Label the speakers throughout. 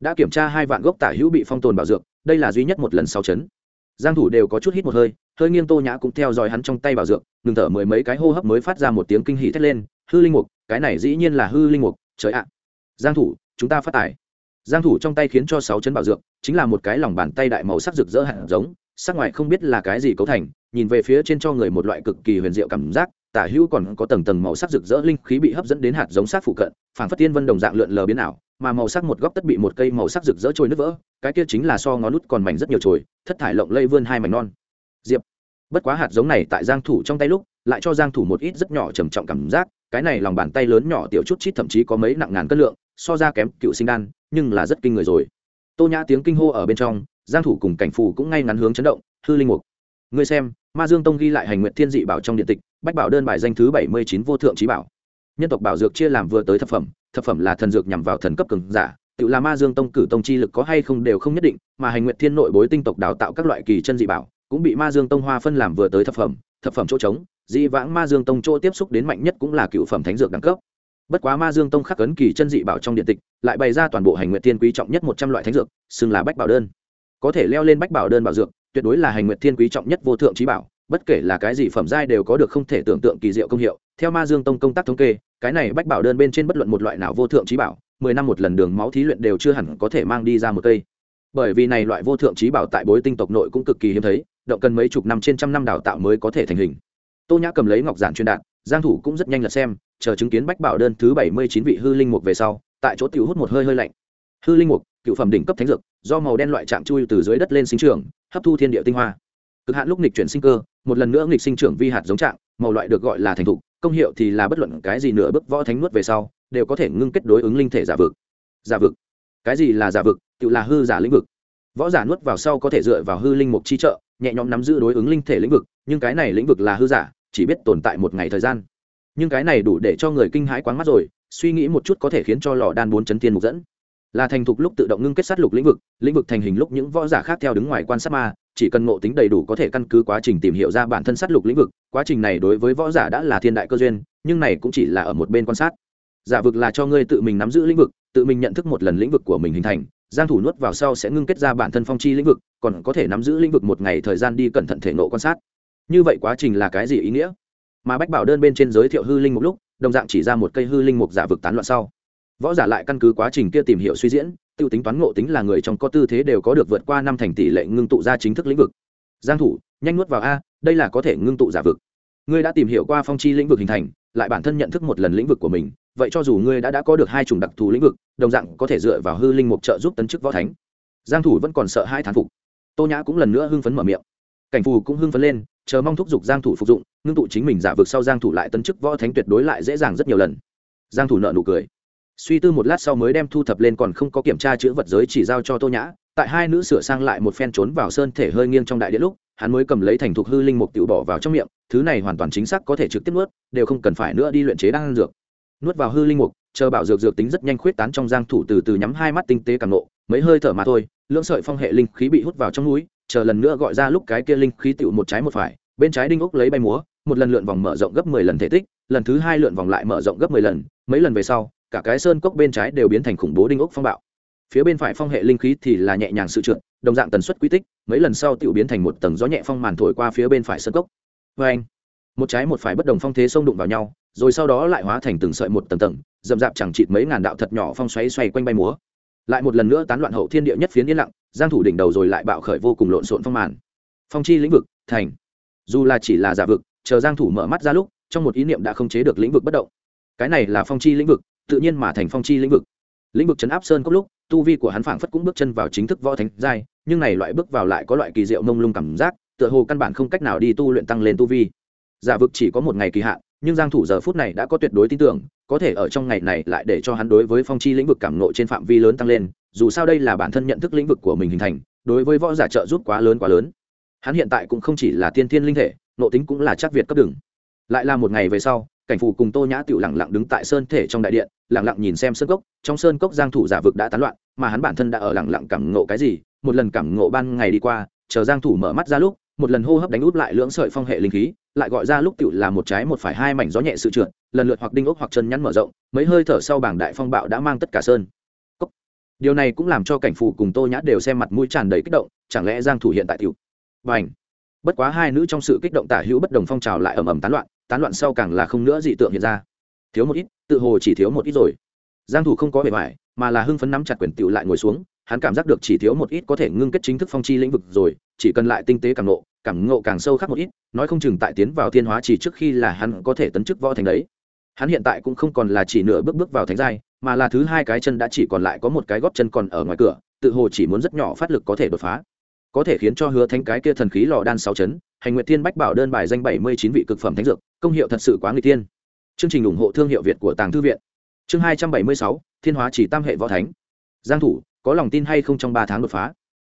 Speaker 1: đã kiểm tra hai vạn gốc tả hữu bị phong tồn bảo dược, đây là duy nhất một lần sáu chấn. Giang thủ đều có chút hít một hơi hơi nghiêng tô nhã cũng theo dõi hắn trong tay bảo dược, ngừng thở mười mấy cái hô hấp mới phát ra một tiếng kinh hỉ thét lên, hư linh mục, cái này dĩ nhiên là hư linh mục, trời ạ. Giang thủ, chúng ta phát tài. Giang thủ trong tay khiến cho sáu chấn bảo dược, chính là một cái lòng bàn tay đại màu sắc rực rỡ hạt giống, sắc ngoài không biết là cái gì cấu thành, nhìn về phía trên cho người một loại cực kỳ huyền diệu cảm giác, tả hữu còn có tầng tầng màu sắc rực rỡ linh khí bị hấp dẫn đến hạt giống sát phụ cận, phảng phất tiên vân đồng dạng lượn lờ biến ảo mà màu sắc một góc tất bị một cây màu sắc rực rỡ trôi nứt vỡ, cái kia chính là so ngón nút còn mảnh rất nhiều trồi, thất thải lộng lây vươn hai mảnh non. Diệp, bất quá hạt giống này tại giang thủ trong tay lúc, lại cho giang thủ một ít rất nhỏ trầm trọng cảm giác, cái này lòng bàn tay lớn nhỏ tiểu chút chít thậm chí có mấy nặng ngàn cân lượng, so ra kém cựu sinh đan, nhưng là rất kinh người rồi. Tô nhã tiếng kinh hô ở bên trong, giang thủ cùng cảnh phù cũng ngay ngắn hướng chấn động, hư linh mục. Ngươi xem, ma dương tông ghi lại hành nguyện thiên dị bảo trong điện tịch, bách bảo đơn bài danh thứ 79 vô thượng trí bảo. Nhân tộc bảo dược chia làm vừa tới thập phẩm thập phẩm là thần dược nhằm vào thần cấp cường giả, tự là ma dương tông cử tông chi lực có hay không đều không nhất định, mà hành nguyện thiên nội bối tinh tộc đào tạo các loại kỳ chân dị bảo, cũng bị ma dương tông hoa phân làm vừa tới thập phẩm thập phẩm chỗ trống dị vãng ma dương tông chỗ tiếp xúc đến mạnh nhất cũng là cựu phẩm thánh dược đẳng cấp. Bất quá ma dương tông khắc ấn kỳ chân dị bảo trong điện tịch, lại bày ra toàn bộ hành nguyện thiên quý trọng nhất một trăm loại thánh dược, xưng là bách bảo đơn. Có thể leo lên bách bảo đơn bảo dược, tuyệt đối là hành nguyện thiên quý trọng nhất vô thượng trí bảo, bất kể là cái gì phẩm giai đều có được không thể tưởng tượng kỳ diệu công hiệu theo ma dương tông công tác thống kê, cái này bách bảo đơn bên trên bất luận một loại nào vô thượng trí bảo, mười năm một lần đường máu thí luyện đều chưa hẳn có thể mang đi ra một cây. Bởi vì này loại vô thượng trí bảo tại bối tinh tộc nội cũng cực kỳ hiếm thấy, động cần mấy chục năm trên trăm năm đào tạo mới có thể thành hình. Tô nhã cầm lấy ngọc giản truyền đạt, giang thủ cũng rất nhanh lật xem, chờ chứng kiến bách bảo đơn thứ bảy mươi chín vị hư linh mục về sau, tại chỗ tiểu hút một hơi hơi lạnh. Hư linh mục, cựu phẩm đỉnh cấp thánh dược, do màu đen loại trạng chui từ dưới đất lên sinh trưởng, hấp thu thiên địa tinh hoa. Cực hạn lúc nghịch chuyển sinh cơ, một lần nữa nghịch sinh trưởng vi hạt giống trạng, màu loại được gọi là thành thục công hiệu thì là bất luận cái gì nửa bước võ thánh nuốt về sau, đều có thể ngưng kết đối ứng linh thể giả vực. Giả vực? Cái gì là giả vực? Tự là hư giả lĩnh vực. Võ giả nuốt vào sau có thể dựa vào hư linh mục chi trợ, nhẹ nhõm nắm giữ đối ứng linh thể lĩnh vực, nhưng cái này lĩnh vực là hư giả, chỉ biết tồn tại một ngày thời gian. Nhưng cái này đủ để cho người kinh hãi quáng mắt rồi, suy nghĩ một chút có thể khiến cho lò đan bốn chấn tiên mục dẫn là thành thục lúc tự động ngưng kết sát lục lĩnh vực lĩnh vực thành hình lúc những võ giả khác theo đứng ngoài quan sát ma, chỉ cần ngộ tính đầy đủ có thể căn cứ quá trình tìm hiểu ra bản thân sát lục lĩnh vực, quá trình này đối với võ giả đã là thiên đại cơ duyên, nhưng này cũng chỉ là ở một bên quan sát. Giả vực là cho ngươi tự mình nắm giữ lĩnh vực, tự mình nhận thức một lần lĩnh vực của mình hình thành, giang thủ nuốt vào sau sẽ ngưng kết ra bản thân phong chi lĩnh vực, còn có thể nắm giữ lĩnh vực một ngày thời gian đi cẩn thận thể nộ quan sát. Như vậy quá trình là cái gì ý nghĩa? Mà bách bảo đơn bên trên giới thiệu hư linh một lúc, đồng dạng chỉ ra một cây hư linh mục giả vực tán loạn sau võ giả lại căn cứ quá trình kia tìm hiểu suy diễn, tiêu tính toán ngộ tính là người trong có tư thế đều có được vượt qua năm thành tỷ lệ ngưng tụ ra chính thức lĩnh vực. Giang thủ, nhanh nuốt vào a, đây là có thể ngưng tụ giả vực. Ngươi đã tìm hiểu qua phong chi lĩnh vực hình thành, lại bản thân nhận thức một lần lĩnh vực của mình, vậy cho dù ngươi đã đã có được hai chủng đặc thù lĩnh vực, đồng dạng có thể dựa vào hư linh mục trợ giúp tấn chức võ thánh. Giang thủ vẫn còn sợ hai thán phục. Tô nhã cũng lần nữa hưng phấn mở miệng. Cảnh phù cũng hưng phấn lên, chờ mong thúc giục giang thủ phục dụng, ngưng tụ chính mình giả vực sau giang thủ lại tấn chức võ thánh tuyệt đối lại dễ dàng rất nhiều lần. Giang thủ nợ nụ cười suy tư một lát sau mới đem thu thập lên còn không có kiểm tra chữ vật giới chỉ giao cho tô nhã. Tại hai nữ sửa sang lại một phen trốn vào sơn thể hơi nghiêng trong đại điện lúc, hắn mới cầm lấy thành thục hư linh mục tiểu bỏ vào trong miệng, thứ này hoàn toàn chính xác có thể trực tiếp nuốt, đều không cần phải nữa đi luyện chế đan dược. Nuốt vào hư linh mục, chờ bảo dược dược tính rất nhanh khuyết tán trong giang thủ từ từ nhắm hai mắt tinh tế càng nộ, mấy hơi thở mà thôi, lưỡng sợi phong hệ linh khí bị hút vào trong núi, chờ lần nữa gọi ra lúc cái kia linh khí tiểu một trái một phải, bên trái đinh ốc lấy bay múa, một lần lượn vòng mở rộng gấp 10 lần thể tích, lần thứ hai lượn vòng lại mở rộng gấp 10 lần, mấy lần về sau cả cái sơn cốc bên trái đều biến thành khủng bố đinh ốc phong bạo. Phía bên phải phong hệ linh khí thì là nhẹ nhàng sự trượt, đồng dạng tần suất quy tích, mấy lần sau tựu biến thành một tầng gió nhẹ phong màn thổi qua phía bên phải sơn cốc. Vê anh, một trái một phải bất đồng phong thế xông đụng vào nhau, rồi sau đó lại hóa thành từng sợi một tầng tầng dầm dạp chẳng chịt mấy ngàn đạo thật nhỏ phong xoáy xoay quanh bay múa. Lại một lần nữa tán loạn hậu thiên địa nhất phiến yên lặng, giang thủ đỉnh đầu rồi lại bạo khởi vô cùng lộn xộn phong màn. Phong chi lĩnh vực, thành. Dù là chỉ là giả vực, chờ giang thủ mở mắt ra lúc, trong một ý niệm đã không chế được lĩnh vực bất động. Cái này là phong chi lĩnh vực tự nhiên mà thành phong chi lĩnh vực. Lĩnh vực chấn áp sơn cốc lúc, tu vi của hắn phảng phất cũng bước chân vào chính thức võ thánh giai, nhưng này loại bước vào lại có loại kỳ diệu mông lung cảm giác, tựa hồ căn bản không cách nào đi tu luyện tăng lên tu vi. Giả vực chỉ có một ngày kỳ hạn, nhưng giang thủ giờ phút này đã có tuyệt đối tin tưởng, có thể ở trong ngày này lại để cho hắn đối với phong chi lĩnh vực cảm ngộ trên phạm vi lớn tăng lên, dù sao đây là bản thân nhận thức lĩnh vực của mình hình thành, đối với võ giả trợ giúp quá lớn quá lớn. Hắn hiện tại cũng không chỉ là tiên thiên linh thể, nội tính cũng là chắc việt cấp đường lại là một ngày về sau cảnh phù cùng tô nhã tiểu lặng lặng đứng tại sơn thể trong đại điện lặng lặng nhìn xem sơn cốc. Trong sơn cốc giang thủ giả vực đã tán loạn mà hắn bản thân đã ở lặng lặng cảm ngộ cái gì? Một lần cảm ngộ ban ngày đi qua chờ giang thủ mở mắt ra lúc một lần hô hấp đánh úp lại lưỡng sợi phong hệ linh khí lại gọi ra lúc tiểu là một trái một phải hai mảnh gió nhẹ sự trượt lần lượt hoặc đinh ốc hoặc chân nhắn mở rộng mấy hơi thở sau bảng đại phong bạo đã mang tất cả sơn cốc. Điều này cũng làm cho cảnh phụ cùng tô nhã đều xem mặt mũi tràn đầy kích động chẳng lẽ giang thủ hiện tại tiểu? Bảnh, bất quá hai nữ trong sự kích động tả hữu bất đồng phong trào lại ầm ầm tán loạn tán loạn sau càng là không nữa dị tượng hiện ra. Thiếu một ít, tự hồ chỉ thiếu một ít rồi. Giang thủ không có vẻ vải, mà là hưng phấn nắm chặt quyền tiểu lại ngồi xuống, hắn cảm giác được chỉ thiếu một ít có thể ngưng kết chính thức phong chi lĩnh vực rồi, chỉ cần lại tinh tế càng nộ càng ngộ càng sâu khắc một ít, nói không chừng tại tiến vào thiên hóa chỉ trước khi là hắn có thể tấn chức võ thành đấy. Hắn hiện tại cũng không còn là chỉ nửa bước bước vào thánh giai, mà là thứ hai cái chân đã chỉ còn lại có một cái gót chân còn ở ngoài cửa, tự hồ chỉ muốn rất nhỏ phát lực có thể đột phá. Có thể khiến cho hứa thánh cái kia thần khí lò đan sáu chấn hành Nguyệt thiên bách bảo đơn bài danh bảy mươi chín vị cực phẩm thánh dược, công hiệu thật sự quá người tiên chương trình ủng hộ thương hiệu việt của tàng thư viện. Chương hai trăm bảy mươi sáu, thiên hóa chỉ tam hệ võ thánh. Giang thủ, có lòng tin hay không trong ba tháng đột phá?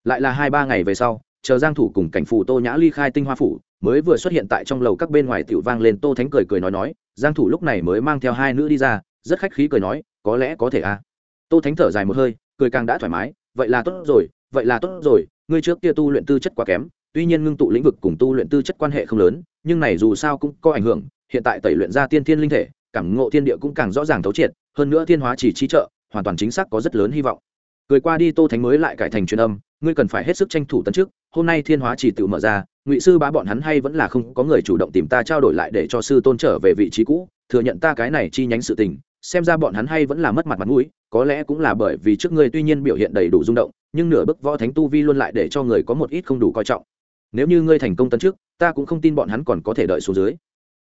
Speaker 1: Lại là hai ba ngày về sau, chờ giang thủ cùng cảnh phù tô nhã ly khai tinh hoa phủ, mới vừa xuất hiện tại trong lầu các bên ngoài tiểu vang lên tô thánh cười cười nói nói, giang thủ lúc này mới mang theo hai nữ đi ra, rất khách khí cười nói, có lẽ có thể à? Tô thánh thở dài một hơi, cười càng đã thoải mái, vậy là tốt rồi, vậy là tốt rồi, ngươi trước kia tu luyện tư chất quá kém tuy nhiên ngưng tụ lĩnh vực cùng tu luyện tư chất quan hệ không lớn, nhưng này dù sao cũng có ảnh hưởng, hiện tại tẩy luyện ra tiên thiên linh thể, cảm ngộ thiên địa cũng càng rõ ràng thấu triệt, hơn nữa thiên hóa chỉ chi trợ, hoàn toàn chính xác có rất lớn hy vọng. Cười qua đi tô thánh mới lại cải thành truyền âm, ngươi cần phải hết sức tranh thủ tấn trước hôm nay thiên hóa chỉ tự mở ra, ngụy sư bá bọn hắn hay vẫn là không có người chủ động tìm ta trao đổi lại để cho sư tôn trở về vị trí cũ, thừa nhận ta cái này chi nhánh sự tình, xem ra bọn hắn hay vẫn là mất mặt mặt mũi, có lẽ cũng là bởi vì trước ngươi tuy nhiên biểu hiện đầy đủ rung động, nhưng nửa bức võ thánh tu vi luôn lại để cho người có một ít không đủ coi trọng nếu như ngươi thành công tấn trước ta cũng không tin bọn hắn còn có thể đợi xuống dưới.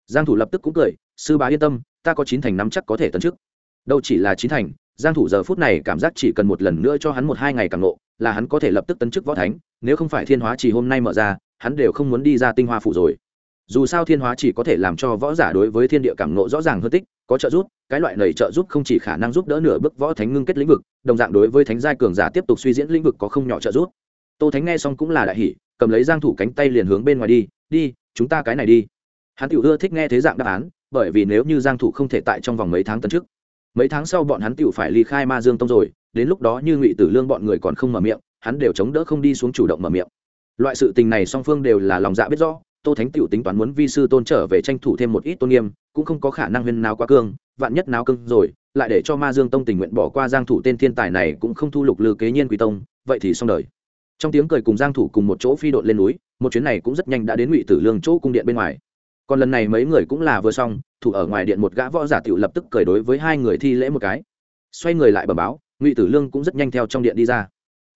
Speaker 1: Giang thủ lập tức cũng cười, sư bá yên tâm, ta có chín thành năm chắc có thể tấn trước đâu chỉ là chín thành, giang thủ giờ phút này cảm giác chỉ cần một lần nữa cho hắn một hai ngày càng nộ là hắn có thể lập tức tấn chức võ thánh, nếu không phải thiên hóa chỉ hôm nay mở ra, hắn đều không muốn đi ra tinh hoa phủ rồi. Dù sao thiên hóa chỉ có thể làm cho võ giả đối với thiên địa cảm nộ rõ ràng hơn tích, có trợ giúp, cái loại này trợ giúp không chỉ khả năng giúp đỡ nửa bước võ thánh ngưng kết lĩnh vực, đồng dạng đối với thánh giai cường giả tiếp tục suy diễn lĩnh vực có không nhỏ trợ giúp. Tô thánh nghe xong cũng là đại hỉ cầm lấy giang thủ cánh tay liền hướng bên ngoài đi đi, chúng ta cái này đi. Hắn tiểu ưa thích nghe thế dạng đáp án, bởi vì nếu như giang thủ không thể tại trong vòng mấy tháng tấn trước mấy tháng sau bọn hắn tiểu phải ly khai ma dương tông rồi, đến lúc đó như ngụy tử lương bọn người còn không mở miệng, hắn đều chống đỡ không đi xuống chủ động mở miệng. Loại sự tình này song phương đều là lòng dạ biết rõ, tô thánh tiểu tính toán muốn vi sư tôn trở về tranh thủ thêm một ít tôn nghiêm, cũng không có khả năng huyên nào quá cương, vạn nhất nào cương rồi, lại để cho ma dương tông tình nguyện bỏ qua giang thủ tên thiên tài này cũng không thu lục lư kế nhiên quỷ tông, vậy thì xong đời trong tiếng cười cùng giang thủ cùng một chỗ phi đội lên núi, một chuyến này cũng rất nhanh đã đến ngụy tử lương chỗ cung điện bên ngoài. Còn lần này mấy người cũng là vừa xong, thủ ở ngoài điện một gã võ giả tiểu lập tức cười đối với hai người thi lễ một cái. Xoay người lại bẩm báo, ngụy tử lương cũng rất nhanh theo trong điện đi ra.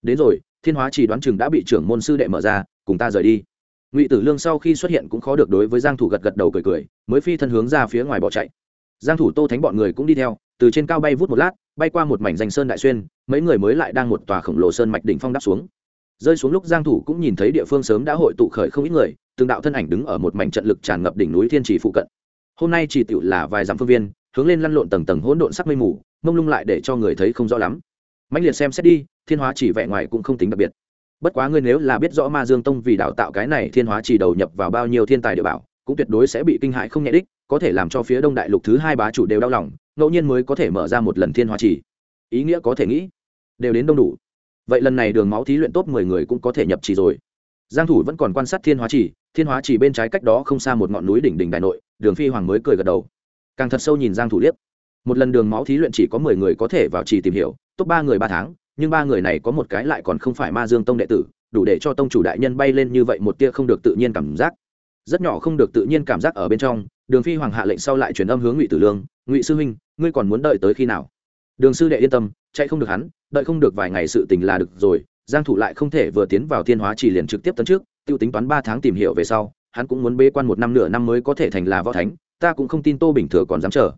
Speaker 1: Đến rồi, thiên hóa chỉ đoán chừng đã bị trưởng môn sư đệ mở ra, cùng ta rời đi. Ngụy tử lương sau khi xuất hiện cũng khó được đối với giang thủ gật gật đầu cười cười, mới phi thân hướng ra phía ngoài bỏ chạy. Giang thủ tô thánh bọn người cũng đi theo, từ trên cao bay vút một lát, bay qua một mảnh danh sơn đại xuyên, mấy người mới lại đang một tòa khổng lồ sơn mạch đỉnh phong đáp xuống rơi xuống lúc giang thủ cũng nhìn thấy địa phương sớm đã hội tụ khởi không ít người, từng đạo thân ảnh đứng ở một mảnh trận lực tràn ngập đỉnh núi thiên trì phụ cận. Hôm nay chỉ tiểu là vài dặm phương viên, hướng lên lăn lộn tầng tầng hỗn độn sắc mây mù, mông lung lại để cho người thấy không rõ lắm. Mãnh liệt xem xét đi, thiên hóa chỉ vẻ ngoài cũng không tính đặc biệt. Bất quá ngươi nếu là biết rõ ma dương tông vì đào tạo cái này thiên hóa chỉ đầu nhập vào bao nhiêu thiên tài địa bảo, cũng tuyệt đối sẽ bị kinh hại không nhẹ đích, có thể làm cho phía đông đại lục thứ hai bá chủ đều đau lòng, ngẫu nhiên mới có thể mở ra một lần thiên hóa chỉ. Ý nghĩa có thể nghĩ, đều đến đông đủ vậy lần này đường máu thí luyện tốt mười người cũng có thể nhập trì rồi. Giang thủ vẫn còn quan sát thiên hóa chỉ thiên hóa chỉ bên trái cách đó không xa một ngọn núi đỉnh đỉnh đại nội, đường phi hoàng mới cười gật đầu. Càng thật sâu nhìn giang thủ liếc. Một lần đường máu thí luyện chỉ có mười người có thể vào trì tìm hiểu tốt ba người ba tháng, nhưng ba người này có một cái lại còn không phải ma dương tông đệ tử, đủ để cho tông chủ đại nhân bay lên như vậy một tia không được tự nhiên cảm giác. Rất nhỏ không được tự nhiên cảm giác ở bên trong, đường phi hoàng hạ lệnh sau lại truyền âm hướng ngụy tử lương, ngụy sư huynh, ngươi còn muốn đợi tới khi nào? Đường sư đệ yên tâm, chạy không được hắn đợi không được vài ngày sự tình là được rồi, giang thủ lại không thể vừa tiến vào thiên hóa chỉ liền trực tiếp tấn trước, tiêu tính toán ba tháng tìm hiểu về sau, hắn cũng muốn bế quan một năm nửa năm mới có thể thành là võ thánh, ta cũng không tin tô bình thừa còn dám chờ.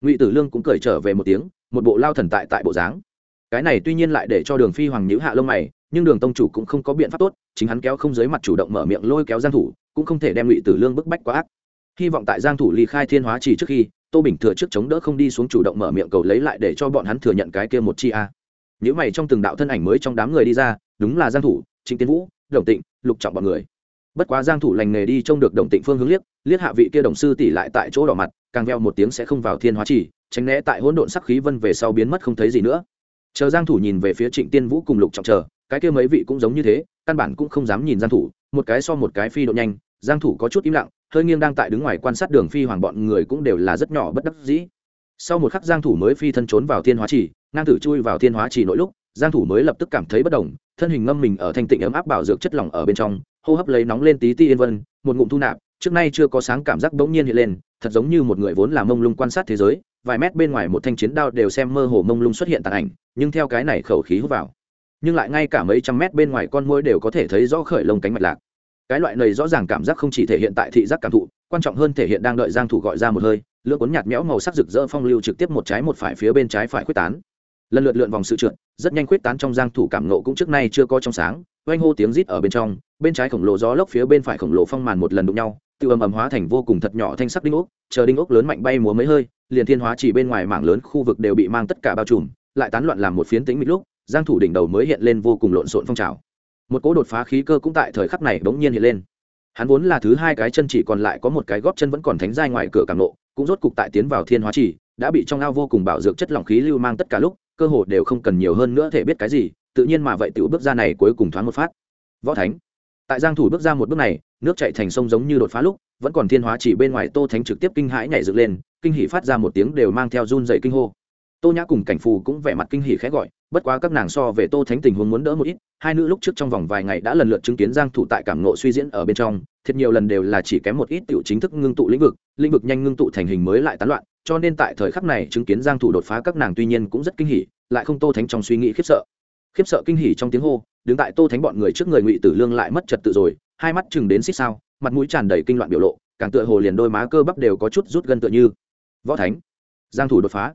Speaker 1: Ngụy tử lương cũng cười trở về một tiếng, một bộ lao thần tại tại bộ dáng. Cái này tuy nhiên lại để cho đường phi hoàng nhữ hạ lông mày, nhưng đường tông chủ cũng không có biện pháp tốt, chính hắn kéo không dưới mặt chủ động mở miệng lôi kéo giang thủ, cũng không thể đem ngụy tử lương bức bách quá ác. Hy vọng tại giang thủ ly khai thiên hóa chỉ trước khi, tô bình thừa trước chống đỡ không đi xuống chủ động mở miệng cầu lấy lại để cho bọn hắn thừa nhận cái kia một chi a những mày trong từng đạo thân ảnh mới trong đám người đi ra, đúng là giang thủ, trịnh tiến vũ, đồng tịnh, lục trọng bọn người. Bất quá giang thủ lành nghề đi trông được đồng tịnh phương hướng liếc liếc hạ vị kia đồng sư tỷ lại tại chỗ đỏ mặt, càng veo một tiếng sẽ không vào thiên hóa chỉ, tránh né tại hỗn độn sắc khí vân về sau biến mất không thấy gì nữa. Chờ giang thủ nhìn về phía trịnh tiên vũ cùng lục trọng chờ, cái kia mấy vị cũng giống như thế, căn bản cũng không dám nhìn giang thủ, một cái so một cái phi độ nhanh, giang thủ có chút im lặng, hơi nghiêng đang tại đứng ngoài quan sát đường phi hoàng bọn người cũng đều là rất nhỏ bất đắc dĩ sau một khắc giang thủ mới phi thân trốn vào thiên hóa chỉ ngang tử chui vào thiên hóa chỉ nội lúc, giang thủ mới lập tức cảm thấy bất động thân hình ngâm mình ở thanh tịnh ấm áp bảo dược chất lỏng ở bên trong, hô hấp lấy nóng lên tí ti yên vân, một ngụm thu nạp, trước nay chưa có sáng cảm giác bỗng nhiên hiện lên, thật giống như một người vốn là mông lung quan sát thế giới, vài mét bên ngoài một thanh chiến đao đều xem mơ hồ mông lung xuất hiện tàn ảnh, nhưng theo cái này khẩu khí hút vào, nhưng lại ngay cả mấy trăm mét bên ngoài con môi đều có thể thấy rõ khởi lông cánh mạch lạc. Cái loại này rõ ràng cảm giác không chỉ thể hiện tại thị giác cảm thụ quan trọng hơn thể hiện đang đợi giang thủ gọi ra một hơi, lưỡi cuốn nhạt méo màu sắc rực rỡ phong lưu trực tiếp một trái một phải phía bên trái phải quyết tán. Lần lượt lượn vòng sự trượt, rất nhanh quyết tán trong giang thủ cảm nộ cũng trước nay chưa có trong sáng, oanh hô tiếng rít ở bên trong, bên trái khổng lồ gió lốc phía bên phải khổng lồ phong màn một lần đụng nhau, tự ầm ầm hóa thành vô cùng thật nhỏ thanh sắc đinh ốc, chờ đinh ốc lớn mạnh bay múa mấy hơi, liền thiên hóa chỉ bên ngoài mảng lớn khu vực đều bị mang tất cả bao trùm, lại tán loạn làm một phiến tĩnh mịch lúc, giang thủ đỉnh đầu mới hiện lên vô cùng lộn xộn phong trào. Một cỗ đột phá khí cơ cũng tại thời khắc này bỗng nhiên hiện lên hắn vốn là thứ hai cái chân chỉ còn lại có một cái góp chân vẫn còn thánh giai ngoài cửa càng lộ cũng rốt cục tại tiến vào thiên hóa chỉ, đã bị trong ao vô cùng bảo dược chất lỏng khí lưu mang tất cả lúc, cơ hồ đều không cần nhiều hơn nữa thể biết cái gì, tự nhiên mà vậy tiểu bước ra này cuối cùng thoáng một phát. Võ thánh. Tại giang thủ bước ra một bước này, nước chảy thành sông giống như đột phá lúc, vẫn còn thiên hóa chỉ bên ngoài tô thánh trực tiếp kinh hãi nhảy dựng lên, kinh hỉ phát ra một tiếng đều mang theo run rẩy kinh hô. Tô nhã cùng cảnh phù cũng vẻ mặt kinh hỉ khẽ gọi bất quá các nàng so về tô thánh tình huống muốn đỡ một ít, hai nữ lúc trước trong vòng vài ngày đã lần lượt chứng kiến giang thủ tại cảm ngộ suy diễn ở bên trong, thiệt nhiều lần đều là chỉ kém một ít tiểu chính thức ngưng tụ lĩnh vực lĩnh vực nhanh ngưng tụ thành hình mới lại tán loạn, cho nên tại thời khắc này chứng kiến giang thủ đột phá các nàng tuy nhiên cũng rất kinh hỉ, lại không tô thánh trong suy nghĩ khiếp sợ. Khiếp sợ kinh hỉ trong tiếng hô, đứng tại tô thánh bọn người trước người ngụy tử lương lại mất trật tự rồi, hai mắt chừng đến xích sao, mặt mũi tràn đầy kinh loạn biểu lộ, càng tựa hồ liền đôi má cơ bắp đều có chút rút gân tựa như. Võ thánh. Giang thủ đột phá.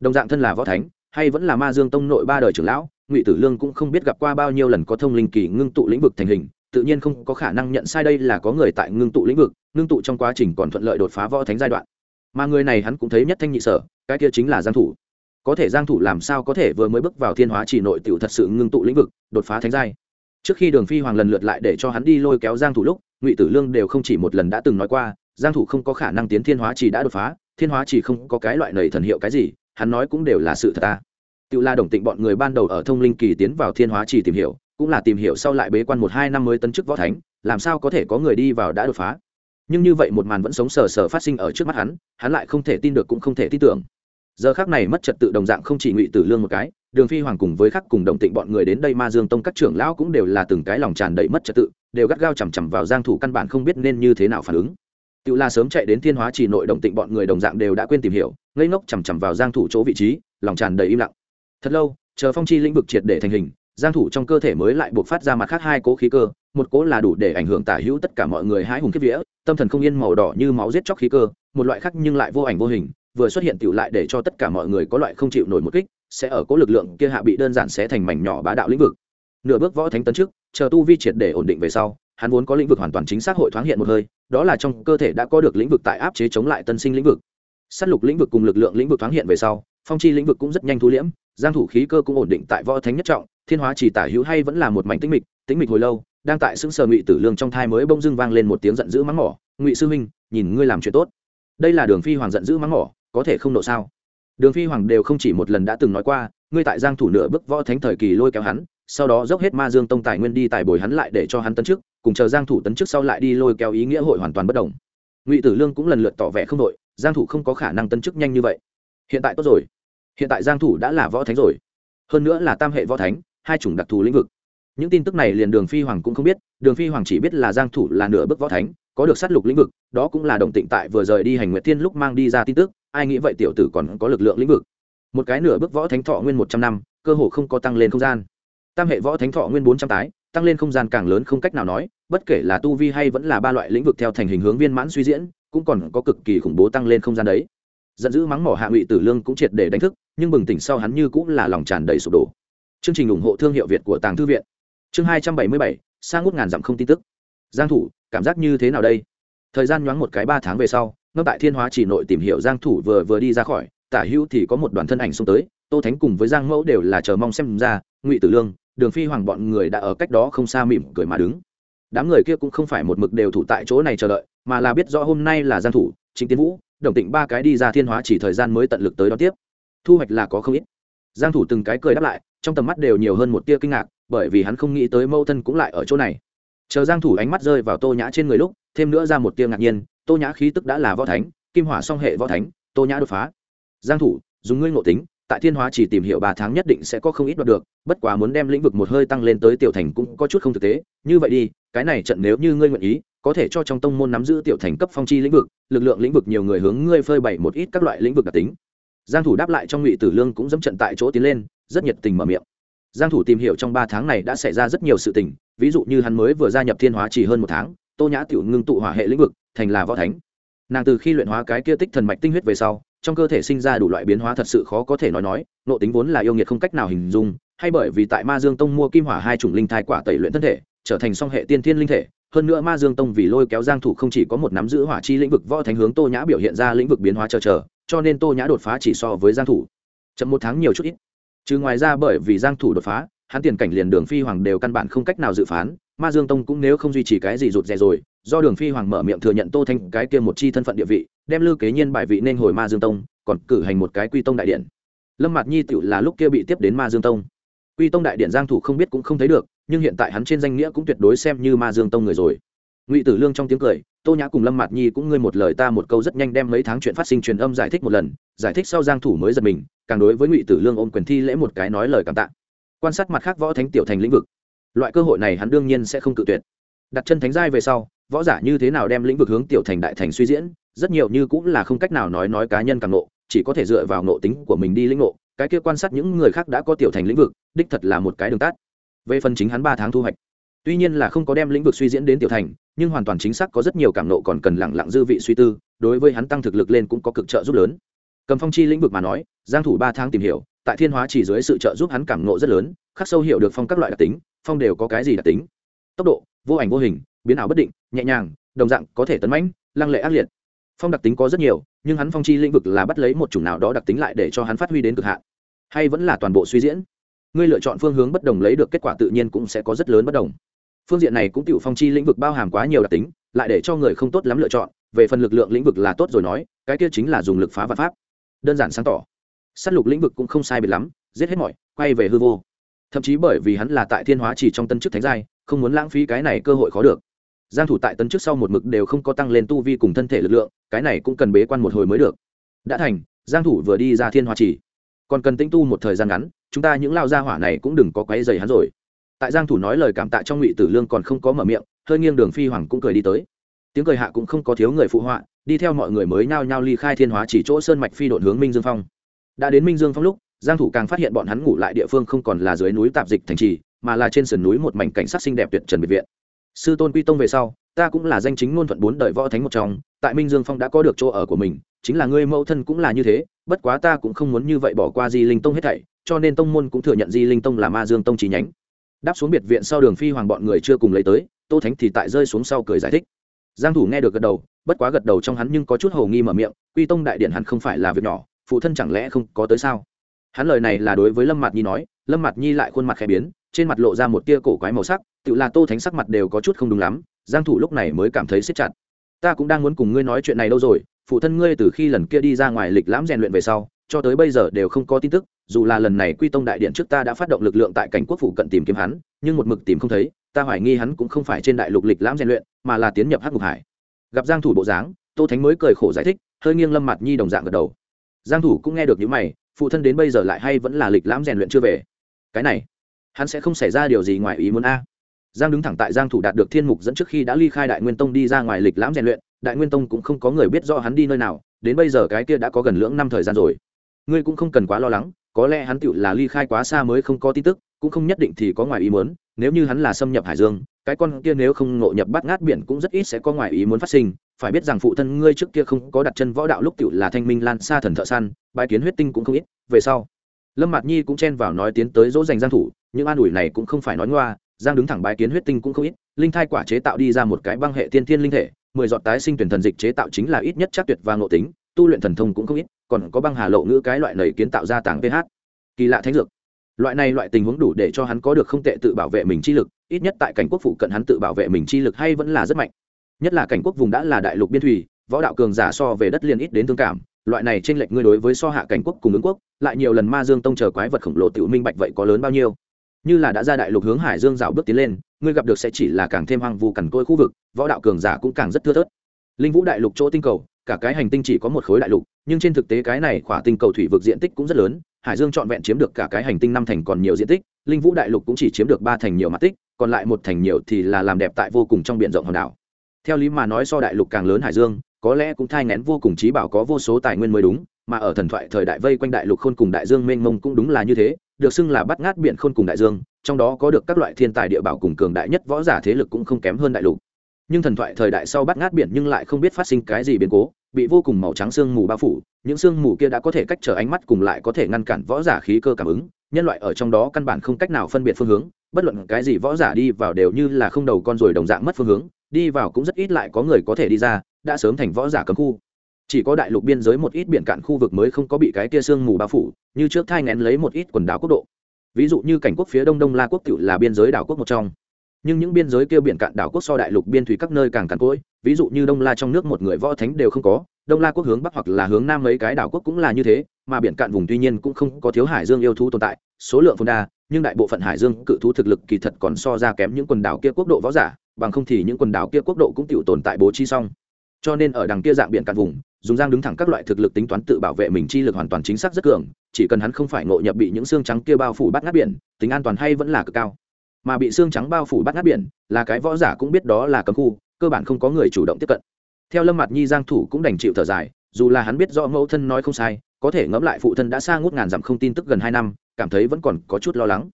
Speaker 1: Đồng dạng thân là võ thánh hay vẫn là ma dương tông nội ba đời trưởng lão, ngụy tử lương cũng không biết gặp qua bao nhiêu lần có thông linh kỳ ngưng tụ lĩnh vực thành hình, tự nhiên không có khả năng nhận sai đây là có người tại ngưng tụ lĩnh vực, ngưng tụ trong quá trình còn thuận lợi đột phá võ thánh giai đoạn. Mà người này hắn cũng thấy nhất thanh nhị sở, cái kia chính là giang thủ. Có thể giang thủ làm sao có thể vừa mới bước vào thiên hóa chỉ nội tiểu thật sự ngưng tụ lĩnh vực, đột phá thánh giai. Trước khi đường phi hoàng lần lượt lại để cho hắn đi lôi kéo giang thủ lúc, ngụy tử lương đều không chỉ một lần đã từng nói qua, giang thủ không có khả năng tiến thiên hóa chỉ đã đột phá, thiên hóa chỉ không có cái loại nầy thần hiệu cái gì hắn nói cũng đều là sự thật ta. Tự la đồng tịnh bọn người ban đầu ở thông linh kỳ tiến vào thiên hóa chỉ tìm hiểu, cũng là tìm hiểu sau lại bế quan một hai năm mới tấn chức võ thánh, làm sao có thể có người đi vào đã đột phá. Nhưng như vậy một màn vẫn sống sờ sờ phát sinh ở trước mắt hắn hắn lại không thể tin được cũng không thể tin tưởng. Giờ khác này mất trật tự đồng dạng không chỉ ngụy tử lương một cái, đường phi hoàng cùng với khắc cùng đồng tịnh bọn người đến đây ma dương tông các trưởng lão cũng đều là từng cái lòng tràn đầy mất trật tự, đều gắt gao chằm chằm vào giang thủ căn bản không biết nên như thế nào phản ứng tự la sớm chạy đến thiên hóa chỉ nội đồng tịnh bọn người đồng dạng đều đã quên tìm hiểu, ngây ngốc chằm chằm vào giang thủ chỗ vị trí, lòng tràn đầy im lặng. Thật lâu, chờ phong chi lĩnh vực triệt để thành hình, giang thủ trong cơ thể mới lại buộc phát ra mặt khác hai cố khí cơ, một cố là đủ để ảnh hưởng tả hữu tất cả mọi người hái hùng kiếp vía, tâm thần không yên màu đỏ như máu giết chóc khí cơ, một loại khác nhưng lại vô ảnh vô hình, vừa xuất hiện tiểu lại để cho tất cả mọi người có loại không chịu nổi một kích, sẽ ở cố lực lượng kia hạ bị đơn giản xé thành mảnh nhỏ bá đạo lĩnh vực. Nửa bước võ thánh tấn trước, chờ tu vi triệt để ổn định về sau hắn vốn có lĩnh vực hoàn toàn chính xác hội thoáng hiện một hơi, đó là trong cơ thể đã có được lĩnh vực tại áp chế chống lại tân sinh lĩnh vực. S á t lục lĩnh vực cùng lực lượng lĩnh vực thoáng hiện về sau, phong chi lĩnh vực cũng rất nhanh thu liễm, giang thủ khí cơ cũng ổn định tại võ thánh nhất trọng, thiên hóa chỉ tả hữu hay vẫn là một mảnh tĩnh mịch tĩnh mịch hồi lâu, đang tại xứng sờ ngụy tử lương trong thai mới bông dưng vang lên một tiếng giận dữ mắng mỏ, ngụy sư huynh, nhìn ngươi làm chuyện tốt. Đây là đường phi hoàng giận dữ mắng mỏ, có thể không nộ sao? Đường phi hoàng đều không chỉ một lần đã từng nói qua, ngươi tại giang thủ nửa bước võ thánh thời kỳ lôi kéo hắn, sau đó dốc hết ma dương tông tài nguyên đi tài bồi hắn lại để cho hắn tấn trước cùng chờ giang thủ tấn trước sau lại đi lôi kéo ý nghĩa hội hoàn toàn bất động ngụy tử lương cũng lần lượt tỏ vẻ không đội, giang thủ không có khả năng tấn chức nhanh như vậy. Hiện tại tốt rồi. Hiện tại giang thủ đã là võ thánh rồi. Hơn nữa là tam hệ võ thánh, hai chủng đặc thù lĩnh vực. Những tin tức này liền đường phi hoàng cũng không biết, đường phi hoàng chỉ biết là giang thủ là nửa bước võ thánh, có được sát lục lĩnh vực, đó cũng là động tịnh tại vừa rời đi hành nguyệt thiên lúc mang đi ra tin tức, ai nghĩ vậy tiểu tử còn có lực lượng lĩnh vực. Một cái nửa bước võ thánh thọ nguyên một trăm năm, cơ hồ không có tăng lên không gian. Tam hệ võ thánh thọ nguyên bốn trăm tái, tăng lên không gian càng lớn không cách nào nói bất kể là tu vi hay vẫn là ba loại lĩnh vực theo thành hình hướng viên mãn suy diễn, cũng còn có cực kỳ khủng bố tăng lên không gian đấy. Giận dữ mắng mỏ hạ ngụy tử lương cũng triệt để đánh thức, nhưng bừng tỉnh sau hắn như cũng là lòng tràn đầy sụp đổ. Chương trình ủng hộ thương hiệu việt của tàng thư viện. Chương hai trăm bảy mươi bảy sang ngút ngàn dặm không tin tức. Giang thủ, cảm giác như thế nào đây? Thời gian nhoáng một cái ba tháng về sau, ngâm tại thiên hóa chỉ nội tìm hiểu giang thủ vừa vừa đi ra khỏi, tả hữu thì có một đoàn thân ảnh xông tới, tô thánh cùng với giang mẫu đều là chờ mong xem ra, ngụy tử lương, đường phi hoàng bọn người đã ở cách đó không xa mỉm cười mà đứng đám người kia cũng không phải một mực đều thủ tại chỗ này chờ đợi, mà là biết rõ hôm nay là giang thủ chính tiến vũ, đồng tịnh ba cái đi ra thiên hóa chỉ thời gian mới tận lực tới đón tiếp. Thu hoạch là có không ít. Giang thủ từng cái cười đáp lại, trong tầm mắt đều nhiều hơn một tia kinh ngạc, bởi vì hắn không nghĩ tới mâu thân cũng lại ở chỗ này. Chờ giang thủ ánh mắt rơi vào tô nhã trên người lúc, thêm nữa ra một tia ngạc nhiên, tô nhã khí tức đã là võ thánh, kim hỏa song hệ võ thánh, tô nhã đột phá. Giang thủ, dùng ngươi ngộ tính tại thiên hóa chỉ tìm hiểu ba tháng nhất định sẽ có không ít đoạt được, bất quá muốn đem lĩnh vực một hơi tăng lên tới tiểu thành cũng có chút không thực tế. Như vậy đi, cái này trận nếu như ngươi nguyện ý, có thể cho trong tông môn nắm giữ tiểu thành cấp phong chi lĩnh vực, lực lượng lĩnh vực nhiều người hướng ngươi phơi bày một ít các loại lĩnh vực đặc tính. Giang thủ đáp lại trong ngụy tử lương cũng dẫm trận tại chỗ tiến lên, rất nhiệt tình mở miệng. Giang thủ tìm hiểu trong ba tháng này đã xảy ra rất nhiều sự tình, ví dụ như hắn mới vừa gia nhập thiên hóa chỉ hơn một tháng, tô nhã tiểu ngưng tụ hỏa hệ lĩnh vực, thành là võ thánh. Nàng từ khi luyện hóa cái kia tích thần mạch tinh huyết về sau trong cơ thể sinh ra đủ loại biến hóa thật sự khó có thể nói nói, nộ tính vốn là yêu nghiệt không cách nào hình dung, hay bởi vì tại ma dương tông mua kim hỏa hai chủng linh thai quả tẩy luyện thân thể, trở thành song hệ tiên thiên linh thể. Hơn nữa ma dương tông vì lôi kéo giang thủ không chỉ có một nắm giữ hỏa chi lĩnh vực võ thánh hướng tô nhã biểu hiện ra lĩnh vực biến hóa chờ chờ, cho nên tô nhã đột phá chỉ so với giang thủ chậm một tháng nhiều chút ít. Trừ ngoài ra bởi vì giang thủ đột phá, hắn tiền cảnh liền đường phi hoàng đều căn bản không cách nào dự phán, ma dương tông cũng nếu không duy trì cái gì rụt rè rồi do đường phi hoàng mở miệng thừa nhận tô thanh cái kia một chi thân phận địa vị, đem lư kế nhiên bài vị nên hồi ma dương tông, còn cử hành một cái quy tông đại điện. Lâm mạt nhi tựu là lúc kia bị tiếp đến ma dương tông. Quy tông đại điện giang thủ không biết cũng không thấy được, nhưng hiện tại hắn trên danh nghĩa cũng tuyệt đối xem như ma dương tông người rồi. Ngụy tử lương trong tiếng cười, tô nhã cùng lâm mạt nhi cũng ngươi một lời ta một câu rất nhanh đem mấy tháng chuyện phát sinh truyền âm giải thích một lần, giải thích sau giang thủ mới giật mình, càng đối với ngụy tử lương ôm quyền thi lễ một cái nói lời cảm tạ. Quan sát mặt khác võ thánh tiểu thành lĩnh vực, loại cơ hội này hắn đương nhiên sẽ không cự tuyệt đặt chân thánh giai về sau, võ giả như thế nào đem lĩnh vực hướng tiểu thành đại thành suy diễn, rất nhiều như cũng là không cách nào nói nói cá nhân càng nộ chỉ có thể dựa vào nộ tính của mình đi lĩnh nộ cái kia quan sát những người khác đã có tiểu thành lĩnh vực, đích thật là một cái đường tắt. Về phần chính hắn ba tháng thu hoạch, tuy nhiên là không có đem lĩnh vực suy diễn đến tiểu thành, nhưng hoàn toàn chính xác có rất nhiều cảm nộ còn cần lẳng lặng dư vị suy tư, đối với hắn tăng thực lực lên cũng có cực trợ giúp lớn. Cầm phong chi lĩnh vực mà nói, giang thủ ba tháng tìm hiểu, tại thiên hóa chỉ dưới sự trợ giúp hắn cảm nộ rất lớn, khắc sâu hiểu được phong các loại đặc tính, phong đều có cái gì đặc tính. Tốc độ vô ảnh vô hình, biến ảo bất định, nhẹ nhàng, đồng dạng có thể tấn mãnh, lăng lệ ác liệt. Phong đặc tính có rất nhiều, nhưng hắn phong chi lĩnh vực là bắt lấy một chủng nào đó đặc tính lại để cho hắn phát huy đến cực hạn. Hay vẫn là toàn bộ suy diễn? Ngươi lựa chọn phương hướng bất đồng lấy được kết quả tự nhiên cũng sẽ có rất lớn bất đồng. Phương diện này cũng tự phong chi lĩnh vực bao hàm quá nhiều đặc tính, lại để cho người không tốt lắm lựa chọn. Về phần lực lượng lĩnh vực là tốt rồi nói, cái kia chính là dùng lực phá vật pháp. Đơn giản sáng tỏ. S á t lục lĩnh vực cũng không sai biệt lắm, giết hết mọi, quay về hư vô. Thậm chí bởi vì hắn là tại thiên hóa chỉ trong tân chức thánh giai không muốn lãng phí cái này cơ hội khó được. Giang thủ tại tân trước sau một mực đều không có tăng lên tu vi cùng thân thể lực lượng, cái này cũng cần bế quan một hồi mới được. Đã thành, giang thủ vừa đi ra thiên Hoa chỉ. Còn cần tĩnh tu một thời gian ngắn, chúng ta những lao gia hỏa này cũng đừng có quấy rầy hắn rồi. Tại giang thủ nói lời cảm tạ trong ngụy tử lương còn không có mở miệng, hơi nghiêng đường phi hoàng cũng cười đi tới. Tiếng cười hạ cũng không có thiếu người phụ họa, đi theo mọi người mới nhao nhao ly khai thiên hóa chỉ chỗ sơn mạch phi độn hướng minh dương phong. Đã đến minh dương phong lúc, giang thủ càng phát hiện bọn hắn ngủ lại địa phương không còn là dưới núi tạp dịch thành trì mà là trên sườn núi một mảnh cảnh sắc xinh đẹp tuyệt trần biệt viện. Sư tôn quy tông về sau, ta cũng là danh chính ngôn thuận bốn đời võ thánh một trong, tại minh dương phong đã có được chỗ ở của mình, chính là ngươi mẫu thân cũng là như thế, bất quá ta cũng không muốn như vậy bỏ qua di linh tông hết thảy, cho nên tông môn cũng thừa nhận di linh tông là ma dương tông chi nhánh. Đáp xuống biệt viện sau đường phi hoàng bọn người chưa cùng lấy tới, tô thánh thì tại rơi xuống sau cười giải thích. Giang thủ nghe được gật đầu, bất quá gật đầu trong hắn nhưng có chút hồ nghi mở miệng, quy tông đại điện hắn không phải là việc nhỏ, phụ thân chẳng lẽ không có tới sao? Hắn lời này là đối với lâm mạt nhi nói, lâm mạt nhi lại khuôn mặt khẽ biến trên mặt lộ ra một tia cổ quái màu sắc, tự là tô thánh sắc mặt đều có chút không đúng lắm, giang thủ lúc này mới cảm thấy siết chặt. Ta cũng đang muốn cùng ngươi nói chuyện này đâu rồi, phụ thân ngươi từ khi lần kia đi ra ngoài lịch lãm rèn luyện về sau, cho tới bây giờ đều không có tin tức, dù là lần này quy tông đại điện trước ta đã phát động lực lượng tại cảnh quốc phủ cận tìm kiếm hắn, nhưng một mực tìm không thấy, ta hoài nghi hắn cũng không phải trên đại lục lịch lãm rèn luyện, mà là tiến nhập hắc ngục hải. Gặp giang thủ bộ dáng, tô thánh mới cười khổ giải thích, hơi nghiêng lâm mặt nhi đồng dạng gật đầu. Giang thủ cũng nghe được những mày, phụ thân đến bây giờ lại hay vẫn là lịch lãm rèn luyện chưa về. Cái này hắn sẽ không xảy ra điều gì ngoài ý muốn a. Giang đứng thẳng tại giang thủ đạt được thiên mục dẫn trước khi đã ly khai đại nguyên tông đi ra ngoài lịch lãm rèn luyện, đại nguyên tông cũng không có người biết rõ hắn đi nơi nào, đến bây giờ cái kia đã có gần lưỡng năm thời gian rồi. Ngươi cũng không cần quá lo lắng, có lẽ hắn tựu là ly khai quá xa mới không có tin tức, cũng không nhất định thì có ngoài ý muốn, nếu như hắn là xâm nhập hải dương, cái con kia nếu không ngộ nhập bắt ngát biển cũng rất ít sẽ có ngoài ý muốn phát sinh. Phải biết rằng phụ thân ngươi trước kia không có đặt chân võ đạo lúc tựu là thanh minh lan xa thần thợ săn bài kiến huyết tinh cũng không ít, về sau lâm mạt nhi cũng chen vào nói tiến tới dỗ dành giang thủ những an ủi này cũng không phải nói ngoa, giang đứng thẳng bái kiến huyết tinh cũng không ít, linh thai quả chế tạo đi ra một cái băng hệ tiên thiên linh thể, mười giọt tái sinh tuyển thần dịch chế tạo chính là ít nhất chắc tuyệt và ngộ tính, tu luyện thần thông cũng không ít, còn có băng hà lộ ngữ cái loại nầy kiến tạo ra tảng ph. Kỳ lạ thánh dược. Loại này loại tình huống đủ để cho hắn có được không tệ tự bảo vệ mình chi lực, ít nhất tại cảnh quốc phụ cận hắn tự bảo vệ mình chi lực hay vẫn là rất mạnh. Nhất là cảnh quốc vùng đã là đại lục biên thủy, võ đạo cường giả so về đất liền ít đến thương cảm loại này trên lệch ngươi đối với so hạ cảnh quốc cùng ứng quốc, lại nhiều lần ma dương tông chờ quái vật khổng lồ tiểu minh bạch vậy có lớn bao nhiêu? Như là đã ra đại lục hướng hải dương dạo bước tiến lên, ngươi gặp được sẽ chỉ là càng thêm hoang vu cằn côi khu vực, võ đạo cường giả cũng càng rất thưa thớt. Linh vũ đại lục chỗ tinh cầu, cả cái hành tinh chỉ có một khối đại lục, nhưng trên thực tế cái này khỏa tinh cầu thủy vực diện tích cũng rất lớn, hải dương trọn vẹn chiếm được cả cái hành tinh năm thành còn nhiều diện tích, linh vũ đại lục cũng chỉ chiếm được ba thành nhiều mặt tích, còn lại một thành nhiều thì là làm đẹp tại vô cùng trong b rộng hòn đảo. Theo lý mà nói so đại lục càng lớn hải dương có lẽ cũng thai ngén vô cùng trí bảo có vô số tài nguyên mới đúng, mà ở thần thoại thời đại vây quanh đại lục khôn cùng đại dương mênh mông cũng đúng là như thế, được xưng là bắt ngát biển khôn cùng đại dương, trong đó có được các loại thiên tài địa bảo cùng cường đại nhất võ giả thế lực cũng không kém hơn đại lục. Nhưng thần thoại thời đại sau bắt ngát biển nhưng lại không biết phát sinh cái gì biến cố, bị vô cùng màu trắng sương mù bao phủ, những sương mù kia đã có thể cách trở ánh mắt cùng lại có thể ngăn cản võ giả khí cơ cảm ứng, nhân loại ở trong đó căn bản không cách nào phân biệt phương hướng, bất luận cái gì võ giả đi vào đều như là không đầu con ruồi đồng dạng mất phương hướng, đi vào cũng rất ít lại có người có thể đi ra đã sớm thành võ giả cấm khu. Chỉ có đại lục biên giới một ít biển cạn khu vực mới không có bị cái kia sương mù bao phủ, như trước thai ngén lấy một ít quần đảo quốc độ. Ví dụ như cảnh quốc phía đông đông la quốc cựu là biên giới đảo quốc một trong. Nhưng những biên giới kia biển cạn đảo quốc so đại lục biên thủy các nơi càng cằn cỗi, ví dụ như đông la trong nước một người võ thánh đều không có, đông la quốc hướng bắc hoặc là hướng nam mấy cái đảo quốc cũng là như thế, mà biển cạn vùng tuy nhiên cũng không có thiếu hải dương yêu thú tồn tại, số lượng phồn đa, nhưng đại bộ phận hải dương cự thú thực lực kỳ thật còn so ra kém những quần đảo kia quốc độ võ giả, bằng không thì những quần đảo kia quốc độ cũng tự tồn tại bố trí xong cho nên ở đằng kia dạng biển cạn vùng, dùng giang đứng thẳng các loại thực lực tính toán tự bảo vệ mình chi lực hoàn toàn chính xác rất cường, chỉ cần hắn không phải ngộ nhập bị những xương trắng kia bao phủ bắt ngát biển, tính an toàn hay vẫn là cực cao. Mà bị xương trắng bao phủ bắt ngát biển, là cái võ giả cũng biết đó là cấm khu, cơ bản không có người chủ động tiếp cận. Theo lâm mặt nhi giang thủ cũng đành chịu thở dài, dù là hắn biết rõ mẫu thân nói không sai, có thể ngẫm lại phụ thân đã xa ngút ngàn dặm không tin tức gần hai năm, cảm thấy vẫn còn có chút lo lắng.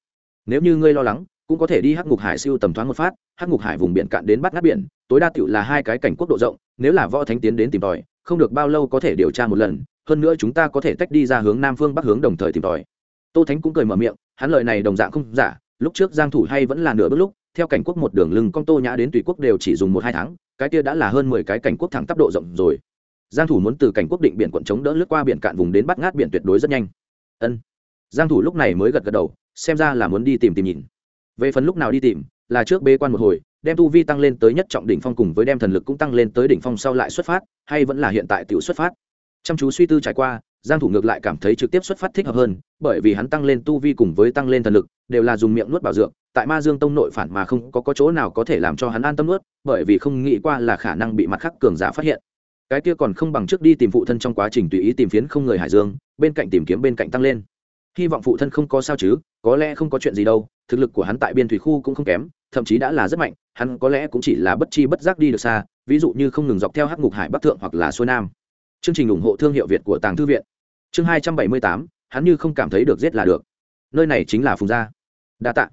Speaker 1: Nếu như ngươi lo lắng, cũng có thể đi hắc ngục hải siêu tầm thoáng một phát, hắc ngục hải vùng biển cạn đến bắt ngát biển tối đa tiểu là hai cái cảnh quốc độ rộng, nếu là võ thánh tiến đến tìm tòi, không được bao lâu có thể điều tra một lần, hơn nữa chúng ta có thể tách đi ra hướng nam phương bắc hướng đồng thời tìm tòi. Tô thánh cũng cười mở miệng, hắn lời này đồng dạng không giả, lúc trước giang thủ hay vẫn là nửa bước lúc, theo cảnh quốc một đường lưng con tô nhã đến tùy quốc đều chỉ dùng một hai tháng, cái kia đã là hơn mười cái cảnh quốc thẳng tắp độ rộng rồi. Giang thủ muốn từ cảnh quốc định biển quận chống đỡ lướt qua biển cạn vùng đến bắt ngát biển tuyệt đối rất nhanh. Ân. Giang thủ lúc này mới gật gật đầu, xem ra là muốn đi tìm tìm nhìn. Về phần lúc nào đi tìm là trước bế quan một hồi đem tu vi tăng lên tới nhất trọng đỉnh phong cùng với đem thần lực cũng tăng lên tới đỉnh phong sau lại xuất phát hay vẫn là hiện tại tiểu xuất phát. Chăm chú suy tư trải qua giang thủ ngược lại cảm thấy trực tiếp xuất phát thích hợp hơn bởi vì hắn tăng lên tu vi cùng với tăng lên thần lực đều là dùng miệng nuốt bảo dưỡng tại ma dương tông nội phản mà không có, có chỗ nào có thể làm cho hắn an tâm nuốt bởi vì không nghĩ qua là khả năng bị mặt khác cường giả phát hiện. Cái kia còn không bằng trước đi tìm phụ thân trong quá trình tùy ý tìm phiến không người hải dương bên cạnh tìm kiếm bên cạnh tăng lên. Hy vọng phụ thân không có sao chứ có lẽ không có chuyện gì đâu thực lực của hắn tại biên thủy khu cũng không kém, thậm chí đã là rất mạnh, hắn có lẽ cũng chỉ là bất chi bất giác đi được xa, ví dụ như không ngừng dọc theo hắc ngục hải bắc thượng hoặc là xuôi nam. Chương trình ủng hộ thương hiệu việt của tàng thư viện. Chương hai trăm bảy mươi tám, hắn như không cảm thấy được giết là được. Nơi này chính là phùng gia. Đa tạ.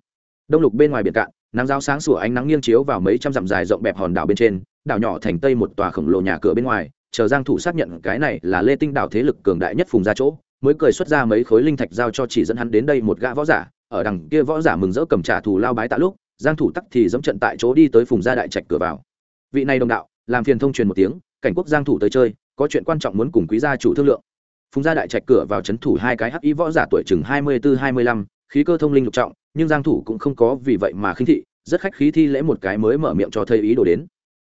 Speaker 1: Đông lục bên ngoài biển cạn, nắng giáo sáng sủa ánh nắng nghiêng chiếu vào mấy trăm dặm dài rộng bẹp hòn đảo bên trên, đảo nhỏ thành tây một tòa khổng lồ nhà cửa bên ngoài, chờ giang thủ xác nhận cái này là lê tinh đảo thế lực cường đại nhất phùng gia chỗ, mới cười xuất ra mấy khối linh thạch giao cho chỉ dẫn hắn đến đây một gã võ giả ở đằng kia võ giả mừng rỡ cầm trả thù lao bái tạ lúc, giang thủ tắc thì dẫm trận tại chỗ đi tới phùng gia đại trạch cửa vào. Vị này đồng đạo, làm phiền thông truyền một tiếng, cảnh quốc giang thủ tới chơi, có chuyện quan trọng muốn cùng quý gia chủ thương lượng. Phùng gia đại trạch cửa vào chấn thủ hai cái hắc y võ giả tuổi chừng hai mươi bốn hai mươi lăm, khí cơ thông linh lục trọng, nhưng giang thủ cũng không có vì vậy mà khinh thị, rất khách khí thi lễ một cái mới mở miệng cho thầy ý đồ đến.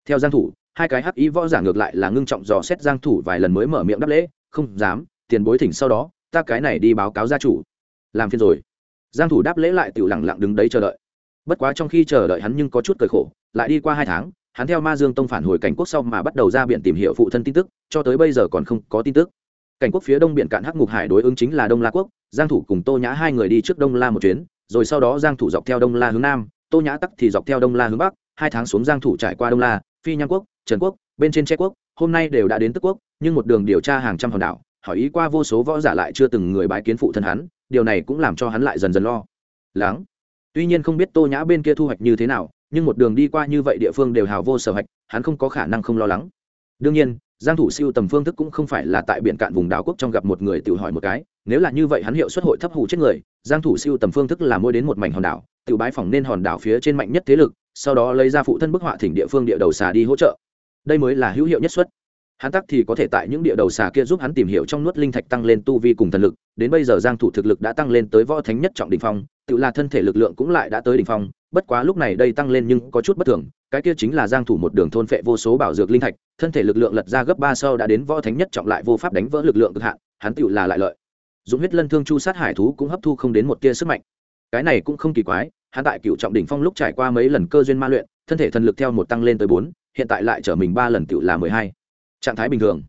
Speaker 1: Theo giang thủ, hai cái hắc y võ giả ngược lại là ngưng trọng dò xét giang thủ vài lần mới mở miệng đáp lễ, không dám, tiền bối thỉnh sau đó, ta cái này đi báo cáo gia chủ. Làm phiền rồi giang thủ đáp lễ lại tiểu lặng lặng đứng đấy chờ đợi. Bất quá trong khi chờ đợi hắn nhưng có chút cười khổ, lại đi qua hai tháng, hắn theo ma dương tông phản hồi cảnh quốc sau mà bắt đầu ra biển tìm hiểu phụ thân tin tức, cho tới bây giờ còn không có tin tức. Cảnh quốc phía đông biển cạn hắc ngục hải đối ứng chính là đông la quốc, giang thủ cùng tô nhã hai người đi trước đông la một chuyến, rồi sau đó giang thủ dọc theo đông la hướng nam, tô nhã tắc thì dọc theo đông la hướng bắc, hai tháng xuống giang thủ trải qua đông la, phi nham quốc, trần quốc, bên trên che quốc, hôm nay đều đã đến tức quốc, nhưng một đường điều tra hàng trăm hòn đảo, hỏi ý qua vô số võ giả lại chưa từng người bái kiến phụ thân hắn điều này cũng làm cho hắn lại dần dần lo. Lắng tuy nhiên không biết tô nhã bên kia thu hoạch như thế nào, nhưng một đường đi qua như vậy địa phương đều hào vô sở hạch hắn không có khả năng không lo lắng. Đương nhiên, giang thủ siêu tầm phương thức cũng không phải là tại biển cạn vùng đảo quốc trong gặp một người tự hỏi một cái, nếu là như vậy hắn hiệu suất hội thấp hủ chết người, giang thủ siêu tầm phương thức là mua đến một mảnh hòn đảo, tự bái phỏng nên hòn đảo phía trên mạnh nhất thế lực, sau đó lấy ra phụ thân bức họa thỉnh địa phương địa đầu xà đi hỗ trợ. Đây mới là hữu hiệu nhất suất hắn tắc thì có thể tại những địa đầu xà kia giúp hắn tìm hiểu trong nuốt linh thạch tăng lên tu vi cùng thần lực, đến bây giờ giang thủ thực lực đã tăng lên tới võ thánh nhất trọng đỉnh phong, tự là thân thể lực lượng cũng lại đã tới đỉnh phong, bất quá lúc này đây tăng lên nhưng có chút bất thường, cái kia chính là giang thủ một đường thôn phệ vô số bảo dược linh thạch, thân thể lực lượng lật ra gấp ba sau đã đến võ thánh nhất trọng lại vô pháp đánh vỡ lực lượng cực hạn, hắn tự là lại lợi. Dùng huyết lân thương chu sát hải thú cũng hấp thu không đến một tia sức mạnh. Cái này cũng không kỳ quái, hắn tại cựu trọng đỉnh phong lúc trải qua mấy lần cơ duyên ma luyện, thân thể thần lực theo một tăng lên tới bốn, hiện tại lại trở mình ba lần tự là mười hai trạng thái bình thường.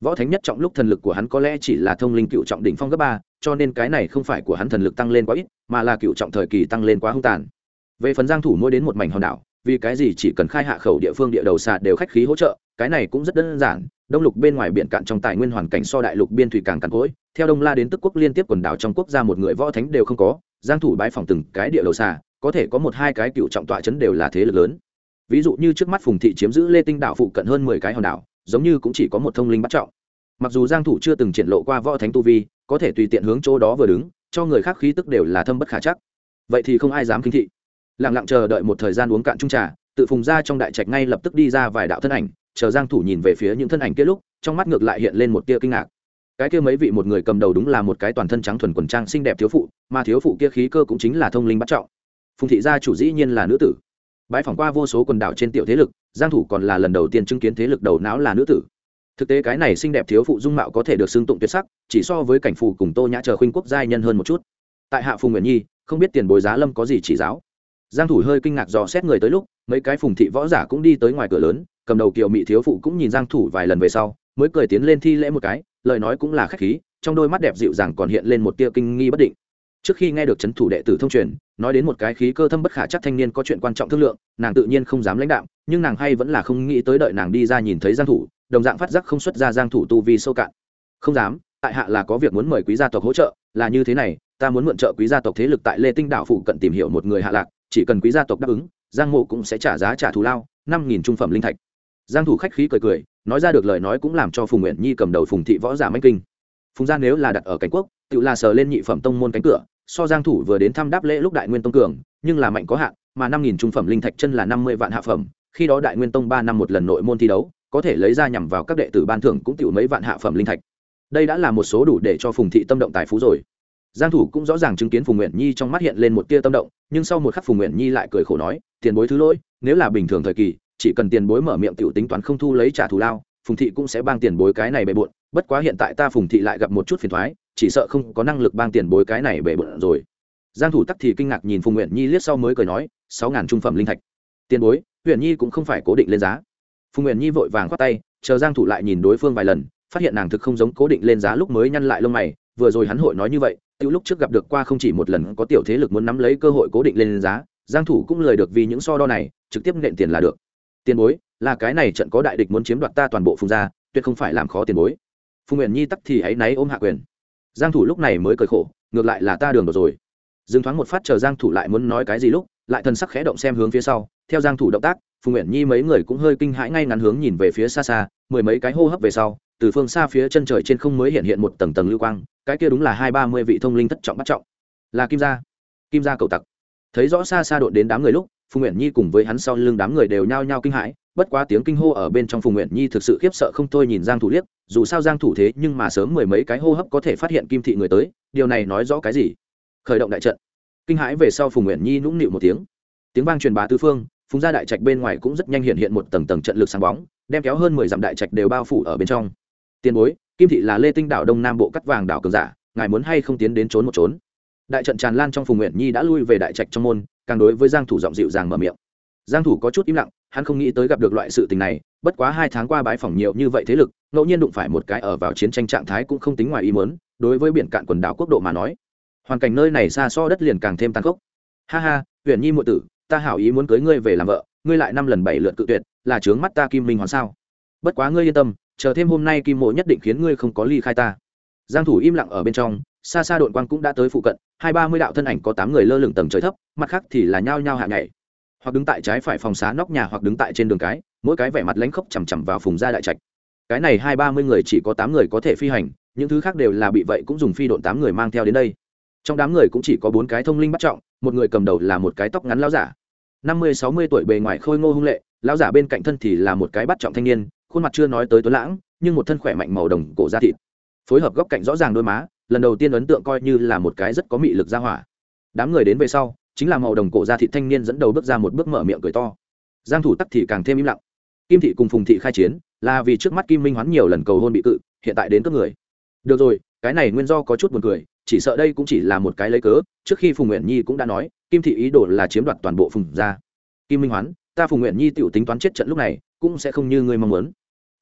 Speaker 1: Võ thánh nhất trọng lúc thần lực của hắn có lẽ chỉ là thông linh cựu trọng đỉnh phong cấp ba, cho nên cái này không phải của hắn thần lực tăng lên quá ít, mà là cựu trọng thời kỳ tăng lên quá hung tàn. Về phần giang thủ mỗi đến một mảnh hòn đảo, vì cái gì chỉ cần khai hạ khẩu địa phương địa đầu xà đều khách khí hỗ trợ, cái này cũng rất đơn giản, đông lục bên ngoài biển cạn trong tài nguyên hoàn cảnh so đại lục biên thủy càng cằn cỗi, theo đông la đến tức quốc liên tiếp quần đảo trong quốc gia một người võ thánh đều không có, giang thủ bái phòng từng cái địa đầu xà, có thể có một hai cái cựu trọng tọa chấn đều là thế lực lớn. Ví dụ như trước mắt phùng thị chiếm giữ lê tinh đảo phụ cận hơn mười cái hòn đảo giống như cũng chỉ có một thông linh bắt trọng. Mặc dù giang thủ chưa từng triển lộ qua võ thánh tu vi, có thể tùy tiện hướng chỗ đó vừa đứng, cho người khác khí tức đều là thâm bất khả chắc. Vậy thì không ai dám kinh thị. Lặng lặng chờ đợi một thời gian uống cạn chung trà, tự phùng ra trong đại trạch ngay lập tức đi ra vài đạo thân ảnh, chờ giang thủ nhìn về phía những thân ảnh kia lúc, trong mắt ngược lại hiện lên một tia kinh ngạc. Cái kia mấy vị một người cầm đầu đúng là một cái toàn thân trắng thuần quần trang xinh đẹp thiếu phụ, mà thiếu phụ kia khí cơ cũng chính là thông linh bắt trọng. Phùng thị gia chủ dĩ nhiên là nữ tử bãi phỏng qua vô số quần đảo trên tiểu thế lực, giang thủ còn là lần đầu tiên chứng kiến thế lực đầu não là nữ tử. Thực tế cái này xinh đẹp thiếu phụ dung mạo có thể được xưng tụng tuyệt sắc, chỉ so với cảnh phù cùng tô nhã chờ khuynh quốc giai nhân hơn một chút. Tại hạ phùng nguyện nhi, không biết tiền bối giá lâm có gì chỉ giáo. Giang thủ hơi kinh ngạc dò xét người tới lúc, mấy cái phùng thị võ giả cũng đi tới ngoài cửa lớn, cầm đầu kiều mỹ thiếu phụ cũng nhìn giang thủ vài lần về sau, mới cười tiến lên thi lễ một cái, lời nói cũng là khách khí, trong đôi mắt đẹp dịu dàng còn hiện lên một tia kinh nghi bất định trước khi nghe được chấn thủ đệ tử thông truyền, nói đến một cái khí cơ thâm bất khả chắc thanh niên có chuyện quan trọng thương lượng, nàng tự nhiên không dám lãnh đạo nhưng nàng hay vẫn là không nghĩ tới đợi nàng đi ra nhìn thấy giang thủ, đồng dạng phát giác không xuất ra giang thủ tu vi sâu cạn. Không dám, tại hạ là có việc muốn mời quý gia tộc hỗ trợ, là như thế này, ta muốn mượn trợ quý gia tộc thế lực tại lê tinh đảo phụ cận tìm hiểu một người hạ lạc, chỉ cần quý gia tộc đáp ứng, giang mộ cũng sẽ trả giá trả thù lao, năm nghìn trung phẩm linh thạch. Giang thủ khách khí cười cười, nói ra được lời nói cũng làm cho phùng nguyện nhi cầm đầu phùng thị võ giả manh kinh. Phùng gia nếu là đặt ở cảnh quốc, tự là sờ lên nhị phẩm tông môn cánh cửa so giang thủ vừa đến thăm đáp lễ lúc đại nguyên tông cường, nhưng là mạnh có hạn, mà năm nghìn trung phẩm linh thạch chân là năm mươi vạn hạ phẩm, khi đó đại nguyên tông ba năm một lần nội môn thi đấu, có thể lấy ra nhằm vào các đệ tử ban thưởng cũng tiểu mấy vạn hạ phẩm linh thạch. Đây đã là một số đủ để cho phùng thị tâm động tài phú rồi. Giang thủ cũng rõ ràng chứng kiến phùng nguyện nhi trong mắt hiện lên một tia tâm động, nhưng sau một khắc phùng nguyện nhi lại cười khổ nói, tiền bối thứ lỗi, nếu là bình thường thời kỳ, chỉ cần tiền bối mở miệng tiểu tính toán không thu lấy trả thù lao, phùng thị cũng sẽ bang tiền bối cái này bề bộn, bất quá hiện tại ta phùng thị lại gặp một chút phiền toái chỉ sợ không có năng lực bang tiền bối cái này bể bộn rồi. Giang thủ tắc thì kinh ngạc nhìn phùng nguyện nhi liếc sau mới cười nói, sáu ngàn trung phẩm linh thạch. Tiền bối, nguyện nhi cũng không phải cố định lên giá. Phùng nguyện nhi vội vàng khoát tay, chờ giang thủ lại nhìn đối phương vài lần, phát hiện nàng thực không giống cố định lên giá lúc mới nhăn lại lông mày, vừa rồi hắn hội nói như vậy, tiểu lúc trước gặp được qua không chỉ một lần có tiểu thế lực muốn nắm lấy cơ hội cố định lên giá, giang thủ cũng lời được vì những so đo này, trực tiếp nện tiền là được. Tiền bối, là cái này trận có đại địch muốn chiếm đoạt ta toàn bộ phùng gia, tuyệt không phải làm khó tiền bối. Phùng nguyện nhi tắc thì ấy náy ôm hạ quyền giang thủ lúc này mới cười khổ, ngược lại là ta đường rồi. Dừng thoáng một phát chờ giang thủ lại muốn nói cái gì lúc, lại thần sắc khẽ động xem hướng phía sau, theo giang thủ động tác, phùng nguyễn nhi mấy người cũng hơi kinh hãi ngay ngắn hướng nhìn về phía xa xa, mười mấy cái hô hấp về sau, từ phương xa phía chân trời trên không mới hiện hiện một tầng tầng lưu quang, cái kia đúng là hai ba mươi vị thông linh thất trọng bắt trọng. Là kim gia. Kim gia cầu tặc. Thấy rõ xa xa đội đến đám người lúc, phùng nguyễn nhi cùng với hắn sau lưng đám người đều nhao nhao kinh hãi bất quá tiếng kinh hô ở bên trong phùng nguyện nhi thực sự khiếp sợ không thôi nhìn giang thủ liếc, dù sao giang thủ thế nhưng mà sớm mười mấy cái hô hấp có thể phát hiện kim thị người tới, điều này nói rõ cái gì? Khởi động đại trận. Kinh hãi về sau phùng nguyện nhi nũng nịu một tiếng. Tiếng vang truyền bá tứ phương, phùng gia đại trạch bên ngoài cũng rất nhanh hiện hiện một tầng tầng trận lực sáng bóng, đem kéo hơn mười dặm đại trạch đều bao phủ ở bên trong. Tiền bối, kim thị là lê tinh đảo đông nam bộ cắt vàng đảo cường giả, ngài muốn hay không tiến đến trốn một trốn? Đại trận tràn lan trong phùng nguyện nhi đã lui về đại trạch trong môn, càng đối với giang thủ giọng dịu dàng mở miệng. Giang thủ có chút im lặng hắn không nghĩ tới gặp được loại sự tình này, bất quá hai tháng qua bãi phòng nhiều như vậy thế lực, ngẫu nhiên đụng phải một cái ở vào chiến tranh trạng thái cũng không tính ngoài ý muốn, đối với biển cạn quần đảo quốc độ mà nói, hoàn cảnh nơi này xa so đất liền càng thêm tàn khốc. Ha ha huyền nhi muội tử, ta hảo ý muốn cưới ngươi về làm vợ, ngươi lại năm lần bảy lượt cự tuyệt, là trướng mắt ta kim minh hoàn sao? Bất quá ngươi yên tâm, chờ thêm hôm nay kim mộ nhất định khiến ngươi không có ly khai ta. Giang thủ im lặng ở bên trong, xa xa đội quang cũng đã tới phụ cận, hai ba mươi đạo thân ảnh có tám người lơ lửng tầng trời thấp, mặt khác thì là nhao nhao hạ nhảy hoặc đứng tại trái phải phòng xá nóc nhà hoặc đứng tại trên đường cái, mỗi cái vẻ mặt lánh khốc chằm chằm vào phùng gia đại trạch. Cái này hai ba mươi người chỉ có tám người có thể phi hành, những thứ khác đều là bị vậy cũng dùng phi độn tám người mang theo đến đây. Trong đám người cũng chỉ có bốn cái thông linh bắt trọng, một người cầm đầu là một cái tóc ngắn lão giả. Năm mươi, sáu mươi tuổi bề ngoài khôi ngô hung lệ, lão giả bên cạnh thân thì là một cái bắt trọng thanh niên, khuôn mặt chưa nói tới tuấn lãng, nhưng một thân khỏe mạnh màu đồng cổ da thịt. Phối hợp góc cạnh rõ ràng đôi má, lần đầu tiên ấn tượng coi như là một cái rất có mị lực ra hỏa. Đám người đến về sau chính là màu đồng cổ ra thị thanh niên dẫn đầu bước ra một bước mở miệng cười to. Giang thủ tắc thì càng thêm im lặng. Kim thị cùng phùng thị khai chiến, là vì trước mắt kim minh hoán nhiều lần cầu hôn bị cự, hiện tại đến cướp người. Được rồi, cái này nguyên do có chút buồn cười, chỉ sợ đây cũng chỉ là một cái lấy cớ, trước khi phùng nguyện nhi cũng đã nói, kim thị ý đồ là chiếm đoạt toàn bộ phùng gia. Kim minh hoán, ta phùng nguyện nhi tiểu tính toán chết trận lúc này, cũng sẽ không như ngươi mong muốn.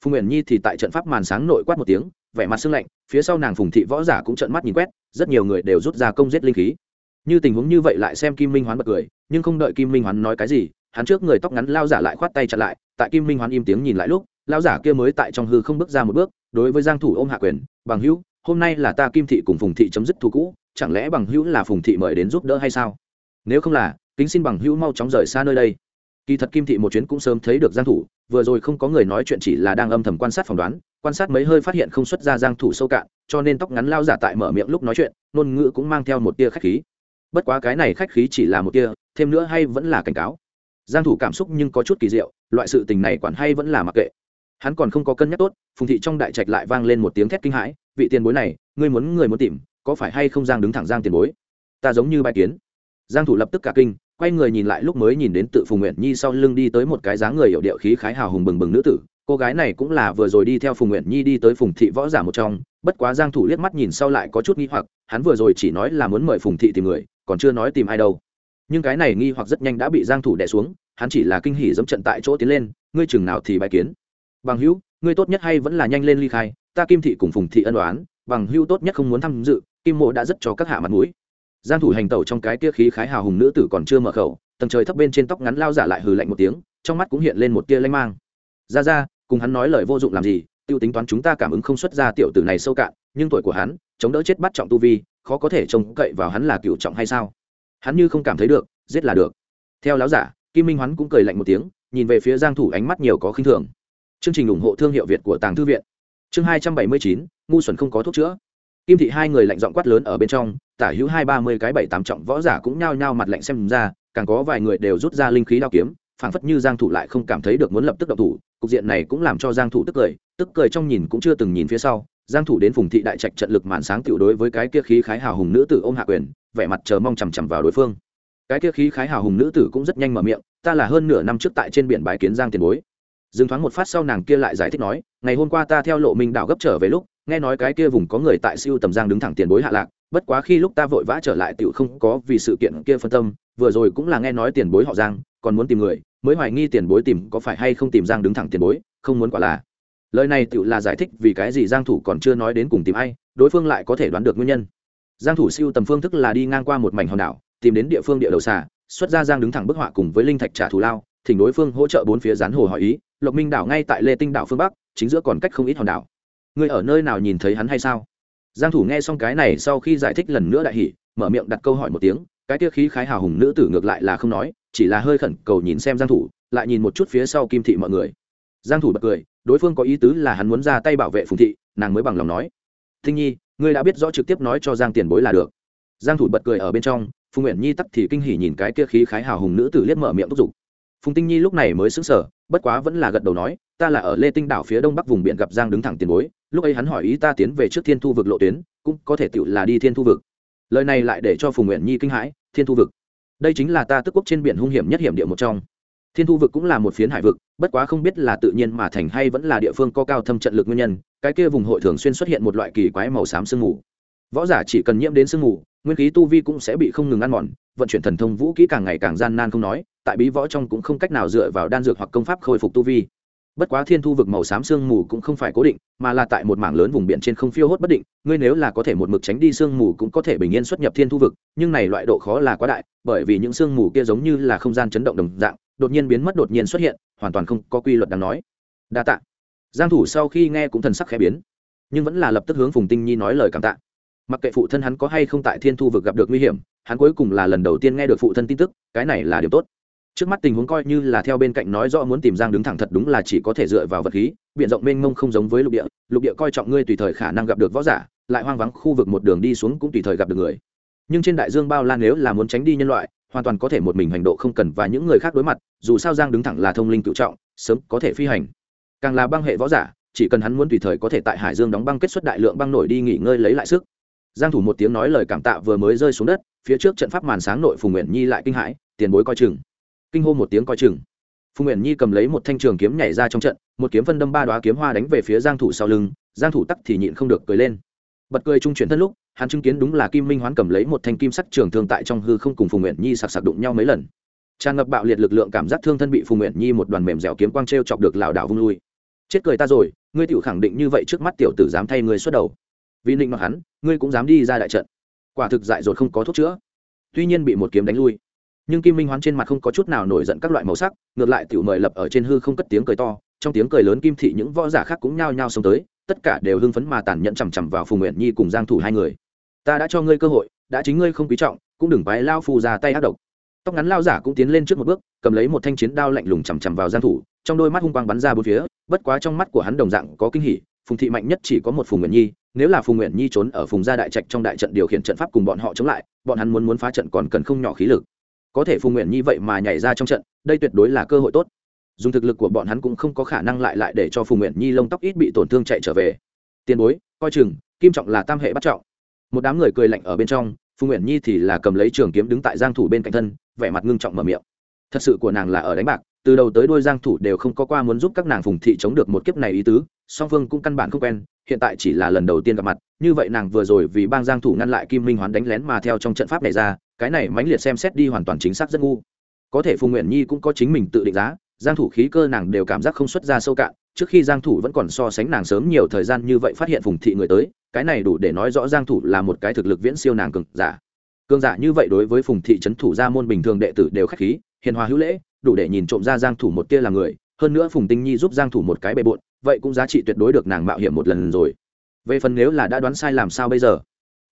Speaker 1: Phùng nguyện nhi thì tại trận pháp màn sáng nội quát một tiếng, vẻ mặt sưng lạnh, phía sau nàng phùng thị võ giả cũng trợn mắt nhìn quét, rất nhiều người đều rút ra công giết linh khí như tình huống như vậy lại xem kim minh hoán bật cười, nhưng không đợi kim minh hoán nói cái gì, hắn trước người tóc ngắn lao giả lại khoát tay chặn lại, tại kim minh hoán im tiếng nhìn lại lúc, lao giả kia mới tại trong hư không bước ra một bước, đối với giang thủ ôm hạ quyền, bằng hữu, hôm nay là ta kim thị cùng phùng thị chấm dứt thù cũ, chẳng lẽ bằng hữu là phùng thị mời đến giúp đỡ hay sao? Nếu không là, kính xin bằng hữu mau chóng rời xa nơi đây. Kỳ thật kim thị một chuyến cũng sớm thấy được giang thủ, vừa rồi không có người nói chuyện chỉ là đang âm thầm quan sát phỏng đoán, quan sát mấy hơi phát hiện không xuất ra giang thủ sâu cạn, cho nên tóc ngắn lao giả tại mở miệng lúc nói chuyện, ngôn ngữ cũng mang theo một tia khách khí bất quá cái này khách khí chỉ là một tia, thêm nữa hay vẫn là cảnh cáo. Giang thủ cảm xúc nhưng có chút kỳ diệu, loại sự tình này quản hay vẫn là mặc kệ. Hắn còn không có cân nhắc tốt, phùng thị trong đại trạch lại vang lên một tiếng thét kinh hãi, vị tiền bối này, ngươi muốn người muốn tìm, có phải hay không giang đứng thẳng giang tiền bối? Ta giống như bài kiến. Giang thủ lập tức cả kinh, quay người nhìn lại lúc mới nhìn đến tự phùng nguyện nhi sau lưng đi tới một cái dáng người hiểu điệu khí khái hào hùng bừng bừng nữ tử. Cô gái này cũng là vừa rồi đi theo phùng nguyện nhi đi tới phùng thị võ giả một trong bất quá giang thủ liếc mắt nhìn sau lại có chút nghi hoặc, hắn vừa rồi chỉ nói là muốn mời phùng thị tìm người, còn chưa nói tìm ai đâu. Nhưng cái này nghi hoặc rất nhanh đã bị giang thủ đè xuống, hắn chỉ là kinh hỉ dẫm trận tại chỗ tiến lên, ngươi chừng nào thì bài kiến? Bằng hữu, ngươi tốt nhất hay vẫn là nhanh lên ly khai, ta kim thị cùng phùng thị ân đoán bằng hữu tốt nhất không muốn tham dự, kim mộ đã rất cho các hạ mặt mũi. Giang thủ hành tẩu trong cái tia khí khái hào hùng nữ tử còn chưa mở khẩu, tầng trời thấp bên trên tóc ngắn lao giả lại hừ lạnh một tiếng, trong mắt cũng hiện lên một tia lanh mang. Ra ra, cùng hắn nói lời vô dụng làm gì tiêu tính toán chúng ta cảm ứng không xuất ra tiểu tử này sâu cạn, nhưng tuổi của hắn, chống đỡ chết bắt trọng tu vi, khó có thể trông cậy vào hắn là cựu trọng hay sao? Hắn như không cảm thấy được, giết là được. Theo láo giả, kim minh Hoán cũng cười lạnh một tiếng, nhìn về phía giang thủ ánh mắt nhiều có khinh thường. Chương trình ủng hộ thương hiệu việt của tàng thư viện. Chương hai trăm bảy mươi chín, ngu xuẩn không có thuốc chữa. Kim thị hai người lạnh giọng quát lớn ở bên trong, tả hữu hai ba mươi cái bảy tám trọng võ giả cũng nhao nhao mặt lạnh xem ra, càng có vài người đều rút ra linh khí đao kiếm phảng phất như giang thủ lại không cảm thấy được muốn lập tức động thủ, cục diện này cũng làm cho giang thủ tức cười tức cười trong nhìn cũng chưa từng nhìn phía sau. Giang thủ đến phùng thị đại trạch trận lực màn sáng tiểu đối với cái kia khí khái hào hùng nữ tử ôm hạ quyền, vẻ mặt chờ mong chằm chằm vào đối phương. Cái kia khí khái hào hùng nữ tử cũng rất nhanh mở miệng, ta là hơn nửa năm trước tại trên biển bãi kiến giang tiền bối. Dừng thoáng một phát sau nàng kia lại giải thích nói, ngày hôm qua ta theo lộ minh đảo gấp trở về lúc, nghe nói cái kia vùng có người tại siêu tầm giang đứng thẳng tiền bối hạ lạc, bất quá khi lúc ta vội vã trở lại tiểu không có vì sự kiện kia phân tâm, vừa rồi cũng là nghe nói tiền bối họ giang còn muốn tìm người, mới hoài nghi tiền bối tìm có phải hay không tìm giang đứng thẳng tiền bối, không muốn quả là. Lời này tự là giải thích vì cái gì giang thủ còn chưa nói đến cùng tìm ai, đối phương lại có thể đoán được nguyên nhân. Giang thủ siêu tầm phương thức là đi ngang qua một mảnh hòn đảo, tìm đến địa phương địa đầu xà, xuất ra giang đứng thẳng bức họa cùng với linh thạch trả thù lao, thỉnh đối phương hỗ trợ bốn phía rán hồ hỏi ý, lộc minh đảo ngay tại lê tinh đảo phương bắc, chính giữa còn cách không ít hòn đảo. Người ở nơi nào nhìn thấy hắn hay sao? Giang thủ nghe xong cái này sau khi giải thích lần nữa đại hỉ, mở miệng đặt câu hỏi một tiếng, cái kia khí khái hào hùng nữ tử ngược lại là không nói chỉ là hơi khẩn cầu nhìn xem giang thủ, lại nhìn một chút phía sau kim thị mọi người. Giang thủ bật cười, đối phương có ý tứ là hắn muốn ra tay bảo vệ phùng thị, nàng mới bằng lòng nói. Thinh nhi, ngươi đã biết rõ trực tiếp nói cho giang tiền bối là được. Giang thủ bật cười ở bên trong, phùng nguyễn nhi tắt thì kinh hỉ nhìn cái kia khí khái hào hùng nữ tử liếc mở miệng thúc giục. Phùng tinh nhi lúc này mới sững sờ, bất quá vẫn là gật đầu nói, ta là ở lê tinh đảo phía đông bắc vùng biển gặp giang đứng thẳng tiền bối, lúc ấy hắn hỏi ý ta tiến về trước thiên thu vực lộ tuyến, cũng có thể tựu là đi thiên thu vực. Lời này lại để cho phùng nguyễn nhi kinh hãi, thiên thu vực? Đây chính là ta tức quốc trên biển hung hiểm nhất hiểm địa một trong. Thiên thu vực cũng là một phiến hải vực, bất quá không biết là tự nhiên mà thành hay vẫn là địa phương có cao thâm trận lực nguyên nhân, cái kia vùng hội thường xuyên xuất hiện một loại kỳ quái màu xám sương mù. Võ giả chỉ cần nhiễm đến sương mù, nguyên khí tu vi cũng sẽ bị không ngừng ăn mòn, vận chuyển thần thông vũ kỹ càng ngày càng gian nan không nói, tại bí võ trong cũng không cách nào dựa vào đan dược hoặc công pháp khôi phục tu vi bất quá thiên thu vực màu xám sương mù cũng không phải cố định, mà là tại một mảng lớn vùng biển trên không phiêu hốt bất định, ngươi nếu là có thể một mực tránh đi sương mù cũng có thể bình yên xuất nhập thiên thu vực, nhưng này loại độ khó là quá đại, bởi vì những sương mù kia giống như là không gian chấn động đồng dạng, đột nhiên biến mất đột nhiên xuất hiện, hoàn toàn không có quy luật đáng nói. Đa tạ. Giang thủ sau khi nghe cũng thần sắc khẽ biến, nhưng vẫn là lập tức hướng phùng tinh nhi nói lời cảm tạ. Mặc kệ phụ thân hắn có hay không tại thiên thu vực gặp được nguy hiểm, hắn cuối cùng là lần đầu tiên nghe được phụ thân tin tức, cái này là điều tốt trước mắt tình huống coi như là theo bên cạnh nói rõ muốn tìm giang đứng thẳng thật đúng là chỉ có thể dựa vào vật khí biện rộng mênh mông không giống với lục địa lục địa coi trọng ngươi tùy thời khả năng gặp được võ giả, lại hoang vắng khu vực một đường đi xuống cũng tùy thời gặp được người. Nhưng trên đại dương bao la nếu là muốn tránh đi nhân loại, hoàn toàn có thể một mình hành độ không cần và những người khác đối mặt, dù sao giang đứng thẳng là thông linh tự trọng, sớm có thể phi hành. Càng là băng hệ võ giả, chỉ cần hắn muốn tùy thời có thể tại hải dương đóng băng kết xuất đại lượng băng nổi đi nghỉ ngơi lấy lại sức. Giang thủ một tiếng nói lời cảm tạ vừa mới rơi xuống đất, phía trước trận pháp màn sáng nội phùng nguyện nhi lại kinh hãi, tiền bối coi chừng kinh hô một tiếng coi chừng. Phùng nguyện nhi cầm lấy một thanh trường kiếm nhảy ra trong trận, một kiếm phân đâm ba đoá kiếm hoa đánh về phía giang thủ sau lưng, giang thủ tắc thì nhịn không được cười lên. Bật cười trung chuyển thân lúc, hắn chứng kiến đúng là kim minh hoán cầm lấy một thanh kim sắc trường thương tại trong hư không cùng phùng nguyện nhi sặc sặc đụng nhau mấy lần. Tràn ngập bạo liệt lực lượng cảm giác thương thân bị phùng nguyện nhi một đoàn mềm dẻo kiếm quang treo chọc được lảo đảo vung lui. Chết cười ta rồi, ngươi tiểu khẳng định như vậy trước mắt tiểu tử dám thay ngươi xuất đầu. Vì định mặc hắn, ngươi cũng dám đi ra đại trận. Quả thực dại dột không có thuốc chữa. Tuy nhiên bị một kiếm đánh lui nhưng kim minh hoán trên mặt không có chút nào nổi giận các loại màu sắc, ngược lại tiểu mời lập ở trên hư không cất tiếng cười to, trong tiếng cười lớn kim thị những võ giả khác cũng nhao nhao xông tới, tất cả đều hưng phấn mà tàn nhẫn chằm chằm vào phùng nguyện nhi cùng giang thủ hai người. Ta đã cho ngươi cơ hội, đã chính ngươi không quý trọng, cũng đừng bái lao phù ra tay ác độc. Tóc ngắn lao giả cũng tiến lên trước một bước, cầm lấy một thanh chiến đao lạnh lùng chằm chằm vào giang thủ, trong đôi mắt hung quang bắn ra bốn phía, bất quá trong mắt của hắn đồng dạng có kinh hỉ, phùng thị mạnh nhất chỉ có một phùng nguyện nhi, nếu là phùng nguyện nhi trốn ở phùng gia đại trạch trong đại trận điều khiển trận pháp cùng bọn họ chống lại, bọn hắn muốn muốn phá trận còn cần không nhỏ khí lực có thể phùng nguyện nhi vậy mà nhảy ra trong trận, đây tuyệt đối là cơ hội tốt. Dùng thực lực của bọn hắn cũng không có khả năng lại lại để cho phùng nguyện nhi lông tóc ít bị tổn thương chạy trở về. Tiền bối, coi chừng, kim trọng là tam hệ bắt trọng. Một đám người cười lạnh ở bên trong, phùng nguyện nhi thì là cầm lấy trường kiếm đứng tại giang thủ bên cạnh thân, vẻ mặt ngưng trọng mở miệng. Thật sự của nàng là ở đánh bạc, từ đầu tới đuôi giang thủ đều không có qua muốn giúp các nàng phùng thị chống được một kiếp này ý tứ, song phương cũng căn bản không quen, hiện tại chỉ là lần đầu tiên gặp mặt, như vậy nàng vừa rồi vì bang giang thủ ngăn lại kim minh hoán đánh lén mà theo trong trận pháp này ra cái này mãnh liệt xem xét đi hoàn toàn chính xác rất ngu. Có thể phùng nguyện nhi cũng có chính mình tự định giá, giang thủ khí cơ nàng đều cảm giác không xuất ra sâu cạn, trước khi giang thủ vẫn còn so sánh nàng sớm nhiều thời gian như vậy phát hiện phùng thị người tới, cái này đủ để nói rõ giang thủ là một cái thực lực viễn siêu nàng cường giả. Cường giả như vậy đối với phùng thị trấn thủ gia môn bình thường đệ tử đều khách khí, hiền hòa hữu lễ, đủ để nhìn trộm ra giang thủ một tia là người, hơn nữa phùng tinh nhi giúp giang thủ một cái bề bộn, vậy cũng giá trị tuyệt đối được nàng mạo hiểm một lần rồi. Về phần nếu là đã đoán sai làm sao bây giờ?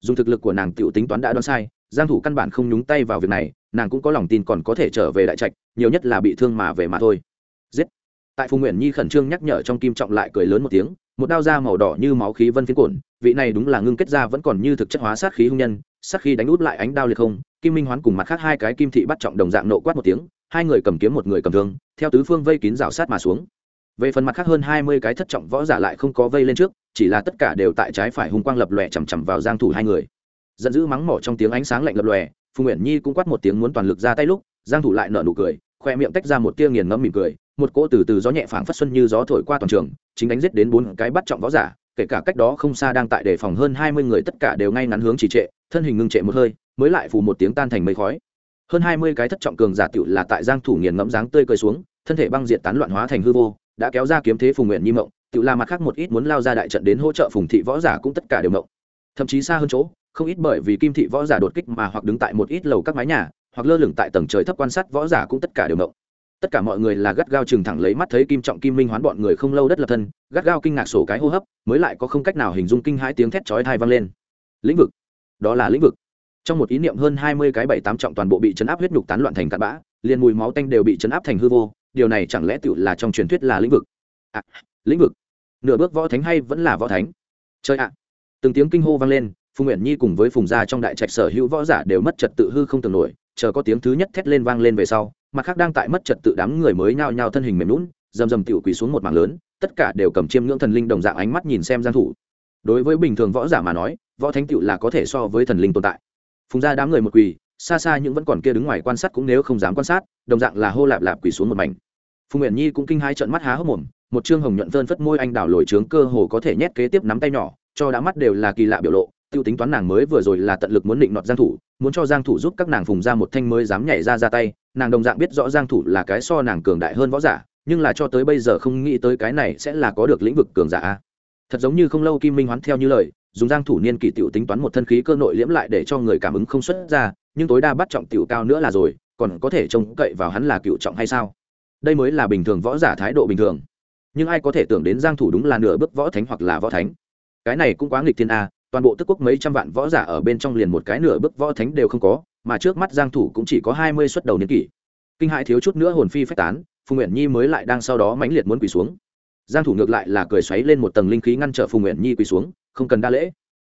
Speaker 1: Dùng thực lực của nàng tiểu tính toán đã đoán sai giang thủ căn bản không nhúng tay vào việc này, nàng cũng có lòng tin còn có thể trở về đại trạch, nhiều nhất là bị thương mà về mà thôi. Giết. Tại phùng nguyện nhi khẩn trương nhắc nhở trong kim trọng lại cười lớn một tiếng, một đao da màu đỏ như máu khí vân phiến cuộn, vị này đúng là ngưng kết ra vẫn còn như thực chất hóa sát khí hung nhân, sát khí đánh út lại ánh đao liệt không, kim minh hoán cùng mặt khác hai cái kim thị bắt trọng đồng dạng nộ quát một tiếng, hai người cầm kiếm một người cầm thương, theo tứ phương vây kín rào sát mà xuống. Về phần mặt khác hơn hai mươi cái thất trọng võ giả lại không có vây lên trước, chỉ là tất cả đều tại trái phải hung quang lập lòe chằm chằm vào giang thủ hai người giận dữ mắng mỏ trong tiếng ánh sáng lạnh lập lòe, phùng nguyện nhi cũng quát một tiếng muốn toàn lực ra tay lúc, giang thủ lại nở nụ cười, khoe miệng tách ra một tia nghiền ngẫm mỉm cười, một cỗ từ từ gió nhẹ phảng phất xuân như gió thổi qua toàn trường, chính đánh giết đến bốn cái bắt trọng võ giả, kể cả cách đó không xa đang tại đề phòng hơn hai mươi người tất cả đều ngay ngắn hướng chỉ trệ, thân hình ngưng trệ một hơi, mới lại phù một tiếng tan thành mây khói. Hơn hai mươi cái thất trọng cường giả tiểu là tại giang thủ nghiền ngẫm dáng tươi cười xuống, thân thể băng diệt tán loạn hóa thành hư vô, đã kéo ra kiếm thế phùng nguyện nhi mộng tiểu là mặt khác một ít muốn lao ra đại trận đến hỗ trợ phùng thị võ giả cũng tất cả đều mộng. Thậm chí xa hơn chỗ không ít bởi vì kim thị võ giả đột kích mà hoặc đứng tại một ít lầu các mái nhà hoặc lơ lửng tại tầng trời thấp quan sát võ giả cũng tất cả đều mộng tất cả mọi người là gắt gao chừng thẳng lấy mắt thấy kim trọng kim minh hoán bọn người không lâu đất lập thân gắt gao kinh ngạc sổ cái hô hấp mới lại có không cách nào hình dung kinh hãi tiếng thét chói thai vang lên. Lĩnh vực. Đó là lĩnh vực. Trong một ý niệm hơn hai mươi cái bảy tám trọng toàn bộ bị chấn áp huyết nhục tán loạn thành cặn bã liền mùi máu tanh đều bị chấn áp thành hư vô điều này chẳng lẽ tựu là trong truyền thuyết là lĩnh vực? À, lĩnh vực. Nửa bước võ thánh hay vẫn là võ thánh? Chơi ạ. Từng tiếng kinh hô vang lên phùng nguyện nhi cùng với phùng gia trong đại trạch sở hữu võ giả đều mất trật tự hư không tưởng nổi, chờ có tiếng thứ nhất thét lên vang lên về sau, mặt khác đang tại mất trật tự đám người mới nhao nhao thân hình mềm lún rầm rầm tiểu quỳ xuống một mảng lớn, tất cả đều cầm chiêm ngưỡng thần linh đồng dạng ánh mắt nhìn xem giang thủ. Đối với bình thường võ giả mà nói, võ thánh tiểu là có thể so với thần linh tồn tại. Phùng gia đám người một quỳ, xa xa những vẫn còn kia đứng ngoài quan sát cũng nếu không dám quan sát, đồng dạng là hô lạp lạp quỳ xuống một mảnh. Phùng nguyện nhi cũng kinh hai trợn mắt há hốc mồm, một trương hồng nhuận phơn phất môi anh đảo lồi trướng cơ hồ có thể nhét kế tiếp nắm tay nhỏ, cho đã mắt đều là kỳ lạ biểu lộ tiêu tính toán nàng mới vừa rồi là tận lực muốn định nọt giang thủ, muốn cho giang thủ giúp các nàng phùng ra một thanh mới dám nhảy ra ra tay. Nàng đồng dạng biết rõ giang thủ là cái so nàng cường đại hơn võ giả, nhưng là cho tới bây giờ không nghĩ tới cái này sẽ là có được lĩnh vực cường giả thật giống như không lâu kim minh hoán theo như lời, dùng giang thủ niên kỳ tiểu tính toán một thân khí cơ nội liễm lại để cho người cảm ứng không xuất ra, nhưng tối đa bắt trọng tiểu cao nữa là rồi, còn có thể trông cậy vào hắn là cựu trọng hay sao? Đây mới là bình thường võ giả thái độ bình thường. Nhưng ai có thể tưởng đến giang thủ đúng là nửa bước võ thánh hoặc là võ thánh? Cái này cũng quá nghịch thiên a toàn bộ tức quốc mấy trăm vạn võ giả ở bên trong liền một cái nửa bước võ thánh đều không có, mà trước mắt giang thủ cũng chỉ có 20 xuất đầu niên kỷ. Kinh hãi thiếu chút nữa hồn phi phách tán, phùng nguyện nhi mới lại đang sau đó mãnh liệt muốn quỳ xuống. Giang thủ ngược lại là cười xoáy lên một tầng linh khí ngăn trở phùng nguyện nhi quỳ xuống, không cần đa lễ.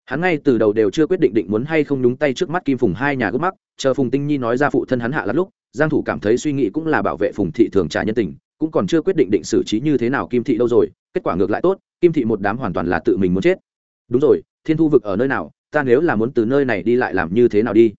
Speaker 1: Hắn ngay từ đầu đều chưa quyết định định muốn hay không nhúng tay trước mắt kim phùng hai nhà gấp mắc, chờ phùng tinh nhi nói ra phụ thân hắn hạ lắm lúc, giang thủ cảm thấy suy nghĩ cũng là bảo vệ phùng thị thường trả nhân tình, cũng còn chưa quyết định định xử trí như thế nào kim thị đâu rồi, kết quả ngược lại tốt, kim thị một đám hoàn toàn là tự mình muốn chết. Đúng rồi thiên thu vực ở nơi nào, ta nếu là muốn từ nơi này đi lại làm như thế nào đi?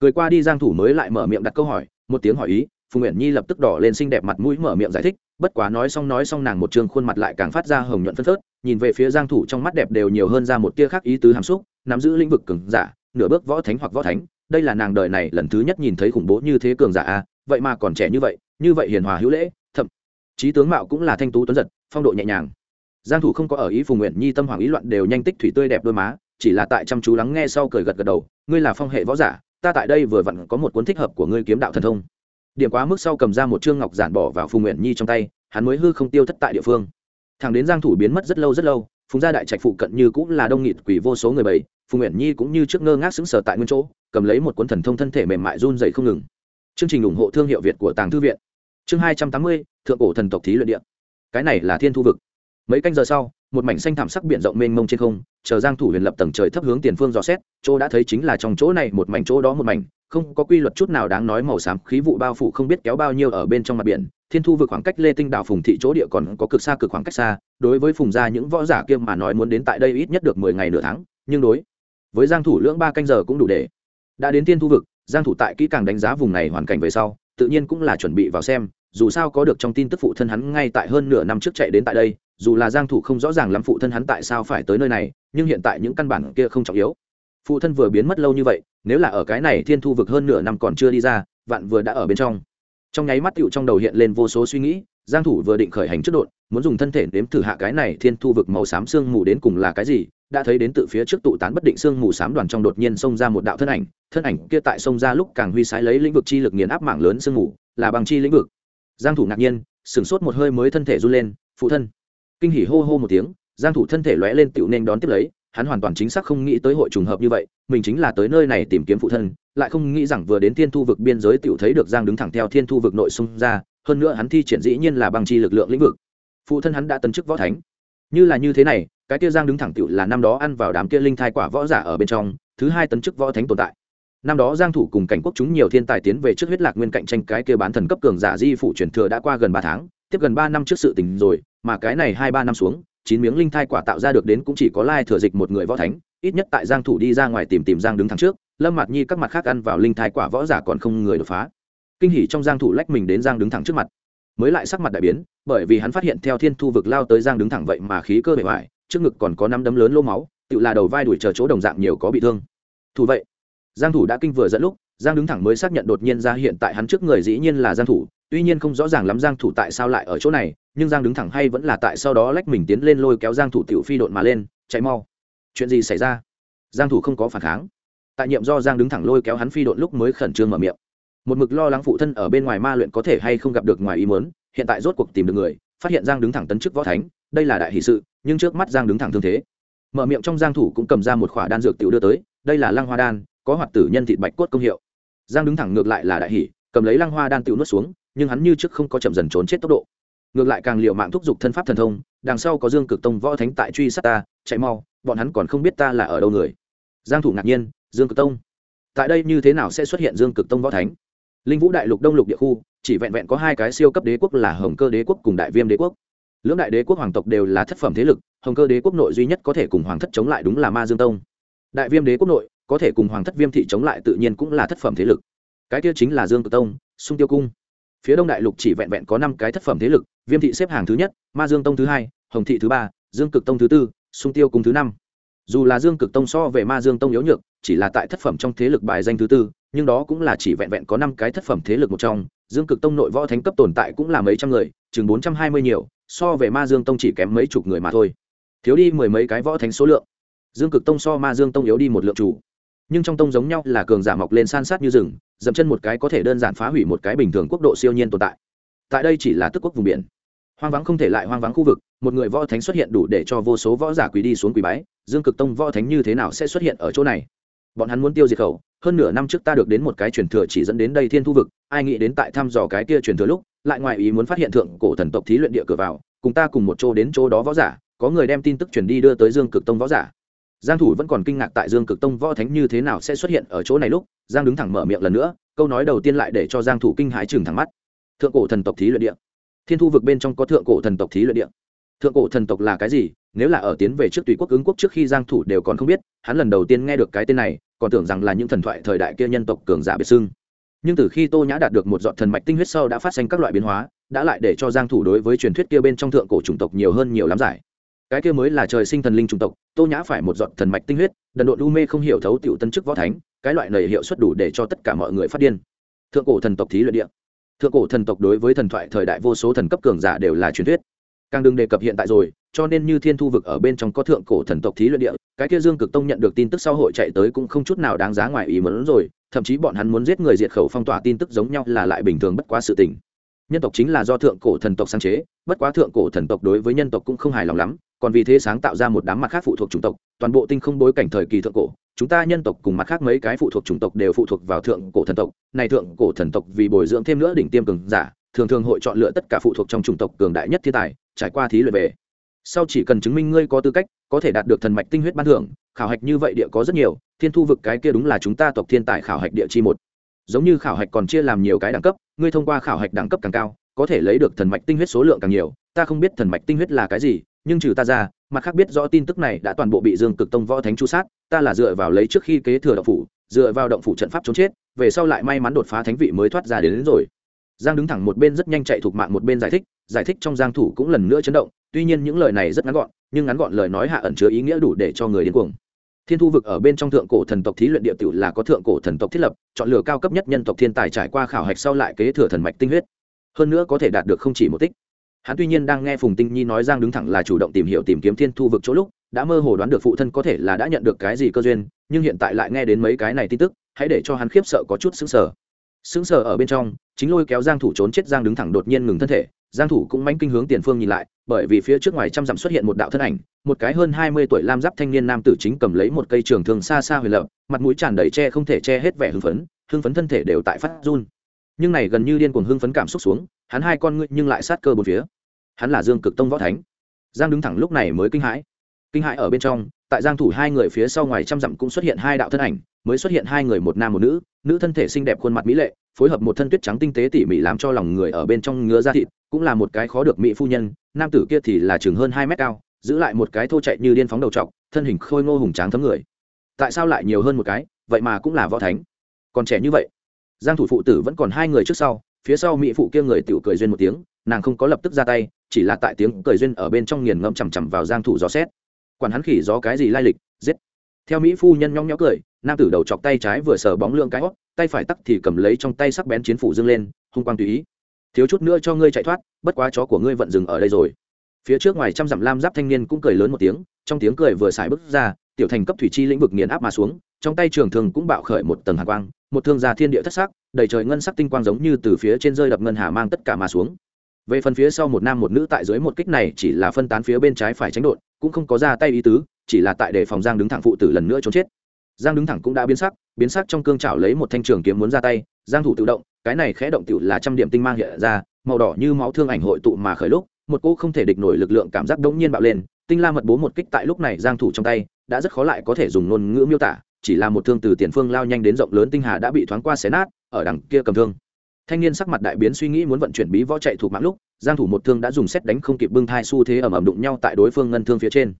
Speaker 1: Cười qua đi, giang thủ mới lại mở miệng đặt câu hỏi, một tiếng hỏi ý, phùng Uyển nhi lập tức đỏ lên xinh đẹp mặt mũi mở miệng giải thích, bất quá nói xong nói xong nàng một trường khuôn mặt lại càng phát ra hồng nhuận phân phớt, nhìn về phía giang thủ trong mắt đẹp đều nhiều hơn ra một tia khác ý tứ hàm xúc, nắm giữ lĩnh vực cường giả, nửa bước võ thánh hoặc võ thánh, đây là nàng đời này lần thứ nhất nhìn thấy khủng bố như thế cường giả a, vậy mà còn trẻ như vậy như vậy hiền hòa hữu lễ, thậm chí tướng mạo cũng là thanh tú tuấn giật, phong độ nhẹ nhàng giang thủ không có ở ý phùng nguyện nhi tâm hoàng ý loạn đều nhanh tích thủy tươi đẹp đôi má, chỉ là tại chăm chú lắng nghe sau cười gật gật đầu, ngươi là phong hệ võ giả, ta tại đây vừa vặn có một cuốn thích hợp của ngươi kiếm đạo thần thông. Điểm quá mức sau cầm ra một trương ngọc giản bỏ vào phùng nguyện nhi trong tay, hắn mới hư không tiêu thất tại địa phương. Thằng đến giang thủ biến mất rất lâu rất lâu, phùng gia đại trạch phụ cận như cũng là đông nghịt quỷ vô số người bầy, phùng nguyện nhi cũng như trước ngơ ngác sững sờ tại nguyên chỗ, cầm lấy một cuốn thần thông thân thể mềm mại run rẩy không ngừng. Chương trình ủng hộ thương hiệu việt của tàng thư viện. Chương hai trăm tám mươi, thượng cổ thần tộc thí luyện địa. Cái này là thiên thu vực mấy canh giờ sau, một mảnh xanh thảm sắc biển rộng mênh mông trên không, chờ giang thủ huyền lập tầng trời thấp hướng tiền phương dò xét, chỗ đã thấy chính là trong chỗ này một mảnh chỗ đó một mảnh, không có quy luật chút nào đáng nói màu xám, khí vụ bao phủ không biết kéo bao nhiêu ở bên trong mặt biển, thiên thu vực khoảng cách lê tinh đảo phùng thị chỗ địa còn có cực xa cực khoảng cách xa, đối với phùng gia những võ giả kia mà nói muốn đến tại đây ít nhất được mười ngày nửa tháng, nhưng đối với giang thủ lưỡng ba canh giờ cũng đủ để. Đã đến thiên thu vực, giang thủ tại kỹ càng đánh giá vùng này hoàn cảnh về sau, tự nhiên cũng là chuẩn bị vào xem, dù sao có được trong tin tức phụ thân hắn ngay tại hơn nửa năm trước chạy đến tại đây dù là giang thủ không rõ ràng lắm phụ thân hắn tại sao phải tới nơi này, nhưng hiện tại những căn bản kia không trọng yếu. Phụ thân vừa biến mất lâu như vậy, nếu là ở cái này thiên thu vực hơn nửa năm còn chưa đi ra, vạn vừa đã ở bên trong. Trong nháy mắt tựu trong đầu hiện lên vô số suy nghĩ, giang thủ vừa định khởi hành trước đột, muốn dùng thân thể nếm thử hạ cái này thiên thu vực màu xám xương mù đến cùng là cái gì, đã thấy đến từ phía trước tụ tán bất định xương mù xám đoàn trong đột nhiên xông ra một đạo thân ảnh thân ảnh kia tại xông ra lúc càng huy sái lấy lĩnh vực chi lực nghiền áp mạng lớn xương mù, là bằng chi lĩnh vực. Giang thủ ngạc nhiên sừng sốt một hơi mới thân thể run lên, phụ thân kinh hỉ hô hô một tiếng, giang thủ thân thể lóe lên tựu nên đón tiếp lấy, hắn hoàn toàn chính xác không nghĩ tới hội trùng hợp như vậy, mình chính là tới nơi này tìm kiếm phụ thân, lại không nghĩ rằng vừa đến thiên thu vực biên giới tựu thấy được giang đứng thẳng theo thiên thu vực nội xung ra, hơn nữa hắn thi triển dĩ nhiên là bằng chi lực lượng lĩnh vực. Phụ thân hắn đã tấn chức võ thánh. Như là như thế này, cái kia giang đứng thẳng tựu là năm đó ăn vào đám kia linh thai quả võ giả ở bên trong, thứ hai tấn chức võ thánh tồn tại. Năm đó giang thủ cùng cảnh quốc chúng nhiều thiên tài tiến về trước huyết lạc nguyên cạnh tranh cái kia bán thần cấp cường giả di phụ truyền thừa đã qua gần ba tháng, tiếp gần ba năm trước sự tình rồi mà cái này hai ba năm xuống, chín miếng linh thai quả tạo ra được đến cũng chỉ có lai thừa dịch một người võ thánh, ít nhất tại giang thủ đi ra ngoài tìm tìm giang đứng thẳng trước, lâm mặt nhi các mặt khác ăn vào linh thai quả võ giả còn không người đột phá. Kinh hỉ trong giang thủ lách mình đến giang đứng thẳng trước mặt. Mới lại sắc mặt đại biến, bởi vì hắn phát hiện theo thiên thu vực lao tới giang đứng thẳng vậy mà khí cơ bề ngoài trước ngực còn có năm đấm lớn lô máu, tự là đầu vai đuổi chờ chỗ đồng dạng nhiều có bị thương. Thủ vậy, giang thủ đã kinh vừa dẫn lúc, giang đứng thẳng mới xác nhận đột nhiên ra hiện tại hắn trước người dĩ nhiên là giang thủ tuy nhiên không rõ ràng lắm giang thủ tại sao lại ở chỗ này, nhưng giang đứng thẳng hay vẫn là tại sau đó lách mình tiến lên lôi kéo giang thủ tiểu phi độn mà lên, chạy mau. Chuyện gì xảy ra? Giang thủ không có phản kháng. Tại nhiệm do giang đứng thẳng lôi kéo hắn phi độn lúc mới khẩn trương mở miệng. Một mực lo lắng phụ thân ở bên ngoài ma luyện có thể hay không gặp được ngoài ý muốn, hiện tại rốt cuộc tìm được người, phát hiện giang đứng thẳng tấn chức võ thánh, đây là đại hỷ sự, nhưng trước mắt giang đứng thẳng thương thế. Mở miệng trong giang thủ cũng cầm ra một khỏa đan dược tiểu đưa tới, đây là lăng hoa đan, có hoạt tử nhân thịt bạch cốt công hiệu. Giang đứng thẳng ngược lại là đại hỷ, cầm lấy lăng hoa đan tiểu nuốt xuống nhưng hắn như trước không có chậm dần trốn chết tốc độ. Ngược lại càng liệu mạng thúc giục thân pháp thần thông, đằng sau có dương cực tông võ thánh tại truy sát ta, chạy mau, bọn hắn còn không biết ta là ở đâu người. Giang thủ ngạc nhiên, dương cực tông. Tại đây như thế nào sẽ xuất hiện dương cực tông võ thánh? Linh vũ đại lục đông lục địa khu, chỉ vẹn vẹn có hai cái siêu cấp đế quốc là hồng cơ đế quốc cùng đại viêm đế quốc. Lưỡng đại đế quốc hoàng tộc đều là thất phẩm thế lực, hồng cơ đế quốc nội duy nhất có thể cùng hoàng thất chống lại đúng là ma dương tông. Đại viêm đế quốc nội, có thể cùng hoàng thất viêm thị chống lại tự nhiên cũng là thất phẩm thế lực. Cái kia chính là dương cực tông, sung tiêu cung phía đông đại lục chỉ vẹn vẹn có năm cái thất phẩm thế lực, viêm thị xếp hàng thứ nhất, ma dương tông thứ hai, hồng thị thứ ba, dương cực tông thứ tư, sung tiêu cung thứ năm. Dù là dương cực tông so về ma dương tông yếu nhược, chỉ là tại thất phẩm trong thế lực bài danh thứ tư, nhưng đó cũng là chỉ vẹn vẹn có năm cái thất phẩm thế lực một trong. Dương cực tông nội võ thánh cấp tồn tại cũng là mấy trăm người, chừng bốn trăm hai mươi nhiều, so về ma dương tông chỉ kém mấy chục người mà thôi. Thiếu đi mười mấy cái võ thánh số lượng. Dương cực tông so ma dương tông yếu đi một lượng chủ. Nhưng trong tông giống nhau là cường giả mọc lên san sát như rừng dậm chân một cái có thể đơn giản phá hủy một cái bình thường quốc độ siêu nhiên tồn tại. Tại đây chỉ là tức quốc vùng biển. Hoang vắng không thể lại hoang vắng khu vực, một người võ thánh xuất hiện đủ để cho vô số võ giả quỳ đi xuống quỳ bái, dương cực tông võ thánh như thế nào sẽ xuất hiện ở chỗ này? Bọn hắn muốn tiêu diệt khẩu, hơn nửa năm trước ta được đến một cái truyền thừa chỉ dẫn đến đây thiên thu vực, ai nghĩ đến tại thăm dò cái kia truyền thừa lúc, lại ngoài ý muốn phát hiện thượng cổ thần tộc thí luyện địa cửa vào, cùng ta cùng một chỗ đến chỗ đó võ giả, có người đem tin tức truyền đi đưa tới dương cực tông võ giả giang thủ vẫn còn kinh ngạc tại dương cực tông võ thánh như thế nào sẽ xuất hiện ở chỗ này lúc, giang đứng thẳng mở miệng lần nữa, câu nói đầu tiên lại để cho giang thủ kinh hãi chừng thẳng mắt. Thượng cổ thần tộc thí luyện địa. Thiên thu vực bên trong có thượng cổ thần tộc thí luyện địa. Thượng cổ thần tộc là cái gì? Nếu là ở tiến về trước tùy quốc ứng quốc trước khi giang thủ đều còn không biết, hắn lần đầu tiên nghe được cái tên này, còn tưởng rằng là những thần thoại thời đại kia nhân tộc cường giả biệt sưng. nhưng từ khi tô nhã đạt được một dọn thần mạch tinh huyết sâu đã phát sinh các loại biến hóa, đã lại để cho giang thủ đối với truyền thuyết kia bên trong thượng cổ chủng tộc nhiều hơn nhiều lắm giải cái kia mới là trời sinh thần linh trung tộc, tô nhã phải một giọt thần mạch tinh huyết, đần độn u mê không hiểu thấu tiểu tân chức võ thánh, cái loại này hiệu suất đủ để cho tất cả mọi người phát điên. Thượng cổ thần tộc thí luyện địa. Thượng cổ thần tộc đối với thần thoại thời đại vô số thần cấp cường giả đều là truyền thuyết. Càng đừng đề cập hiện tại rồi, cho nên như thiên thu vực ở bên trong có thượng cổ thần tộc thí luyện địa, cái kia dương cực tông nhận được tin tức sau hội chạy tới cũng không chút nào đáng giá ngoài ý mớn rồi, thậm chí bọn hắn muốn giết người diệt khẩu phong tỏa tin tức giống nhau là lại bình thường bất quá sự tình. Nhân tộc chính là do thượng cổ thần tộc sáng chế, bất quá thượng cổ thần tộc đối với nhân tộc cũng không hài lòng lắm còn vì thế sáng tạo ra một đám mặt khác phụ thuộc chủng tộc, toàn bộ tinh không bối cảnh thời kỳ thượng cổ, chúng ta nhân tộc cùng mặt khác mấy cái phụ thuộc chủng tộc đều phụ thuộc vào thượng cổ thần tộc. Này thượng cổ thần tộc vì bồi dưỡng thêm nữa đỉnh tiêm cường giả, thường thường hội chọn lựa tất cả phụ thuộc trong chủng tộc cường đại nhất thiên tài, trải qua thí luyện về. Sau chỉ cần chứng minh ngươi có tư cách, có thể đạt được thần mạch tinh huyết ban thưởng, khảo hạch như vậy địa có rất nhiều, thiên thu vực cái kia đúng là chúng ta tộc thiên tài khảo hạch địa chi một. Giống như khảo hạch còn chia làm nhiều cái đẳng cấp, ngươi thông qua khảo hạch đẳng cấp càng cao, có thể lấy được thần mạch tinh huyết số lượng càng nhiều, ta không biết thần mạch tinh huyết là cái gì nhưng trừ ta ra mặt khác biết rõ tin tức này đã toàn bộ bị dương cực tông võ thánh chu sát ta là dựa vào lấy trước khi kế thừa động phủ dựa vào động phủ trận pháp chống chết về sau lại may mắn đột phá thánh vị mới thoát ra đến, đến rồi. Giang đứng thẳng một bên rất nhanh chạy thuộc mạng một bên giải thích giải thích trong giang thủ cũng lần nữa chấn động tuy nhiên những lời này rất ngắn gọn nhưng ngắn gọn lời nói hạ ẩn chứa ý nghĩa đủ để cho người điên cuồng. Thiên thu vực ở bên trong thượng cổ thần tộc thí luyện địa tiểu là có thượng cổ thần tộc thiết lập chọn lựa cao cấp nhất nhân tộc thiên tài trải qua khảo hạch sau lại kế thừa thần mạch tinh huyết. Hơn nữa có thể đạt được không chỉ một tích hắn tuy nhiên đang nghe phùng tinh nhi nói giang đứng thẳng là chủ động tìm hiểu tìm kiếm thiên thu vực chỗ lúc, đã mơ hồ đoán được phụ thân có thể là đã nhận được cái gì cơ duyên, nhưng hiện tại lại nghe đến mấy cái này tin tức, hãy để cho hắn khiếp sợ có chút sững sờ. Sững sờ ở bên trong, chính lôi kéo giang thủ trốn chết giang đứng thẳng đột nhiên ngừng thân thể, giang thủ cũng manh kinh hướng tiền phương nhìn lại, bởi vì phía trước ngoài trăm dặm xuất hiện một đạo thân ảnh, một cái hơn 20 tuổi lam giáp thanh niên nam tử chính cầm lấy một cây trường thương xa xa huyền lập, mặt mũi tràn đầy che không thể che hết vẻ hưng phấn hưng phấn thân thể đều tại phát run. Nhưng này gần như điên cuồng hưng phấn cảm xúc xuống hắn hai con ngươi nhưng lại sát cơ bốn phía. Hắn là dương cực tông võ thánh. Giang đứng thẳng lúc này mới kinh hãi. Kinh hãi ở bên trong, tại giang thủ hai người phía sau ngoài trăm dặm cũng xuất hiện hai đạo thân ảnh, mới xuất hiện hai người một nam một nữ nữ thân thể xinh đẹp khuôn mặt mỹ lệ, phối hợp một thân tuyết trắng tinh tế tỉ mỉ làm cho lòng người ở bên trong ngứa ra thịt, cũng là một cái khó được mỹ phu nhân, nam tử kia thì là chừng hơn hai mét cao, giữ lại một cái thô chạy như điên phóng đầu trọc, thân hình khôi ngô hùng tráng thấm người. Tại sao lại nhiều hơn một cái? Vậy mà cũng là võ thánh. Còn trẻ như vậy. Giang thủ phụ tử vẫn còn hai người trước sau phía sau mỹ phụ kia người tiểu cười duyên một tiếng, nàng không có lập tức ra tay, chỉ là tại tiếng cười duyên ở bên trong nghiền ngẫm chằm chằm vào giang thủ gió xét. Quản hắn khỉ gió cái gì lai lịch, giết. Theo mỹ phu nhân nhõng nhõ cười, nam tử đầu chọc tay trái vừa sờ bóng lượng cái hót, tay phải tắc thì cầm lấy trong tay sắc bén chiến phủ dương lên, hung quang tùy ý. Thiếu chút nữa cho ngươi chạy thoát, bất quá chó của ngươi vận dừng ở đây rồi. Phía trước ngoài trăm dặm lam giáp thanh niên cũng cười lớn một tiếng, trong tiếng cười vừa xài bước ra, tiểu thành cấp thủy chi lĩnh vực nghiền áp mà xuống, trong tay trường thường cũng bạo khởi một tầng hàn quang một thương gia thiên địa thất sắc, đầy trời ngân sắc tinh quang giống như từ phía trên rơi đập ngân hà mang tất cả mà xuống. Về phần phía sau một nam một nữ tại dưới một kích này chỉ là phân tán phía bên trái phải tránh đột, cũng không có ra tay ý tứ, chỉ là tại để phòng giang đứng thẳng phụ tử lần nữa trốn chết. Giang đứng thẳng cũng đã biến sắc biến sắc trong cương trảo lấy một thanh trường kiếm muốn ra tay, giang thủ tự động, cái này khẽ động tiểu là trăm điểm tinh mang hiện ra, màu đỏ như máu thương ảnh hội tụ mà khởi lúc, một cô không thể địch nổi lực lượng cảm giác đống nhiên bạo lên, tinh la mật bố một kích tại lúc này giang thủ trong tay, đã rất khó lại có thể dùng ngôn ngữ miêu tả chỉ là một thương từ tiền phương lao nhanh đến rộng lớn tinh hà đã bị thoáng qua xé nát, ở đằng kia cầm thương. Thanh niên sắc mặt đại biến suy nghĩ muốn vận chuyển bí võ chạy thuộc mạng lúc, giang thủ một thương đã dùng xét đánh không kịp bưng thai xu thế ầm ầm đụng nhau tại đối phương ngân thương phía trên.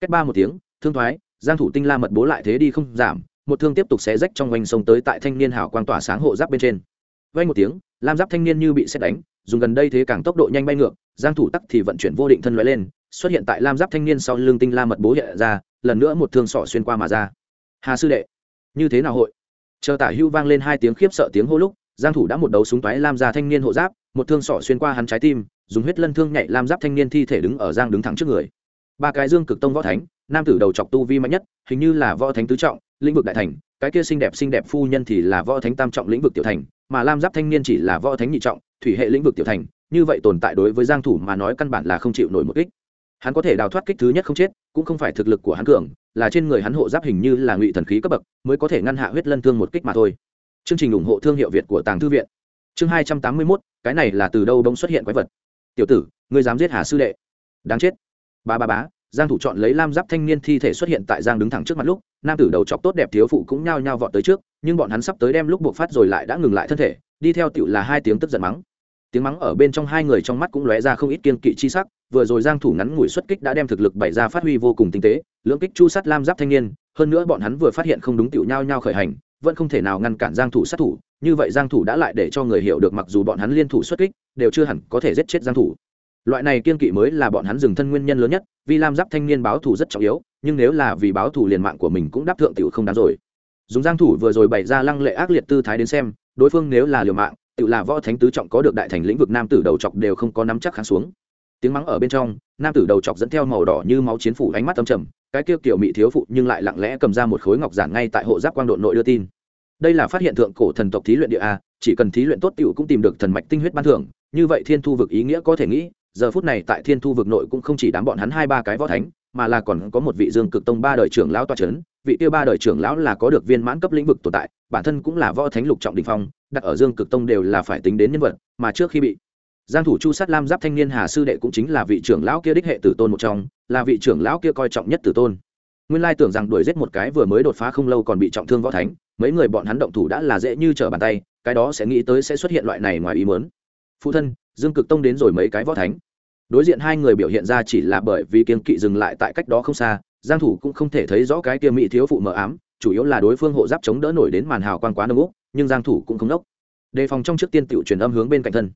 Speaker 1: Cách ba một tiếng, thương thoái, giang thủ tinh la mật bố lại thế đi không giảm, một thương tiếp tục xé rách trong vành sông tới tại thanh niên hảo quang tỏa sáng hộ giáp bên trên. Vang một tiếng, lam giáp thanh niên như bị xét đánh, dùng gần đây thế càng tốc độ nhanh bay ngược, giang thủ tắc thì vận chuyển vô định thân lóe lên, xuất hiện tại lam giáp thanh niên sau lưng tinh la mật bố hiện ra, lần nữa một thương sọ xuyên qua mà ra hà sư đệ, như thế nào hội? Chờ tả hữu vang lên hai tiếng khiếp sợ tiếng hô lúc, giang thủ đã một đấu súng toái lam ra thanh niên hộ giáp, một thương sọ xuyên qua hắn trái tim, dùng huyết lân thương nhảy lam giáp thanh niên thi thể đứng ở giang đứng thẳng trước người. Ba cái dương cực tông võ thánh, nam tử đầu chọc tu vi mạnh nhất, hình như là võ thánh tứ trọng, lĩnh vực đại thành, cái kia xinh đẹp xinh đẹp phu nhân thì là võ thánh tam trọng lĩnh vực tiểu thành, mà lam giáp thanh niên chỉ là võ thánh nhị trọng, thủy hệ lĩnh vực tiểu thành, như vậy tồn tại đối với giang thủ mà nói căn bản là không chịu nổi một kích. Hắn có thể đào thoát kích thứ nhất không chết, cũng không phải thực lực của hắn cường là trên người hắn hộ giáp hình như là ngụy thần khí cấp bậc, mới có thể ngăn hạ huyết lân thương một kích mà thôi. Chương trình ủng hộ thương hiệu việt của tàng thư viện. Chương hai trăm tám mươi mốt, cái này là từ đâu đông xuất hiện quái vật? Tiểu tử, ngươi dám giết hà sư đệ. Đáng chết. Ba ba bá, giang thủ chọn lấy lam giáp thanh niên thi thể xuất hiện tại giang đứng thẳng trước mặt lúc, nam tử đầu chọc tốt đẹp thiếu phụ cũng nhao nhao vọt tới trước, nhưng bọn hắn sắp tới đem lúc buộc phát rồi lại đã ngừng lại thân thể, đi theo tiểu là hai tiếng tức giận mắng. Tiếng mắng ở bên trong hai người trong mắt cũng lóe ra không ít kiên kỵ chi sắc vừa rồi giang thủ ngắn ngủi xuất kích đã đem thực lực bày ra phát huy vô cùng tinh tế, lưỡng kích chu sát lam giáp thanh niên, hơn nữa bọn hắn vừa phát hiện không đúng tiểu nhau nhau khởi hành, vẫn không thể nào ngăn cản giang thủ sát thủ, như vậy giang thủ đã lại để cho người hiểu được mặc dù bọn hắn liên thủ xuất kích, đều chưa hẳn có thể giết chết giang thủ. Loại này kiên kỵ mới là bọn hắn dừng thân nguyên nhân lớn nhất, vì lam giáp thanh niên báo thù rất trọng yếu, nhưng nếu là vì báo thù liền mạng của mình cũng đáp thượng tiểu không đáng rồi. Dùng giang thủ vừa rồi bày ra lăng lệ ác liệt tư thái đến xem, đối phương nếu là liều mạng tự là võ thánh tứ trọng có được đại thành lĩnh vực nam tử đầu chọc đều không có nắm chắc kháng xuống tiếng mắng ở bên trong, nam tử đầu chọc dẫn theo màu đỏ như máu chiến phủ ánh mắt âm trầm, cái kia kiểu mỹ thiếu phụ nhưng lại lặng lẽ cầm ra một khối ngọc giản ngay tại hộ giáp quang độ nội đưa tin. Đây là phát hiện thượng cổ thần tộc thí luyện địa a, chỉ cần thí luyện tốt tiểu cũng tìm được thần mạch tinh huyết ban thưởng, như vậy thiên thu vực ý nghĩa có thể nghĩ, giờ phút này tại thiên thu vực nội cũng không chỉ đám bọn hắn hai ba cái võ thánh, mà là còn có một vị dương cực tông ba đời trưởng lão toa c h ấ n vị tiêu ba đời trưởng lão là có được viên mãn cấp lĩnh vực tồn tại, bản thân cũng là võ thánh lục trọng đình phong, đặt ở dương cực tông đều là phải tính đến nhân vật, mà trước khi bị giang thủ chu sát lam giáp thanh niên hà sư đệ cũng chính là vị trưởng lão kia đích hệ tử tôn một trong, là vị trưởng lão kia coi trọng nhất tử tôn. Nguyên lai tưởng rằng đuổi giết một cái vừa mới đột phá không lâu còn bị trọng thương võ thánh, mấy người bọn hắn động thủ đã là dễ như trở bàn tay, cái đó sẽ nghĩ tới sẽ xuất hiện loại này ngoài ý muốn. Phụ thân, dương cực tông đến rồi mấy cái võ thánh. Đối diện hai người biểu hiện ra chỉ là bởi vì kiên kỵ dừng lại tại cách đó không xa, giang thủ cũng không thể thấy rõ cái kia mỹ thiếu phụ mờ ám, chủ yếu là đối phương hộ giáp chống đỡ nổi đến màn hào quang quá nông úc, nhưng giang thủ cũng không đốc. Đề phòng trong trước tiên tiểu truyền âm hướng bên cạnh thân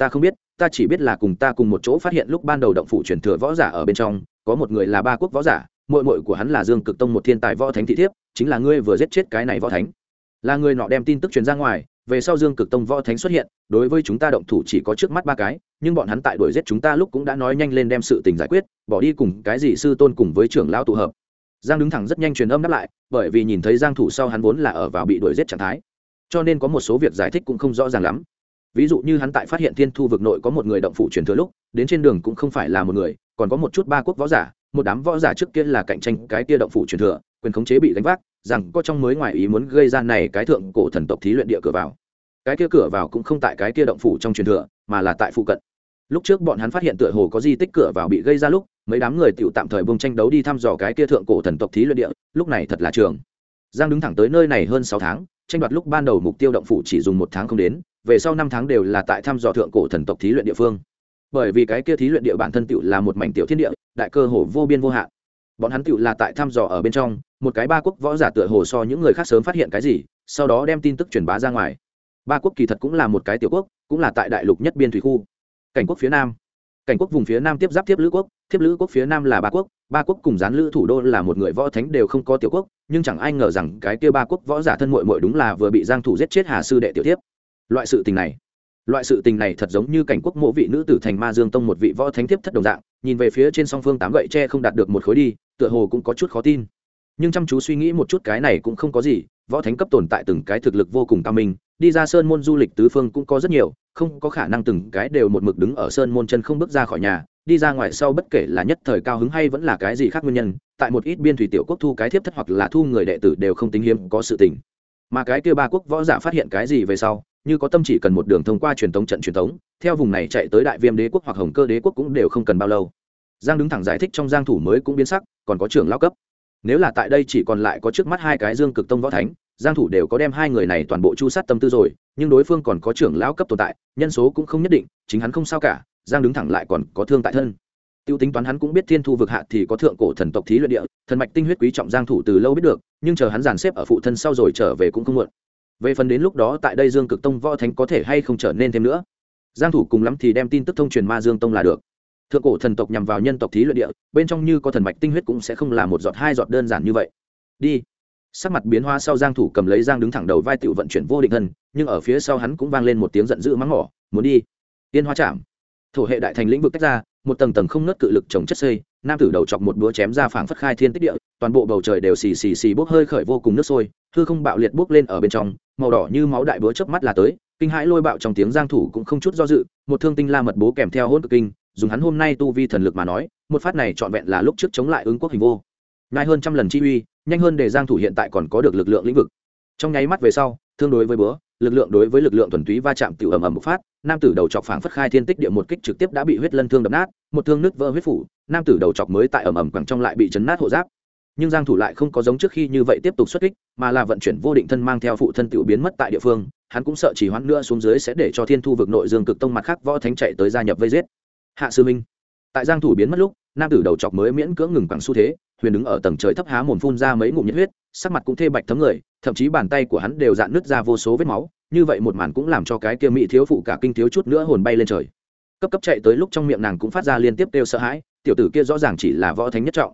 Speaker 1: ta không biết, ta chỉ biết là cùng ta cùng một chỗ phát hiện lúc ban đầu động phủ truyền thừa võ giả ở bên trong, có một người là ba quốc võ giả, muội muội của hắn là dương cực tông một thiên tài võ thánh thị thiếp, chính là ngươi vừa giết chết cái này võ thánh. Là người nọ đem tin tức truyền ra ngoài, về sau dương cực tông võ thánh xuất hiện, đối với chúng ta động thủ chỉ có trước mắt ba cái, nhưng bọn hắn tại đuổi giết chúng ta lúc cũng đã nói nhanh lên đem sự tình giải quyết, bỏ đi cùng cái gì sư tôn cùng với trưởng lão tụ hợp. Giang đứng thẳng rất nhanh truyền âm đáp lại, bởi vì nhìn thấy giang thủ sau hắn vốn là ở vào bị đuổi giết trạng thái. Cho nên có một số việc giải thích cũng không rõ ràng lắm ví dụ như hắn tại phát hiện thiên thu vực nội có một người động phủ truyền thừa lúc, đến trên đường cũng không phải là một người, còn có một chút ba quốc võ giả, một đám võ giả trước kia là cạnh tranh cái kia động phủ truyền thừa, quyền khống chế bị đánh vác, rằng có trong mới ngoài ý muốn gây ra này cái thượng cổ thần tộc thí luyện địa cửa vào. Cái kia cửa vào cũng không tại cái kia động phủ trong truyền thừa, mà là tại phụ cận. Lúc trước bọn hắn phát hiện tựa hồ có di tích cửa vào bị gây ra lúc, mấy đám người tựu tạm thời bông tranh đấu đi thăm dò cái kia thượng cổ thần tộc thí luyện địa, lúc này thật là trường. Giang đứng thẳng tới nơi này hơn sáu tháng, tranh đoạt lúc ban đầu mục tiêu động phủ chỉ dùng một tháng không đến về sau năm tháng đều là tại thăm dò thượng cổ thần tộc thí luyện địa phương. Bởi vì cái kia thí luyện địa bản thân tựu là một mảnh tiểu thiên địa, đại cơ hồ vô biên vô hạn. Bọn hắn tựu là tại thăm dò ở bên trong, một cái ba quốc võ giả tựa hồ so những người khác sớm phát hiện cái gì, sau đó đem tin tức truyền bá ra ngoài. Ba quốc kỳ thật cũng là một cái tiểu quốc, cũng là tại đại lục nhất biên thủy khu. Cảnh quốc phía nam. Cảnh quốc vùng phía nam tiếp giáp tiếp lữ quốc tiếp lữ quốc phía nam là ba quốc ba quốc cùng gián lữ thủ đô là một người võ thánh đều không có tiểu quốc, nhưng chẳng ai ngờ rằng cái kia ba quốc võ giả thân mội mội đúng là vừa bị giang thủ giết chết hà sư đệ tiểu tiếp loại sự tình này, loại sự tình này thật giống như cảnh quốc mộ vị nữ tử thành ma dương tông một vị võ thánh tiếp thất đồng dạng, nhìn về phía trên song phương tám gậy tre không đạt được một khối đi, tựa hồ cũng có chút khó tin. Nhưng chăm chú suy nghĩ một chút cái này cũng không có gì, võ thánh cấp tồn tại từng cái thực lực vô cùng cao minh, đi ra sơn môn du lịch tứ phương cũng có rất nhiều, không có khả năng từng cái đều một mực đứng ở sơn môn chân không bước ra khỏi nhà, đi ra ngoài sau bất kể là nhất thời cao hứng hay vẫn là cái gì khác nguyên nhân, tại một ít biên thủy tiểu quốc thu cái thiếp thất hoặc là thu người đệ tử đều không tính hiếm, có sự tình. Mà cái kia ba quốc võ giả phát hiện cái gì về sau như có tâm chỉ cần một đường thông qua truyền thống trận truyền thống theo vùng này chạy tới đại viêm đế quốc hoặc hồng cơ đế quốc cũng đều không cần bao lâu. Giang đứng thẳng giải thích trong giang thủ mới cũng biến sắc, còn có trưởng lao cấp. Nếu là tại đây chỉ còn lại có trước mắt hai cái dương cực tông võ thánh, giang thủ đều có đem hai người này toàn bộ chu sát tâm tư rồi, nhưng đối phương còn có trưởng lão cấp tồn tại, nhân số cũng không nhất định, chính hắn không sao cả, giang đứng thẳng lại còn có thương tại thân. Tiêu tính toán hắn cũng biết thiên thu vực hạ thì có thượng cổ thần tộc thí luyện địa, thần mạch tinh huyết quý trọng giang thủ từ lâu biết được, nhưng chờ hắn dàn xếp ở phụ thân sau rồi trở về cũng không muộn về phần đến lúc đó tại đây dương cực tông võ thánh có thể hay không trở nên thêm nữa? Giang thủ cùng lắm thì đem tin tức thông truyền ma dương tông là được. Thượng cổ thần tộc nhằm vào nhân tộc thí luyện địa, bên trong như có thần mạch tinh huyết cũng sẽ không là một giọt hai giọt đơn giản như vậy. Đi. Sắc mặt biến hóa sau giang thủ cầm lấy giang đứng thẳng đầu vai tiểu vận chuyển vô định thân, nhưng ở phía sau hắn cũng vang lên một tiếng giận dữ mắng mỏ, muốn đi. Tiên hoa chạm. Thổ hệ đại thành lĩnh vực tách ra, một tầng tầng không nứt cự lực trồng chất xây nam tử đầu chọc một búa chém ra phảng phất khai thiên tích địa, toàn bộ bầu trời đều xì xì xì bốc hơi khởi vô cùng nước sôi, hư không bạo liệt bốc lên ở bên trong, màu đỏ như máu đại búa chớp mắt là tới, kinh hãi lôi bạo trong tiếng giang thủ cũng không chút do dự, một thương tinh la mật bố kèm theo hỗn cực kinh, dùng hắn hôm nay tu vi thần lực mà nói, một phát này trọn vẹn là lúc trước chống lại ứng quốc hình vô. Ngay hơn trăm lần chi uy, nhanh hơn để giang thủ hiện tại còn có được lực lượng lĩnh vực. Trong nháy mắt về sau thương đối với búa, lực lượng đối với lực lượng thuần túy va chạm tiểu ầm ầm một phát, nam tử đầu chọc phảng phất khai thiên tích địa một kích trực tiếp đã bị huyết lân thương đập nát, một thương nứt vỡ huyết phủ, nam tử đầu chọc mới tại ầm ầm quẳng trong lại bị chấn nát hộ giáp. Nhưng giang thủ lại không có giống trước khi như vậy tiếp tục xuất kích, mà là vận chuyển vô định thân mang theo phụ thân tiểu biến mất tại địa phương, hắn cũng sợ chỉ hoãn nữa xuống dưới sẽ để cho thiên thu vực nội dương cực tông mặt khác võ thánh chạy tới gia nhập vây giết. Hạ sư minh, tại giang thủ biến mất lúc, nam tử đầu chọc mới miễn cưỡng ngừng quẳng xu thế, huyền đứng ở tầng trời thấp há mồm phun ra mấy ngụm nhiệt huyết, sắc mặt cũng thê bạch thấm người thậm chí bàn tay của hắn đều dạn nứt ra vô số vết máu, như vậy một màn cũng làm cho cái kia mỹ thiếu phụ cả kinh thiếu chút nữa hồn bay lên trời. Cấp cấp chạy tới lúc trong miệng nàng cũng phát ra liên tiếp kêu sợ hãi, tiểu tử kia rõ ràng chỉ là võ thánh nhất trọng.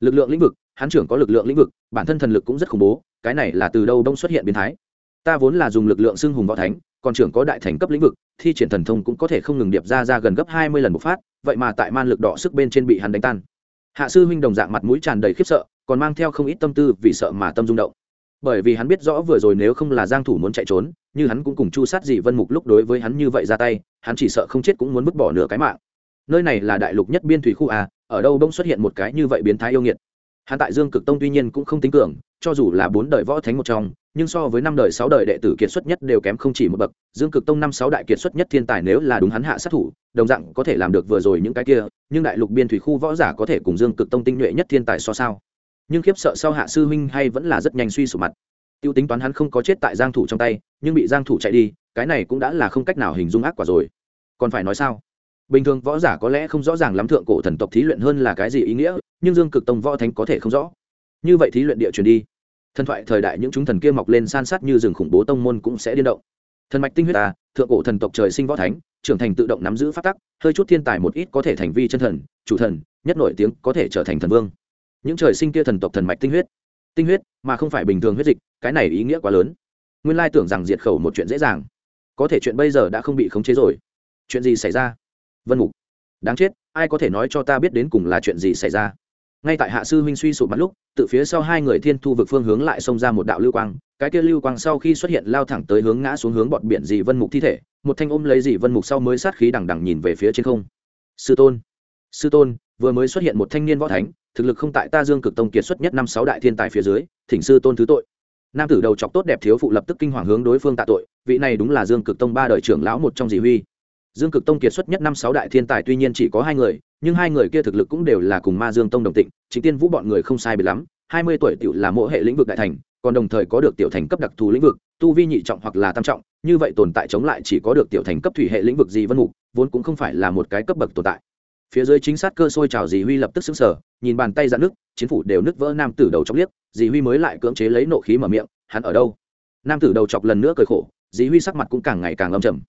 Speaker 1: Lực lượng lĩnh vực, hắn trưởng có lực lượng lĩnh vực, bản thân thần lực cũng rất khủng bố, cái này là từ đâu đông xuất hiện biến thái. Ta vốn là dùng lực lượng xưng hùng võ thánh, còn trưởng có đại thành cấp lĩnh vực, thi triển thần thông cũng có thể không ngừng điệp ra ra gần gấp hai mươi lần một phát, vậy mà tại man lực đỏ sức bên trên bị hắn đánh tan. Hạ sư huynh đồng dạng mặt mũi tràn đầy khiếp sợ, còn mang theo không ít tâm tư vì sợ mà tâm rung động bởi vì hắn biết rõ vừa rồi nếu không là giang thủ muốn chạy trốn, như hắn cũng cùng chu sát dị vân mục lúc đối với hắn như vậy ra tay, hắn chỉ sợ không chết cũng muốn vứt bỏ nửa cái mạng. Nơi này là đại lục nhất biên thủy khu à? ở đâu bỗng xuất hiện một cái như vậy biến thái yêu nghiệt. Hắn tại dương cực tông tuy nhiên cũng không tính cường, cho dù là bốn đời võ thánh một trong, nhưng so với năm đời, sáu đời đệ tử kiệt xuất nhất đều kém không chỉ một bậc. Dương cực tông năm, sáu đại kiệt xuất nhất thiên tài nếu là đúng hắn hạ sát thủ, đồng dạng có thể làm được vừa rồi những cái kia, nhưng đại lục biên thủy khu võ giả có thể cùng dương cực tông tinh nhuệ nhất thiên tài so sao? Nhưng khiếp sợ sau hạ sư huynh hay vẫn là rất nhanh suy sụp mặt. Tiêu tính toán hắn không có chết tại giang thủ trong tay, nhưng bị giang thủ chạy đi, cái này cũng đã là không cách nào hình dung ác quả rồi. Còn phải nói sao? Bình thường võ giả có lẽ không rõ ràng lắm thượng cổ thần tộc thí luyện hơn là cái gì ý nghĩa, nhưng dương cực tông võ thánh có thể không rõ. Như vậy thí luyện địa truyền đi. Thần thoại thời đại những chúng thần kia mọc lên san sát như rừng khủng bố tông môn cũng sẽ điên động. Thần mạch tinh huyết ta thượng cổ thần tộc trời sinh võ thánh, trưởng thành tự động nắm giữ phát tắc, hơi chút thiên tài một ít có thể thành vi chân thần, chủ thần, nhất nổi tiếng có thể trở thành thần vương những trời sinh kia thần tộc thần mạch tinh huyết. Tinh huyết, mà không phải bình thường huyết dịch, cái này ý nghĩa quá lớn. Nguyên lai tưởng rằng diệt khẩu một chuyện dễ dàng. Có thể chuyện bây giờ đã không bị khống chế rồi. Chuyện gì xảy ra? Vân mục. Đáng chết, ai có thể nói cho ta biết đến cùng là chuyện gì xảy ra? Ngay tại hạ sư huynh suy sụp mặt lúc từ phía sau hai người thiên thu vực phương hướng lại xông ra một đạo lưu quang. Cái kia lưu quang sau khi xuất hiện lao thẳng tới hướng ngã xuống hướng bọn biển dì vân mục thi thể. Một thanh ôm lấy dì vân mục sau mới sát khí đằng đằng nhìn về phía trên không. Sư tôn. Sư tôn vừa mới xuất hiện một thanh niên võ thánh, thực lực không tại ta dương cực tông kiệt xuất nhất năm sáu đại thiên tài phía dưới, thỉnh sư tôn thứ tội. Nam tử đầu chọc tốt đẹp thiếu phụ lập tức kinh hoàng hướng đối phương tạ tội, vị này đúng là dương cực tông ba đời trưởng lão một trong dì huy. Dương cực tông kiệt xuất nhất năm sáu đại thiên tài tuy nhiên chỉ có hai người, nhưng hai người kia thực lực cũng đều là cùng ma dương tông đồng tịnh chính tiên vũ bọn người không sai bị lắm, hai mươi tuổi tiểu là mỗi hệ lĩnh vực đại thành, còn đồng thời có được tiểu thành cấp đặc thù lĩnh vực, tu vi nhị trọng hoặc là tam trọng, như vậy tồn tại chống lại chỉ có được tiểu thành cấp thủy hệ lĩnh vực gì vân mục, vốn cũng không phải là một cái cấp bậc tồn tại phía dưới chính sát cơ sôi trào dì huy lập tức xứng sở nhìn bàn tay dạn nước chiến phủ đều nứt vỡ nam tử đầu chọc liếc, dì huy mới lại cưỡng chế lấy nộ khí mở miệng, hắn ở đâu? Nam tử đầu chọc lần nữa cười khổ, dì huy sắc mặt cũng càng ngày càng âm trầm.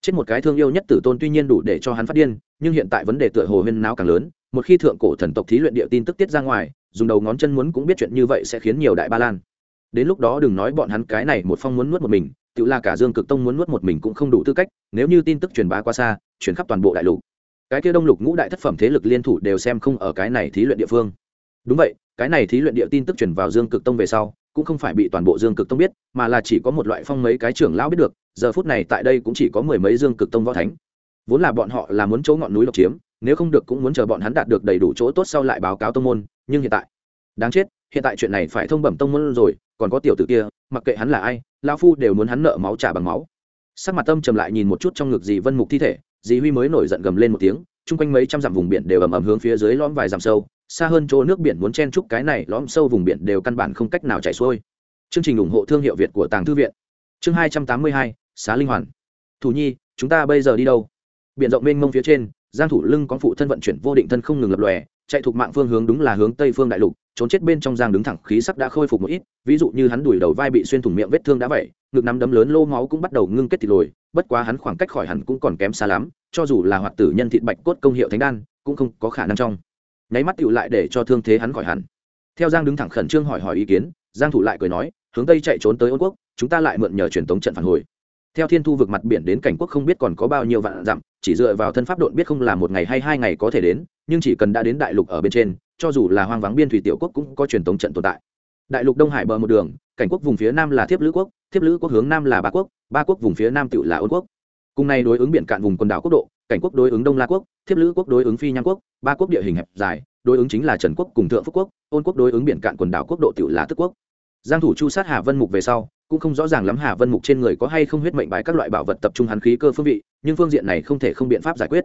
Speaker 1: Chết một cái thương yêu nhất tử tôn tuy nhiên đủ để cho hắn phát điên, nhưng hiện tại vấn đề tựa hồ huyên náo càng lớn, một khi thượng cổ thần tộc thí luyện địa tin tức tiết ra ngoài, dùng đầu ngón chân muốn cũng biết chuyện như vậy sẽ khiến nhiều đại ba lan. Đến lúc đó đừng nói bọn hắn cái này một phong muốn nuốt một mình, tự là cả dương cực tông muốn nuốt một mình cũng không đủ tư cách, nếu như tin tức truyền bá quá xa truyền khắp toàn bộ đại lục cái kia đông lục ngũ đại thất phẩm thế lực liên thủ đều xem không ở cái này thí luyện địa phương. Đúng vậy, cái này thí luyện địa tin tức truyền vào dương cực tông về sau, cũng không phải bị toàn bộ dương cực tông biết, mà là chỉ có một loại phong mấy cái trưởng lão biết được, giờ phút này tại đây cũng chỉ có mười mấy dương cực tông võ thánh. Vốn là bọn họ là muốn chỗ ngọn núi độc chiếm, nếu không được cũng muốn chờ bọn hắn đạt được đầy đủ chỗ tốt sau lại báo cáo tông môn, nhưng hiện tại, đáng chết, hiện tại chuyện này phải thông bẩm tông môn rồi, còn có tiểu tử kia, mặc kệ hắn là ai lao phu đều muốn hắn nợ máu trả bằng máu. Sắc mặt tâm trầm lại nhìn một chút trong ngực dì vân mục thi thể dì huy mới nổi giận gầm lên một tiếng, chung quanh mấy trăm dặm vùng biển đều ầm ầm hướng phía dưới lõm vài dặm sâu, xa hơn chỗ nước biển muốn chen chúc cái này lõm sâu vùng biển đều căn bản không cách nào chảy xuôi. Chương trình ủng hộ thương hiệu việt của tàng thư viện. Chương hai trăm tám mươi hai, xá linh hoàn. Thủ nhi, chúng ta bây giờ đi đâu? Biển rộng mênh mông phía trên, giang thủ lưng có phụ thân vận chuyển vô định thân không ngừng lập lòe, chạy thuộc mạng phương hướng đúng là hướng tây phương đại lục, trốn chết bên trong giang đứng thẳng khí sắc đã khôi phục một ít, ví dụ như hắn đùi đầu vai bị xuyên thủng miệng vết thương đã vậy ngực nắm đấm lớn lô máu cũng bắt đầu ngưng kết thịt lồi bất quá hắn khoảng cách khỏi hẳn cũng còn kém xa lắm, cho dù là hoạt tử nhân thịt bạch cốt công hiệu thánh đan, cũng không có khả năng trong. Nháy mắt tựu lại để cho thương thế hắn khỏi hẳn. Theo giang đứng thẳng khẩn trương hỏi hỏi ý kiến, giang thủ lại cười nói, hướng tây chạy trốn tới ôn quốc, chúng ta lại mượn nhờ truyền tống trận phản hồi. Theo thiên thu vực mặt biển đến cảnh quốc không biết còn có bao nhiêu vạn dặm, chỉ dựa vào thân pháp độn biết không là một ngày hay hai ngày có thể đến, nhưng chỉ cần đã đến đại lục ở bên trên, cho dù là hoang vắng biên thủy tiểu quốc cũng có truyền tống trận tồn tại đại lục đông hải bờ một đường, cảnh quốc vùng phía nam là thiếp lữ quốc, thiếp lữ quốc hướng nam là ba quốc ba quốc vùng phía nam tự là ôn quốc. Cùng này đối ứng biển cạn vùng quần đảo quốc độ, cảnh quốc đối ứng đông la quốc, thiếp lữ quốc đối ứng phi Nham quốc, ba quốc địa hình hẹp dài, đối ứng chính là trần quốc cùng thượng phúc quốc, ôn quốc đối ứng biển cạn quần đảo quốc độ tự là tức quốc. Giang thủ chu sát hà vân mục về sau, cũng không rõ ràng lắm hà vân mục trên người có hay không huyết mệnh bài các loại bảo vật tập trung hắn khí cơ phương vị, nhưng phương diện này không thể không biện pháp giải quyết.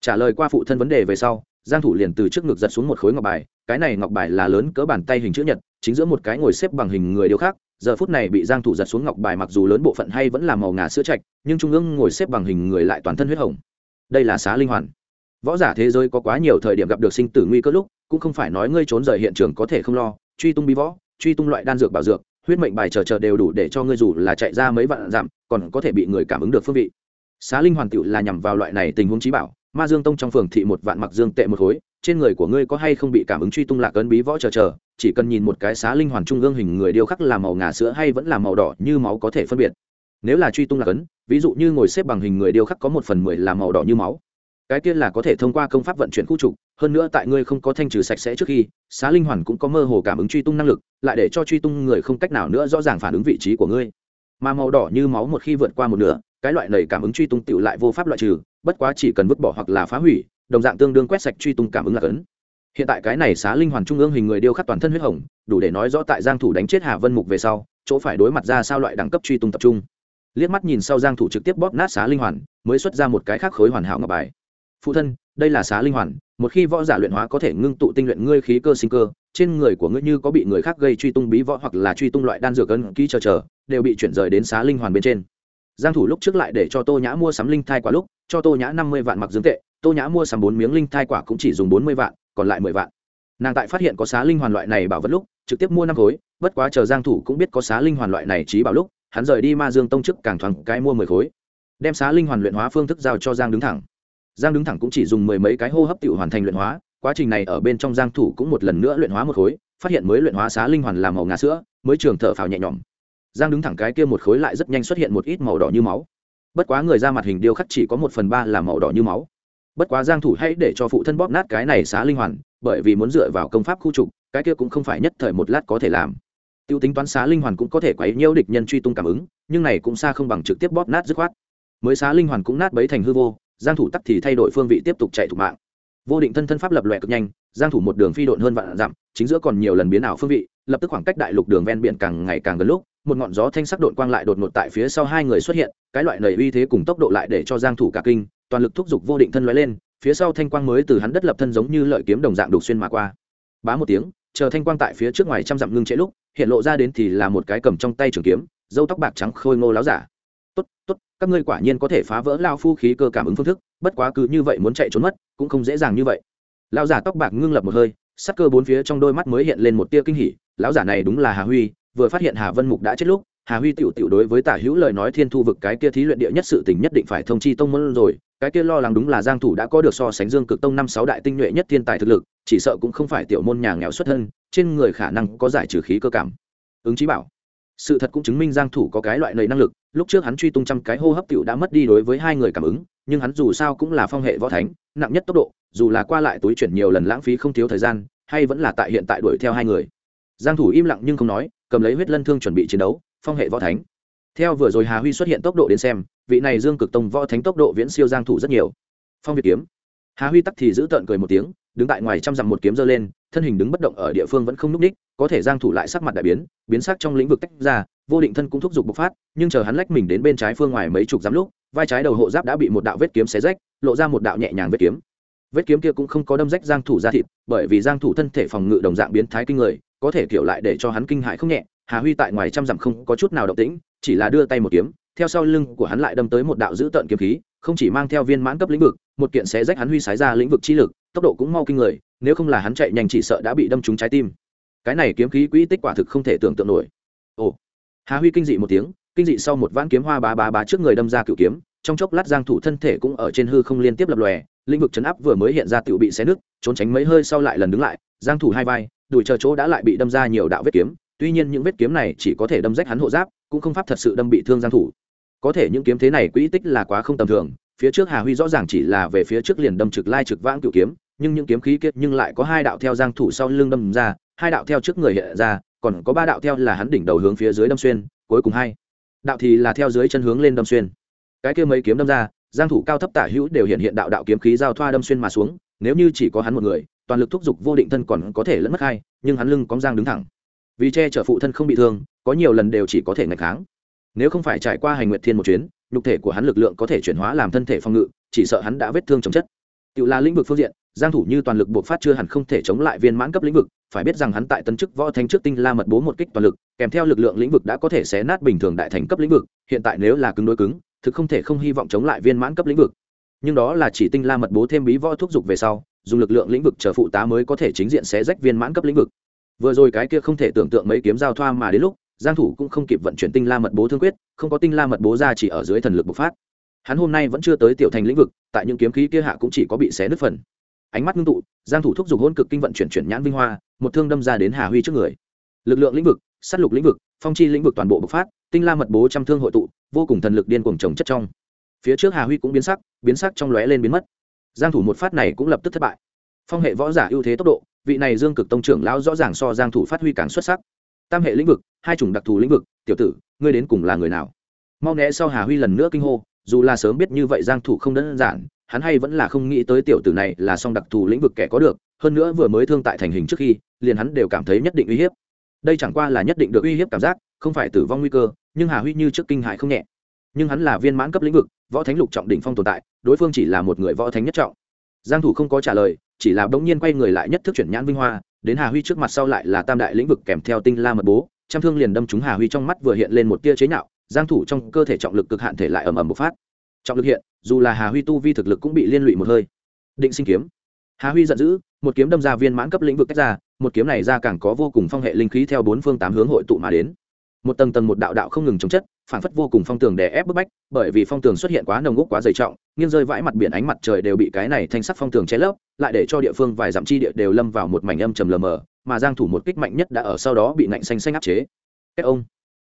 Speaker 1: Trả lời qua phụ thân vấn đề về sau giang thủ liền từ trước ngực giật xuống một khối ngọc bài, cái này ngọc bài là lớn cỡ bàn tay hình chữ nhật, chính giữa một cái ngồi xếp bằng hình người điều khác giờ phút này bị giang thủ giật xuống ngọc bài mặc dù lớn bộ phận hay vẫn là màu ngà sữa trạch nhưng trung ương ngồi xếp bằng hình người lại toàn thân huyết hồng. Đây là xá linh hoàn. Võ giả thế giới có quá nhiều thời điểm gặp được sinh tử nguy cơ lúc, cũng không phải nói ngươi trốn rời hiện trường có thể không lo, truy tung bí võ, truy tung loại đan dược bảo dược, huyết mệnh bài chờ chờ đều đủ để cho ngươi dù là chạy ra mấy vạn dặm, còn có thể bị người cảm ứng được phương vị. Xá linh hoàn tựu là nhằm vào loại này tình huống trí bảo ma dương tông trong phường thị một vạn mặc dương tệ một khối, trên người của ngươi có hay không bị cảm ứng truy tung lạc ấn bí võ chờ chờ, chỉ cần nhìn một cái xá linh hoàn trung ương hình người điêu khắc là màu ngà sữa hay vẫn là màu đỏ như máu có thể phân biệt. Nếu là truy tung lạc ấn, ví dụ như ngồi xếp bằng hình người điêu khắc có một phần mười là màu đỏ như máu, cái kia là có thể thông qua công pháp vận chuyển khu trục, hơn nữa tại ngươi không có thanh trừ sạch sẽ trước khi, xá linh hoàn cũng có mơ hồ cảm ứng truy tung năng lực, lại để cho truy tung người không cách nào nữa rõ ràng phản ứng vị trí của ngươi. Mà màu đỏ như máu một khi vượt qua một nửa, cái loại này cảm ứng truy tung tựu lại vô pháp loại trừ bất quá chỉ cần vứt bỏ hoặc là phá hủy, đồng dạng tương đương quét sạch truy tung cảm ứng là cấn. Hiện tại cái này xá linh hoàn trung ương hình người điêu khắc toàn thân huyết hồng, đủ để nói rõ tại giang thủ đánh chết hà vân mục về sau, chỗ phải đối mặt ra sao loại đẳng cấp truy tung tập trung. Liếc mắt nhìn sau giang thủ trực tiếp bóp nát xá linh hoàn, mới xuất ra một cái khác khối hoàn hảo ngọc bài. Phụ thân, đây là xá linh hoàn, một khi võ giả luyện hóa có thể ngưng tụ tinh luyện ngươi khí cơ sinh cơ, trên người của ngươi như có bị người khác gây truy tung bí võ hoặc là truy tung loại đan dược ân ký chờ chờ, đều bị chuyển rời đến xá linh hoàn bên trên. Giang thủ lúc trước lại để cho tô nhã mua sắm linh thai quá lúc cho tô nhã 50 vạn mặc dương tệ, tô nhã mua sắm bốn miếng linh thai quả cũng chỉ dùng 40 vạn, còn lại 10 vạn. Nàng tại phát hiện có xá linh hoàn loại này bảo vật lúc, trực tiếp mua năm khối, bất quá chờ giang thủ cũng biết có xá linh hoàn loại này trí bảo lúc, hắn rời đi ma dương tông chức càng thoáng cái mua 10 khối. Đem xá linh hoàn luyện hóa phương thức giao cho giang đứng thẳng. Giang đứng thẳng cũng chỉ dùng mười mấy cái hô hấp tự hoàn thành luyện hóa, quá trình này ở bên trong giang thủ cũng một lần nữa luyện hóa một khối, phát hiện mới luyện hóa xá linh hoàn làm màu ngà sữa, mới trường thở phào nhẹ nhõm. Giang đứng thẳng cái kia một khối lại rất nhanh xuất hiện một ít màu đỏ như máu bất quá người ra mặt hình điêu khắc chỉ có một phần ba là màu đỏ như máu. Bất quá giang thủ hãy để cho phụ thân bóp nát cái này xá linh hoàn, bởi vì muốn dựa vào công pháp khu trục, cái kia cũng không phải nhất thời một lát có thể làm. Tiêu tính toán xá linh hoàn cũng có thể quấy nhiễu địch nhân truy tung cảm ứng, nhưng này cũng xa không bằng trực tiếp bóp nát dứt khoát. Mới xá linh hoàn cũng nát bấy thành hư vô, giang thủ tắc thì thay đổi phương vị tiếp tục chạy thủ mạng. Vô định thân thân pháp lập loè cực nhanh, giang thủ một đường phi độn hơn vạn dặm, chính giữa còn nhiều lần biến ảo phương vị, lập tức khoảng cách đại lục đường ven biển càng ngày càng gần lúc một ngọn gió thanh sắc độn quang lại đột ngột tại phía sau hai người xuất hiện, cái loại nảy uy thế cùng tốc độ lại để cho giang thủ cả kinh, toàn lực thúc giục vô định thân lóe lên, phía sau thanh quang mới từ hắn đất lập thân giống như lợi kiếm đồng dạng đục xuyên mà qua. Bá một tiếng, chờ thanh quang tại phía trước ngoài trăm dặm ngưng trễ lúc, hiện lộ ra đến thì là một cái cầm trong tay trường kiếm râu tóc bạc trắng khôi ngô láo giả. Tốt tốt, các ngươi quả nhiên có thể phá vỡ lao phu khí cơ cảm ứng phương thức, bất quá cứ như vậy muốn chạy trốn mất, cũng không dễ dàng như vậy. Lão giả tóc bạc ngưng lập một hơi, sắc cơ bốn phía trong đôi mắt mới hiện lên một tia kinh hỉ, lão giả này đúng là hà huy vừa phát hiện hà vân mục đã chết lúc, hà huy tiểu tiểu đối với tả hữu lời nói thiên thu vực cái kia thí luyện địa nhất sự tình nhất định phải thông chi tông môn rồi, cái kia lo lắng đúng là giang thủ đã có được so sánh dương cực tông năm sáu đại tinh nhuệ nhất thiên tài thực lực, chỉ sợ cũng không phải tiểu môn nhà nghèo xuất thân, trên người khả năng có giải trừ khí cơ cảm. Ứng chí bảo, sự thật cũng chứng minh giang thủ có cái loại này năng lực, lúc trước hắn truy tung trăm cái hô hấp tiểu đã mất đi đối với hai người cảm ứng, nhưng hắn dù sao cũng là phong hệ võ thánh, nặng nhất tốc độ, dù là qua lại túi chuyển nhiều lần lãng phí không thiếu thời gian, hay vẫn là tại hiện tại đuổi theo hai người. Giang thủ im lặng nhưng không nói cầm lấy huyết lân thương chuẩn bị chiến đấu, phong hệ võ thánh. Theo vừa rồi hà huy xuất hiện tốc độ đến xem, vị này dương cực tông võ thánh tốc độ viễn siêu giang thủ rất nhiều. Phong việt kiếm. Hà huy tắc thì giữ tợn cười một tiếng, đứng tại ngoài trăm dặm một kiếm giơ lên, thân hình đứng bất động ở địa phương vẫn không núc đích, có thể giang thủ lại sắc mặt đại biến biến sắc trong lĩnh vực tách ra, vô định thân cũng thúc giục bộc phát, nhưng chờ hắn lách mình đến bên trái phương ngoài mấy chục dặm lúc, vai trái đầu hộ giáp đã bị một đạo vết kiếm xé rách, lộ ra một đạo nhẹ nhàng vết kiếm. Vết kiếm kia cũng không có đâm rách giang thủ ra thịt, bởi vì giang thủ thân thể phòng ngự đồng dạng biến thái kinh người có thể kiểu lại để cho hắn kinh hãi không nhẹ, hà huy tại ngoài trăm dặm không có chút nào động tĩnh, chỉ là đưa tay một kiếm, theo sau lưng của hắn lại đâm tới một đạo dữ tợn kiếm khí, không chỉ mang theo viên mãn cấp lĩnh vực, một kiện xé rách hắn huy sái ra lĩnh vực chi lực, tốc độ cũng mau kinh người, nếu không là hắn chạy nhanh chỉ sợ đã bị đâm trúng trái tim. Cái này kiếm khí quỹ tích quả thực không thể tưởng tượng nổi. Ồ. Hà huy kinh dị một tiếng, kinh dị sau một vãn kiếm hoa bá bá bá trước người đâm ra cựu kiếm, trong chốc lát giang thủ thân thể cũng ở trên hư không liên tiếp lập lòe, lĩnh vực chấn áp vừa mới hiện ra tiểu bị xé nứt, trốn tránh mấy hơi sau lại lần đứng lại, giang thủ hai vai đùi chờ chỗ đã lại bị đâm ra nhiều đạo vết kiếm, tuy nhiên những vết kiếm này chỉ có thể đâm rách hắn hộ giáp, cũng không pháp thật sự đâm bị thương giang thủ. Có thể những kiếm thế này quỹ tích là quá không tầm thường, phía trước hà huy rõ ràng chỉ là về phía trước liền đâm trực lai trực vãng cựu kiếm, nhưng những kiếm khí kia nhưng lại có hai đạo theo giang thủ sau lưng đâm ra, hai đạo theo trước người hiện ra, còn có ba đạo theo là hắn đỉnh đầu hướng phía dưới đâm xuyên, cuối cùng hai đạo thì là theo dưới chân hướng lên đâm xuyên. Cái kia mấy kiếm đâm ra, giang thủ cao thấp tả hữu đều hiện hiện đạo đạo kiếm khí giao thoa đâm xuyên mà xuống nếu như chỉ có hắn một người, toàn lực thúc giục vô định thân còn có thể lẫn mất hai, nhưng hắn lưng cóng giang đứng thẳng. Vì che chở phụ thân không bị thương, có nhiều lần đều chỉ có thể ngạch kháng. Nếu không phải trải qua hành nguyệt thiên một chuyến, nhục thể của hắn lực lượng có thể chuyển hóa làm thân thể phòng ngự, chỉ sợ hắn đã vết thương chấm chất. Tự là lĩnh vực phương diện, giang thủ như toàn lực buộc phát chưa hẳn không thể chống lại viên mãn cấp lĩnh vực, phải biết rằng hắn tại tấn chức võ thanh trước tinh la mật bố một kích toàn lực, kèm theo lực lượng lĩnh vực đã có thể xé nát bình thường đại thành cấp lĩnh vực, hiện tại nếu là cứng đối cứng, thực không thể không hy vọng chống lại viên mãn cấp lĩnh vực nhưng đó là chỉ tinh la mật bố thêm bí võ thúc dục về sau, dùng lực lượng lĩnh vực chờ phụ tá mới có thể chính diện xé rách viên mãn cấp lĩnh vực. Vừa rồi cái kia không thể tưởng tượng mấy kiếm giao thoa mà đến lúc, giang thủ cũng không kịp vận chuyển tinh la mật bố thương quyết, không có tinh la mật bố ra chỉ ở dưới thần lực bộc phát. Hắn hôm nay vẫn chưa tới tiểu thành lĩnh vực, tại những kiếm khí kia hạ cũng chỉ có bị xé nứt phần. Ánh mắt ngưng tụ, giang thủ thúc giục hôn cực kinh vận chuyển chuyển nhãn vinh hoa, một thương đâm ra đến hà huy trước người. Lực lượng lĩnh vực, sát lục lĩnh vực, phong chi lĩnh vực toàn bộ bộc phát, tinh la mật bố trăm thương hội tụ, vô cùng thần lực điên cuồng trồng chất trong phía trước hà huy cũng biến sắc biến sắc trong lóe lên biến mất. Giang thủ một phát này cũng lập tức thất bại. Phong hệ võ giả ưu thế tốc độ, vị này dương cực tông trưởng lão rõ ràng so giang thủ phát huy càng xuất sắc. Tam hệ lĩnh vực, hai chủng đặc thù lĩnh vực, tiểu tử, ngươi đến cùng là người nào? Mau né sau hà huy lần nữa kinh hô, dù là sớm biết như vậy giang thủ không đơn giản, hắn hay vẫn là không nghĩ tới tiểu tử này là song đặc thù lĩnh vực kẻ có được, hơn nữa vừa mới thương tại thành hình trước khi, liền hắn đều cảm thấy nhất định uy hiếp. Đây chẳng qua là nhất định được uy hiếp cảm giác, không phải tử vong nguy cơ, nhưng hà huy như trước kinh hại không nhẹ nhưng hắn là viên mãn cấp lĩnh vực, võ thánh lục trọng đỉnh phong tồn tại, đối phương chỉ là một người võ thánh nhất trọng. Giang thủ không có trả lời, chỉ là đống nhiên quay người lại nhất thức chuyển nhãn vinh hoa, đến hà huy trước mặt sau lại là tam đại lĩnh vực kèm theo tinh la mật bố, trăm thương liền đâm trúng hà huy trong mắt vừa hiện lên một tia chế nhạo, giang thủ trong cơ thể trọng lực cực hạn thể lại ầm ầm bộc phát. Trọng lực hiện, dù là hà huy tu vi thực lực cũng bị liên lụy một hơi. Định sinh kiếm. Hà huy giận dữ, một kiếm đâm ra viên mãn cấp lĩnh vực cách ra, một kiếm này ra càng có vô cùng phong hệ linh khí theo bốn phương tám hướng hội tụ mà đến một tầng tầng một đạo đạo không ngừng chống chất phản phất vô cùng phong tường đè ép bức bách, bởi vì phong tường xuất hiện quá nồng úc quá dày trọng, nghiêng rơi vãi mặt biển ánh mặt trời đều bị cái này thanh sắc phong tường che lấp, lại để cho địa phương vài dặm chi địa đều lâm vào một mảnh âm trầm lờ mờ, mà giang thủ một kích mạnh nhất đã ở sau đó bị nạnh xanh xanh áp chế. Các ông,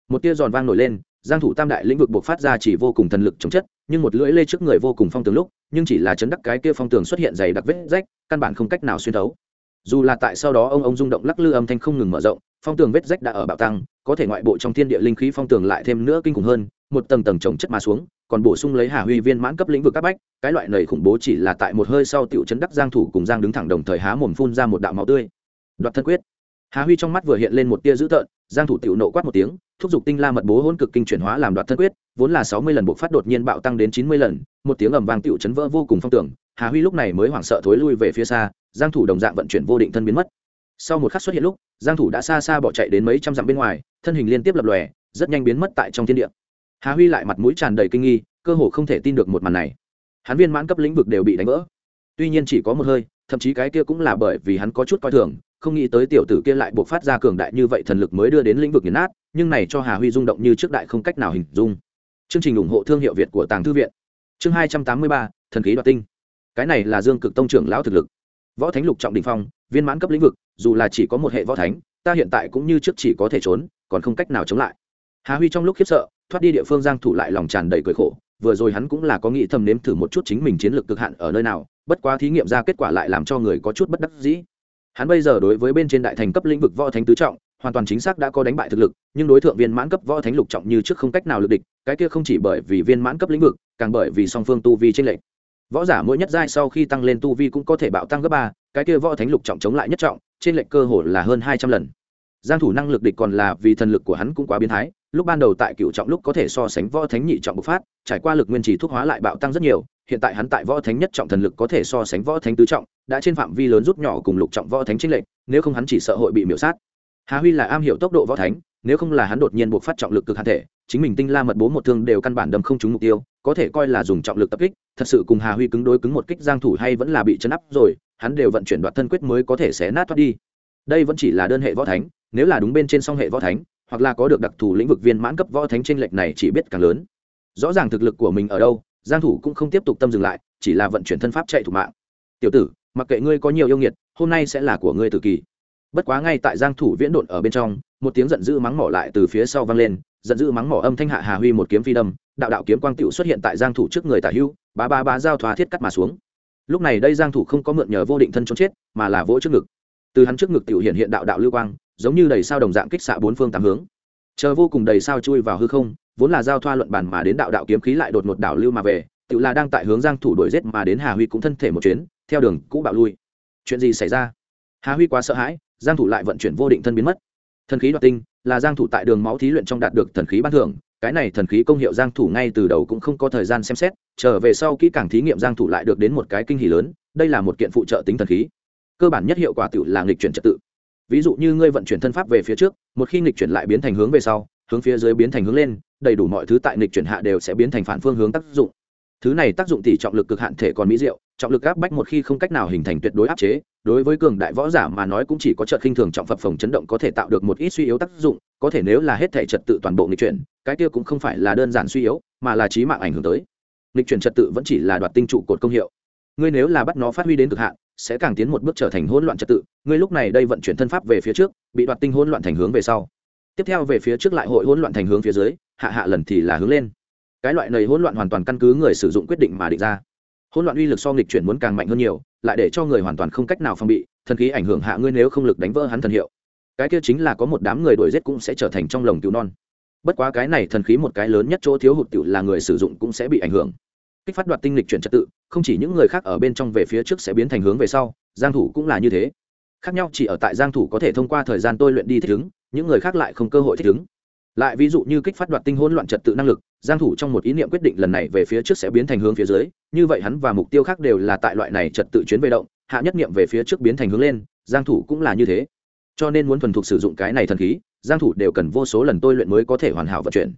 Speaker 1: một tia giòn vang nổi lên, giang thủ tam đại lĩnh vực bộc phát ra chỉ vô cùng thần lực chống chất, nhưng một lưỡi lê trước người vô cùng phong tường lúc, nhưng chỉ là chấn đắc cái kia phong tường xuất hiện dày đặc vết rách, căn bản không cách nào xuyên thấu. Dù là tại sau đó ông ông rung động lắc lư âm thanh không ngừng mở rộng phong tường vết rách đã ở bạo tăng, có thể ngoại bộ trong thiên địa linh khí phong tường lại thêm nữa kinh khủng hơn, một tầng tầng trồng chất mà xuống, còn bổ sung lấy hà huy viên mãn cấp lĩnh vực các bách, cái loại này khủng bố chỉ là tại một hơi sau tiểu chấn đắc giang thủ cùng giang đứng thẳng đồng thời há mồm phun ra một đạo máu tươi. Đoạt thân quyết. Hà huy trong mắt vừa hiện lên một tia dữ tợn, giang thủ tiểu nộ quát một tiếng, thúc giục tinh la mật bố hỗn cực kinh chuyển hóa làm đoạt thân quyết, vốn là 60 lần buộc phát đột nhiên bạo tăng đến 90 lần, một tiếng ầm vang tiểu chấn vỡ vô cùng phong tưởng hà huy lúc này mới hoảng sợ thối lui về phía xa, giang thủ đồng dạng vận chuyển vô định thân biến mất sau một khắc xuất hiện lúc, giang thủ đã xa xa bỏ chạy đến mấy trăm dặm bên ngoài, thân hình liên tiếp lập lòe, rất nhanh biến mất tại trong thiên địa. Hà huy lại mặt mũi tràn đầy kinh nghi, cơ hồ không thể tin được một màn này. Hắn viên mãn cấp lĩnh vực đều bị đánh vỡ. Tuy nhiên chỉ có một hơi, thậm chí cái kia cũng là bởi vì hắn có chút coi thường, không nghĩ tới tiểu tử kia lại buộc phát ra cường đại như vậy thần lực mới đưa đến lĩnh vực nghiền nát, nhưng này cho hà huy rung động như trước đại không cách nào hình dung. Chương trình ủng hộ thương hiệu việt của tàng thư viện. Chương hai trăm tám mươi ba, thần khí đoạt tinh. Cái này là dương cực tông trưởng lão thực lực. Võ thánh lục trọng đình phong, viên mãn cấp lĩnh vực dù là chỉ có một hệ võ thánh, ta hiện tại cũng như trước chỉ có thể trốn, còn không cách nào chống lại. Hà huy trong lúc khiếp sợ, thoát đi địa phương giang thủ lại lòng tràn đầy cười khổ, vừa rồi hắn cũng là có nghĩ thầm nếm thử một chút chính mình chiến lược cực hạn ở nơi nào, bất quá thí nghiệm ra kết quả lại làm cho người có chút bất đắc dĩ. Hắn bây giờ đối với bên trên đại thành cấp lĩnh vực võ thánh tứ trọng, hoàn toàn chính xác đã có đánh bại thực lực, nhưng đối tượng viên mãn cấp võ thánh lục trọng như trước không cách nào lực địch, cái kia không chỉ bởi vì viên mãn cấp lĩnh vực, càng bởi vì song phương tu vi tranh lệch. Võ giả mỗi nhất giai sau khi tăng lên tu vi cũng có thể bạo tăng gấp ba, cái kia võ thánh lục trọng chống lại nhất trọng trên lệnh cơ hồ là hơn hai trăm lần. Giang thủ năng lực địch còn là vì thần lực của hắn cũng quá biến thái, lúc ban đầu tại cựu trọng lúc có thể so sánh võ thánh nhị trọng bộc phát, trải qua lực nguyên trì thuốc hóa lại bạo tăng rất nhiều, hiện tại hắn tại võ thánh nhất trọng thần lực có thể so sánh võ thánh tứ trọng, đã trên phạm vi lớn rút nhỏ cùng lục trọng võ thánh chính lệnh nếu không hắn chỉ sợ hội bị miểu sát. Hà huy là am hiểu tốc độ võ thánh nếu không là hắn đột nhiên buộc phát trọng lực cực hạn thể, chính mình tinh la mật bố một thương đều căn bản đâm không trúng mục tiêu, có thể coi là dùng trọng lực tập kích, thật sự cùng hà huy cứng đối cứng một kích giang thủ hay vẫn là bị chấn áp rồi, hắn đều vận chuyển đoạt thân quyết mới có thể xé nát thoát đi. Đây vẫn chỉ là đơn hệ võ thánh, nếu là đúng bên trên song hệ võ thánh, hoặc là có được đặc thù lĩnh vực viên mãn cấp võ thánh trên lệch này chỉ biết càng lớn. Rõ ràng thực lực của mình ở đâu, giang thủ cũng không tiếp tục tâm dừng lại, chỉ là vận chuyển thân pháp chạy thủ mạng. Tiểu tử, mặc kệ ngươi có nhiều yêu nghiệt, hôm nay sẽ là của ngươi tử kỳ. Bất quá ngay tại giang thủ viễn đột ở bên trong một tiếng giận dữ mắng mỏ lại từ phía sau vang lên, giận dữ mắng mỏ âm thanh hạ hà huy một kiếm phi đâm, đạo đạo kiếm quang tiểu xuất hiện tại giang thủ trước người tả hưu, bá bá bá giao thoa thiết cắt mà xuống. Lúc này đây giang thủ không có mượn nhờ vô định thân trốn chết, mà là vỗ trước ngực. Từ hắn trước ngực tiểu hiện hiện đạo đạo lưu quang, giống như đầy sao đồng dạng kích xạ bốn phương tám hướng. Chờ vô cùng đầy sao chui vào hư không, vốn là giao thoa luận bàn mà đến đạo đạo kiếm khí lại đột ngột đảo lưu mà về tự là đang tại hướng giang thủ đuổi giết mà đến hà huy cũng thân thể một chuyến, theo đường cũ bạo lui. Chuyện gì xảy ra? Hà huy quá sợ hãi, giang thủ lại vận chuyển vô định thân biến mất thần khí đoạt tinh là giang thủ tại đường máu thí luyện trong đạt được thần khí ban thưởng. Cái này thần khí công hiệu giang thủ ngay từ đầu cũng không có thời gian xem xét, trở về sau kỹ càng thí nghiệm giang thủ lại được đến một cái kinh hỉ lớn. Đây là một kiện phụ trợ tính thần khí. Cơ bản nhất hiệu quả tự là nghịch chuyển trật tự. Ví dụ như ngươi vận chuyển thân pháp về phía trước, một khi nghịch chuyển lại biến thành hướng về sau, hướng phía dưới biến thành hướng lên, đầy đủ mọi thứ tại nghịch chuyển hạ đều sẽ biến thành phản phương hướng tác dụng. Thứ này tác dụng tỷ trọng lực cực hạn thể còn mỹ diệu trọng lực áp bách một khi không cách nào hình thành tuyệt đối áp chế, đối với cường đại võ giả mà nói cũng chỉ có trợ khinh thường trọng phập phòng chấn động có thể tạo được một ít suy yếu tác dụng, có thể nếu là hết thể trật tự toàn bộ nghịch chuyển, cái kia cũng không phải là đơn giản suy yếu, mà là trí mạng ảnh hưởng tới. Nghịch chuyển trật tự vẫn chỉ là đoạt tinh trụ cột công hiệu. Ngươi nếu là bắt nó phát huy đến cực hạn, sẽ càng tiến một bước trở thành hỗn loạn trật tự, ngươi lúc này đây vận chuyển thân pháp về phía trước, bị đoạt tinh hỗn loạn thành hướng về sau. Tiếp theo về phía trước lại hội hỗn loạn thành hướng phía dưới, hạ hạ lần thì là hướng lên. Cái loại này hỗn loạn hoàn toàn căn cứ người sử dụng quyết định mà định ra hỗn loạn uy lực so nghịch chuyển muốn càng mạnh hơn nhiều, lại để cho người hoàn toàn không cách nào phòng bị, thần khí ảnh hưởng hạ ngươi nếu không lực đánh vỡ hắn thần hiệu. Cái kia chính là có một đám người đuổi giết cũng sẽ trở thành trong lồng cứu non. Bất quá cái này thần khí một cái lớn nhất chỗ thiếu hụt tiểu là người sử dụng cũng sẽ bị ảnh hưởng. Kích phát đoạt tinh lịch chuyển trật tự, không chỉ những người khác ở bên trong về phía trước sẽ biến thành hướng về sau, giang thủ cũng là như thế. Khác nhau chỉ ở tại giang thủ có thể thông qua thời gian tôi luyện đi thích ứng, những người khác lại không cơ hội thích ứng lại ví dụ như kích phát đoạt tinh hỗn loạn trật tự năng lực, giang thủ trong một ý niệm quyết định lần này về phía trước sẽ biến thành hướng phía dưới, như vậy hắn và mục tiêu khác đều là tại loại này trật tự chuyến về động, hạ nhất niệm về phía trước biến thành hướng lên, giang thủ cũng là như thế. Cho nên muốn thuần thục sử dụng cái này thần khí, giang thủ đều cần vô số lần tôi luyện mới có thể hoàn hảo vận chuyển.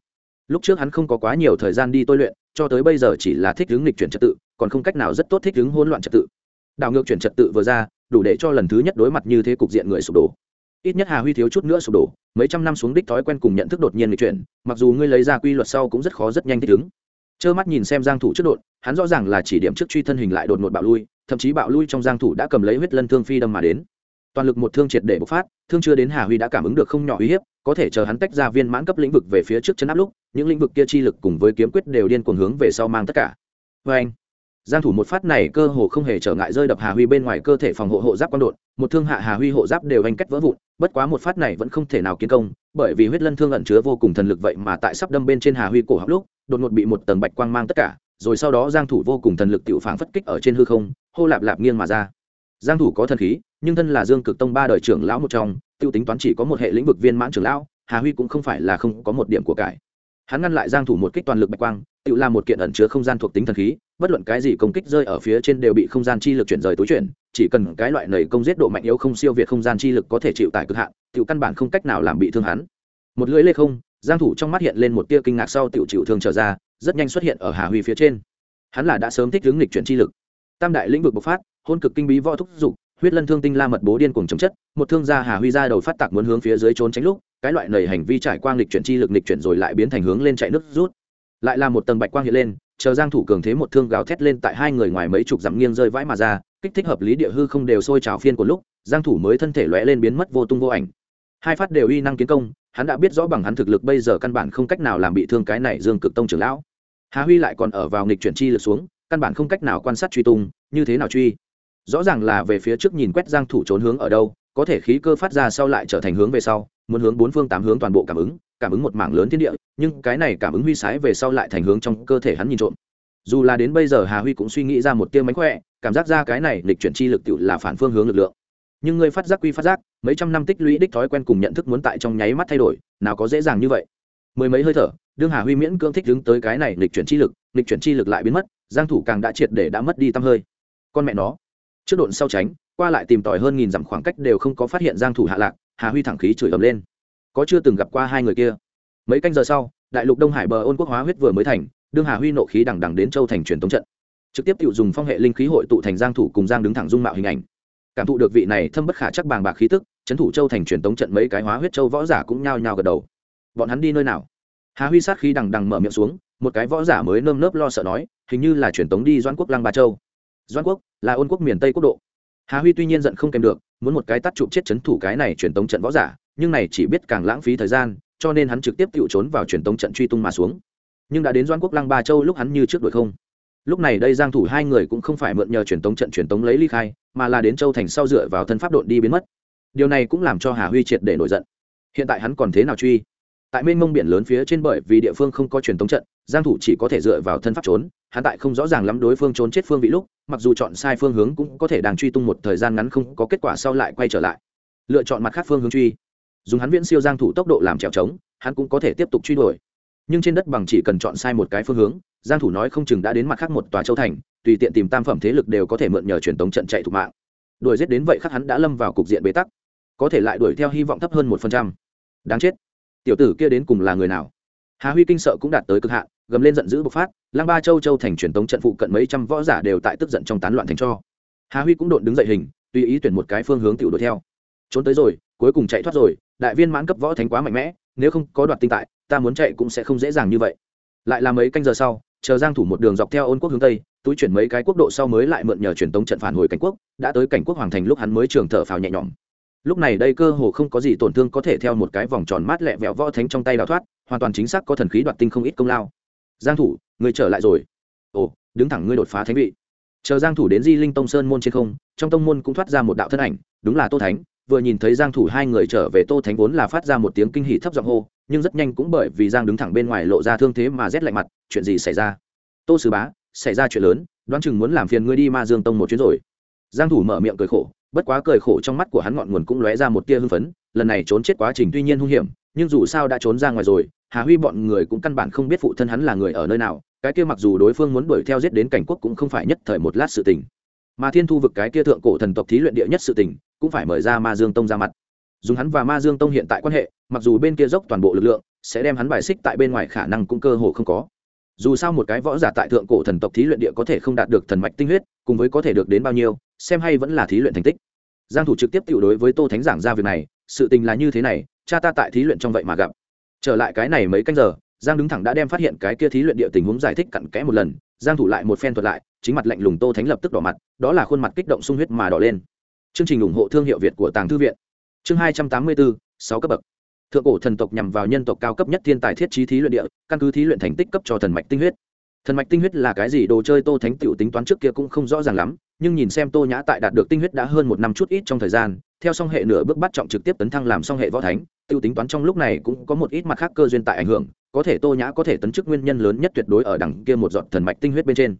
Speaker 1: Lúc trước hắn không có quá nhiều thời gian đi tôi luyện, cho tới bây giờ chỉ là thích ứng lịch chuyển trật tự, còn không cách nào rất tốt thích ứng hỗn loạn trật tự. Đảo ngược chuyển trật tự vừa ra, đủ để cho lần thứ nhất đối mặt như thế cục diện người sụp đổ. Ít nhất hà huy thiếu chút nữa sụp đổ mấy trăm năm xuống đích thói quen cùng nhận thức đột nhiên lịch chuyển, mặc dù ngươi lấy ra quy luật sau cũng rất khó rất nhanh thích ứng. Trơ mắt nhìn xem giang thủ trước đột, hắn rõ ràng là chỉ điểm trước truy thân hình lại đột ngột bạo lui, thậm chí bạo lui trong giang thủ đã cầm lấy huyết lân thương phi đâm mà đến. Toàn lực một thương triệt để bộc phát, thương chưa đến hà huy đã cảm ứng được không nhỏ uy hiếp, có thể chờ hắn tách ra viên mãn cấp lĩnh vực về phía trước chân áp lúc, những lĩnh vực kia chi lực cùng với kiếm quyết đều điên cuồng hướng về sau mang tất cả. Với anh giang thủ một phát này cơ hồ không hề trở ngại rơi đập hà huy bên ngoài cơ thể phòng hộ hộ giáp quan đột. Một thương hạ hà huy hộ giáp đều anh cách vỡ vụn, bất quá một phát này vẫn không thể nào kiến công, bởi vì huyết lân thương ẩn chứa vô cùng thần lực vậy mà tại sắp đâm bên trên hà huy cổ họng lúc, đột ngột bị một tầng bạch quang mang tất cả, rồi sau đó giang thủ vô cùng thần lực tiểu phảng phất kích ở trên hư không, hô lạp lạp nghiêng mà ra. Giang thủ có thần khí, nhưng thân là dương cực tông ba đời trưởng lão một trong, tiêu tính toán chỉ có một hệ lĩnh vực viên mãn trưởng lão, hà huy cũng không phải là không có một điểm của cải. Hắn ngăn lại giang thủ một kích toàn lực bạch quang tự làm một kiện ẩn chứa không gian thuộc tính thần khí, bất luận cái gì công kích rơi ở phía trên đều bị không gian chi lực chuyển rời túi chuyển, chỉ cần cái loại nảy công giết độ mạnh yếu không siêu việt không gian chi lực có thể chịu tải cực hạn, tự căn bản không cách nào làm bị thương hắn. Một lưỡi lê không, giang thủ trong mắt hiện lên một tia kinh ngạc sau tiểu chịu thương trở ra, rất nhanh xuất hiện ở hà huy phía trên. Hắn là đã sớm thích ứng lịch chuyển chi lực. Tam đại lĩnh vực bộc phát, hôn cực kinh bí võ thúc dục, huyết lân thương tinh la mật bố điên cuồng chống chất, một thương gia hà huy ra đầu phát tạc muốn hướng phía dưới trốn tránh lúc, cái loại nầy hành vi trải quang lịch chuyển chi lực lịch chuyển rồi lại biến thành hướng lên chạy nước rút lại là một tầng bạch quang hiện lên, chờ giang thủ cường thế một thương gào thét lên tại hai người ngoài mấy chục dặm nghiêng rơi vãi mà ra, kích thích hợp lý địa hư không đều sôi trào phiên của lúc, giang thủ mới thân thể lóe lên biến mất vô tung vô ảnh. Hai phát đều uy năng kiến công, hắn đã biết rõ bằng hắn thực lực bây giờ căn bản không cách nào làm bị thương cái này dương cực tông trưởng lão. Hà huy lại còn ở vào nghịch chuyển chi lực xuống, căn bản không cách nào quan sát truy tung, như thế nào truy? Rõ ràng là về phía trước nhìn quét giang thủ trốn hướng ở đâu, có thể khí cơ phát ra sau lại trở thành hướng về sau, muốn hướng bốn phương tám hướng toàn bộ cảm ứng cảm ứng một mảng lớn thiên địa, nhưng cái này cảm ứng huy sái về sau lại thành hướng trong cơ thể hắn nhìn trộm. Dù là đến bây giờ hà huy cũng suy nghĩ ra một tiêu mánh khỏe, cảm giác ra cái này lịch chuyển chi lực tự là phản phương hướng lực lượng. Nhưng người phát giác quy phát giác, mấy trăm năm tích lũy đích thói quen cùng nhận thức muốn tại trong nháy mắt thay đổi, nào có dễ dàng như vậy. Mười mấy hơi thở, đương hà huy miễn cưỡng thích đứng tới cái này lịch chuyển chi lực, lịch chuyển chi lực lại biến mất, giang thủ càng đã triệt để đã mất đi tâm hơi. Con mẹ nó, trước độn sau tránh, qua lại tìm tòi hơn nghìn dặm khoảng cách đều không có phát hiện giang thủ hạ lạc, hà huy thẳng khí chửi ầm lên có chưa từng gặp qua hai người kia. Mấy canh giờ sau, đại lục đông hải bờ ôn quốc hóa huyết vừa mới thành, đương hà huy nộ khí đằng đằng đến châu thành truyền tống trận. Trực tiếp tự dùng phong hệ linh khí hội tụ thành giang thủ cùng giang đứng thẳng dung mạo hình ảnh. Cảm thụ được vị này thâm bất khả chắc bàng bạc khí tức, chấn thủ châu thành truyền tống trận mấy cái hóa huyết châu võ giả cũng nhao nhao gật đầu. Bọn hắn đi nơi nào? Hà huy sát khí đằng đằng mở miệng xuống, một cái võ giả mới nơm nớp lo sợ nói, hình như là truyền tống đi doãn quốc lăng ba châu. Doãn quốc là ôn quốc miền tây quốc độ. Hà huy tuy nhiên giận không kèm được, muốn một cái tắt chụp chết chấn thủ cái này truyền tống trận võ giả nhưng này chỉ biết càng lãng phí thời gian, cho nên hắn trực tiếp tự trốn vào truyền tống trận truy tung mà xuống. Nhưng đã đến doan quốc lăng ba châu lúc hắn như trước đuổi không. Lúc này đây giang thủ hai người cũng không phải mượn nhờ truyền tống trận truyền tống lấy ly khai, mà là đến châu thành sau dựa vào thân pháp độn đi biến mất. Điều này cũng làm cho hà huy triệt để nổi giận. Hiện tại hắn còn thế nào truy? Tại mênh mông biển lớn phía trên bởi vì địa phương không có truyền tống trận, giang thủ chỉ có thể dựa vào thân pháp trốn, hắn tại không rõ ràng lắm đối phương trốn chết phương vị lúc, mặc dù chọn sai phương hướng cũng có thể đang truy tung một thời gian ngắn không có kết quả sau lại quay trở lại. Lựa chọn mặt khác phương hướng truy dùng hắn viễn siêu giang thủ tốc độ làm trèo trống, hắn cũng có thể tiếp tục truy đuổi. Nhưng trên đất bằng chỉ cần chọn sai một cái phương hướng, giang thủ nói không chừng đã đến mặt khác một tòa châu thành, tùy tiện tìm tam phẩm thế lực đều có thể mượn nhờ truyền tống trận chạy thủ mạng. Đuổi giết đến vậy khắc hắn đã lâm vào cục diện bế tắc. Có thể lại đuổi theo hy vọng thấp hơn một phần trăm. Đáng chết. Tiểu tử kia đến cùng là người nào? Hà huy kinh sợ cũng đạt tới cực hạn, gầm lên giận dữ bộc phát lang ba châu châu thành truyền tống trận phụ cận mấy trăm võ giả đều tại tức giận trong tán loạn thành cho. Hà huy cũng đột đứng dậy hình, tùy ý tuyển một cái phương hướng tiểu đuổi theo. Trốn tới rồi, cuối cùng chạy thoát rồi đại viên mãn cấp võ thánh quá mạnh mẽ, nếu không có đoạt tinh tại, ta muốn chạy cũng sẽ không dễ dàng như vậy. Lại là mấy canh giờ sau, chờ giang thủ một đường dọc theo ôn quốc hướng tây, túi chuyển mấy cái quốc độ sau mới lại mượn nhờ truyền tống trận phản hồi cảnh quốc, đã tới cảnh quốc hoàng thành lúc hắn mới trường thở phào nhẹ nhõm. Lúc này đây cơ hồ không có gì tổn thương có thể theo một cái vòng tròn mát lẹ vẹo võ thánh trong tay đào thoát, hoàn toàn chính xác có thần khí đoạt tinh không ít công lao. Giang thủ, người trở lại rồi. Ồ, đứng thẳng ngươi đột phá thánh vị. Chờ giang thủ đến di linh tông sơn môn trên không, trong tông môn cũng thoát ra một đạo thân ảnh, đúng là tô thánh vừa nhìn thấy giang thủ hai người trở về tô thánh vốn là phát ra một tiếng kinh hỉ thấp giọng hô, nhưng rất nhanh cũng bởi vì giang đứng thẳng bên ngoài lộ ra thương thế mà rét lạnh mặt, chuyện gì xảy ra? Tô sứ bá, xảy ra chuyện lớn, đoán chừng muốn làm phiền ngươi đi ma dương tông một chuyến rồi. Giang thủ mở miệng cười khổ, bất quá cười khổ trong mắt của hắn ngọn nguồn cũng lóe ra một tia hưng phấn, lần này trốn chết quá trình tuy nhiên hung hiểm, nhưng dù sao đã trốn ra ngoài rồi, hà huy bọn người cũng căn bản không biết phụ thân hắn là người ở nơi nào, cái kia mặc dù đối phương muốn đuổi theo giết đến cảnh quốc cũng không phải nhất thời một lát sự tình. Mà thiên thu vực cái kia thượng cổ thần tộc thí luyện địa nhất sự tình cũng phải mời ra ma dương tông ra mặt. Dùng hắn và ma dương tông hiện tại quan hệ, mặc dù bên kia dốc toàn bộ lực lượng, sẽ đem hắn bài xích tại bên ngoài khả năng cũng cơ hồ không có. Dù sao một cái võ giả tại thượng cổ thần tộc thí luyện địa có thể không đạt được thần mạch tinh huyết, cùng với có thể được đến bao nhiêu, xem hay vẫn là thí luyện thành tích. Giang thủ trực tiếp tiểu đối với tô thánh giảng ra việc này, sự tình là như thế này, cha ta tại thí luyện trong vậy mà gặp. Trở lại cái này mấy canh giờ, giang đứng thẳng đã đem phát hiện cái kia thí luyện địa tình huống giải thích cặn kẽ một lần, giang thủ lại một phen thuật lại, chính mặt lạnh lùng tô thánh lập tức đỏ mặt, đó là khuôn mặt kích động sung huyết mà đỏ lên chương trình ủng hộ thương hiệu việt của tàng thư viện. Chương 284, 6 cấp bậc. Thượng cổ thần tộc nhằm vào nhân tộc cao cấp nhất thiên tài thiết trí thí luyện địa căn cứ thí luyện thành tích cấp cho thần mạch tinh huyết. Thần mạch tinh huyết là cái gì? Đồ chơi tô thánh tiểu tính toán trước kia cũng không rõ ràng lắm nhưng nhìn xem tô nhã tại đạt được tinh huyết đã hơn một năm chút ít trong thời gian theo song hệ nửa bước bắt trọng trực tiếp tấn thăng làm song hệ võ thánh tiêu tính toán trong lúc này cũng có một ít mặt khác cơ duyên tại ảnh hưởng có thể tô nhã có thể tấn chức nguyên nhân lớn nhất tuyệt đối ở đằng kia một giọt thần mạch tinh huyết bên trên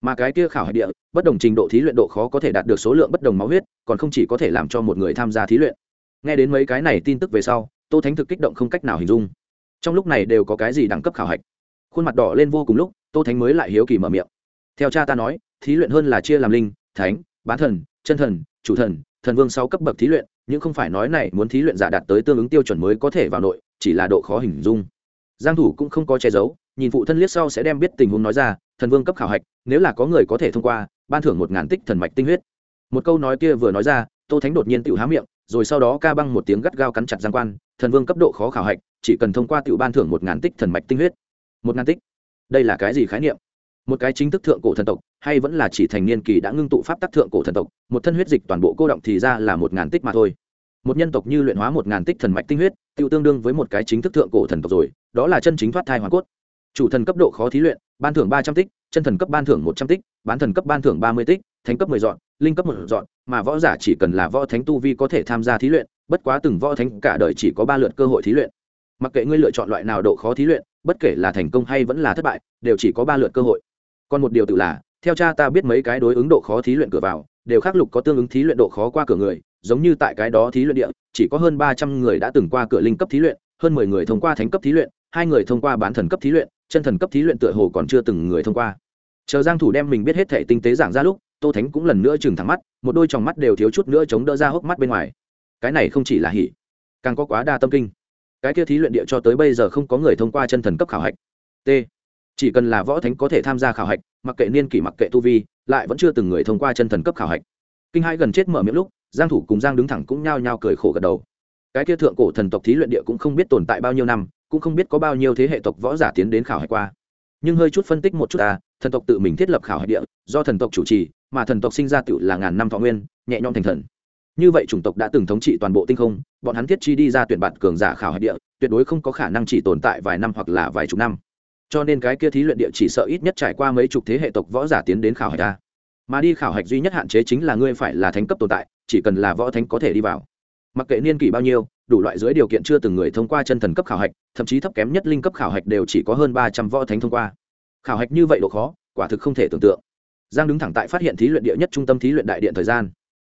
Speaker 1: mà cái kia khảo hạch địa, bất đồng trình độ thí luyện độ khó có thể đạt được số lượng bất đồng máu huyết, còn không chỉ có thể làm cho một người tham gia thí luyện. Nghe đến mấy cái này tin tức về sau, tô thánh thực kích động không cách nào hình dung. Trong lúc này đều có cái gì đẳng cấp khảo hạch? Khuôn mặt đỏ lên vô cùng lúc, tô thánh mới lại hiếu kỳ mở miệng. Theo cha ta nói, thí luyện hơn là chia làm linh, thánh bán thần, chân thần, chủ thần thần vương sáu cấp bậc thí luyện, nhưng không phải nói này muốn thí luyện giả đạt tới tương ứng tiêu chuẩn mới có thể vào nội, chỉ là độ khó hình dung. Giang thủ cũng không có che giấu, nhìn phụ thân liếc sau sẽ đem biết tình huống nói ra thần vương cấp khảo hạch, nếu là có người có thể thông qua, ban thưởng một ngàn tích thần mạch tinh huyết. Một câu nói kia vừa nói ra, tô thánh đột nhiên tự há miệng, rồi sau đó ca băng một tiếng gắt gao cắn chặt giang quan, thần vương cấp độ khó khảo hạch, chỉ cần thông qua tự ban thưởng một ngàn tích thần mạch tinh huyết. Một ngàn tích? Đây là cái gì khái niệm? Một cái chính thức thượng cổ thần tộc, hay vẫn là chỉ thành niên kỳ đã ngưng tụ pháp tắc thượng cổ thần tộc, một thân huyết dịch toàn bộ cô động thì ra là một ngàn tích mà thôi. Một nhân tộc như luyện hóa một ngàn tích thần mạch tinh huyết tự tương đương với một cái chính thức thượng cổ thần tộc rồi, đó là chân chính thoát thai hoàn cốt. Chủ thần cấp độ khó thí luyện ban thưởng ba trăm tích, chân thần cấp ban thưởng một trăm tích, bán thần cấp ban thưởng ba mươi tích, thánh cấp mười dọn, linh cấp một dọn, mà võ giả chỉ cần là võ thánh tu vi có thể tham gia thí luyện, bất quá từng võ thánh cả đời chỉ có ba lượt cơ hội thí luyện. Mặc kệ ngươi lựa chọn loại nào độ khó thí luyện, bất kể là thành công hay vẫn là thất bại, đều chỉ có ba lượt cơ hội. Còn một điều tự là, theo cha ta biết mấy cái đối ứng độ khó thí luyện cửa vào, đều khắc lục có tương ứng thí luyện độ khó qua cửa người, giống như tại cái đó thí luyện địa, chỉ có hơn ba trăm người đã từng qua cửa linh cấp thí luyện, hơn mười người thông qua thánh cấp thí luyện, hai người thông qua bán thần cấp thí luyện chân thần cấp thí luyện tựa hồ còn chưa từng người thông qua. Chờ giang thủ đem mình biết hết thể tinh tế giảng ra lúc, tô thánh cũng lần nữa chừng thẳng mắt, một đôi tròng mắt đều thiếu chút nữa chống đỡ ra hốc mắt bên ngoài. Cái này không chỉ là hỉ, càng có quá đa tâm kinh. Cái kia thí luyện địa cho tới bây giờ không có người thông qua chân thần cấp khảo hạch. T, chỉ cần là võ thánh có thể tham gia khảo hạch, mặc kệ niên kỷ mặc kệ tu vi, lại vẫn chưa từng người thông qua chân thần cấp khảo hạch. Kinh hai gần chết mở miệng lúc, giang thủ cùng giang đứng thẳng cũng nhao nhao cười khổ gật đầu cái kia thượng cổ thần tộc thí luyện địa cũng không biết tồn tại bao nhiêu năm, cũng không biết có bao nhiêu thế hệ tộc võ giả tiến đến khảo hạch qua. Nhưng hơi chút phân tích một chút à thần tộc tự mình thiết lập khảo hạch địa, do thần tộc chủ trì, mà thần tộc sinh ra tựu là ngàn năm thọ nguyên, nhẹ nhõm thành thần. Như vậy chủng tộc đã từng thống trị toàn bộ tinh không, bọn hắn thiết chi đi ra tuyển bạn cường giả khảo hạch địa, tuyệt đối không có khả năng chỉ tồn tại vài năm hoặc là vài chục năm. Cho nên cái kia thí luyện địa chỉ sợ ít nhất trải qua mấy chục thế hệ tộc võ giả tiến đến khảo hạch ta mà đi khảo hạch duy nhất hạn chế chính là ngươi phải là thánh cấp tồn tại, chỉ cần là võ thánh có thể đi vào mặc kệ niên kỷ bao nhiêu, đủ loại dưới điều kiện chưa từng người thông qua chân thần cấp khảo hạch, thậm chí thấp kém nhất linh cấp khảo hạch đều chỉ có hơn ba trăm võ thánh thông qua. Khảo hạch như vậy độ khó, quả thực không thể tưởng tượng. Giang đứng thẳng tại phát hiện thí luyện địa nhất trung tâm thí luyện đại điện thời gian.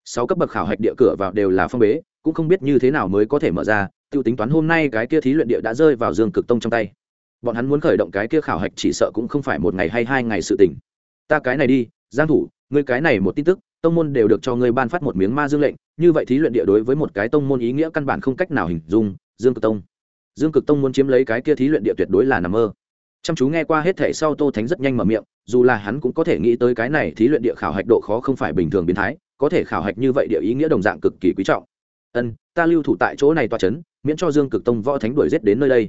Speaker 1: Sáu cấp bậc khảo hạch địa cửa vào đều là phong bế, cũng không biết như thế nào mới có thể mở ra t i ê u tính toán hôm nay cái kia thí luyện địa đã rơi vào dương cực tông trong tay. Bọn hắn muốn khởi động cái kia khảo hạch chỉ sợ cũng không phải một ngày hay hai ngày sự tình. Ta cái này đi, giang thủ, ngươi cái này một tin tức tông môn đều được cho ngươi ban phát một miếng ma dương lệnh, như vậy thí luyện địa đối với một cái tông môn ý nghĩa căn bản không cách nào hình dung, dương cực tông. Dương cực tông muốn chiếm lấy cái kia thí luyện địa tuyệt đối là nằm mơ. Chăm chú nghe qua hết thể sau tô thánh rất nhanh mở miệng, dù là hắn cũng có thể nghĩ tới cái này thí luyện địa khảo hạch độ khó không phải bình thường biến thái, có thể khảo hạch như vậy địa ý nghĩa đồng dạng cực kỳ quý trọng. Ân, ta lưu thủ tại chỗ này toa c h ấ n miễn cho dương cực tông võ thánh đuổi rét đến nơi đây.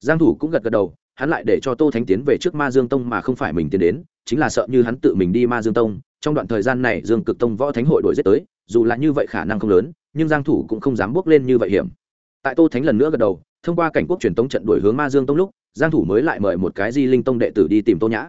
Speaker 1: Giang thủ cũng gật gật đầu, hắn lại để cho tô thánh tiến về trước ma dương tông mà không phải mình tiến đến, chính là sợ như hắn tự mình đi ma dương tông trong đoạn thời gian này dương cực tông võ thánh hội đuổi giết tới, dù là như vậy khả năng không lớn, nhưng giang thủ cũng không dám bước lên như vậy hiểm. Tại tô thánh lần nữa gật đầu, thông qua cảnh quốc truyền tống trận đuổi hướng ma dương tông lúc, giang thủ mới lại mời một cái di linh tông đệ tử đi tìm tô nhã.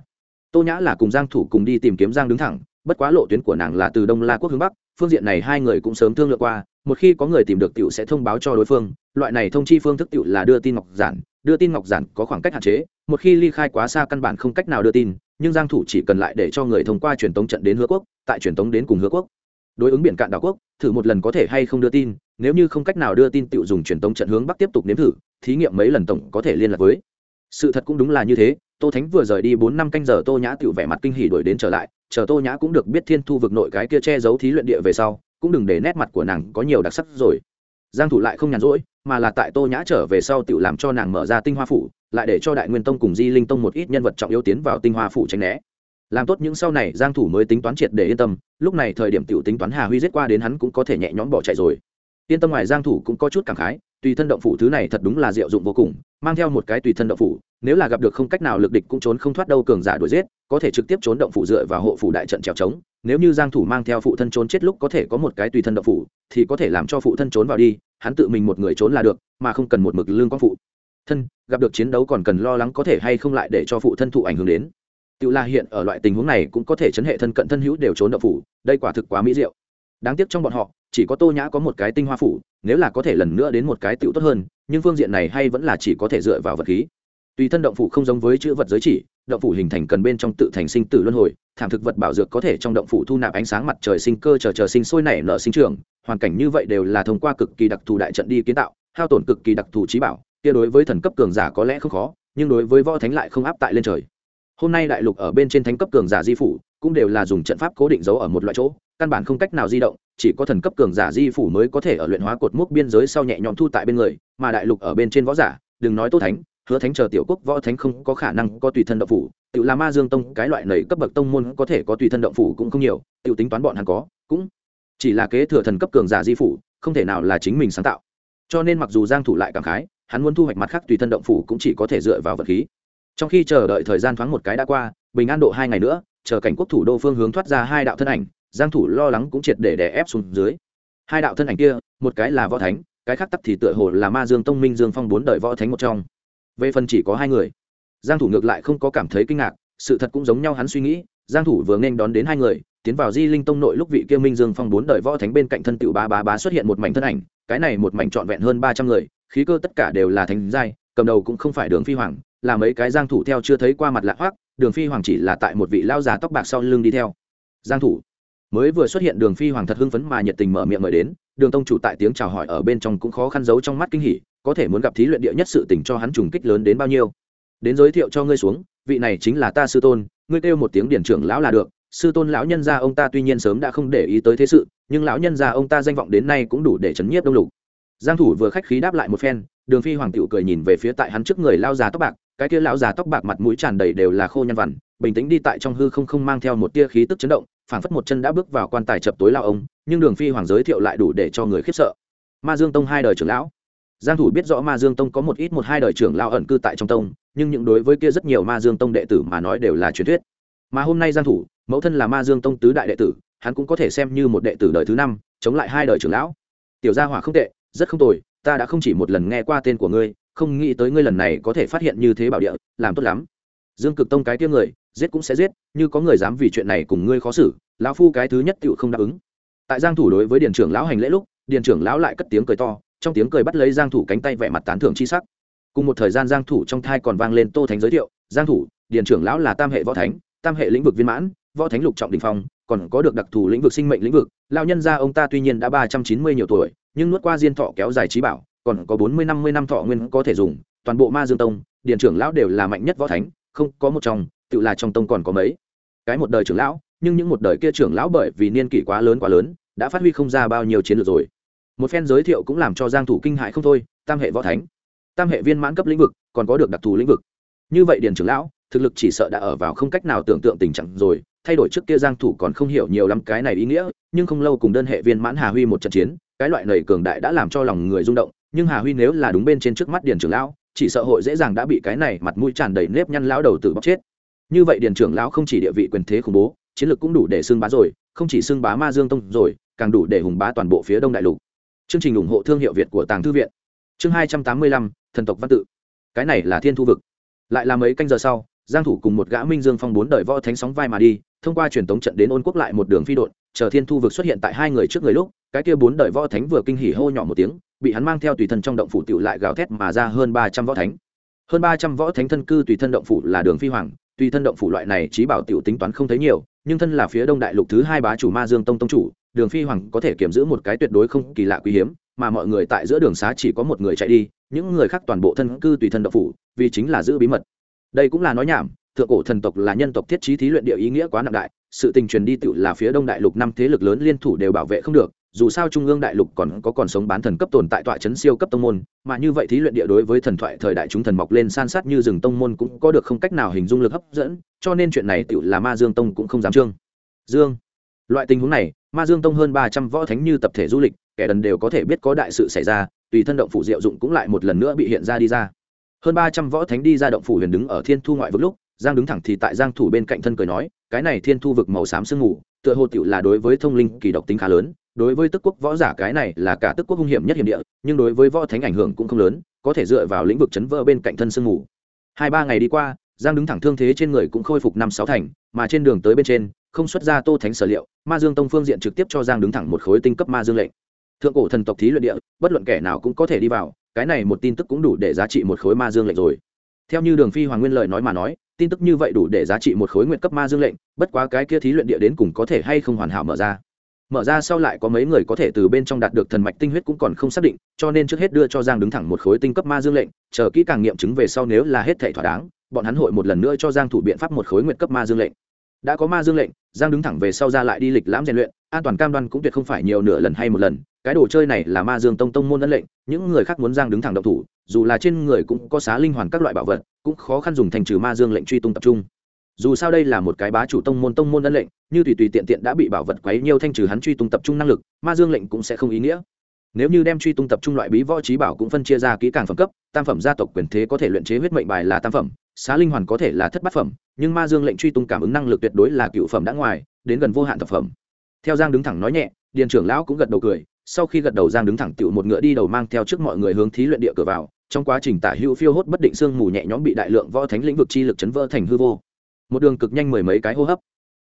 Speaker 1: Tô nhã là cùng giang thủ cùng đi tìm kiếm giang đứng thẳng, bất quá lộ tuyến của nàng là từ đông la quốc hướng bắc, phương diện này hai người cũng sớm thương lượng qua, một khi có người tìm được tiểu sẽ thông báo cho đối phương, loại này thông chi phương thức tiểu là đưa tin ngọc giản, đưa tin ngọc giản có khoảng cách hạn chế, một khi ly khai quá xa căn bản không cách nào đưa tin nhưng giang thủ chỉ cần lại để cho người thông qua truyền tống trận đến hứa quốc, tại truyền tống đến cùng hứa quốc. Đối ứng biển cạn đảo quốc, thử một lần có thể hay không đưa tin, nếu như không cách nào đưa tin tiểu dùng truyền tống trận hướng bắc tiếp tục nếm thử, thí nghiệm mấy lần tổng có thể liên lạc với. Sự thật cũng đúng là như thế, tô thánh vừa rời đi bốn năm canh giờ tô nhã tiểu vẻ mặt kinh hỉ đuổi đến trở lại, chờ tô nhã cũng được biết thiên thu vực nội cái kia che giấu thí luyện địa về sau, cũng đừng để nét mặt của nàng có nhiều đặc sắc rồi giang thủ lại không nhàn rỗi, mà là tại tô nhã trở về sau tiểu làm cho nàng mở ra tinh hoa phủ, lại để cho đại nguyên tông cùng di linh tông một ít nhân vật trọng yếu tiến vào tinh hoa phủ tránh né. Làm tốt những sau này, giang thủ mới tính toán triệt để yên tâm, lúc này thời điểm tiểu tính toán hà huy giết qua đến hắn cũng có thể nhẹ nhõm bỏ chạy rồi. Yên tâm ngoài, giang thủ cũng có chút cảm khái, tùy thân động phủ thứ này thật đúng là diệu dụng vô cùng, mang theo một cái tùy thân động phủ, nếu là gặp được không cách nào lực địch cũng trốn không thoát đâu cường giả đuổi giết, có thể trực tiếp trốn động phủ dựa vào hộ phủ đại trận trèo trống nếu như giang thủ mang theo phụ thân trốn chết lúc có thể có một cái tùy thân độc phủ, thì có thể làm cho phụ thân trốn vào đi, hắn tự mình một người trốn là được, mà không cần một mực lương quang phụ. Thân, gặp được chiến đấu còn cần lo lắng có thể hay không lại để cho phụ thân thụ ảnh hưởng đến. Tự la hiện ở loại tình huống này cũng có thể chấn hệ thân cận thân hữu đều trốn độc phủ, đây quả thực quá mỹ diệu. Đáng tiếc trong bọn họ, chỉ có tô nhã có một cái tinh hoa phủ, nếu là có thể lần nữa đến một cái tựu tốt hơn, nhưng phương diện này hay vẫn là chỉ có thể dựa vào vật khí tùy thân động phủ không giống với chữ vật giới chỉ, động phủ hình thành cần bên trong tự thành sinh tử luân hồi, thảm thực vật bảo dược có thể trong động phủ thu nạp ánh sáng mặt trời sinh cơ chờ chờ sinh sôi nảy nở sinh trường hoàn cảnh như vậy đều là thông qua cực kỳ đặc thù đại trận đi kiến tạo, hao tổn cực kỳ đặc thù trí bảo, kia đối với thần cấp cường giả có lẽ không khó, nhưng đối với võ thánh lại không áp tại lên trời. Hôm nay đại lục ở bên trên thánh cấp cường giả di phủ, cũng đều là dùng trận pháp cố định giấu ở một loại chỗ, căn bản không cách nào di động, chỉ có thần cấp cường giả di phủ mới có thể ở luyện hóa cột mốc biên giới sau nhẹ nhõm thu tại bên người, mà đại lục ở bên trên võ giả, đừng nói tô thánh hứa thánh chờ tiểu quốc võ thánh không có khả năng có tùy thân động phủ tự là ma dương tông cái loại nầy cấp bậc tông môn có thể có tùy thân động phủ cũng không nhiều tự tính toán bọn hắn có, cũng chỉ là kế thừa thần cấp cường giả di phủ, không thể nào là chính mình sáng tạo. Cho nên mặc dù giang thủ lại cảm khái, hắn muốn thu hoạch mặt khác tùy thân động phủ cũng chỉ có thể dựa vào vật khí. Trong khi chờ đợi thời gian thoáng một cái đã qua, bình an độ hai ngày nữa, chờ cảnh quốc thủ đô phương hướng thoát ra hai đạo thân ảnh, giang thủ lo lắng cũng triệt để đè ép xuống dưới. Hai đạo thân ảnh kia, một cái là võ thánh, cái khác tắc thì tựa hồ là ma dương tông minh dương phong bốn đời võ thánh một trong về phần chỉ có hai người. Giang thủ ngược lại không có cảm thấy kinh ngạc, sự thật cũng giống nhau hắn suy nghĩ, giang thủ vừa nên đón đến hai người, tiến vào di linh tông nội lúc vị kia minh dương phong bốn đời võ thánh bên cạnh thân tiểu ba ba bá xuất hiện một mảnh thân ảnh, cái này một mảnh trọn vẹn hơn 300 người, khí cơ tất cả đều là thánh giai, cầm đầu cũng không phải đường phi hoàng, là mấy cái giang thủ theo chưa thấy qua mặt lạ hoắc, đường phi hoàng chỉ là tại một vị lao già tóc bạc sau lưng đi theo. Giang thủ, mới vừa xuất hiện đường phi hoàng thật hưng phấn mà nhiệt tình mở miệng mời đến, đường tông chủ tại tiếng chào hỏi ở bên trong cũng khó khăn giấu trong mắt kinh hỉ có thể muốn gặp thí luyện địa nhất sự tình cho hắn trùng kích lớn đến bao nhiêu. Đến giới thiệu cho ngươi xuống, vị này chính là ta sư tôn, ngươi kêu một tiếng điển trưởng lão là được. Sư tôn lão nhân gia ông ta tuy nhiên sớm đã không để ý tới thế sự, nhưng lão nhân gia ông ta danh vọng đến nay cũng đủ để chấn nhiếp đông lục. Giang thủ vừa khách khí đáp lại một phen, đường phi hoàng tiểu cười nhìn về phía tại hắn trước người lão già tóc bạc, cái kia lão già tóc bạc mặt mũi tràn đầy đều là khô nhân vằn, bình tĩnh đi tại trong hư không không mang theo một tia khí tức chấn động, phảng phất một chân đã bước vào quan tài chập tối lao ông, nhưng đường phi hoàng giới thiệu lại đủ để cho người khiếp sợ. Ma dương tông hai đời trưởng lão giang thủ biết rõ ma dương tông có một ít một hai đời trưởng lão ẩn cư tại trong tông, nhưng những đối với kia rất nhiều ma dương tông đệ tử mà nói đều là truyền thuyết. Mà hôm nay giang thủ, mẫu thân là ma dương tông tứ đại đệ tử, hắn cũng có thể xem như một đệ tử đời thứ năm, chống lại hai đời trưởng lão. Tiểu gia hỏa không tệ, rất không tồi, ta đã không chỉ một lần nghe qua tên của ngươi, không nghĩ tới ngươi lần này có thể phát hiện như thế bảo địa, làm tốt lắm. Dương cực tông cái kia người, giết cũng sẽ giết, như có người dám vì chuyện này cùng ngươi khó xử, lão phu cái thứ nhất tựu không đáp ứng. Tại giang thủ đối với điền trưởng lão hành lễ lúc, điền trưởng lão lại cất tiếng cười to trong tiếng cười bắt lấy giang thủ cánh tay vẻ mặt tán thưởng chi sắc. Cùng một thời gian giang thủ trong thai còn vang lên tô thánh giới thiệu, giang thủ, điền trưởng lão là tam hệ võ thánh, tam hệ lĩnh vực viên mãn, võ thánh lục trọng đỉnh phong, còn có được đặc thù lĩnh vực sinh mệnh lĩnh vực. Lão nhân gia ông ta tuy nhiên đã 390 nhiều tuổi, nhưng nuốt qua diên thọ kéo dài trí bảo, còn có 40 50 năm thọ nguyên có thể dùng, toàn bộ ma dương tông, điền trưởng lão đều là mạnh nhất võ thánh, không có một trong, tự là trong tông còn có mấy. Cái một đời trưởng lão, nhưng những một đời kia trưởng lão bởi vì niên kỷ quá lớn quá lớn, đã phát huy không ra bao nhiêu chiến lược rồi một phen giới thiệu cũng làm cho giang thủ kinh hại không thôi, tam hệ võ thánh, tam hệ viên mãn cấp lĩnh vực, còn có được đặc thù lĩnh vực. Như vậy điền trưởng lão, thực lực chỉ sợ đã ở vào không cách nào tưởng tượng tình trạng rồi, thay đổi trước kia giang thủ còn không hiểu nhiều lắm cái này ý nghĩa, nhưng không lâu cùng đơn hệ viên mãn hà huy một trận chiến, cái loại nầy cường đại đã làm cho lòng người rung động, nhưng hà huy nếu là đúng bên trên trước mắt điền trưởng lão, chỉ sợ hội dễ dàng đã bị cái này mặt mũi tràn đầy nếp nhăn lão đầu tử bóc chết. Như vậy điền trưởng lão không chỉ địa vị quyền thế khủng bố, chiến lược cũng đủ để xưng bá rồi, không chỉ xưng bá ma dương tông rồi, càng đủ để hùng bá toàn bộ phía đông đại lục chương trình ủng hộ thương hiệu việt của tàng thư viện. Chương hai trăm tám mươi lăm, thần tộc văn tự. Cái này là thiên thu vực. Lại là mấy canh giờ sau, giang thủ cùng một gã minh dương phong bốn đời võ thánh sóng vai mà đi, thông qua truyền tống trận đến ôn quốc lại một đường phi đột chờ thiên thu vực xuất hiện tại hai người trước người lúc, cái kia bốn đời võ thánh vừa kinh hỉ hô nhỏ một tiếng, bị hắn mang theo tùy thân trong động phủ tiểu lại gào thét mà ra hơn ba trăm võ thánh. Hơn ba trăm võ thánh thân cư tùy thân động phủ là đường phi hoàng, tùy thân động phủ loại này trí bảo tiểu tính toán không thấy nhiều, nhưng thân là phía đông đại lục thứ hai bá chủ ma dương tông tông chủ đường phi hoàng có thể kiểm giữ một cái tuyệt đối không kỳ lạ quý hiếm, mà mọi người tại giữa đường xá chỉ có một người chạy đi, những người khác toàn bộ thân cư tùy thân độc phủ, vì chính là giữ bí mật. Đây cũng là nói nhảm, thượng cổ thần tộc là nhân tộc thiết trí thí luyện địa ý nghĩa quá nặng đại, sự tình truyền đi tự là phía đông đại lục năm thế lực lớn liên thủ đều bảo vệ không được, dù sao trung ương đại lục còn có còn sống bán thần cấp tồn tại tọa chấn siêu cấp tông môn, mà như vậy thí luyện địa đối với thần thoại thời đại chúng thần mọc lên san sát như rừng tông môn cũng có được không cách nào hình dung lực hấp dẫn, cho nên chuyện này tự là ma dương tông cũng không dám trương. Dương loại tình huống này, ma dương tông hơn ba trăm võ thánh như tập thể du lịch, kẻ đần đều có thể biết có đại sự xảy ra, tùy thân động phủ diệu dụng cũng lại một lần nữa bị hiện ra đi ra. Hơn ba trăm võ thánh đi ra động phủ huyền đứng ở thiên thu ngoại vực lúc, giang đứng thẳng thì tại giang thủ bên cạnh thân cười nói, cái này thiên thu vực màu xám sương mù, tựa hồ tiểu là đối với thông linh kỳ độc tính khá lớn, đối với tức quốc võ giả cái này là cả tức quốc hung hiểm nhất hiểm địa, nhưng đối với võ thánh ảnh hưởng cũng không lớn, có thể dựa vào lĩnh vực chấn vỡ bên cạnh thân sương mù. Hai ba ngày đi qua, giang đứng thẳng thương thế trên người cũng khôi phục năm sáu thành, mà trên đường tới bên trên không xuất ra tô thánh sở liệu, ma dương tông phương diện trực tiếp cho giang đứng thẳng một khối tinh cấp ma dương lệnh. Thượng cổ thần tộc thí luyện địa, bất luận kẻ nào cũng có thể đi vào, cái này một tin tức cũng đủ để giá trị một khối ma dương lệnh rồi. Theo như đường phi hoàng nguyên lời nói mà nói, tin tức như vậy đủ để giá trị một khối nguyện cấp ma dương lệnh, bất quá cái kia thí luyện địa đến cùng có thể hay không hoàn hảo mở ra. Mở ra sau lại có mấy người có thể từ bên trong đạt được thần mạch tinh huyết cũng còn không xác định, cho nên trước hết đưa cho giang đứng thẳng một khối tinh cấp ma dương lệnh, chờ kỹ càng nghiệm chứng về sau nếu là hết thể thỏa đáng, bọn hắn hội một lần nữa cho giang thủ biện pháp một khối nguyện cấp ma dương lệnh. Đã có ma dương lệnh giang đứng thẳng về sau ra lại đi lịch lãm rèn luyện, an toàn cam đoan cũng tuyệt không phải nhiều nửa lần hay một lần, cái đồ chơi này là ma dương tông tông môn ấn lệnh, những người khác muốn giang đứng thẳng động thủ, dù là trên người cũng có xá linh hoàn các loại bảo vật, cũng khó khăn dùng thành trừ ma dương lệnh truy tung tập trung. Dù sao đây là một cái bá chủ tông môn tông môn ấn lệnh, như tùy tùy tiện tiện đã bị bảo vật quấy nhiều thanh trừ hắn truy tung tập trung năng lực, ma dương lệnh cũng sẽ không ý nghĩa. Nếu như đem truy tung tập trung loại bí võ trí bảo cũng phân chia ra kỹ càng phẩm cấp, tam phẩm gia tộc quyền thế có thể luyện chế huyết mệnh bài là tam phẩm xá linh hoàn có thể là thất bát phẩm, nhưng ma dương lệnh truy tung cảm ứng năng lực tuyệt đối là cựu phẩm đã ngoài, đến gần vô hạn thập phẩm. Theo giang đứng thẳng nói nhẹ, điền trưởng lão cũng gật đầu cười, sau khi gật đầu giang đứng thẳng tựu một ngựa đi đầu mang theo trước mọi người hướng thí luyện địa cửa vào, trong quá trình tả hữu phiêu hốt bất định sương mù nhẹ nhõm bị đại lượng võ thánh lĩnh vực chi lực chấn vỡ thành hư vô. Một đường cực nhanh mười mấy cái hô hấp.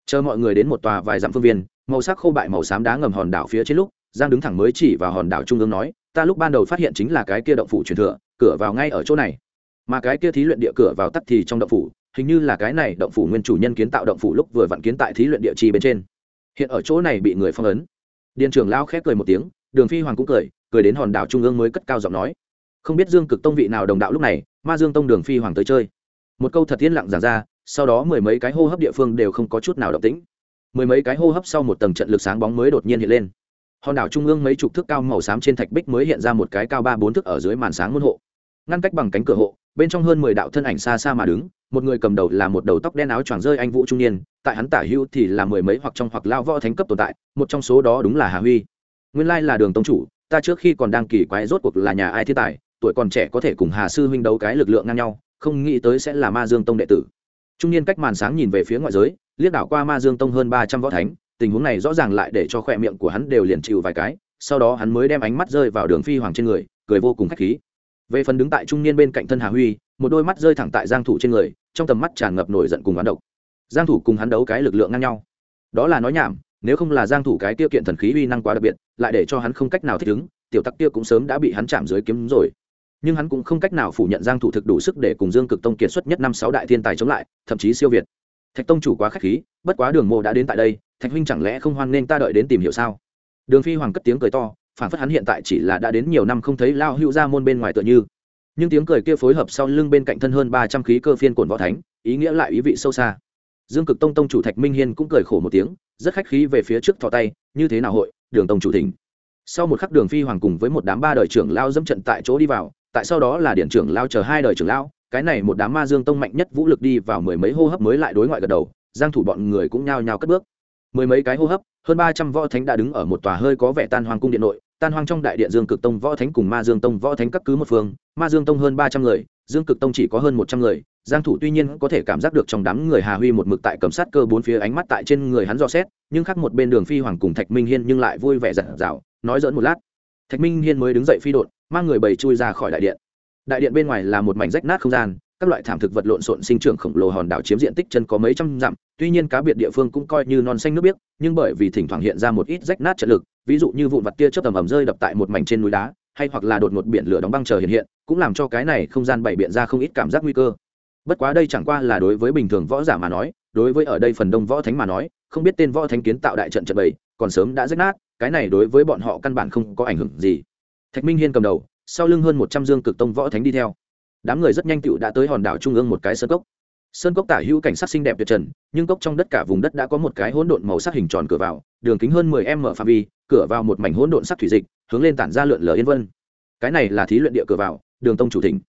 Speaker 1: Chờ mọi người đến một tòa vài dặm phương viên, màu sắc khô bại màu xám đá ngầm hòn đảo phía trên lúc, giang đứng thẳng mới chỉ vào hòn đảo trung ương nói, ta lúc ban đầu phát hiện chính là cái kia động phủ truyền thừa, cửa vào ngay ở chỗ này mà cái kia thí luyện địa cửa vào tắt thì trong động phủ, hình như là cái này động phủ nguyên chủ nhân kiến tạo động phủ lúc vừa vặn kiến tại thí luyện địa chi bên trên. Hiện ở chỗ này bị người phong ấn. Điện trưởng lao khép cười một tiếng, đường phi hoàng cũng cười cười đến hòn đảo trung ương mới cất cao giọng nói. Không biết dương cực tông vị nào đồng đạo lúc này, ma dương tông đường phi hoàng tới chơi. Một câu thật yên lặng giảng ra, sau đó mười mấy cái hô hấp địa phương đều không có chút nào động tĩnh. Mười mấy cái hô hấp sau một tầng trận lực sáng bóng mới đột nhiên hiện lên. Hòn đảo trung ương mấy chục thước cao màu xám trên thạch bích mới hiện ra một cái cao ba bốn thước ở dưới màn sáng môn hộ ngăn cách bằng cánh cửa hộ, bên trong hơn mười đạo thân ảnh xa xa mà đứng, một người cầm đầu là một đầu tóc đen áo choàng rơi anh vũ trung niên, tại hắn tả hưu thì là mười mấy hoặc trong hoặc lao võ thánh cấp tồn tại, một trong số đó đúng là hà huy. Nguyên lai là đường tông chủ, ta trước khi còn đang kỳ quái rốt cuộc là nhà ai thiên tài, tuổi còn trẻ có thể cùng hà sư huynh đấu cái lực lượng ngang nhau, không nghĩ tới sẽ là ma dương tông đệ tử. Trung niên cách màn sáng nhìn về phía ngoại giới, liếc đảo qua ma dương tông hơn ba trăm võ thánh, tình huống này rõ ràng lại để cho khoe miệng của hắn đều liền chịu vài cái, sau đó hắn mới đem ánh mắt rơi vào đường phi hoàng trên người, cười vô cùng khách khí về phần đứng tại trung niên bên cạnh thân hà huy, một đôi mắt rơi thẳng tại giang thủ trên người, trong tầm mắt tràn ngập nổi giận cùng oán độc. Giang thủ cùng hắn đấu cái lực lượng ngang nhau. Đó là nói nhảm, nếu không là giang thủ cái tiêu kiện thần khí uy năng quá đặc biệt, lại để cho hắn không cách nào thích ứng, tiểu tắc kia cũng sớm đã bị hắn chạm dưới kiếm rồi. Nhưng hắn cũng không cách nào phủ nhận giang thủ thực đủ sức để cùng dương cực tông kiệt xuất nhất năm sáu đại thiên tài chống lại, thậm chí siêu việt. Thạch tông chủ quá khách khí, bất quá đường mộ đã đến tại đây, thạch huynh chẳng lẽ không hoan nên ta đợi đến tìm hiểu sao? Đường phi hoàng cất tiếng cười to phản phất hắn hiện tại chỉ là đã đến nhiều năm không thấy lao hữu ra môn bên ngoài tựa như. Nhưng tiếng cười kia phối hợp sau lưng bên cạnh thân hơn ba trăm khí cơ phiên cổn võ thánh, ý nghĩa lại ý vị sâu xa. Dương cực tông tông chủ thạch minh hiên cũng cười khổ một tiếng, rất khách khí về phía trước thò tay, như thế nào hội, đường tông chủ thỉnh. Sau một khắc đường phi hoàng cùng với một đám ba đời trưởng lao dẫm trận tại chỗ đi vào, tại sau đó là điện trưởng lao chờ hai đời trưởng lao, cái này một đám ma dương tông mạnh nhất vũ lực đi vào mười mấy hô hấp mới lại đối ngoại gật đầu, giang thủ bọn người cũng nhao nhao cất bước. Mười mấy cái hô hấp, hơn ba trăm võ thánh đã đứng ở một tòa hơi có vẻ tan hoang cung điện nội tan hoang trong đại điện dương cực tông võ thánh cùng ma dương tông võ thánh các cứ một phương, ma dương tông hơn ba trăm người, dương cực tông chỉ có hơn một trăm người. Giang thủ tuy nhiên có thể cảm giác được trong đám người hà huy một mực tại cầm sát cơ bốn phía ánh mắt tại trên người hắn dò xét, nhưng khác một bên đường phi hoàng cùng thạch minh hiên nhưng lại vui vẻ giận dạo nói dỡn một lát. Thạch minh hiên mới đứng dậy phi đột mang người bầy chui ra khỏi đại điện. Đại điện bên ngoài là một mảnh rách nát không gian, các loại thảm thực vật lộn xộn sinh trưởng khổng lồ hòn đảo chiếm diện tích chân có mấy trăm dặm, tuy nhiên cá biệt địa phương cũng coi như non xanh nước biếc, nhưng bởi vì thỉnh thoảng hiện ra một ít rách nát trận lực ví dụ như vụn vặt tia chớp tầm ầm rơi đập tại một mảnh trên núi đá, hay hoặc là đột ngột biển lửa đóng băng chờ hiện hiện, cũng làm cho cái này không gian bảy biện ra không ít cảm giác nguy cơ. Bất quá đây chẳng qua là đối với bình thường võ giả mà nói, đối với ở đây phần đông võ thánh mà nói, không biết tên võ thánh kiến tạo đại trận trận bảy còn sớm đã rách nát, cái này đối với bọn họ căn bản không có ảnh hưởng gì. Thạch minh hiên cầm đầu, sau lưng hơn một trăm dương cực tông võ thánh đi theo. Đám người rất nhanh tựu đã tới hòn đảo trung ương một cái sơn cốc sơn cốc tả hữu cảnh sát xinh đẹp tuyệt trần, nhưng cốc trong đất cả vùng đất đã có một cái hỗn độn màu sắc hình tròn cửa vào, đường kính hơn mười m phạm vi, cửa vào một mảnh hỗn độn sắc thủy dịch, hướng lên tản ra lượn lờ yên vân. Cái này là thí luyện địa cửa vào, đường tông chủ thỉnh.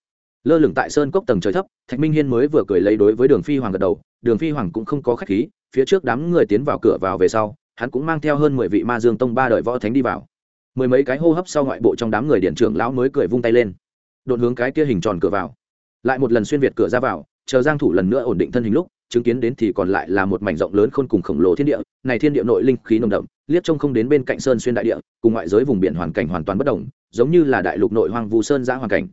Speaker 1: Lơ lửng tại sơn cốc tầng trời thấp, thạch minh hiên mới vừa cười lấy đối với đường phi hoàng gật đầu, đường phi hoàng cũng không có khách khí, phía trước đám người tiến vào cửa vào về sau, hắn cũng mang theo hơn mười vị ma dương tông ba đời võ thánh đi vào. Mười mấy cái hô hấp sau ngoại bộ trong đám người điện trưởng lão mới cười vung tay lên, đột hướng cái kia hình tròn cửa vào. Lại một lần xuyên việt cửa ra vào chờ giang thủ lần nữa ổn định thân hình lúc, chứng kiến đến thì còn lại là một mảnh rộng lớn khôn cùng khổng lồ thiên địa. Này thiên địa nội linh khí nồng đậm, liếc trông không đến bên cạnh sơn xuyên đại địa, cùng ngoại giới vùng biển hoàn cảnh hoàn toàn bất động giống như là đại lục nội hoang vu sơn giã hoàn cảnh.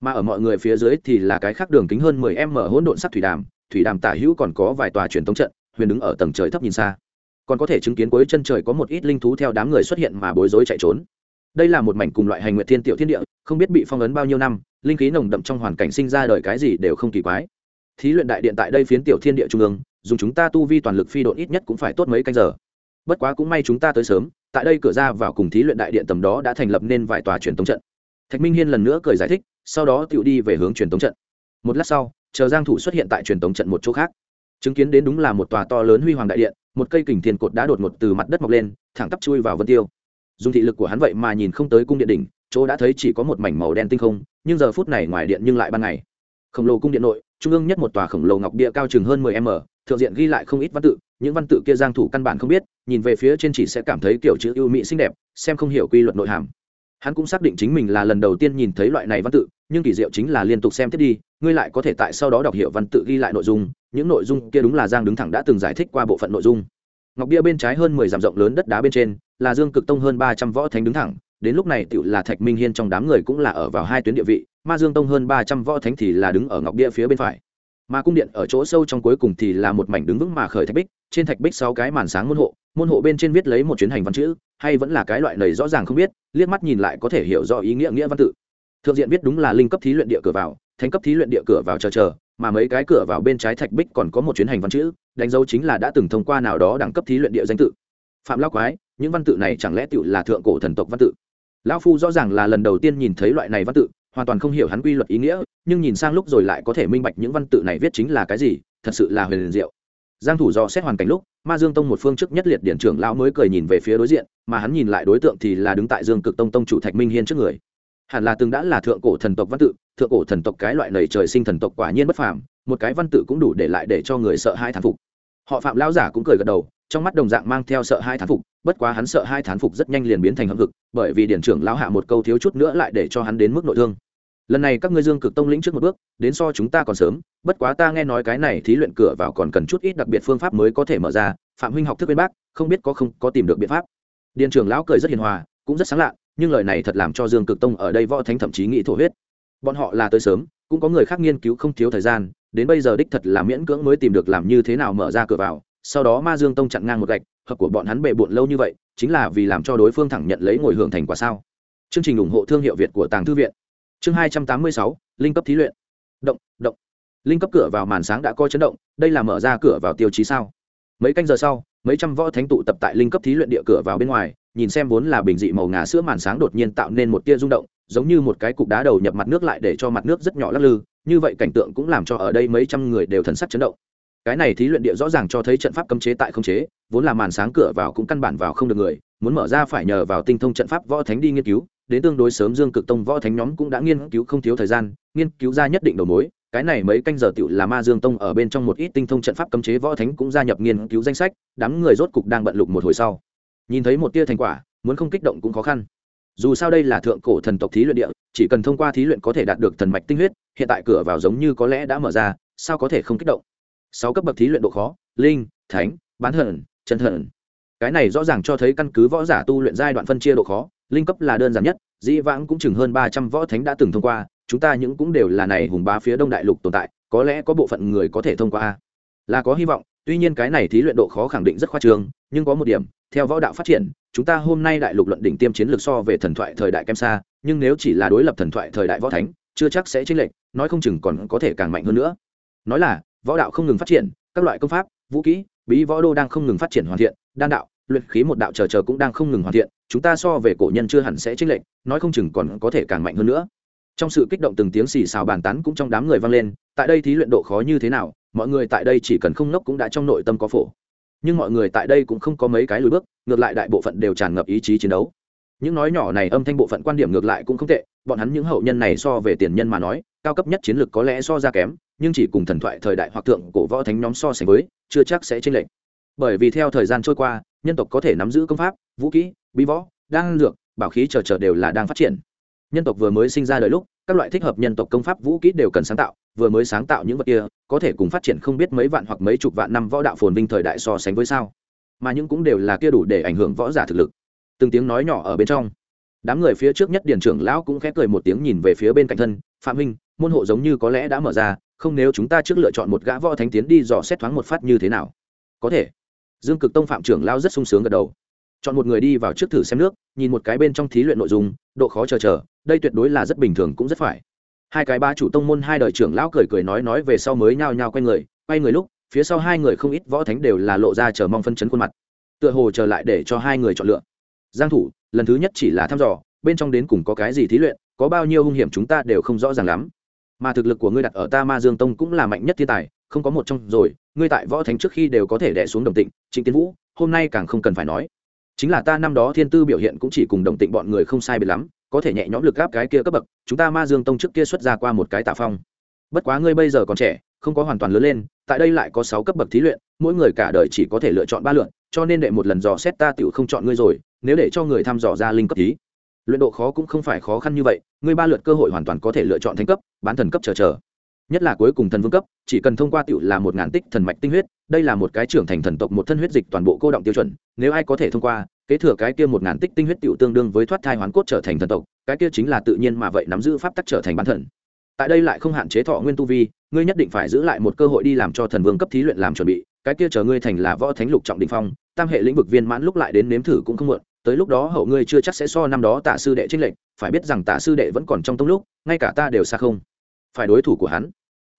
Speaker 1: Mà ở mọi người phía dưới thì là cái khác đường kính hơn 10 m hỗn độn sắc thủy đàm thủy đàm tả hữu còn có vài tòa truyền thống trận, huyền đứng ở tầng trời thấp nhìn xa. Còn có thể chứng kiến cuối chân trời có một ít linh thú theo đám người xuất hiện mà bối rối chạy trốn. Đây là một mảnh cùng loại hành nguyệt thiên tiểu thiên địa, không biết bị phong ấn bao nhiêu năm, linh khí nồng đậm trong hoàn cảnh sinh ra đời cái gì đều không kỳ quái thí luyện đại điện tại đây phiến tiểu thiên địa trung ương, dùng chúng ta tu vi toàn lực phi độn ít nhất cũng phải tốt mấy canh giờ. Bất quá cũng may chúng ta tới sớm, tại đây cửa ra vào cùng thí luyện đại điện tầm đó đã thành lập nên vài tòa truyền tống trận. Thạch minh hiên lần nữa cười giải thích, sau đó tựu đi về hướng truyền tống trận. Một lát sau, chờ giang thủ xuất hiện tại truyền tống trận một chỗ khác. Chứng kiến đến đúng là một tòa to lớn huy hoàng đại điện, một cây kình thiên cột đã đột ngột từ mặt đất mọc lên, thẳng tắp chui vào vân tiêu. Dùng thị lực của hắn vậy mà nhìn không tới cung điện đỉnh, chỗ đã thấy chỉ có một mảnh màu đen tinh không, nhưng giờ phút này ngoài điện nhưng lại ban ngày khổng lồ cung điện nội, trung ương nhất một tòa khổng lồ ngọc địa cao chừng hơn 10 m, thượng diện ghi lại không ít văn tự, những văn tự kia giang thủ căn bản không biết, nhìn về phía trên chỉ sẽ cảm thấy kiểu chữ ưu mỹ xinh đẹp, xem không hiểu quy luật nội hàm. Hắn cũng xác định chính mình là lần đầu tiên nhìn thấy loại này văn tự, nhưng kỳ diệu chính là liên tục xem tiếp đi, ngươi lại có thể tại sau đó đọc hiểu văn tự ghi lại nội dung, những nội dung kia đúng là giang đứng thẳng đã từng giải thích qua bộ phận nội dung. Ngọc bia bên trái hơn mười dặm rộng lớn đất đá bên trên, là dương cực tông hơn ba trăm võ thánh đứng thẳng, đến lúc này tựu là thạch minh hiên trong đám người cũng là ở vào hai tuyến địa vị ma dương tông hơn ba trăm võ thánh thì là đứng ở ngọc bia phía bên phải. Mà cung điện ở chỗ sâu trong cuối cùng thì là một mảnh đứng vững mà khởi thạch bích, trên thạch bích sáu cái màn sáng môn hộ môn hộ bên trên viết lấy một chuyến hành văn chữ, hay vẫn là cái loại này rõ ràng không biết, liếc mắt nhìn lại có thể hiểu rõ ý nghĩa nghĩa văn tự. Thượng diện viết đúng là linh cấp thí luyện địa cửa vào, thánh cấp thí luyện địa cửa vào chờ chờ, mà mấy cái cửa vào bên trái thạch bích còn có một chuyến hành văn chữ, đánh dấu chính là đã từng thông qua nào đó đẳng cấp thí luyện địa danh tự. Phạm lao quái, những văn tự này chẳng lẽ tựu là thượng cổ thần tộc văn tự? Lão phu rõ ràng là lần đầu tiên nhìn thấy loại này văn tự hoàn toàn không hiểu hắn quy luật ý nghĩa, nhưng nhìn sang lúc rồi lại có thể minh bạch những văn tự này viết chính là cái gì, thật sự là huyền diệu. Giang thủ do xét hoàn cảnh lúc, ma dương tông một phương trước nhất liệt điển trưởng lão mới cười nhìn về phía đối diện, mà hắn nhìn lại đối tượng thì là đứng tại dương cực tông tông chủ thạch minh hiên trước người. Hẳn là từng đã là thượng cổ thần tộc văn tự, thượng cổ thần tộc cái loại nầy trời sinh thần tộc quả nhiên bất phàm, một cái văn tự cũng đủ để lại để cho người sợ hãi thán phục. Họ phạm lão giả cũng cười gật đầu trong mắt đồng dạng mang theo sợ hai thán phục, bất quá hắn sợ hai thán phục rất nhanh liền biến thành hâm hực, bởi vì điển trưởng lão hạ một câu thiếu chút nữa lại để cho hắn đến mức nội thương. Lần này các ngươi dương cực tông lĩnh trước một bước, đến so chúng ta còn sớm, bất quá ta nghe nói cái này thí luyện cửa vào còn cần chút ít đặc biệt phương pháp mới có thể mở ra, phạm huynh học thức bên bác, không biết có không có tìm được biện pháp. Điện trưởng lão cười rất hiền hòa, cũng rất sáng lạ, nhưng lời này thật làm cho dương cực tông ở đây võ thánh thậm chí nghĩ thổ huyết. Bọn họ là tới sớm, cũng có người khác nghiên cứu không thiếu thời gian, đến bây giờ đích thật là miễn cưỡng mới tìm được làm như thế nào mở ra cửa vào sau đó ma dương tông chặn ngang một gạch, hợp của bọn hắn bệ bộn lâu như vậy, chính là vì làm cho đối phương thẳng nhận lấy ngồi hưởng thành quả sao. Chương trình ủng hộ thương hiệu việt của tàng thư viện. Chương hai trăm tám mươi sáu, linh cấp thí luyện. Động động. Linh cấp cửa vào màn sáng đã coi chấn động, đây là mở ra cửa vào tiêu chí sao? Mấy canh giờ sau, mấy trăm võ thánh tụ tập tại linh cấp thí luyện địa cửa vào bên ngoài, nhìn xem vốn là bình dị màu ngà sữa màn sáng đột nhiên tạo nên một tia rung động, giống như một cái cục đá đầu nhập mặt nước lại để cho mặt nước rất nhỏ lắc lư, như vậy cảnh tượng cũng làm cho ở đây mấy trăm người đều thần sắc chấn động cái này thí luyện địa rõ ràng cho thấy trận pháp cấm chế tại không chế, vốn là màn sáng cửa vào cũng căn bản vào không được người, muốn mở ra phải nhờ vào tinh thông trận pháp võ thánh đi nghiên cứu, đến tương đối sớm dương cực tông võ thánh nhóm cũng đã nghiên cứu không thiếu thời gian, nghiên cứu ra nhất định đầu mối. Cái này mấy canh giờ tựu là ma dương tông ở bên trong một ít tinh thông trận pháp cấm chế võ thánh cũng gia nhập nghiên cứu danh sách, đám người rốt cục đang bận lục một hồi sau. Nhìn thấy một tia thành quả, muốn không kích động cũng khó khăn. Dù sao đây là thượng cổ thần tộc thí luyện địa, chỉ cần thông qua thí luyện có thể đạt được thần mạch tinh huyết, hiện tại cửa vào giống như có lẽ đã mở ra, sao có thể không kích động? Sáu cấp bậc thí luyện độ khó, linh, thánh, bán thần, chân thần. Cái này rõ ràng cho thấy căn cứ võ giả tu luyện giai đoạn phân chia độ khó, linh cấp là đơn giản nhất, dĩ vãng cũng chừng hơn ba trăm võ thánh đã từng thông qua, chúng ta những cũng đều là này hùng bá phía đông đại lục tồn tại, có lẽ có bộ phận người có thể thông qua là có hy vọng, tuy nhiên cái này thí luyện độ khó khẳng định rất khoa trương, nhưng có một điểm, theo võ đạo phát triển, chúng ta hôm nay đại lục luận đỉnh tiêm chiến lược so về thần thoại thời đại kem xa, nhưng nếu chỉ là đối lập thần thoại thời đại võ thánh, chưa chắc sẽ chênh lệch, nói không chừng còn có thể càng mạnh hơn nữa. Nói là võ đạo không ngừng phát triển, các loại công pháp, vũ kỹ, bí võ đô đang không ngừng phát triển hoàn thiện, đan đạo, luyện khí một đạo chờ chờ cũng đang không ngừng hoàn thiện, chúng ta so về cổ nhân chưa hẳn sẽ chênh lệch, nói không chừng còn có thể càng mạnh hơn nữa. Trong sự kích động từng tiếng xì xào bàn tán cũng trong đám người vang lên, tại đây thí luyện độ khó như thế nào, mọi người tại đây chỉ cần không nốc cũng đã trong nội tâm có phổ. Nhưng mọi người tại đây cũng không có mấy cái lùi bước, ngược lại đại bộ phận đều tràn ngập ý chí chiến đấu. Những nói nhỏ này âm thanh bộ phận quan điểm ngược lại cũng không tệ, bọn hắn những hậu nhân này so về tiền nhân mà nói, cao cấp nhất chiến lược có lẽ so ra kém nhưng chỉ cùng thần thoại thời đại hoặc thượng cổ võ thánh nhóm so sánh với chưa chắc sẽ chênh lệch. Bởi vì theo thời gian trôi qua nhân tộc có thể nắm giữ công pháp vũ kỹ bí võ đan dược, bảo khí chờ chờ đều là đang phát triển. Nhân tộc vừa mới sinh ra đời lúc các loại thích hợp nhân tộc công pháp vũ kỹ đều cần sáng tạo vừa mới sáng tạo những vật kia có thể cùng phát triển không biết mấy vạn hoặc mấy chục vạn năm võ đạo phồn vinh thời đại so sánh với sao. Mà những cũng đều là kia đủ để ảnh hưởng võ giả thực lực. Từng tiếng nói nhỏ ở bên trong. Đám người phía trước nhất điền trưởng lão cũng khẽ cười một tiếng nhìn về phía bên cạnh thân phạm huynh môn hộ giống như có lẽ đã mở ra không nếu chúng ta trước lựa chọn một gã võ thánh tiến đi dò xét thoáng một phát như thế nào? Có thể. Dương cực tông phạm trưởng lão rất sung sướng gật đầu. Chọn một người đi vào trước thử xem nước, nhìn một cái bên trong thí luyện nội dung, độ khó chờ chờ, đây tuyệt đối là rất bình thường cũng rất phải. Hai cái ba chủ tông môn hai đời trưởng lão cười cười nói nói về sau mới nhao nhao quay người quay người lúc, phía sau hai người không ít võ thánh đều là lộ ra chờ mong phân chấn khuôn mặt. Tựa hồ chờ lại để cho hai người chọn lựa. Giang thủ, lần thứ nhất chỉ là thăm dò, bên trong đến cùng có cái gì thí luyện, có bao nhiêu hung hiểm chúng ta đều không rõ ràng lắm mà thực lực của ngươi đặt ở ta ma dương tông cũng là mạnh nhất thiên tài, không có một trong rồi, ngươi tại võ thánh trước khi đều có thể đẻ xuống đồng tịnh, trịnh tiến vũ, hôm nay càng không cần phải nói. Chính là ta năm đó thiên tư biểu hiện cũng chỉ cùng đồng tịnh bọn người không sai biệt lắm, có thể nhẹ nhõm lực gáp cái kia cấp bậc, chúng ta ma dương tông trước kia xuất ra qua một cái tạ phong. Bất quá ngươi bây giờ còn trẻ, không có hoàn toàn lớn lên, tại đây lại có sáu cấp bậc thí luyện, mỗi người cả đời chỉ có thể lựa chọn ba lượn cho nên đệ một lần dò xét ta tựu không chọn ngươi rồi, nếu để cho người thăm dò ra linh cấp thí luyện độ khó cũng không phải khó khăn như vậy, ngươi ba lượt cơ hội hoàn toàn có thể lựa chọn thánh cấp, bán thần cấp chờ chờ. Nhất là cuối cùng thần vương cấp, chỉ cần thông qua tựu là một ngàn tích thần mạch tinh huyết, đây là một cái trưởng thành thần tộc một thân huyết dịch toàn bộ cô động tiêu chuẩn, nếu ai có thể thông qua, kế thừa cái kia một ngàn tích tinh huyết tựu tương đương với thoát thai hoán cốt trở thành thần tộc, cái kia chính là tự nhiên mà vậy nắm giữ pháp tắc trở thành bán thần. Tại đây lại không hạn chế thọ nguyên tu vi, ngươi nhất định phải giữ lại một cơ hội đi làm cho thần vương cấp thí luyện làm chuẩn bị, cái kia chờ ngươi thành là võ thánh lục trọng định phong, tam hệ lĩnh vực viên mãn lúc lại đến nếm thử cũng không muộn tới lúc đó hậu ngươi chưa chắc sẽ so năm đó tạ sư đệ trinh lệnh phải biết rằng tạ sư đệ vẫn còn trong tông lúc, ngay cả ta đều xa không. Phải đối thủ của hắn.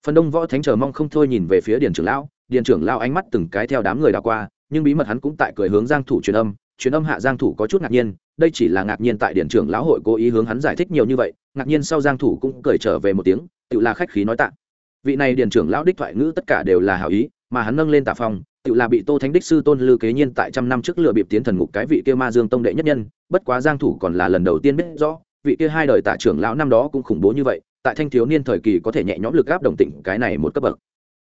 Speaker 1: Phần đông võ thánh chờ mong không thôi nhìn về phía điền trưởng lão, điền trưởng lão ánh mắt từng cái theo đám người đã qua, nhưng bí mật hắn cũng tại cười hướng giang thủ truyền âm truyền âm hạ giang thủ có chút ngạc nhiên, đây chỉ là ngạc nhiên tại điền trưởng lão hội cố ý hướng hắn giải thích nhiều như vậy, ngạc nhiên sau giang thủ cũng cười trở về một tiếng, tự là khách khí nói tạ. Vị này điền trưởng lão đích thoại ngữ tất cả đều là hảo ý, mà hắn nâng lên tạ phong tự là bị tô thánh đích sư tôn lư kế nhiên tại trăm năm trước lựa bịp tiến thần ngục cái vị kia ma dương tông đệ nhất nhân, bất quá giang thủ còn là lần đầu tiên biết rõ, vị kia hai đời tạ trưởng lão năm đó cũng khủng bố như vậy, tại thanh thiếu niên thời kỳ có thể nhẹ nhõm lực áp đồng tỉnh cái này một cấp bậc.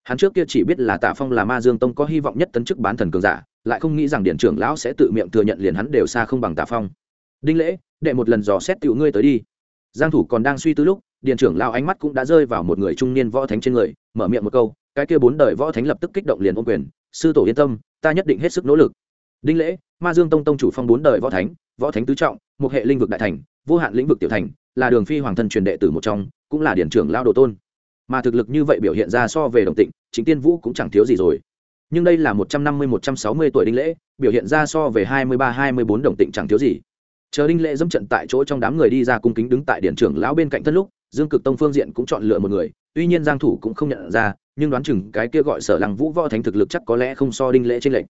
Speaker 1: Hắn trước kia chỉ biết là tạ phong là ma dương tông có hy vọng nhất tấn chức bán thần cường giả, lại không nghĩ rằng điện trưởng lão sẽ tự miệng thừa nhận liền hắn đều xa không bằng tạ phong. Đinh lễ, đệ một lần dò xét tiểu ngươi tới đi. Giang thủ còn đang suy tư lúc điện trưởng lão ánh mắt cũng đã rơi vào một người trung niên võ thánh trên người, mở miệng một câu, cái kia bốn đời võ thánh lập tức kích động liền ôm quyền sư tổ yên tâm, ta nhất định hết sức nỗ lực. Đinh lễ, ma dương tông tông chủ phong bốn đời võ thánh võ thánh tứ trọng, một hệ linh vực đại thành, vô hạn lĩnh vực tiểu thành, là đường phi hoàng thân truyền đệ tử một trong, cũng là điển trưởng lao đồ tôn. Mà thực lực như vậy biểu hiện ra so về đồng tịnh chính tiên vũ cũng chẳng thiếu gì rồi. Nhưng đây là một trăm năm mươi, một trăm sáu mươi tuổi đinh lễ, biểu hiện ra so về hai mươi ba, hai mươi bốn đồng tịnh chẳng thiếu gì. Chờ đinh lễ dẫm trận tại chỗ trong đám người đi ra cung kính đứng tại điển trưởng lão bên cạnh thân lúc, dương cực tông phương diện cũng chọn lựa một người, tuy nhiên giang thủ cũng không nhận ra nhưng đoán chừng cái kia gọi sở lăng vũ võ thánh thực lực chắc có lẽ không so đinh lễ trên lệnh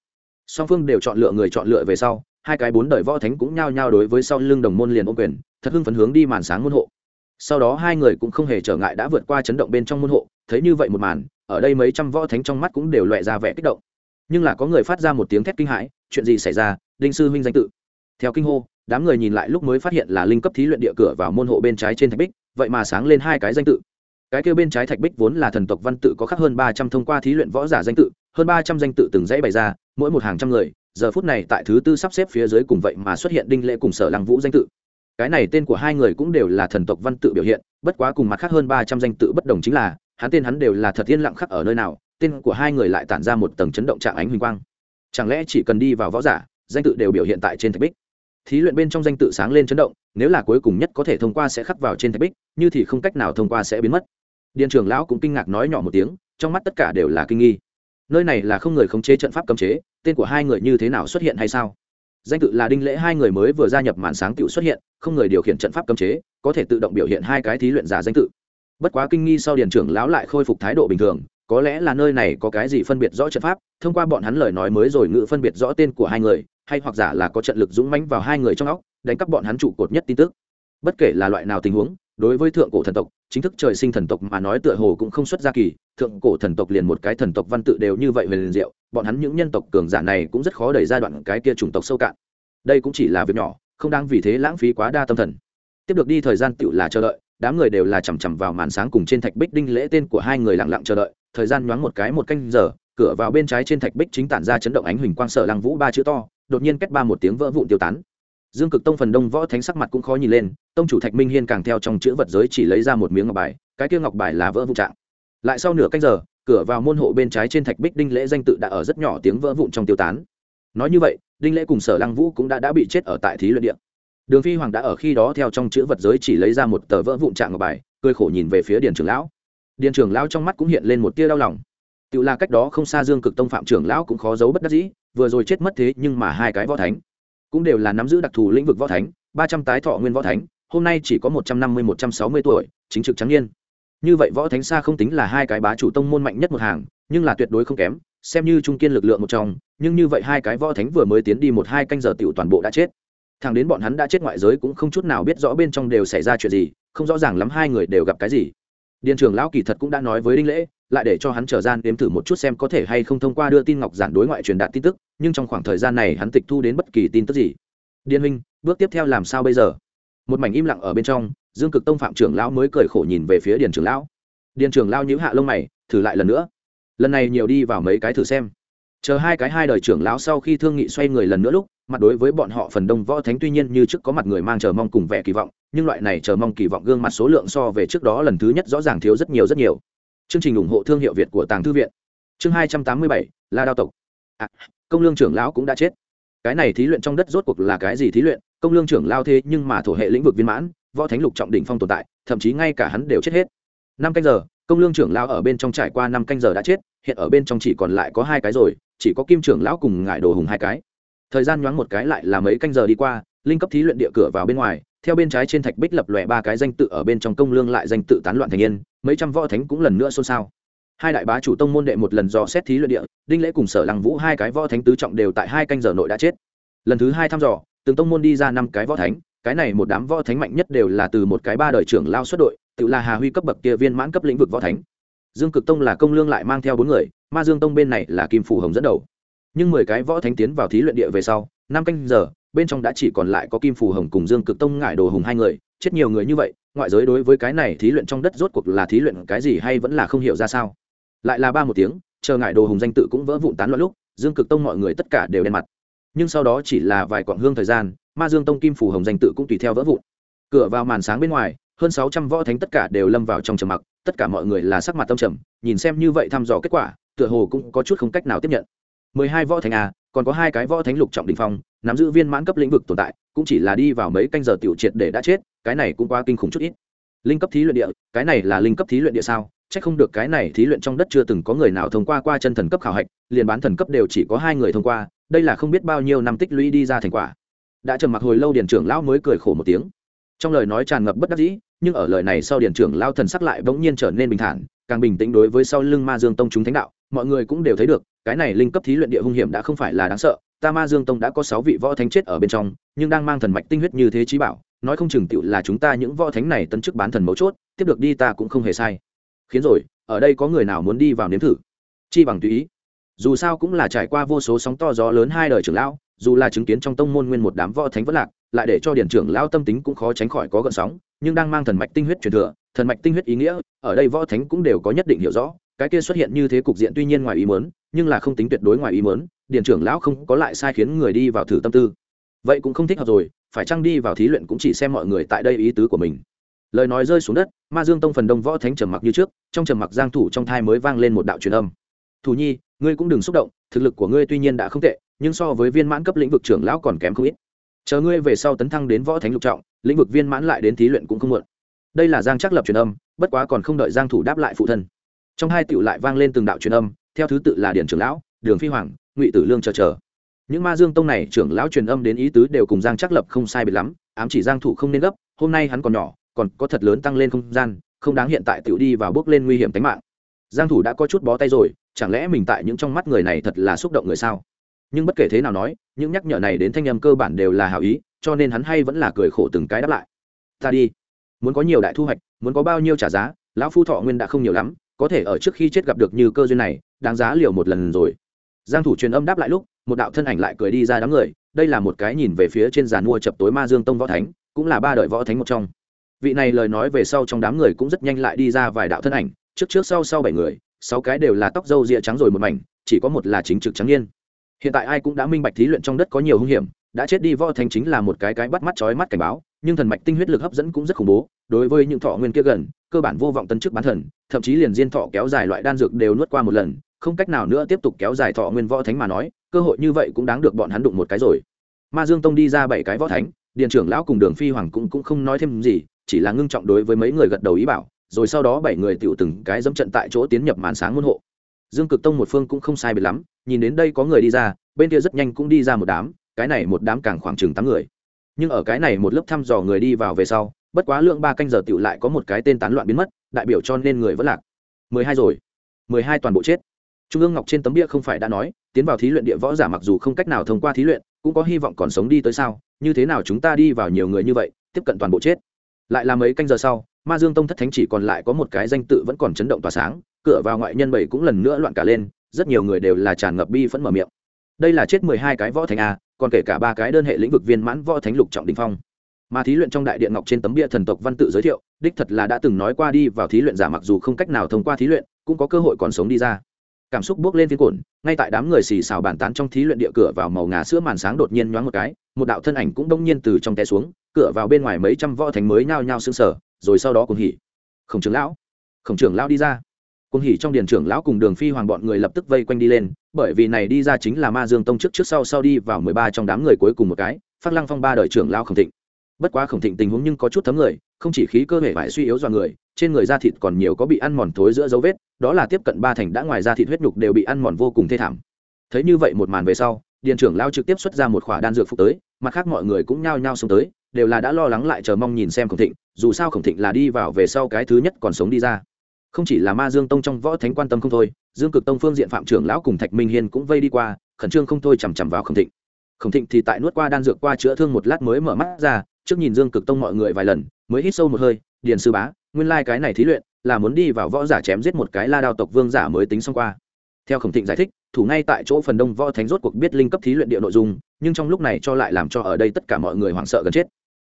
Speaker 1: song phương đều chọn lựa người chọn lựa về sau, hai cái bốn đời võ thánh cũng nhao nhao đối với sau lưng đồng môn liền ô quyền, thật hưng phấn hướng đi màn sáng môn hộ. Sau đó hai người cũng không hề trở ngại đã vượt qua chấn động bên trong môn hộ, thấy như vậy một màn, ở đây mấy trăm võ thánh trong mắt cũng đều loẹ ra vẻ kích động. Nhưng là có người phát ra một tiếng thét kinh hãi, chuyện gì xảy ra, đinh sư huynh danh tự. Theo kinh hô, đám người nhìn lại lúc mới phát hiện là linh cấp thí luyện địa cửa vào môn hộ bên trái trên thạch bích, vậy mà sáng lên hai cái danh tự cái kêu bên trái thạch bích vốn là thần tộc văn tự có khắc hơn ba trăm thông qua thí luyện võ giả danh tự, hơn ba trăm danh tự từng dãy bày ra, mỗi một hàng trăm người, giờ phút này tại thứ tư sắp xếp phía dưới cùng vậy mà xuất hiện đinh lễ cùng sở lăng vũ danh tự. Cái này tên của hai người cũng đều là thần tộc văn tự biểu hiện, bất quá cùng mặt khác hơn ba trăm danh tự bất đồng chính là, hắn tên hắn đều là thật yên lặng khắc ở nơi nào, tên của hai người lại tản ra một tầng chấn động trạng ánh huỳnh quang. Chẳng lẽ chỉ cần đi vào võ giả, danh tự đều biểu hiện tại trên thạch bích? Thí luyện bên trong danh tự sáng lên chấn động, nếu là cuối cùng nhất có thể thông qua sẽ khắc vào trên thạch bích, như thì không cách nào thông qua sẽ biến mất điện trưởng lão cũng kinh ngạc nói nhỏ một tiếng, trong mắt tất cả đều là kinh nghi. Nơi này là không người khống chế trận pháp cấm chế, tên của hai người như thế nào xuất hiện hay sao? Danh tự là đinh lễ hai người mới vừa gia nhập màn sáng tự xuất hiện, không người điều khiển trận pháp cấm chế, có thể tự động biểu hiện hai cái thí luyện giả danh tự. Bất quá kinh nghi sau điện trưởng lão lại khôi phục thái độ bình thường, có lẽ là nơi này có cái gì phân biệt rõ trận pháp, thông qua bọn hắn lời nói mới rồi ngự phân biệt rõ tên của hai người, hay hoặc giả là có trận lực dũng mãnh vào hai người trong óc, đánh cắp bọn hắn trụ cột nhất tin tức. Bất kể là loại nào tình huống đối với thượng cổ thần tộc, chính thức trời sinh thần tộc mà nói tựa hồ cũng không xuất ra kỳ, thượng cổ thần tộc liền một cái thần tộc văn tự đều như vậy về liền diệu, bọn hắn những nhân tộc cường giả này cũng rất khó đẩy ra đoạn cái kia chủng tộc sâu cạn. Đây cũng chỉ là việc nhỏ, không đáng vì thế lãng phí quá đa tâm thần. Tiếp được đi thời gian tựu là chờ đợi, đám người đều là chằm chằm vào màn sáng cùng trên thạch bích đinh lễ tên của hai người lặng lặng chờ đợi, thời gian nhoáng một cái một canh giờ, cửa vào bên trái trên thạch bích chính tản ra chấn động ánh huỳnh quang sở lăng vũ ba chữ to, đột nhiên kết ba một tiếng vỡ vụn tiêu tán dương cực tông phần đông võ thánh sắc mặt cũng khó nhìn lên, tông chủ thạch minh hiên càng theo trong chữ vật giới chỉ lấy ra một miếng ngọc bài, cái kia ngọc bài là vỡ vụn trạng. Lại sau nửa canh giờ, cửa vào môn hộ bên trái trên thạch bích đinh lễ danh tự đã ở rất nhỏ tiếng vỡ vụn trong tiêu tán. Nói như vậy, đinh lễ cùng sở lăng vũ cũng đã đã bị chết ở tại thí luyện điện đường phi hoàng đã ở khi đó theo trong chữ vật giới chỉ lấy ra một tờ vỡ vụn trạng ngọc bài, cười khổ nhìn về phía điền trưởng lão. Điền trưởng lão trong mắt cũng hiện lên một tia đau lòng. Tự là cách đó không xa dương cực tông phạm trưởng lão cũng khó giấu bất đắc dĩ, vừa rồi chết mất thế nhưng mà hai cái võ thánh cũng đều là nắm giữ đặc thù lĩnh vực võ thánh, ba trăm tái thọ nguyên võ thánh, hôm nay chỉ có một trăm năm mươi, một trăm sáu mươi tuổi, chính trực trắng niên. Như vậy võ thánh xa không tính là hai cái bá chủ tông môn mạnh nhất một hàng, nhưng là tuyệt đối không kém, xem như trung kiên lực lượng một trong, nhưng như vậy hai cái võ thánh vừa mới tiến đi một hai canh giờ tiểu toàn bộ đã chết. Thằng đến bọn hắn đã chết ngoại giới cũng không chút nào biết rõ bên trong đều xảy ra chuyện gì, không rõ ràng lắm hai người đều gặp cái gì điện trưởng lão kỳ thật cũng đã nói với đinh lễ, lại để cho hắn trở gian đếm thử một chút xem có thể hay không thông qua đưa tin ngọc giản đối ngoại truyền đạt tin tức, nhưng trong khoảng thời gian này hắn tịch thu đến bất kỳ tin tức gì. Điên huynh, bước tiếp theo làm sao bây giờ? Một mảnh im lặng ở bên trong, dương cực tông phạm trưởng lão mới cười khổ nhìn về phía điền trưởng lão. Điền trưởng lão nhíu hạ lông mày, thử lại lần nữa. Lần này nhiều đi vào mấy cái thử xem. Chờ hai cái hai đời trưởng lão sau khi thương nghị xoay người lần nữa lúc, mặt đối với bọn họ phần đông võ thánh tuy nhiên như trước có mặt người mang chờ mong cùng vẻ kỳ vọng nhưng loại này chờ mong kỳ vọng gương mặt số lượng so về trước đó lần thứ nhất rõ ràng thiếu rất nhiều rất nhiều. Chương trình ủng hộ thương hiệu việt của tàng thư viện. Chương hai trăm tám mươi bảy la đao tộc. À, công lương trưởng lão cũng đã chết. Cái này thí luyện trong đất rốt cuộc là cái gì thí luyện? Công lương trưởng lao thế nhưng mà thổ hệ lĩnh vực viên mãn võ thánh lục trọng đỉnh phong tồn tại thậm chí ngay cả hắn đều chết hết. Năm canh giờ công lương trưởng lao ở bên trong trải qua năm canh giờ đã chết hiện ở bên trong chỉ còn lại có hai cái rồi chỉ có kim trưởng lão cùng ngải đồ hùng hai cái. Thời gian nhoáng một cái lại là mấy canh giờ đi qua linh cấp thí luyện địa cửa vào bên ngoài theo bên trái trên thạch bích lập lòe ba cái danh tự ở bên trong công lương lại danh tự tán loạn thành yên, mấy trăm võ thánh cũng lần nữa xôn xao. Hai đại bá chủ tông môn đệ một lần dò xét thí luyện địa, đinh lễ cùng sở lăng vũ hai cái võ thánh tứ trọng đều tại hai canh giờ nội đã chết. Lần thứ hai thăm dò, từng tông môn đi ra năm cái võ thánh, cái này một đám võ thánh mạnh nhất đều là từ một cái ba đời trưởng lao xuất đội, tự là hà huy cấp bậc kia viên mãn cấp lĩnh vực võ thánh. Dương cực tông là công lương lại mang theo bốn người, ma dương tông bên này là kim phủ hồng dẫn đầu. Nhưng mười cái võ thánh tiến vào thí luyện địa về sau, năm canh giờ bên trong đã chỉ còn lại có kim Phù hồng cùng dương cực tông ngải đồ hùng hai người, chết nhiều người như vậy, ngoại giới đối với cái này thí luyện trong đất rốt cuộc là thí luyện cái gì hay vẫn là không hiểu ra sao. Lại là ba một tiếng, chờ ngại đồ hùng danh tự cũng vỡ vụn tán loạn lúc, dương cực tông mọi người tất cả đều đen mặt. Nhưng sau đó chỉ là vài quãng hương thời gian, ma dương tông kim phủ hồng danh tự cũng tùy theo vỡ vụn. Cửa vào màn sáng bên ngoài, hơn sáu trăm võ thánh tất cả đều lâm vào trong trầm mặc, tất cả mọi người là sắc mặt tâm trầm, nhìn xem như vậy thăm dò kết quả, tựa hồ cũng có chút không cách nào tiếp nhận. Mười hai võ thánh à còn có hai cái võ thánh lục trọng đình phong nắm giữ viên mãn cấp lĩnh vực tồn tại, cũng chỉ là đi vào mấy canh giờ tiểu triệt để đã chết, cái này cũng quá kinh khủng chút ít. Linh cấp thí luyện địa, cái này là linh cấp thí luyện địa sao? Chắc không được cái này thí luyện trong đất chưa từng có người nào thông qua qua chân thần cấp khảo hạch, liền bán thần cấp đều chỉ có hai người thông qua, đây là không biết bao nhiêu năm tích lũy đi ra thành quả. Đã trầm mặc hồi lâu điền trưởng lão mới cười khổ một tiếng. Trong lời nói tràn ngập bất đắc dĩ, nhưng ở lời này sau điền trưởng lao thần sắc lại bỗng nhiên trở nên bình thản, càng bình tĩnh đối với sau lưng ma dương tông chúng thánh đạo, mọi người cũng đều thấy được, cái này linh cấp thí luyện địa hung hiểm đã không phải là đáng sợ ta ma dương tông đã có sáu vị võ thánh chết ở bên trong, nhưng đang mang thần mạch tinh huyết như thế trí bảo, nói không chừng tựu là chúng ta những võ thánh này tấn chức bán thần mấu chốt, tiếp được đi ta cũng không hề sai. Khiến rồi, ở đây có người nào muốn đi vào nếm thử? Chi bằng tùy ý. Dù sao cũng là trải qua vô số sóng to gió lớn hai đời trưởng lão, dù là chứng kiến trong tông môn nguyên một đám võ thánh vất lạc, lại để cho điển trưởng lão tâm tính cũng khó tránh khỏi có gợn sóng, nhưng đang mang thần mạch tinh huyết truyền thừa, thần mạch tinh huyết ý nghĩa, ở đây võ thánh cũng đều có nhất định hiểu rõ, cái kia xuất hiện như thế cục diện tuy nhiên ngoài ý mớn nhưng là không tính tuyệt đối ngoài ý mớn điện trưởng lão không có lại sai khiến người đi vào thử tâm tư. Vậy cũng không thích hợp rồi, phải chăng đi vào thí luyện cũng chỉ xem mọi người tại đây ý tứ của mình. Lời nói rơi xuống đất, ma dương tông phần đông võ thánh trầm mặc như trước, trong trầm mặc giang thủ trong thai mới vang lên một đạo truyền âm. Thủ nhi, ngươi cũng đừng xúc động, thực lực của ngươi tuy nhiên đã không tệ, nhưng so với viên mãn cấp lĩnh vực trưởng lão còn kém không ít. Chờ ngươi về sau tấn thăng đến võ thánh lục trọng, lĩnh vực viên mãn lại đến thí luyện cũng không muộn. Đây là giang chắc lập truyền âm, bất quá còn không đợi giang thủ đáp lại phụ thân. Trong hai tiểu lại vang lên từng đạo truyền âm, theo thứ tự là điển trưởng lão, đường phi hoàng ngụy tử lương chờ chờ. Những ma dương tông này, trưởng lão truyền âm đến ý tứ đều cùng giang chắc lập không sai biệt lắm, ám chỉ giang thủ không nên gấp, hôm nay hắn còn nhỏ, còn có thật lớn tăng lên không gian, không đáng hiện tại tiểu đi vào bước lên nguy hiểm tính mạng. Giang thủ đã có chút bó tay rồi, chẳng lẽ mình tại những trong mắt người này thật là xúc động người sao? Nhưng bất kể thế nào nói, những nhắc nhở này đến thanh âm cơ bản đều là hảo ý, cho nên hắn hay vẫn là cười khổ từng cái đáp lại. Ta đi. Muốn có nhiều đại thu hoạch, muốn có bao nhiêu trả giá, lão phu thọ nguyên đã không nhiều lắm, có thể ở trước khi chết gặp được như cơ duyên này, đáng giá liều một lần rồi giang thủ truyền âm đáp lại lúc, một đạo thân ảnh lại cười đi ra đám người, đây là một cái nhìn về phía trên giàn mua chập tối ma dương tông võ thánh, cũng là ba đời võ thánh một trong. Vị này lời nói về sau trong đám người cũng rất nhanh lại đi ra vài đạo thân ảnh, trước trước sau sau bảy người, sáu cái đều là tóc râu ria trắng rồi một mảnh, chỉ có một là chính trực trắng niên. Hiện tại ai cũng đã minh bạch thí luyện trong đất có nhiều hung hiểm, đã chết đi võ thánh chính là một cái cái bắt mắt chói mắt cảnh báo, nhưng thần mạch tinh huyết lực hấp dẫn cũng rất khủng bố, đối với những thọ nguyên kia gần, cơ bản vô vọng tấn chức bán thần, thậm chí liền diên thọ kéo dài loại đan dược đều nuốt qua một lần không cách nào nữa tiếp tục kéo dài thọ nguyên võ thánh mà nói, cơ hội như vậy cũng đáng được bọn hắn đụng một cái rồi. Ma dương tông đi ra bảy cái võ thánh, Điền trưởng lão cùng đường phi hoàng cũng cũng không nói thêm gì, chỉ là ngưng trọng đối với mấy người gật đầu ý bảo, rồi sau đó bảy người tựu từng cái dẫm trận tại chỗ tiến nhập màn sáng môn hộ. Dương cực tông một phương cũng không sai biệt lắm, nhìn đến đây có người đi ra, bên kia rất nhanh cũng đi ra một đám, cái này một đám càng khoảng chừng tám người. Nhưng ở cái này một lớp thăm dò người đi vào về sau, bất quá lượng ba canh giờ tựu lại có một cái tên tán loạn biến mất, đại biểu cho nên người vẫn lạc. Mười hai rồi. Mười hai toàn bộ chết trung ương ngọc trên tấm bia không phải đã nói, tiến vào thí luyện địa võ giả mặc dù không cách nào thông qua thí luyện, cũng có hy vọng còn sống đi tới sao? Như thế nào chúng ta đi vào nhiều người như vậy, tiếp cận toàn bộ chết? Lại là mấy canh giờ sau, ma dương tông thất thánh chỉ còn lại có một cái danh tự vẫn còn chấn động tỏa sáng, cửa vào ngoại nhân bảy cũng lần nữa loạn cả lên, rất nhiều người đều là tràn ngập bi phẫn mở miệng. Đây là chết mười hai cái võ thánh a, còn kể cả ba cái đơn hệ lĩnh vực viên mãn võ thánh lục trọng đình phong. Mà thí luyện trong đại điện ngọc trên tấm bia thần tộc văn tự giới thiệu, đích thật là đã từng nói qua đi vào thí luyện giả mặc dù không cách nào thông qua thí luyện, cũng có cơ hội còn sống đi ra cảm xúc bước lên phiên cổn, ngay tại đám người xì xào bàn tán trong thí luyện địa cửa vào màu ngà sữa màn sáng đột nhiên nhoáng một cái, một đạo thân ảnh cũng đông nhiên từ trong té xuống, cửa vào bên ngoài mấy trăm võ thành mới nhao nhao sưng sở rồi sau đó cùng hỉ. Khổng trưởng lão, khổng trưởng lão đi ra. Cùng hỉ trong điền trưởng lão cùng đường phi hoàng bọn người lập tức vây quanh đi lên, bởi vì này đi ra chính là ma dương tông trước trước sau sau đi vào mười ba trong đám người cuối cùng một cái, phát lăng phong ba đời trưởng lão khổng thịnh. Bất quá khổng thịnh tình huống nhưng có chút thấm người, không chỉ khí cơ thể vải suy yếu do người, trên người da thịt còn nhiều có bị ăn mòn thối giữa dấu vết đó là tiếp cận ba thành đã ngoài ra thịt huyết nhục đều bị ăn mòn vô cùng thê thảm. Thấy như vậy một màn về sau điện trưởng lao trực tiếp xuất ra một khỏa đan dược phục tới, mặt khác mọi người cũng nhao nhao xông tới, đều là đã lo lắng lại chờ mong nhìn xem khổng thịnh, dù sao khổng thịnh là đi vào về sau cái thứ nhất còn sống đi ra. Không chỉ là ma dương tông trong võ thánh quan tâm không thôi, dương cực tông phương diện phạm trưởng lão cùng thạch minh hiên cũng vây đi qua, khẩn trương không thôi chằm chằm vào khổng thịnh. Khổng thịnh thì tại nuốt qua đan dược qua chữa thương một lát mới mở mắt ra, trước nhìn dương cực tông mọi người vài lần, mới hít sâu một hơi, điền sư bá, nguyên lai、like、cái này thí luyện là muốn đi vào võ giả chém giết một cái la đao tộc vương giả mới tính xong qua. Theo khổng thịnh giải thích, thủ ngay tại chỗ phần đông võ thánh rốt cuộc biết linh cấp thí luyện địa nội dung, nhưng trong lúc này cho lại làm cho ở đây tất cả mọi người hoảng sợ gần chết.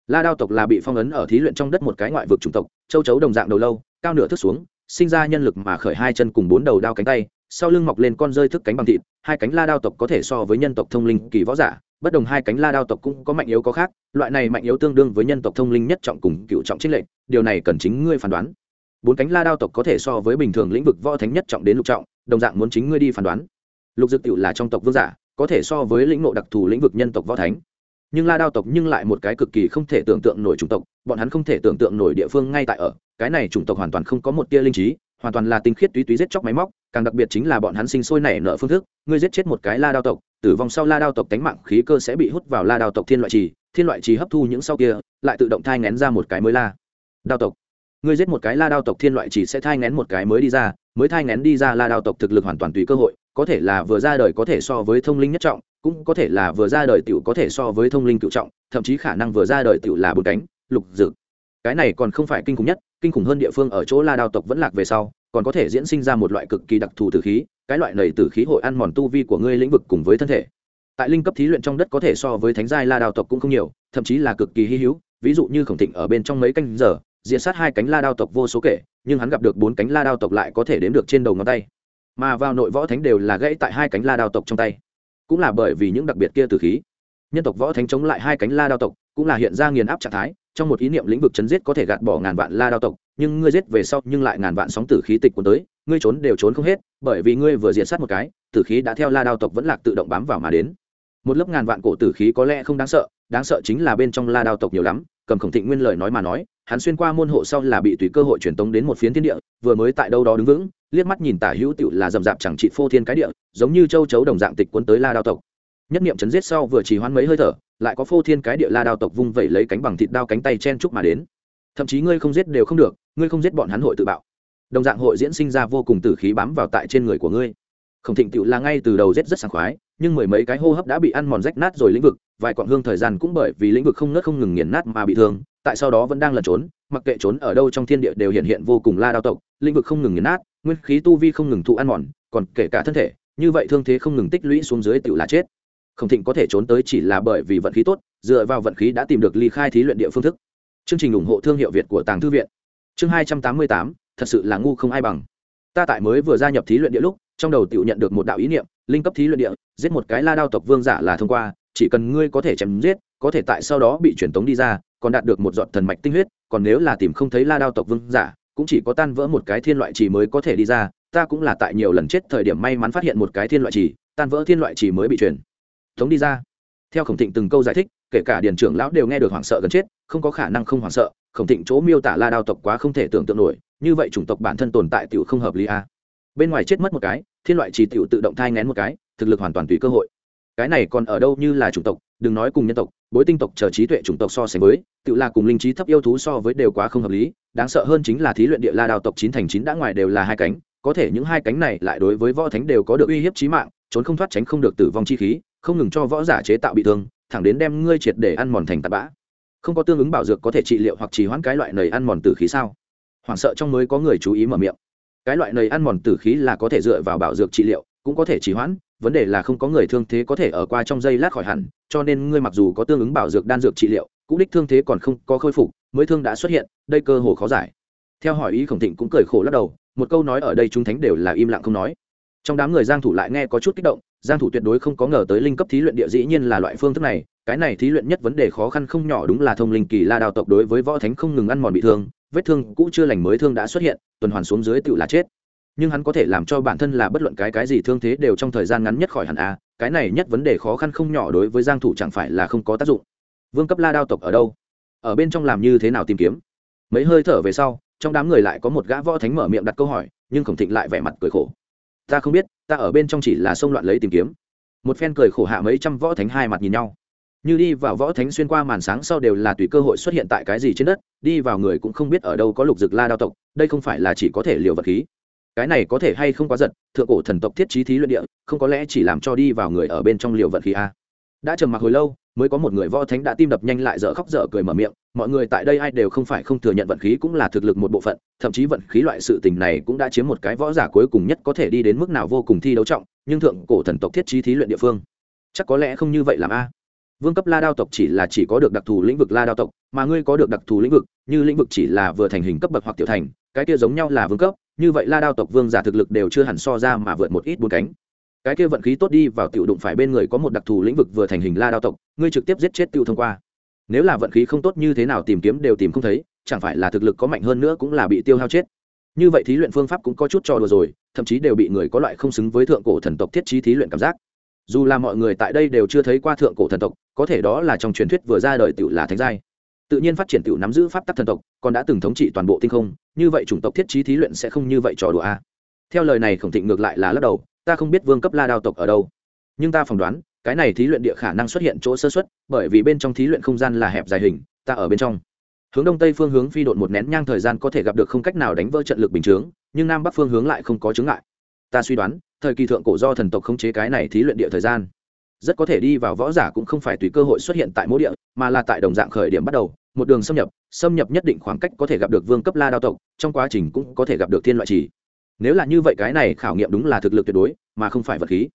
Speaker 1: La đao tộc là bị phong ấn ở thí luyện trong đất một cái ngoại vực chủng tộc, châu chấu đồng dạng đầu lâu, cao nửa thước xuống, sinh ra nhân lực mà khởi hai chân cùng bốn đầu đao cánh tay, sau lưng mọc lên con rơi thức cánh bằng thịt, hai cánh la đao tộc có thể so với nhân tộc thông linh kỳ võ giả, bất đồng hai cánh la đao tộc cũng có mạnh yếu có khác, loại này mạnh yếu tương đương với nhân tộc thông linh nhất trọng cùng cựu trọng trích lệnh điều này cần chính ngươi phán đoán bốn cánh la đao tộc có thể so với bình thường lĩnh vực võ thánh nhất trọng đến lục trọng, đồng dạng muốn chính ngươi đi phán đoán. Lục dực tựu là trong tộc vương giả, có thể so với lĩnh ngộ đặc thù lĩnh vực nhân tộc võ thánh. Nhưng la đao tộc nhưng lại một cái cực kỳ không thể tưởng tượng nổi chủng tộc, bọn hắn không thể tưởng tượng nổi địa phương ngay tại ở, cái này chủng tộc hoàn toàn không có một tia linh trí, hoàn toàn là tinh khiết túy túy giết chóc máy móc, càng đặc biệt chính là bọn hắn sinh sôi nảy nở phương thức, ngươi giết chết một cái la đao tộc, tử vong sau la đao tộc tánh mạng khí cơ sẽ bị hút vào la đao tộc thiên loại trì, thiên loại trì hấp thu những sau kia, lại tự động thai ngén ra một cái mới la đao tộc ngươi giết một cái la đao tộc thiên loại chỉ sẽ thai ngén một cái mới đi ra, mới thai ngén đi ra la đao tộc thực lực hoàn toàn tùy cơ hội, có thể là vừa ra đời có thể so với thông linh nhất trọng, cũng có thể là vừa ra đời tiểu có thể so với thông linh cựu trọng, thậm chí khả năng vừa ra đời tiểu là bốn cánh, lục dực. Cái này còn không phải kinh khủng nhất, kinh khủng hơn địa phương ở chỗ la đao tộc vẫn lạc về sau, còn có thể diễn sinh ra một loại cực kỳ đặc thù tử khí, cái loại này tử khí hội ăn mòn tu vi của ngươi lĩnh vực cùng với thân thể. Tại linh cấp thí luyện trong đất có thể so với thánh giai la đao tộc cũng không nhiều, thậm chí là cực kỳ hy hữu, ví dụ như khổng thịnh ở bên trong mấy canh giờ diện sát hai cánh la đao tộc vô số kể, nhưng hắn gặp được bốn cánh la đao tộc lại có thể đếm được trên đầu ngón tay. Mà vào nội võ thánh đều là gãy tại hai cánh la đao tộc trong tay. Cũng là bởi vì những đặc biệt kia từ khí, nhân tộc võ thánh chống lại hai cánh la đao tộc, cũng là hiện ra nghiền áp trạng thái, trong một ý niệm lĩnh vực chấn giết có thể gạt bỏ ngàn vạn la đao tộc, nhưng ngươi giết về sau nhưng lại ngàn vạn sóng tử khí tịch cuốn tới, ngươi trốn đều trốn không hết, bởi vì ngươi vừa diện sát một cái, tử khí đã theo la đao tộc vẫn lạc tự động bám vào mà đến. Một lớp ngàn vạn cổ tử khí có lẽ không đáng sợ đáng sợ chính là bên trong la đao tộc nhiều lắm, cầm khổng thịnh nguyên lời nói mà nói hắn xuyên qua môn hộ sau là bị tùy cơ hội truyền tống đến một phiến thiên địa, vừa mới tại đâu đó đứng vững, liếc mắt nhìn tả hữu tựu là rầm rạp chẳng trị phô thiên cái địa, giống như châu chấu đồng dạng tịch quân tới la đao tộc. Nhất niệm chấn giết sau vừa chỉ hoán mấy hơi thở, lại có phô thiên cái địa la đao tộc vung vẩy lấy cánh bằng thịt đao cánh tay chen chúc mà đến. Thậm chí ngươi không giết đều không được, ngươi không giết bọn hắn hội tự bạo. Đồng dạng hội diễn sinh ra vô cùng tử khí bám vào tại trên người của ngươi khổng thịnh tựu là ngay từ đầu rét rất sảng khoái, nhưng mười mấy cái hô hấp đã bị ăn mòn rách nát rồi lĩnh vực, vài quãng hương thời gian cũng bởi vì lĩnh vực không nớt không ngừng nghiền nát mà bị thương, tại sau đó vẫn đang lẩn trốn, mặc kệ trốn ở đâu trong thiên địa đều hiện hiện vô cùng la đao tộc, lĩnh vực không ngừng nghiền nát, nguyên khí tu vi không ngừng thụ ăn mòn, còn kể cả thân thể, như vậy thương thế không ngừng tích lũy xuống dưới tựu là chết. Khổng thịnh có thể trốn tới chỉ là bởi vì vận khí tốt, dựa vào vận khí đã tìm được ly khai thí luyện địa phương thức. Chương trình ủng hộ thương hiệu việt của tàng thư viện. Chương hai trăm tám mươi tám, thật sự là ngu không ai bằng. Ta tại mới vừa gia nhập thí luyện địa lúc trong đầu tự nhận được một đạo ý niệm, linh cấp thí luyện địa, giết một cái la đao tộc vương giả là thông qua, chỉ cần ngươi có thể chém giết, có thể tại sau đó bị truyền tống đi ra, còn đạt được một giọt thần mạch tinh huyết, còn nếu là tìm không thấy la đao tộc vương giả, cũng chỉ có tan vỡ một cái thiên loại trì mới có thể đi ra, ta cũng là tại nhiều lần chết thời điểm may mắn phát hiện một cái thiên loại trì, tan vỡ thiên loại trì mới bị truyền tống đi ra. Theo khổng thịnh từng câu giải thích, kể cả điền trưởng lão đều nghe được hoảng sợ gần chết, không có khả năng không hoảng sợ, khổng thịnh chỗ miêu tả la đao tộc quá không thể tưởng tượng nổi, như vậy chủng tộc bản thân tồn tại tiểu không hợp lý a bên ngoài chết mất một cái thiên loại chỉ tiểu tự động thai ngén một cái, thực lực hoàn toàn tùy cơ hội. Cái này còn ở đâu như là chủng tộc, đừng nói cùng nhân tộc, bối tinh tộc chờ trí tuệ chủng tộc so sánh với, tự là cùng linh trí thấp yêu thú so với đều quá không hợp lý, đáng sợ hơn chính là thí luyện địa la đào tộc chín thành chín đã ngoài đều là hai cánh, có thể những hai cánh này lại đối với võ thánh đều có được uy hiếp trí mạng, trốn không thoát tránh không được tử vong chi khí, không ngừng cho võ giả chế tạo bị thương, thẳng đến đem ngươi triệt để ăn mòn thành tạt bã. Không có tương ứng bảo dược có thể trị liệu hoặc trì hoãn cái loại nầy ăn mòn tử khí sao? Hoảng sợ trong mới có người chú ý mở miệng cái loại nầy ăn mòn tử khí là có thể dựa vào bảo dược trị liệu, cũng có thể trì hoãn, vấn đề là không có người thương thế có thể ở qua trong giây lát khỏi hẳn, cho nên ngươi mặc dù có tương ứng bảo dược đan dược trị liệu, cũng đích thương thế còn không có khôi phục, mới thương đã xuất hiện, đây cơ hồ khó giải. Theo hỏi ý khổng thịnh cũng cười khổ lắc đầu, một câu nói ở đây chúng thánh đều là im lặng không nói. Trong đám người giang thủ lại nghe có chút kích động, giang thủ tuyệt đối không có ngờ tới linh cấp thí luyện địa dĩ nhiên là loại phương thức này, cái này thí luyện nhất vấn đề khó khăn không nhỏ đúng là thông linh kỳ la đào tộc đối với võ thánh không ngừng ăn mòn bị thương vết thương cũ chưa lành mới thương đã xuất hiện, tuần hoàn xuống dưới tự là chết. Nhưng hắn có thể làm cho bản thân là bất luận cái cái gì thương thế đều trong thời gian ngắn nhất khỏi hẳn a à. cái này nhất vấn đề khó khăn không nhỏ đối với giang thủ chẳng phải là không có tác dụng. Vương cấp la đao tộc ở đâu? Ở bên trong làm như thế nào tìm kiếm? Mấy hơi thở về sau, trong đám người lại có một gã võ thánh mở miệng đặt câu hỏi, nhưng khổng thịnh lại vẻ mặt cười khổ. Ta không biết, ta ở bên trong chỉ là xông loạn lấy tìm kiếm. Một phen cười khổ hạ mấy trăm võ thánh hai mặt nhìn nhau như đi vào võ thánh xuyên qua màn sáng sau đều là tùy cơ hội xuất hiện tại cái gì trên đất, đi vào người cũng không biết ở đâu có lục dực la đao tộc, đây không phải là chỉ có thể liều vật khí. Cái này có thể hay không quá giật, thượng cổ thần tộc thiết trí thí luyện địa, không có lẽ chỉ làm cho đi vào người ở bên trong liều vật khí a. Đã trầm mặc hồi lâu, mới có một người võ thánh đã tim đập nhanh lại dở khóc dở cười mở miệng, mọi người tại đây ai đều không phải không thừa nhận vận khí cũng là thực lực một bộ phận, thậm chí vận khí loại sự tình này cũng đã chiếm một cái võ giả cuối cùng nhất có thể đi đến mức nào vô cùng thi đấu trọng, nhưng thượng cổ thần tộc thiết trí thí luyện địa phương, chắc có lẽ không như vậy làm a vương cấp la đao tộc chỉ là chỉ có được đặc thù lĩnh vực la đao tộc, mà ngươi có được đặc thù lĩnh vực, như lĩnh vực chỉ là vừa thành hình cấp bậc hoặc tiểu thành, cái kia giống nhau là vương cấp, như vậy la đao tộc vương giả thực lực đều chưa hẳn so ra mà vượt một ít bốn cánh. Cái kia vận khí tốt đi vào tiểu đụng phải bên người có một đặc thù lĩnh vực vừa thành hình la đao tộc, ngươi trực tiếp giết chết tiêu thông qua. Nếu là vận khí không tốt như thế nào tìm kiếm đều tìm không thấy, chẳng phải là thực lực có mạnh hơn nữa cũng là bị tiêu hao chết. Như vậy thí luyện phương pháp cũng có chút trò đùa rồi, thậm chí đều bị người có loại không xứng với thượng cổ thần tộc thiết trí thí luyện cảm giác dù là mọi người tại đây đều chưa thấy qua thượng cổ thần tộc, có thể đó là trong truyền thuyết vừa ra đời tựu là thánh giai. Tự nhiên phát triển tựu nắm giữ pháp tắc thần tộc, còn đã từng thống trị toàn bộ tinh không, như vậy chủng tộc thiết trí thí luyện sẽ không như vậy trò đùa a. Theo lời này khổng thịnh ngược lại là lắc đầu, ta không biết vương cấp la đao tộc ở đâu. Nhưng ta phỏng đoán, cái này thí luyện địa khả năng xuất hiện chỗ sơ xuất bởi vì bên trong thí luyện không gian là hẹp dài hình, ta ở bên trong. Hướng đông tây phương hướng phi độn một nén nhang thời gian có thể gặp được không cách nào đánh vỡ trận lực bình chướng, nhưng nam bắc phương hướng lại không có chướng ngại ta suy đoán, thời kỳ thượng cổ do thần tộc khống chế cái này thí luyện địa thời gian, rất có thể đi vào võ giả cũng không phải tùy cơ hội xuất hiện tại mỗi địa, mà là tại đồng dạng khởi điểm bắt đầu, một đường xâm nhập xâm nhập nhất định khoảng cách có thể gặp được vương cấp la đao tộc, trong quá trình cũng có thể gặp được thiên loại trì. Nếu là như vậy cái này khảo nghiệm đúng là thực lực tuyệt đối, mà không phải vật khí.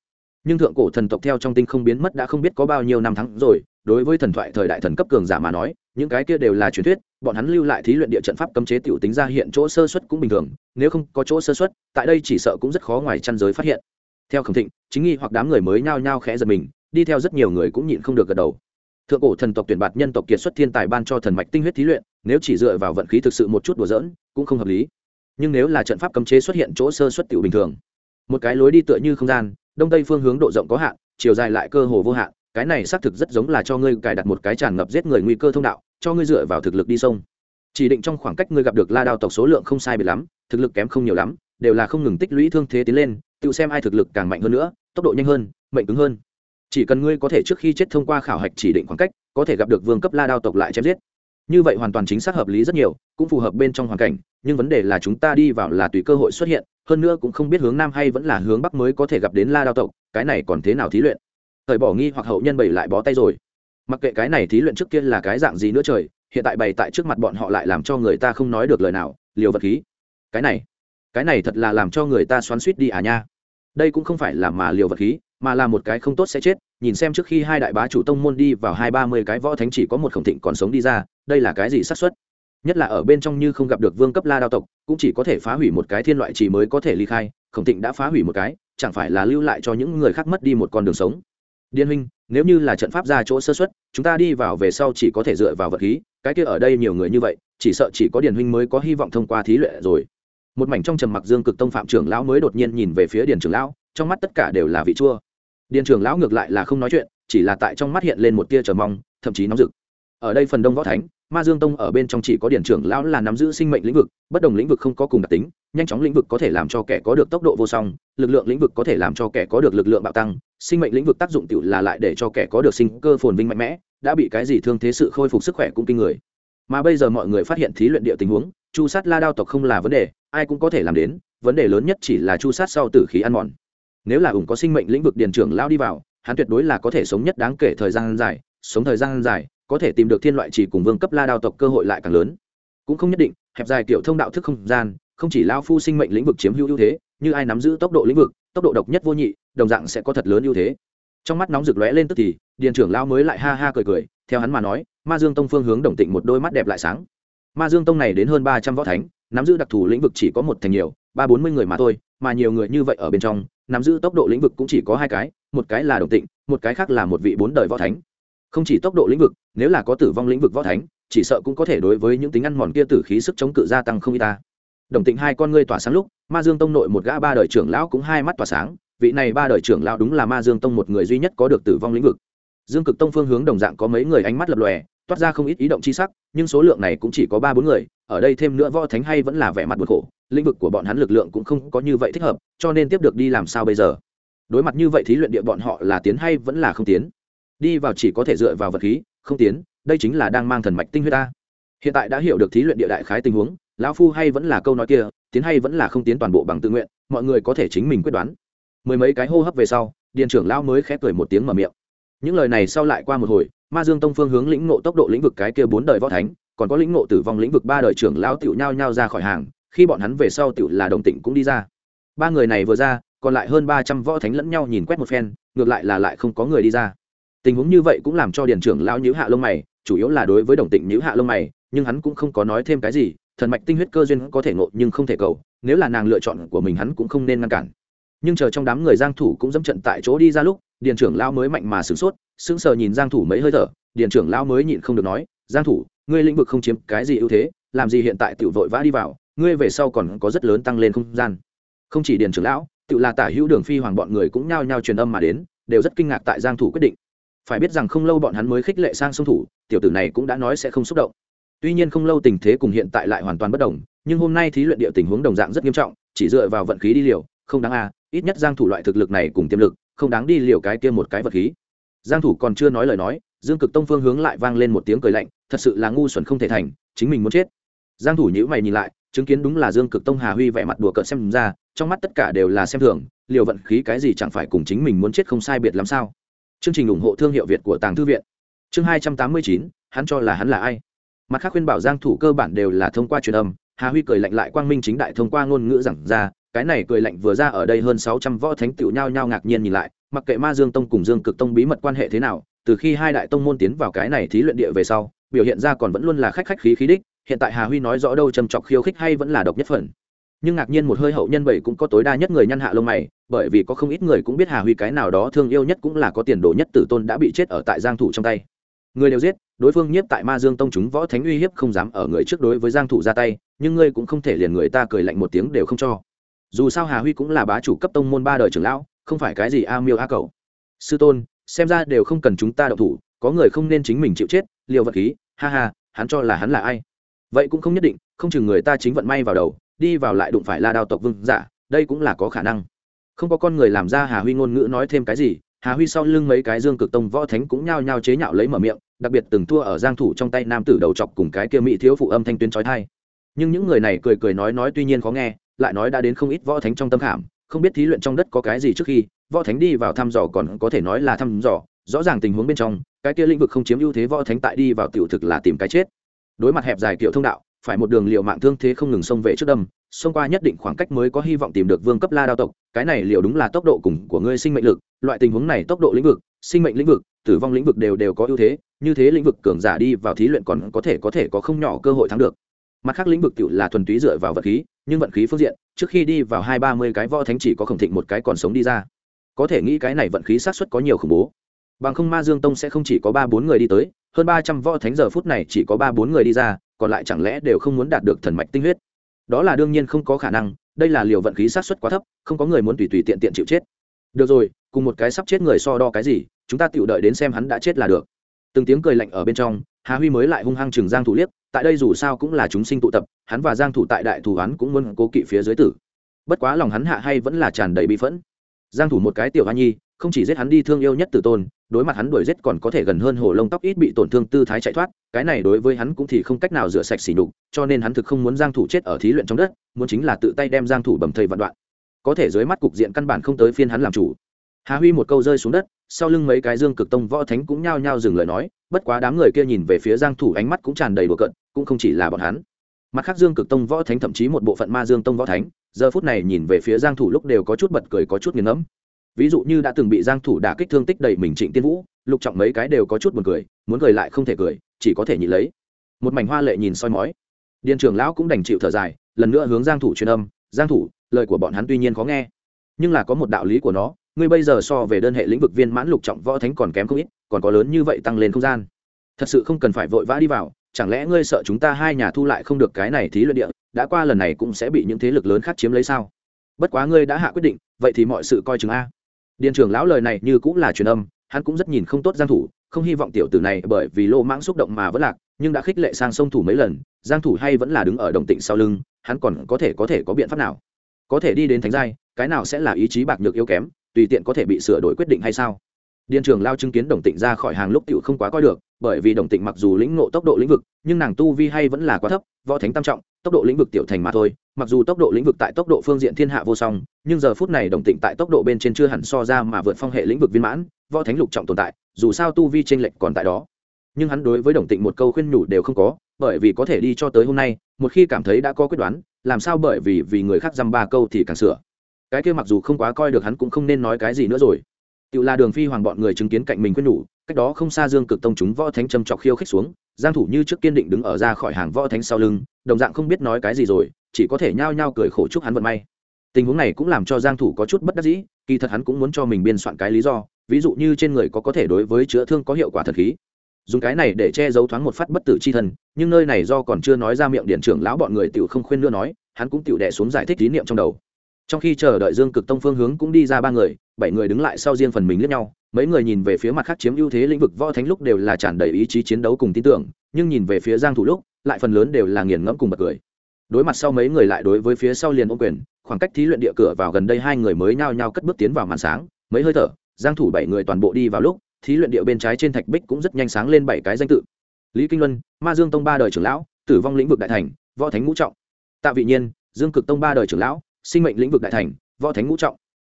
Speaker 1: Nhưng thượng cổ thần tộc theo trong tinh không biến mất đã không biết có bao nhiêu năm tháng rồi, đối với thần thoại thời đại thần cấp cường giả mà nói những cái kia đều là truyền thuyết, bọn hắn lưu lại thí luyện địa trận pháp cấm chế tiểu tính ra hiện chỗ sơ xuất cũng bình thường, nếu không có chỗ sơ xuất, tại đây chỉ sợ cũng rất khó ngoài chăn giới phát hiện. Theo khẩm thịnh, chính nghi hoặc đám người mới nhao nhao khẽ giật mình, đi theo rất nhiều người cũng nhịn không được gật đầu. Thượng cổ thần tộc tuyển bạt nhân tộc kiệt xuất thiên tài ban cho thần mạch tinh huyết thí luyện, nếu chỉ dựa vào vận khí thực sự một chút đùa dỡn cũng không hợp lý. Nhưng nếu là trận pháp cấm chế xuất hiện chỗ sơ xuất tiểu bình thường, một cái lối đi tựa như không gian, đông tây phương hướng độ rộng có hạn, chiều dài lại cơ hồ vô hạn cái này xác thực rất giống là cho ngươi cài đặt một cái tràn ngập giết người nguy cơ thông đạo, cho ngươi dựa vào thực lực đi sông. Chỉ định trong khoảng cách ngươi gặp được la đao tộc số lượng không sai biệt lắm, thực lực kém không nhiều lắm, đều là không ngừng tích lũy thương thế tiến lên, tự xem ai thực lực càng mạnh hơn nữa, tốc độ nhanh hơn, mệnh cứng hơn. Chỉ cần ngươi có thể trước khi chết thông qua khảo hạch chỉ định khoảng cách, có thể gặp được vương cấp la đao tộc lại chém giết. Như vậy hoàn toàn chính xác hợp lý rất nhiều, cũng phù hợp bên trong hoàn cảnh, nhưng vấn đề là chúng ta đi vào là tùy cơ hội xuất hiện, hơn nữa cũng không biết hướng nam hay vẫn là hướng bắc mới có thể gặp đến la đao tộc, cái này còn thế nào thí luyện? Thời bỏ nghi hoặc hậu nhân bày lại bó tay rồi. Mặc kệ cái này thí luyện trước kia là cái dạng gì nữa trời, hiện tại bày tại trước mặt bọn họ lại làm cho người ta không nói được lời nào, liều vật khí. Cái này cái này thật là làm cho người ta xoắn suýt đi à nha. Đây cũng không phải là mà liều vật khí, mà là một cái không tốt sẽ chết. Nhìn xem trước khi hai đại bá chủ tông môn đi vào hai ba mươi cái võ thánh chỉ có một khổng thịnh còn sống đi ra, đây là cái gì xác suất? Nhất là ở bên trong như không gặp được vương cấp la đao tộc, cũng chỉ có thể phá hủy một cái thiên loại chỉ mới có thể ly khai, khổng thịnh đã phá hủy một cái, chẳng phải là lưu lại cho những người khác mất đi một con đường sống? Điên huynh, nếu như là trận pháp ra chỗ sơ xuất, chúng ta đi vào về sau chỉ có thể dựa vào vật khí, cái kia ở đây nhiều người như vậy, chỉ sợ chỉ có điền huynh mới có hy vọng thông qua thí luyện rồi. Một mảnh trong trầm mặc dương cực tông phạm trưởng lão mới đột nhiên nhìn về phía điền trưởng lão, trong mắt tất cả đều là vị chua. Điền trưởng lão ngược lại là không nói chuyện, chỉ là tại trong mắt hiện lên một tia chờ mong, thậm chí nóng rực. Ở đây phần đông võ thánh ma dương tông ở bên trong chỉ có điển trưởng lão là nắm giữ sinh mệnh lĩnh vực, bất đồng lĩnh vực không có cùng đặc tính, nhanh chóng lĩnh vực có thể làm cho kẻ có được tốc độ vô song, lực lượng lĩnh vực có thể làm cho kẻ có được lực lượng bạo tăng, sinh mệnh lĩnh vực tác dụng tự là lại để cho kẻ có được sinh cơ phồn vinh mạnh mẽ, đã bị cái gì thương thế sự khôi phục sức khỏe cũng kinh người. Mà bây giờ mọi người phát hiện thí luyện địa tình huống, chu sát la đao tộc không là vấn đề, ai cũng có thể làm đến, vấn đề lớn nhất chỉ là chu sát sau tử khí ăn mòn. Nếu là ủng có sinh mệnh lĩnh vực điền trưởng lao đi vào, hắn tuyệt đối là có thể sống nhất đáng kể thời gian dài, sống thời gian dài có thể tìm được thiên loại chỉ cùng vương cấp la đao tộc cơ hội lại càng lớn. Cũng không nhất định, hẹp dài kiểu thông đạo thức không gian, không chỉ lao phu sinh mệnh lĩnh vực chiếm hữu ưu thế, như ai nắm giữ tốc độ lĩnh vực, tốc độ độc nhất vô nhị, đồng dạng sẽ có thật lớn ưu thế. Trong mắt nóng rực lóe lên tức thì, điền trưởng lao mới lại ha ha cười cười, theo hắn mà nói, ma dương tông phương hướng đồng tịnh một đôi mắt đẹp lại sáng. Ma dương tông này đến hơn ba trăm võ thánh, nắm giữ đặc thù lĩnh vực chỉ có một thành nhiều, ba bốn mươi người mà thôi, mà nhiều người như vậy ở bên trong, nắm giữ tốc độ lĩnh vực cũng chỉ có hai cái, một cái là đồng tịnh, một cái khác là một vị bốn đời võ thánh. Không chỉ tốc độ lĩnh vực nếu là có tử vong lĩnh vực võ thánh, chỉ sợ cũng có thể đối với những tính ăn mòn kia tử khí sức chống cự gia tăng không y ta. Đồng tịnh hai con ngươi tỏa sáng lúc, ma dương tông nội một gã ba đời trưởng lão cũng hai mắt tỏa sáng, vị này ba đời trưởng lão đúng là ma dương tông một người duy nhất có được tử vong lĩnh vực. Dương cực tông phương hướng đồng dạng có mấy người ánh mắt lập lòe, toát ra không ít ý động chi sắc, nhưng số lượng này cũng chỉ có ba bốn người, ở đây thêm nữa võ thánh hay vẫn là vẻ mặt buồn khổ, lĩnh vực của bọn hắn lực lượng cũng không có như vậy thích hợp, cho nên tiếp được đi làm sao bây giờ? Đối mặt như vậy thí luyện địa bọn họ là tiến hay vẫn là không tiến? Đi vào chỉ có thể dựa vào vật khí không tiến, đây chính là đang mang thần mạch tinh huyết ta. Hiện tại đã hiểu được thí luyện địa đại khái tình huống, lão phu hay vẫn là câu nói kia, tiến hay vẫn là không tiến toàn bộ bằng tự nguyện, mọi người có thể chính mình quyết đoán. Mười mấy cái hô hấp về sau điện trưởng lão mới khép cười một tiếng mở miệng. Những lời này sau lại qua một hồi, ma dương tông phương hướng lĩnh ngộ tốc độ lĩnh vực cái kia bốn đời võ thánh, còn có lĩnh ngộ tử vong lĩnh vực ba đời trưởng lão tiểu nhau nhau ra khỏi hàng, khi bọn hắn về sau tiểu là đồng tịnh cũng đi ra. Ba người này vừa ra, còn lại hơn ba trăm võ thánh lẫn nhau nhìn quét một phen, ngược lại là lại không có người đi ra tình huống như vậy cũng làm cho điền trưởng lão nhữ hạ lông mày, chủ yếu là đối với đồng tịnh nhữ hạ lông mày, nhưng hắn cũng không có nói thêm cái gì, thần mạch tinh huyết cơ duyên có thể ngộ nhưng không thể cầu, nếu là nàng lựa chọn của mình hắn cũng không nên ngăn cản. Nhưng chờ trong đám người giang thủ cũng dẫm trận tại chỗ đi ra lúc, điền trưởng lão mới mạnh mà sửng sốt, sững sờ nhìn giang thủ mấy hơi thở, điền trưởng lão mới nhịn không được nói, giang thủ, ngươi lĩnh vực không chiếm cái gì ưu thế, làm gì hiện tại tiểu vội vã đi vào, ngươi về sau còn có rất lớn tăng lên không gian. Không chỉ điền trưởng lão, tự là tả hữu đường phi hoàng bọn người cũng nhao nhao truyền âm mà đến, đều rất kinh ngạc tại giang thủ quyết định phải biết rằng không lâu bọn hắn mới khích lệ sang sông thủ, tiểu tử này cũng đã nói sẽ không xúc động. Tuy nhiên không lâu tình thế cùng hiện tại lại hoàn toàn bất đồng, nhưng hôm nay thí luyện địa tình huống đồng dạng rất nghiêm trọng, chỉ dựa vào vận khí đi liều, không đáng a, ít nhất giang thủ loại thực lực này cùng tiềm lực, không đáng đi liều cái kia một cái vật khí. Giang thủ còn chưa nói lời nói, dương cực tông phương hướng lại vang lên một tiếng cười lạnh, thật sự là ngu xuẩn không thể thành, chính mình muốn chết. Giang thủ nhíu mày nhìn lại, chứng kiến đúng là dương cực tông hà huy vẻ mặt đùa cợt xem ra, trong mắt tất cả đều là xem thường, liều vận khí cái gì chẳng phải cùng chính mình muốn chết không sai biệt làm sao? Chương trình ủng hộ thương hiệu việt của tàng thư viện. Chương 289, hắn cho là hắn là ai? Mặt khác khuyên bảo giang thủ cơ bản đều là thông qua truyền âm hà huy cười lạnh lại quang minh chính đại thông qua ngôn ngữ giảng ra cái này cười lạnh vừa ra ở đây hơn 600 võ thánh tiểu nhao nhao ngạc nhiên nhìn lại mặc kệ ma dương tông cùng dương cực tông bí mật quan hệ thế nào từ khi hai đại tông môn tiến vào cái này thí luyện địa về sau biểu hiện ra còn vẫn luôn là khách khách khí khí đích hiện tại hà huy nói rõ đâu trầm trọc khiêu khích hay vẫn là độc nhất phần nhưng ngạc nhiên một hơi hậu nhân bảy cũng có tối đa nhất người nhăn hạ lông mày, bởi vì có không ít người cũng biết hà huy cái nào đó thương yêu nhất cũng là có tiền đồ nhất tử tôn đã bị chết ở tại giang thủ trong tay. Người đều giết, đối phương nhiếp tại ma dương tông chúng võ thánh uy hiếp không dám ở người trước đối với giang thủ ra tay, nhưng ngươi cũng không thể liền người ta cười lạnh một tiếng đều không cho. Dù sao hà huy cũng là bá chủ cấp tông môn ba đời trưởng lão, không phải cái gì a miêu a cầu sư tôn, xem ra đều không cần chúng ta động thủ, có người không nên chính mình chịu chết, liều vật khí, ha ha, hắn cho là hắn là ai. Vậy cũng không nhất định, không chừng người ta chính vận may vào đầu đi vào lại đụng phải la đao tộc vương giả, đây cũng là có khả năng. Không có con người làm ra hà huy ngôn ngữ nói thêm cái gì, hà huy sau lưng mấy cái dương cực tông võ thánh cũng nhao nhao chế nhạo lấy mở miệng, đặc biệt từng thua ở giang thủ trong tay nam tử đầu chọc cùng cái kia mỹ thiếu phụ âm thanh tuyến chói tai nhưng những người này cười cười nói nói tuy nhiên khó nghe, lại nói đã đến không ít võ thánh trong tâm khảm, không biết thí luyện trong đất có cái gì trước khi, võ thánh đi vào thăm dò còn có thể nói là thăm dò, rõ ràng tình huống bên trong, cái kia lĩnh vực không chiếm ưu thế võ thánh tại đi vào tiểu thực là tìm cái chết. Đối mặt hẹp dài kiểu thông đạo phải một đường liệu mạng thương thế không ngừng xông về trước đâm, xông qua nhất định khoảng cách mới có hy vọng tìm được vương cấp la đao tộc, cái này liệu đúng là tốc độ cùng của ngươi sinh mệnh lực, loại tình huống này tốc độ lĩnh vực, sinh mệnh lĩnh vực, tử vong lĩnh vực đều đều có ưu thế, như thế lĩnh vực cường giả đi vào thí luyện còn có thể có thể có không nhỏ cơ hội thắng được. Mặt khác lĩnh vực tự là thuần túy dựa vào vật khí, nhưng vận khí phương diện, trước khi đi vào hai ba mươi cái võ thánh chỉ có khổng thịnh một cái còn sống đi ra. Có thể nghĩ cái này vận khí sát xuất có nhiều khủng bố. Bằng không ma dương tông sẽ không chỉ có ba bốn người đi tới, hơn ba trăm võ thánh giờ phút này chỉ có ba bốn người đi ra còn lại chẳng lẽ đều không muốn đạt được thần mạch tinh huyết? Đó là đương nhiên không có khả năng, đây là liều vận khí sát xuất quá thấp, không có người muốn tùy tùy tiện tiện chịu chết. Được rồi, cùng một cái sắp chết người so đo cái gì, chúng ta tự đợi đến xem hắn đã chết là được. Từng tiếng cười lạnh ở bên trong, hà huy mới lại hung hăng chừng giang thủ liếc, tại đây dù sao cũng là chúng sinh tụ tập, hắn và giang thủ tại đại thủ hắn cũng muốn cố kỵ phía dưới tử. Bất quá lòng hắn hạ hay vẫn là tràn đầy bi phẫn. Giang thủ một cái tiểu hoa nhi, không chỉ giết hắn đi thương yêu nhất tử tôn đối mặt hắn đuổi giết còn có thể gần hơn hồ lông tóc ít bị tổn thương tư thái chạy thoát, cái này đối với hắn cũng thì không cách nào rửa sạch xỉ nhục, cho nên hắn thực không muốn giang thủ chết ở thí luyện trong đất, muốn chính là tự tay đem giang thủ bầm thây vạn đoạn. Có thể dưới mắt cục diện căn bản không tới phiên hắn làm chủ. Hà huy một câu rơi xuống đất, sau lưng mấy cái dương cực tông võ thánh cũng nhao nhao dừng lời nói, bất quá đám người kia nhìn về phía giang thủ ánh mắt cũng tràn đầy đùa cợt, cũng không chỉ là bọn hắn. Mặt khác dương cực tông võ thánh thậm chí một bộ phận ma dương tông võ thánh, giờ phút này nhìn về phía giang thủ lúc đều có chút bật cười có chút nghiền ngẫm ví dụ như đã từng bị giang thủ đả kích thương tích đầy mình trịnh tiên vũ, lục trọng mấy cái đều có chút buồn cười, muốn cười lại không thể cười, chỉ có thể nhịn lấy. Một mảnh hoa lệ nhìn soi mói. Điền trưởng lão cũng đành chịu thở dài, lần nữa hướng giang thủ truyền âm, giang thủ, lời của bọn hắn tuy nhiên khó nghe, nhưng là có một đạo lý của nó, ngươi bây giờ so về đơn hệ lĩnh vực viên mãn lục trọng võ thánh còn kém không ít, còn có lớn như vậy tăng lên không gian. Thật sự không cần phải vội vã đi vào, chẳng lẽ ngươi sợ chúng ta hai nhà thu lại không được cái này thí luyện địa, đã qua lần này cũng sẽ bị những thế lực lớn khác chiếm lấy sao? Bất quá ngươi đã hạ quyết định, vậy thì mọi sự coi chừng a điện trưởng lão lời này như cũng là truyền âm, hắn cũng rất nhìn không tốt giang thủ, không hy vọng tiểu tử này bởi vì lô mãng xúc động mà vẫn lạc, nhưng đã khích lệ sang sông thủ mấy lần, giang thủ hay vẫn là đứng ở đồng tịnh sau lưng, hắn còn có thể có thể có biện pháp nào? Có thể đi đến thánh giai, cái nào sẽ là ý chí bạc nhược yếu kém, tùy tiện có thể bị sửa đổi quyết định hay sao? Điện trưởng lao chứng kiến đồng tịnh ra khỏi hàng lúc tiểu không quá coi được, bởi vì đồng tịnh mặc dù lĩnh ngộ tốc độ lĩnh vực, nhưng nàng tu vi hay vẫn là quá thấp, võ thánh tam trọng, tốc độ lĩnh vực tiểu thành mà thôi. Mặc dù tốc độ lĩnh vực tại tốc độ phương diện thiên hạ vô song, nhưng giờ phút này đồng tịnh tại tốc độ bên trên chưa hẳn so ra mà vượt phong hệ lĩnh vực viên mãn, võ thánh lục trọng tồn tại, dù sao tu vi tranh lệch còn tại đó. Nhưng hắn đối với đồng tịnh một câu khuyên nhủ đều không có, bởi vì có thể đi cho tới hôm nay, một khi cảm thấy đã có quyết đoán, làm sao bởi vì vì người khác dăm ba câu thì càng sửa. Cái kia mặc dù không quá coi được hắn cũng không nên nói cái gì nữa rồi tự là đường phi hoàng bọn người chứng kiến cạnh mình quyết nhủ, cách đó không xa dương cực tông chúng võ thánh châm chọc khiêu khích xuống, giang thủ như trước kiên định đứng ở ra khỏi hàng võ thánh sau lưng, đồng dạng không biết nói cái gì rồi, chỉ có thể nhao nhao cười khổ chúc hắn vận may. Tình huống này cũng làm cho giang thủ có chút bất đắc dĩ, kỳ thật hắn cũng muốn cho mình biên soạn cái lý do, ví dụ như trên người có có thể đối với chữa thương có hiệu quả thật khí. Dùng cái này để che giấu thoáng một phát bất tử chi thần, nhưng nơi này do còn chưa nói ra miệng điện trưởng lão bọn người tiểu không khuyên nữa nói, hắn cũng tiểu đè xuống giải thích lý niệm trong đầu trong khi chờ đợi dương cực tông phương hướng cũng đi ra ba người, bảy người đứng lại sau riêng phần mình lẫn nhau, mấy người nhìn về phía mặt khác chiếm ưu thế lĩnh vực võ thánh lúc đều là tràn đầy ý chí chiến đấu cùng tin tưởng, nhưng nhìn về phía giang thủ lúc, lại phần lớn đều là nghiền ngẫm cùng bật cười. Đối mặt sau mấy người lại đối với phía sau liền ôm quyền, khoảng cách thí luyện địa cửa vào gần đây hai người mới nhao nhao cất bước tiến vào màn sáng, mấy hơi thở, giang thủ bảy người toàn bộ đi vào lúc, thí luyện địa bên trái trên thạch bích cũng rất nhanh sáng lên bảy cái danh tự. Lý kinh luân, ma dương tông ba đời trưởng lão, tử vong lĩnh vực đại thành, võ thánh ngũ trọng. Tạ vị nhiên, dương cực tông ba đời trưởng lão sinh mệnh lĩnh vực đại thành, võ thánh ngũ trọng.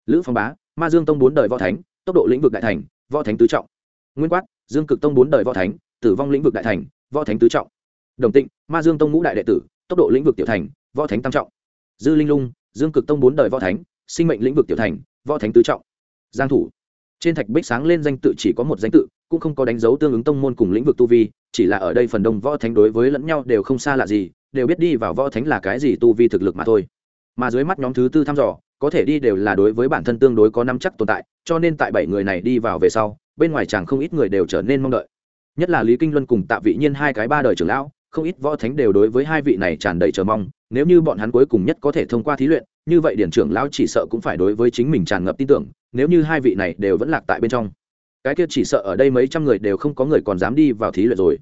Speaker 1: Lữ phong bá, ma dương tông bốn đời võ thánh, tốc độ lĩnh vực đại thành, võ thánh tứ trọng. Nguyên quát, dương cực tông bốn đời võ thánh, tử vong lĩnh vực đại thành, võ thánh tứ trọng. Đồng tịnh, ma dương tông ngũ đại đệ tử, tốc độ lĩnh vực tiểu thành, võ thánh tam trọng. Dư linh lung, dương cực tông bốn đời võ thánh, sinh mệnh lĩnh vực tiểu thành, võ thánh tứ trọng. Giang thủ, trên thạch bích sáng lên danh tự chỉ có một danh tự, cũng không có đánh dấu tương ứng tông môn cùng lĩnh vực tu vi, chỉ là ở đây phần đông võ thánh đối với lẫn nhau đều không xa lạ gì, đều biết đi vào võ thánh là cái gì tu vi thực lực mà thôi mà dưới mắt nhóm thứ tư thăm dò, có thể đi đều là đối với bản thân tương đối có năm chắc tồn tại, cho nên tại bảy người này đi vào về sau, bên ngoài chẳng không ít người đều trở nên mong đợi. Nhất là lý kinh luân cùng tạ vị nhiên hai cái ba đời trưởng lão, không ít võ thánh đều đối với hai vị này tràn đầy chờ mong, nếu như bọn hắn cuối cùng nhất có thể thông qua thí luyện, như vậy điển trưởng lão chỉ sợ cũng phải đối với chính mình tràn ngập tin tưởng, nếu như hai vị này đều vẫn lạc tại bên trong. Cái kia chỉ sợ ở đây mấy trăm người đều không có người còn dám đi vào thí luyện rồi.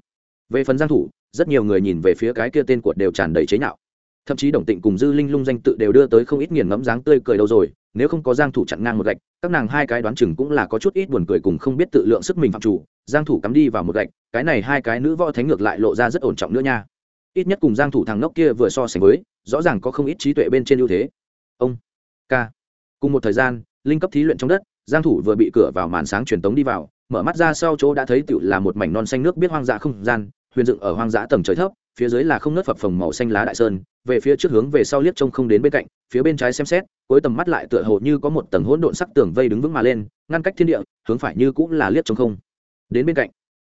Speaker 1: Về phần giang thủ, rất nhiều người nhìn về phía cái kia tên của đều tràn đầy chế nhạo thậm chí đồng tịnh cùng dư linh lung danh tự đều đưa tới không ít nghiền ngẫm dáng tươi cười đâu rồi, nếu không có giang thủ chặn ngang một gạch, các nàng hai cái đoán chừng cũng là có chút ít buồn cười cùng không biết tự lượng sức mình phạm chủ, giang thủ cắm đi vào một gạch, cái này hai cái nữ võ thánh ngược lại lộ ra rất ổn trọng nữa nha. Ít nhất cùng giang thủ thằng nốc kia vừa so sánh với, rõ ràng có không ít trí tuệ bên trên ưu thế. Ông, ca. Cùng một thời gian, linh cấp thí luyện trong đất, giang thủ vừa bị cửa vào màn sáng truyền tống đi vào, mở mắt ra sau chỗ đã thấy tựu là một mảnh non xanh nước biết hoang dã không gian, huyền dựng ở hoang dã tầng trời thấp, phía dưới là không nớt phập phồng màu xanh lá đại sơn về phía trước hướng về sau liếc trông không đến bên cạnh, phía bên trái xem xét, cuối tầm mắt lại tựa hồ như có một tầng hỗn độn sắc tường vây đứng vững mà lên, ngăn cách thiên địa, hướng phải như cũng là liếc trông không đến bên cạnh.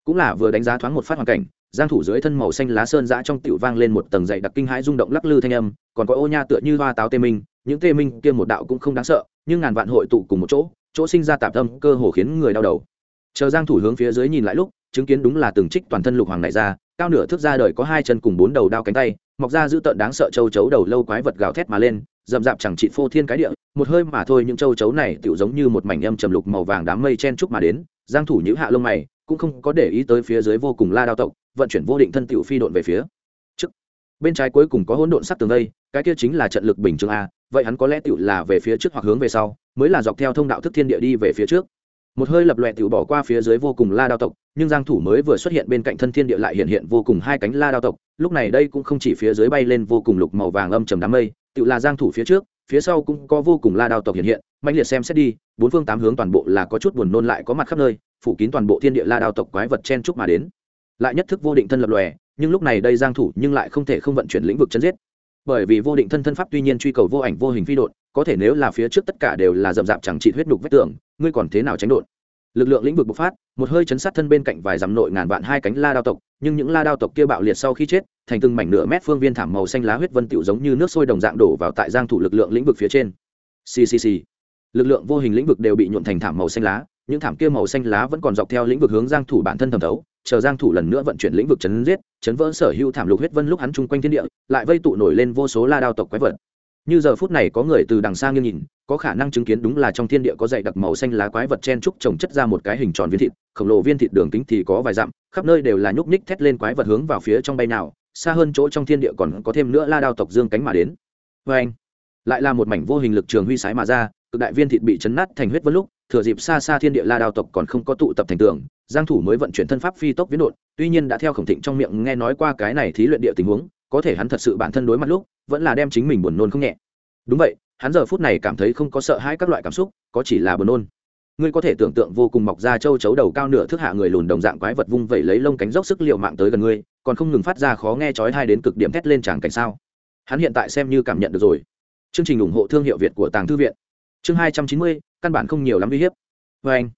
Speaker 1: Cũng là vừa đánh giá thoáng một phát hoàn cảnh, giang thủ dưới thân màu xanh lá sơn dã trong tiểu vang lên một tầng dày đặc kinh hãi rung động lắc lư thanh âm, còn có ô nha tựa như hoa táo tê minh, những tê minh kia một đạo cũng không đáng sợ, nhưng ngàn vạn hội tụ cùng một chỗ chỗ sinh ra tạp tâm, cơ hồ khiến người đau đầu. Chờ giang thủ hướng phía dưới nhìn lại lúc chứng kiến đúng là từng trích toàn thân lục hoàng này ra, cao nửa thước ra đời có hai chân cùng bốn đầu đao cánh tay, mọc ra dữ tợn đáng sợ châu chấu đầu lâu quái vật gào thét mà lên dậm rạp chẳng trị phô thiên cái địa, một hơi mà thôi những châu chấu này tựu giống như một mảnh âm trầm lục màu vàng đám mây chen trúc mà đến, giang thủ nhữ hạ lông mày, cũng không có để ý tới phía dưới vô cùng la đao tộc, vận chuyển vô định thân tiểu phi độn về phía trước. Bên trái cuối cùng có hỗn độn sắc tường đây, cái kia chính là trận lực bình trường a, vậy hắn có lẽ tiểu là về phía trước hoặc hướng về sau, mới là dọc theo thông đạo thức thiên địa đi về phía trước một hơi lập loẹ tự bỏ qua phía dưới vô cùng la đao tộc, nhưng giang thủ mới vừa xuất hiện bên cạnh thân thiên địa lại hiện hiện vô cùng hai cánh la đao tộc, lúc này đây cũng không chỉ phía dưới bay lên vô cùng lục màu vàng âm trầm đám mây, tự là giang thủ phía trước, phía sau cũng có vô cùng la đao tộc hiện hiện mạnh liệt xem xét đi, bốn phương tám hướng toàn bộ là có chút buồn nôn lại có mặt khắp nơi, phủ kín toàn bộ thiên địa la đao tộc quái vật chen chúc mà đến. Lại nhất thức vô định thân lập lòe, nhưng lúc này đây giang thủ nhưng lại không thể không vận chuyển lĩnh vực chân giết bởi vì vô định thân thân pháp tuy nhiên truy cầu vô ảnh vô hình phi đột có thể nếu là phía trước tất cả đều là dậm dạp chẳng trị huyết đục vết tưởng ngươi còn thế nào tránh đột lực lượng lĩnh vực bộc phát, một hơi chấn sát thân bên cạnh vài dặm nội ngàn vạn hai cánh la đao tộc, nhưng những la đao tộc kia bạo liệt sau khi chết, thành từng mảnh nửa mét phương viên thảm màu xanh lá huyết vân tiểu giống như nước sôi đồng dạng đổ vào tại giang thủ lực lượng lĩnh vực phía trên. Ccc lực lượng vô hình lĩnh vực đều bị nhuộn thành thảm màu xanh lá những thảm kia màu xanh lá vẫn còn dọc theo lĩnh vực hướng giang thủ bản thân thẩm thấu, chờ giang thủ lần nữa vận chuyển lĩnh vực chấn giết, chấn vỡ sở hữu thảm lục huyết vân lúc hắn trung quanh thiên địa, lại vây tụ nổi lên vô số la đao tộc quái vật. Như giờ phút này có người từ đằng xa nghiêng nhìn, có khả năng chứng kiến đúng là trong thiên địa có dày đặc màu xanh lá quái vật chen trúc trồng chất ra một cái hình tròn viên thịt, khổng lồ viên thịt đường kính thì có vài dặm, khắp nơi đều là nhúc nhích thét lên quái vật hướng vào phía trong bay nào, xa hơn chỗ trong thiên địa còn có thêm nữa la đao tộc dương cánh mà đến. Vê anh lại là một mảnh vô hình lực trường huy sái mà ra, cực đại viên thịt bị chấn nát thành huyết vân lúc thừa dịp xa xa thiên địa la đao tộc còn không có tụ tập thành tường, giang thủ mới vận chuyển thân pháp phi tốc viễn đột tuy nhiên đã theo khổng thịnh trong miệng nghe nói qua cái này thí luyện địa tình huống, có thể hắn thật sự bản thân đối mặt lúc, vẫn là đem chính mình buồn nôn không nhẹ. Đúng vậy, hắn giờ phút này cảm thấy không có sợ hãi các loại cảm xúc, có chỉ là buồn nôn. Ngươi có thể tưởng tượng vô cùng mọc ra châu chấu đầu cao nửa thước hạ người lùn đồng dạng quái vật vung vẩy lấy lông cánh dốc sức liệu mạng tới gần ngươi, còn không ngừng phát ra khó nghe chói tai đến cực điểm thét lên tràng cảnh sao? Hắn hiện tại xem như cảm nhận được rồi. Chương trình ủng hộ thương hiệu việt của tàng thư viện. Chương hai trăm chín mươi căn bản không nhiều lắm uy hiếp. Vê anh,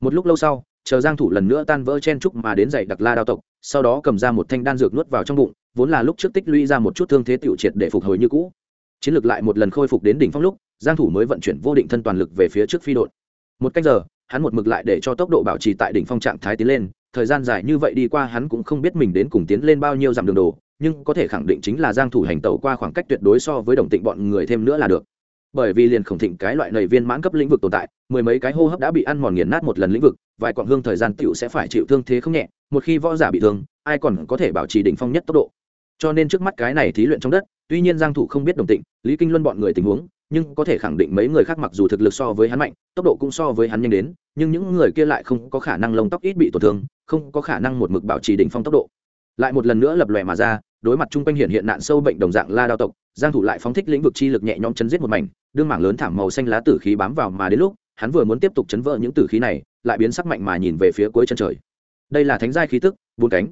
Speaker 1: một lúc lâu sau, chờ giang thủ lần nữa tan vỡ chen trúc mà đến dậy đặc la đao tộc, sau đó cầm ra một thanh đan dược nuốt vào trong bụng, vốn là lúc trước tích lũy ra một chút thương thế tiểu triệt để phục hồi như cũ. Chiến lược lại một lần khôi phục đến đỉnh phong lúc, giang thủ mới vận chuyển vô định thân toàn lực về phía trước phi đột một cách giờ, hắn một mực lại để cho tốc độ bảo trì tại đỉnh phong trạng thái tiến lên, thời gian dài như vậy đi qua hắn cũng không biết mình đến cùng tiến lên bao nhiêu dặm đường đồ, nhưng có thể khẳng định chính là giang thủ hành tẩu qua khoảng cách tuyệt đối so với đồng tịnh bọn người thêm nữa là được bởi vì liền khổng thịnh cái loại nầy viên mãn cấp lĩnh vực tồn tại, mười mấy cái hô hấp đã bị ăn mòn nghiền nát một lần lĩnh vực, vài quãng hương thời gian tiểu sẽ phải chịu thương thế không nhẹ, một khi võ giả bị thương, ai còn có thể bảo trì đỉnh phong nhất tốc độ. Cho nên trước mắt cái này thí luyện trong đất, tuy nhiên giang thủ không biết đồng tịnh, lý kinh luân bọn người tình huống, nhưng có thể khẳng định mấy người khác mặc dù thực lực so với hắn mạnh, tốc độ cũng so với hắn nhanh đến, nhưng những người kia lại không có khả năng lông tóc ít bị tổn thương, không có khả năng một mực bảo trì đỉnh phong tốc độ. Lại một lần nữa lập lòe mà ra, đối mặt trung quanh hiện hiện nạn sâu bệnh đồng dạng la đao tộc giang thủ lại phóng thích lĩnh vực chi lực nhẹ nhõm chấn giết một mảnh, đương mảng lớn thảm màu xanh lá tử khí bám vào mà đến lúc, hắn vừa muốn tiếp tục chấn vỡ những tử khí này, lại biến sắc mạnh mà nhìn về phía cuối chân trời. Đây là thánh giai khí tức, bốn cánh.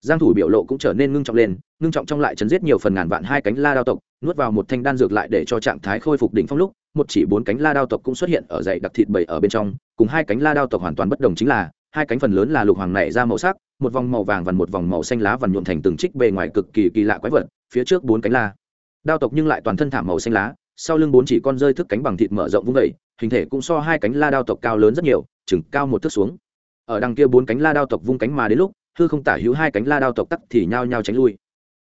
Speaker 1: Giang thủ biểu lộ cũng trở nên ngưng trọng lên, ngưng trọng trong lại chấn giết nhiều phần ngàn vạn hai cánh la đao tộc, nuốt vào một thanh đan dược lại để cho trạng thái khôi phục đỉnh phong lúc, một chỉ bốn cánh la đao tộc cũng xuất hiện ở dãy đặc thịt bầy ở bên trong, cùng hai cánh la đao tộc hoàn toàn bất đồng chính là, hai cánh phần lớn là lục hoàng nảy ra màu sắc, một vòng màu vàng và một vòng màu xanh lá vằn nhuộm thành từng trích bề ngoài cực kỳ kỳ lạ quái vật, phía trước bốn cánh la đao tộc nhưng lại toàn thân thảm màu xanh lá, sau lưng bốn chỉ con rơi thức cánh bằng thịt mở rộng vung vẩy, hình thể cũng so hai cánh la đao tộc cao lớn rất nhiều, chừng cao một thước xuống. Ở đằng kia bốn cánh la đao tộc vung cánh mà đến lúc, hư không tả hữu hai cánh la đao tộc tắc thì nhao nhao tránh lui.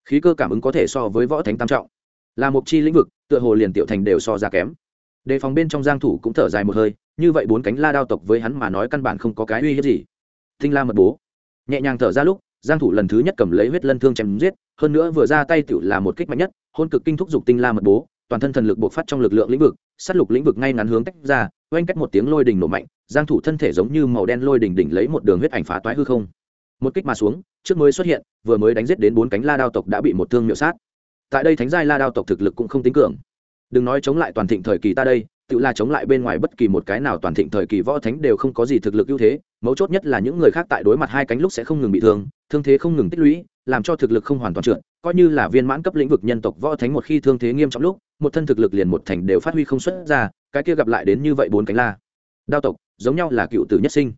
Speaker 1: Khí cơ cảm ứng có thể so với võ thánh tam trọng. Là một chi lĩnh vực, tựa hồ liền tiểu thành đều so ra kém. Đề phòng bên trong giang thủ cũng thở dài một hơi, như vậy bốn cánh la đao tộc với hắn mà nói căn bản không có cái uy hiếp gì. Tinh la mật bố. Nhẹ nhàng thở ra lúc giang thủ lần thứ nhất cầm lấy huyết lân thương chém giết, hơn nữa vừa ra tay tiểu là một kích mạnh nhất, hôn cực kinh thúc dục tinh la mật bố, toàn thân thần lực bộc phát trong lực lượng lĩnh vực, sát lục lĩnh vực ngay ngắn hướng tách ra, oanh cách một tiếng lôi đình nổ mạnh, giang thủ thân thể giống như màu đen lôi đỉnh đỉnh lấy một đường huyết ảnh phá toái hư không. Một kích mà xuống, trước mới xuất hiện, vừa mới đánh giết đến bốn cánh la đao tộc đã bị một thương miệu sát. Tại đây thánh giai la đao tộc thực lực cũng không tính cường. Đừng nói chống lại toàn thịnh thời kỳ ta đây tự là chống lại bên ngoài bất kỳ một cái nào toàn thịnh thời kỳ võ thánh đều không có gì thực lực ưu thế mấu chốt nhất là những người khác tại đối mặt hai cánh lúc sẽ không ngừng bị thương thương thế không ngừng tích lũy, làm cho thực lực không hoàn toàn trượt, coi như là viên mãn cấp lĩnh vực nhân tộc võ thánh một khi thương thế nghiêm trọng lúc, một thân thực lực liền một thành đều phát huy không xuất ra, cái kia gặp lại đến như vậy bốn cánh la. Đao tộc, giống nhau là cựu tử nhất sinh.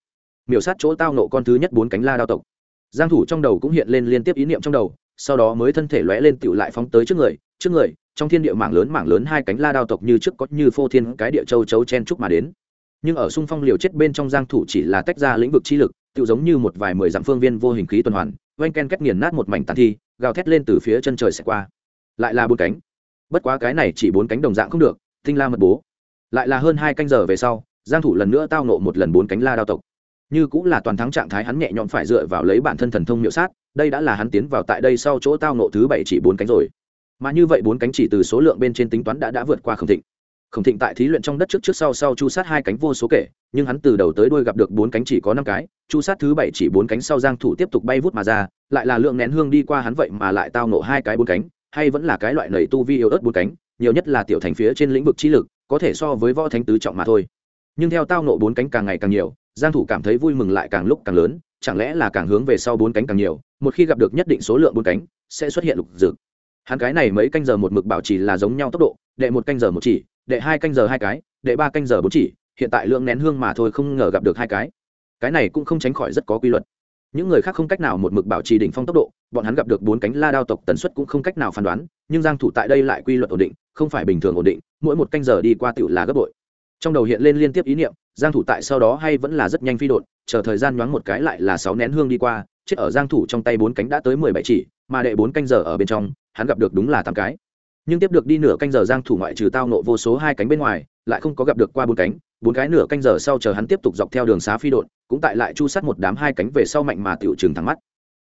Speaker 1: Miểu sát chỗ tao nộ con thứ nhất bốn cánh la đao tộc. Giang thủ trong đầu cũng hiện lên liên tiếp ý niệm trong đầu, sau đó mới thân thể lóe lên tựu lại phóng tới trước người trước người, trong thiên địa mảng lớn mảng lớn hai cánh la đao tộc như trước có như phô thiên cái địa châu chấu chen trúc mà đến nhưng ở xung phong liều chết bên trong giang thủ chỉ là tách ra lĩnh vực chi lực tự giống như một vài mười dặm phương viên vô hình khí tuần hoàn, oanh ken kết nghiền nát một mảnh tàn thi, gào thét lên từ phía chân trời sẽ qua. Lại là bốn cánh. Bất quá cái này chỉ bốn cánh đồng dạng không được tinh la mật bố. Lại là hơn hai canh giờ về sau, giang thủ lần nữa tao nộ một lần bốn cánh la đao tộc. Như cũng là toàn thắng trạng thái hắn nhẹ nhõm phải dựa vào lấy bản thân thần thông miệu sát, đây đã là hắn tiến vào tại đây sau chỗ tao nộ thứ bảy chỉ bốn cánh rồi. Mà như vậy bốn cánh chỉ từ số lượng bên trên tính toán đã đã vượt qua không thịnh khổng thịnh tại thí luyện trong đất trước trước sau sau chu sát hai cánh vô số kể, nhưng hắn từ đầu tới đuôi gặp được bốn cánh chỉ có năm cái, chu sát thứ bảy chỉ bốn cánh sau giang thủ tiếp tục bay vút mà ra, lại là lượng nén hương đi qua hắn vậy mà lại tao nộ hai cái bốn cánh, hay vẫn là cái loại nầy tu vi yếu ớt bốn cánh, nhiều nhất là tiểu thành phía trên lĩnh vực chi lực, có thể so với võ thánh tứ trọng mà thôi. Nhưng theo tao nộ bốn cánh càng ngày càng nhiều, giang thủ cảm thấy vui mừng lại càng lúc càng lớn, chẳng lẽ là càng hướng về sau bốn cánh càng nhiều, một khi gặp được nhất định số lượng bốn cánh, sẽ xuất hiện lục dược hắn cái này mấy canh giờ một mực bảo trì là giống nhau tốc độ, đệ một canh giờ một chỉ đệ hai canh giờ hai cái, đệ ba canh giờ bốn chỉ, hiện tại lượng nén hương mà thôi không ngờ gặp được hai cái. Cái này cũng không tránh khỏi rất có quy luật. Những người khác không cách nào một mực bảo trì đỉnh phong tốc độ, bọn hắn gặp được bốn cánh la đao tộc tần suất cũng không cách nào phán đoán, nhưng giang thủ tại đây lại quy luật ổn định, không phải bình thường ổn định, mỗi một canh giờ đi qua tựu là gấp bội. Trong đầu hiện lên liên tiếp ý niệm, giang thủ tại sau đó hay vẫn là rất nhanh phi đột, chờ thời gian nhoáng một cái lại là sáu nén hương đi qua, chết ở giang thủ trong tay bốn cánh đã tới 17 chỉ, mà đệ bốn canh giờ ở bên trong, hắn gặp được đúng là tám cái nhưng tiếp được đi nửa canh giờ giang thủ ngoại trừ tao nộ vô số hai cánh bên ngoài, lại không có gặp được qua bốn cánh, bốn cái nửa canh giờ sau chờ hắn tiếp tục dọc theo đường xá phi đột cũng tại lại chu sát một đám hai cánh về sau mạnh mà tiểu trường thẳng mắt.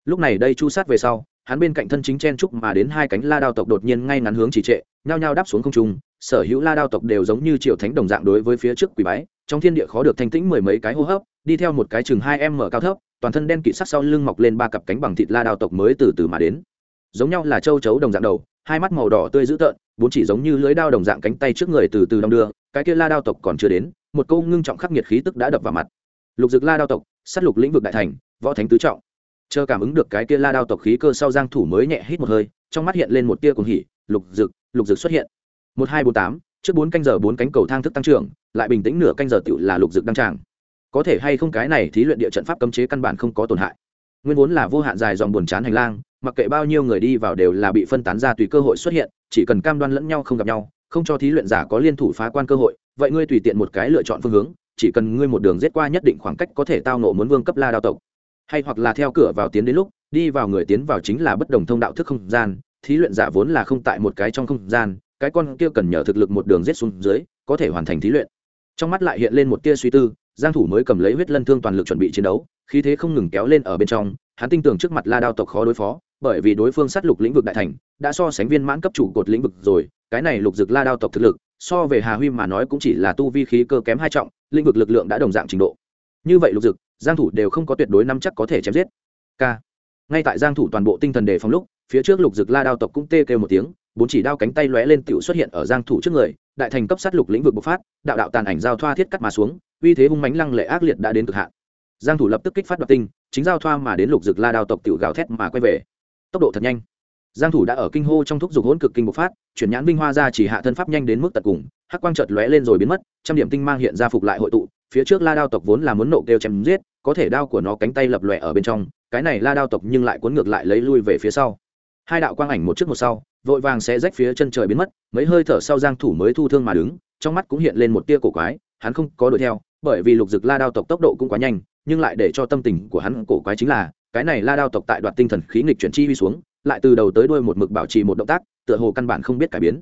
Speaker 1: Lúc này đây chu sát về sau, hắn bên cạnh thân chính chen trúc mà đến hai cánh la đao tộc đột nhiên ngay ngắn hướng chỉ trệ, nhao nhao đáp xuống không trung, sở hữu la đao tộc đều giống như triều thánh đồng dạng đối với phía trước quỷ bái, trong thiên địa khó được thanh tĩnh mười mấy cái hô hấp, đi theo một cái chừng hai em mở cao thấp, toàn thân đen kịt sắc sau lưng mọc lên ba cặp cánh bằng thịt la đao tộc mới từ từ mà đến. Giống nhau là châu chấu đồng dạng đầu hai mắt màu đỏ tươi dữ tợn, bốn chỉ giống như lưới đao đồng dạng cánh tay trước người từ từ đong đưa, cái kia la đao tộc còn chưa đến, một câu ngưng trọng khắc nghiệt khí tức đã đập vào mặt. Lục dực la đao tộc, sát lục lĩnh vực đại thành, võ thánh tứ trọng. Chờ cảm ứng được cái kia la đao tộc khí cơ sau giang thủ mới nhẹ hít một hơi, trong mắt hiện lên một tia cuồng hỉ, lục dực lục dực xuất hiện. Một hai bốn tám, trước bốn canh giờ bốn cánh cầu thang thức tăng trưởng, lại bình tĩnh nửa canh giờ tựu là lục dực đăng tràng. Có thể hay không cái này thí luyện địa trận pháp cấm chế căn bản không có tổn hại nguyên vốn là vô hạn dài dòng buồn chán hành lang, mặc kệ bao nhiêu người đi vào đều là bị phân tán ra tùy cơ hội xuất hiện, chỉ cần cam đoan lẫn nhau không gặp nhau, không cho thí luyện giả có liên thủ phá quan cơ hội, vậy ngươi tùy tiện một cái lựa chọn phương hướng, chỉ cần ngươi một đường giết qua nhất định khoảng cách có thể tao nộ muốn vương cấp la đao tộc. Hay hoặc là theo cửa vào tiến đến lúc, đi vào người tiến vào chính là bất đồng thông đạo thức không gian, thí luyện giả vốn là không tại một cái trong không gian, cái con kia cần nhờ thực lực một đường giết xuống dưới, có thể hoàn thành thí luyện. Trong mắt lại hiện lên một tia suy tư giang thủ mới cầm lấy huyết lân thương toàn lực chuẩn bị chiến đấu, khí thế không ngừng kéo lên ở bên trong, hắn tin tưởng trước mặt la đao tộc khó đối phó, bởi vì đối phương sát lục lĩnh vực đại thành, đã so sánh viên mãn cấp chủ cột lĩnh vực rồi, cái này lục dực la đao tộc thực lực, so về hà huy mà nói cũng chỉ là tu vi khí cơ kém hai trọng, lĩnh vực lực lượng đã đồng dạng trình độ. Như vậy lục dực, giang thủ đều không có tuyệt đối nắm chắc có thể chém giết. K ngay tại giang thủ toàn bộ tinh thần đề phòng lúc, phía trước lục dực la đao tộc cũng tê kêu một tiếng, bốn chỉ đao cánh tay lóe lên tiểu xuất hiện ở giang thủ trước người, đại thành cấp sát lục lĩnh vực bộc phát, đạo đạo tàn ảnh giao thoa thiết cắt mà xuống uy thế hung mãnh lăng lệ ác liệt đã đến cực hạn. Giang thủ lập tức kích phát đoạt tinh, chính giao thoa mà đến lục dực la đao tộc tiểu gào thét mà quay về. Tốc độ thật nhanh. Giang thủ đã ở kinh hô trong thúc dục hỗn cực kinh bộc phát, chuyển nhãn vinh hoa ra chỉ hạ thân pháp nhanh đến mức tận cùng, hắc quang chợt lóe lên rồi biến mất, trăm điểm tinh mang hiện ra phục lại hội tụ, phía trước la đao tộc vốn là muốn nộ kêu chém giết, có thể đao của nó cánh tay lập lòe ở bên trong, cái này la đao tộc nhưng lại cuốn ngược lại lấy lui về phía sau. Hai đạo quang ảnh một trước một sau, vội vàng sẽ rách phía chân trời biến mất, mấy hơi thở sau giang thủ mới thu thương mà đứng, trong mắt cũng hiện lên một tia cổ quái, hắn không có đuổi theo bởi vì lục dực la đao tộc tốc độ cũng quá nhanh, nhưng lại để cho tâm tình của hắn cổ quái chính là, cái này la đao tộc tại đoạt tinh thần khí nghịch chuyển chi vi xuống, lại từ đầu tới đuôi một mực bảo trì một động tác, tựa hồ căn bản không biết cải biến.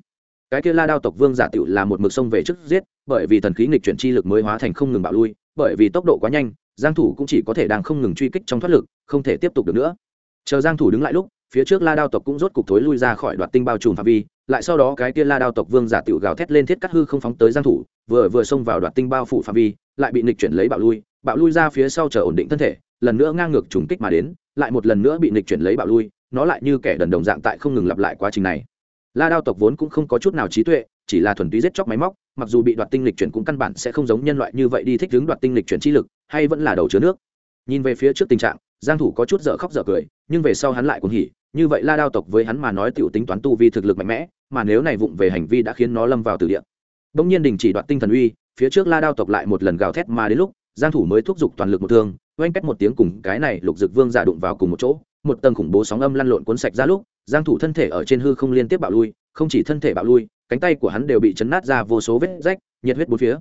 Speaker 1: Cái kia la đao tộc vương giả tựu là một mực sông về trước giết, bởi vì thần khí nghịch chuyển chi lực mới hóa thành không ngừng bạo lui, bởi vì tốc độ quá nhanh, giang thủ cũng chỉ có thể đang không ngừng truy kích trong thoát lực, không thể tiếp tục được nữa. Chờ giang thủ đứng lại lúc, phía trước la đao tộc cũng rốt cục thối lui ra khỏi đoạt tinh bao trùm phạm vi, lại sau đó cái kia la đao tộc vương giả tiểu gào thét lên thiết cắt hư không phóng tới giang thủ vừa vừa xông vào đoạt tinh bao phủ phạm vi, lại bị nịch chuyển lấy bạo lui bạo lui ra phía sau chờ ổn định thân thể, lần nữa ngang ngược trùng kích mà đến, lại một lần nữa bị nịch chuyển lấy bạo lui, nó lại như kẻ đần đồng dạng tại không ngừng lặp lại quá trình này. La đao tộc vốn cũng không có chút nào trí tuệ, chỉ là thuần túy giết chóc máy móc, mặc dù bị đoạt tinh lịch chuyển cũng căn bản sẽ không giống nhân loại như vậy đi thích hướng đoạt tinh lịch chuyển chi lực, hay vẫn là đầu chứa nước. Nhìn về phía trước tình trạng, giang thủ có chút dở khóc dở cười, nhưng về sau hắn lại cũng hỉ, như vậy la đao tộc với hắn mà nói tiểu tính toán tu vi thực lực mạnh mẽ, mà nếu này vụng về hành vi đã khiến nó lâm vào tử địa đông nhiên đình chỉ đoạt tinh thần uy, phía trước la đao tộc lại một lần gào thét mà đến lúc, giang thủ mới thúc giục toàn lực một thương, oanh cách một tiếng cùng cái này lục dực vương giả đụng vào cùng một chỗ, một tầng khủng bố sóng âm lăn lộn cuốn sạch ra lúc, giang thủ thân thể ở trên hư không liên tiếp bạo lui, không chỉ thân thể bạo lui, cánh tay của hắn đều bị chấn nát ra vô số vết rách, nhiệt huyết bốn phía.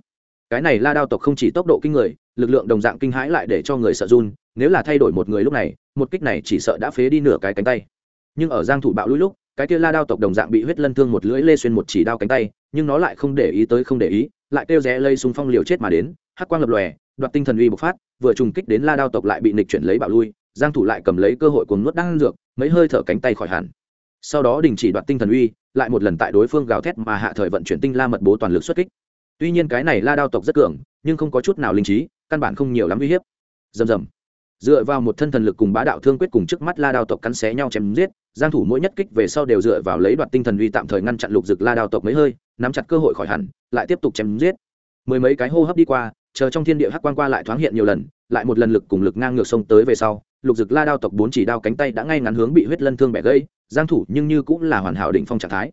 Speaker 1: Cái này la đao tộc không chỉ tốc độ kinh người, lực lượng đồng dạng kinh hãi lại để cho người sợ run, nếu là thay đổi một người lúc này, một kích này chỉ sợ đã phế đi nửa cái cánh tay. Nhưng ở giang thủ bạo lui lúc cái kia la đao tộc đồng dạng bị huyết lân thương một lưỡi lê xuyên một chỉ đao cánh tay, nhưng nó lại không để ý tới không để ý, lại kêu rẽ lây xung phong liều chết mà đến, hắc quang lập lòe, đoạt tinh thần uy bộc phát, vừa trùng kích đến la đao tộc lại bị nịch chuyển lấy bạo lui, giang thủ lại cầm lấy cơ hội cuồng nuốt đang dược, mấy hơi thở cánh tay khỏi hẳn. Sau đó đình chỉ đoạt tinh thần uy, lại một lần tại đối phương gào thét mà hạ thời vận chuyển tinh la mật bố toàn lực xuất kích. Tuy nhiên cái này la đao tộc rất cường, nhưng không có chút nào linh trí, căn bản không nhiều lắm uy hiếp. Rầm rầm dựa vào một thân thần lực cùng bá đạo thương quyết cùng trước mắt la đao tộc cắn xé nhau chém giết giang thủ mỗi nhất kích về sau đều dựa vào lấy đoạt tinh thần uy tạm thời ngăn chặn lục dực la đao tộc mấy hơi nắm chặt cơ hội khỏi hẳn lại tiếp tục chém giết. Mười mấy cái hô hấp đi qua chờ trong thiên địa hắc quang qua lại thoáng hiện nhiều lần lại một lần lực cùng lực ngang ngược sông tới về sau lục dực la đao tộc bốn chỉ đao cánh tay đã ngay ngắn hướng bị huyết lân thương bẻ gãy giang thủ nhưng như cũng là hoàn hảo đỉnh phong trạng thái.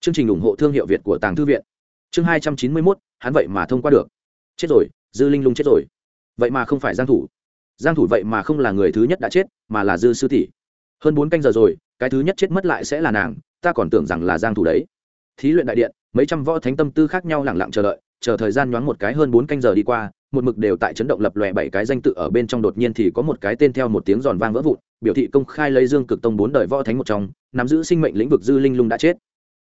Speaker 1: Chương trình ủng hộ thương hiệu việt của tàng thư viện. Chương 291, hắn vậy mà thông qua được. Chết rồi dư linh lung chết rồi. Vậy mà không phải giang thủ giang thủ vậy mà không là người thứ nhất đã chết, mà là dư sư tỷ. Hơn bốn canh giờ rồi, cái thứ nhất chết mất lại sẽ là nàng, ta còn tưởng rằng là giang thủ đấy. Thí luyện đại điện, mấy trăm võ thánh tâm tư khác nhau lặng lặng chờ đợi, chờ thời gian nhoáng một cái hơn bốn canh giờ đi qua, một mực đều tại chấn động lập lòe bảy cái danh tự ở bên trong đột nhiên thì có một cái tên theo một tiếng giòn vang vỡ vụn, biểu thị công khai lấy dương cực tông bốn đời võ thánh một trong, nắm giữ sinh mệnh lĩnh vực dư linh lung đã chết.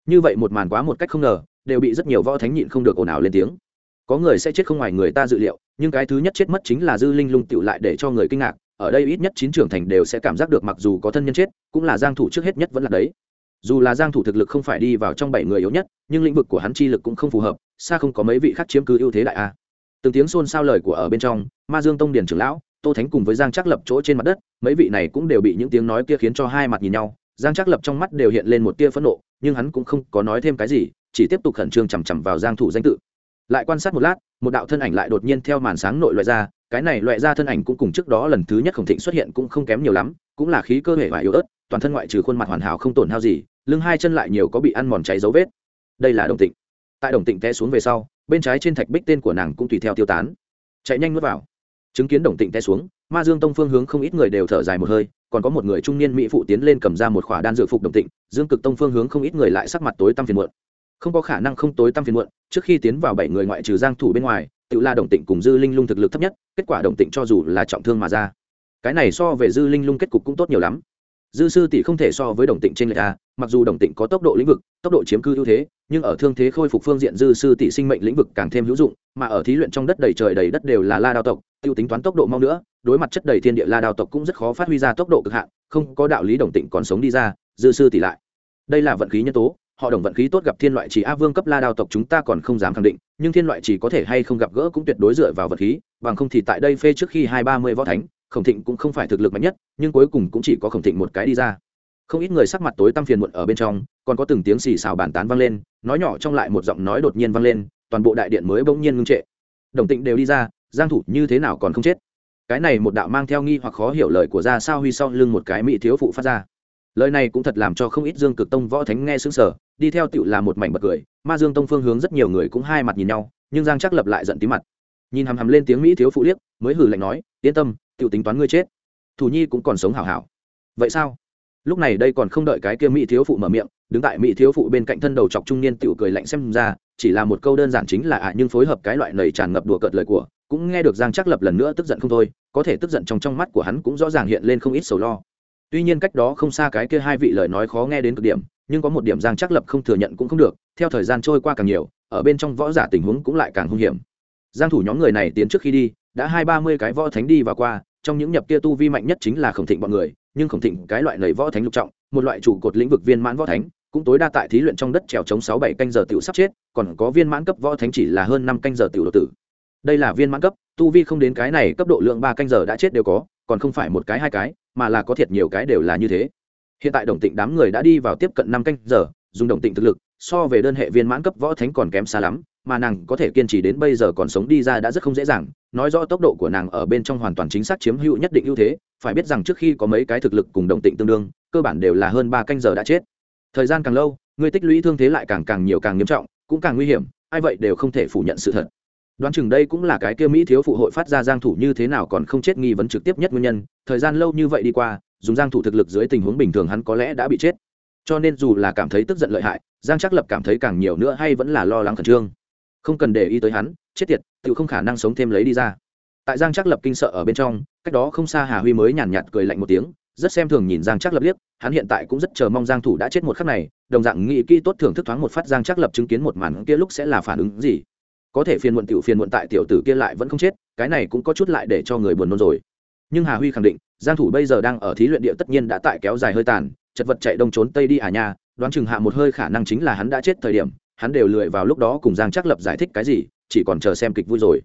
Speaker 1: Như vậy một màn quá một cách không ngờ, đều bị rất nhiều võ thánh nhịn không được ồn ào lên tiếng. Có người sẽ chết không ngoài người ta dự liệu nhưng cái thứ nhất chết mất chính là dư linh lung tựu lại để cho người kinh ngạc, ở đây ít nhất chín trưởng thành đều sẽ cảm giác được mặc dù có thân nhân chết, cũng là giang thủ trước hết nhất vẫn là đấy. Dù là giang thủ thực lực không phải đi vào trong bảy người yếu nhất, nhưng lĩnh vực của hắn chi lực cũng không phù hợp, xa không có mấy vị khác chiếm cứ ưu thế đại a. Từng tiếng xôn xao lời của ở bên trong, ma dương tông điền trưởng lão, tô thánh cùng với giang trác lập chỗ trên mặt đất, mấy vị này cũng đều bị những tiếng nói kia khiến cho hai mặt nhìn nhau, giang trác lập trong mắt đều hiện lên một tia phẫn nộ, nhưng hắn cũng không có nói thêm cái gì, chỉ tiếp tục khẩn trương chằm chằm vào giang thủ danh tự lại quan sát một lát, một đạo thân ảnh lại đột nhiên theo màn sáng nội loại ra, cái này loại ra thân ảnh cũng cùng trước đó lần thứ nhất khổng thịnh xuất hiện cũng không kém nhiều lắm, cũng là khí cơ thể và yếu ớt, toàn thân ngoại trừ khuôn mặt hoàn hảo không tổn hao gì, lưng hai chân lại nhiều có bị ăn mòn cháy dấu vết. Đây là đồng tịnh. Tại đồng tịnh té xuống về sau, bên trái trên thạch bích tên của nàng cũng tùy theo tiêu tán. Chạy nhanh nuốt vào. Chứng kiến đồng tịnh té xuống, ma dương tông phương hướng không ít người đều thở dài một hơi, còn có một người trung niên mỹ phụ tiến lên cầm ra một khỏa đan dược phục đồng tịnh, dương cực tông phương hướng không ít người lại sắc mặt tối tăm phiền muộn không có khả năng không tối tăm phiền muộn, trước khi tiến vào bảy người ngoại trừ giang thủ bên ngoài, tự la đồng tịnh cùng dư linh lung thực lực thấp nhất, kết quả đồng tịnh cho dù là trọng thương mà ra. Cái này so về dư linh lung kết cục cũng tốt nhiều lắm. Dư sư tỷ không thể so với đồng tịnh trên lệch a, mặc dù đồng tịnh có tốc độ lĩnh vực, tốc độ chiếm cư ưu thế, nhưng ở thương thế khôi phục phương diện dư sư tỷ sinh mệnh lĩnh vực càng thêm hữu dụng, mà ở thí luyện trong đất đầy trời đầy đất đều là la đao tộc, tiêu tính toán tốc độ mau nữa, đối mặt chất đầy thiên địa la đao tộc cũng rất khó phát huy ra tốc độ cực hạn, không có đạo lý đồng tịnh còn sống đi ra, dư sư tỷ lại. Đây là vận khí nhân tố họ đồng vận khí tốt gặp thiên loại chỉ a vương cấp la đao tộc chúng ta còn không dám khẳng định, nhưng thiên loại chỉ có thể hay không gặp gỡ cũng tuyệt đối dựa vào vận khí, bằng không thì tại đây phê trước khi hai ba mươi võ thánh, khổng thịnh cũng không phải thực lực mạnh nhất, nhưng cuối cùng cũng chỉ có khổng thịnh một cái đi ra. Không ít người sắc mặt tối tăm phiền muộn ở bên trong, còn có từng tiếng xì xào bàn tán vang lên, nói nhỏ trong lại một giọng nói đột nhiên vang lên, toàn bộ đại điện mới bỗng nhiên ngưng trệ. Đồng tịnh đều đi ra, giang thủ như thế nào còn không chết? Cái này một đạo mang theo nghi hoặc khó hiểu lời của gia sao huy sau lưng một cái mỹ thiếu phụ phát ra. Lời này cũng thật làm cho không ít dương cực tông võ thánh nghe sững sờ đi theo tựu là một mảnh bật cười, ma dương tông phương hướng rất nhiều người cũng hai mặt nhìn nhau, nhưng giang chắc lập lại giận tí mặt. Nhìn hằm hằm lên tiếng mỹ thiếu phụ liếc, mới hử lạnh nói, yên tâm, tựu tính toán ngươi chết. Thủ nhi cũng còn sống hảo hảo. Vậy sao? Lúc này đây còn không đợi cái kia mỹ thiếu phụ mở miệng, đứng tại mỹ thiếu phụ bên cạnh thân đầu chọc trung niên tựu cười lạnh xem ra, chỉ là một câu đơn giản chính là ạ, nhưng phối hợp cái loại lầy tràn ngập đùa cợt lời của, cũng nghe được giang chắc lập lần nữa tức giận không thôi, có thể tức giận trong trong mắt của hắn cũng rõ ràng hiện lên không ít sầu lo. Tuy nhiên cách đó không xa cái kia hai vị lời nói khó nghe đến cực điểm nhưng có một điểm giang chắc lập không thừa nhận cũng không được, theo thời gian trôi qua càng nhiều, ở bên trong võ giả tình huống cũng lại càng hung hiểm. Giang thủ nhóm người này tiến trước khi đi, đã hai ba mươi cái võ thánh đi và qua, trong những nhập kia tu vi mạnh nhất chính là khổng thịnh bọn người, nhưng khổng thịnh cái loại nầy võ thánh lục trọng, một loại trụ cột lĩnh vực viên mãn võ thánh, cũng tối đa tại thí luyện trong đất trèo chống sáu bảy canh giờ tiểu sắp chết, còn có viên mãn cấp võ thánh chỉ là hơn năm canh giờ tiểu độ tử. Đây là viên mãn cấp, tu vi không đến cái này cấp độ lượng ba canh giờ đã chết đều có, còn không phải một cái hai cái, mà là có thiệt nhiều cái đều là như thế hiện tại đồng tịnh đám người đã đi vào tiếp cận năm canh giờ, dùng đồng tịnh thực lực, so về đơn hệ viên mãn cấp võ thánh còn kém xa lắm, mà nàng có thể kiên trì đến bây giờ còn sống đi ra đã rất không dễ dàng, nói rõ tốc độ của nàng ở bên trong hoàn toàn chính xác chiếm hữu nhất định ưu thế, phải biết rằng trước khi có mấy cái thực lực cùng đồng tịnh tương đương, cơ bản đều là hơn ba canh giờ đã chết. Thời gian càng lâu, người tích lũy thương thế lại càng càng nhiều càng nghiêm trọng, cũng càng nguy hiểm, ai vậy đều không thể phủ nhận sự thật. Đoán chừng đây cũng là cái kia mỹ thiếu phụ hội phát ra giang thủ như thế nào còn không chết nghi vấn trực tiếp nhất nguyên nhân, thời gian lâu như vậy đi qua dùng giang thủ thực lực dưới tình huống bình thường hắn có lẽ đã bị chết. Cho nên dù là cảm thấy tức giận lợi hại, giang Trác lập cảm thấy càng nhiều nữa hay vẫn là lo lắng khẩn trương. Không cần để ý tới hắn, chết tiệt, tự không khả năng sống thêm lấy đi ra. Tại giang Trác lập kinh sợ ở bên trong, cách đó không xa hà huy mới nhàn nhạt cười lạnh một tiếng, rất xem thường nhìn giang Trác lập liếc, hắn hiện tại cũng rất chờ mong giang thủ đã chết một khắc này, đồng dạng nghĩ kỹ tốt thưởng thức thoáng một phát giang Trác lập chứng kiến một màn kia lúc sẽ là phản ứng gì. Có thể phiền muộn tiểu phiền muộn tại tiểu tử kia lại vẫn không chết, cái này cũng có chút lại để cho người buồn nôn rồi nhưng hà huy khẳng định, giang thủ bây giờ đang ở thí luyện địa tất nhiên đã tại kéo dài hơi tàn, chật vật chạy đông trốn tây đi à nha, đoán chừng hạ một hơi khả năng chính là hắn đã chết thời điểm, hắn đều lười vào lúc đó cùng giang chắc lập giải thích cái gì, chỉ còn chờ xem kịch vui rồi.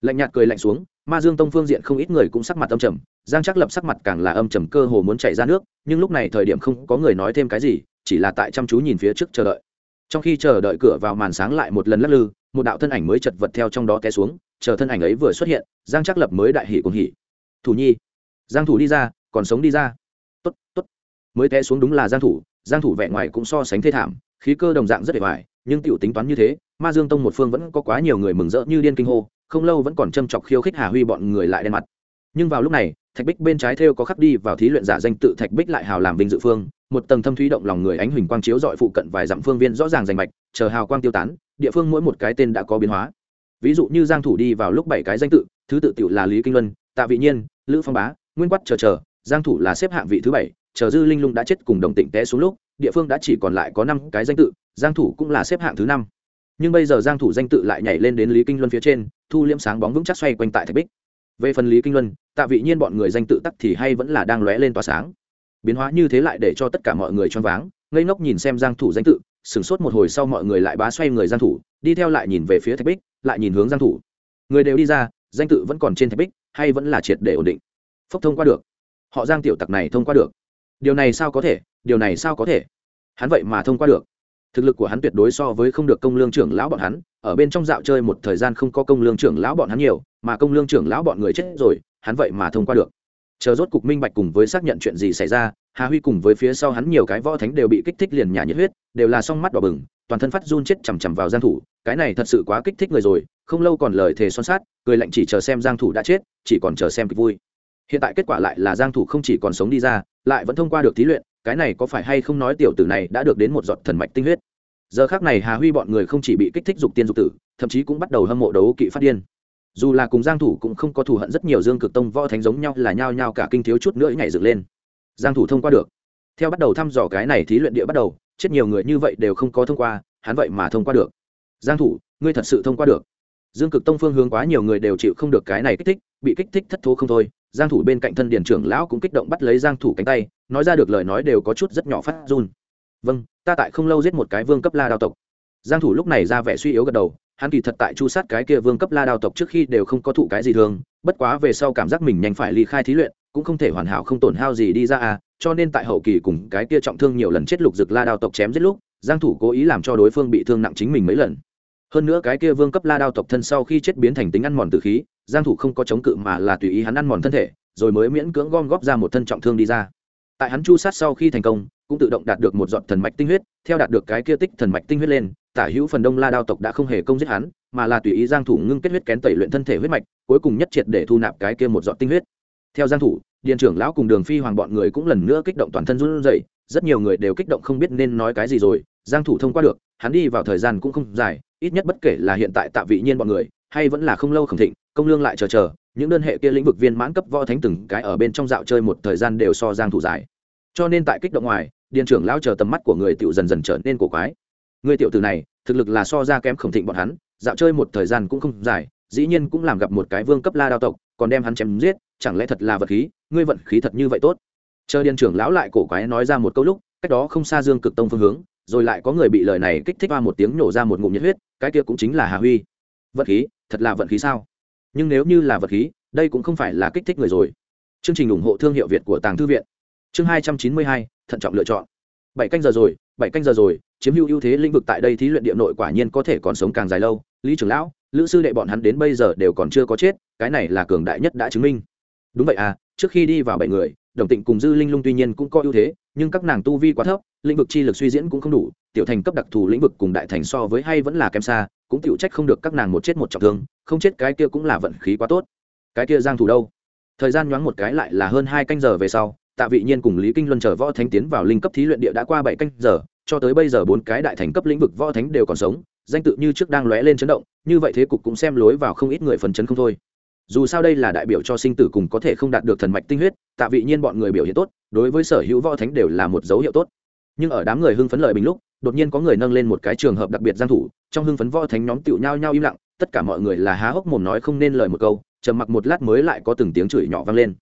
Speaker 1: Lạnh nhạt cười lạnh xuống, ma dương tông phương diện không ít người cũng sắc mặt âm trầm, giang chắc lập sắc mặt càng là âm trầm cơ hồ muốn chạy ra nước, nhưng lúc này thời điểm không có người nói thêm cái gì, chỉ là tại chăm chú nhìn phía trước chờ đợi. Trong khi chờ đợi cửa vào màn sáng lại một lần lắc lư, một đạo thân ảnh mới chật vật theo trong đó té xuống, chờ thân ảnh ấy vừa xuất hiện, giang chắc lập mới đại hỉ cùng hỉ thủ nhi. Giang thủ đi ra, còn sống đi ra. Tốt tốt. Mới té xuống đúng là giang thủ giang thủ vẻ ngoài cũng so sánh thê thảm, khí cơ đồng dạng rất để vải nhưng tiểu tính toán như thế, ma dương tông một phương vẫn có quá nhiều người mừng rỡ như điên kinh hô, không lâu vẫn còn châm chọc khiêu khích hà huy bọn người lại đen mặt. Nhưng vào lúc này, thạch bích bên trái theo có khắc đi vào thí luyện giả danh tự thạch bích lại hào làm vinh dự phương, một tầng thâm thúy động lòng người ánh huỳnh quang chiếu dọi phụ cận vài dặm phương viên rõ ràng rành mạch, chờ hào quang tiêu tán, địa phương mỗi một cái tên đã có biến hóa. Ví dụ như giang thủ đi vào lúc bảy cái danh tự, thứ tự tiểu là lý kinh luân tạ vị nhiên, lữ phong bá, nguyên quát chờ chờ, giang thủ là xếp hạng vị thứ bảy, chờ dư linh lung đã chết cùng đồng tịnh té xuống lúc, địa phương đã chỉ còn lại có năm cái danh tự, giang thủ cũng là xếp hạng thứ năm. Nhưng bây giờ giang thủ danh tự lại nhảy lên đến lý kinh luân phía trên, thu liễm sáng bóng vững chắc xoay quanh tại thạch bích. Về phần lý kinh luân, tạ vị nhiên bọn người danh tự tắc thì hay vẫn là đang lóe lên tỏa sáng. Biến hóa như thế lại để cho tất cả mọi người choáng váng, ngây ngốc nhìn xem giang thủ danh tự sừng sốt một hồi sau mọi người lại bá xoay người giang thủ, đi theo lại nhìn về phía thạch bích, lại nhìn hướng giang thủ. Người đều đi ra, danh tự vẫn còn trên thạch bích hay vẫn là triệt để ổn định? Phốc thông qua được. Họ giang tiểu tặc này thông qua được. Điều này sao có thể? Điều này sao có thể? Hắn vậy mà thông qua được. Thực lực của hắn tuyệt đối so với không được công lương trưởng lão bọn hắn. Ở bên trong dạo chơi một thời gian không có công lương trưởng lão bọn hắn nhiều, mà công lương trưởng lão bọn người chết rồi, hắn vậy mà thông qua được. Chờ rốt cục minh bạch cùng với xác nhận chuyện gì xảy ra, hà huy cùng với phía sau hắn nhiều cái võ thánh đều bị kích thích liền nhà nhiệt huyết, đều là song mắt đỏ bừng toàn thân phát run chết chằm chằm vào giang thủ, cái này thật sự quá kích thích người rồi, không lâu còn lời thề son sát cười lạnh chỉ chờ xem giang thủ đã chết, chỉ còn chờ xem kịch vui. Hiện tại kết quả lại là giang thủ không chỉ còn sống đi ra, lại vẫn thông qua được thí luyện, cái này có phải hay không nói tiểu tử này đã được đến một giọt thần mạch tinh huyết. Giờ khắc này hà huy bọn người không chỉ bị kích thích dục tiên dục tử, thậm chí cũng bắt đầu hâm mộ đấu kỵ phát điên. Dù là cùng giang thủ cũng không có thù hận rất nhiều dương cực tông võ thánh giống nhau là nhao nhao cả kinh thiếu chút nữa nhảy dựng lên. Giang thủ thông qua được. Theo bắt đầu thăm dò cái này thí luyện địa bắt đầu chết nhiều người như vậy đều không có thông qua, hắn vậy mà thông qua được. Giang thủ, ngươi thật sự thông qua được. Dương cực tông phương hướng quá nhiều người đều chịu không được cái này kích thích, bị kích thích thất thố không thôi. Giang thủ bên cạnh thân điền trưởng lão cũng kích động bắt lấy giang thủ cánh tay, nói ra được lời nói đều có chút rất nhỏ phát run. Vâng ta tại không lâu giết một cái vương cấp la đao tộc. Giang thủ lúc này ra vẻ suy yếu gật đầu, hắn kỳ thật tại chu sát cái kia vương cấp la đao tộc trước khi đều không có thụ cái gì thường, bất quá về sau cảm giác mình nhanh phải ly khai thí luyện cũng không thể hoàn hảo không tổn hao gì đi ra à cho nên tại hậu kỳ cùng cái kia trọng thương nhiều lần chết lục rực la đao tộc chém giết lúc, giang thủ cố ý làm cho đối phương bị thương nặng chính mình mấy lần. Hơn nữa cái kia vương cấp la đao tộc thân sau khi chết biến thành tính ăn mòn tử khí, giang thủ không có chống cự mà là tùy ý hắn ăn mòn thân thể, rồi mới miễn cưỡng gom góp ra một thân trọng thương đi ra. Tại hắn chu sát sau khi thành công, cũng tự động đạt được một giọt thần mạch tinh huyết, theo đạt được cái kia tích thần mạch tinh huyết lên, tả hữu phần đông la đao tộc đã không hề công giết hắn, mà là tùy ý giang thủ ngưng kết huyết kén tẩy luyện thân thể huyết mạch, cuối cùng nhất triệt để thu nạp cái kia một giọt tinh huyết theo giang thủ điện trưởng lão cùng đường phi hoàng bọn người cũng lần nữa kích động toàn thân run rẩy, rất nhiều người đều kích động không biết nên nói cái gì rồi, giang thủ thông qua được, hắn đi vào thời gian cũng không dài, ít nhất bất kể là hiện tại tạ vị nhiên bọn người, hay vẫn là không lâu khẩn thịnh, công lương lại chờ chờ, những đơn hệ kia lĩnh vực viên mãn cấp võ thánh từng cái ở bên trong dạo chơi một thời gian đều so giang thủ dài. Cho nên tại kích động ngoài điện trưởng lão chờ tầm mắt của người tiểu dần dần trở nên cổ quái. Người tiểu tử này, thực lực là so ra kém khổng thịnh bọn hắn, dạo chơi một thời gian cũng không dài, dĩ nhiên cũng làm gặp một cái vương cấp la đao tộc còn đem hắn chém giết, chẳng lẽ thật là vật khí? Ngươi vận khí thật như vậy tốt. Chờ điền trưởng lão lại cổ quái nói ra một câu lúc, cách đó không xa dương cực tông phương hướng, rồi lại có người bị lời này kích thích qua một tiếng nổ ra một ngụm nhiệt huyết, cái kia cũng chính là hà huy. Vật khí? Thật là vận khí sao? Nhưng nếu như là vật khí, đây cũng không phải là kích thích người rồi. Chương trình ủng hộ thương hiệu việt của tàng thư viện. Chương hai trăm chín mươi hai, thận trọng lựa chọn. Bảy canh giờ rồi, bảy canh giờ rồi, chiếm hữu ưu thế lĩnh vực tại đây thí luyện địa nội quả nhiên có thể còn sống càng dài lâu lý trưởng lão, lữ sư đệ bọn hắn đến bây giờ đều còn chưa có chết, cái này là cường đại nhất đã chứng minh. Đúng vậy à trước khi đi vào bảy người, đồng tịnh cùng dư linh lung tuy nhiên cũng có ưu thế, nhưng các nàng tu vi quá thấp, lĩnh vực chi lực suy diễn cũng không đủ, tiểu thành cấp đặc thù lĩnh vực cùng đại thành so với hay vẫn là kém xa, cũng tiểu trách không được các nàng một chết một trọng thương, không chết cái kia cũng là vận khí quá tốt. Cái kia giang thủ đâu? Thời gian nhoáng một cái lại là hơn hai canh giờ về sau, tạ vị nhiên cùng lý kinh luân chờ võ thánh tiến vào linh cấp thí luyện địa đã qua bảy canh giờ, cho tới bây giờ bốn cái đại thành cấp lĩnh vực võ thánh đều còn sống danh tự như trước đang lóe lên chấn động, như vậy thế cục cũng xem lối vào không ít người phần chấn không thôi. Dù sao đây là đại biểu cho sinh tử cùng có thể không đạt được thần mạch tinh huyết, tạ vị nhiên bọn người biểu hiện tốt, đối với sở hữu võ thánh đều là một dấu hiệu tốt. Nhưng ở đám người hưng phấn lợi bình lúc, đột nhiên có người nâng lên một cái trường hợp đặc biệt giang thủ, trong hưng phấn võ thánh nhóm tựu nhau nhau im lặng, tất cả mọi người là há hốc mồm nói không nên lời một câu, trầm mặc một lát mới lại có từng tiếng chửi nhỏ vang lên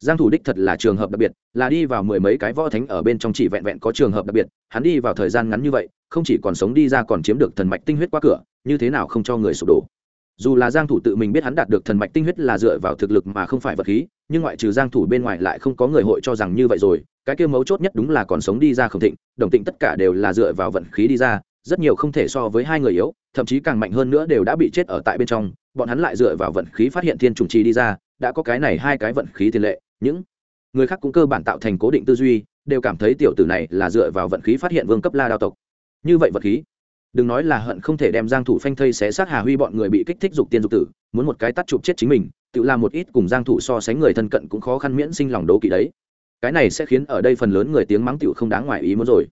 Speaker 1: giang thủ đích thật là trường hợp đặc biệt, là đi vào mười mấy cái võ thánh ở bên trong chỉ vẹn vẹn có trường hợp đặc biệt, hắn đi vào thời gian ngắn như vậy, không chỉ còn sống đi ra còn chiếm được thần mạch tinh huyết qua cửa, như thế nào không cho người sụp đổ. Dù là giang thủ tự mình biết hắn đạt được thần mạch tinh huyết là dựa vào thực lực mà không phải vật khí, nhưng ngoại trừ giang thủ bên ngoài lại không có người hội cho rằng như vậy rồi, cái kia mấu chốt nhất đúng là còn sống đi ra không thịnh, đồng tịnh tất cả đều là dựa vào vận khí đi ra, rất nhiều không thể so với hai người yếu, thậm chí càng mạnh hơn nữa đều đã bị chết ở tại bên trong, bọn hắn lại dựa vào vận khí phát hiện thiên trùng chi đi ra, đã có cái này hai cái vận khí tiền lệ những người khác cũng cơ bản tạo thành cố định tư duy, đều cảm thấy tiểu tử này là dựa vào vận khí phát hiện vương cấp la đao tộc. Như vậy vận khí, đừng nói là hận không thể đem giang thủ phanh thây xé sát hà huy bọn người bị kích thích dục tiên dục tử, muốn một cái tắt chụp chết chính mình, tự làm một ít cùng giang thủ so sánh người thân cận cũng khó khăn miễn sinh lòng đố kỵ đấy. Cái này sẽ khiến ở đây phần lớn người tiếng mắng tiểu không đáng ngoài ý muốn rồi.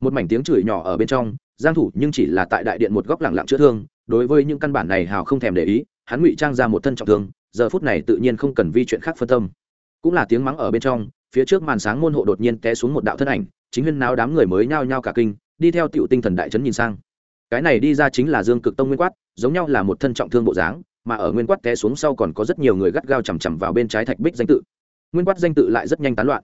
Speaker 1: Một mảnh tiếng chửi nhỏ ở bên trong, giang thủ nhưng chỉ là tại đại điện một góc lặng lặng chữa thương, đối với những căn bản này hào không thèm để ý, hắn ngụy trang ra một thân trọng thương, giờ phút này tự nhiên không cần vi chuyện khác phân tâm cũng là tiếng mắng ở bên trong, phía trước màn sáng môn hộ đột nhiên té xuống một đạo thân ảnh, chính huyên náo đám người mới nhao nhao cả kinh, đi theo tiểu tinh thần đại chấn nhìn sang. Cái này đi ra chính là dương cực tông nguyên quát, giống nhau là một thân trọng thương bộ dáng, mà ở nguyên quát té xuống sau còn có rất nhiều người gắt gao chằm chằm vào bên trái thạch bích danh tự. Nguyên quát danh tự lại rất nhanh tán loạn.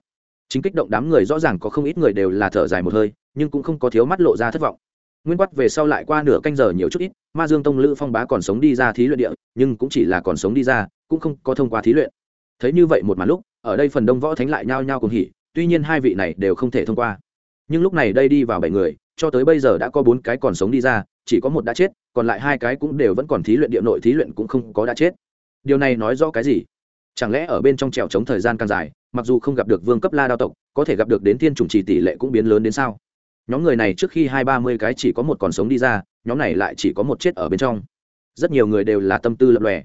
Speaker 1: Chính kích động đám người rõ ràng có không ít người đều là thở dài một hơi, nhưng cũng không có thiếu mắt lộ ra thất vọng. Nguyên quát về sau lại qua nửa canh giờ nhiều chút ít, ma dương tông lữ phong bá còn sống đi ra thí luyện địa, nhưng cũng chỉ là còn sống đi ra, cũng không có thông qua thí luyện. Thấy như vậy một màn lúc ở đây phần đông võ thánh lại nhao nhao cùng hỉ, tuy nhiên hai vị này đều không thể thông qua. Nhưng lúc này đây đi vào bảy người, cho tới bây giờ đã có bốn cái còn sống đi ra, chỉ có một đã chết, còn lại hai cái cũng đều vẫn còn thí luyện địa nội thí luyện cũng không có đã chết. Điều này nói rõ cái gì? Chẳng lẽ ở bên trong trèo trống thời gian càng dài, mặc dù không gặp được vương cấp la đao tộc, có thể gặp được đến thiên trùng trì tỷ lệ cũng biến lớn đến sao? Nhóm người này trước khi hai ba mươi cái chỉ có một còn sống đi ra, nhóm này lại chỉ có một chết ở bên trong. Rất nhiều người đều là tâm tư lập lòe.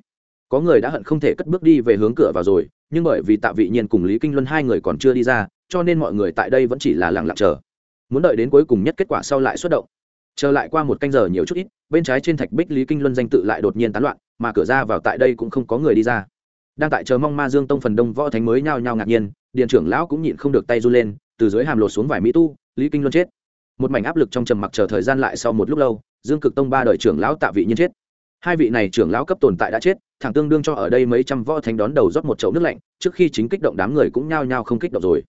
Speaker 1: Có người đã hận không thể cất bước đi về hướng cửa vào rồi nhưng bởi vì tạ vị nhiên cùng lý kinh luân hai người còn chưa đi ra, cho nên mọi người tại đây vẫn chỉ là lặng lặng chờ. Muốn đợi đến cuối cùng nhất kết quả sau lại xuất động. Chờ lại qua một canh giờ nhiều chút ít, bên trái trên thạch bích lý kinh luân danh tự lại đột nhiên tán loạn, mà cửa ra vào tại đây cũng không có người đi ra. Đang tại chờ mong ma dương tông phần đông võ thánh mới nhao nhao ngạc nhiên điện trưởng lão cũng nhịn không được tay run lên, từ dưới hàm lột xuống vài mỹ tu, lý kinh luân chết. Một mảnh áp lực trong trầm mặc chờ thời gian lại sau một lúc lâu, dương cực tông ba đời trưởng lão tạ vị nhiên chết hai vị này trưởng lão cấp tồn tại đã chết, thẳng tương đương cho ở đây mấy trăm võ thánh đón đầu rót một chậu nước lạnh, trước khi chính kích động đám người cũng nhao nhao không kích động rồi.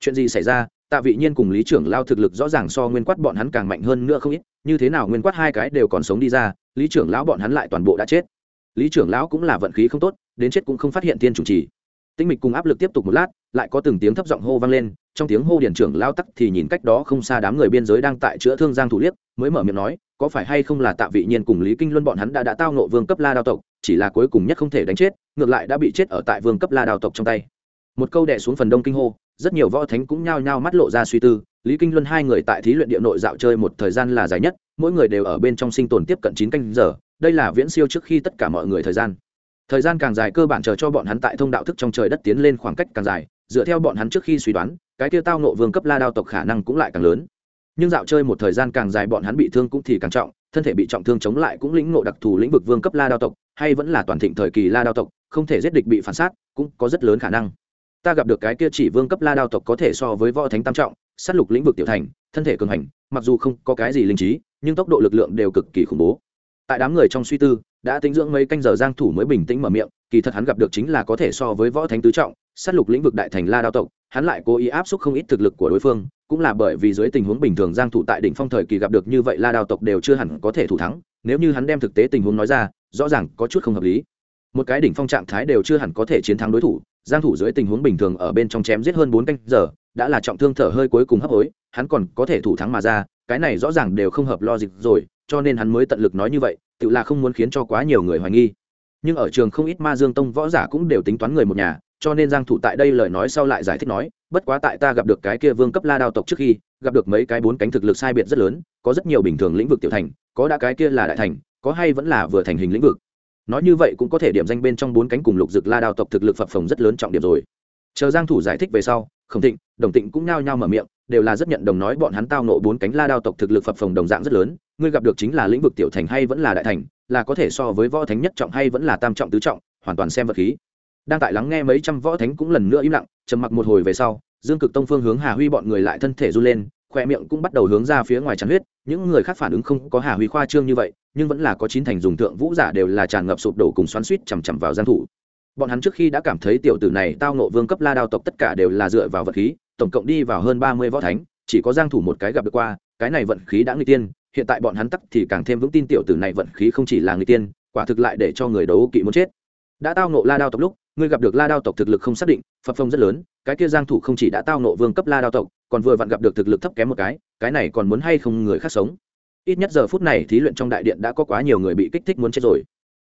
Speaker 1: Chuyện gì xảy ra? Tạ vị nhiên cùng lý trưởng lao thực lực rõ ràng so nguyên quát bọn hắn càng mạnh hơn nữa không ít, như thế nào nguyên quát hai cái đều còn sống đi ra, lý trưởng lão bọn hắn lại toàn bộ đã chết. Lý trưởng lão cũng là vận khí không tốt, đến chết cũng không phát hiện tiên chủ trì. Tinh mịch cùng áp lực tiếp tục một lát, lại có từng tiếng thấp giọng hô vang lên, trong tiếng hô điển trưởng lao tắc thì nhìn cách đó không xa đám người biên giới đang tại chữa thương giang thủ liếc mới mở miệng nói, có phải hay không là tạ vị nhiên cùng lý kinh luân bọn hắn đã đã tao nộ vương cấp la đao tộc, chỉ là cuối cùng nhất không thể đánh chết, ngược lại đã bị chết ở tại vương cấp la đao tộc trong tay. Một câu đẻ xuống phần đông kinh hô, rất nhiều võ thánh cũng nhao nhao mắt lộ ra suy tư, lý kinh luân hai người tại thí luyện địa nội dạo chơi một thời gian là dài nhất, mỗi người đều ở bên trong sinh tồn tiếp cận chín canh giờ, đây là viễn siêu trước khi tất cả mọi người thời gian. Thời gian càng dài cơ bản chờ cho bọn hắn tại thông đạo thức trong trời đất tiến lên khoảng cách càng dài, dựa theo bọn hắn trước khi suy đoán, cái tiêu tao nộ vương cấp la đao tộc khả năng cũng lại càng lớn nhưng dạo chơi một thời gian càng dài bọn hắn bị thương cũng thì càng trọng, thân thể bị trọng thương chống lại cũng lĩnh ngộ đặc thù lĩnh vực vương cấp la đao tộc, hay vẫn là toàn thịnh thời kỳ la đao tộc, không thể giết địch bị phản xác cũng có rất lớn khả năng. Ta gặp được cái kia chỉ vương cấp la đao tộc có thể so với võ thánh tam trọng, sát lục lĩnh vực tiểu thành, thân thể cường hành, mặc dù không có cái gì linh trí, nhưng tốc độ lực lượng đều cực kỳ khủng bố. Tại đám người trong suy tư, đã tính dưỡng mấy canh giờ giang thủ mới bình tĩnh mở miệng, kỳ thật hắn gặp được chính là có thể so với võ thánh tứ trọng, sát lục lĩnh vực đại thành la đao tộc, hắn lại cố ý áp suất không ít thực lực của đối phương cũng là bởi vì dưới tình huống bình thường giang thủ tại đỉnh phong thời kỳ gặp được như vậy la đao tộc đều chưa hẳn có thể thủ thắng, nếu như hắn đem thực tế tình huống nói ra, rõ ràng có chút không hợp lý. Một cái đỉnh phong trạng thái đều chưa hẳn có thể chiến thắng đối thủ, giang thủ dưới tình huống bình thường ở bên trong chém giết hơn bốn canh giờ, đã là trọng thương thở hơi cuối cùng hấp hối, hắn còn có thể thủ thắng mà ra, cái này rõ ràng đều không hợp logic rồi, cho nên hắn mới tận lực nói như vậy, tự là không muốn khiến cho quá nhiều người hoài nghi. Nhưng ở trường không ít ma dương tông võ giả cũng đều tính toán người một nhà cho nên giang thủ tại đây lời nói sau lại giải thích nói, bất quá tại ta gặp được cái kia vương cấp la đao tộc trước khi, gặp được mấy cái bốn cánh thực lực sai biệt rất lớn, có rất nhiều bình thường lĩnh vực tiểu thành, có đã cái kia là đại thành, có hay vẫn là vừa thành hình lĩnh vực. Nói như vậy cũng có thể điểm danh bên trong bốn cánh cùng lục dực la đao tộc thực lực phập phồng rất lớn trọng điểm rồi. Chờ giang thủ giải thích về sau, khổng thịnh, đồng tịnh cũng nhao nhao mở miệng, đều là rất nhận đồng nói bọn hắn tao nộ bốn cánh la đao tộc thực lực phập phồng đồng dạng rất lớn, ngươi gặp được chính là lĩnh vực tiểu thành hay vẫn là đại thành, là có thể so với võ thánh nhất trọng hay vẫn là tam trọng tứ trọng, hoàn toàn xem vật khí đang tại lắng nghe mấy trăm võ thánh cũng lần nữa im lặng, trầm mặc một hồi về sau, dương cực tông phương hướng hà huy bọn người lại thân thể run lên khoe miệng cũng bắt đầu hướng ra phía ngoài tràn huyết, những người khác phản ứng không có hà huy khoa trương như vậy, nhưng vẫn là có chín thành dùng thượng vũ giả đều là tràn ngập sụp đổ cùng xoắn suýt chằm chằm vào giang thủ. Bọn hắn trước khi đã cảm thấy tiểu tử này tao nộ vương cấp la đao tộc tất cả đều là dựa vào vật khí, tổng cộng đi vào hơn 30 võ thánh, chỉ có giang thủ một cái gặp được qua, cái này vận khí đã nguy tiên, hiện tại bọn hắn tắc thì càng thêm vững tin tiểu tử này vận khí không chỉ là nguy tiên, quả thực lại để cho người đấu kỵ muốn chết đã tao nộ la đao tộc lúc, ngươi gặp được la đao tộc thực lực không xác định phập phong rất lớn, cái kia giang thủ không chỉ đã tao nộ vương cấp la đao tộc, còn vừa vặn gặp được thực lực thấp kém một cái cái này còn muốn hay không người khác sống? Ít nhất giờ phút này thí luyện trong đại điện đã có quá nhiều người bị kích thích muốn chết rồi.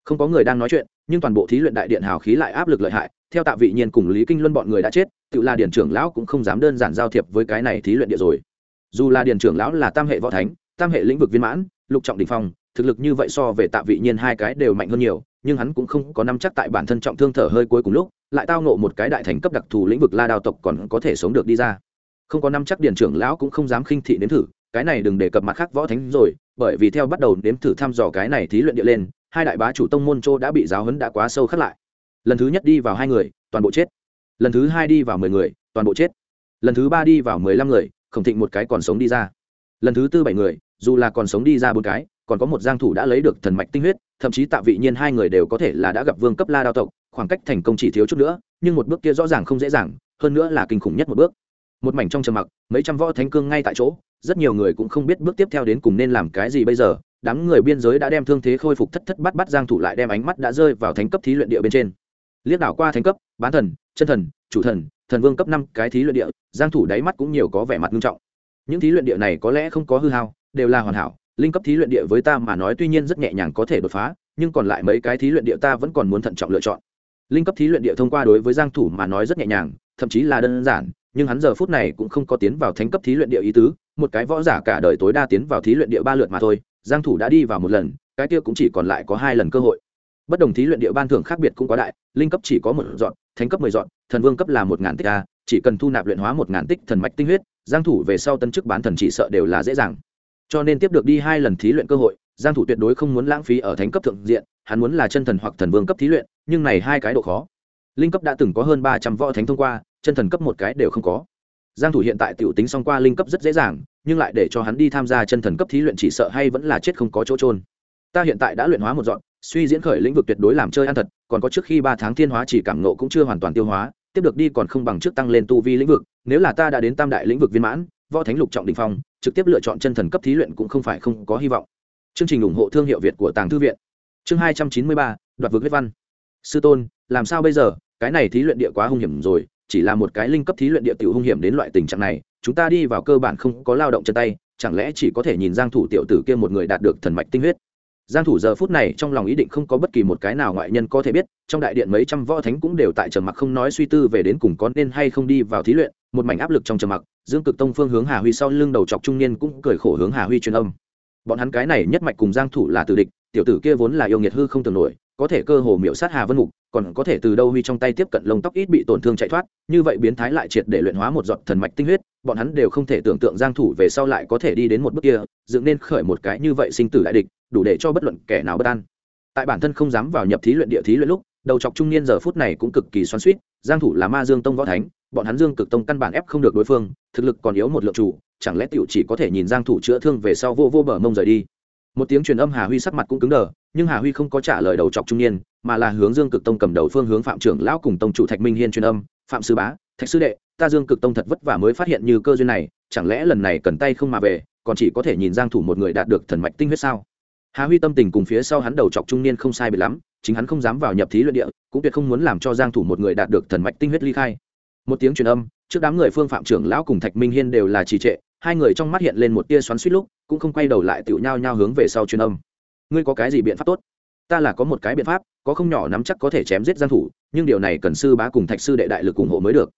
Speaker 1: Không có người đang nói chuyện, nhưng toàn bộ thí luyện đại điện hào khí lại áp lực lợi hại, theo tạ vị nhiên cùng lý kinh luân bọn người đã chết, tự là điển trưởng lão cũng không dám đơn giản giao thiệp với cái này thí luyện địa rồi. Dù là điển trưởng lão là tam hệ võ thánh, tam hệ lĩnh vực viên mãn, lục trọng đỉnh phong, thực lực như vậy so về tạ vị nhiên hai cái đều mạnh hơn nhiều nhưng hắn cũng không có nắm chắc tại bản thân trọng thương thở hơi cuối cùng lúc, lại tao nộ một cái đại thành cấp đặc thù lĩnh vực la đao tộc còn có thể sống được đi ra. Không có nắm chắc điển trưởng lão cũng không dám khinh thị nếm thử, cái này đừng đề cập mặt khác võ thánh rồi, bởi vì theo bắt đầu nếm thử thăm dò cái này thí luyện địa lên, hai đại bá chủ tông môn châu đã bị giáo huấn đã quá sâu khắc lại. Lần thứ nhất đi vào hai người, toàn bộ chết. Lần thứ hai đi vào mười người, toàn bộ chết. Lần thứ ba đi vào mười lăm người, khổng thịnh một cái còn sống đi ra. Lần thứ tư bảy người, dù là còn sống đi ra bốn cái còn có một giang thủ đã lấy được thần mạch tinh huyết, thậm chí tạ vị nhiên hai người đều có thể là đã gặp vương cấp la đao tộc, khoảng cách thành công chỉ thiếu chút nữa, nhưng một bước kia rõ ràng không dễ dàng, hơn nữa là kinh khủng nhất một bước. Một mảnh trong trầm mặc, mấy trăm võ thánh cương ngay tại chỗ, rất nhiều người cũng không biết bước tiếp theo đến cùng nên làm cái gì bây giờ, đám người biên giới đã đem thương thế khôi phục thất thất bắt bắt giang thủ lại đem ánh mắt đã rơi vào thánh cấp thí luyện địa bên trên. Liếc đảo qua thánh cấp, bán thần, chân thần, chủ thần thần vương cấp năm cái thí luyện địa, giang thủ đáy mắt cũng nhiều có vẻ mặt nghiêm trọng. Những thí luyện địa này có lẽ không có hư hao, đều là hoàn hảo linh cấp thí luyện địa với ta mà nói tuy nhiên rất nhẹ nhàng có thể đột phá, nhưng còn lại mấy cái thí luyện địa ta vẫn còn muốn thận trọng lựa chọn. Linh cấp thí luyện địa thông qua đối với giang thủ mà nói rất nhẹ nhàng, thậm chí là đơn giản, nhưng hắn giờ phút này cũng không có tiến vào thánh cấp thí luyện địa ý tứ, một cái võ giả cả đời tối đa tiến vào thí luyện địa ba lượt mà thôi, giang thủ đã đi vào một lần, cái kia cũng chỉ còn lại có hai lần cơ hội. Bất đồng thí luyện địa ban thưởng khác biệt cũng quá đại, linh cấp chỉ có một dọn, thánh cấp mười dọn, thần vương cấp là một ngàn tích a, chỉ cần thu nạp luyện hóa một ngàn tích thần mạch tinh huyết, giang thủ về sau tân chức bán thần chỉ sợ đều là dễ dàng cho nên tiếp được đi hai lần thí luyện cơ hội, giang thủ tuyệt đối không muốn lãng phí ở thánh cấp thượng diện, hắn muốn là chân thần hoặc thần vương cấp thí luyện, nhưng này hai cái độ khó. Linh cấp đã từng có hơn 300 võ thánh thông qua, chân thần cấp một cái đều không có. Giang thủ hiện tại tiểu tính xong qua linh cấp rất dễ dàng, nhưng lại để cho hắn đi tham gia chân thần cấp thí luyện chỉ sợ hay vẫn là chết không có chỗ trôn ta hiện tại đã luyện hóa một dọn, suy diễn khởi lĩnh vực tuyệt đối làm chơi ăn thật, còn có trước khi ba tháng thiên hóa chỉ cảm nộ cũng chưa hoàn toàn tiêu hóa, tiếp được đi còn không bằng trước tăng lên tu vi lĩnh vực, nếu là ta đã đến tam đại lĩnh vực viên mãn, võ thánh lục trọng đỉnh phong trực tiếp lựa chọn chân thần cấp thí luyện cũng không phải không có hy vọng. Chương trình ủng hộ thương hiệu việt của tàng thư viện. Chương hai trăm chín mươi ba, đoạt vực huyết văn. Sư tôn, làm sao bây giờ? Cái này thí luyện địa quá hung hiểm rồi, chỉ là một cái linh cấp thí luyện địa tiểu hung hiểm đến loại tình trạng này, chúng ta đi vào cơ bản không có lao động chân tay, chẳng lẽ chỉ có thể nhìn giang thủ tiểu tử kia một người đạt được thần mạch tinh huyết? Giang thủ giờ phút này trong lòng ý định không có bất kỳ một cái nào ngoại nhân có thể biết, trong đại điện mấy trăm võ thánh cũng đều tại trầm mặc không nói suy tư về đến cùng có nên hay không đi vào thí luyện, một mảnh áp lực trong trầm mặc dương cực tông phương hướng hà huy sau lưng đầu chọc trung niên cũng cười khổ hướng hà huy truyền âm. Bọn hắn cái này nhất mạch cùng giang thủ là tử địch, tiểu tử kia vốn là yêu nghiệt hư không tưởng nổi, có thể cơ hồ miểu sát hà vân mục, còn có thể từ đâu huy trong tay tiếp cận lông tóc ít bị tổn thương chạy thoát, như vậy biến thái lại triệt để luyện hóa một giọt thần mạch tinh huyết, bọn hắn đều không thể tưởng tượng giang thủ về sau lại có thể đi đến một bước kia, dựng nên khởi một cái như vậy sinh tử đại địch, đủ để cho bất luận kẻ nào bất an. Tại bản thân không dám vào nhập thí luyện địa thí luyện lúc, đầu chọc trung niên giờ phút này cũng cực kỳ xoắn xuýt giang thủ là ma dương tông võ thánh, bọn hắn dương cực tông căn bản ép không được đối phương, thực lực còn yếu một lượng chủ, chẳng lẽ tiểu chỉ có thể nhìn giang thủ chữa thương về sau vô vô bờ mông rời đi? Một tiếng truyền âm hà huy sắc mặt cũng cứng đờ, nhưng hà huy không có trả lời đầu chọc trung niên, mà là hướng dương cực tông cầm đầu phương hướng phạm trưởng lão cùng tông chủ thạch minh hiên truyền âm, phạm sư bá, thạch sư đệ, ta dương cực tông thật vất vả mới phát hiện như cơ duyên này, chẳng lẽ lần này cần tay không mà về, còn chỉ có thể nhìn giang thủ một người đạt được thần mạch tinh huyết sao? Hà huy tâm tình cùng phía sau hắn đầu chọc trung niên không sai biệt lắm, chính hắn không dám vào nhập thí luyện địa, cũng tuyệt không muốn làm cho giang thủ một người đạt được thần mạch tinh huyết ly khai. Một tiếng truyền âm, trước đám người phương phạm trưởng lão cùng thạch minh hiên đều là trì trệ, hai người trong mắt hiện lên một tia xoắn xuýt lúc, cũng không quay đầu lại tiểu nhau nhau hướng về sau truyền âm. Ngươi có cái gì biện pháp tốt? Ta là có một cái biện pháp, có không nhỏ nắm chắc có thể chém giết giang thủ, nhưng điều này cần sư bá cùng thạch sư đệ đại lực ủng hộ mới được.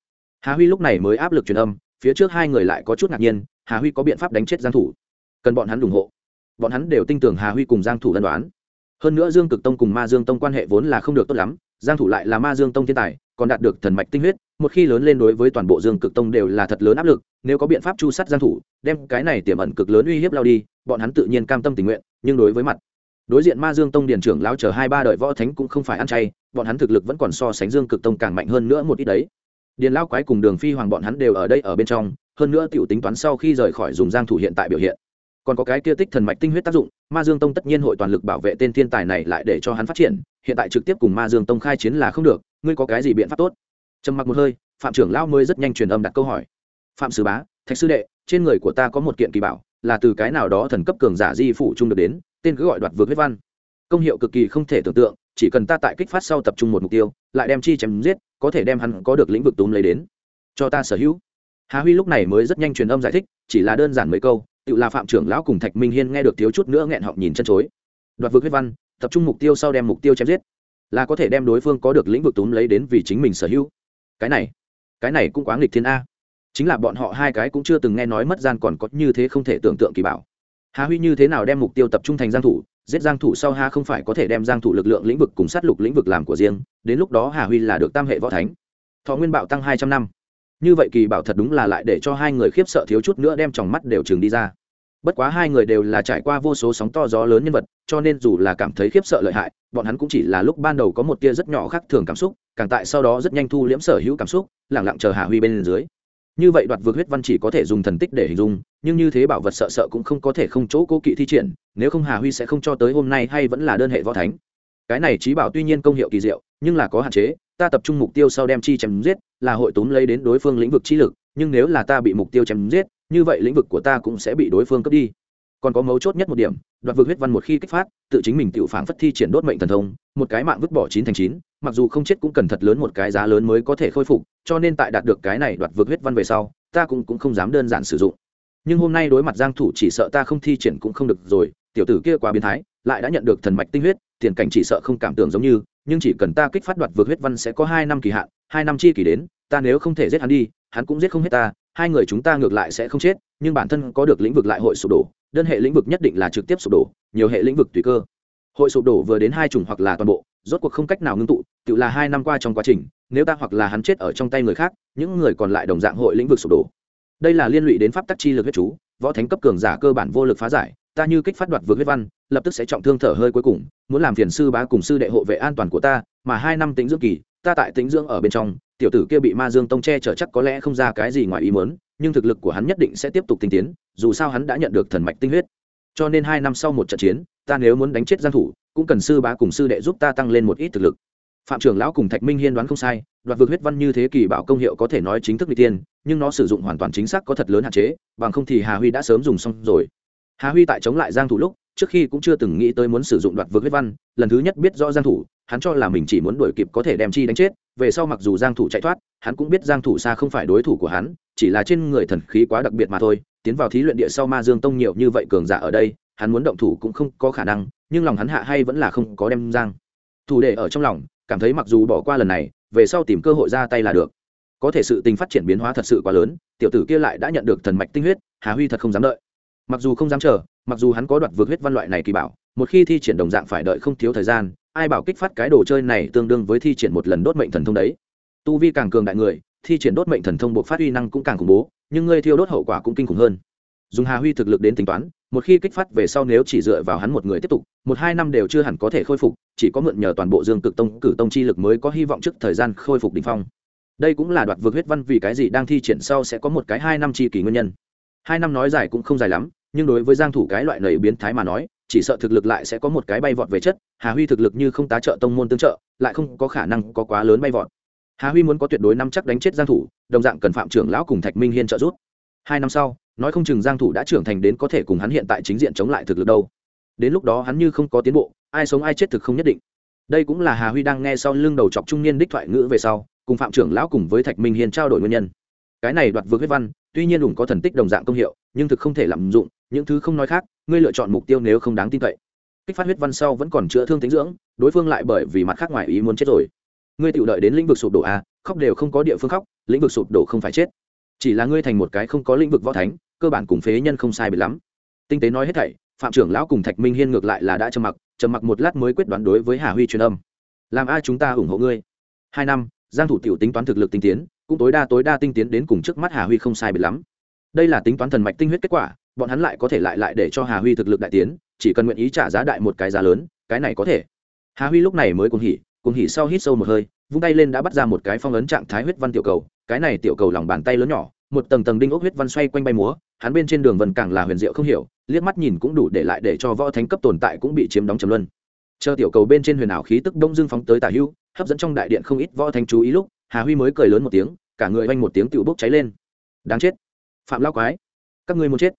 Speaker 1: Hà huy lúc này mới áp lực truyền âm, phía trước hai người lại có chút ngạc nhiên, hà huy có biện pháp đánh chết giang thủ. Cần bọn hắn ủng hộ bọn hắn đều tin tưởng hà huy cùng giang thủ lân đoán. Hơn nữa dương cực tông cùng ma dương tông quan hệ vốn là không được tốt lắm, giang thủ lại là ma dương tông thiên tài, còn đạt được thần mạch tinh huyết, một khi lớn lên đối với toàn bộ dương cực tông đều là thật lớn áp lực, nếu có biện pháp chu sát giang thủ, đem cái này tiềm ẩn cực lớn uy hiếp lao đi, bọn hắn tự nhiên cam tâm tình nguyện, nhưng đối với mặt, đối diện ma dương tông điền trưởng lão chờ hai ba đời võ thánh cũng không phải ăn chay, bọn hắn thực lực vẫn còn so sánh dương cực tông càng mạnh hơn nữa một ít đấy. Điền lão quái cùng đường phi hoàng bọn hắn đều ở đây ở bên trong, hơn nữa tiểu tính toán sau khi rời khỏi dùng giang thủ hiện tại biểu hiện còn có cái kia tích thần mạch tinh huyết tác dụng, ma dương tông tất nhiên hội toàn lực bảo vệ tên thiên tài này lại để cho hắn phát triển, hiện tại trực tiếp cùng ma dương tông khai chiến là không được, ngươi có cái gì biện pháp tốt? Trầm mặc một hơi, phạm trưởng lão mới rất nhanh truyền âm đặt câu hỏi. Phạm sứ bá, thạch sư đệ, trên người của ta có một kiện kỳ bảo, là từ cái nào đó thần cấp cường giả di phủ chung được đến, tên cứ gọi đoạt vượt huyết văn. Công hiệu cực kỳ không thể tưởng tượng, chỉ cần ta tại kích phát sau tập trung một mục tiêu, lại đem chi chém giết, có thể đem hắn có được lĩnh vực túm lấy đến. Cho ta sở hữu. Hà huy lúc này mới rất nhanh truyền âm giải thích, chỉ là đơn giản mấy câu tự là phạm trưởng lão cùng thạch minh hiên nghe được thiếu chút nữa nghẹn họng nhìn chân chối. Đoạt vực huyết văn, tập trung mục tiêu sau đem mục tiêu chém giết. Là có thể đem đối phương có được lĩnh vực túm lấy đến vì chính mình sở hữu. Cái này cái này cũng quá nghịch thiên a. Chính là bọn họ hai cái cũng chưa từng nghe nói mất gian còn có như thế không thể tưởng tượng kỳ bảo. Hà huy như thế nào đem mục tiêu tập trung thành giang thủ, giết giang thủ sau ha không phải có thể đem giang thủ lực lượng lĩnh vực cùng sát lục lĩnh vực làm của riêng, đến lúc đó hà huy là được tam hệ võ thánh. Thọ nguyên bạo tăng 200 năm như vậy kỳ bảo thật đúng là lại để cho hai người khiếp sợ thiếu chút nữa đem tròng mắt đều trường đi ra. Bất quá hai người đều là trải qua vô số sóng to gió lớn nhân vật, cho nên dù là cảm thấy khiếp sợ lợi hại, bọn hắn cũng chỉ là lúc ban đầu có một tia rất nhỏ khác thường cảm xúc, càng tại sau đó rất nhanh thu liễm sở hữu cảm xúc lẳng lặng chờ hà huy bên dưới. Như vậy đoạt vượt huyết văn chỉ có thể dùng thần tích để hình dung, nhưng như thế bảo vật sợ sợ cũng không có thể không chỗ cố kỵ thi triển, nếu không hà huy sẽ không cho tới hôm nay hay vẫn là đơn hệ võ thánh. Cái này trí bảo tuy nhiên công hiệu kỳ diệu, nhưng là có hạn chế, ta tập trung mục tiêu sau đem chi chém giết là hội túm lấy đến đối phương lĩnh vực chi lực, nhưng nếu là ta bị mục tiêu chém giết, như vậy lĩnh vực của ta cũng sẽ bị đối phương cướp đi. Còn có mấu chốt nhất một điểm, đoạt vực huyết văn một khi kích phát, tự chính mình tự phản phất thi triển đốt mệnh thần thông, một cái mạng vứt bỏ chín thành chín, mặc dù không chết cũng cần thật lớn một cái giá lớn mới có thể khôi phục, cho nên tại đạt được cái này đoạt vực huyết văn về sau, ta cũng cũng không dám đơn giản sử dụng. Nhưng hôm nay đối mặt giang thủ chỉ sợ ta không thi triển cũng không được rồi, tiểu tử kia quá biến thái, lại đã nhận được thần mạch tinh huyết, tiền cảnh chỉ sợ không cảm tưởng giống như nhưng chỉ cần ta kích phát đoạt vượt huyết văn sẽ có hai năm kỳ hạn, hai năm chi kỳ đến, ta nếu không thể giết hắn đi, hắn cũng giết không hết ta, hai người chúng ta ngược lại sẽ không chết, nhưng bản thân có được lĩnh vực lại hội sụp đổ, đơn hệ lĩnh vực nhất định là trực tiếp sụp đổ, nhiều hệ lĩnh vực tùy cơ. Hội sụp đổ vừa đến hai chủng hoặc là toàn bộ, rốt cuộc không cách nào ngưng tụ, tự là hai năm qua trong quá trình, nếu ta hoặc là hắn chết ở trong tay người khác, những người còn lại đồng dạng hội lĩnh vực sụp đổ. Đây là liên lụy đến pháp tắc chi lực huyết chú, võ thánh cấp cường giả cơ bản vô lực phá giải ta như kích phát đoạt vượt huyết văn, lập tức sẽ trọng thương thở hơi cuối cùng, muốn làm phiền sư bá cùng sư đệ hộ vệ an toàn của ta, mà hai năm tính dưỡng kỳ, ta tại tính dưỡng ở bên trong, tiểu tử kia bị ma dương tông che chở chắc có lẽ không ra cái gì ngoài ý muốn, nhưng thực lực của hắn nhất định sẽ tiếp tục tinh tiến, dù sao hắn đã nhận được thần mạch tinh huyết. Cho nên hai năm sau một trận chiến, ta nếu muốn đánh chết giang thủ, cũng cần sư bá cùng sư đệ giúp ta tăng lên một ít thực lực. Phạm trưởng lão cùng thạch minh hiên đoán không sai, đoạt vực huyết văn như thế kỳ bảo công hiệu có thể nói chính thức n tiên, nhưng nó sử dụng hoàn toàn chính xác có thật lớn hạn chế, bằng không thì hà huy đã sớm dùng xong rồi hà huy tại chống lại giang thủ lúc, trước khi cũng chưa từng nghĩ tới muốn sử dụng đoạt vực huyết văn, lần thứ nhất biết rõ giang thủ, hắn cho là mình chỉ muốn đuổi kịp có thể đem chi đánh chết, về sau mặc dù giang thủ chạy thoát, hắn cũng biết giang thủ xa không phải đối thủ của hắn, chỉ là trên người thần khí quá đặc biệt mà thôi, tiến vào thí luyện địa sau ma dương tông nhiều như vậy cường giả ở đây, hắn muốn động thủ cũng không có khả năng, nhưng lòng hắn hạ hay vẫn là không có đem giang thủ để ở trong lòng, cảm thấy mặc dù bỏ qua lần này, về sau tìm cơ hội ra tay là được. Có thể sự tình phát triển biến hóa thật sự quá lớn, tiểu tử kia lại đã nhận được thần mạch tinh huyết, hà huy thật không dám đợi mặc dù không dám chờ, mặc dù hắn có đoạt vượt huyết văn loại này kỳ bảo, một khi thi triển đồng dạng phải đợi không thiếu thời gian, ai bảo kích phát cái đồ chơi này tương đương với thi triển một lần đốt mệnh thần thông đấy. Tu vi càng cường đại người, thi triển đốt mệnh thần thông buộc phát uy năng cũng càng khủng bố, nhưng ngươi thiêu đốt hậu quả cũng kinh khủng hơn. Dùng hà huy thực lực đến tính toán, một khi kích phát về sau nếu chỉ dựa vào hắn một người tiếp tục, một hai năm đều chưa hẳn có thể khôi phục, chỉ có mượn nhờ toàn bộ dương cực tông cử tông chi lực mới có hy vọng trước thời gian khôi phục đình phong. Đây cũng là đoạt vượt huyết văn vì cái gì đang thi triển sau sẽ có một cái hai năm chi kỳ nguyên nhân. Hai năm nói dài cũng không dài lắm nhưng đối với giang thủ cái loại nảy biến thái mà nói, chỉ sợ thực lực lại sẽ có một cái bay vọt về chất, hà huy thực lực như không tá trợ tông môn tương trợ, lại không có khả năng có quá lớn bay vọt. Hà huy muốn có tuyệt đối nắm chắc đánh chết giang thủ, đồng dạng cần phạm trưởng lão cùng thạch minh hiên trợ giúp. Hai năm sau, nói không chừng giang thủ đã trưởng thành đến có thể cùng hắn hiện tại chính diện chống lại thực lực đâu. Đến lúc đó hắn như không có tiến bộ, ai sống ai chết thực không nhất định. Đây cũng là hà huy đang nghe sau lưng đầu chọc trung niên đích thoại ngữ về sau, cùng phạm trưởng lão cùng với thạch minh hiên trao đổi nguyên nhân. Cái này đoạt vượt huyết văn, tuy nhiên ủng có thần tích đồng dạng công hiệu nhưng thực không thể lạm dụng, những thứ không nói khác, ngươi lựa chọn mục tiêu nếu không đáng tin cậy. Kích phát huyết văn sau vẫn còn chữa thương tính dưỡng, đối phương lại bởi vì mặt khác ngoài ý muốn chết rồi. Ngươi tự đợi đến lĩnh vực sụp đổ à khóc đều không có địa phương khóc, lĩnh vực sụp đổ không phải chết. Chỉ là ngươi thành một cái không có lĩnh vực võ thánh, cơ bản cùng phế nhân không sai biệt lắm. Tinh tế nói hết thảy, phạm trưởng lão cùng thạch minh hiên ngược lại là đã trầm mặc trầm mặc một lát mới quyết đoán đối với hà huy truyền âm. Làm ai chúng ta ủng hộ ngươi? Hai năm, giang thủ tiểu tính toán thực lực tinh tiến, cũng tối đa tối đa tinh tiến đến cùng trước mắt hà huy không sai biệt lắm đây là tính toán thần mạch tinh huyết kết quả, bọn hắn lại có thể lại lại để cho hà huy thực lực đại tiến, chỉ cần nguyện ý trả giá đại một cái giá lớn, cái này có thể. Hà huy lúc này mới cùng hỉ cùng hỉ sau hít sâu một hơi, vung tay lên đã bắt ra một cái phong ấn trạng thái huyết văn tiểu cầu, cái này tiểu cầu lòng bàn tay lớn nhỏ, một tầng tầng đinh ốc huyết văn xoay quanh bay múa, hắn bên trên đường vần càng là huyền diệu không hiểu, liếc mắt nhìn cũng đủ để lại để cho võ thánh cấp tồn tại cũng bị chiếm đóng trầm luân. Chờ tiểu cầu bên trên huyền ảo khí tức đông dương phóng tới tả hưu, hấp dẫn trong đại điện không ít võ thánh chú ý lúc, hà huy mới cười lớn một tiếng, cả người oanh một tiếng tựu bốc cháy lên. Đáng chết phạm lao quái, các ngươi muốn chết.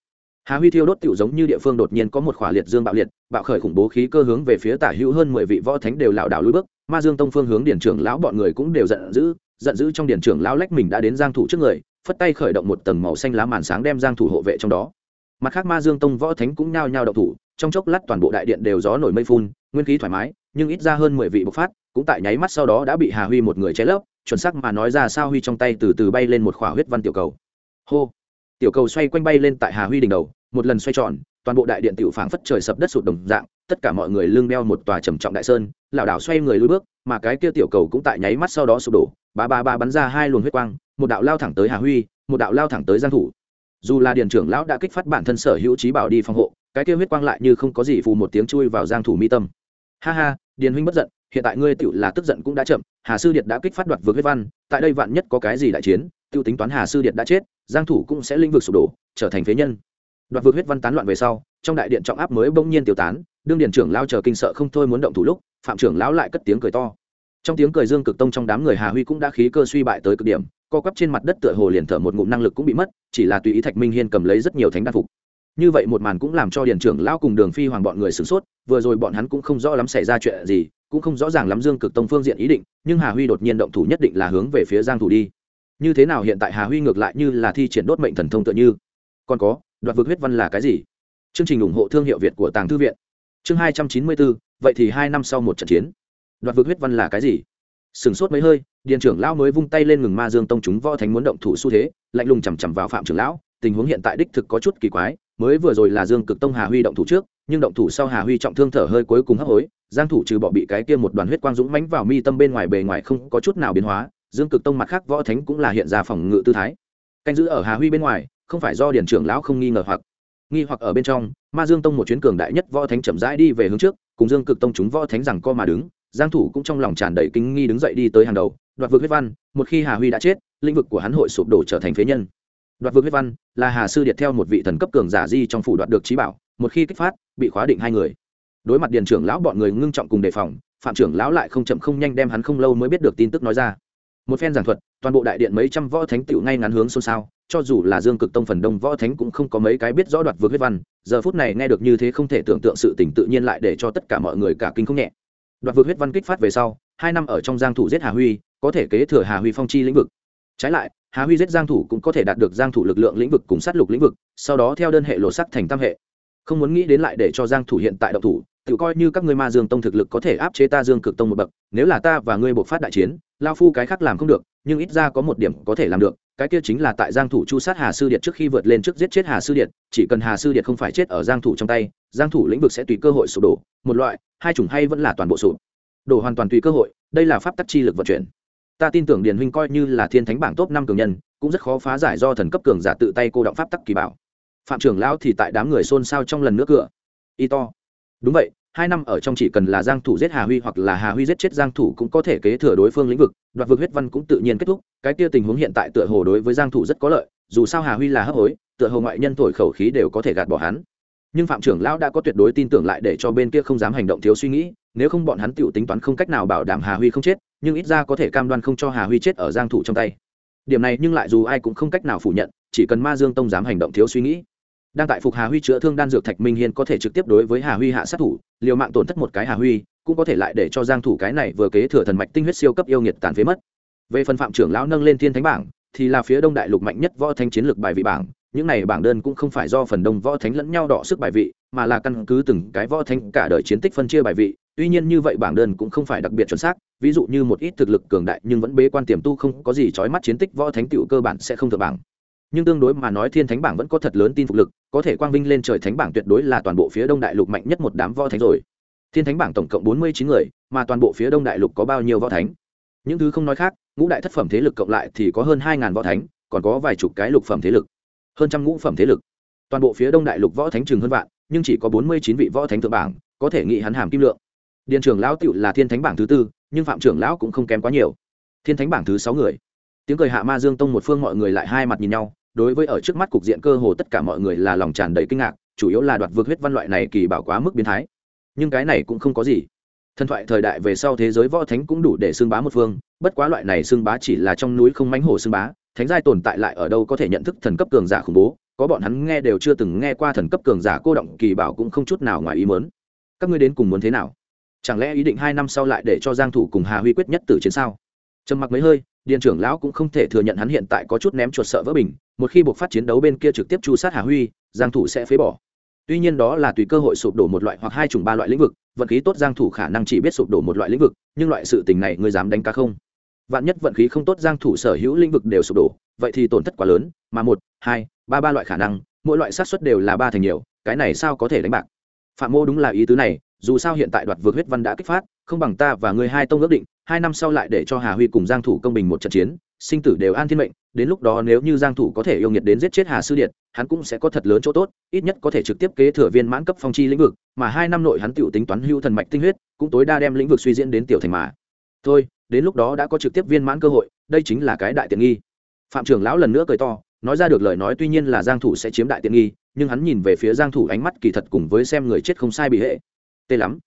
Speaker 1: Hà huy thiêu đốt tựu giống như địa phương đột nhiên có một khỏa liệt dương bạo liệt, bạo khởi khủng bố khí cơ hướng về phía tả hữu hơn mười vị võ thánh đều lảo đảo lùi bước. Ma dương tông phương hướng điển trưởng lão bọn người cũng đều giận dữ giận dữ trong điển trưởng lão lách mình đã đến giang thủ trước người, phất tay khởi động một tầng màu xanh lá màn sáng đem giang thủ hộ vệ trong đó. Mặt khác ma dương tông võ thánh cũng nhao nhao động thủ, trong chốc lát toàn bộ đại điện đều gió nổi mây phun, nguyên khí thoải mái, nhưng ít ra hơn mười vị bộc phát, cũng tại nháy mắt sau đó đã bị hà huy một người che lấp, chuẩn xác mà nói ra sao huy trong tay từ từ bay lên một khỏa huyết văn tiểu cầu. Hô! Tiểu cầu xoay quanh bay lên tại hà huy đỉnh đầu, một lần xoay tròn, toàn bộ đại điện tiểu phảng phất trời sập đất sụt đồng dạng, tất cả mọi người lưng đeo một tòa trầm trọng đại sơn, lảo đảo xoay người lùi bước, mà cái kia tiểu cầu cũng tại nháy mắt sau đó sụp đổ, ba ba ba bắn ra hai luồng huyết quang, một đạo lao thẳng tới hà huy, một đạo lao thẳng tới giang thủ. Dù là điện trưởng lão đã kích phát bản thân sở hữu trí bảo đi phòng hộ, cái kia huyết quang lại như không có gì phù một tiếng chui vào giang thủ mi tâm. Ha ha, điền huynh bất giận, hiện tại ngươi tiểu là tức giận cũng đã chậm, hà sư điệt đã kích phát đoạt vượt huyết văn, tại đây vạn nhất có cái gì đại chiến tiêu tính toán hà sư điện đã chết, giang thủ cũng sẽ linh vực sụp đổ, trở thành phế nhân. Đoạt vượt huyết văn tán loạn về sau, trong đại điện trọng áp mới bỗng nhiên tiêu tán, đương điện trưởng lao chờ kinh sợ không thôi muốn động thủ lúc, phạm trưởng lão lại cất tiếng cười to. Trong tiếng cười dương cực tông trong đám người hà huy cũng đã khí cơ suy bại tới cực điểm, co quắp trên mặt đất tựa hồ liền thở một ngụm năng lực cũng bị mất, chỉ là tùy ý thạch minh hiên cầm lấy rất nhiều thánh đan phục. Như vậy một màn cũng làm cho điện trưởng lão cùng đường phi hoàng bọn người sửng sốt, vừa rồi bọn hắn cũng không rõ lắm xảy ra chuyện gì, cũng không rõ ràng lắm dương cực tông phương diện ý định, nhưng hà huy đột nhiên động thủ nhất định là hướng về phía giang thủ đi như thế nào hiện tại hà huy ngược lại như là thi triển đốt mệnh thần thông tựa như? Còn có, đoạt vực huyết văn là cái gì? Chương trình ủng hộ thương hiệu việt của tàng thư viện. Chương hai trăm chín mươi bốn vậy thì hai năm sau một trận chiến. Đoạt vực huyết văn là cái gì? Sừng sốt mấy hơi, Điền trưởng lão mới vung tay lên ngừng ma dương tông chúng võ thánh muốn động thủ xu thế, lạnh lùng chằm chằm vào phạm trưởng lão, tình huống hiện tại đích thực có chút kỳ quái, mới vừa rồi là dương cực tông hà huy động thủ trước, nhưng động thủ sau hà huy trọng thương thở hơi cuối cùng hấp hối, giang thủ trừ bỏ bị cái kia một đoàn huyết quang dũng mãnh vào mi tâm bên ngoài bề ngoài không có chút nào biến hóa dương cực tông mặt khác võ thánh cũng là hiện ra phòng ngự tư thái. Canh giữ ở hà huy bên ngoài, không phải do điển trưởng lão không nghi ngờ hoặc nghi hoặc ở bên trong ma dương tông một chuyến cường đại nhất võ thánh chậm rãi đi về hướng trước, cùng dương cực tông chúng võ thánh rằng co mà đứng, giang thủ cũng trong lòng tràn đầy kinh nghi đứng dậy đi tới hàng đầu, đoạt vực huyết văn, một khi hà huy đã chết, lĩnh vực của hắn hội sụp đổ trở thành phế nhân. Đoạt vực huyết văn là hà sư điệt theo một vị thần cấp cường giả di trong phủ đoạt được trí bảo, một khi kích phát, bị khóa định hai người. Đối mặt điền trưởng lão bọn người ngưng trọng cùng đề phòng, phạm trưởng lão lại không chậm không nhanh đem hắn không lâu mới biết được tin tức nói ra một phen giảng thuật, toàn bộ đại điện mấy trăm võ thánh tựu ngay ngắn hướng xôn xao, cho dù là dương cực tông phần đông võ thánh cũng không có mấy cái biết rõ đoạt vượt huyết văn, giờ phút này nghe được như thế không thể tưởng tượng sự tỉnh tự nhiên lại để cho tất cả mọi người cả kinh không nhẹ. Đoạt vượt huyết văn kích phát về sau, hai năm ở trong giang thủ giết hà huy, có thể kế thừa hà huy phong chi lĩnh vực. Trái lại, hà huy giết giang thủ cũng có thể đạt được giang thủ lực lượng lĩnh vực cùng sát lục lĩnh vực, sau đó theo đơn hệ lộ sắc thành tam hệ. Không muốn nghĩ đến lại để cho giang thủ hiện tại động thủ tự coi như các ngươi ma dương tông thực lực có thể áp chế ta dương cực tông một bậc, nếu là ta và ngươi buộc phát đại chiến, lao phu cái khác làm không được, nhưng ít ra có một điểm có thể làm được, cái kia chính là tại giang thủ chu sát hà sư điện trước khi vượt lên trước giết chết hà sư điện, chỉ cần hà sư điện không phải chết ở giang thủ trong tay, giang thủ lĩnh vực sẽ tùy cơ hội sụp đổ, một loại, hai chủng hay vẫn là toàn bộ sụp đổ hoàn toàn tùy cơ hội, đây là pháp tắc chi lực vận chuyển. Ta tin tưởng điền huynh coi như là thiên thánh bảng top năm cường nhân, cũng rất khó phá giải do thần cấp cường giả tự tay cô động pháp tắc kỳ bảo. Phạm trưởng lão thì tại đám người xôn xao trong lần nước cửa. Y to đúng vậy, hai năm ở trong chỉ cần là giang thủ giết hà huy hoặc là hà huy giết chết giang thủ cũng có thể kế thừa đối phương lĩnh vực, đoạt vực huyết văn cũng tự nhiên kết thúc. Cái kia tình huống hiện tại tựa hồ đối với giang thủ rất có lợi, dù sao hà huy là hấp hối, tựa hồ ngoại nhân thổi khẩu khí đều có thể gạt bỏ hắn. Nhưng phạm trưởng lão đã có tuyệt đối tin tưởng lại để cho bên kia không dám hành động thiếu suy nghĩ, nếu không bọn hắn tự tính toán không cách nào bảo đảm hà huy không chết, nhưng ít ra có thể cam đoan không cho hà huy chết ở giang thủ trong tay. Điểm này nhưng lại dù ai cũng không cách nào phủ nhận, chỉ cần ma dương tông dám hành động thiếu suy nghĩ đang tại phục hà huy chữa thương đan dược thạch minh hiên có thể trực tiếp đối với hà huy hạ sát thủ, liều mạng tổn thất một cái hà huy, cũng có thể lại để cho giang thủ cái này vừa kế thừa thần mạch tinh huyết siêu cấp yêu nghiệt tàn phế mất. Về phần phạm trưởng lão nâng lên thiên thánh bảng, thì là phía đông đại lục mạnh nhất võ thanh chiến lược bài vị bảng. Những này bảng đơn cũng không phải do phần đông võ thánh lẫn nhau đọ sức bài vị, mà là căn cứ từng cái võ thánh cả đời chiến tích phân chia bài vị. Tuy nhiên như vậy bảng đơn cũng không phải đặc biệt chuẩn xác, ví dụ như một ít thực lực cường đại nhưng vẫn bế quan tiềm tu không có gì trói mắt chiến tích võ thánh tiểu cơ bản sẽ không thừa bảng nhưng tương đối mà nói thiên thánh bảng vẫn có thật lớn tin phục lực, có thể quang vinh lên trời thánh bảng tuyệt đối là toàn bộ phía đông đại lục mạnh nhất một đám võ thánh rồi. Thiên thánh bảng tổng cộng bốn mươi chín người, mà toàn bộ phía đông đại lục có bao nhiêu võ thánh? Những thứ không nói khác, ngũ đại thất phẩm thế lực cộng lại thì có hơn hai ngàn võ thánh, còn có vài chục cái lục phẩm thế lực. Hơn trăm ngũ phẩm thế lực. Toàn bộ phía đông đại lục võ thánh chừng hơn vạn, nhưng chỉ có bốn mươi chín vị võ thánh thượng bảng, có thể nghị hắn hàm kim lượng. Điện trưởng lão tựu là thiên thánh bảng thứ tư, nhưng phạm trưởng lão cũng không kém quá nhiều. Thiên thánh bảng thứ sáu người. Tiếng cười hạ ma dương tông một phương mọi người lại hai mặt nhìn nhau đối với ở trước mắt cục diện cơ hồ tất cả mọi người là lòng tràn đầy kinh ngạc, chủ yếu là đoạt vượt huyết văn loại này kỳ bảo quá mức biến thái. Nhưng cái này cũng không có gì. Thần thoại thời đại về sau thế giới võ thánh cũng đủ để xưng bá một phương, bất quá loại này xưng bá chỉ là trong núi không mánh hổ xưng bá, thánh giai tồn tại lại ở đâu có thể nhận thức thần cấp cường giả khủng bố, có bọn hắn nghe đều chưa từng nghe qua thần cấp cường giả cô động kỳ bảo cũng không chút nào ngoài ý mớn các ngươi đến cùng muốn thế nào? Chẳng lẽ ý định hai năm sau lại để cho giang thủ cùng hà huy quyết nhất tử chiến sao? Trầm mặc mấy hơi điện trưởng lão cũng không thể thừa nhận hắn hiện tại có chút ném chuột sợ vỡ bình một khi buộc phát chiến đấu bên kia trực tiếp chu sát hà huy, giang thủ sẽ phế bỏ. Tuy nhiên đó là tùy cơ hội sụp đổ một loại hoặc hai chủng ba loại lĩnh vực, vận khí tốt giang thủ khả năng chỉ biết sụp đổ một loại lĩnh vực, nhưng loại sự tình này ngươi dám đánh cá không? Vạn nhất vận khí không tốt giang thủ sở hữu lĩnh vực đều sụp đổ, vậy thì tổn thất quá lớn, mà một, hai, ba ba loại khả năng, mỗi loại xác suất đều là ba thành nhiều, cái này sao có thể đánh bạc? Phạm mô đúng là ý tứ này, dù sao hiện tại đoạt vượt huyết văn đã kích phát, không bằng ta và ngươi hai tông ước định, hai năm sau lại để cho hà huy cùng giang thủ công bình một trận chiến sinh tử đều an thiên mệnh, đến lúc đó nếu như giang thủ có thể yêu nghiệt đến giết chết hà sư điện hắn cũng sẽ có thật lớn chỗ tốt, ít nhất có thể trực tiếp kế thừa viên mãn cấp phong chi lĩnh vực, mà hai năm nội hắn tiểu tính toán hưu thần mạch tinh huyết, cũng tối đa đem lĩnh vực suy diễn đến tiểu thành mà. Thôi, đến lúc đó đã có trực tiếp viên mãn cơ hội, đây chính là cái đại tiện nghi. Phạm trưởng lão lần nữa cười to, nói ra được lời nói tuy nhiên là giang thủ sẽ chiếm đại tiện nghi, nhưng hắn nhìn về phía giang thủ ánh mắt kỳ thật cùng với xem người chết không sai bị hệ. Tê lắm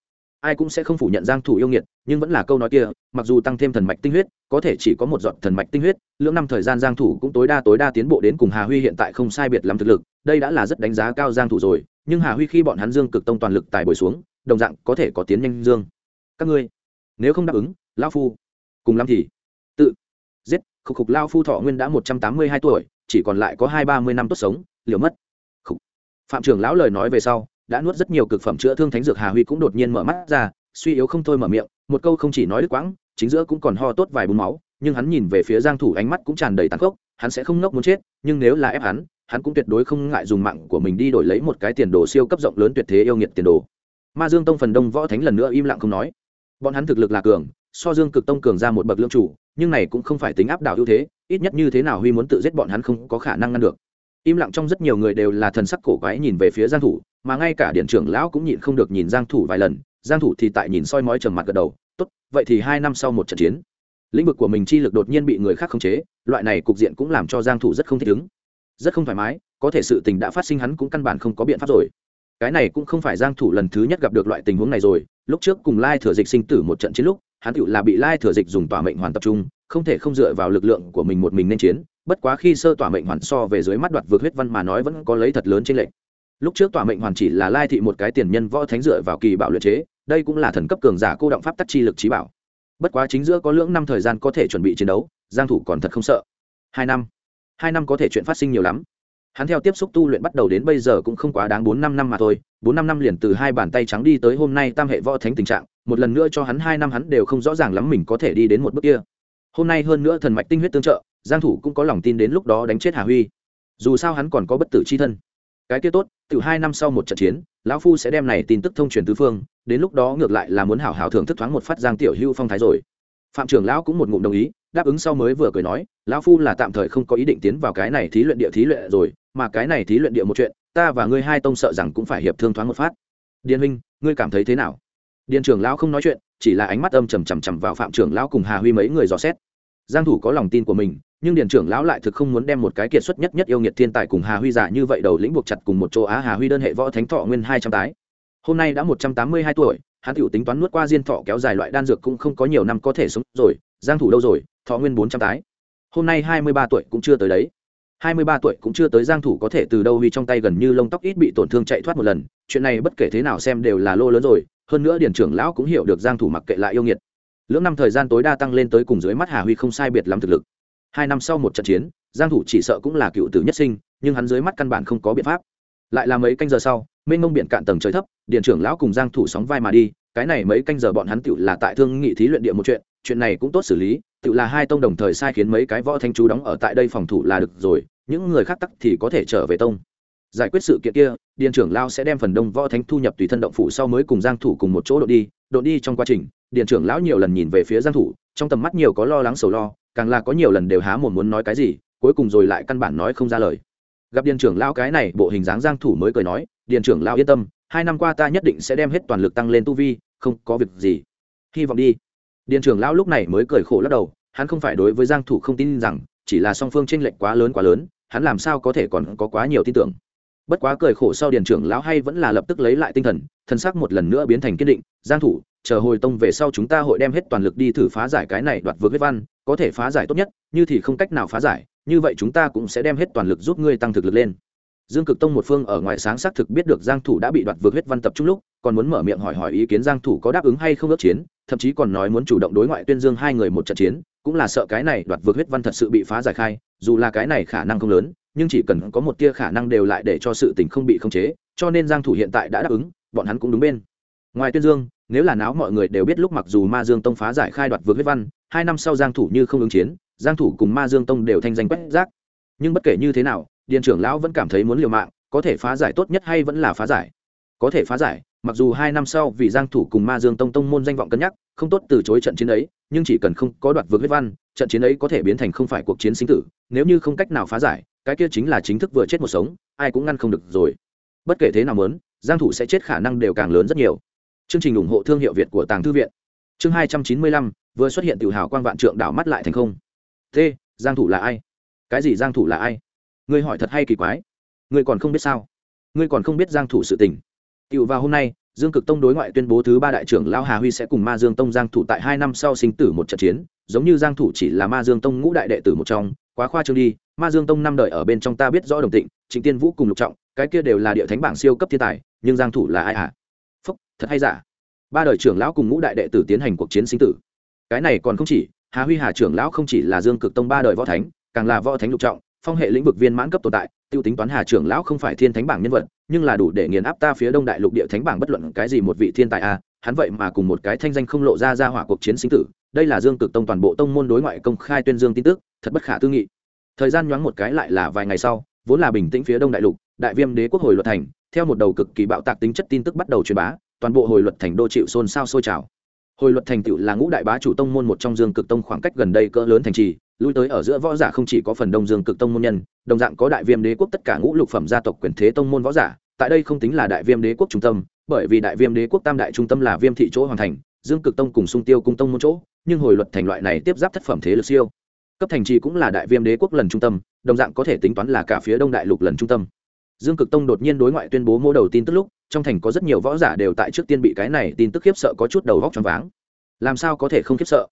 Speaker 1: ai cũng sẽ không phủ nhận giang thủ yêu nghiệt, nhưng vẫn là câu nói kia, mặc dù tăng thêm thần mạch tinh huyết, có thể chỉ có một giọt thần mạch tinh huyết, lưỡng năm thời gian giang thủ cũng tối đa tối đa tiến bộ đến cùng hà huy hiện tại không sai biệt lắm thực lực, đây đã là rất đánh giá cao giang thủ rồi, nhưng hà huy khi bọn hắn dương cực tông toàn lực tài bồi xuống, đồng dạng có thể có tiến nhanh dương. Các ngươi, nếu không đáp ứng, lão phu, cùng lắm thì tự giết. Khục khục lão phu thọ nguyên đã một trăm tám mươi hai tuổi, chỉ còn lại có hai ba mươi năm tốt sống, liều mất. Khục. phạm trưởng lão lời nói về sau đã nuốt rất nhiều cực phẩm chữa thương thánh dược hà huy cũng đột nhiên mở mắt ra, suy yếu không thôi mở miệng, một câu không chỉ nói đứt quãng, chính giữa cũng còn ho tốt vài bún máu, nhưng hắn nhìn về phía giang thủ ánh mắt cũng tràn đầy tàn khốc, hắn sẽ không nốc muốn chết, nhưng nếu là ép hắn hắn cũng tuyệt đối không ngại dùng mạng của mình đi đổi lấy một cái tiền đồ siêu cấp rộng lớn tuyệt thế yêu nghiệt tiền đồ. Ma dương tông phần đông võ thánh lần nữa im lặng không nói. Bọn hắn thực lực là cường, so dương cực tông cường ra một bậc lương chủ, nhưng này cũng không phải tính áp đảo ưu thế, ít nhất như thế nào huy muốn tự giết bọn hắn không có khả năng ngăn được im lặng trong rất nhiều người đều là thần sắc cổ quái nhìn về phía giang thủ, mà ngay cả điện trưởng lão cũng nhịn không được nhìn giang thủ vài lần. Giang thủ thì tại nhìn soi mói trầm mặt gật đầu, tốt, vậy thì hai năm sau một trận chiến. Lĩnh vực của mình chi lực đột nhiên bị người khác khống chế, loại này cục diện cũng làm cho giang thủ rất không thích ứng. Rất không thoải mái, có thể sự tình đã phát sinh hắn cũng căn bản không có biện pháp rồi. Cái này cũng không phải giang thủ lần thứ nhất gặp được loại tình huống này rồi. Lúc trước cùng lai thừa dịch sinh tử một trận chiến lúc, hắn tự là bị lai thừa dịch dùng tỏa mệnh hoàn tập trung, không thể không dựa vào lực lượng của mình một mình nên chiến bất quá khi sơ tỏa mệnh hoàn so về dưới mắt đoạt vượt huyết văn mà nói vẫn có lấy thật lớn trên lệnh lúc trước tỏa mệnh hoàn chỉ là lai thị một cái tiền nhân võ thánh dựa vào kỳ bảo luyện chế, đây cũng là thần cấp cường giả cô động pháp tắc chi lực trí bảo. Bất quá chính giữa có lưỡng năm thời gian có thể chuẩn bị chiến đấu, giang thủ còn thật không sợ. Hai năm. Hai năm có thể chuyện phát sinh nhiều lắm. Hắn theo tiếp xúc tu luyện bắt đầu đến bây giờ cũng không quá đáng bốn năm năm mà thôi, bốn năm năm liền từ hai bàn tay trắng đi tới hôm nay tam hệ võ thánh tình trạng, một lần nữa cho hắn hai năm hắn đều không rõ ràng lắm mình có thể đi đến một bước kia. Hôm nay hơn nữa thần mạch tinh huyết tương trợ giang thủ cũng có lòng tin đến lúc đó đánh chết hà huy. Dù sao hắn còn có bất tử chi thân. Cái kia tốt từ hai năm sau một trận chiến, lão phu sẽ đem này tin tức thông truyền tứ phương, đến lúc đó ngược lại là muốn hảo hảo thưởng thức thoáng một phát giang tiểu hưu phong thái rồi. Phạm trưởng lão cũng một ngụm đồng ý, đáp ứng sau mới vừa cười nói, lão phu là tạm thời không có ý định tiến vào cái này thí luyện địa thí luyện rồi, mà cái này thí luyện địa một chuyện, ta và ngươi hai tông sợ rằng cũng phải hiệp thương thoáng một phát. Điền huynh, ngươi cảm thấy thế nào? Điền trưởng lão không nói chuyện, chỉ là ánh mắt âm trầm trầm trầm vào phạm trưởng lão cùng hà huy mấy người dò xét. Giang thủ có lòng tin của mình nhưng điện trưởng lão lại thực không muốn đem một cái kiệt xuất nhất nhất yêu nghiệt thiên tài cùng hà huy giả như vậy đầu lĩnh buộc chặt cùng một chỗ á. Hà huy đơn hệ võ thánh thọ nguyên hai trăm tái. Hôm nay đã một trăm tám mươi hai tuổi, hắn tiểu tính toán nuốt qua diên thọ kéo dài loại đan dược cũng không có nhiều năm có thể sống rồi, giang thủ đâu rồi, thọ nguyên bốn trăm tái. Hôm nay hai mươi ba tuổi cũng chưa tới đấy. Hai mươi ba tuổi cũng chưa tới giang thủ có thể từ đâu huy trong tay gần như lông tóc ít bị tổn thương chạy thoát một lần, chuyện này bất kể thế nào xem đều là lô lớn rồi, hơn nữa điển trưởng lão cũng hiểu được giang thủ mặc kệ lại yêu nghiệt. Lưỡng năm thời gian tối đa tăng lên tới cùng dưới mắt hà huy không sai biệt lắm thực lực hai năm sau một trận chiến, giang thủ chỉ sợ cũng là cựu tử nhất sinh, nhưng hắn dưới mắt căn bản không có biện pháp. Lại là mấy canh giờ sau, mênh mông biển cạn tầng trời thấp, điện trưởng lão cùng giang thủ sóng vai mà đi, cái này mấy canh giờ bọn hắn tựu là tại thương nghị thí luyện địa một chuyện chuyện này cũng tốt xử lý, tựu là hai tông đồng thời sai khiến mấy cái võ thanh chú đóng ở tại đây phòng thủ là được rồi, những người khác tắc thì có thể trở về tông. Giải quyết sự kiện kia, điện trưởng lão sẽ đem phần đông võ thánh thu nhập tùy thân động phủ sau mới cùng giang thủ cùng một chỗ độ đi độ đi trong quá trình, điện trưởng lão nhiều lần nhìn về phía giang thủ, trong tầm mắt nhiều có lo lắng sầu lo càng là có nhiều lần đều há mồm muốn nói cái gì, cuối cùng rồi lại căn bản nói không ra lời. Gặp Điền trưởng lão cái này, bộ hình dáng giang thủ mới cười nói, Điền trưởng lão yên tâm, hai năm qua ta nhất định sẽ đem hết toàn lực tăng lên tu vi, không có việc gì. Hy vọng đi. Điền trưởng lão lúc này mới cười khổ lắc đầu, hắn không phải đối với giang thủ không tin rằng, chỉ là song phương tranh lệch quá lớn quá lớn, hắn làm sao có thể còn có quá nhiều tin tưởng. Bất quá cười khổ sau Điền trưởng lão hay vẫn là lập tức lấy lại tinh thần, thân xác một lần nữa biến thành kiên định, giang thủ chờ hồi tông về sau chúng ta hội đem hết toàn lực đi thử phá giải cái này đoạt vượt huyết văn, có thể phá giải tốt nhất, như thì không cách nào phá giải, như vậy chúng ta cũng sẽ đem hết toàn lực giúp ngươi tăng thực lực lên. Dương cực tông một phương ở ngoài sáng xác thực biết được giang thủ đã bị đoạt vượt huyết văn tập trung lúc, còn muốn mở miệng hỏi hỏi ý kiến giang thủ có đáp ứng hay không ước chiến, thậm chí còn nói muốn chủ động đối ngoại tuyên dương hai người một trận chiến, cũng là sợ cái này đoạt vượt huyết văn thật sự bị phá giải khai, dù là cái này khả năng không lớn, nhưng chỉ cần có một tia khả năng đều lại để cho sự tình không bị khống chế, cho nên giang thủ hiện tại đã đáp ứng, bọn hắn cũng đúng bên ngoài tuyên dương, nếu là náo mọi người đều biết lúc mặc dù ma dương tông phá giải khai đoạt vượt huyết văn, hai năm sau giang thủ như không ứng chiến, giang thủ cùng ma dương tông đều thanh danh quét rác. Nhưng bất kể như thế nào điện trưởng lão vẫn cảm thấy muốn liều mạng, có thể phá giải tốt nhất hay vẫn là phá giải. Có thể phá giải, mặc dù hai năm sau vì giang thủ cùng ma dương tông tông môn danh vọng cân nhắc, không tốt từ chối trận chiến ấy, nhưng chỉ cần không có đoạt vượt huyết văn, trận chiến ấy có thể biến thành không phải cuộc chiến sinh tử, nếu như không cách nào phá giải, cái kia chính là chính thức vừa chết một sống, ai cũng ngăn không được rồi. Bất kể thế nào muốn, giang thủ sẽ chết khả năng đều càng lớn rất nhiều chương trình ủng hộ thương hiệu việt của tàng thư viện. Chương 295, vừa xuất hiện tiểu hào quang vạn trượng đảo mắt lại thành không. T giang thủ là ai? Cái gì giang thủ là ai? Ngươi hỏi thật hay kỳ quái. Ngươi còn không biết sao? Ngươi còn không biết giang thủ sự tình. Tiểu vào hôm nay dương cực tông đối ngoại tuyên bố thứ ba đại trưởng lao hà huy sẽ cùng ma dương tông giang thủ tại hai năm sau sinh tử một trận chiến giống như giang thủ chỉ là ma dương tông ngũ đại đệ tử một trong. Quá khoa trương đi ma dương tông năm đời ở bên trong ta biết rõ đồng tịnh trịnh tiên vũ cùng lục trọng cái kia đều là địa thánh bảng siêu cấp thiên tài nhưng giang thủ là ai à thật hay giả? Ba đời trưởng lão cùng ngũ đại đệ tử tiến hành cuộc chiến sinh tử. Cái này còn không chỉ hà huy hà trưởng lão không chỉ là dương cực tông ba đời võ thánh càng là võ thánh lục trọng phong hệ lĩnh vực viên mãn cấp tồn tại tiêu tính toán hà trưởng lão không phải thiên thánh bảng nhân vật nhưng là đủ để nghiền áp ta phía đông đại lục địa thánh bảng bất luận cái gì một vị thiên tài a à, hắn vậy mà cùng một cái thanh danh không lộ ra ra hỏa cuộc chiến sinh tử đây là dương cực tông toàn bộ tông môn đối ngoại công khai tuyên dương tin tức thật bất khả tư nghị. Thời gian nhoáng một cái lại là vài ngày sau vốn là bình tĩnh phía đông đại lục đại viêm đế quốc hồi luật thành theo một đầu cực kỳ bạo tạc tính chất tin tức bắt đầu truyền bá toàn bộ hồi luật thành đô chịu xôn xao sôi trào. Hồi luật thành tựu là ngũ đại bá chủ tông môn một trong dương cực tông khoảng cách gần đây cỡ lớn thành trì, lui tới ở giữa võ giả không chỉ có phần đông dương cực tông môn nhân, đồng dạng có đại viêm đế quốc tất cả ngũ lục phẩm gia tộc quyền thế tông môn võ giả, tại đây không tính là đại viêm đế quốc trung tâm, bởi vì đại viêm đế quốc tam đại trung tâm là viêm thị chỗ hoàn thành, dương cực tông cùng sung tiêu cung tông môn chỗ, nhưng hồi luật thành loại này tiếp giáp thất phẩm thế lực siêu. Cấp thành trì cũng là đại viêm đế quốc lần trung tâm, đồng dạng có thể tính toán là cả phía đông đại lục lần trung tâm. Dương cực tông đột nhiên đối ngoại tuyên bố mô đầu tin tức lúc trong thành có rất nhiều võ giả đều tại trước tiên bị cái này tin tức khiếp sợ có chút đầu vóc choáng váng. Làm sao có thể không khiếp sợ?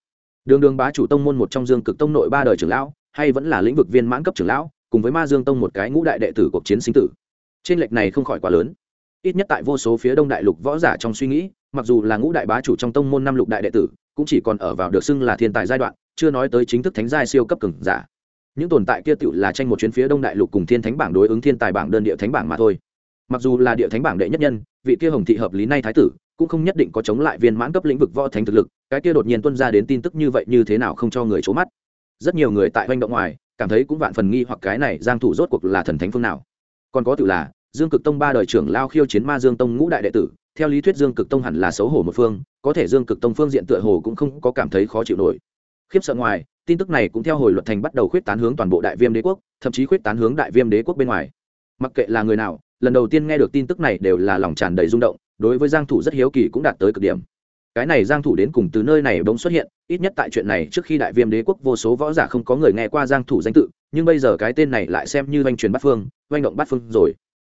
Speaker 1: Đường đường bá chủ tông môn một trong dương cực tông nội ba đời trưởng lão, hay vẫn là lĩnh vực viên mãn cấp trưởng lão, cùng với ma dương tông một cái ngũ đại đệ tử cuộc chiến sinh tử. Trên lệch này không khỏi quá lớn. Ít nhất tại vô số phía đông đại lục võ giả trong suy nghĩ, mặc dù là ngũ đại bá chủ trong tông môn năm lục đại đệ tử, cũng chỉ còn ở vào được xưng là thiên tài giai đoạn, chưa nói tới chính thức thánh giai siêu cấp cường giả. Những tồn tại kia tựu là tranh một chuyến phía đông đại lục cùng thiên thánh bảng đối ứng thiên tài bảng đơn địa thánh bảng mà thôi mặc dù là địa thánh bảng đệ nhất nhân, vị kia hồng thị hợp lý nay thái tử cũng không nhất định có chống lại viên mãn cấp lĩnh vực võ thánh thực lực, cái kia đột nhiên tuân ra đến tin tức như vậy như thế nào không cho người c mắt. Rất nhiều người tại hoành động ngoài, cảm thấy cũng vạn phần nghi hoặc cái này giang thủ rốt cuộc là thần thánh phương nào. Còn có tự là, dương cực tông ba đời trưởng lao khiêu chiến ma dương tông ngũ đại đệ tử, theo lý thuyết dương cực tông hẳn là xấu hổ một phương, có thể dương cực tông phương diện tựa hồ cũng không có cảm thấy khó chịu nổi. Khiếp sợ ngoài, tin tức này cũng theo hồi luật thành bắt đầu khuyết tán hướng toàn bộ đại viêm đế quốc, thậm chí khuyết tán hướng đại viêm đế quốc bên ngoài. Mặc kệ là người nào lần đầu tiên nghe được tin tức này đều là lòng tràn đầy rung động, đối với giang thủ rất hiếu kỳ cũng đạt tới cực điểm. Cái này giang thủ đến cùng từ nơi này bỗng xuất hiện, ít nhất tại chuyện này trước khi đại viêm đế quốc vô số võ giả không có người nghe qua giang thủ danh tự, nhưng bây giờ cái tên này lại xem như doanh truyền bát phương doanh động bát phương rồi.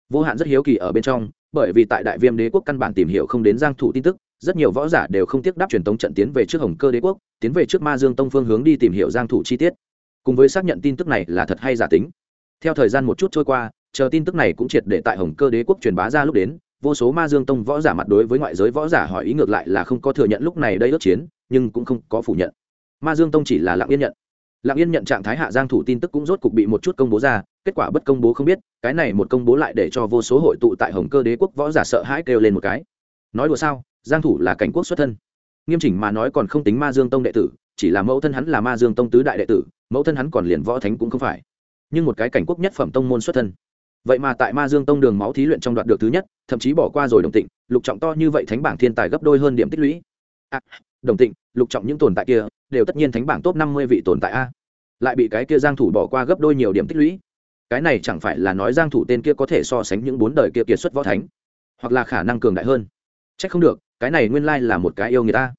Speaker 1: Vô hạn rất hiếu kỳ ở bên trong, bởi vì tại đại viêm đế quốc căn bản tìm hiểu không đến giang thủ tin tức, rất nhiều võ giả đều không tiếc đáp truyền tống trận tiến về trước hồng cơ đế quốc, tiến về trước ma dương tông phương hướng đi tìm hiểu giang thủ chi tiết. Cùng với xác nhận tin tức này là thật hay giả tính. Theo thời gian một chút trôi qua chờ tin tức này cũng triệt để tại hồng cơ đế quốc truyền bá ra lúc đến, vô số ma dương tông võ giả mặt đối với ngoại giới võ giả hỏi ý ngược lại là không có thừa nhận lúc này đây ước chiến, nhưng cũng không có phủ nhận. Ma dương tông chỉ là lặng yên nhận. Lặng yên nhận trạng thái hạ giang thủ tin tức cũng rốt cục bị một chút công bố ra, kết quả bất công bố không biết, cái này một công bố lại để cho vô số hội tụ tại hồng cơ đế quốc võ giả sợ hãi kêu lên một cái. Nói đùa sao, giang thủ là cảnh quốc xuất thân. Nghiêm chỉnh mà nói còn không tính ma dương tông đệ tử, chỉ là mẫu thân hắn là ma dương tông tứ đại đệ tử, mẫu thân hắn còn liền võ thánh cũng không phải. Nhưng một cái cảnh quốc nhất phẩm tông môn xuất thân vậy mà tại ma dương tông đường máu thí luyện trong đoạn được thứ nhất thậm chí bỏ qua rồi đồng tịnh lục trọng to như vậy thánh bảng thiên tài gấp đôi hơn điểm tích lũy. À, đồng tịnh lục trọng những tồn tại kia đều tất nhiên thánh bảng top năm mươi vị tồn tại a. Lại bị cái kia giang thủ bỏ qua gấp đôi nhiều điểm tích lũy. Cái này chẳng phải là nói giang thủ tên kia có thể so sánh những bốn đời kia kiệt xuất võ thánh hoặc là khả năng cường đại hơn. Chắc không được cái này nguyên lai là một cái yêu người ta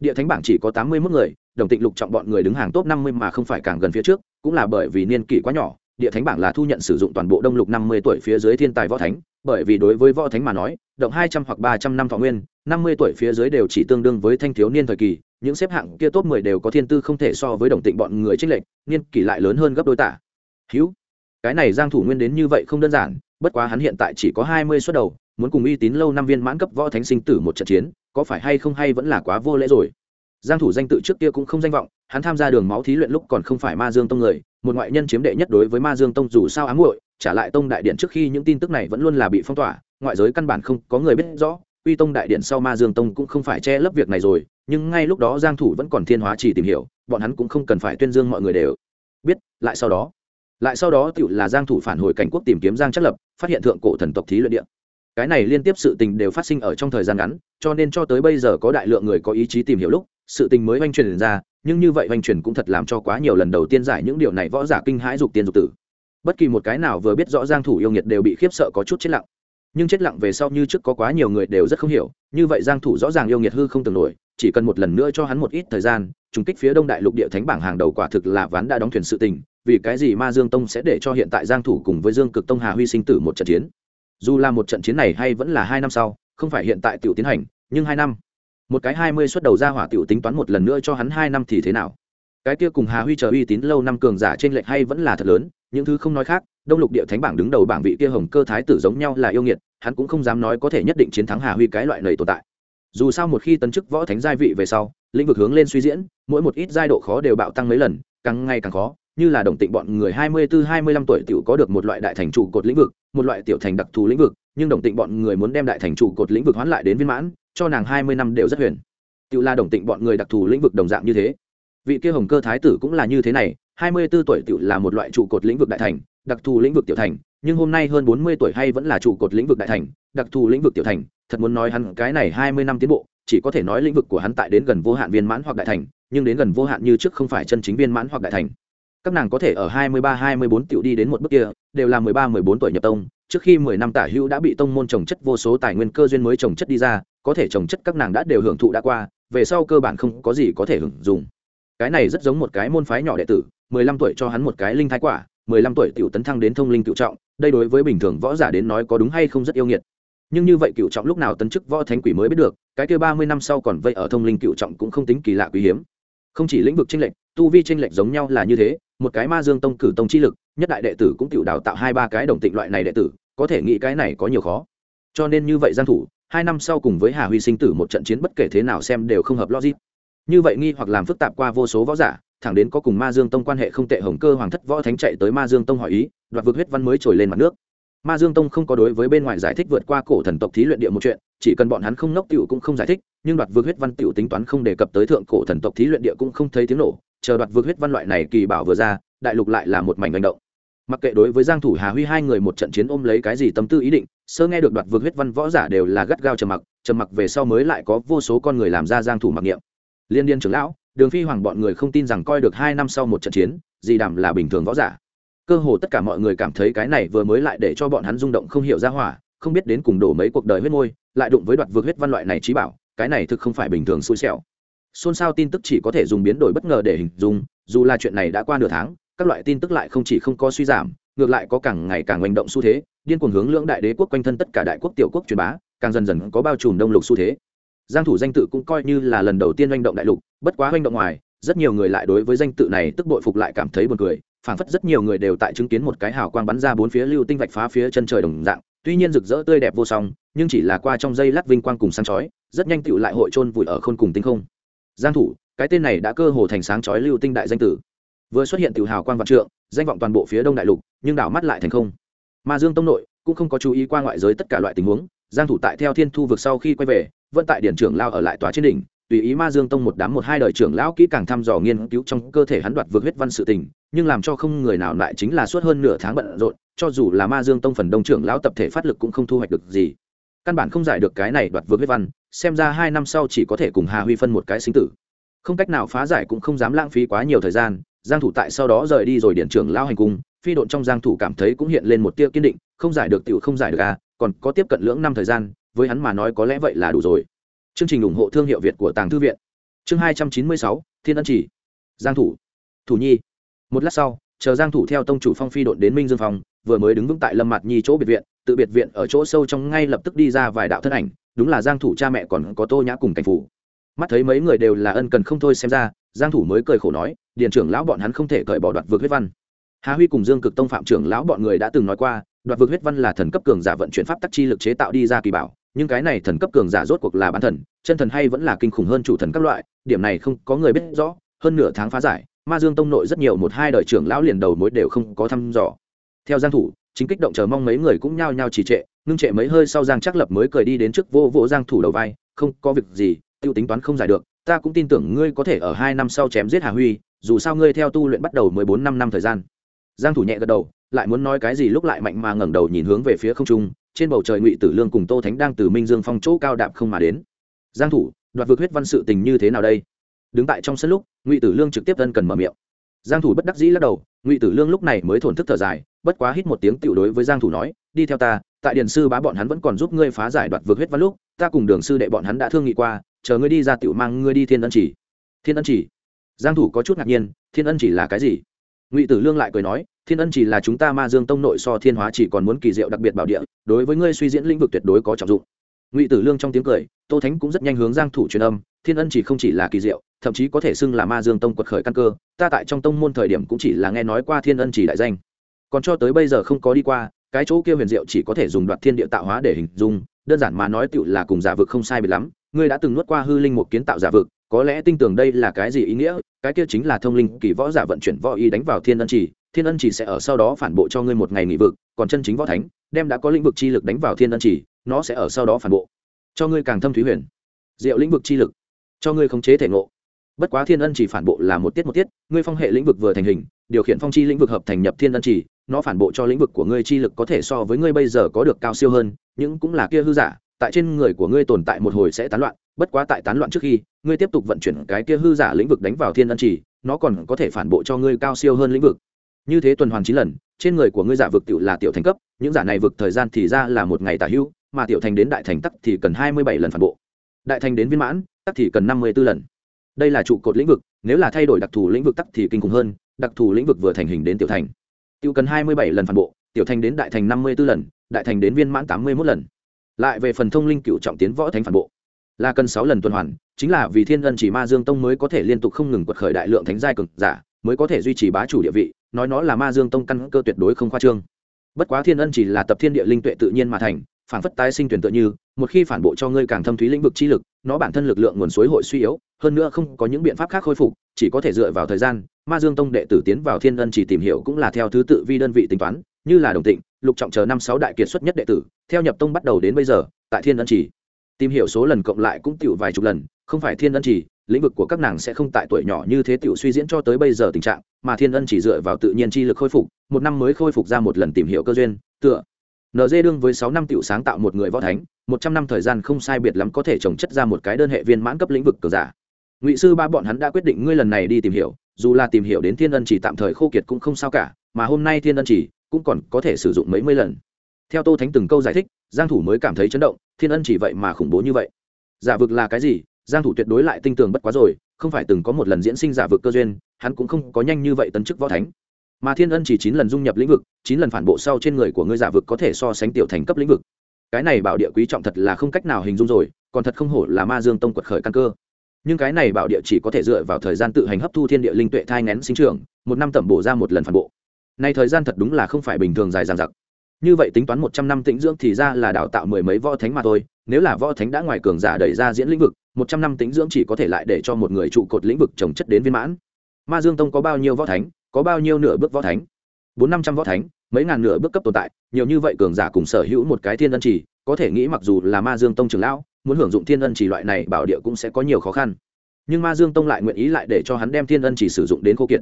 Speaker 1: địa thánh bảng chỉ có tám mươi mức người đồng tịnh lục trọng bọn người đứng hàng top năm mươi mà không phải càng gần phía trước cũng là bởi vì niên kỷ quá nhỏ địa thánh bảng là thu nhận sử dụng toàn bộ đông lục năm mươi tuổi phía dưới thiên tài võ thánh, bởi vì đối với võ thánh mà nói, động hai trăm hoặc ba trăm năm thọ nguyên, năm mươi tuổi phía dưới đều chỉ tương đương với thanh thiếu niên thời kỳ, những xếp hạng kia top mười đều có thiên tư không thể so với đồng tịnh bọn người trích lệnh niên kỷ lại lớn hơn gấp đôi tả. Hữu, cái này giang thủ nguyên đến như vậy không đơn giản, bất quá hắn hiện tại chỉ có hai mươi suất đầu, muốn cùng uy tín lâu năm viên mãn cấp võ thánh sinh tử một trận chiến, có phải hay không hay vẫn là quá vô lễ rồi? Giang thủ danh tự trước kia cũng không danh vọng hắn tham gia đường máu thí luyện lúc còn không phải ma dương tông người một ngoại nhân chiếm đệ nhất đối với ma dương tông dù sao ám muội trả lại tông đại điện trước khi những tin tức này vẫn luôn là bị phong tỏa ngoại giới căn bản không có người biết rõ uy tông đại điện sau ma dương tông cũng không phải che lấp việc này rồi nhưng ngay lúc đó giang thủ vẫn còn thiên hóa chỉ tìm hiểu bọn hắn cũng không cần phải tuyên dương mọi người đều. Biết lại sau đó lại sau đó tiểu là giang thủ phản hồi cảnh quốc tìm kiếm giang chất lập phát hiện thượng cổ thần tộc thí luyện địa, cái này liên tiếp sự tình đều phát sinh ở trong thời gian ngắn cho nên cho tới bây giờ có đại lượng người có ý chí tìm hiểu lúc sự tình mới oanh truyền ra, nhưng như vậy oanh truyền cũng thật làm cho quá nhiều lần đầu tiên giải những điều này võ giả kinh hãi dục tiên dục tử. Bất kỳ một cái nào vừa biết rõ giang thủ yêu nghiệt đều bị khiếp sợ có chút chết lặng. Nhưng chết lặng về sau như trước có quá nhiều người đều rất không hiểu, như vậy giang thủ rõ ràng yêu nghiệt hư không tưởng nổi, chỉ cần một lần nữa cho hắn một ít thời gian, trùng kích phía đông đại lục địa thánh bảng hàng đầu quả thực là ván đã đóng thuyền sự tình, vì cái gì ma dương tông sẽ để cho hiện tại giang thủ cùng với dương cực tông hà huy sinh tử một trận chiến? Dù là một trận chiến này hay vẫn là hai năm sau, không phải hiện tại tiểu tiến hành, nhưng hai năm một cái hai mươi xuất đầu ra hỏa tiểu tính toán một lần nữa cho hắn hai năm thì thế nào? Cái kia cùng hà huy chờ uy tín lâu năm cường giả trên lệch hay vẫn là thật lớn, những thứ không nói khác, đông lục địa thánh bảng đứng đầu bảng vị kia hồng cơ thái tử giống nhau là yêu nghiệt, hắn cũng không dám nói có thể nhất định chiến thắng hà huy cái loại này tồn tại. Dù sao một khi tấn chức võ thánh giai vị về sau, lĩnh vực hướng lên suy diễn, mỗi một ít giai độ khó đều bạo tăng mấy lần, càng ngày càng khó, như là đồng tịnh bọn người hai mươi bốn hai mươi lăm tuổi tiểu có được một loại đại thành trụ cột lĩnh vực, một loại tiểu thành đặc thù lĩnh vực, nhưng đồng tịnh bọn người muốn đem đại thành trụ cột lĩnh vực hoán lại đến viên mãn cho nàng hai mươi năm đều rất huyền. Tiểu la đồng tịnh bọn người đặc thù lĩnh vực đồng dạng như thế. Vị kia hồng cơ thái tử cũng là như thế này, hai mươi 24 tuổi tiểu là một loại trụ cột lĩnh vực đại thành, đặc thù lĩnh vực tiểu thành, nhưng hôm nay hơn bốn mươi tuổi hay vẫn là trụ cột lĩnh vực đại thành, đặc thù lĩnh vực tiểu thành, thật muốn nói hắn cái này hai mươi năm tiến bộ, chỉ có thể nói lĩnh vực của hắn tại đến gần vô hạn viên mãn hoặc đại thành, nhưng đến gần vô hạn như trước không phải chân chính viên mãn hoặc đại thành. Các nàng có thể ở hai mươi ba, hai mươi bốn tiểu đi đến một bước kia, đều là mười ba, mười bốn tuổi nhập tông, trước khi mười năm tả hữu đã bị tông môn trồng chất vô số tài nguyên cơ duyên mới trồng chất đi ra có thể trồng chất các nàng đã đều hưởng thụ đã qua, về sau cơ bản không có gì có thể hưởng dùng cái này rất giống một cái môn phái nhỏ đệ tử, mười lăm tuổi cho hắn một cái linh thái quả, mười lăm tuổi tiểu tấn thăng đến thông linh cựu trọng, đây đối với bình thường võ giả đến nói có đúng hay không rất yêu nghiệt. Nhưng như vậy cựu trọng lúc nào tấn chức võ thánh quỷ mới biết được, cái kia ba mươi năm sau còn vây ở thông linh cựu trọng cũng không tính kỳ lạ quý hiếm. Không chỉ lĩnh vực tranh lệch, tu vi tranh lệch giống nhau là như thế, một cái ma dương tông cử tông chi lực, nhất đại đệ tử cũng tự đào tạo hai ba cái đồng tịnh loại này đệ tử, có thể nghĩ cái này có nhiều khó. Cho nên như vậy giang thủ hai năm sau cùng với hà huy sinh tử một trận chiến bất kể thế nào xem đều không hợp logic. Như vậy nghi hoặc làm phức tạp qua vô số võ giả, thẳng đến có cùng ma dương tông quan hệ không tệ hồng cơ hoàng thất võ thánh chạy tới ma dương tông hỏi ý, đoạt vực huyết văn mới trồi lên mặt nước. Ma dương tông không có đối với bên ngoài giải thích vượt qua cổ thần tộc thí luyện địa một chuyện, chỉ cần bọn hắn không ngốc tiểu cũng không giải thích, nhưng đoạt vực huyết văn tiểu tính toán không đề cập tới thượng cổ thần tộc thí luyện địa cũng không thấy tiếng nổ, chờ đoạt vực huyết văn loại này kỳ bảo vừa ra, đại lục lại là một mảnh hành động. Mặc kệ đối với giang thủ hà huy hai người một trận chiến ôm lấy cái gì tâm tư ý định sơ nghe được đoạt vực huyết văn võ giả đều là gắt gao trầm mặc trầm mặc về sau mới lại có vô số con người làm ra giang thủ mặc niệm. Liên điên trưởng lão, đường phi hoàng bọn người không tin rằng coi được hai năm sau một trận chiến, gì đảm là bình thường võ giả. Cơ hồ tất cả mọi người cảm thấy cái này vừa mới lại để cho bọn hắn rung động không hiểu ra hỏa, không biết đến cùng đổ mấy cuộc đời huyết môi, lại đụng với đoạt vượt huyết văn loại này trí bảo, cái này thực không phải bình thường xui xẻo. Xôn xao tin tức chỉ có thể dùng biến đổi bất ngờ để hình dung, dù là chuyện này đã qua nửa tháng, các loại tin tức lại không chỉ không có suy giảm, ngược lại có càng ngày càng hành động xu thế điên cuồng hướng lưỡng đại đế quốc quanh thân tất cả đại quốc tiểu quốc truyền bá, càng dần dần có bao trùm đông lục xu thế. Giang thủ danh tự cũng coi như là lần đầu tiên doanh động đại lục, bất quá doanh động ngoài, rất nhiều người lại đối với danh tự này tức bội phục lại cảm thấy buồn cười, phảng phất rất nhiều người đều tại chứng kiến một cái hào quang bắn ra bốn phía lưu tinh vạch phá phía chân trời đồng dạng, tuy nhiên rực rỡ tươi đẹp vô song, nhưng chỉ là qua trong giây lát vinh quang cùng sáng chói, rất nhanh tựu lại hội trôn vùi ở khôn cùng tinh không. Giang thủ, cái tên này đã cơ hồ thành sáng chói lưu tinh đại danh tử. Vừa xuất hiện tiểu hào quang vạn trượng, danh vọng toàn bộ phía đông đại lục, nhưng đảo mắt lại thành không ma dương tông nội cũng không có chú ý qua ngoại giới tất cả loại tình huống, giang thủ tại theo thiên thu vực sau khi quay về, vẫn tại điển trưởng lao ở lại tòa trên đỉnh, tùy ý ma dương tông một đám một hai đời trưởng lão kỹ càng thăm dò nghiên cứu trong cơ thể hắn đoạt vượt huyết văn sự tình, nhưng làm cho không người nào lại chính là suốt hơn nửa tháng bận rộn, cho dù là ma dương tông phần đông trưởng lão tập thể phát lực cũng không thu hoạch được gì. Căn bản không giải được cái này đoạt vượt huyết văn, xem ra hai năm sau chỉ có thể cùng hà huy phân một cái sinh tử. Không cách nào phá giải cũng không dám lãng phí quá nhiều thời gian, giang thủ tại sau đó rời đi rồi điện trưởng lão hành cung phi độn trong giang thủ cảm thấy cũng hiện lên một tia kiên định không giải được tiểu không giải được à còn có tiếp cận lưỡng năm thời gian với hắn mà nói có lẽ vậy là đủ rồi. Chương trình ủng hộ thương hiệu việt của tàng thư viện. Chương 296, thiên ân chỉ. Giang thủ. Thủ nhi. Một lát sau chờ giang thủ theo tông chủ phong phi độn đến minh dương phòng vừa mới đứng vững tại lâm mặt nhi chỗ biệt viện tự biệt viện ở chỗ sâu trong ngay lập tức đi ra vài đạo thân ảnh đúng là giang thủ cha mẹ còn có tô nhã cùng cảnh phủ. Mắt thấy mấy người đều là ân cần không thôi xem ra giang thủ mới cười khổ nói điện trưởng lão bọn hắn không thể cởi bỏ đoạt vượt huyết văn hà huy cùng dương cực tông phạm trưởng lão bọn người đã từng nói qua, đoạt Vực huyết văn là thần cấp cường giả vận chuyển pháp tắc chi lực chế tạo đi ra kỳ bảo, nhưng cái này thần cấp cường giả rốt cuộc là bán thần, chân thần hay vẫn là kinh khủng hơn chủ thần các loại, điểm này không có người biết rõ, hơn nửa tháng phá giải, ma dương tông nội rất nhiều một hai đời trưởng lão liền đầu mối đều không có thăm dò. Theo giang thủ, chính kích động chờ mong mấy người cũng nhao nhao trì trệ, ngưng trệ mấy hơi sau giang chắc lập mới cười đi đến trước vô vô giang thủ đầu vai, không có việc gì, tiêu tính toán không giải được, ta cũng tin tưởng ngươi có thể ở hai năm sau chém giết hà huy, dù sao ngươi theo tu luyện bắt đầu mười bốn năm năm thời gian giang thủ nhẹ gật đầu, lại muốn nói cái gì lúc lại mạnh mà ngẩng đầu nhìn hướng về phía không trung, trên bầu trời ngụy tử lương cùng tô thánh đang từ minh dương phong chỗ cao đạp không mà đến. Giang thủ, đoạt vượt huyết văn sự tình như thế nào đây? Đứng tại trong sân lúc, ngụy tử lương trực tiếp ân cần mở miệng. Giang thủ bất đắc dĩ lắc đầu, ngụy tử lương lúc này mới thổn thức thở dài, bất quá hít một tiếng tiểu đối với giang thủ nói, đi theo ta, tại điện sư bá bọn hắn vẫn còn giúp ngươi phá giải đoạt vượt huyết văn lúc, ta cùng đường sư đệ bọn hắn đã thương nghị qua, chờ ngươi đi ra tiểu mang ngươi đi thiên ân chỉ. Thiên ân chỉ? Giang thủ có chút ngạc nhiên, thiên ân chỉ là cái gì? Ngụy tử lương lại cười nói, thiên ân chỉ là chúng ta ma dương tông nội so thiên hóa chỉ còn muốn kỳ diệu đặc biệt bảo địa, đối với ngươi suy diễn lĩnh vực tuyệt đối có trọng dụng. Ngụy tử lương trong tiếng cười, tô thánh cũng rất nhanh hướng giang thủ truyền âm, thiên ân chỉ không chỉ là kỳ diệu, thậm chí có thể xưng là ma dương tông quật khởi căn cơ, ta tại trong tông môn thời điểm cũng chỉ là nghe nói qua thiên ân chỉ đại danh. Còn cho tới bây giờ không có đi qua, cái chỗ kia huyền diệu chỉ có thể dùng đoạt thiên địa tạo hóa để hình dung, đơn giản mà nói tựu là cùng giả vực không sai biệt lắm, ngươi đã từng nuốt qua hư linh một kiến tạo giả vực có lẽ tin tưởng đây là cái gì ý nghĩa, cái kia chính là thông linh kỳ võ giả vận chuyển võ y đánh vào thiên ân chỉ thiên ân chỉ sẽ ở sau đó phản bộ cho ngươi một ngày nghỉ vực, còn chân chính võ thánh, đem đã có lĩnh vực chi lực đánh vào thiên ân chỉ nó sẽ ở sau đó phản bộ. Cho ngươi càng thâm thúy huyền. Diệu lĩnh vực chi lực. Cho ngươi khống chế thể ngộ. Bất quá thiên ân chỉ phản bộ là một tiết một tiết, ngươi phong hệ lĩnh vực vừa thành hình, điều khiển phong chi lĩnh vực hợp thành nhập thiên ân chỉ nó phản bộ cho lĩnh vực của ngươi chi lực có thể so với ngươi bây giờ có được cao siêu hơn nhưng cũng là kia hư giả, tại trên người của ngươi tồn tại một hồi sẽ tán loạn, bất quá tại tán loạn trước khi ngươi tiếp tục vận chuyển cái kia hư giả lĩnh vực đánh vào thiên ân chỉ nó còn có thể phản bộ cho ngươi cao siêu hơn lĩnh vực. Như thế tuần hoàn chín lần, trên người của ngươi giả vực tiểu là tiểu thành cấp, những giả này vực thời gian thì ra là một ngày tả hữu, mà tiểu thành đến đại thành tắc thì cần hai mươi bảy lần phản bộ. Đại thành đến viên mãn, tắc thì cần năm mươi b ố lần. Đây là trụ cột lĩnh vực, nếu là thay đổi đặc thù lĩnh vực tắc thì kinh khủng hơn, đặc thù lĩnh vực vừa thành hình đến tiểu thành. Tiểu cần hai mươi bảy lần phản bộ, tiểu thành đến đại thành năm mươi b ố lần, đại thành đến viên mãn tám mươi một lần. Lại về phần thông linh cựu trọng tiến võ thánh phản bộ, là cần sáu lần tuần hoàn chính là vì thiên ân chỉ ma dương tông mới có thể liên tục không ngừng quật khởi đại lượng thánh giai cực giả, mới có thể duy trì bá chủ địa vị, nói nó là ma dương tông căn cơ tuyệt đối không khoa trương. Bất quá thiên ân chỉ là tập thiên địa linh tuệ tự nhiên mà thành, phản phất tái sinh tuyển tựa như, một khi phản bộ cho ngươi càng thâm thúy lĩnh vực chi lực, nó bản thân lực lượng nguồn suối hội suy yếu, hơn nữa không có những biện pháp khác khôi phục, chỉ có thể dựa vào thời gian, ma dương tông đệ tử tiến vào thiên ân chỉ tìm hiểu cũng là theo thứ tự vi đơn vị tính toán, như là đồng tịnh, lục trọng chờ năm sáu đại kiệt xuất nhất đệ tử, theo nhập tông bắt đầu đến bây giờ, tại thiên ân chỉ, tìm hiểu số lần cộng lại cũng tiểu vài chục lần không phải thiên ân chỉ, lĩnh vực của các nàng sẽ không tại tuổi nhỏ như thế tiểu suy diễn cho tới bây giờ tình trạng, mà thiên ân chỉ dựa vào tự nhiên chi lực khôi phục, một năm mới khôi phục ra một lần tìm hiểu cơ duyên, tựa. Nd đương với sáu năm tiểu sáng tạo một người võ thánh, một trăm năm thời gian không sai biệt lắm có thể trồng chất ra một cái đơn hệ viên mãn cấp lĩnh vực cờ giả. Ngụy sư ba bọn hắn đã quyết định ngươi lần này đi tìm hiểu, dù là tìm hiểu đến thiên ân chỉ tạm thời khô kiệt cũng không sao cả, mà hôm nay thiên ân chỉ cũng còn có thể sử dụng mấy mươi lần. Theo tô thánh từng câu giải thích, giang thủ mới cảm thấy chấn động, thiên ân chỉ vậy mà khủng bố như vậy. Giả vực là cái gì? Giang thủ tuyệt đối lại tinh tường bất quá rồi, không phải từng có một lần diễn sinh giả vực cơ duyên, hắn cũng không có nhanh như vậy tấn chức võ thánh. Mà thiên ân chỉ chín lần dung nhập lĩnh vực, chín lần phản bộ sau trên người của ngươi giả vực có thể so sánh tiểu thành cấp lĩnh vực. Cái này bảo địa quý trọng thật là không cách nào hình dung rồi, còn thật không hổ là ma dương tông quật khởi căn cơ. Nhưng cái này bảo địa chỉ có thể dựa vào thời gian tự hành hấp thu thiên địa linh tuệ thai ngén sinh trưởng, một năm tẩm bổ ra một lần phản bộ. Nay thời gian thật đúng là không phải bình thường dài dằng dặc. Như vậy tính toán một trăm năm tĩnh dưỡng thì ra là đào tạo mười mấy võ thánh mà thôi, nếu là võ thánh đã ngoài cường giả đẩy ra diễn lĩnh vực một trăm năm tĩnh dưỡng chỉ có thể lại để cho một người trụ cột lĩnh vực trồng chất đến viên mãn. Ma dương tông có bao nhiêu võ thánh, có bao nhiêu nửa bước võ thánh? Bốn năm trăm võ thánh, mấy ngàn nửa bước cấp tồn tại, nhiều như vậy cường giả cùng sở hữu một cái thiên ân chỉ có thể nghĩ mặc dù là ma dương tông trưởng lão, muốn hưởng dụng thiên ân chỉ loại này bảo địa cũng sẽ có nhiều khó khăn. Nhưng ma dương tông lại nguyện ý lại để cho hắn đem thiên ân chỉ sử dụng đến khô kiệt.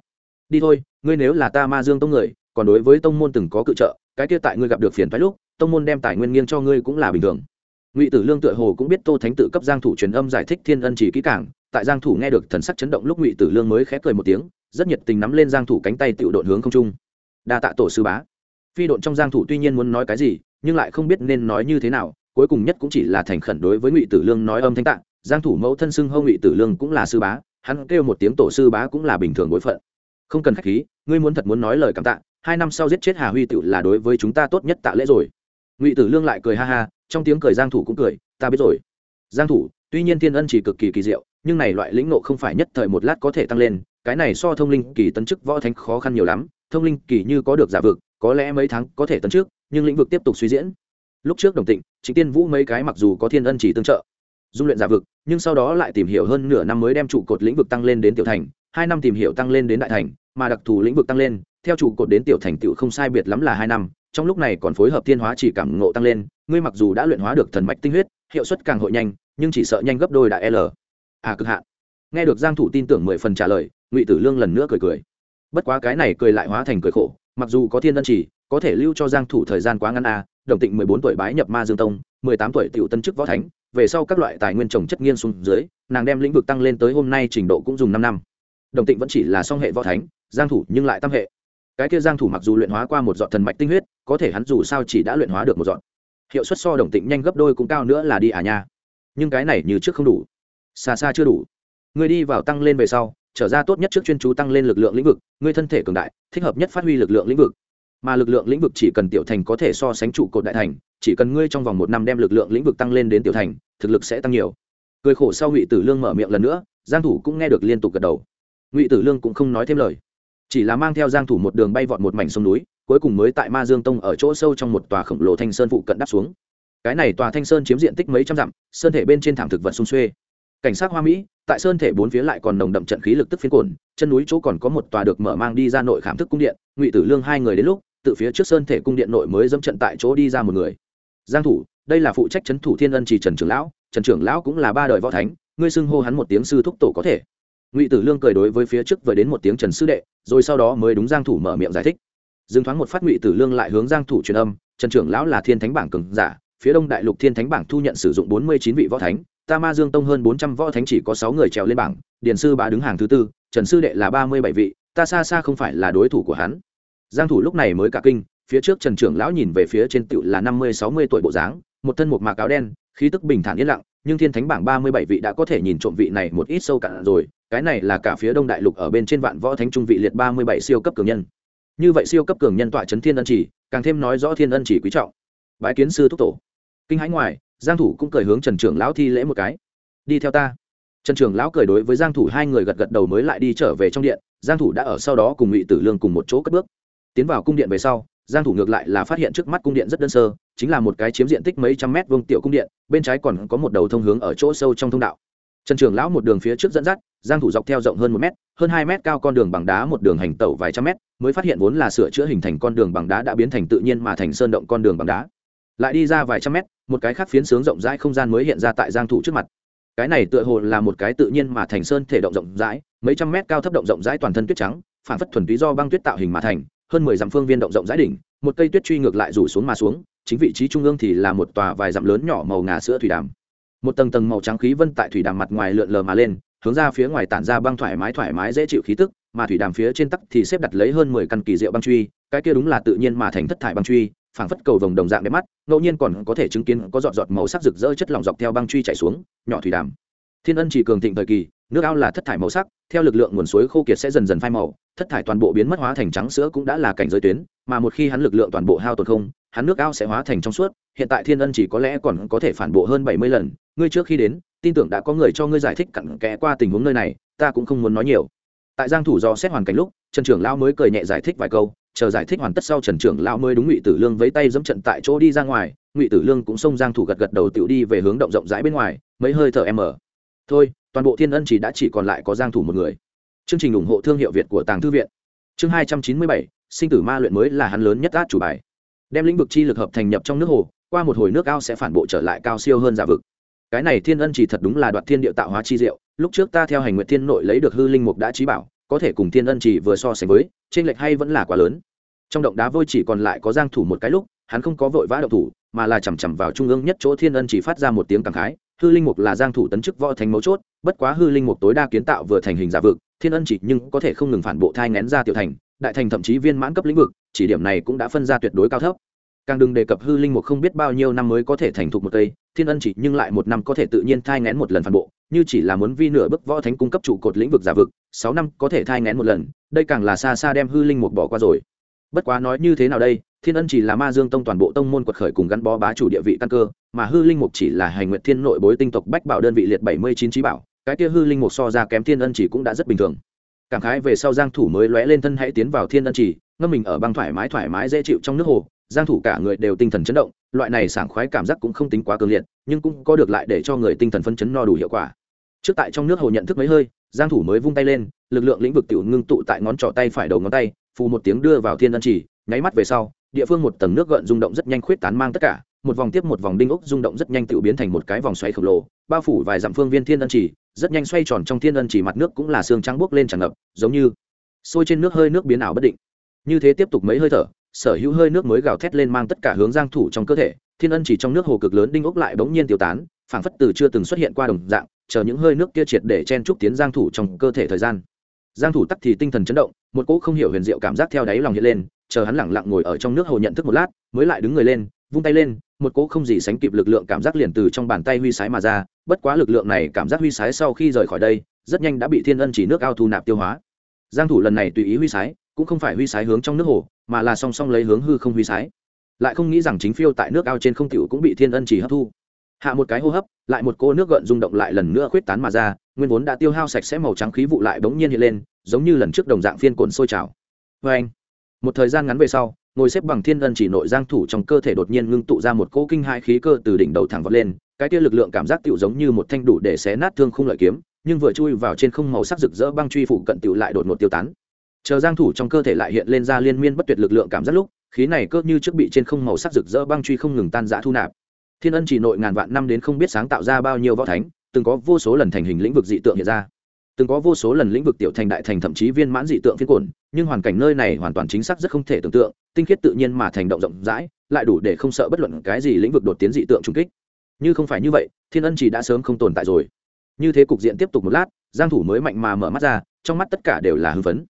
Speaker 1: Đi thôi, ngươi nếu là ta ma dương tông người, còn đối với tông môn từng có cự trợ, cái kia tại ngươi gặp được phiền thoái lúc, tông môn đem tài nguyên nghiêng cho ngươi cũng là bình thường ngụy tử lương tựa hồ cũng biết tô thánh tự cấp giang thủ truyền âm giải thích thiên ân chỉ kỹ càng tại giang thủ nghe được thần sắc chấn động lúc ngụy tử lương mới khẽ cười một tiếng rất nhiệt tình nắm lên giang thủ cánh tay tự độn hướng không trung đa tạ tổ sư bá phi độn trong giang thủ tuy nhiên muốn nói cái gì nhưng lại không biết nên nói như thế nào cuối cùng nhất cũng chỉ là thành khẩn đối với ngụy tử lương nói âm thanh tạng giang thủ mẫu thân xưng hô ngụy tử lương cũng là sư bá hắn kêu một tiếng tổ sư bá cũng là bình thường bối phận không cần khách khí ngươi muốn thật muốn nói lời cảm tạ hai năm sau giết chết hà huy tự là đối với chúng ta tốt nhất tạ lễ rồi ngụy tử lương lại cười ha ha trong tiếng cười giang thủ cũng cười, ta biết rồi. Giang thủ, tuy nhiên thiên ân chỉ cực kỳ kỳ diệu, nhưng này loại lĩnh ngộ không phải nhất thời một lát có thể tăng lên, cái này so thông linh kỳ tấn chức võ thánh khó khăn nhiều lắm, thông linh kỳ như có được giả vực, có lẽ mấy tháng có thể tấn trước nhưng lĩnh vực tiếp tục suy diễn. Lúc trước đồng tịnh chính tiên vũ mấy cái mặc dù có thiên ân chỉ tương trợ, dung luyện giả vực, nhưng sau đó lại tìm hiểu hơn nửa năm mới đem trụ cột lĩnh vực tăng lên đến tiểu thành, hai năm tìm hiểu tăng lên đến đại thành, mà đặc thù lĩnh vực tăng lên, theo trụ cột đến tiểu thành tựu không sai biệt lắm là hai năm, trong lúc này còn phối hợp thiên hóa chỉ cảm ngộ tăng lên ngươi mặc dù đã luyện hóa được thần mạch tinh huyết, hiệu suất càng hội nhanh, nhưng chỉ sợ nhanh gấp đôi đại l. À cực hạn. Nghe được giang thủ tin tưởng mười phần trả lời, ngụy tử lương lần nữa cười cười. Bất quá cái này cười lại hóa thành cười khổ, mặc dù có thiên ân chỉ, có thể lưu cho giang thủ thời gian quá ngắn à đồng tịnh 14 tuổi bái nhập ma dương tông 18 tuổi tiểu tân chức võ thánh, về sau các loại tài nguyên trồng chất nghiên xuống dưới, nàng đem lĩnh vực tăng lên tới hôm nay trình độ cũng dùng 5 năm. Đồng tịnh vẫn chỉ là song hệ võ thánh, giang thủ nhưng lại tam hệ. Cái kia giang thủ mặc dù luyện hóa qua một giọt thần mạch tinh huyết, có thể hắn dù sao chỉ đã luyện hóa được một giọt hiệu suất so đồng tịnh nhanh gấp đôi cũng cao nữa là đi à nha. Nhưng cái này như trước không đủ. Xa xa chưa đủ. Người đi vào tăng lên về sau, trở ra tốt nhất trước chuyên chú tăng lên lực lượng lĩnh vực, người thân thể cường đại, thích hợp nhất phát huy lực lượng lĩnh vực. Mà lực lượng lĩnh vực chỉ cần tiểu thành có thể so sánh trụ cột đại thành, chỉ cần ngươi trong vòng một năm đem lực lượng lĩnh vực tăng lên đến tiểu thành, thực lực sẽ tăng nhiều. Cười khổ sau ngụy tử lương mở miệng lần nữa, giang thủ cũng nghe được liên tục gật đầu. Ngụy tử lương cũng không nói thêm lời, chỉ là mang theo giang thủ một đường bay vọt một mảnh sông núi cuối cùng mới tại ma dương tông ở chỗ sâu trong một tòa khổng lồ thanh sơn phụ cận đáp xuống. Cái này tòa thanh sơn chiếm diện tích mấy trăm dặm, sơn thể bên trên thảm thực vật sung xuê. Cảnh sát hoa mỹ, tại sơn thể bốn phía lại còn nồng đậm trận khí lực tức phiến cồn, chân núi chỗ còn có một tòa được mở mang đi ra nội khảm thức cung điện, ngụy tử lương hai người đến lúc, tự phía trước sơn thể cung điện nội mới dẫm trận tại chỗ đi ra một người. Giang thủ, đây là phụ trách chấn thủ thiên ân chỉ trần trưởng lão, trần trưởng lão cũng là ba đời võ thánh, ngươi xưng hô hắn một tiếng sư thúc tổ có thể. Ngụy tử lương cười đối với phía trước vừa đến một tiếng trần sư đệ, rồi sau đó mới đúng giang thủ mở miệng giải thích dừng thoáng một phát ngụy tử lương lại hướng giang thủ truyền âm, trần trưởng lão là thiên thánh bảng cường giả, phía đông đại lục thiên thánh bảng thu nhận sử dụng 49 vị võ thánh, ta ma dương tông hơn 400 võ thánh chỉ có 6 người trèo lên bảng điển sư bá đứng hàng thứ tư, trần sư đệ là 37 vị, ta xa xa không phải là đối thủ của hắn. Giang thủ lúc này mới cả kinh, phía trước trần trưởng lão nhìn về phía trên tiểu là 50-60 tuổi bộ dáng, một thân một mạc áo đen, khí tức bình thản yên lặng, nhưng thiên thánh bảng 37 vị đã có thể nhìn trộm vị này một ít sâu cạn rồi, cái này là cả phía đông đại lục ở bên trên vạn võ thánh trung vị liệt 37 siêu cấp cường nhân như vậy siêu cấp cường nhân tọa chấn thiên ân chỉ, càng thêm nói rõ thiên ân chỉ quý trọng. Bái kiến sư thúc tổ. Kinh hãi ngoài, giang thủ cũng cười hướng trần trưởng lão thi lễ một cái. Đi theo ta. Trần trưởng lão cười đối với giang thủ hai người gật gật đầu mới lại đi trở về trong điện. Giang thủ đã ở sau đó cùng ngụy tử lương cùng một chỗ cất bước. Tiến vào cung điện về sau, giang thủ ngược lại là phát hiện trước mắt cung điện rất đơn sơ, chính là một cái chiếm diện tích mấy trăm mét vuông tiểu cung điện, bên trái còn có một đầu thông hướng ở chỗ sâu trong thông đạo trần trường lão một đường phía trước dẫn dắt, giang thủ dọc theo rộng hơn một mét, hơn hai mét cao con đường bằng đá một đường hành tẩu vài trăm mét, mới phát hiện vốn là sửa chữa hình thành con đường bằng đá đã biến thành tự nhiên mà thành sơn động con đường bằng đá. Lại đi ra vài trăm mét, một cái khác phiến sướng rộng rãi không gian mới hiện ra tại giang thủ trước mặt. Cái này tựa hồ là một cái tự nhiên mà thành sơn thể động rộng rãi, mấy trăm mét cao thấp động rộng rãi toàn thân tuyết trắng, phản phất thuần túy do băng tuyết tạo hình mà thành, hơn mười dặm phương viên động rộng rãi đỉnh, một cây tuyết truy ngược lại rủ xuống mà xuống, chính vị trí trung ương thì là một tòa vài dặm lớn nhỏ màu ngà sữa thủy đàm một tầng tầng màu trắng khí vân tại thủy đàm mặt ngoài lượn lờ mà lên, hướng ra phía ngoài tản ra băng thoải mái thoải mái dễ chịu khí tức, mà thủy đàm phía trên tắc thì xếp đặt lấy hơn mười căn kỳ diệu băng truy, cái kia đúng là tự nhiên mà thành thất thải băng truy, phảng phất cầu vồng đồng dạng đẹp mắt, ngẫu nhiên còn có thể chứng kiến có giọt giọt màu sắc rực rỡ chất lỏng dọc theo băng truy chảy xuống, nhỏ thủy đàm. Thiên ân chỉ cường thịnh thời kỳ, nước ao là thất thải màu sắc, theo lực lượng nguồn suối khô kiệt sẽ dần dần phai màu, thất thải toàn bộ biến mất hóa thành trắng sữa cũng đã là cảnh giới tuyến, mà một khi hắn lực lượng toàn bộ hao tổn không, hắn nước ao sẽ hóa thành trong suốt, hiện tại thiên ân chỉ có lẽ còn có thể phản bộ hơn bảy mươi lần ngươi trước khi đến tin tưởng đã có người cho ngươi giải thích cặn kẽ qua tình huống nơi này ta cũng không muốn nói nhiều. Tại giang thủ do xét hoàn cảnh lúc trần trưởng lão mới cười nhẹ giải thích vài câu chờ giải thích hoàn tất sau trần trưởng lão mới đúng ngụy tử lương với tay dẫm trận tại chỗ đi ra ngoài ngụy tử lương cũng xông giang thủ gật gật đầu tiểu đi về hướng động rộng rãi bên ngoài mấy hơi thở em mở thôi toàn bộ thiên ân chỉ đã chỉ còn lại có giang thủ một người. Chương trình ủng hộ thương hiệu việt của tàng thư viện. Chương 297, sinh tử ma luyện mới là hắn lớn nhất át chủ bài. Đem lĩnh vực chi lực hợp thành nhập trong nước hồ qua một hồi nước ao sẽ phản bộ trở lại cao siêu hơn giả vực cái này thiên ân chỉ thật đúng là đoạt thiên địa tạo hóa chi diệu, lúc trước ta theo hành nguyện thiên nội lấy được hư linh mục đã trí bảo, có thể cùng thiên ân chỉ vừa so sánh với trên lệch hay vẫn là quá lớn. Trong động đá vôi chỉ còn lại có giang thủ một cái lúc, hắn không có vội vã động thủ, mà là chầm chậm vào trung ương nhất chỗ thiên ân chỉ phát ra một tiếng cảm khái, hư linh mục là giang thủ tấn chức võ thành mấu chốt, bất quá hư linh mục tối đa kiến tạo vừa thành hình giả vực, thiên ân chỉ nhưng có thể không ngừng phản bộ thai nén ra tiểu thành, đại thành thậm chí viên mãn cấp lĩnh vực, chỉ điểm này cũng đã phân ra tuyệt đối cao thấp càng đừng đề cập hư linh mục không biết bao nhiêu năm mới có thể thành thục một cây, thiên ân chỉ nhưng lại một năm có thể tự nhiên thai ngén một lần phản bộ, như chỉ là muốn vi nửa bức võ thánh cung cấp trụ cột lĩnh vực giả vực, sáu năm có thể thai ngén một lần, đây càng là xa xa đem hư linh mục bỏ qua rồi. Bất quá nói như thế nào đây, thiên ân chỉ là ma dương tông toàn bộ tông môn quật khởi cùng gắn bó bá chủ địa vị căn cơ, mà hư linh mục chỉ là hành nguyện thiên nội bối tinh tộc bách bảo đơn vị liệt bảy mươi chín trí bảo, cái kia hư linh mục so ra kém thiên ân chỉ cũng đã rất bình thường. Cảm khái về sau giang thủ mới lóe lên thân hãy tiến vào thiên ân chỉ, ngâm mình ở băng thoải mái thoải mái dễ chịu trong nước hồ giang thủ cả người đều tinh thần chấn động, loại này sảng khoái cảm giác cũng không tính quá cường liệt, nhưng cũng có được lại để cho người tinh thần phấn chấn no đủ hiệu quả. Trước tại trong nước hồ nhận thức mấy hơi, giang thủ mới vung tay lên, lực lượng lĩnh vực tiểu ngưng tụ tại ngón trỏ tay phải đầu ngón tay, phù một tiếng đưa vào thiên ân chỉ, nháy mắt về sau, địa phương một tầng nước gợn rung động rất nhanh khuyết tán mang tất cả, một vòng tiếp một vòng đinh ốc rung động rất nhanh tự biến thành một cái vòng xoáy khổng lồ, bao phủ vài dặm phương viên thiên ân chỉ, rất nhanh xoay tròn trong thiên ân chỉ mặt nước cũng là xương trắng buốc lên tràn ngập, giống như sôi trên nước hơi nước biến ảo bất định. Như thế tiếp tục mấy hơi thở sở hữu hơi nước mới gào thét lên mang tất cả hướng giang thủ trong cơ thể, thiên ân chỉ trong nước hồ cực lớn đinh ốc lại bỗng nhiên tiêu tán, phảng phất từ chưa từng xuất hiện qua đồng dạng, chờ những hơi nước kia triệt để chen trúc tiến giang thủ trong cơ thể thời gian. Giang thủ tắc thì tinh thần chấn động, một cỗ không hiểu huyền diệu cảm giác theo đáy lòng hiện lên, chờ hắn lặng lặng ngồi ở trong nước hồ nhận thức một lát, mới lại đứng người lên, vung tay lên, một cỗ không gì sánh kịp lực lượng cảm giác liền từ trong bàn tay huy sái mà ra, bất quá lực lượng này cảm giác huy sái sau khi rời khỏi đây, rất nhanh đã bị thiên ân chỉ nước ao thu nạp tiêu hóa. Giang thủ lần này tùy ý huy sái cũng không phải huy sái hướng trong nước hồ, mà là song song lấy hướng hư không huy sái. Lại không nghĩ rằng chính phiêu tại nước ao trên không tiểu cũng bị thiên ân chỉ hấp thu. Hạ một cái hô hấp, lại một cô nước gợn rung động lại lần nữa khuyết tán mà ra, nguyên vốn đã tiêu hao sạch sẽ màu trắng khí vụ lại bỗng nhiên hiện lên, giống như lần trước đồng dạng phiên cồn sôi trào. Vê anh, một thời gian ngắn về sau, ngồi xếp bằng thiên ân chỉ nội giang thủ trong cơ thể đột nhiên ngưng tụ ra một cỗ kinh hai khí cơ từ đỉnh đầu thẳng vọt lên, cái kia lực lượng cảm giác tiểu giống như một thanh đủ để xé nát thương không lợi kiếm, nhưng vừa chui vào trên không màu sắc rực rỡ băng truy phủ cận tiểu lại đột ngột tiêu tán chờ giang thủ trong cơ thể lại hiện lên ra liên miên bất tuyệt lực lượng cảm giác lúc khí này cơ như trước bị trên không màu sắc rực rỡ băng truy không ngừng tan rã thu nạp. Thiên ân chỉ nội ngàn vạn năm đến không biết sáng tạo ra bao nhiêu võ thánh từng có vô số lần thành hình lĩnh vực dị tượng hiện ra. Từng có vô số lần lĩnh vực tiểu thành đại thành thậm chí viên mãn dị tượng phiên cồn, nhưng hoàn cảnh nơi này hoàn toàn chính xác rất không thể tưởng tượng tinh khiết tự nhiên mà thành động rộng rãi lại đủ để không sợ bất luận cái gì lĩnh vực đột tiến dị tượng trung kích. Như không phải như vậy thiên ân chỉ đã sớm không tồn tại rồi. Như thế cục diện tiếp tục một lát giang thủ mới mạnh mà mở mắt ra trong mắt tất cả đều là hưng phấn.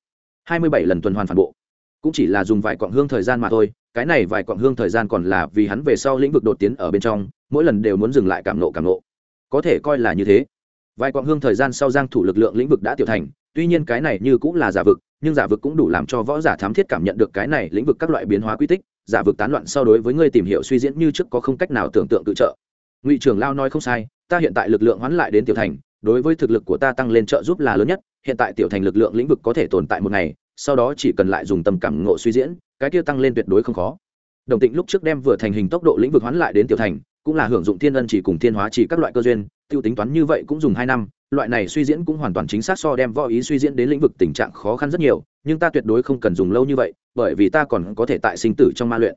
Speaker 1: 27 lần tuần hoàn phản bộ. Cũng chỉ là dùng vài quãng hương thời gian mà thôi, cái này vài quãng hương thời gian còn là vì hắn về sau lĩnh vực đột tiến ở bên trong, mỗi lần đều muốn dừng lại cảm nộ cảm nộ. Có thể coi là như thế. Vài quãng hương thời gian sau giang thủ lực lượng lĩnh vực đã tiểu thành, tuy nhiên cái này như cũng là giả vực, nhưng giả vực cũng đủ làm cho võ giả thám thiết cảm nhận được cái này lĩnh vực các loại biến hóa quy tích, giả vực tán loạn sau đối với ngươi tìm hiểu suy diễn như trước có không cách nào tưởng tượng tự trợ. Ngụy trưởng lao nói không sai, ta hiện tại lực lượng hoán lại đến tiểu thành đối với thực lực của ta tăng lên trợ giúp là lớn nhất, hiện tại tiểu thành lực lượng lĩnh vực có thể tồn tại một ngày, sau đó chỉ cần lại dùng tâm cảm ngộ suy diễn, cái kia tăng lên tuyệt đối không khó. Đồng tịnh lúc trước đem vừa thành hình tốc độ lĩnh vực hoán lại đến tiểu thành, cũng là hưởng dụng thiên ân chỉ cùng thiên hóa chỉ các loại cơ duyên, tiêu tính toán như vậy cũng dùng hai năm, loại này suy diễn cũng hoàn toàn chính xác so đem võ ý suy diễn đến lĩnh vực tình trạng khó khăn rất nhiều, nhưng ta tuyệt đối không cần dùng lâu như vậy, bởi vì ta còn có thể tại sinh tử trong ma luyện.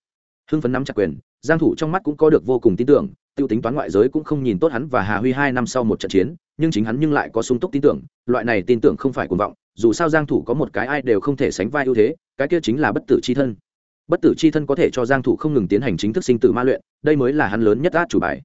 Speaker 1: Hưng phấn nắm chặt quyền, giang thủ trong mắt cũng có được vô cùng tin tưởng tiêu tính toán ngoại giới cũng không nhìn tốt hắn và hà huy hai năm sau một trận chiến, nhưng chính hắn nhưng lại có sung túc tin tưởng, loại này tin tưởng không phải cuồng vọng, dù sao giang thủ có một cái ai đều không thể sánh vai ưu thế, cái kia chính là bất tử chi thân. Bất tử chi thân có thể cho giang thủ không ngừng tiến hành chính thức sinh tử ma luyện, đây mới là hắn lớn nhất át chủ bài.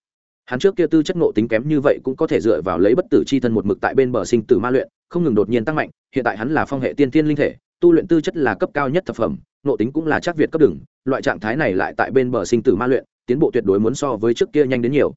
Speaker 1: Hắn trước kia tư chất ngộ tính kém như vậy cũng có thể dựa vào lấy bất tử chi thân một mực tại bên bờ sinh tử ma luyện, không ngừng đột nhiên tăng mạnh, hiện tại hắn là phong hệ tiên tiên linh thể, tu luyện tư chất là cấp cao nhất thập phẩm nộ tính cũng là chắc việt cấp đường loại trạng thái này lại tại bên bờ sinh tử ma luyện tiến bộ tuyệt đối muốn so với trước kia nhanh đến nhiều.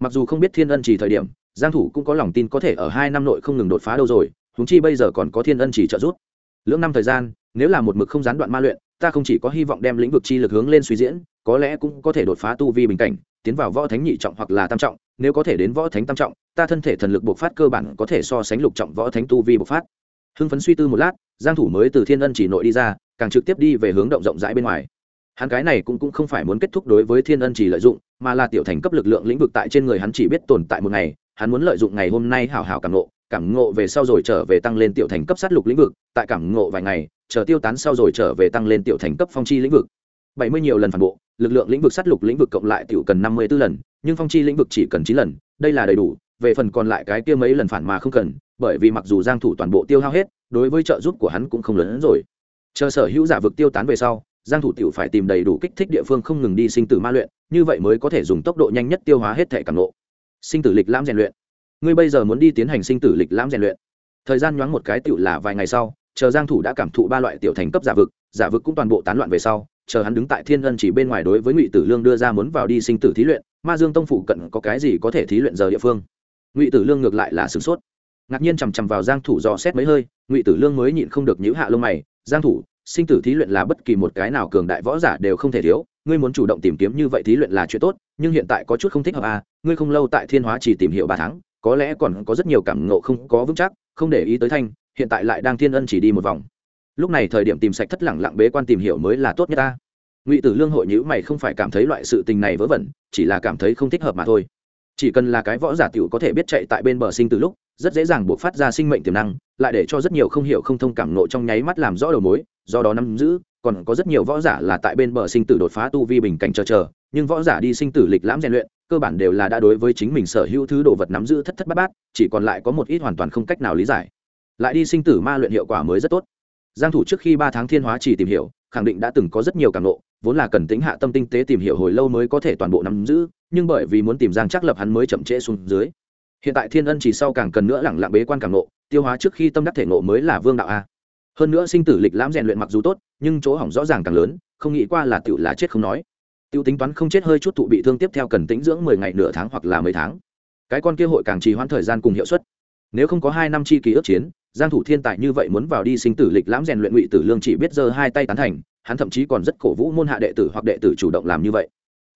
Speaker 1: Mặc dù không biết thiên ân chỉ thời điểm, giang thủ cũng có lòng tin có thể ở hai năm nội không ngừng đột phá đâu rồi chúng chi bây giờ còn có thiên ân chỉ trợ giúp. Lưỡng năm thời gian, nếu là một mực không gián đoạn ma luyện, ta không chỉ có hy vọng đem lĩnh vực chi lực hướng lên suy diễn, có lẽ cũng có thể đột phá tu vi bình cảnh, tiến vào võ thánh nhị trọng hoặc là tam trọng, nếu có thể đến võ thánh tam trọng, ta thân thể thần lực bộc phát cơ bản có thể so sánh lục trọng võ thánh tu vi bộc phát. Hưng phấn suy tư một lát, giang thủ mới từ thiên ân chỉ nội đi ra, càng trực tiếp đi về hướng động rộng rãi bên ngoài hắn cái này cũng cũng không phải muốn kết thúc đối với thiên ân chỉ lợi dụng, mà là tiểu thành cấp lực lượng lĩnh vực tại trên người hắn chỉ biết tồn tại một ngày, hắn muốn lợi dụng ngày hôm nay hảo hảo cảm ngộ cảm ngộ về sau rồi trở về tăng lên tiểu thành cấp sát lục lĩnh vực, tại cảm ngộ vài ngày, chờ tiêu tán sau rồi trở về tăng lên tiểu thành cấp phong chi lĩnh vực. Bảy mươi nhiều lần phản bộ, lực lượng lĩnh vực sát lục lĩnh vực cộng lại tiểu cần năm mươi 54 lần, nhưng phong chi lĩnh vực chỉ cần chín lần, đây là đầy đủ, về phần còn lại cái kia mấy lần phản mà không cần, bởi vì mặc dù giang thủ toàn bộ tiêu hao hết, đối với trợ giúp của hắn cũng không lớn hơn rồi. Chờ sở hữu giả vực tiêu tán về sau giang thủ tiểu phải tìm đầy đủ kích thích địa phương không ngừng đi sinh tử ma luyện, như vậy mới có thể dùng tốc độ nhanh nhất tiêu hóa hết thể cảm nộ sinh tử lịch lãm rèn luyện. Ngươi bây giờ muốn đi tiến hành sinh tử lịch lãm rèn luyện. Thời gian nhoáng một cái tiểu là vài ngày sau, chờ giang thủ đã cảm thụ ba loại tiểu thành cấp giả vực giả vực cũng toàn bộ tán loạn về sau, chờ hắn đứng tại thiên ân chỉ bên ngoài đối với ngụy tử lương đưa ra muốn vào đi sinh tử thí luyện, ma dương tông phủ cận có cái gì có thể thí luyện giờ địa phương? Ngụy tử lương ngược lại là sửng sốt. Ngạc nhiên chằm chằm vào giang thủ dò xét mấy hơi, ngụy tử lương mới nhịn không được nhíu hạ lông mày, giang thủ sinh tử thí luyện là bất kỳ một cái nào cường đại võ giả đều không thể thiếu, ngươi muốn chủ động tìm kiếm như vậy thí luyện là chuyện tốt, nhưng hiện tại có chút không thích hợp à ngươi không lâu tại thiên hóa chỉ tìm hiểu ba tháng, có lẽ còn có rất nhiều cảm ngộ không có vững chắc, không để ý tới thanh, hiện tại lại đang thiên ân chỉ đi một vòng. Lúc này thời điểm tìm sạch thất lẳng lặng bế quan tìm hiểu mới là tốt nhất ta. Ngụy tử lương hội nhữ mày không phải cảm thấy loại sự tình này vớ vẩn, chỉ là cảm thấy không thích hợp mà thôi chỉ cần là cái võ giả tiểu có thể biết chạy tại bên bờ sinh từ lúc, rất dễ dàng buộc phát ra sinh mệnh tiềm năng, lại để cho rất nhiều không hiểu không thông cảm nộ trong nháy mắt làm rõ đầu mối, do đó nắm giữ, còn có rất nhiều võ giả là tại bên bờ sinh tử đột phá tu vi bình cảnh chờ chờ, nhưng võ giả đi sinh tử lịch lãm rèn luyện, cơ bản đều là đã đối với chính mình sở hữu thứ đồ vật nắm giữ thất thất bát bát, chỉ còn lại có một ít hoàn toàn không cách nào lý giải. Lại đi sinh tử ma luyện hiệu quả mới rất tốt. Giang thủ trước khi ba tháng thiên hóa chỉ tìm hiểu, khẳng định đã từng có rất nhiều cảm nộ vốn là cần tính hạ tâm tinh tế tìm hiểu hồi lâu mới có thể toàn bộ nắm giữ nhưng bởi vì muốn tìm giang chắc lập hắn mới chậm trễ xuống dưới. Hiện tại thiên ân chỉ sau càng cần nữa lẳng lặng bế quan càng nộ, tiêu hóa trước khi tâm đắc thể nộ mới là vương đạo a. Hơn nữa sinh tử lịch lãm rèn luyện mặc dù tốt, nhưng chỗ hỏng rõ ràng càng lớn, không nghĩ qua là tựu là chết không nói. Tiêu tính toán không chết hơi chút thụ bị thương tiếp theo cần tĩnh dưỡng mười ngày nửa tháng hoặc là mấy tháng. Cái con kia hội càng trì hoãn thời gian cùng hiệu suất. Nếu không có hai năm chi kỳ ước chiến, giang thủ thiên tài như vậy muốn vào đi sinh tử lịch lãm rèn luyện ngụy tử lương chỉ biết giơ hai tay tán thành, hắn thậm chí còn rất cổ vũ môn hạ đệ tử hoặc đệ tử chủ động làm như vậy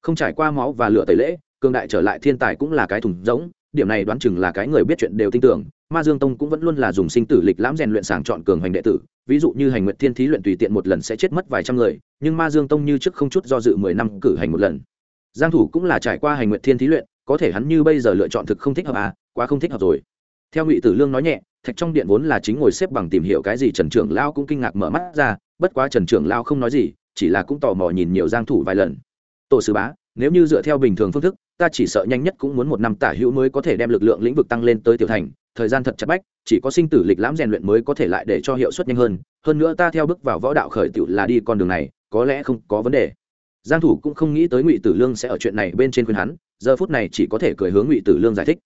Speaker 1: không trải qua máu và lửa tẩy lễ, cường đại trở lại thiên tài cũng là cái thùng rỗng. điểm này đoán chừng là cái người biết chuyện đều tin tưởng, ma dương tông cũng vẫn luôn là dùng sinh tử lịch lãm rèn luyện sàng chọn cường hoành đệ tử, ví dụ như hành nguyện thiên thí luyện tùy tiện một lần sẽ chết mất vài trăm người, nhưng ma dương tông như trước không chút do dự mười năm cử hành một lần giang thủ cũng là trải qua hành nguyện thiên thí luyện, có thể hắn như bây giờ lựa chọn thực không thích hợp à quá không thích hợp rồi theo ngụy tử lương nói nhẹ, thạch trong điện vốn là chính ngồi xếp bằng tìm hiểu cái gì trần trưởng lao cũng kinh ngạc mở mắt ra, bất quá trần trưởng lao không nói gì, chỉ là cũng tò mò nhìn nhiều giang thủ vài lần tổ sư bá, nếu như dựa theo bình thường phương thức, ta chỉ sợ nhanh nhất cũng muốn một năm tả hữu mới có thể đem lực lượng lĩnh vực tăng lên tới tiểu thành, thời gian thật chặt bách, chỉ có sinh tử lịch lãm rèn luyện mới có thể lại để cho hiệu suất nhanh hơn hơn nữa ta theo bước vào võ đạo khởi tựu là đi con đường này, có lẽ không có vấn đề. Giang thủ cũng không nghĩ tới ngụy tử lương sẽ ở chuyện này bên trên khuyên hắn, giờ phút này chỉ có thể cười hướng ngụy tử lương giải thích.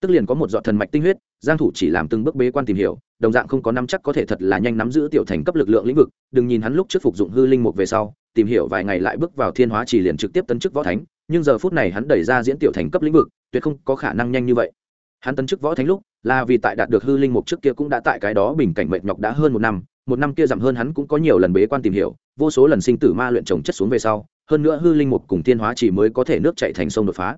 Speaker 1: Tức liền có một dọa thần mạch tinh huyết, giang thủ chỉ làm từng bước bế quan tìm hiểu, đồng dạng không có nắm chắc có thể thật là nhanh nắm giữ tiểu thành cấp lực lượng lĩnh vực, đừng nhìn hắn lúc trước phục dụng hư linh mục về sau tìm hiểu vài ngày lại bước vào thiên hóa chỉ liền trực tiếp tấn chức võ thánh, nhưng giờ phút này hắn đẩy ra diễn tiểu thành cấp lĩnh vực, tuyệt không có khả năng nhanh như vậy. Hắn tấn chức võ thánh lúc, là vì tại đạt được hư linh mục trước kia cũng đã tại cái đó bình cảnh mệt nhọc đã hơn một năm một năm kia giảm hơn hắn cũng có nhiều lần bế quan tìm hiểu, vô số lần sinh tử ma luyện trồng chất xuống về sau, hơn nữa hư linh mục cùng thiên hóa chỉ mới có thể nước chạy thành sông đột phá.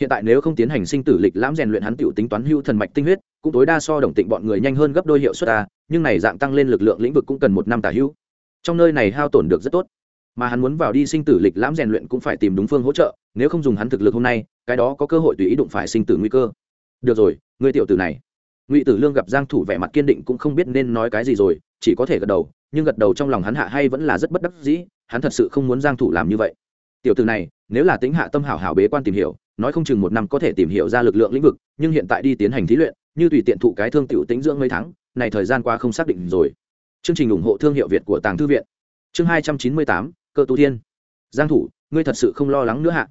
Speaker 1: Hiện tại nếu không tiến hành sinh tử lịch lãm rèn luyện hắn tiểu tính toán hưu thần mạch tinh huyết, cũng tối đa so đồng tịnh bọn người nhanh hơn gấp đôi hiệu suất ta nhưng này dạng tăng lên lực lượng lĩnh vực cũng cần một năm tả hưu. Trong nơi này hao tổn được rất tốt mà hắn muốn vào đi sinh tử lịch lãm rèn luyện cũng phải tìm đúng phương hỗ trợ nếu không dùng hắn thực lực hôm nay cái đó có cơ hội tùy ý đụng phải sinh tử nguy cơ. Được rồi người tiểu tử này. Ngụy tử lương gặp giang thủ vẻ mặt kiên định cũng không biết nên nói cái gì rồi chỉ có thể gật đầu nhưng gật đầu trong lòng hắn hạ hay vẫn là rất bất đắc dĩ hắn thật sự không muốn giang thủ làm như vậy. Tiểu tử này nếu là tính hạ tâm hảo hảo bế quan tìm hiểu nói không chừng một năm có thể tìm hiểu ra lực lượng lĩnh vực nhưng hiện tại đi tiến hành thí luyện như tùy tiện thụ cái thương tiểu tính dưỡng mấy tháng này thời gian qua không xác định rồi. Chương trình ủng hộ thương hiệu việt của tàng thư viện. Chương 298, cơ tu thiên. Giang thủ, ngươi thật sự không lo lắng nữa hạ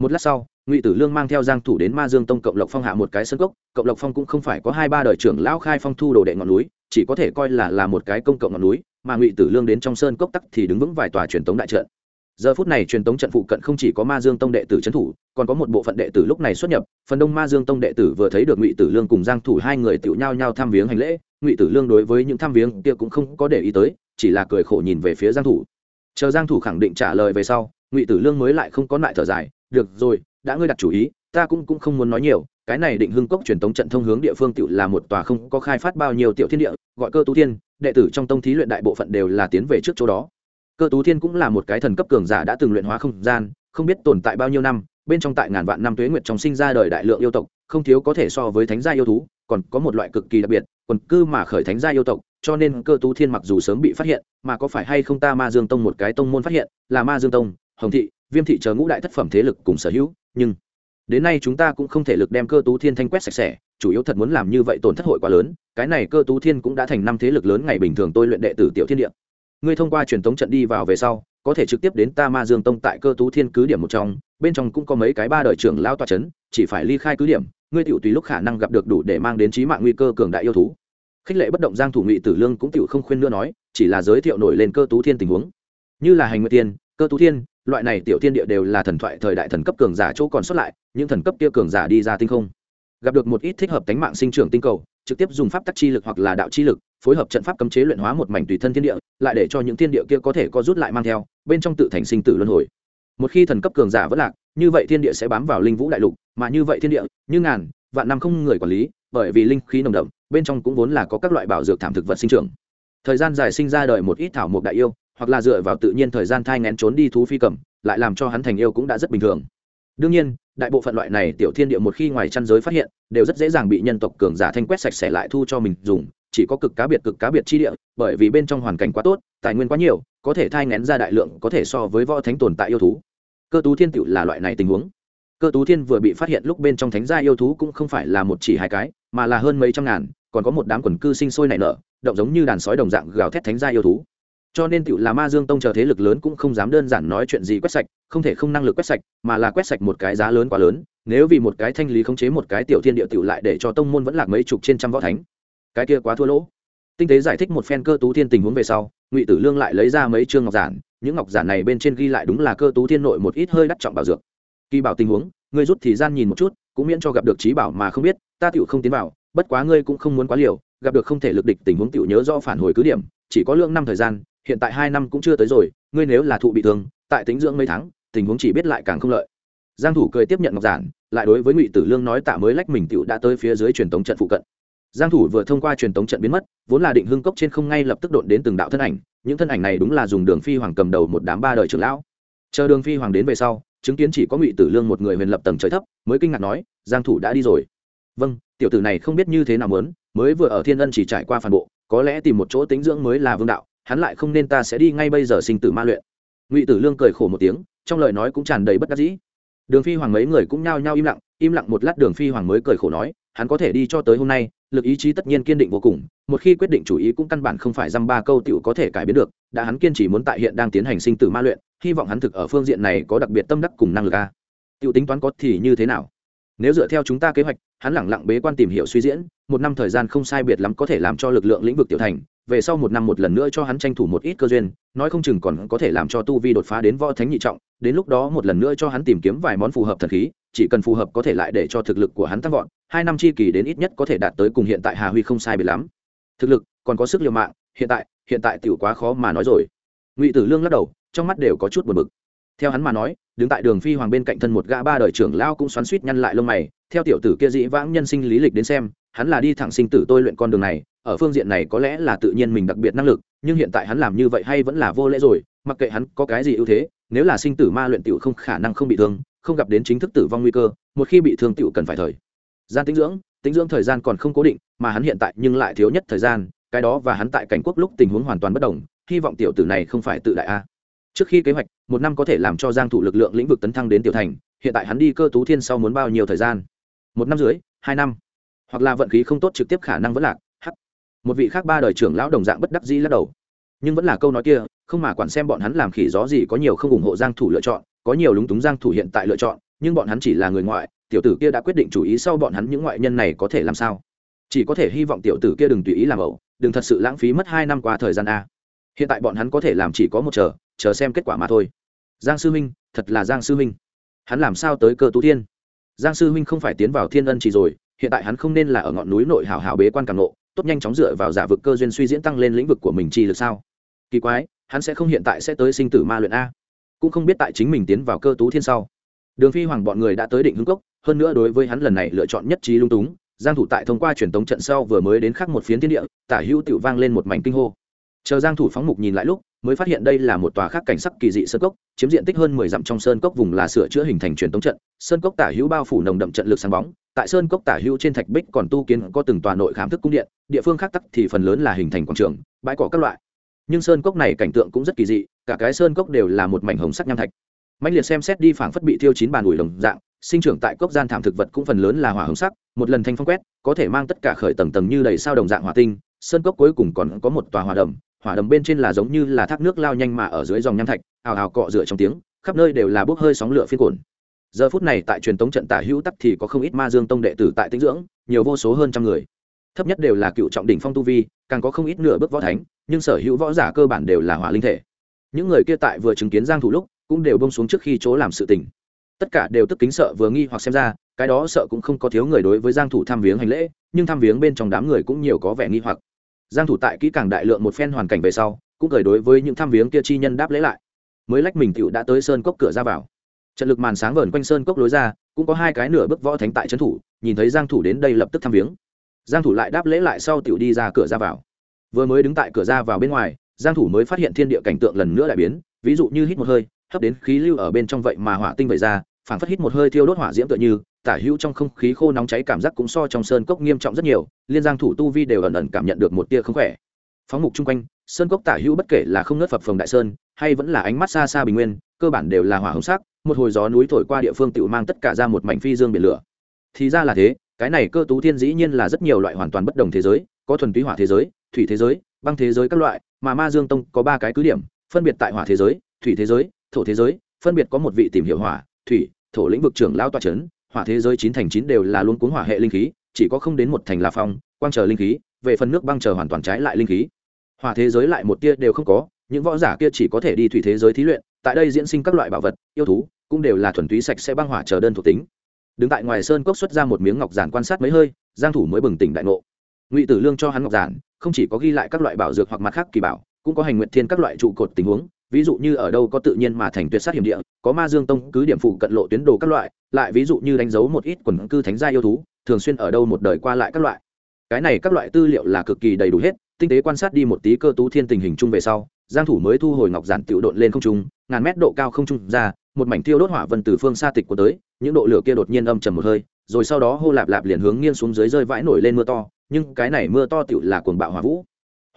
Speaker 1: một lát sau, ngụy tử lương mang theo giang thủ đến ma dương tông cộng lộc phong hạ một cái sân cốc. Cộng lộc phong cũng không phải có hai ba đời trưởng lão khai phong thu đồ đệ ngọn núi, chỉ có thể coi là là một cái công cộng ngọn núi, mà ngụy tử lương đến trong sơn cốc tắc thì đứng vững vài tòa truyền tống đại trận. Giờ phút này truyền tống trận phụ cận không chỉ có ma dương tông đệ tử trấn thủ, còn có một bộ phận đệ tử lúc này xuất nhập. Phần đông ma dương tông đệ tử vừa thấy được ngụy tử lương cùng giang thủ hai người tiểu nhau nhau thăm viếng hành lễ, ngụy tử lương đối với những thăm viếng kia cũng không có để ý tới, chỉ là cười khổ nhìn về phía giang thủ chờ giang thủ khẳng định trả lời về sau, ngụy tử lương mới lại không có lại thở dài, được rồi, đã ngươi đặt chủ ý, ta cũng cũng không muốn nói nhiều, cái này định hưng cốc truyền tống trận thông hướng địa phương tiểu là một tòa không có khai phát bao nhiêu tiểu thiên địa, gọi cơ tú thiên, đệ tử trong tông thí luyện đại bộ phận đều là tiến về trước chỗ đó. Cơ tú thiên cũng là một cái thần cấp cường giả đã từng luyện hóa không gian, không biết tồn tại bao nhiêu năm, bên trong tại ngàn vạn năm tuế nguyệt trong sinh ra đời đại lượng yêu tộc, không thiếu có thể so với thánh gia yêu thú, còn có một loại cực kỳ đặc biệt, quần cư mà khởi thánh gia yêu tộc cho nên cơ tú thiên mặc dù sớm bị phát hiện, mà có phải hay không ta ma dương tông một cái tông môn phát hiện, là ma dương tông, hồng thị, viêm thị chờ ngũ đại thất phẩm thế lực cùng sở hữu, nhưng đến nay chúng ta cũng không thể lực đem cơ tú thiên thanh quét sạch sẽ, chủ yếu thật muốn làm như vậy tổn thất hội quá lớn, cái này cơ tú thiên cũng đã thành năm thế lực lớn ngày bình thường tôi luyện đệ tử tiểu thiên địa. Ngươi thông qua truyền thống trận đi vào về sau, có thể trực tiếp đến ta ma dương tông tại cơ tú thiên cứ điểm một trong, bên trong cũng có mấy cái ba đời trưởng lao tòa c h ấ n chỉ phải ly khai cứ điểm, ngươi tiểu tùy lúc khả năng gặp được đủ để mang đến trí mạng nguy cơ cường đại yêu thú khích lệ bất động giang thủ ngụy tử lương cũng tiểu không khuyên nữa nói, chỉ là giới thiệu nổi lên cơ tú thiên tình huống. Như là hành nguyệt tiên, cơ tú thiên, loại này tiểu thiên địa đều là thần thoại thời đại thần cấp cường giả chỗ còn xuất lại, những thần cấp kia cường giả đi ra tinh không. Gặp được một ít thích hợp tánh mạng sinh trưởng tinh cầu, trực tiếp dùng pháp tắc chi lực hoặc là đạo chi lực, phối hợp trận pháp cấm chế luyện hóa một mảnh tùy thân thiên địa, lại để cho những thiên địa kia có thể có rút lại mang theo, bên trong tự thành sinh tử luân hồi. Một khi thần cấp cường giả vất lạc, như vậy thiên địa sẽ bám vào linh vũ đại lục, mà như vậy thiên địa, như ngàn, vạn năm không người quản lý, bởi vì linh khí nồng đậm bên trong cũng vốn là có các loại bảo dược thảm thực vật sinh trưởng. Thời gian dài sinh ra đời một ít thảo mộc đại yêu, hoặc là dựa vào tự nhiên thời gian thai ngén trốn đi thú phi cầm, lại làm cho hắn thành yêu cũng đã rất bình thường. Đương nhiên, đại bộ phận loại này tiểu thiên địa một khi ngoài chăn giới phát hiện, đều rất dễ dàng bị nhân tộc cường giả thanh quét sạch sẽ lại thu cho mình dùng, chỉ có cực cá biệt cực cá biệt chi địa, bởi vì bên trong hoàn cảnh quá tốt, tài nguyên quá nhiều, có thể thai ngén ra đại lượng, có thể so với võ thánh tồn tại yêu thú. Cơ tú thiên tựu là loại này tình huống. Cơ tú thiên vừa bị phát hiện lúc bên trong thánh gia yêu thú cũng không phải là một chỉ hai cái, mà là hơn mấy trăm ngàn còn có một đám quần cư sinh sôi nảy nở, động giống như đàn sói đồng dạng gào thét thánh gia yêu thú. Cho nên tựu là ma dương tông chờ thế lực lớn cũng không dám đơn giản nói chuyện gì quét sạch, không thể không năng lực quét sạch, mà là quét sạch một cái giá lớn quá lớn, nếu vì một cái thanh lý khống chế một cái tiểu thiên địa tựu lại để cho tông môn vẫn lạc mấy chục trên trăm võ thánh. Cái kia quá thua lỗ. Tinh tế giải thích một phen cơ tú thiên tình huống về sau, ngụy tử lương lại lấy ra mấy chương ngọc giản, những ngọc giản này bên trên ghi lại đúng là cơ tú thiên nội một ít hơi đắt trọng bảo dược. Kỳ bảo tình huống, ngươi rút thì gian nhìn một chút, cũng miễn cho gặp được trí bảo mà không biết, ta tựu không tiến vào bất quá ngươi cũng không muốn quá liều, gặp được không thể lực địch tình huống tựu nhớ do phản hồi cứ điểm, chỉ có lượng năm thời gian, hiện tại hai năm cũng chưa tới rồi, ngươi nếu là thụ bị thương, tại tính dưỡng mấy tháng, tình huống chỉ biết lại càng không lợi. Giang thủ cười tiếp nhận ngọc giản, lại đối với ngụy tử lương nói tạ mới lách mình tựu đã tới phía dưới truyền tống trận phụ cận. Giang thủ vừa thông qua truyền tống trận biến mất, vốn là định hưng cốc trên không ngay lập tức đột đến từng đạo thân ảnh, những thân ảnh này đúng là dùng đường phi hoàng cầm đầu một đám ba đời trưởng lão. Chờ đường phi hoàng đến về sau, chứng kiến chỉ có ngụy tử lương một người huyền lập tầng trời thấp, mới kinh ngạc nói, giang thủ đã đi rồi. Vâng tiểu tử này không biết như thế nào muốn, mới vừa ở thiên ân chỉ trải qua phản bộ, có lẽ tìm một chỗ tính dưỡng mới là vương đạo, hắn lại không nên ta sẽ đi ngay bây giờ sinh tử ma luyện. Ngụy tử lương cười khổ một tiếng, trong lời nói cũng tràn đầy bất đắc dĩ. Đường phi hoàng mấy người cũng nhao nhao im lặng im lặng một lát đường phi hoàng mới cười khổ nói, hắn có thể đi cho tới hôm nay, lực ý chí tất nhiên kiên định vô cùng, một khi quyết định chủ ý cũng căn bản không phải dăm ba câu tiểu có thể cải biến được, đã hắn kiên trì muốn tại hiện đang tiến hành sinh tử ma luyện, hy vọng hắn thực ở phương diện này có đặc biệt tâm đắc cùng năng lực a. Tiểu tính toán có thì như thế nào? Nếu dựa theo chúng ta kế hoạch hắn lẳng lặng bế quan tìm hiểu suy diễn, một năm thời gian không sai biệt lắm có thể làm cho lực lượng lĩnh vực tiểu thành, về sau một năm một lần nữa cho hắn tranh thủ một ít cơ duyên, nói không chừng còn có thể làm cho tu vi đột phá đến võ thánh nhị trọng, đến lúc đó một lần nữa cho hắn tìm kiếm vài món phù hợp thần khí, chỉ cần phù hợp có thể lại để cho thực lực của hắn tăng vọt, hai năm chi kỳ đến ít nhất có thể đạt tới cùng hiện tại hà huy không sai biệt lắm. Thực lực, còn có sức liều mạng, hiện tại hiện tại tiểu quá khó mà nói rồi. Ngụy tử lương lắc đầu, trong mắt đều có chút buồn bực. Theo hắn mà nói đứng tại đường phi hoàng bên cạnh thân một gã ba đời trưởng lao cũng xoắn suýt nhăn lại lông mày, theo tiểu tử kia dĩ vãng nhân sinh lý lịch đến xem, hắn là đi thẳng sinh tử tôi luyện con đường này, ở phương diện này có lẽ là tự nhiên mình đặc biệt năng lực, nhưng hiện tại hắn làm như vậy hay vẫn là vô lễ rồi, mặc kệ hắn có cái gì ưu thế, nếu là sinh tử ma luyện tiểu không khả năng không bị thương, không gặp đến chính thức tử vong nguy cơ, một khi bị thương tiểu cần phải thời gian tính dưỡng tính dưỡng thời gian còn không cố định, mà hắn hiện tại nhưng lại thiếu nhất thời gian, cái đó và hắn tại cảnh quốc lúc tình huống hoàn toàn bất đồng, hy vọng tiểu tử này không phải tự đại a. Trước khi kế hoạch một năm có thể làm cho giang thủ lực lượng lĩnh vực tấn thăng đến tiểu thành, hiện tại hắn đi cơ tú thiên sau muốn bao nhiêu thời gian? Một năm dưới hai năm. Hoặc là vận khí không tốt trực tiếp khả năng vẫn lạc, hắc. Một vị khác ba đời trưởng lão đồng dạng bất đắc dĩ lắc đầu. Nhưng vẫn là câu nói kia, không mà quản xem bọn hắn làm khỉ gió gì có nhiều không ủng hộ giang thủ lựa chọn, có nhiều lúng túng giang thủ hiện tại lựa chọn, nhưng bọn hắn chỉ là người ngoại, tiểu tử kia đã quyết định chủ ý sau bọn hắn những ngoại nhân này có thể làm sao? Chỉ có thể hy vọng tiểu tử kia đừng tùy ý làm ẩu, đừng thật sự lãng phí mất hai năm qua thời gian a. Hiện tại bọn hắn có thể làm chỉ có một chờ chờ xem kết quả mà thôi giang sư huynh thật là giang sư huynh hắn làm sao tới cơ tú thiên? Giang sư huynh không phải tiến vào thiên ân chỉ rồi, hiện tại hắn không nên là ở ngọn núi nội hảo hảo bế quan càng nộ tốt nhanh chóng dựa vào giả vực cơ duyên suy diễn tăng lên lĩnh vực của mình chi lực sao? Kỳ quái, hắn sẽ không hiện tại sẽ tới sinh tử ma luyện a. Cũng không biết tại chính mình tiến vào cơ tú thiên sau. Đường phi hoàng bọn người đã tới định hưng cốc, hơn nữa đối với hắn lần này lựa chọn nhất trí lung túng, giang thủ tại thông qua truyền tống trận sau vừa mới đến khắc một phiến thiên địa, tả hữu tiểu vang lên một mảnh kinh hô. Chờ giang thủ phóng mục nhìn lại lúc mới phát hiện đây là một tòa khác cảnh sắc kỳ dị sơn cốc, chiếm diện tích hơn 10 dặm trong sơn cốc vùng là sửa chữa hình thành truyền tống trận. Sơn cốc tả hữu bao phủ nồng đậm trận lực sáng bóng, tại sơn cốc tả hữu trên thạch bích còn tu kiến có từng tòa nội khám thức cung điện, địa phương khác tắc thì phần lớn là hình thành quảng trường, bãi cỏ các loại. Nhưng sơn cốc này cảnh tượng cũng rất kỳ dị, cả cái sơn cốc đều là một mảnh hồng sắc nham thạch. Mạnh liệt xem xét đi phảng phất bị thiêu chín bàn ủi đồng dạng, sinh trưởng tại cốc gian thảm thực vật cũng phần lớn là hỏa hồng sắc, một lần thanh phong quét, có thể mang tất cả khởi tầng tầng như đầy sao đồng dạng hỏa tinh, sơn cốc cuối cùng còn có một tòa hỏa đầm hỏa đầm bên trên là giống như là thác nước lao nhanh mà ở dưới dòng nham thạch ào ào cọ rửa trong tiếng, khắp nơi đều là bốc hơi sóng lửa phiên cồn giờ phút này tại truyền tống trận tả hữu tắc thì có không ít ma dương tông đệ tử tại tinh dưỡng, nhiều vô số hơn trăm người. Thấp nhất đều là cựu trọng đỉnh phong tu vi, càng có không ít nửa bước võ thánh, nhưng sở hữu võ giả cơ bản đều là hỏa linh thể. Những người kia tại vừa chứng kiến giang thủ lúc, cũng đều bông xuống trước khi chỗ làm sự tình. Tất cả đều tức kính sợ vừa nghi hoặc xem ra, cái đó sợ cũng không có thiếu người đối với giang thủ tham viếng hành lễ, nhưng tham viếng bên trong đám người cũng nhiều có vẻ nghi hoặc giang thủ tại kỹ càng đại lượng một phen hoàn cảnh về sau, cũng cười đối với những tham viếng kia chi nhân đáp lễ lại. Mới lách mình tiểu đã tới sơn cốc cửa ra vào. Trận lực màn sáng vờn quanh sơn cốc lối ra, cũng có hai cái nửa bước võ thánh tại trấn thủ, nhìn thấy giang thủ đến đây lập tức tham viếng. Giang thủ lại đáp lễ lại sau tiểu đi ra cửa ra vào. Vừa mới đứng tại cửa ra vào bên ngoài, giang thủ mới phát hiện thiên địa cảnh tượng lần nữa lại biến, ví dụ như hít một hơi, hấp đến khí lưu ở bên trong vậy mà hỏa tinh vậy ra phản phất hít một hơi thiêu đốt hỏa diễm tựa như, tả hữu trong không khí khô nóng cháy cảm giác cũng so trong sơn cốc nghiêm trọng rất nhiều, liên giang thủ tu vi đều ẩn ẩn cảm nhận được một tia không khỏe. Phóng mục chung quanh, sơn cốc tả hữu bất kể là không nớt phập phồng đại sơn, hay vẫn là ánh mắt xa xa bình nguyên, cơ bản đều là hỏa hồng sắc, một hồi gió núi thổi qua địa phương tự mang tất cả ra một mảnh phi dương biển lửa. Thì ra là thế, cái này cơ tú thiên dĩ nhiên là rất nhiều loại hoàn toàn bất đồng thế giới, có thuần túy hỏa thế giới, thủy thế giới, băng thế giới các loại, mà ma dương tông có ba cái cứ điểm, phân biệt tại hỏa thế giới, thủy thế giới, thổ thế giới, phân biệt có một vị tìm hiểu hỏa, thủy thổ lĩnh vực trưởng lao toa trấn hỏa thế giới chín thành chín đều là luôn cuốn hỏa hệ linh khí, chỉ có không đến một thành là phong, quang chờ linh khí, về phần nước băng chờ hoàn toàn trái lại linh khí. Hỏa thế giới lại một tia đều không có, những võ giả kia chỉ có thể đi thủy thế giới thí luyện, tại đây diễn sinh các loại bảo vật, yêu thú, cũng đều là thuần túy sạch sẽ băng hỏa chờ đơn thuộc tính. Đứng tại ngoài sơn cốc xuất ra một miếng ngọc giản quan sát mấy hơi, giang thủ mới bừng tỉnh đại ngộ. Ngụy tử lương cho hắn ngọc giản, không chỉ có ghi lại các loại bảo dược hoặc mặt khác kỳ bảo, cũng có hành nguyện thiên các loại trụ cột tình huống ví dụ như ở đâu có tự nhiên mà thành tuyệt sát hiểm địa, có ma dương tông cứ điểm phụ cận lộ tuyến đồ các loại, lại ví dụ như đánh dấu một ít quần cư thánh gia yêu thú, thường xuyên ở đâu một đời qua lại các loại. Cái này các loại tư liệu là cực kỳ đầy đủ hết, tinh tế quan sát đi một tí cơ tú thiên tình hình chung về sau, giang thủ mới thu hồi ngọc giản tiểu độn lên không trung, ngàn mét độ cao không trung ra, một mảnh tiêu đốt hỏa vân từ phương xa tịch của tới, những độ lửa kia đột nhiên âm trầm một hơi, rồi sau đó hô lạp lạp liền hướng nghiêng xuống dưới rơi vãi nổi lên mưa to, nhưng cái này mưa to tiểu là cuồng bạo hỏa vũ.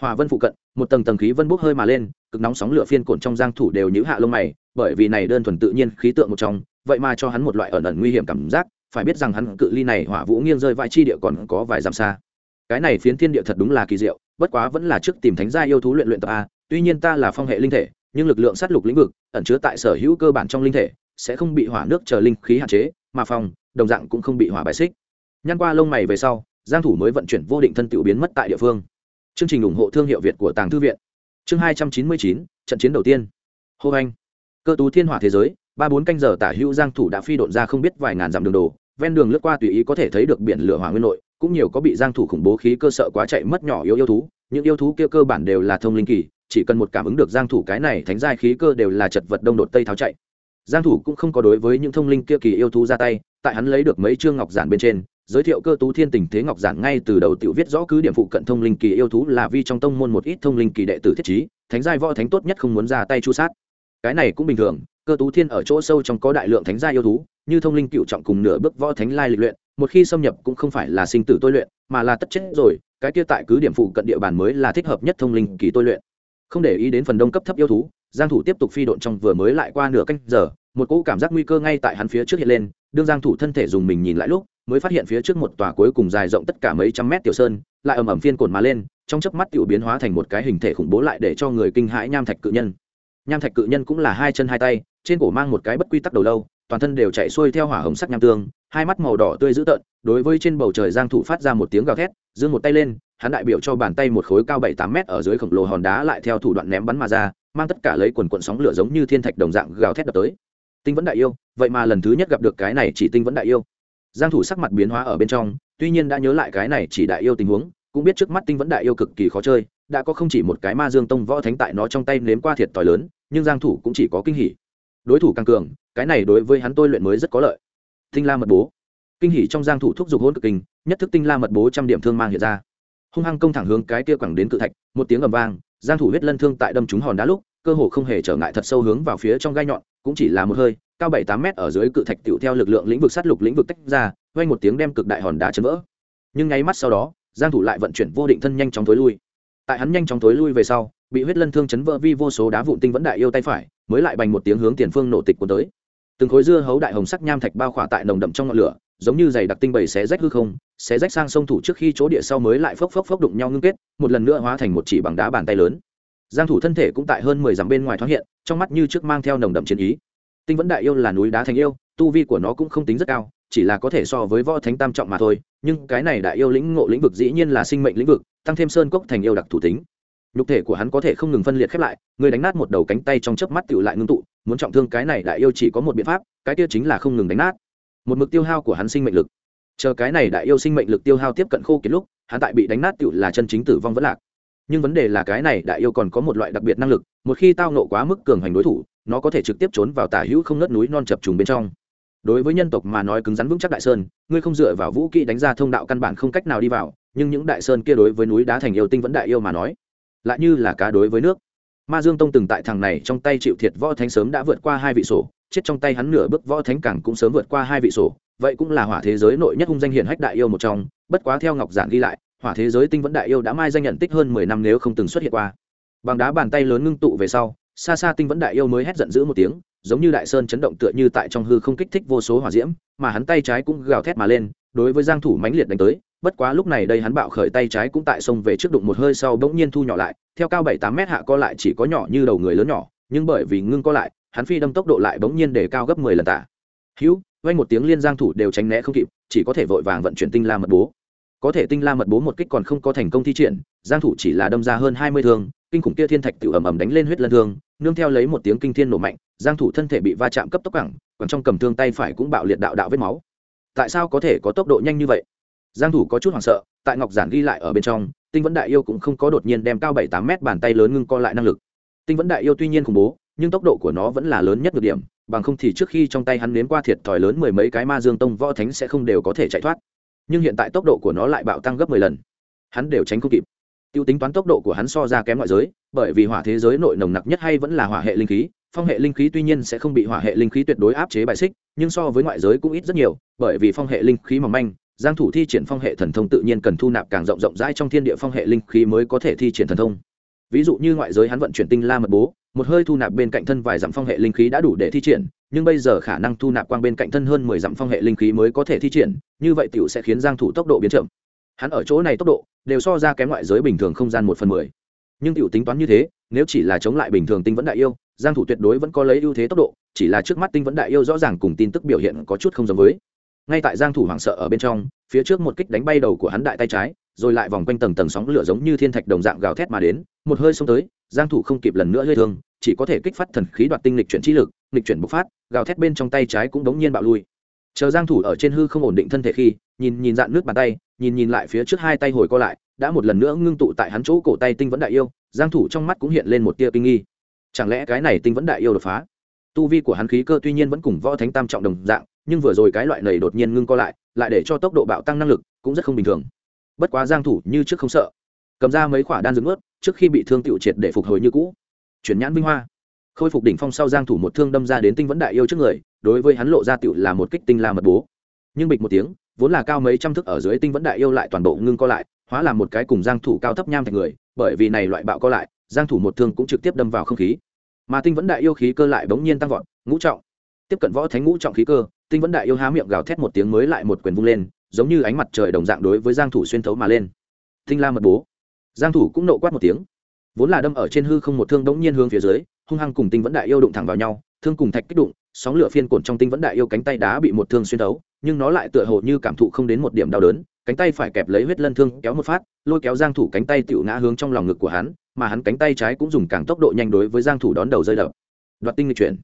Speaker 1: Hỏa vân phụ cận, một tầng tầng khí vân bốc hơi mà lên cực nóng sóng lửa phiên cồn trong giang thủ đều nhíu hạ lông mày, bởi vì này đơn thuần tự nhiên khí tượng một trong, vậy mà cho hắn một loại ẩn ẩn nguy hiểm cảm giác, phải biết rằng hắn cự ly này hỏa vũ nghiêng rơi vài chi địa còn có vài dặm xa. Cái này phiến thiên địa thật đúng là kỳ diệu, bất quá vẫn là trước tìm thánh gia yêu thú luyện luyện tập a, tuy nhiên ta là phong hệ linh thể, nhưng lực lượng sát lục lĩnh vực, ẩn chứa tại sở hữu cơ bản trong linh thể, sẽ không bị hỏa nước chờ linh khí hạn chế, mà phong, đồng dạng cũng không bị hỏa bài xích. Nhăn qua lông mày về sau, giang thủ mới vận chuyển vô định thân tiểu biến mất tại địa phương. Chương trình ủng hộ thương hiệu việt của tàng thư viện chương 299, trận chiến đầu tiên. Hô anh. Cơ tú thiên hỏa thế giới ba bốn canh giờ tả hữu giang thủ đã phi độn ra không biết vài ngàn dặm đường đồ ven đường lướt qua tùy ý có thể thấy được biển lửa hỏa nguyên nội cũng nhiều có bị giang thủ khủng bố khí cơ sợ quá chạy mất nhỏ yếu yêu thú những yêu thú kia cơ bản đều là thông linh kỳ chỉ cần một cảm ứng được giang thủ cái này thánh giai khí cơ đều là chật vật đông đột tây tháo chạy. Giang thủ cũng không có đối với những thông linh kia kỳ yêu thú ra tay tại hắn lấy được mấy chương ngọc giản bên trên giới thiệu cơ tú thiên tình thế ngọc giản ngay từ đầu tiểu viết rõ cứ điểm phụ cận thông linh kỳ yêu thú là vi trong tông môn một ít thông linh kỳ đệ tử thiết trí, thánh giai võ thánh tốt nhất không muốn ra tay chu sát. Cái này cũng bình thường, cơ tú thiên ở chỗ sâu trong có đại lượng thánh giai yêu thú, như thông linh cựu trọng cùng nửa bước võ thánh lai lịch luyện, một khi xâm nhập cũng không phải là sinh tử tôi luyện, mà là tất chết rồi, cái kia tại cứ điểm phụ cận địa bàn mới là thích hợp nhất thông linh kỳ tôi luyện. Không để ý đến phần đông cấp thấp yêu thú, giang thủ tiếp tục phi độn trong vừa mới lại qua nửa canh giờ, một cỗ cảm giác nguy cơ ngay tại hắn phía trước hiện lên, đương giang thủ thân thể dùng mình nhìn lại lúc mới phát hiện phía trước một tòa cuối cùng dài rộng tất cả mấy trăm mét tiểu sơn, lại ầm ầm phiên cồn mà lên, trong chớp mắt tiểu biến hóa thành một cái hình thể khủng bố lại để cho người kinh hãi nham thạch cự nhân. Nham thạch cự nhân cũng là hai chân hai tay, trên cổ mang một cái bất quy tắc đầu lâu, toàn thân đều chạy xuôi theo hỏa hồng sắc nham tương, hai mắt màu đỏ tươi dữ tợn, đối với trên bầu trời giang thủ phát ra một tiếng gào thét, giương một tay lên, hắn đại biểu cho bàn tay một khối cao bảy tám mét ở dưới khổng lồ hòn đá lại theo thủ đoạn ném bắn mà ra, mang tất cả lấy quần quận sóng lửa giống như thiên thạch đồng dạng gào thét đập tới. Tinh vẫn đại yêu, vậy mà lần thứ nhất gặp được cái này chỉ tinh vẫn đại yêu giang thủ sắc mặt biến hóa ở bên trong, tuy nhiên đã nhớ lại cái này chỉ đại yêu tình huống, cũng biết trước mắt tinh vẫn đại yêu cực kỳ khó chơi, đã có không chỉ một cái ma dương tông võ thánh tại nó trong tay nếm qua thiệt tỏi lớn, nhưng giang thủ cũng chỉ có kinh hỉ. Đối thủ càng cường, cái này đối với hắn tôi luyện mới rất có lợi. Tinh la mật bố. Kinh hỉ trong giang thủ thúc giục hỗn cực kinh, nhất thức tinh la mật bố trăm điểm thương mang hiện ra. Hung hăng công thẳng hướng cái kia quẳng đến cự thạch, một tiếng ầm vang, giang thủ huyết lân thương tại đâm trúng hòn đá lúc, cơ hồ không hề trở ngại thật sâu hướng vào phía trong gai nhọn cũng chỉ là một hơi, cao bảy tám mét ở dưới cự thạch tiểu theo lực lượng lĩnh vực sát lục lĩnh vực tách ra, vang một tiếng đem cực đại hòn đá chấn vỡ. Nhưng ngay mắt sau đó, giang thủ lại vận chuyển vô định thân nhanh chóng tối lui. Tại hắn nhanh chóng tối lui về sau, bị huyết lân thương chấn vỡ vi vô số đá vụn tinh vẫn đại yêu tay phải, mới lại bành một tiếng hướng tiền phương nổ tịch cuốn tới. Từng khối dưa hấu đại hồng sắc nham thạch bao khỏa tại nồng đậm trong ngọn lửa, giống như giày đặc tinh bầy xé rách hư không, xé rách sang sông thủ trước khi chỗ địa sau mới lại phốc phốc phốc đụng nhau ngưng kết, một lần nữa hóa thành một chỉ bằng đá bàn tay lớn giang thủ thân thể cũng tại hơn mười dặm bên ngoài thoáng hiện, trong mắt như trước mang theo nồng đậm chiến ý. Tinh vẫn đại yêu là núi đá thành yêu, tu vi của nó cũng không tính rất cao, chỉ là có thể so với võ thánh tam trọng mà thôi, nhưng cái này đại yêu lĩnh ngộ lĩnh vực dĩ nhiên là sinh mệnh lĩnh vực, tăng thêm sơn cốc thành yêu đặc thủ tính. Nhục thể của hắn có thể không ngừng phân liệt khép lại, người đánh nát một đầu cánh tay trong chớp mắt tựu lại ngưng tụ, muốn trọng thương cái này đại yêu chỉ có một biện pháp, cái kia chính là không ngừng đánh nát. Một mực tiêu hao của hắn sinh mệnh lực. Chờ cái này đại yêu sinh mệnh lực tiêu hao tiếp cận khô kiệt lúc, hắn tại bị đánh nát tựu là chân chính tử vong vẫn lạc nhưng vấn đề là cái này đại yêu còn có một loại đặc biệt năng lực, một khi tao nộ quá mức cường hành đối thủ, nó có thể trực tiếp trốn vào tả hữu không nớt núi non chập trùng bên trong. Đối với nhân tộc mà nói cứng rắn vững chắc đại sơn, ngươi không dựa vào vũ kỹ đánh ra thông đạo căn bản không cách nào đi vào, nhưng những đại sơn kia đối với núi đá thành yêu tinh vẫn đại yêu mà nói, lại như là cá đối với nước. Ma dương tông từng tại thằng này trong tay chịu thiệt võ thánh sớm đã vượt qua hai vị sổ, chết trong tay hắn nửa bước võ thánh cảng cũng sớm vượt qua hai vị sổ, vậy cũng là hỏa thế giới nội nhất hung danh hiển hách đại yêu một trong, bất quá theo ngọc giản ghi lại hỏa thế giới tinh vẫn đại yêu đã mai danh nhận tích hơn mười năm nếu không từng xuất hiện qua. Bằng đá bàn tay lớn ngưng tụ về sau, xa xa tinh vẫn đại yêu mới hét giận dữ một tiếng, giống như đại sơn chấn động tựa như tại trong hư không kích thích vô số hỏa diễm, mà hắn tay trái cũng gào thét mà lên, đối với giang thủ mãnh liệt đánh tới, bất quá lúc này đây hắn bạo khởi tay trái cũng tại sông về trước đụng một hơi sau bỗng nhiên thu nhỏ lại, theo cao bảy tám mét hạ co lại chỉ có nhỏ như đầu người lớn nhỏ, nhưng bởi vì ngưng co lại, hắn phi đâm tốc độ lại bỗng nhiên để cao gấp mười lần tạ. Hữu, vang một tiếng liên giang thủ đều tránh né không kịp, chỉ có thể vội vàng vận chuyển tinh la mật bố có thể tinh la mật bố một kích còn không có thành công thi triển, giang thủ chỉ là đâm ra hơn 20 thương, kinh khủng kia thiên thạch tiểu ầm ầm đánh lên huyết lân thương, nương theo lấy một tiếng kinh thiên nổ mạnh, giang thủ thân thể bị va chạm cấp tốc cẳng, còn trong cầm thương tay phải cũng bạo liệt đạo đạo vết máu. Tại sao có thể có tốc độ nhanh như vậy? Giang thủ có chút hoảng sợ, tại ngọc giản ghi lại ở bên trong, tinh vẫn đại yêu cũng không có đột nhiên đem cao bảy tám mét bàn tay lớn ngưng co lại năng lực. Tinh vẫn đại yêu tuy nhiên khủng bố, nhưng tốc độ của nó vẫn là lớn nhất được điểm, bằng không thì trước khi trong tay hắn nếm qua thiệt thòi lớn mười mấy cái ma dương tông võ thánh sẽ không đều có thể chạy thoát nhưng hiện tại tốc độ của nó lại bạo tăng gấp mười lần. Hắn đều tránh không kịp. Tiêu tính toán tốc độ của hắn so ra kém ngoại giới, bởi vì hỏa thế giới nội nồng nặc nhất hay vẫn là hỏa hệ linh khí. Phong hệ linh khí tuy nhiên sẽ không bị hỏa hệ linh khí tuyệt đối áp chế bài xích, nhưng so với ngoại giới cũng ít rất nhiều, bởi vì phong hệ linh khí mỏng manh, giang thủ thi triển phong hệ thần thông tự nhiên cần thu nạp càng rộng rộng rãi trong thiên địa phong hệ linh khí mới có thể thi triển thần thông. Ví dụ như ngoại giới hắn vận chuyển tinh la mật bố, một hơi thu nạp bên cạnh thân vài dặm phong hệ linh khí đã đủ để thi triển nhưng bây giờ khả năng thu nạp quang bên cạnh thân hơn mười dặm phong hệ linh khí mới có thể thi triển, như vậy tiểu sẽ khiến giang thủ tốc độ biến chậm. Hắn ở chỗ này tốc độ, đều so ra kém ngoại giới bình thường không gian một phần mười. Nhưng tiểu tính toán như thế, nếu chỉ là chống lại bình thường tinh vẫn đại yêu, giang thủ tuyệt đối vẫn có lấy ưu thế tốc độ, chỉ là trước mắt tinh vẫn đại yêu rõ ràng cùng tin tức biểu hiện có chút không giống với. Ngay tại giang thủ hoảng sợ ở bên trong, phía trước một kích đánh bay đầu của hắn đại tay trái, rồi lại vòng quanh tầng tầng sóng lửa giống như thiên thạch đồng dạng gào thét mà đến, một hơi xông tới, giang thủ không kịp lần nữa hơi thương chỉ có thể kích phát thần khí đoạt tinh lịch chuyển chi lực, lịch chuyển bộc phát, gào thét bên trong tay trái cũng đống nhiên bạo lui. Chờ giang thủ ở trên hư không ổn định thân thể khi, nhìn nhìn dạn nước bàn tay, nhìn nhìn lại phía trước hai tay hồi co lại, đã một lần nữa ngưng tụ tại hắn chỗ cổ tay tinh vẫn đại yêu, giang thủ trong mắt cũng hiện lên một tia kinh nghi. Chẳng lẽ cái này tinh vẫn đại yêu đột phá? Tu vi của hắn khí cơ tuy nhiên vẫn cùng võ thánh tam trọng đồng dạng, nhưng vừa rồi cái loại này đột nhiên ngưng co lại lại để cho tốc độ bạo tăng năng lực cũng rất không bình thường. Bất quá giang thủ như trước không sợ. Cầm ra mấy quả đan dưỡng ướt trước khi bị thương tiểu triệt để phục hồi như cũ chuyển nhãn vinh hoa. Khôi phục đỉnh phong sau giang thủ một thương đâm ra đến tinh vẫn đại yêu trước người, đối với hắn lộ ra tiểu là một kích tinh la mật bố. Nhưng bịch một tiếng, vốn là cao mấy trăm thước ở dưới tinh vẫn đại yêu lại toàn bộ ngưng co lại, hóa làm một cái cùng giang thủ cao thấp nham thành người, bởi vì này loại bạo co lại, giang thủ một thương cũng trực tiếp đâm vào không khí. Mà tinh vẫn đại yêu khí cơ lại bỗng nhiên tăng vọt, ngũ trọng. Tiếp cận võ thánh ngũ trọng khí cơ, tinh vẫn đại yêu há miệng gào thét một tiếng mới lại một quyền vung lên, giống như ánh mặt trời đồng dạng đối với giang thủ xuyên thấu mà lên. Tinh la mật bố. Giang thủ cũng nộ quát một tiếng vốn là đâm ở trên hư không một thương đống nhiên hướng phía dưới, hung hăng cùng tinh vẫn đại yêu đụng thẳng vào nhau, thương cùng thạch kích đụng, sóng lửa phiên cồn trong tinh vẫn đại yêu cánh tay đá bị một thương xuyên thấu, nhưng nó lại tựa hồ như cảm thụ không đến một điểm đau đớn, cánh tay phải kẹp lấy huyết lân thương kéo một phát, lôi kéo giang thủ cánh tay tiểu ngã hướng trong lòng ngực của hắn, mà hắn cánh tay trái cũng dùng càng tốc độ nhanh đối với giang thủ đón đầu rơi đập. Đoạt tinh lịch chuyển.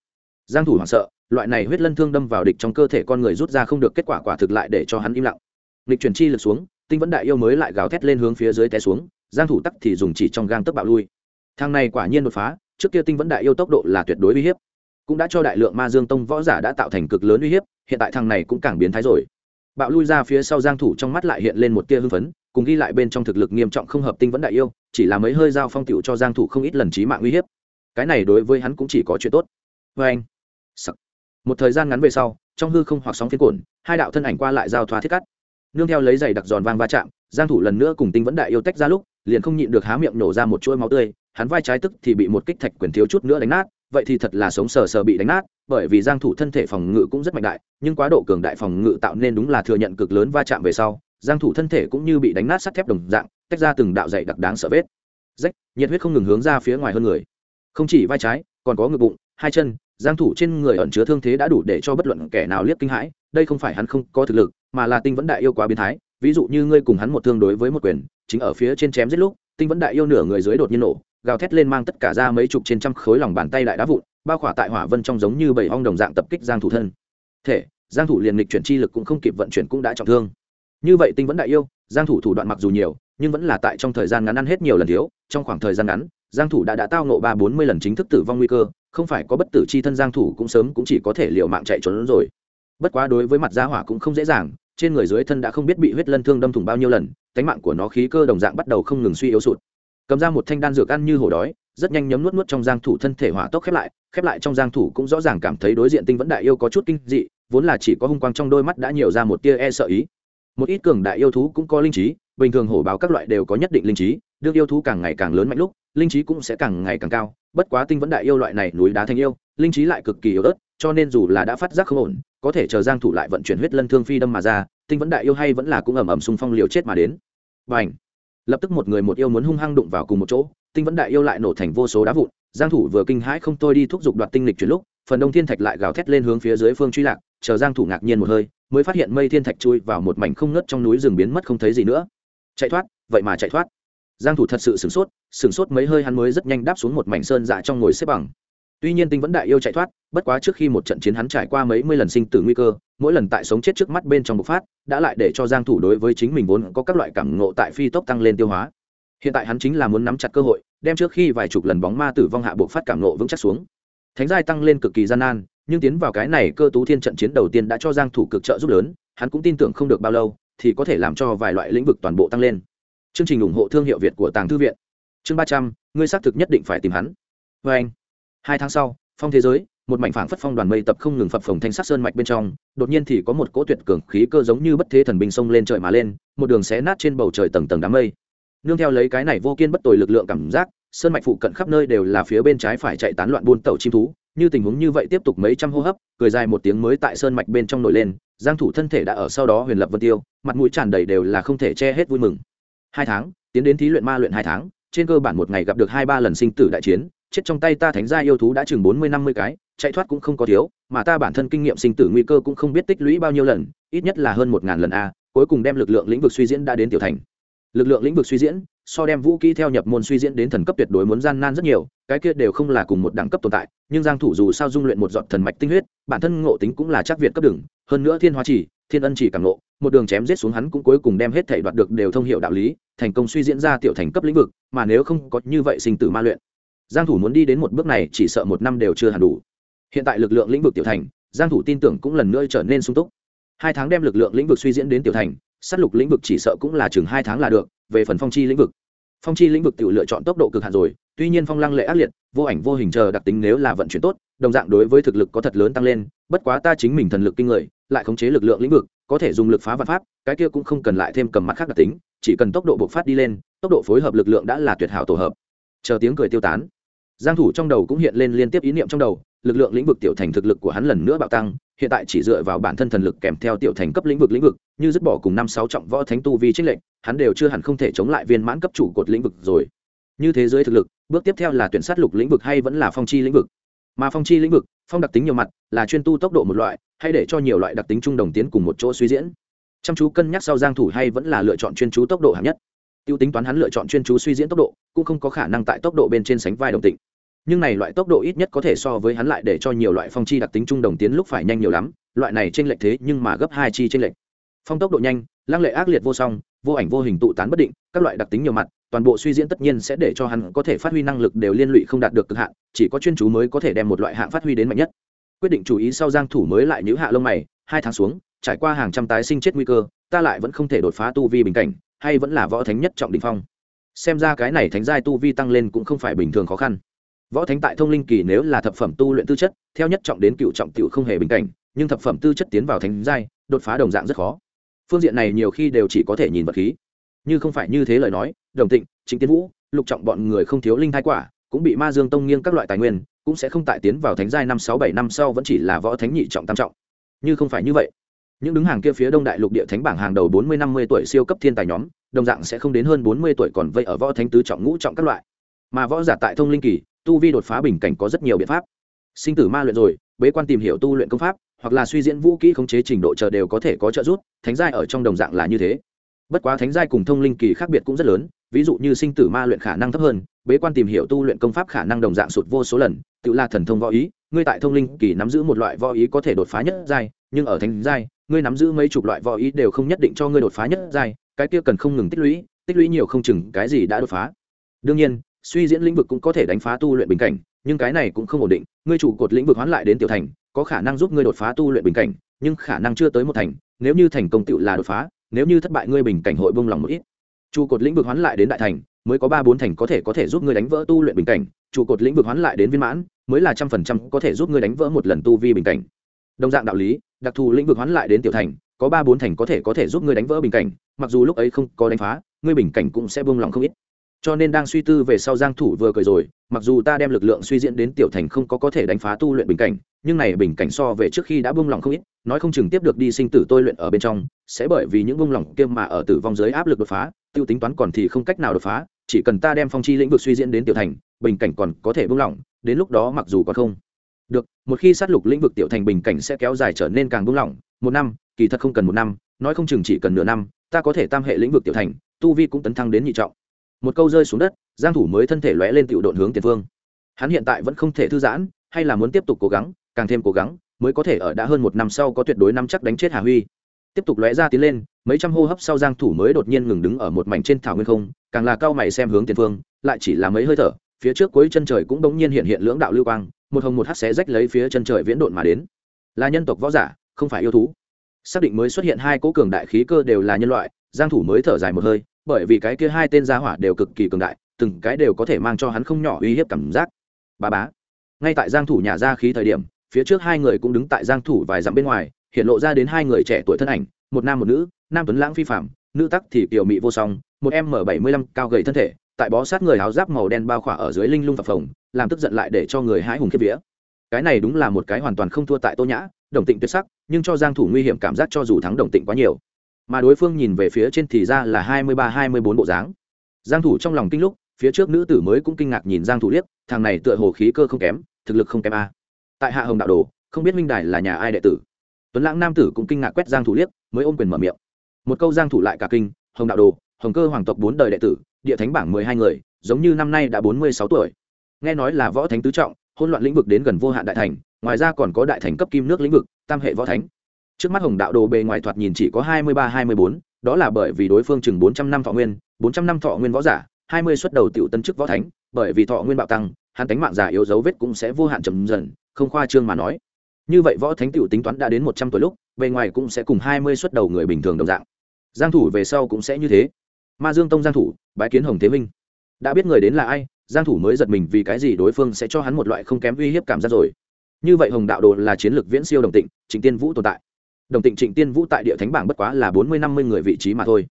Speaker 1: Giang thủ hoảng sợ, loại này huyết lân thương đâm vào địch trong cơ thể con người rút ra không được kết quả quả thực lại để cho hắn im lặng. Lịch chuyển chi lực xuống, tinh vẫn đại yêu mới lại gào thét lên hướng phía dưới té xuống giang thủ tắc thì dùng chỉ trong gang tấc bạo lui. Thang này quả nhiên đột phá, trước kia tinh vẫn đại yêu tốc độ là tuyệt đối uy hiếp. Cũng đã cho đại lượng ma dương tông võ giả đã tạo thành cực lớn uy hiếp, hiện tại thằng này cũng càng biến thái rồi. Bạo lui ra phía sau giang thủ trong mắt lại hiện lên một tia hưng phấn, cùng ghi lại bên trong thực lực nghiêm trọng không hợp tinh vẫn đại yêu, chỉ là mấy hơi giao phong tiểu cho giang thủ không ít lần chí mạng uy hiếp. Cái này đối với hắn cũng chỉ có chuyện tốt. Với anh Sắc. một thời gian ngắn về sau, trong hư không hoặc sóng phiến cuộn, hai đạo thân ảnh qua lại giao thoa thiết cắt. Nương theo lấy giày đặc giòn vang va chạm, giang thủ lần nữa cùng tinh vẫn đại yêu tách ra lúc liền không nhịn được há miệng nổ ra một chuỗi máu tươi, hắn vai trái tức thì bị một kích thạch quyền thiếu chút nữa đánh nát, vậy thì thật là sống sờ sờ bị đánh nát, bởi vì giang thủ thân thể phòng ngự cũng rất mạnh đại, nhưng quá độ cường đại phòng ngự tạo nên đúng là thừa nhận cực lớn va chạm về sau, giang thủ thân thể cũng như bị đánh nát sắt thép đồng dạng, tách ra từng đạo dày đặc đáng sợ vết. Rách, nhiệt huyết không ngừng hướng ra phía ngoài hơn người. Không chỉ vai trái, còn có ngực bụng, hai chân, giang thủ trên người ẩn chứa thương thế đã đủ để cho bất luận kẻ nào liếc kinh hãi, đây không phải hắn không có thực lực, mà là tinh vẫn đại yêu quá biến thái, ví dụ như ngươi cùng hắn một thương đối với một quyền chính ở phía trên chém giết lúc, tinh vẫn đại yêu nửa người dưới đột nhiên nổ, gào thét lên mang tất cả ra mấy chục trên trăm khối lòng bàn tay đại đá vụn, bao khỏa tại hỏa vân trong giống như bảy hong đồng dạng tập kích giang thủ thân. Thể, giang thủ liền lịch chuyển chi lực cũng không kịp vận chuyển cũng đã trọng thương. Như vậy tinh vẫn đại yêu, giang thủ thủ đoạn mặc dù nhiều, nhưng vẫn là tại trong thời gian ngắn ăn hết nhiều lần thiếu, trong khoảng thời gian ngắn, giang thủ đã đã tao nộ ba bốn mươi lần chính thức tử vong nguy cơ, không phải có bất tử chi thân giang thủ cũng sớm cũng chỉ có thể liều mạng chạy trốn rồi. Bất quá đối với mặt gia hỏa cũng không dễ dàng trên người dưới thân đã không biết bị huyết lân thương đâm thủng bao nhiêu lần cánh mạng của nó khí cơ đồng dạng bắt đầu không ngừng suy yếu sụt. Cầm ra một thanh đan dược ăn như hổ đói, rất nhanh nhấm nuốt nuốt trong giang thủ thân thể hỏa tốc khép lại khép lại trong giang thủ cũng rõ ràng cảm thấy đối diện tinh vẫn đại yêu có chút kinh dị, vốn là chỉ có hung quang trong đôi mắt đã nhiều ra một tia e sợ ý. Một ít cường đại yêu thú cũng có linh trí, bình thường hổ báo các loại đều có nhất định linh trí, đương yêu thú càng ngày càng lớn mạnh lúc, linh trí cũng sẽ càng ngày càng cao, bất quá tinh vẫn đại yêu loại này núi đá thành yêu, linh trí lại cực kỳ yếu ớt, cho nên dù là đã phát giác không ổn có thể chờ giang thủ lại vận chuyển huyết lân thương phi đâm mà ra, tinh vẫn đại yêu hay vẫn là cũng ầm ầm xung phong liều chết mà đến. Bành! Lập tức một người một yêu muốn hung hăng đụng vào cùng một chỗ, tinh vẫn đại yêu lại nổ thành vô số đá vụn, giang thủ vừa kinh hãi không thôi đi thúc giục đoạt tinh lịch chuyển lúc, phần đông thiên thạch lại gào thét lên hướng phía dưới phương truy lạc, chờ giang thủ ngạc nhiên một hơi, mới phát hiện mây thiên thạch chui vào một mảnh không ngớt trong núi rừng biến mất không thấy gì nữa. Chạy thoát, vậy mà chạy thoát. Giang thủ thật sự sửng sốt sửng sốt mấy hơi hắn mới rất nhanh đáp xuống một mảnh sơn dạ trong ngồi xếp bằng tuy nhiên tinh vẫn đại yêu chạy thoát, bất quá trước khi một trận chiến hắn trải qua mấy mươi lần sinh tử nguy cơ, mỗi lần tại sống chết trước mắt bên trong bộc phát, đã lại để cho giang thủ đối với chính mình vốn có các loại cảm ngộ tại phi tốc tăng lên tiêu hóa. Hiện tại hắn chính là muốn nắm chặt cơ hội, đem trước khi vài chục lần bóng ma tử vong hạ bộc phát cảm ngộ vững chắc xuống. Thánh giai tăng lên cực kỳ gian nan, nhưng tiến vào cái này cơ tú thiên trận chiến đầu tiên đã cho giang thủ cực trợ giúp lớn, hắn cũng tin tưởng không được bao lâu thì có thể làm cho vài loại lĩnh vực toàn bộ tăng lên. Chương trình ủng hộ thương hiệu việt của tàng thư viện. Chương ba trăm, ngươi xác thực nhất định phải tìm hắn. Với anh hai tháng sau, phong thế giới, một mảnh phảng phất phong đoàn mây tập không ngừng phập phồng thanh sắc sơn mạch bên trong, đột nhiên thì có một cỗ tuyệt cường khí cơ giống như bất thế thần binh sông lên trời mà lên, một đường xé nát trên bầu trời tầng tầng đám mây. Nương theo lấy cái này vô kiên bất tồi lực lượng cảm giác, sơn mạch phụ cận khắp nơi đều là phía bên trái phải chạy tán loạn buôn tàu chim thú, như tình huống như vậy tiếp tục mấy trăm hô hấp, cười dài một tiếng mới tại sơn mạch bên trong nổi lên, giang thủ thân thể đã ở sau đó huyền lập vân tiêu, mặt mũi tràn đầy đều là không thể che hết vui mừng. Hai tháng, tiến đến thí luyện ma luyện hai tháng, trên cơ bản một ngày gặp được hai ba lần sinh tử đại chiến chết trong tay ta thánh gia yêu thú đã chừng bốn mươi, năm mươi cái, chạy thoát cũng không có thiếu, mà ta bản thân kinh nghiệm sinh tử nguy cơ cũng không biết tích lũy bao nhiêu lần, ít nhất là hơn một ngàn lần a, cuối cùng đem lực lượng lĩnh vực suy diễn đã đến tiểu thành. Lực lượng lĩnh vực suy diễn, so đem vũ kỹ theo nhập môn suy diễn đến thần cấp tuyệt đối muốn gian nan rất nhiều, cái kia đều không là cùng một đẳng cấp tồn tại, nhưng giang thủ dù sao dung luyện một giọt thần mạch tinh huyết, bản thân ngộ tính cũng là chắc việt cấp đường, hơn nữa thiên hóa chỉ, thiên ân chỉ càng ngộ một đường chém giết xuống hắn cũng cuối cùng đem hết thảy đoạt được đều thông hiểu đạo lý, thành công suy diễn ra tiểu thành cấp lĩnh vực, mà nếu không có như vậy sinh tử ma luyện giang thủ muốn đi đến một bước này chỉ sợ một năm đều chưa hẳn đủ. Hiện tại lực lượng lĩnh vực tiểu thành, giang thủ tin tưởng cũng lần nữa trở nên sung túc. Hai tháng đem lực lượng lĩnh vực suy diễn đến tiểu thành, sát lục lĩnh vực chỉ sợ cũng là chừng hai tháng là được, về phần phong chi lĩnh vực. Phong chi lĩnh vực tự lựa chọn tốc độ cực hạn rồi, tuy nhiên phong lăng lệ ác liệt, vô ảnh vô hình chờ đặc tính nếu là vận chuyển tốt, đồng dạng đối với thực lực có thật lớn tăng lên, bất quá ta chính mình thần lực kinh người, lại khống chế lực lượng lĩnh vực, có thể dùng lực phá vật pháp, cái kia cũng không cần lại thêm cầm mắt khác đặc tính, chỉ cần tốc độ bộc phát đi lên, tốc độ phối hợp lực lượng đã là tuyệt hảo tổ hợp. Chờ tiếng cười tiêu tán giang thủ trong đầu cũng hiện lên liên tiếp ý niệm trong đầu, lực lượng lĩnh vực tiểu thành thực lực của hắn lần nữa bạo tăng, hiện tại chỉ dựa vào bản thân thần lực kèm theo tiểu thành cấp lĩnh vực lĩnh vực, như dứt bỏ cùng năm sáu trọng võ thánh tu vi trích lệnh hắn đều chưa hẳn không thể chống lại viên mãn cấp chủ cột lĩnh vực rồi. Như thế giới thực lực, bước tiếp theo là tuyển sát lục lĩnh vực hay vẫn là phong chi lĩnh vực? Mà phong chi lĩnh vực, phong đặc tính nhiều mặt, là chuyên tu tốc độ một loại, hay để cho nhiều loại đặc tính trung đồng tiến cùng một chỗ suy diễn? Chăm chú cân nhắc sau giang thủ hay vẫn là lựa chọn chuyên chú tốc độ hạng nhất? Tiêu tính toán hắn lựa chọn chuyên chú suy diễn tốc độ, cũng không có khả năng tại tốc độ bên trên sánh vai đồng tịnh nhưng này loại tốc độ ít nhất có thể so với hắn lại để cho nhiều loại phong chi đặc tính trung đồng tiến lúc phải nhanh nhiều lắm, loại này trên lệch thế nhưng mà gấp hai chi trên lệch. Phong tốc độ nhanh, lăng lệ ác liệt vô song, vô ảnh vô hình tụ tán bất định, các loại đặc tính nhiều mặt, toàn bộ suy diễn tất nhiên sẽ để cho hắn có thể phát huy năng lực đều liên lụy không đạt được cực hạn, chỉ có chuyên chú mới có thể đem một loại hạng phát huy đến mạnh nhất. Quyết định chú ý sau giang thủ mới lại nhíu hạ lông mày, hai tháng xuống, trải qua hàng trăm tái sinh chết nguy cơ, ta lại vẫn không thể đột phá tu vi bình cảnh, hay vẫn là võ thánh nhất trọng đỉnh phong. Xem ra cái này thánh giai tu vi tăng lên cũng không phải bình thường khó khăn võ thánh tại thông linh kỳ nếu là thập phẩm tu luyện tư chất, theo nhất trọng đến cựu trọng tiểu không hề bình cảnh, nhưng thập phẩm tư chất tiến vào thánh giai, đột phá đồng dạng rất khó. Phương diện này nhiều khi đều chỉ có thể nhìn vật khí. Như không phải như thế lời nói, đồng tịnh chính tiến vũ, lục trọng bọn người không thiếu linh thai quả, cũng bị ma dương tông nghiêng các loại tài nguyên, cũng sẽ không tại tiến vào thánh giai năm sáu bảy năm sau vẫn chỉ là võ thánh nhị trọng tam trọng. Như không phải như vậy. Những đứng hàng kia phía đông đại lục địa thánh bảng hàng đầu bốn mươi năm mươi tuổi siêu cấp thiên tài nhóm, đồng dạng sẽ không đến hơn bốn mươi tuổi còn vây ở võ thánh tứ trọng ngũ trọng các loại. Mà võ giả tại thông linh kỳ tu vi đột phá bình cảnh có rất nhiều biện pháp. Sinh tử ma luyện rồi, bế quan tìm hiểu tu luyện công pháp, hoặc là suy diễn vũ kỹ khống chế trình độ chờ đều có thể có trợ giúp, thánh giai ở trong đồng dạng là như thế. Bất quá thánh giai cùng thông linh kỳ khác biệt cũng rất lớn, ví dụ như sinh tử ma luyện khả năng thấp hơn, bế quan tìm hiểu tu luyện công pháp khả năng đồng dạng sụt vô số lần, tự là thần thông võ ý, ngươi tại thông linh kỳ nắm giữ một loại võ ý có thể đột phá nhất giai, nhưng ở thánh giai, ngươi nắm giữ mấy chục loại võ ý đều không nhất định cho ngươi đột phá nhất giai, cái kia cần không ngừng tích lũy tích lũy nhiều không chừng cái gì đã đột phá. Đương nhiên suy diễn lĩnh vực cũng có thể đánh phá tu luyện bình cảnh, nhưng cái này cũng không ổn định, ngươi chủ cột lĩnh vực hoán lại đến tiểu thành, có khả năng giúp ngươi đột phá tu luyện bình cảnh, nhưng khả năng chưa tới một thành, nếu như thành công tựu là đột phá, nếu như thất bại ngươi bình cảnh hội bông lòng một ít. Trụ cột lĩnh vực hoán lại đến đại thành, mới có ba bốn thành có thể có thể giúp ngươi đánh vỡ tu luyện bình cảnh, trụ cột lĩnh vực hoán lại đến viên mãn, mới là trăm phần trăm có thể giúp ngươi đánh vỡ một lần tu vi bình cảnh. Đồng dạng đạo lý, đặc thù lĩnh vực hoán lại đến tiểu thành, có ba bốn thành có thể có thể giúp ngươi đánh vỡ bình cảnh, mặc dù lúc ấy không có đánh phá, ngươi bình cảnh cũng sẽ bông lòng không ít cho nên đang suy tư về sau giang thủ vừa cười rồi, mặc dù ta đem lực lượng suy diễn đến tiểu thành không có có thể đánh phá tu luyện bình cảnh, nhưng này bình cảnh so về trước khi đã buông lỏng không ít, nói không chừng tiếp được đi sinh tử tôi luyện ở bên trong, sẽ bởi vì những buông lỏng kia mà ở tử vong dưới áp lực đột phá, tiêu tính toán còn thì không cách nào đột phá, chỉ cần ta đem phong chi lĩnh vực suy diễn đến tiểu thành, bình cảnh còn có thể buông lỏng, đến lúc đó mặc dù còn không được, một khi sát lục lĩnh vực tiểu thành bình cảnh sẽ kéo dài trở nên càng buông lỏng, một năm, kỳ thật không cần một năm, nói không chừng chỉ cần nửa năm, ta có thể tam hệ lĩnh vực tiểu thành, tu vi cũng tấn thăng đến nhị trọng một câu rơi xuống đất, giang thủ mới thân thể lóe lên tiểu độn hướng tiền phương. Hắn hiện tại vẫn không thể thư giãn, hay là muốn tiếp tục cố gắng, càng thêm cố gắng, mới có thể ở đã hơn một năm sau có tuyệt đối năm chắc đánh chết hà huy. Tiếp tục lóe ra tiến lên, mấy trăm hô hấp sau giang thủ mới đột nhiên ngừng đứng ở một mảnh trên thảo nguyên không, càng là cao mày xem hướng tiền phương, lại chỉ là mấy hơi thở, phía trước cuối chân trời cũng đống nhiên hiện hiện lưỡng đạo lưu quang, một hồng một hắc xé rách lấy phía chân trời viễn độn mà đến. Là nhân tộc võ giả, không phải yêu thú. Xác định mới xuất hiện hai cỗ cường đại khí cơ đều là nhân loại, giang thủ mới thở dài một hơi bởi vì cái kia hai tên gia hỏa đều cực kỳ cường đại từng cái đều có thể mang cho hắn không nhỏ uy hiếp cảm giác. Bà bá. Ngay tại giang thủ nhà ra khí thời điểm phía trước hai người cũng đứng tại giang thủ vài dặm bên ngoài hiện lộ ra đến hai người trẻ tuổi thân ảnh một nam một nữ nam tuấn lãng phi phàm, nữ tắc thì tiểu mỹ vô song một em m bảy mươi lăm cao gầy thân thể tại bó sát người áo giáp màu đen bao khỏa ở dưới linh lung phập phồng làm tức giận lại để cho người hái hùng kiếp vía. Cái này đúng là một cái hoàn toàn không thua tại tô nhã đồng tịnh tuyệt sắc nhưng cho giang thủ nguy hiểm cảm giác cho dù thắng đồng tịnh quá nhiều mà đối phương nhìn về phía trên thì ra là hai mươi ba, hai mươi bốn bộ dáng. Giang thủ trong lòng kinh lúc, phía trước nữ tử mới cũng kinh ngạc nhìn giang thủ liếc, thằng này tựa hồ khí cơ không kém, thực lực không kém a. Tại hạ hồng đạo đồ, không biết minh đài là nhà ai đệ tử. Tuấn lãng nam tử cũng kinh ngạc quét giang thủ liếc, mới ôm quyền mở miệng. Một câu giang thủ lại cả kinh, hồng đạo đồ, hồng cơ hoàng tộc bốn đời đệ tử, địa thánh bảng mười hai người, giống như năm nay đã bốn mươi sáu tuổi. Nghe nói là võ thánh tứ trọng, hỗn loạn lĩnh vực đến gần vô hạn đại thành, ngoài ra còn có đại thành cấp kim nước lĩnh vực, tam hệ võ thánh trước mắt hồng đạo đồ bề ngoài thoạt nhìn chỉ có hai mươi ba, hai mươi bốn, đó là bởi vì đối phương chừng bốn trăm năm thọ nguyên, bốn trăm năm thọ nguyên võ giả, hai mươi xuất đầu tiểu tân chức võ thánh, bởi vì thọ nguyên bạo tăng, hắn tánh mạng giả yếu dấu vết cũng sẽ vô hạn chậm dần, không khoa trương mà nói. Như vậy võ thánh tiểu tính toán đã đến một trăm tuổi lúc, bề ngoài cũng sẽ cùng hai mươi xuất đầu người bình thường đồng dạng. Giang thủ về sau cũng sẽ như thế. Ma dương tông giang thủ, bái kiến hồng thế minh. Đã biết người đến là ai, giang thủ mới giật mình vì cái gì đối phương sẽ cho hắn một loại không kém uy hiếp cảm giác rồi. Như vậy hồng đạo đồ là chiến lược viễn siêu đồng tịnh, trịnh tiên vũ tồn tại đồng tịnh trịnh tiên vũ tại địa thánh bảng bất quá là bốn mươi năm mươi người vị trí mà thôi.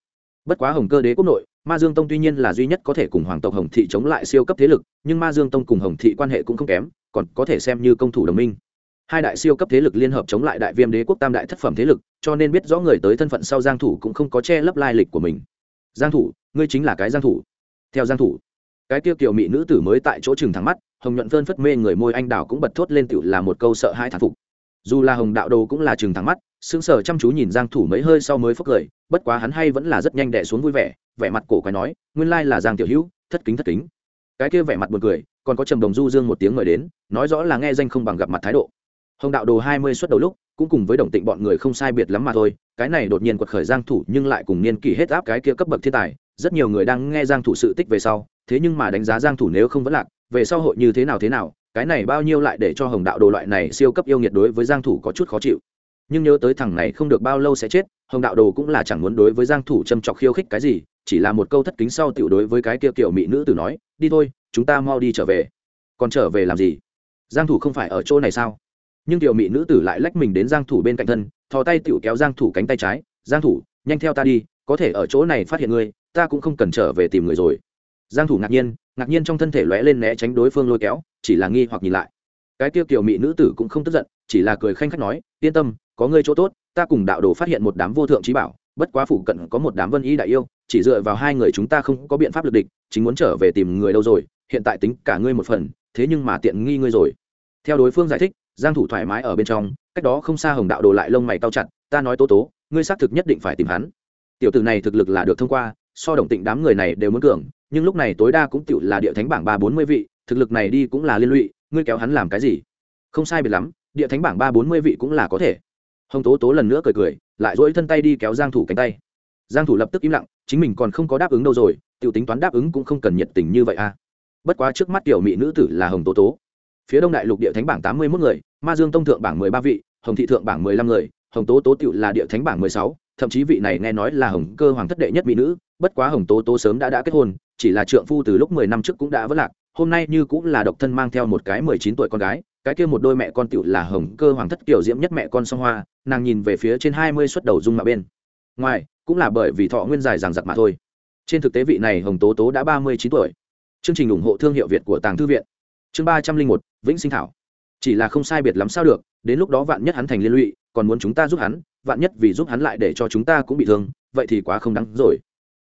Speaker 1: Bất quá hồng cơ đế quốc nội, ma dương tông tuy nhiên là duy nhất có thể cùng hoàng tộc hồng thị chống lại siêu cấp thế lực, nhưng ma dương tông cùng hồng thị quan hệ cũng không kém, còn có thể xem như công thủ đồng minh. Hai đại siêu cấp thế lực liên hợp chống lại đại viêm đế quốc tam đại thất phẩm thế lực, cho nên biết rõ người tới thân phận sau giang thủ cũng không có che lấp lai lịch của mình. Giang thủ, ngươi chính là cái giang thủ. Theo giang thủ, cái tiêu kiều mỹ nữ tử mới tại chỗ trừng thẳng mắt, hồng nhuận phơn phất mê người môi anh đào cũng bật thốt lên tiểu là một câu sợ hãi thán phục. Dù là hồng đạo đồ cũng là trừng thẳng mắt sững sờ chăm chú nhìn giang thủ mấy hơi sau mới phốc cười, bất quá hắn hay vẫn là rất nhanh đè xuống vui vẻ vẻ mặt cổ quái nói, nguyên lai là giang tiểu hữu, thất kính thất kính. Cái kia vẻ mặt buồn cười, còn có trầm đồng du dương một tiếng mời đến, nói rõ là nghe danh không bằng gặp mặt thái độ. Hồng đạo đồ hai mươi xuất đầu lúc, cũng cùng với đồng tịnh bọn người không sai biệt lắm mà thôi, cái này đột nhiên quật khởi giang thủ nhưng lại cùng niên kỷ hết áp cái kia cấp bậc thiên tài, rất nhiều người đang nghe giang thủ sự tích về sau, thế nhưng mà đánh giá giang thủ nếu không vẫn lạc, về sau hội như thế nào thế nào, cái này bao nhiêu lại để cho hồng đạo đồ loại này siêu cấp yêu nghiệt đối với giang thủ có chút khó chịu nhưng nhớ tới thằng này không được bao lâu sẽ chết, hồng đạo đồ cũng là chẳng muốn đối với giang thủ châm chọc khiêu khích cái gì, chỉ là một câu thất kính sau tiểu đối với cái kia kiểu mỹ nữ tử nói, đi thôi, chúng ta mau đi trở về. Còn trở về làm gì? Giang thủ không phải ở chỗ này sao? Nhưng tiểu mỹ nữ tử lại lách mình đến giang thủ bên cạnh thân, thò tay tiểu kéo giang thủ cánh tay trái, giang thủ, nhanh theo ta đi, có thể ở chỗ này phát hiện ngươi, ta cũng không cần trở về tìm người rồi. Giang thủ ngạc nhiên ngạc nhiên trong thân thể lóe lên né tránh đối phương lôi kéo, chỉ là nghi hoặc nhìn lại cái kia tiểu mỹ nữ tử cũng không tức giận, chỉ là cười khanh khách nói, yên tâm, có ngươi chỗ tốt, ta cùng đạo đồ phát hiện một đám vô thượng trí bảo, bất quá phủ cận có một đám vân y đại yêu, chỉ dựa vào hai người chúng ta không có biện pháp lực địch, chính muốn trở về tìm người đâu rồi, hiện tại tính cả ngươi một phần, thế nhưng mà tiện nghi ngươi rồi. Theo đối phương giải thích, giang thủ thoải mái ở bên trong, cách đó không xa hồng đạo đồ lại lông mày cao chặt, ta nói tố tố, ngươi xác thực nhất định phải tìm hắn. Tiểu tử này thực lực là được thông qua, so đồng tịnh đám người này đều muốn cường, nhưng lúc này tối đa cũng tiểu là địa thánh bảng ba bốn mươi vị, thực lực này đi cũng là liên lụy ngươi kéo hắn làm cái gì? Không sai biệt lắm, địa thánh bảng ba bốn mươi vị cũng là có thể. Hồng tố tố lần nữa cười cười, lại dỗi thân tay đi kéo giang thủ cánh tay. Giang thủ lập tức im lặng, chính mình còn không có đáp ứng đâu rồi, tiểu tính toán đáp ứng cũng không cần nhiệt tình như vậy a à. bất quá trước mắt tiểu mỹ nữ tử là hồng tố tố. Phía đông đại lục địa thánh bảng tám mươi 81 người, ma dương tông thượng bảng mười ba vị, hồng thị thượng bảng mười lăm người, hồng tố tố tiểu là địa thánh bảng mười sáu, thậm chí vị này nghe nói là hồng cơ hoàng thất đệ nhất mỹ nữ, bất quá hồng tố tố sớm đã đã kết hôn, chỉ là trượng phu từ lúc mười năm trước cũng đã vất lạc hôm nay như cũng là độc thân mang theo một cái mười chín tuổi con gái, cái kia một đôi mẹ con tiểu là hồng cơ hoàng thất kiểu diễm nhất mẹ con song hoa, nàng nhìn về phía trên hai mươi xuất đầu dung mà bên. Ngoài, cũng là bởi vì thọ nguyên dài rằng giặc mà thôi. Trên thực tế vị này hồng tố tố đã ba mươi chín tuổi. Chương trình ủng hộ thương hiệu việt của tàng thư viện. Chương ba trăm linh một, vĩnh sinh thảo. Chỉ là không sai biệt lắm sao được, đến lúc đó vạn nhất hắn thành liên lụy, còn muốn chúng ta giúp hắn, vạn nhất vì giúp hắn lại để cho chúng ta cũng bị thương, vậy thì quá không đáng rồi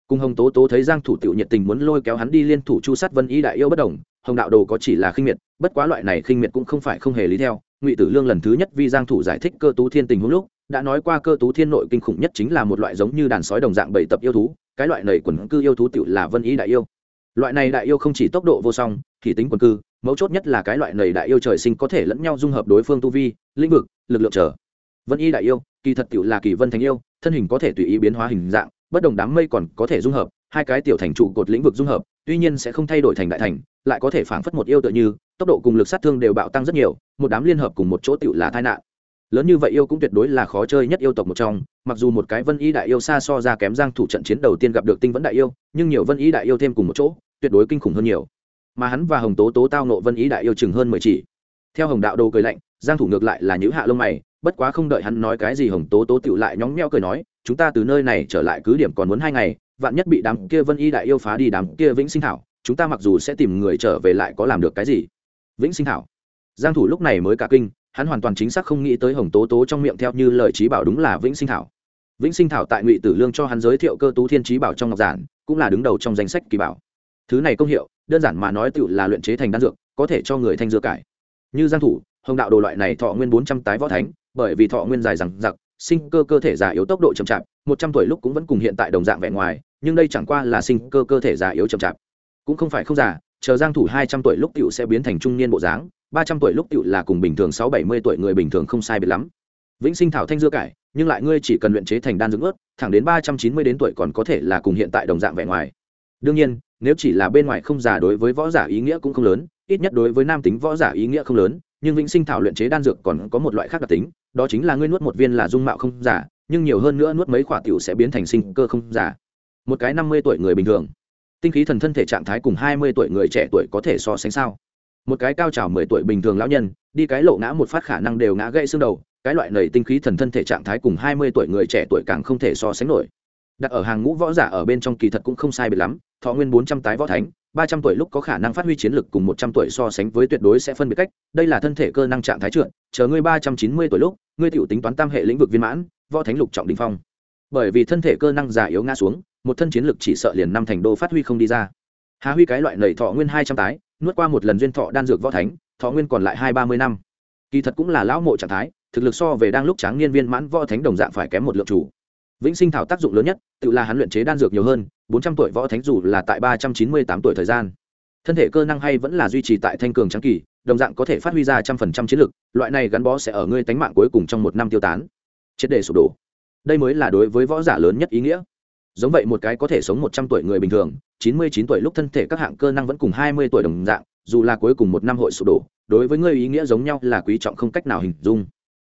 Speaker 1: cùng hồng tố tố thấy giang thủ tiểu nhiệt tình muốn lôi kéo hắn đi liên thủ chu sát vân ý đại yêu bất đồng, hồng đạo đồ có chỉ là khinh miệt, bất quá loại này khinh miệt cũng không phải không hề lý theo. Ngụy tử lương lần thứ nhất vì giang thủ giải thích cơ tú thiên tình huống lúc, đã nói qua cơ tú thiên nội kinh khủng nhất chính là một loại giống như đàn sói đồng dạng bảy tập yêu thú, cái loại này quần cư yêu thú tiểu là vân ý đại yêu. Loại này đại yêu không chỉ tốc độ vô song, thì tính quần cư, mấu chốt nhất là cái loại này đại yêu trời sinh có thể lẫn nhau dung hợp đối phương tu vi, lĩnh vực, lực lượng trở. Vân y đại yêu, kỳ thật tiểu là kỳ vân thánh yêu, thân hình có thể tùy ý biến hóa hình dạng bất đồng đám mây còn có thể dung hợp, hai cái tiểu thành trụ cột lĩnh vực dung hợp, tuy nhiên sẽ không thay đổi thành đại thành, lại có thể phảng phất một yêu tựa như, tốc độ cùng lực sát thương đều bạo tăng rất nhiều, một đám liên hợp cùng một chỗ tựu là tai nạn. Lớn như vậy yêu cũng tuyệt đối là khó chơi nhất yêu tộc một trong, mặc dù một cái vân ý đại yêu xa so ra kém giang thủ trận chiến đầu tiên gặp được tinh vẫn đại yêu, nhưng nhiều vân ý đại yêu thêm cùng một chỗ, tuyệt đối kinh khủng hơn nhiều. Mà hắn và hồng tố tố tao nộ vân ý đại yêu chừng hơn mười chỉ. Theo hồng đạo đồ cười lạnh, giang thủ ngược lại là nhữ hạ lông mày bất quá không đợi hắn nói cái gì hồng tố tố tựu lại nhóng meo cười nói, chúng ta từ nơi này trở lại cứ điểm còn muốn hai ngày, vạn nhất bị đám kia vân y đại yêu phá đi đám kia vĩnh sinh thảo, chúng ta mặc dù sẽ tìm người trở về lại có làm được cái gì? Vĩnh sinh thảo. Giang thủ lúc này mới cả kinh, hắn hoàn toàn chính xác không nghĩ tới hồng tố tố trong miệng theo như lời trí bảo đúng là vĩnh sinh thảo. Vĩnh sinh thảo tại ngụy tử lương cho hắn giới thiệu cơ tú thiên trí bảo trong ngọc giản, cũng là đứng đầu trong danh sách kỳ bảo. Thứ này công hiệu, đơn giản mà nói tựu là luyện chế thành đan dược, có thể cho người thanh dưa cải. Như giang thủ, hồng đạo đồ loại này thọ nguyên 400 tái võ thánh bởi vì thọ nguyên dài rằng giặc sinh cơ cơ thể già yếu tốc độ chậm chạp 100 tuổi lúc cũng vẫn cùng hiện tại đồng dạng vẻ ngoài, nhưng đây chẳng qua là sinh cơ cơ thể già yếu chậm chạp. Cũng không phải không già, chờ giang thủ 200 tuổi lúc tiểu sẽ biến thành trung niên bộ dáng 300 tuổi lúc tiểu là cùng bình thường 6 70 tuổi người bình thường không sai biệt lắm. Vĩnh sinh thảo thanh dưa cải, nhưng lại ngươi chỉ cần luyện chế thành đan dưỡng ướt, thẳng đến 390 đến tuổi còn có thể là cùng hiện tại đồng dạng vẻ ngoài. Đương nhiên, nếu chỉ là bên ngoài không già đối với võ giả ý nghĩa cũng không lớn, ít nhất đối với nam tính võ giả ý nghĩa không lớn nhưng vĩnh sinh thảo luyện chế đan dược còn có một loại khác đặc tính, đó chính là ngươi nuốt một viên là dung mạo không giả, nhưng nhiều hơn nữa nuốt mấy quả tiểu sẽ biến thành sinh cơ không giả. Một cái năm mươi tuổi người bình thường, tinh khí thần thân thể trạng thái cùng hai mươi tuổi người trẻ tuổi có thể so sánh sao? Một cái cao trào mười tuổi bình thường lão nhân, đi cái lộ ngã một phát khả năng đều ngã gãy xương đầu, cái loại này tinh khí thần thân thể trạng thái cùng hai mươi tuổi người trẻ tuổi càng không thể so sánh nổi. Đặt ở hàng ngũ võ giả ở bên trong kỳ thật cũng không sai biệt lắm thọ nguyên bốn trăm tái võ thánh, ba trăm tuổi lúc có khả năng phát huy chiến lực cùng một trăm tuổi so sánh với tuyệt đối sẽ phân biệt cách, đây là thân thể cơ năng trạng thái trượt, chờ ngươi ba trăm chín mươi tuổi lúc, ngươi tiểu tính toán tam hệ lĩnh vực viên mãn, võ thánh lục trọng đình phong. Bởi vì thân thể cơ năng già yếu ngã xuống, một thân chiến lực chỉ sợ liền năm thành đô phát huy không đi ra. Hà huy cái loại nầy thọ nguyên hai trăm tái, nuốt qua một lần duyên thọ đan dược võ thánh, thọ nguyên còn lại hai ba mươi năm. Kỳ thật cũng là lão mộ trạng thái, thực lực so về đang lúc tráng niên viên mãn võ thánh đồng dạng phải kém một lượng chủ vĩnh sinh thảo tác dụng lớn nhất, tự là hắn luyện chế đan dược nhiều hơn, bốn trăm tuổi võ thánh dù là tại ba trăm chín mươi tám tuổi thời gian. Thân thể cơ năng hay vẫn là duy trì tại thanh cường trắng kỳ, đồng dạng có thể phát huy ra trăm phần trăm chiến lực, loại này gắn bó sẽ ở ngươi tánh mạng cuối cùng trong một năm tiêu tán. Triệt để sụp đổ. Đây mới là đối với võ giả lớn nhất ý nghĩa. Giống vậy một cái có thể sống một trăm tuổi người bình thường, chín mươi chín tuổi lúc thân thể các hạng cơ năng vẫn cùng hai mươi tuổi đồng dạng, dù là cuối cùng một năm hội sụp đổ, đối với ngươi ý nghĩa giống nhau là quý trọng không cách nào hình dung.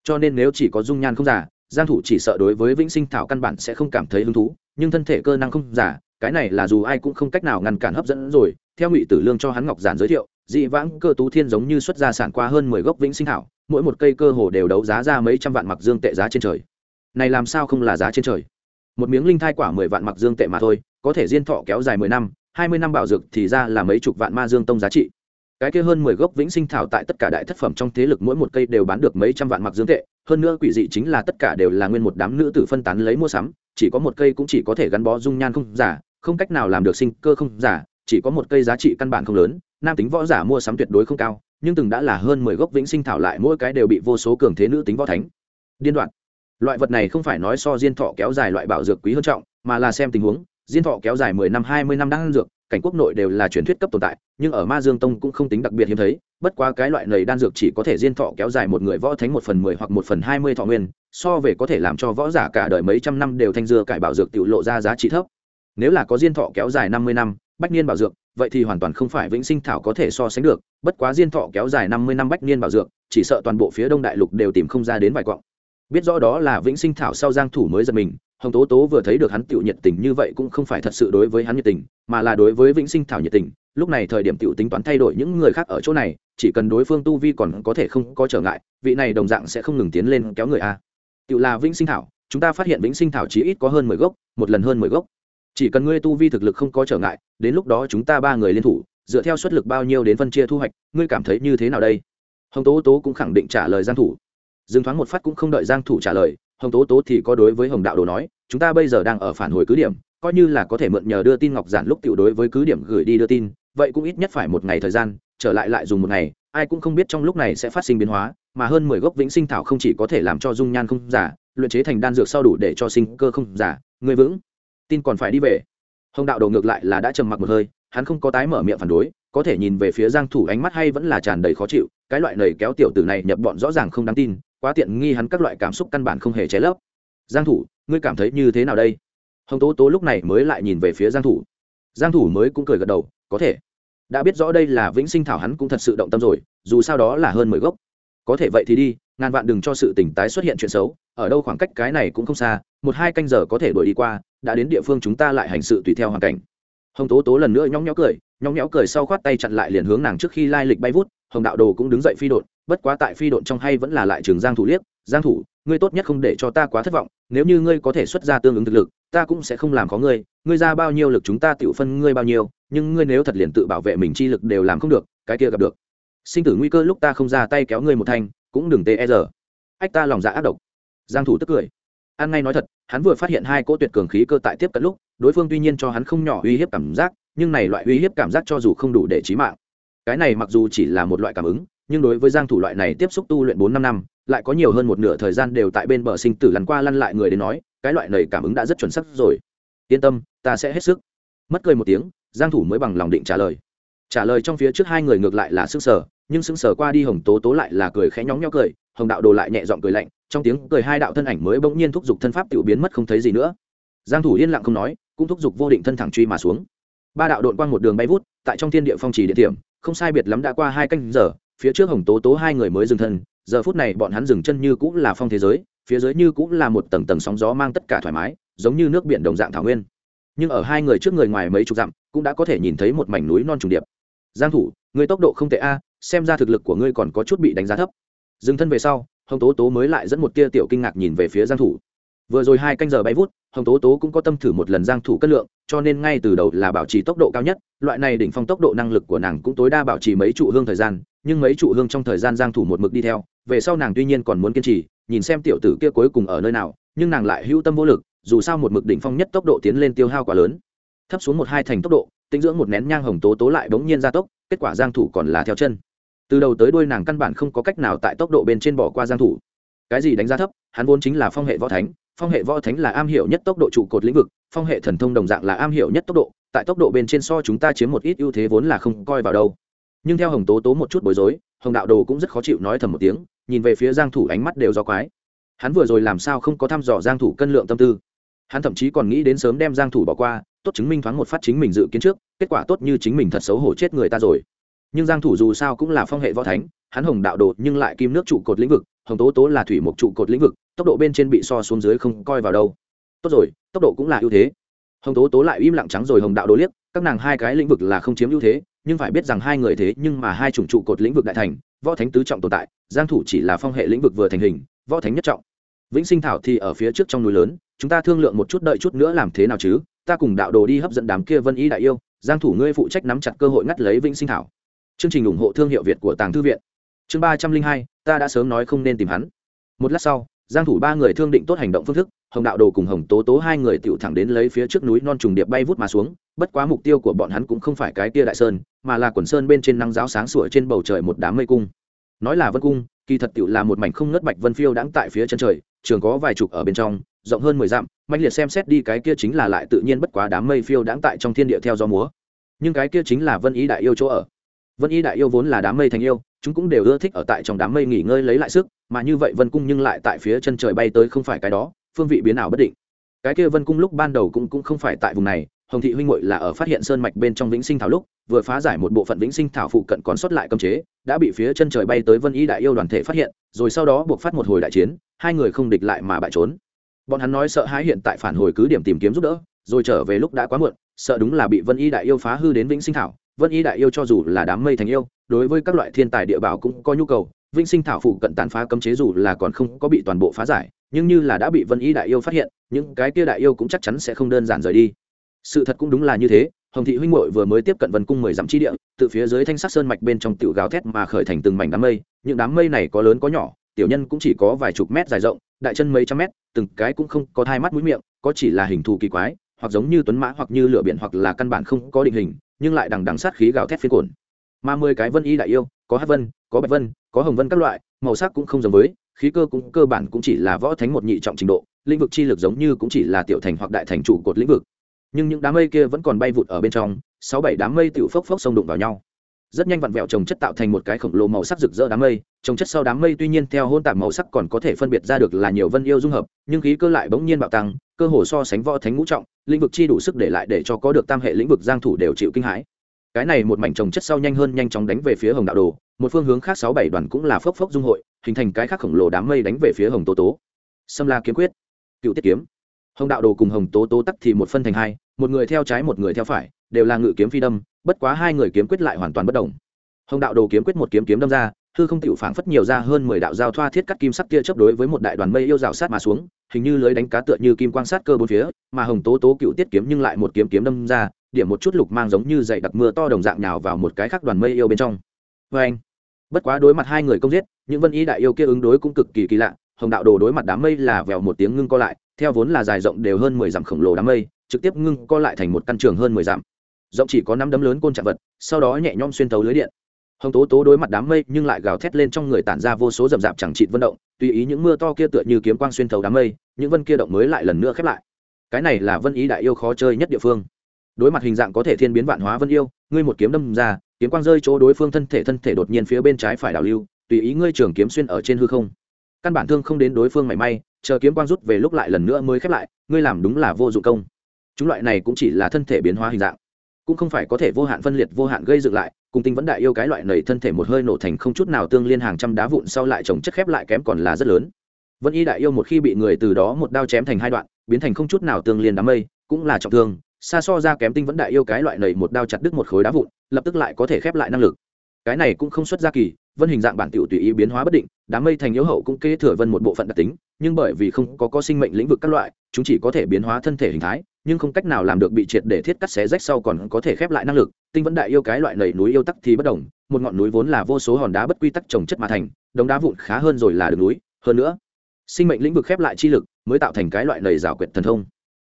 Speaker 1: Cho nên nếu chỉ có dung nhan không giả giang thủ chỉ sợ đối với vĩnh sinh thảo căn bản sẽ không cảm thấy hứng thú, nhưng thân thể cơ năng không giả, cái này là dù ai cũng không cách nào ngăn cản hấp dẫn rồi. Theo ngụy tử lương cho hắn ngọc giản giới thiệu, dị vãng cơ tú thiên giống như xuất gia sản qua hơn mười gốc vĩnh sinh thảo, mỗi một cây cơ hồ đều đấu giá ra mấy trăm vạn mặc dương tệ giá trên trời. Này làm sao không là giá trên trời? Một miếng linh thai quả mười vạn mặc dương tệ mà thôi, có thể diên thọ kéo dài mười năm, hai mươi năm bảo dược thì ra là mấy chục vạn ma dương tông giá trị. Cái kia hơn mười gốc vĩnh sinh thảo tại tất cả đại thất phẩm trong thế lực mỗi một cây đều bán được mấy trăm vạn mặc dương tệ hơn nữa quỷ dị chính là tất cả đều là nguyên một đám nữ tử phân tán lấy mua sắm, chỉ có một cây cũng chỉ có thể gắn bó dung nhan không giả, không cách nào làm được sinh cơ không giả, chỉ có một cây giá trị căn bản không lớn, nam tính võ giả mua sắm tuyệt đối không cao, nhưng từng đã là hơn mười gốc vĩnh sinh thảo lại mỗi cái đều bị vô số cường thế nữ tính võ thánh. Điên đoạn. Loại vật này không phải nói so diên thọ kéo dài loại bảo dược quý hơn trọng, mà là xem tình huống, diên thọ kéo dài mười năm, hai mươi năm đang dược cảnh quốc nội đều là truyền thuyết cấp tồn tại, nhưng ở ma dương tông cũng không tính đặc biệt hiếm thấy, bất quá cái loại này đan dược chỉ có thể diên thọ kéo dài một người võ thánh một phần mười hoặc một phần hai mươi thọ nguyên, so về có thể làm cho võ giả cả đời mấy trăm năm đều thanh dưa cải bảo dược tự lộ ra giá trị thấp. Nếu là có diên thọ kéo dài năm mươi năm, bách niên bảo dược, vậy thì hoàn toàn không phải vĩnh sinh thảo có thể so sánh được, bất quá diên thọ kéo dài năm mươi năm bách niên bảo dược, chỉ sợ toàn bộ phía đông đại lục đều tìm không ra đến vài quặng. Biết rõ đó là vĩnh sinh thảo sau giang thủ mới giật mình hồng tố tố vừa thấy được hắn tựu nhiệt tình như vậy cũng không phải thật sự đối với hắn nhiệt tình, mà là đối với vĩnh sinh thảo nhiệt tình. Lúc này thời điểm tựu tính toán thay đổi những người khác ở chỗ này, chỉ cần đối phương tu vi còn có thể không có trở ngại, vị này đồng dạng sẽ không ngừng tiến lên kéo người a. Tựu là vĩnh sinh thảo, chúng ta phát hiện vĩnh sinh thảo chí ít có hơn mười gốc, một lần hơn mười gốc. Chỉ cần ngươi tu vi thực lực không có trở ngại, đến lúc đó chúng ta ba người liên thủ, dựa theo suất lực bao nhiêu đến phân chia thu hoạch, ngươi cảm thấy như thế nào đây? Hồng tố tố cũng khẳng định trả lời giang thủ. Dừng thoáng một phát cũng không đợi giang thủ trả lời hồng tố tố thì có đối với hồng đạo đồ nói, chúng ta bây giờ đang ở phản hồi cứ điểm, coi như là có thể mượn nhờ đưa tin ngọc giản lúc tiểu đối với cứ điểm gửi đi đưa tin, vậy cũng ít nhất phải một ngày thời gian, trở lại lại dùng một ngày, ai cũng không biết trong lúc này sẽ phát sinh biến hóa, mà hơn mười gốc vĩnh sinh thảo không chỉ có thể làm cho dung nhan không giả, luyện chế thành đan dược sau đủ để cho sinh cơ không giả, người vững, tin còn phải đi về. Hồng đạo đồ ngược lại là đã trầm mặc một hơi, hắn không có tái mở miệng phản đối, có thể nhìn về phía giang thủ ánh mắt hay vẫn là tràn đầy khó chịu, cái loại nầy kéo tiểu tử này nhập bọn rõ ràng không đáng tin quá tiện nghi hắn các loại cảm xúc căn bản không hề chế lấp. Giang thủ, ngươi cảm thấy như thế nào đây? Hồng tố tố lúc này mới lại nhìn về phía giang thủ. Giang thủ mới cũng cười gật đầu, có thể. Đã biết rõ đây là vĩnh sinh thảo hắn cũng thật sự động tâm rồi, dù sao đó là hơn mười gốc. Có thể vậy thì đi, ngàn vạn đừng cho sự tỉnh tái xuất hiện chuyện xấu, ở đâu khoảng cách cái này cũng không xa, một hai canh giờ có thể đuổi đi qua, đã đến địa phương chúng ta lại hành sự tùy theo hoàn cảnh. Hồng tố tố lần nữa nhõng nhõng cười nhóng nhẽo cười sau khoát tay chặn lại liền hướng nàng trước khi lai lịch bay vút, hồng đạo đồ cũng đứng dậy phi đột bất quá tại phi đột trong hay vẫn là lại trường giang thủ liếc, giang thủ, ngươi tốt nhất không để cho ta quá thất vọng, nếu như ngươi có thể xuất ra tương ứng thực lực, ta cũng sẽ không làm khó ngươi ngươi ra bao nhiêu lực chúng ta tiểu phân ngươi bao nhiêu, nhưng ngươi nếu thật liền tự bảo vệ mình chi lực đều làm không được, cái kia gặp được. Sinh tử nguy cơ lúc ta không ra tay kéo ngươi một thanh, cũng đừng tê e giờ ách ta lòng dạ ác độc. Giang thủ tức cười. An ngay nói thật, hắn vừa phát hiện hai cỗ tuyệt cường khí cơ tại tiếp cận lúc, đối phương tuy nhiên cho hắn không nhỏ uy hiếp cảm giác nhưng này loại uy hiếp cảm giác cho dù không đủ để chí mạng. Cái này mặc dù chỉ là một loại cảm ứng, nhưng đối với giang thủ loại này tiếp xúc tu luyện bốn năm năm, lại có nhiều hơn một nửa thời gian đều tại bên bờ sinh tử lăn qua lăn lại người đến nói, cái loại này cảm ứng đã rất chuẩn xác rồi. Yên tâm, ta sẽ hết sức. Mất cười một tiếng, giang thủ mới bằng lòng định trả lời. Trả lời trong phía trước hai người ngược lại là sững sờ, nhưng sững sờ qua đi hồng tố tố lại là cười khẽ nhóng nhó cười, hồng đạo đồ lại nhẹ giọng cười lạnh, trong tiếng cười hai đạo thân ảnh mới bỗng nhiên thúc giục thân pháp tiểu biến mất không thấy gì nữa. Giang thủ yên lặng không nói, cũng thúc giục vô định thân thẳng truy mà xuống ba đạo đội quang một đường bay vút, tại trong thiên địa phong trì địa điểm, không sai biệt lắm đã qua hai canh giờ, phía trước hồng tố tố hai người mới dừng thân, giờ phút này bọn hắn dừng chân như cũng là phong thế giới, phía dưới như cũng là một tầng tầng sóng gió mang tất cả thoải mái, giống như nước biển đồng dạng thảo nguyên. Nhưng ở hai người trước người ngoài mấy chục dặm, cũng đã có thể nhìn thấy một mảnh núi non trùng điệp. Giang thủ, người tốc độ không tệ a, xem ra thực lực của ngươi còn có chút bị đánh giá thấp. Dừng thân về sau, hồng tố tố mới lại dẫn một tia tiểu kinh ngạc nhìn về phía giang thủ. Vừa rồi hai canh giờ bay vút hồng tố tố cũng có tâm thử một lần giang thủ cân lượng, cho nên ngay từ đầu là bảo trì tốc độ cao nhất, loại này đỉnh phong tốc độ năng lực của nàng cũng tối đa bảo trì mấy trụ hương thời gian, nhưng mấy trụ hương trong thời gian giang thủ một mực đi theo, về sau nàng tuy nhiên còn muốn kiên trì, nhìn xem tiểu tử kia cuối cùng ở nơi nào, nhưng nàng lại hữu tâm vô lực, dù sao một mực đỉnh phong nhất tốc độ tiến lên tiêu hao quá lớn. Thấp xuống một hai thành tốc độ, tinh dưỡng một nén nhang hồng tố tố lại đống nhiên gia tốc, kết quả giang thủ còn là theo chân. Từ đầu tới đuôi nàng căn bản không có cách nào tại tốc độ bên trên bỏ qua giang thủ. Cái gì đánh giá thấp, hắn vốn chính là phong hệ võ thánh phong hệ võ thánh là am hiểu nhất tốc độ trụ cột lĩnh vực, phong hệ thần thông đồng dạng là am hiểu nhất tốc độ, tại tốc độ bên trên so chúng ta chiếm một ít ưu thế vốn là không coi vào đâu. Nhưng theo hồng tố tố một chút bối rối, hồng đạo đồ cũng rất khó chịu nói thầm một tiếng, nhìn về phía giang thủ ánh mắt đều do quái. Hắn vừa rồi làm sao không có thăm dò giang thủ cân lượng tâm tư? Hắn thậm chí còn nghĩ đến sớm đem giang thủ bỏ qua, tốt chứng minh thoáng một phát chính mình dự kiến trước, kết quả tốt như chính mình thật xấu hổ chết người ta rồi. Nhưng giang thủ dù sao cũng là phong hệ võ thánh, hắn hồng đạo đồ nhưng lại kim nước trụ cột lĩnh vực, hồng tố tố là thủy một trụ cột lĩnh vực tốc độ bên trên bị so xuống dưới không coi vào đâu. Tốt rồi, tốc độ cũng là ưu thế. Hồng tố tố lại im lặng trắng rồi hồng đạo đồ liếc, các nàng hai cái lĩnh vực là không chiếm ưu thế, nhưng phải biết rằng hai người thế nhưng mà hai chủng trụ cột lĩnh vực đại thành, võ thánh tứ trọng tồn tại, giang thủ chỉ là phong hệ lĩnh vực vừa thành hình, võ thánh nhất trọng. Vĩnh sinh thảo thì ở phía trước trong núi lớn, chúng ta thương lượng một chút đợi chút nữa làm thế nào chứ? Ta cùng đạo đồ đi hấp dẫn đám kia vân y đại yêu, giang thủ ngươi phụ trách nắm chặt cơ hội ngắt lấy vĩnh sinh thảo. Chương trình ủng hộ thương hiệu việt của tàng thư viện. Chương ba trăm linh hai, ta đã sớm nói không nên tìm hắn. Một lát sau giang thủ ba người thương định tốt hành động phương thức, hồng đạo đồ cùng hồng tố tố hai người tiểu thẳng đến lấy phía trước núi non trùng điệp bay vút mà xuống, bất quá mục tiêu của bọn hắn cũng không phải cái kia đại sơn, mà là quần sơn bên trên năng giáo sáng sủa trên bầu trời một đám mây cung. Nói là vân cung, kỳ thật tiểu là một mảnh không ngớt bạch vân phiêu đãng tại phía chân trời, trường có vài chục ở bên trong, rộng hơn mười dặm mạnh liệt xem xét đi cái kia chính là lại tự nhiên bất quá đám mây phiêu đãng tại trong thiên địa theo gió múa. Nhưng cái kia chính là vân ý đại yêu chỗ ở. Vân ý đại yêu vốn là đám mây thành yêu chúng cũng đều ưa thích ở tại trong đám mây nghỉ ngơi lấy lại sức, mà như vậy vân cung nhưng lại tại phía chân trời bay tới không phải cái đó, phương vị biến ảo bất định. Cái kia vân cung lúc ban đầu cũng cũng không phải tại vùng này, hồng thị huynh hội là ở phát hiện sơn mạch bên trong vĩnh sinh thảo lúc, vừa phá giải một bộ phận vĩnh sinh thảo phụ cận còn sót lại cấm chế, đã bị phía chân trời bay tới vân y đại yêu đoàn thể phát hiện, rồi sau đó buộc phát một hồi đại chiến, hai người không địch lại mà bại trốn. Bọn hắn nói sợ hãi hiện tại phản hồi cứ điểm tìm kiếm giúp đỡ, rồi trở về lúc đã quá muộn, sợ đúng là bị vân y đại yêu phá hư đến vĩnh sinh thảo vân y đại yêu cho dù là đám mây thành yêu, đối với các loại thiên tài địa bảo cũng có nhu cầu, vĩnh sinh thảo phụ cận tàn phá cấm chế dù là còn không có bị toàn bộ phá giải, nhưng như là đã bị vân y đại yêu phát hiện, những cái kia đại yêu cũng chắc chắn sẽ không đơn giản rời đi. Sự thật cũng đúng là như thế, hồng thị huynh hội vừa mới tiếp cận vân cung mười dặm chi địa, từ phía dưới thanh sắc sơn mạch bên trong tiểu gáo thét mà khởi thành từng mảnh đám mây, những đám mây này có lớn có nhỏ, tiểu nhân cũng chỉ có vài chục mét dài rộng, đại chân mấy trăm mét, từng cái cũng không có hai mắt mũi miệng, có chỉ là hình thù kỳ quái, hoặc giống như tuấn mã hoặc như lửa biển hoặc là căn bản không có định hình nhưng lại đằng đằng sát khí gào thét phiên cồn. Mà mười cái vân y đại yêu, có hát vân, có bạch vân, có hồng vân các loại, màu sắc cũng không giống với, khí cơ cũng, cơ bản cũng chỉ là võ thánh một nhị trọng trình độ, lĩnh vực chi lực giống như cũng chỉ là tiểu thành hoặc đại thành chủ cột lĩnh vực. Nhưng những đám mây kia vẫn còn bay vụt ở bên trong, sáu bảy đám mây tiểu phốc phốc xông đụng vào nhau. Rất nhanh vặn vẹo trồng chất tạo thành một cái khổng lồ màu sắc rực rỡ đám mây, trồng chất sau đám mây tuy nhiên theo hôn tạp màu sắc còn có thể phân biệt ra được là nhiều vân yêu dung hợp, nhưng khí cơ lại bỗng nhiên bạo tăng, cơ hồ so sánh võ thánh ngũ trọng lĩnh vực chi đủ sức để lại để cho có được tam hệ lĩnh vực giang thủ đều chịu kinh hãi. Cái này một mảnh trồng chất sau nhanh hơn nhanh chóng đánh về phía hồng đạo đồ, một phương hướng khác sáu bảy đoàn cũng là phốc phốc dung hội, hình thành cái khác khổng lồ đám mây đánh về phía hồng tố tố. Xâm la kiếm quyết, cựu tiết kiếm. Hồng đạo đồ cùng hồng tố tố tắc thì một phân thành hai, một người theo trái một người theo phải, đều là ngự kiếm phi đâm, bất quá hai người kiếm quyết lại hoàn toàn bất đồng hồng đạo đồ kiếm quyết một kiếm kiếm đâm ra hư không tiểu phảng phất nhiều ra hơn mười đạo giao thoa thiết cắt kim sắc kia chớp đối với một đại đoàn mây yêu rào sát mà xuống, hình như lưới đánh cá tựa như kim quang sát cơ bốn phía, mà hồng tố tố cựu tiết kiếm nhưng lại một kiếm kiếm đâm ra, điểm một chút lục mang giống như dậy đặc mưa to đồng dạng nhào vào một cái khác đoàn mây yêu bên trong. Vê anh bất quá đối mặt hai người công giết, những vân ý đại yêu kia ứng đối cũng cực kỳ kỳ lạ, hồng đạo đồ đối mặt đám mây là vèo một tiếng ngưng co lại, theo vốn là dài rộng đều hơn mười dặm khổng lồ đám mây, trực tiếp ngưng co lại thành một căn trường hơn mười dặm. Rộng chỉ có năm đấm lớn côn chạm vật, sau đó nhẹ nhõm xuyên tấu lưới điện hồng tố tố đối mặt đám mây nhưng lại gào thét lên trong người tản ra vô số rậm rạp chẳng trịt vận động, tùy ý những mưa to kia tựa như kiếm quang xuyên thấu đám mây, những vân kia động mới lại lần nữa khép lại. Cái này là vân ý đại yêu khó chơi nhất địa phương. Đối mặt hình dạng có thể thiên biến vạn hóa vân yêu, ngươi một kiếm đâm ra, kiếm quang rơi chỗ đối phương thân thể thân thể đột nhiên phía bên trái phải đảo lưu, tùy ý ngươi trường kiếm xuyên ở trên hư không. Căn bản thương không đến đối phương mảy may, chờ kiếm quang rút về lúc lại lần nữa mới khép lại, ngươi làm đúng là vô dụng công. Chúng loại này cũng chỉ là thân thể biến hóa hình dạng cũng không phải có thể vô hạn phân liệt, vô hạn gây dựng lại, cùng tinh vẫn đại yêu cái loại nầy thân thể một hơi nổ thành không chút nào tương liên hàng trăm đá vụn sau lại trồng chất khép lại kém còn là rất lớn. Vân y đại yêu một khi bị người từ đó một đao chém thành hai đoạn, biến thành không chút nào tương liên đám mây, cũng là trọng thương, xa so ra kém tinh vẫn đại yêu cái loại nầy một đao chặt đứt một khối đá vụn, lập tức lại có thể khép lại năng lực. Cái này cũng không xuất ra kỳ vân hình dạng bản tiểu tùy ý biến hóa bất định, đám mây thành yếu hậu cũng kế thừa vân một bộ phận đặc tính, nhưng bởi vì không có có sinh mệnh lĩnh vực các loại, chúng chỉ có thể biến hóa thân thể hình thái, nhưng không cách nào làm được bị triệt để thiết cắt xé rách sau còn có thể khép lại năng lực, tinh vẫn đại yêu cái loại nầy núi yêu tắc thì bất đồng, một ngọn núi vốn là vô số hòn đá bất quy tắc trồng chất mà thành, đống đá vụn khá hơn rồi là đường núi, hơn nữa, sinh mệnh lĩnh vực khép lại chi lực mới tạo thành cái loại nầy rào quyệt thần thông.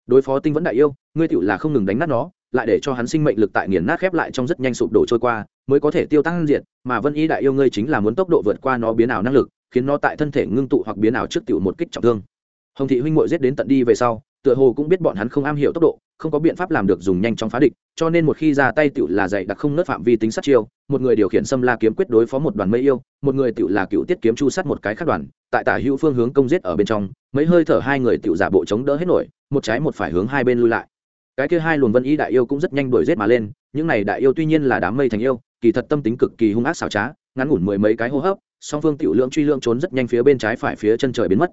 Speaker 1: Đối phó tinh vẫn đại yêu, ngươi tựu là không ngừng đánh nát nó lại để cho hắn sinh mệnh lực tại nghiền nát khép lại trong rất nhanh sụp đổ trôi qua, mới có thể tiêu tăng diệt, mà vân ý đại yêu ngươi chính là muốn tốc độ vượt qua nó biến ảo năng lực, khiến nó tại thân thể ngưng tụ hoặc biến ảo trước tiểu một kích trọng thương. Hồng thị huynh muội giết đến tận đi về sau, tựa hồ cũng biết bọn hắn không am hiểu tốc độ, không có biện pháp làm được dùng nhanh trong phá địch, cho nên một khi ra tay tiểu là dạy đặc không nớt phạm vi tính sát chiêu, một người điều khiển xâm la kiếm quyết đối phó một đoàn mây yêu, một người tiểu là cựu tiết kiếm chu sát một cái khác đoàn, tại tả hữu phương hướng công giết ở bên trong, mấy hơi thở hai người tiểu giả bộ chống đỡ hết nổi, một trái một phải hướng hai bên lui lại cái kia hai luồng vân ý đại yêu cũng rất nhanh đuổi giết mà lên, những này đại yêu tuy nhiên là đám mây thành yêu, kỳ thật tâm tính cực kỳ hung ác xảo trá, ngắn ngủn mười mấy cái hô hấp, song phương tiểu lượng truy lượng trốn rất nhanh phía bên trái phải phía chân trời biến mất.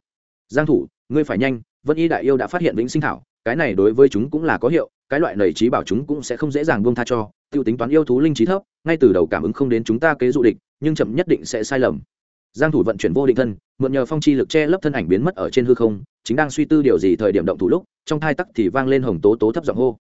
Speaker 1: Giang thủ, ngươi phải nhanh, vân y đại yêu đã phát hiện vĩnh sinh thảo, cái này đối với chúng cũng là có hiệu, cái loại nầy trí bảo chúng cũng sẽ không dễ dàng buông tha cho, tiêu tính toán yêu thú linh trí thấp, ngay từ đầu cảm ứng không đến chúng ta kế dụ địch, nhưng chậm nhất định sẽ sai lầm. Giang thủ vận chuyển vô định thân, mượn nhờ phong chi lực che lấp thân ảnh biến mất ở trên hư không chính đang suy tư điều gì thời điểm động thủ lúc, trong thai tắc thì vang lên hồng tố tố thấp giọng hô.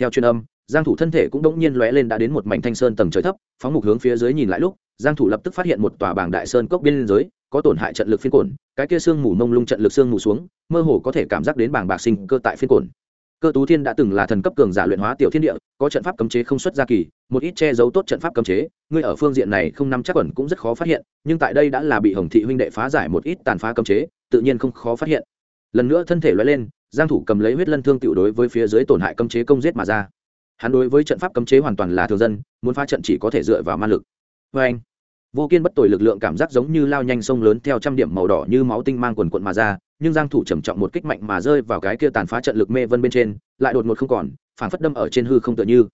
Speaker 1: Theo truyền âm, giang thủ thân thể cũng đống nhiên lóe lên đã đến một mảnh thanh sơn tầng trời thấp, phóng mục hướng phía dưới nhìn lại lúc, giang thủ lập tức phát hiện một tòa bảng đại sơn cốc biên giới, có tổn hại trận lực phiên cồn cái kia xương mù mông lung trận lực xương mù xuống, mơ hồ có thể cảm giác đến bảng bạc sinh cơ tại phiên cồn cơ tú thiên đã từng là thần cấp cường giả luyện hóa tiểu thiên địa, có trận pháp cấm chế không xuất ra kỳ, một ít che giấu tốt trận pháp cấm chế, ngươi ở phương diện này không nắm chắc ẩn cũng rất khó phát hiện, nhưng tại đây đã là bị hồng thị huynh đệ phá giải một ít tàn phá cấm chế, tự nhiên không khó phát hiện lần nữa thân thể loại lên, giang thủ cầm lấy huyết lân thương tiểu đối với phía dưới tổn hại cấm chế công giết mà ra. Hắn đối với trận pháp cấm chế hoàn toàn là thường dân, muốn phá trận chỉ có thể dựa vào ma lực. Với anh, vô kiên bất tồi lực lượng cảm giác giống như lao nhanh sông lớn theo trăm điểm màu đỏ như máu tinh mang quần cuộn mà ra, nhưng giang thủ trầm trọng một kích mạnh mà rơi vào cái kia tàn phá trận lực mê vân bên trên, lại đột ngột không còn phản phất đâm ở trên hư không tựa như.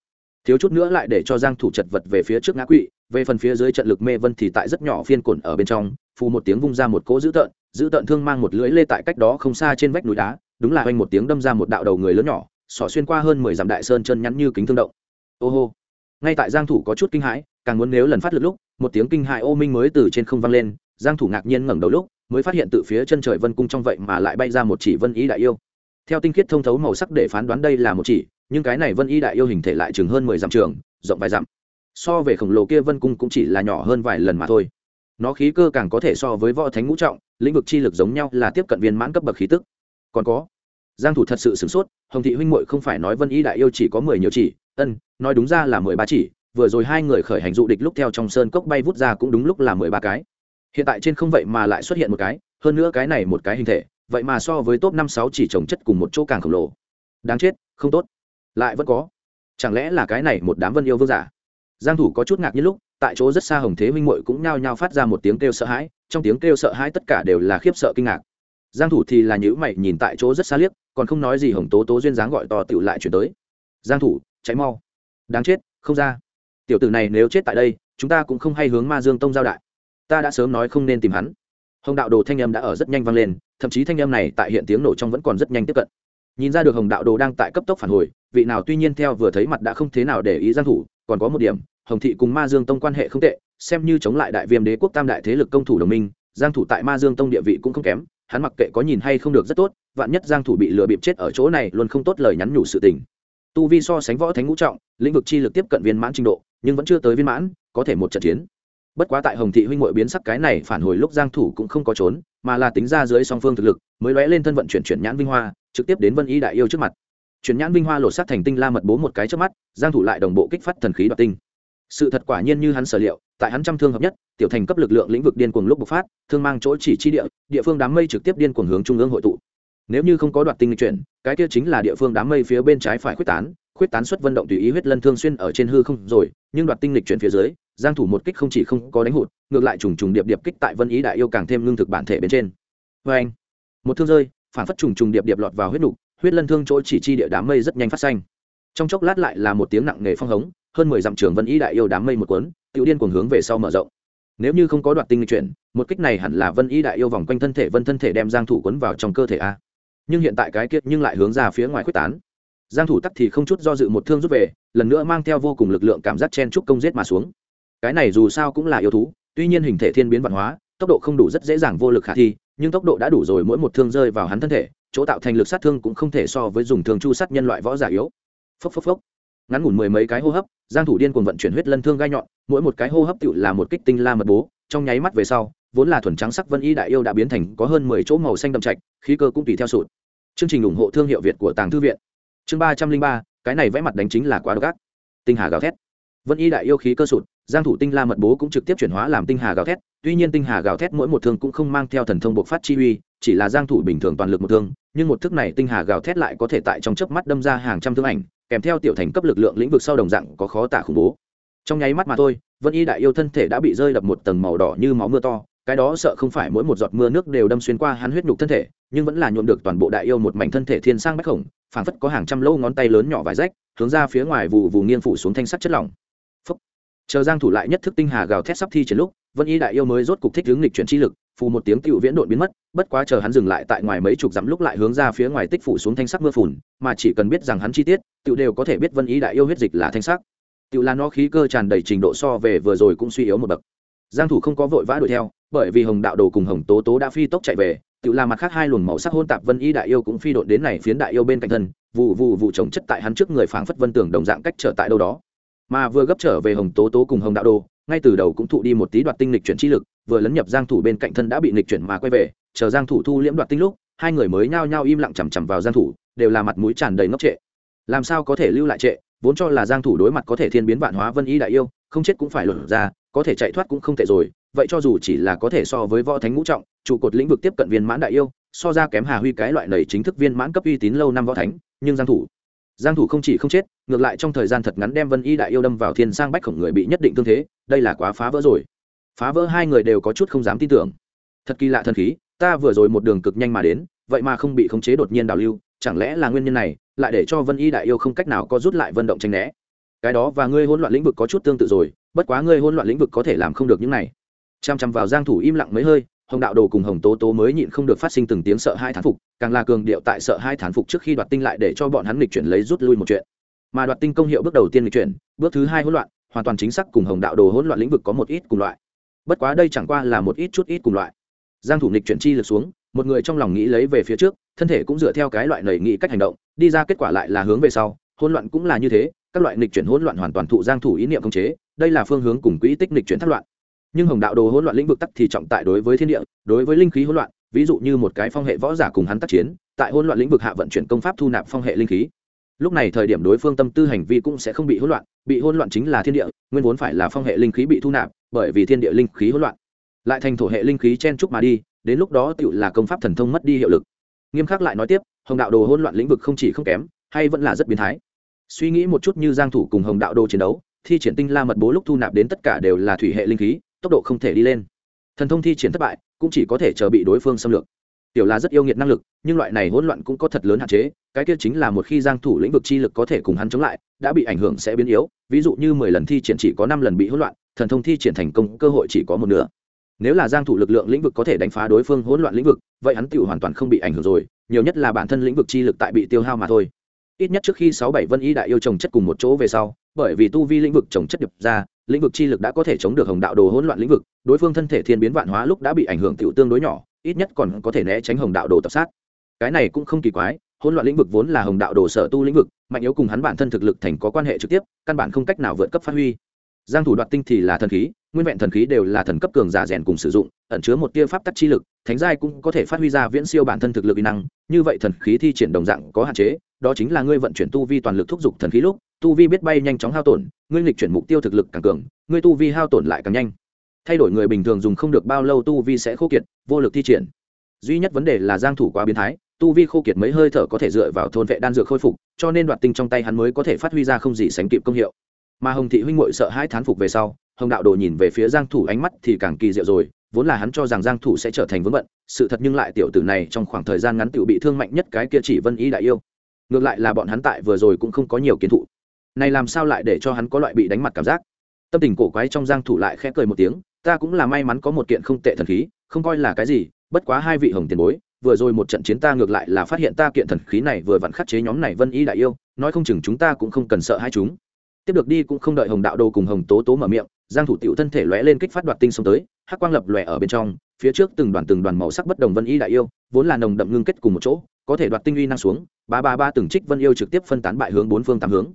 Speaker 1: Thiếu chút nữa lại để cho giang thủ chật vật về phía trước ngã quỵ, về phần phía dưới trận lực mê vân thì tại rất nhỏ phiên cuộn ở bên trong, phù một tiếng vung ra một cỗ dữ tợn dữ tận thương mang một lưỡi lê tại cách đó không xa trên vách núi đá, đúng là oanh một tiếng đâm ra một đạo đầu người lớn nhỏ, xỏ xuyên qua hơn mười dặm đại sơn chân nhắn như kính thương động. Ô hô! Ngay tại giang thủ có chút kinh hãi, càng muốn nếu lần phát lực lúc, một tiếng kinh hãi ô minh mới từ trên không vang lên, giang thủ ngạc nhiên ngẩng đầu lúc, mới phát hiện từ phía chân trời vân cung trong vậy mà lại bay ra một chỉ vân ý đại yêu. Theo tinh khiết thông thấu màu sắc để phán đoán đây là một chỉ, nhưng cái này vân ý đại yêu hình thể lại chừng hơn mười dặm trường, rộng vài dặm. So về khổng lồ kia vân cung cũng chỉ là nhỏ hơn vài lần mà thôi nó khí cơ càng có thể so với võ thánh ngũ trọng, lĩnh vực chi lực giống nhau là tiếp cận viên mãn cấp bậc khí tức. Còn có, giang thủ thật sự sửng sốt, hồng thị huynh muội không phải nói vân y đại yêu chỉ có mười nhiều chỉ, ân, nói đúng ra là mười ba chỉ, vừa rồi hai người khởi hành dụ địch lúc theo trong sơn cốc bay vút ra cũng đúng lúc là mười ba cái. Hiện tại trên không vậy mà lại xuất hiện một cái, hơn nữa cái này một cái hình thể, vậy mà so với top năm sáu chỉ trồng chất cùng một chỗ càng khổng lồ. Đáng chết, không tốt. Lại vẫn có. Chẳng lẽ là cái này một đám vân yêu vương giả? Giang thủ có chút ngạc nhiên lúc tại chỗ rất xa hồng thế minh muội cũng nhao nhao phát ra một tiếng kêu sợ hãi, trong tiếng kêu sợ hãi tất cả đều là khiếp sợ kinh ngạc. Giang thủ thì là nhữ mày nhìn tại chỗ rất xa liếc, còn không nói gì hồng tố tố duyên dáng gọi to tiểu lại chuyển tới. Giang thủ cháy mau. Đáng chết, không ra. Tiểu tử này nếu chết tại đây, chúng ta cũng không hay hướng ma dương tông giao đại. Ta đã sớm nói không nên tìm hắn. Hồng đạo đồ thanh âm đã ở rất nhanh vang lên, thậm chí thanh âm này tại hiện tiếng nổ trong vẫn còn rất nhanh tiếp cận. Nhìn ra được hồng đạo đồ đang tại cấp tốc phản hồi, vị nào tuy nhiên theo vừa thấy mặt đã không thế nào để ý giang thủ, còn có một điểm hồng thị cùng ma dương tông quan hệ không tệ, xem như chống lại đại viêm đế quốc tam đại thế lực công thủ đồng minh, giang thủ tại ma dương tông địa vị cũng không kém, hắn mặc kệ có nhìn hay không được rất tốt, vạn nhất giang thủ bị lừa bịp chết ở chỗ này luôn không tốt lời nhắn nhủ sự tình. Tu vi so sánh võ thánh ngũ trọng, lĩnh vực chi lực tiếp cận viên mãn trình độ, nhưng vẫn chưa tới viên mãn, có thể một trận chiến. Bất quá tại hồng thị huynh muội biến sắc cái này phản hồi lúc giang thủ cũng không có trốn, mà là tính ra dưới song phương thực lực, mới lóe lên thân vận chuyển chuyển nhãn vinh hoa, trực tiếp đến vân y đại yêu trước mặt. Chuyển nhãn vinh hoa lột sát thành tinh la mật bố một cái trước mắt, giang thủ lại đồng bộ kích phát thần khí đoạt tinh sự thật quả nhiên như hắn sở liệu, tại hắn trăm thương hợp nhất, tiểu thành cấp lực lượng lĩnh vực điên cuồng lúc bộc phát, thương mang chỗ chỉ chi địa địa phương đám mây trực tiếp điên cuồng hướng trung ương hội tụ. Nếu như không có đoạt tinh lịch chuyển, cái kia chính là địa phương đám mây phía bên trái phải khuyết tán khuyết tán xuất vận động tùy ý huyết lân thương xuyên ở trên hư không rồi, nhưng đoạt tinh lịch chuyển phía dưới, giang thủ một kích không chỉ không có đánh hụt, ngược lại trùng trùng điệp điệp kích tại vân ý đại yêu càng thêm lương thực bản thể bên trên. Với anh một thương rơi, phản phất trùng trùng điệp điệp lọt vào huyết nục, huyết lân thương chỗ chỉ chi địa đám mây rất nhanh phát xanh. Trong chốc lát lại là một tiếng nặng nề phong hống hơn mười dặm trường vân ý đại yêu đám mây một cuốn, tiểu điên cuồng hướng về sau mở rộng. Nếu như không có đoạt tinh lịch chuyển, một kích này hẳn là vân ý đại yêu vòng quanh thân thể, vân thân thể đem giang thủ cuốn vào trong cơ thể a. Nhưng hiện tại cái kiệt nhưng lại hướng ra phía ngoài quyết tán. Giang thủ tắc thì không chút do dự một thương rút về, lần nữa mang theo vô cùng lực lượng cảm giác chen trúc công giết mà xuống. Cái này dù sao cũng là yêu thú, tuy nhiên hình thể thiên biến văn hóa, tốc độ không đủ rất dễ dàng vô lực khả thi, nhưng tốc độ đã đủ rồi mỗi một thương rơi vào hắn thân thể, chỗ tạo thành lực sát thương cũng không thể so với dùng thương chu sát nhân loại võ giả yếu. Phốc phốc phốc. Ngắn ngủn mười mấy cái hô hấp giang thủ điên cuồng vận chuyển huyết lân thương gai nhọn, mỗi một cái hô hấp tựu là một kích tinh la mật bố, trong nháy mắt về sau, vốn là thuần trắng sắc vân y đại yêu đã biến thành có hơn mười chỗ màu xanh đậm trạch, khí cơ cũng tùy theo sụt. Chương trình ủng hộ thương hiệu việt của tàng thư viện. Chương ba trăm linh ba, cái này vẽ mặt đánh chính là quá độc ác. Tinh hà gào thét. Vân y đại yêu khí cơ sụt, giang thủ tinh la mật bố cũng trực tiếp chuyển hóa làm tinh hà gào thét, tuy nhiên tinh hà gào thét mỗi một thương cũng không mang theo thần thông bộc phát chi uy, chỉ là giang thủ bình thường toàn lực một thương, nhưng một thức này tinh hà gào thét lại có thể tại trong chớp mắt đâm ra hàng trăm thương ảnh kèm theo tiểu thành cấp lực lượng lĩnh vực sau đồng dạng có khó tả khủng bố trong nháy mắt mà thôi, vân y đại yêu thân thể đã bị rơi đập một tầng màu đỏ như máu mưa to, cái đó sợ không phải mỗi một giọt mưa nước đều đâm xuyên qua hắn huyết nhục thân thể, nhưng vẫn là nhuộm được toàn bộ đại yêu một mảnh thân thể thiên sang bách khổng phảng phất có hàng trăm lỗ ngón tay lớn nhỏ vài rách, hướng ra phía ngoài vụ vụ nghiêng phủ xuống thanh sắt chất lỏng Phúc. chờ giang thủ lại nhất thức tinh hà gào thét sắp thi trên lúc, vân y đại yêu mới rốt cục thích hướng lịch chuyển chi lực phù một tiếng cựu viễn độn biến mất, bất quá chờ hắn dừng lại tại ngoài mấy chục dặm lúc lại hướng ra phía ngoài tích phủ xuống thanh sắc mưa phùn, mà chỉ cần biết rằng hắn chi tiết cựu đều có thể biết vân y đại yêu huyết dịch là thanh sắc. Cựu là nó khí cơ tràn đầy trình độ so về vừa rồi cũng suy yếu một bậc. Giang thủ không có vội vã đuổi theo, bởi vì hồng đạo đồ cùng hồng tố tố đã phi tốc chạy về cựu là mặt khác hai luồng màu sắc hôn tạp vân y đại yêu cũng phi độn đến này phiến đại yêu bên cạnh thân vụ vụ vụ trồng chất tại hắn trước người phảng phất vân tưởng đồng dạng cách trở tại đâu đó. Mà vừa gấp trở về hồng tố tố cùng hồng đạo đồ, ngay từ đầu cũng thụ đi một tí đoạt tinh lịch chuyển chi lực vừa lấn nhập giang thủ bên cạnh thân đã bị nghịch chuyển mà quay về, chờ giang thủ thu liễm đoạt tinh lúc, hai người mới nhao nhao im lặng chằm chằm vào giang thủ, đều là mặt mũi tràn đầy ngốc trệ. Làm sao có thể lưu lại trệ, vốn cho là giang thủ đối mặt có thể thiên biến vạn hóa vân y đại yêu, không chết cũng phải lột ra, có thể chạy thoát cũng không tệ rồi, vậy cho dù chỉ là có thể so với võ thánh ngũ trọng, trụ cột lĩnh vực tiếp cận viên mãn đại yêu, so ra kém hà huy cái loại này chính thức viên mãn cấp uy tín lâu năm võ thánh, nhưng giang thủ giang thủ không chỉ không chết, ngược lại trong thời gian thật ngắn đem vân y đại yêu đâm vào thiên sang bách khổng người bị nhất định tương thế, đây là quá phá vỡ rồi phá vỡ hai người đều có chút không dám tin tưởng. Thật kỳ lạ thần khí, ta vừa rồi một đường cực nhanh mà đến, vậy mà không bị khống chế đột nhiên đảo lưu, chẳng lẽ là nguyên nhân này, lại để cho vân y đại yêu không cách nào có rút lại vận động tranh né? Cái đó và ngươi hỗn loạn lĩnh vực có chút tương tự rồi, bất quá ngươi hỗn loạn lĩnh vực có thể làm không được những này. Chăm chăm vào giang thủ im lặng mấy hơi, hồng đạo đồ cùng hồng tố tố mới nhịn không được phát sinh từng tiếng sợ hai thán phục, càng là cường điệu tại sợ hai thán phục trước khi đoạt tinh lại để cho bọn hắn lịch chuyển lấy rút lui một chuyện. Mà đoạt tinh công hiệu bước đầu tiên lịch chuyển, bước thứ hai hỗn loạn, hoàn toàn chính xác cùng hồng đạo đồ hỗn loạn lĩnh vực có một ít cùng loại bất quá đây chẳng qua là một ít chút ít cùng loại. Giang thủ nịch chuyển chi lực xuống, một người trong lòng nghĩ lấy về phía trước, thân thể cũng dựa theo cái loại nảy nghĩ cách hành động, đi ra kết quả lại là hướng về sau, hỗn loạn cũng là như thế, các loại nghịch chuyển hỗn loạn hoàn toàn thụ giang thủ ý niệm khống chế, đây là phương hướng cùng quỹ tích nghịch chuyển thất loạn. Nhưng hồng đạo đồ hỗn loạn lĩnh vực tắc thì trọng tại đối với thiên địa, đối với linh khí hỗn loạn, ví dụ như một cái phong hệ võ giả cùng hắn tác chiến, tại hỗn loạn lĩnh vực hạ vận chuyển công pháp thu nạp phong hệ linh khí. Lúc này thời điểm đối phương tâm tư hành vi cũng sẽ không bị hỗn loạn, bị hỗn loạn chính là thiên địa, nguyên vốn phải là phong hệ linh khí bị thu nạp bởi vì thiên địa linh khí hỗn loạn. Lại thành thổ hệ linh khí chen chúc mà đi, đến lúc đó tựu là công pháp thần thông mất đi hiệu lực. Nghiêm khắc lại nói tiếp, hồng đạo đồ hỗn loạn lĩnh vực không chỉ không kém, hay vẫn là rất biến thái. Suy nghĩ một chút như giang thủ cùng hồng đạo đồ chiến đấu, thi triển tinh la mật bố lúc thu nạp đến tất cả đều là thủy hệ linh khí, tốc độ không thể đi lên. Thần thông thi triển thất bại, cũng chỉ có thể chờ bị đối phương xâm lược. Tiểu là rất yêu nghiệt năng lực, nhưng loại này hỗn loạn cũng có thật lớn hạn chế, cái kia chính là một khi giang thủ lĩnh vực chi lực có thể cùng hắn chống lại, đã bị ảnh hưởng sẽ biến yếu. Ví dụ như 10 lần thi triển chỉ có 5 lần bị hỗn loạn thần thông thi triển thành công, cơ hội chỉ có một nửa. Nếu là giang thủ lực lượng lĩnh vực có thể đánh phá đối phương hỗn loạn lĩnh vực, vậy hắn tiểu hoàn toàn không bị ảnh hưởng rồi, nhiều nhất là bản thân lĩnh vực chi lực tại bị tiêu hao mà thôi. Ít nhất trước khi sáu bảy vân y đại yêu trồng chất cùng một chỗ về sau, bởi vì tu vi lĩnh vực trồng chất điệp ra, lĩnh vực chi lực đã có thể chống được hồng đạo đồ hỗn loạn lĩnh vực, đối phương thân thể thiên biến vạn hóa lúc đã bị ảnh hưởng tiểu tương đối nhỏ, ít nhất còn có thể né tránh hồng đạo đồ tập sát. Cái này cũng không kỳ quái, hỗn loạn lĩnh vực vốn là hồng đạo đồ sở tu lĩnh vực, mạnh yếu cùng hắn bản thân thực lực thành có quan hệ trực tiếp, căn bản không cách nào vượt cấp phát huy giang thủ đoạt tinh thì là thần khí, nguyên vẹn thần khí đều là thần cấp cường giả rèn cùng sử dụng, ẩn chứa một tia pháp tắc chi lực, thánh giai cũng có thể phát huy ra viễn siêu bản thân thực lực uy năng. Như vậy thần khí thi triển đồng dạng có hạn chế, đó chính là ngươi vận chuyển tu vi toàn lực thúc giục thần khí lúc, tu vi biết bay nhanh chóng hao tổn, ngươi lịch chuyển mục tiêu thực lực càng cường, ngươi tu vi hao tổn lại càng nhanh. Thay đổi người bình thường dùng không được bao lâu tu vi sẽ khô kiệt, vô lực thi triển. Duy nhất vấn đề là giang thủ quá biến thái, tu vi khô kiệt mấy hơi thở có thể dựa vào thôn vệ đan dược khôi phục, cho nên đoạt tinh trong tay hắn mới có thể phát huy ra không gì sánh kịp công hiệu mà hồng thị huynh muội sợ hai thán phục về sau, hồng đạo đồ nhìn về phía giang thủ ánh mắt thì càng kỳ diệu rồi, vốn là hắn cho rằng giang thủ sẽ trở thành vướng bận, sự thật nhưng lại tiểu tử này trong khoảng thời gian ngắn tiểu bị thương mạnh nhất cái kia chỉ vân ý đại yêu. Ngược lại là bọn hắn tại vừa rồi cũng không có nhiều kiến thụ. Này làm sao lại để cho hắn có loại bị đánh mặt cảm giác? Tâm tình cổ quái trong giang thủ lại khẽ cười một tiếng, ta cũng là may mắn có một kiện không tệ thần khí, không coi là cái gì, bất quá hai vị hồng tiền bối, vừa rồi một trận chiến ta ngược lại là phát hiện ta kiện thần khí này vừa vặn khắc chế nhóm này vân y đại yêu, nói không chừng chúng ta cũng không cần sợ hai chúng tiếp được đi cũng không đợi hồng đạo đồ cùng hồng tố tố mở miệng, giang thủ tiểu thân thể lóe lên kích phát đoạt tinh xông tới, hắc quang lập lòe ở bên trong, phía trước từng đoàn từng đoàn màu sắc bất đồng vân y đại yêu, vốn là nồng đậm ngưng kết cùng một chỗ, có thể đoạt tinh uy năng xuống, ba ba ba từng trích vân yêu trực tiếp phân tán bại hướng bốn phương tám hướng.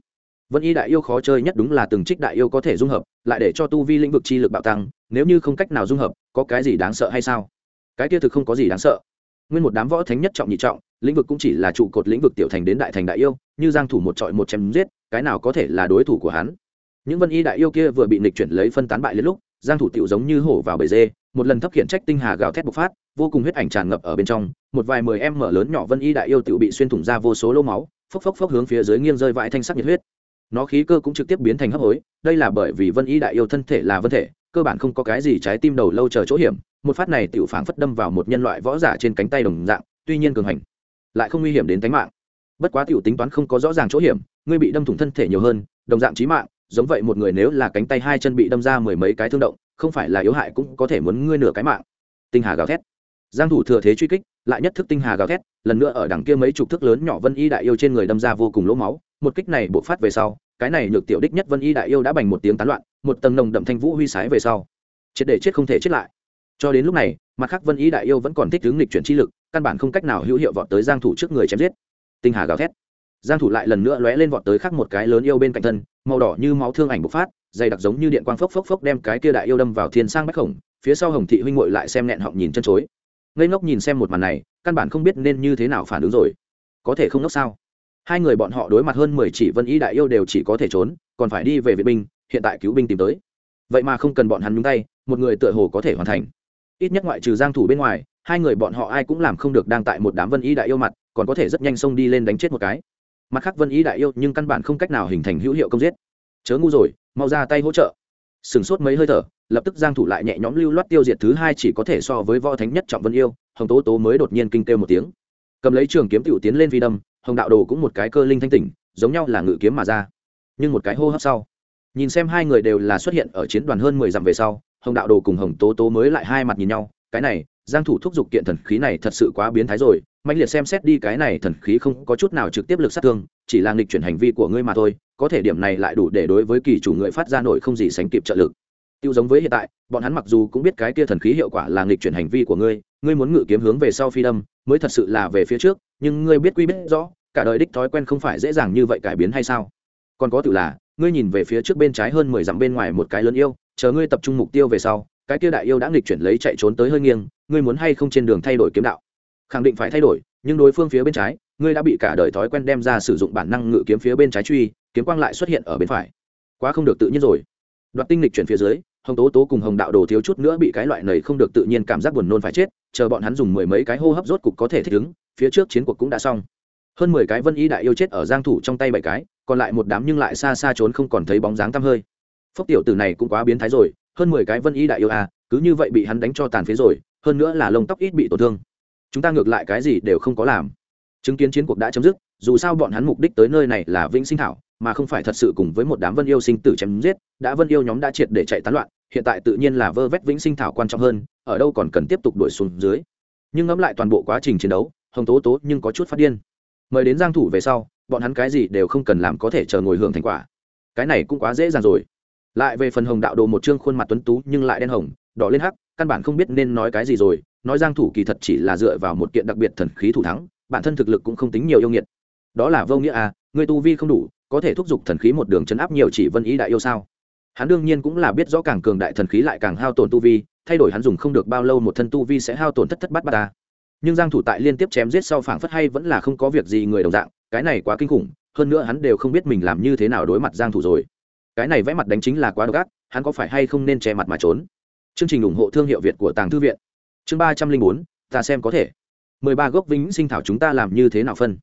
Speaker 1: Vân y đại yêu khó chơi nhất đúng là từng trích đại yêu có thể dung hợp, lại để cho tu vi lĩnh vực chi lực bạo tăng, nếu như không cách nào dung hợp, có cái gì đáng sợ hay sao? Cái kia thực không có gì đáng sợ. Nguyên một đám võ thánh nhất trọng nhị trọng, lĩnh vực cũng chỉ là trụ cột lĩnh vực tiểu thành đến đại thành đại yêu, như giang thủ một trọi một chém giết cái nào có thể là đối thủ của hắn? Những vân y đại yêu kia vừa bị nịch chuyển lấy phân tán bại lên lúc, giang thủ tiểu giống như hổ vào bầy dê, một lần thấp khiển trách tinh hà gào thét bộc phát, vô cùng huyết ảnh tràn ngập ở bên trong, một vài mười em mở lớn nhỏ vân y đại yêu tiểu bị xuyên thủng ra vô số lỗ máu, phốc phốc phốc hướng phía dưới nghiêng rơi vãi thanh sắc nhiệt huyết. Nó khí cơ cũng trực tiếp biến thành hấp hối, đây là bởi vì vân y đại yêu thân thể là vân thể, cơ bản không có cái gì trái tim đầu lâu chờ chỗ hiểm, một phát này tiểu phảng phất đâm vào một nhân loại võ giả trên cánh tay đồng dạng, tuy nhiên cường hành, lại không nguy hiểm đến tính mạng. Bất quá tiểu tính toán không có rõ ràng chỗ hiểm ngươi bị đâm thủng thân thể nhiều hơn, đồng dạng chí mạng, giống vậy một người nếu là cánh tay hai chân bị đâm ra mười mấy cái thương động, không phải là yếu hại cũng có thể muốn ngươi nửa cái mạng. Tinh hà gào thét. Giang thủ thừa thế truy kích, lại nhất thức tinh hà gào thét, lần nữa ở đằng kia mấy chục thước lớn nhỏ vân y đại yêu trên người đâm ra vô cùng lỗ máu, một kích này bộc phát về sau, cái này nhược tiểu đích nhất vân y đại yêu đã bành một tiếng tán loạn, một tầng nồng đậm thanh vũ huy sái về sau. Chết để chết không thể chết lại. Cho đến lúc này, mặt khác vân y đại yêu vẫn còn thích hướng lịch chuyển chi lực, căn bản không cách nào hữu hiệu vọt tới giang thủ trước người chém giết. Tinh hà gào thét giang thủ lại lần nữa lóe lên vọt tới khác một cái lớn yêu bên cạnh thân, màu đỏ như máu thương ảnh bộc phát, dày đặc giống như điện quang phốc phốc phốc đem cái kia đại yêu đâm vào thiên sang bách khổng, phía sau hồng thị huynh nguội lại xem nẹn họng nhìn chân chối. Ngây ngốc nhìn xem một màn này, căn bản không biết nên như thế nào phản ứng rồi. Có thể không ngốc sao? Hai người bọn họ đối mặt hơn mười chỉ vân y đại yêu đều chỉ có thể trốn, còn phải đi về viện binh, hiện tại cứu binh tìm tới. Vậy mà không cần bọn hắn nhúng tay, một người tựa hồ có thể hoàn thành. Ít nhất ngoại trừ giang thủ bên ngoài, hai người bọn họ ai cũng làm không được đang tại một đám vân y đại yêu mặt, còn có thể rất nhanh xông đi lên đánh chết một cái mặt khác vân y đại yêu nhưng căn bản không cách nào hình thành hữu hiệu công giết. Chớ ngu rồi, mau ra tay hỗ trợ. Sừng sốt mấy hơi thở, lập tức giang thủ lại nhẹ nhõm lưu loát tiêu diệt thứ hai chỉ có thể so với võ thánh nhất trọng vân yêu, hồng tố tố mới đột nhiên kinh kêu một tiếng. Cầm lấy trường kiếm tiểu tiến lên phi đâm, hồng đạo đồ cũng một cái cơ linh thanh tỉnh, giống nhau là ngự kiếm mà ra. Nhưng một cái hô hấp sau, nhìn xem hai người đều là xuất hiện ở chiến đoàn hơn mười dặm về sau, hồng đạo đồ cùng hồng tố tố mới lại hai mặt nhìn nhau. Cái này, giang thủ thúc giục kiện thần khí này thật sự quá biến thái rồi mạnh liệt xem xét đi cái này thần khí không có chút nào trực tiếp lực sát thương, chỉ là nghịch chuyển hành vi của ngươi mà thôi, có thể điểm này lại đủ để đối với kỳ chủ người phát ra nổi không gì sánh kịp trợ lực. Tiêu giống với hiện tại, bọn hắn mặc dù cũng biết cái kia thần khí hiệu quả là nghịch chuyển hành vi của ngươi ngươi muốn ngự kiếm hướng về sau phi đâm, mới thật sự là về phía trước, nhưng ngươi biết quy biết rõ, cả đời đích thói quen không phải dễ dàng như vậy cải biến hay sao? Còn có tự là, ngươi nhìn về phía trước bên trái hơn mười dặm bên ngoài một cái lớn yêu, chờ ngươi tập trung mục tiêu về sau, cái kia đại yêu đã nghịch chuyển lấy chạy trốn tới hơi nghiêng, ngươi muốn hay không trên đường thay đổi kiếm đạo? Khẳng định phải thay đổi, nhưng đối phương phía bên trái, ngươi đã bị cả đời thói quen đem ra sử dụng bản năng ngự kiếm phía bên trái truy, kiếm quang lại xuất hiện ở bên phải. Quá không được tự nhiên rồi. Đoạt tinh lịch chuyển phía dưới, hồng tố tố cùng hồng đạo đồ thiếu chút nữa bị cái loại này không được tự nhiên cảm giác buồn nôn phải chết, chờ bọn hắn dùng mười mấy cái hô hấp rốt cục có thể thích ứng, phía trước chiến cuộc cũng đã xong. Hơn mười cái vân y đại yêu chết ở giang thủ trong tay bảy cái, còn lại một đám nhưng lại xa xa trốn không còn thấy bóng dáng tăm hơi. Phốc tiểu tử này cũng quá biến thái rồi, hơn mười cái vân y đại yêu à cứ như vậy bị hắn đánh cho tàn phế rồi, hơn nữa là lông tóc ít bị tổn thương chúng ta ngược lại cái gì đều không có làm. Chứng kiến chiến cuộc đã chấm dứt, dù sao bọn hắn mục đích tới nơi này là vĩnh sinh thảo, mà không phải thật sự cùng với một đám vân yêu sinh tử chém giết, đã vân yêu nhóm đã triệt để chạy tán loạn, hiện tại tự nhiên là vơ vét vĩnh sinh thảo quan trọng hơn, ở đâu còn cần tiếp tục đuổi xuống dưới. Nhưng ngẫm lại toàn bộ quá trình chiến đấu, hồng tố tố nhưng có chút phát điên. Mời đến giang thủ về sau, bọn hắn cái gì đều không cần làm có thể chờ ngồi hưởng thành quả. Cái này cũng quá dễ dàng rồi. Lại về phần hồng đạo đồ một trương khuôn mặt tuấn tú nhưng lại đen hồng, đỏ lên hắc, căn bản không biết nên nói cái gì rồi nói giang thủ kỳ thật chỉ là dựa vào một kiện đặc biệt thần khí thủ thắng, bản thân thực lực cũng không tính nhiều yêu nghiệt. Đó là vô nghĩa à người tu vi không đủ, có thể thúc giục thần khí một đường chấn áp nhiều chỉ vân ý đại yêu sao? Hắn đương nhiên cũng là biết rõ càng cường đại thần khí lại càng hao tổn tu vi, thay đổi hắn dùng không được bao lâu một thân tu vi sẽ hao tổn thất thất bát bát ta. Nhưng giang thủ tại liên tiếp chém giết sau phảng phất hay vẫn là không có việc gì người đồng dạng, cái này quá kinh khủng, hơn nữa hắn đều không biết mình làm như thế nào đối mặt giang thủ rồi. Cái này vẽ mặt đánh chính là quá độc ác, hắn có phải hay không nên che mặt mà trốn? Chương trình ủng hộ thương hiệu việt của tàng thư viện chương ba trăm linh bốn, ta xem có thể. Mười ba gốc vĩnh sinh thảo chúng ta làm như thế nào phân?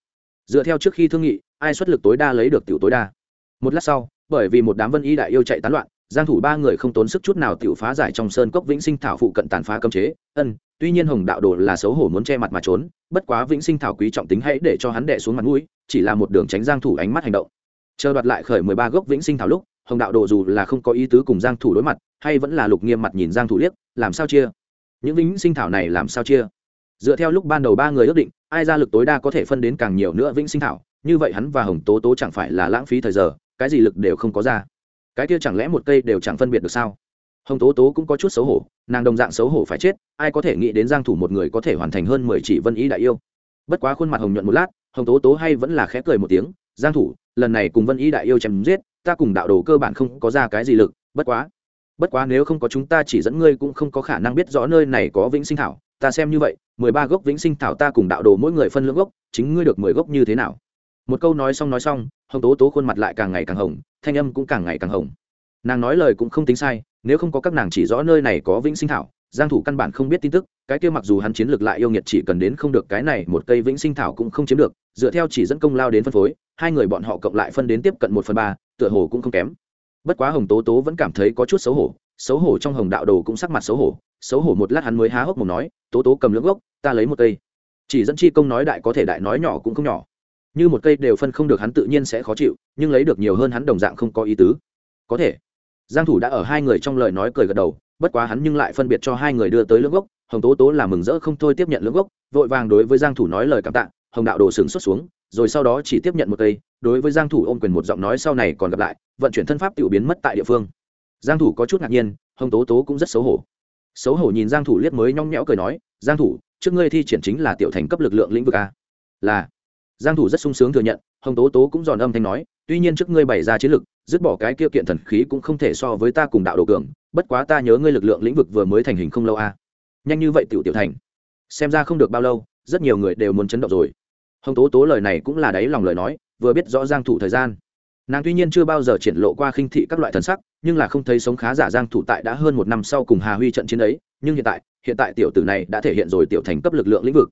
Speaker 1: Dựa theo trước khi thương nghị, ai xuất lực tối đa lấy được tiểu tối đa? Một lát sau, bởi vì một đám vân y đại yêu chạy tán loạn, giang thủ ba người không tốn sức chút nào tiểu phá giải trong sơn cốc vĩnh sinh thảo phụ cận tàn phá cấm chế. Ân, tuy nhiên hồng đạo đồ là xấu hổ muốn che mặt mà trốn, bất quá vĩnh sinh thảo quý trọng tính hãy để cho hắn đè xuống mặt mũi, chỉ là một đường tránh giang thủ ánh mắt hành động. Chờ đoạt lại khởi mười ba gốc vĩnh sinh thảo lúc, hồng đạo đồ dù là không có ý tứ cùng giang thủ đối mặt, hay vẫn là lục nghiêm mặt nhìn giang thủ liếc, làm sao chia? Những vĩnh sinh thảo này làm sao chia? Dựa theo lúc ban đầu ba người ước định, ai ra lực tối đa có thể phân đến càng nhiều nữa vĩnh sinh thảo, như vậy hắn và hồng tố tố chẳng phải là lãng phí thời giờ, cái gì lực đều không có ra. Cái kia chẳng lẽ một cây đều chẳng phân biệt được sao? Hồng tố tố cũng có chút xấu hổ, nàng đồng dạng xấu hổ phải chết, ai có thể nghĩ đến giang thủ một người có thể hoàn thành hơn mười chỉ vân ý đại yêu? Bất quá khuôn mặt hồng nhuận một lát, hồng tố tố hay vẫn là khẽ cười một tiếng, giang thủ, lần này cùng vân ý đại yêu chém giết, ta cùng đạo đồ cơ bản không có ra cái gì lực, bất quá bất quá nếu không có chúng ta chỉ dẫn ngươi cũng không có khả năng biết rõ nơi này có vĩnh sinh thảo. Ta xem như vậy, mười ba gốc vĩnh sinh thảo ta cùng đạo đồ mỗi người phân lưỡng gốc, chính ngươi được mười gốc như thế nào? Một câu nói xong nói xong, hồng tố tố khuôn mặt lại càng ngày càng hồng, thanh âm cũng càng ngày càng hồng. Nàng nói lời cũng không tính sai, nếu không có các nàng chỉ rõ nơi này có vĩnh sinh thảo, giang thủ căn bản không biết tin tức, cái kia mặc dù hắn chiến lược lại yêu nghiệt chỉ cần đến không được cái này, một cây vĩnh sinh thảo cũng không chiếm được, dựa theo chỉ dẫn công lao đến phân phối, hai người bọn họ cộng lại phân đến tiếp cận một phần ba, tựa hồ cũng không kém bất quá hồng tố tố vẫn cảm thấy có chút xấu hổ xấu hổ trong hồng đạo đồ cũng sắc mặt xấu hổ xấu hổ một lát hắn mới há hốc mồm nói, tố tố cầm lưỡng gốc, ta lấy một cây. Chỉ dẫn chi công nói đại có thể đại nói nhỏ cũng không nhỏ. Như một cây đều phân không được hắn tự nhiên sẽ khó chịu, nhưng lấy được nhiều hơn hắn đồng dạng không có ý tứ. Có thể. Giang thủ đã ở hai người trong lời nói cười gật đầu, bất quá hắn nhưng lại phân biệt cho hai người đưa tới lưỡng gốc. Hồng tố tố là mừng rỡ không thôi tiếp nhận lưỡng gốc, vội vàng đối với giang thủ nói lời cảm tạ, hồng đạo đồ sừng xuất xuống, rồi sau đó chỉ tiếp nhận một cây đối với giang thủ ôm quyền một giọng nói sau này còn gặp lại, vận chuyển thân pháp tiểu biến mất tại địa phương. Giang thủ có chút ngạc nhiên, hồng tố tố cũng rất xấu hổ. Xấu hổ nhìn giang thủ liếc mới nhõng nhẽo cười nói, giang thủ, trước ngươi thi triển chính là tiểu thành cấp lực lượng lĩnh vực a. Là. Giang thủ rất sung sướng thừa nhận, hồng tố tố cũng giòn âm thanh nói, tuy nhiên trước ngươi bày ra chiến lực, dứt bỏ cái kia kiện thần khí cũng không thể so với ta cùng đạo đồ cường, bất quá ta nhớ ngươi lực lượng lĩnh vực vừa mới thành hình không lâu a. Nhanh như vậy tiểu tiểu thành. Xem ra không được bao lâu, rất nhiều người đều muốn chấn động rồi. Hồng tố tố lời này cũng là đáy lòng lời nói vừa biết rõ giang thủ thời gian. Nàng tuy nhiên chưa bao giờ triển lộ qua khinh thị các loại thần sắc, nhưng là không thấy sống khá giả giang thủ tại đã hơn một năm sau cùng hà huy trận chiến ấy, nhưng hiện tại hiện tại tiểu tử này đã thể hiện rồi tiểu thành cấp lực lượng lĩnh vực.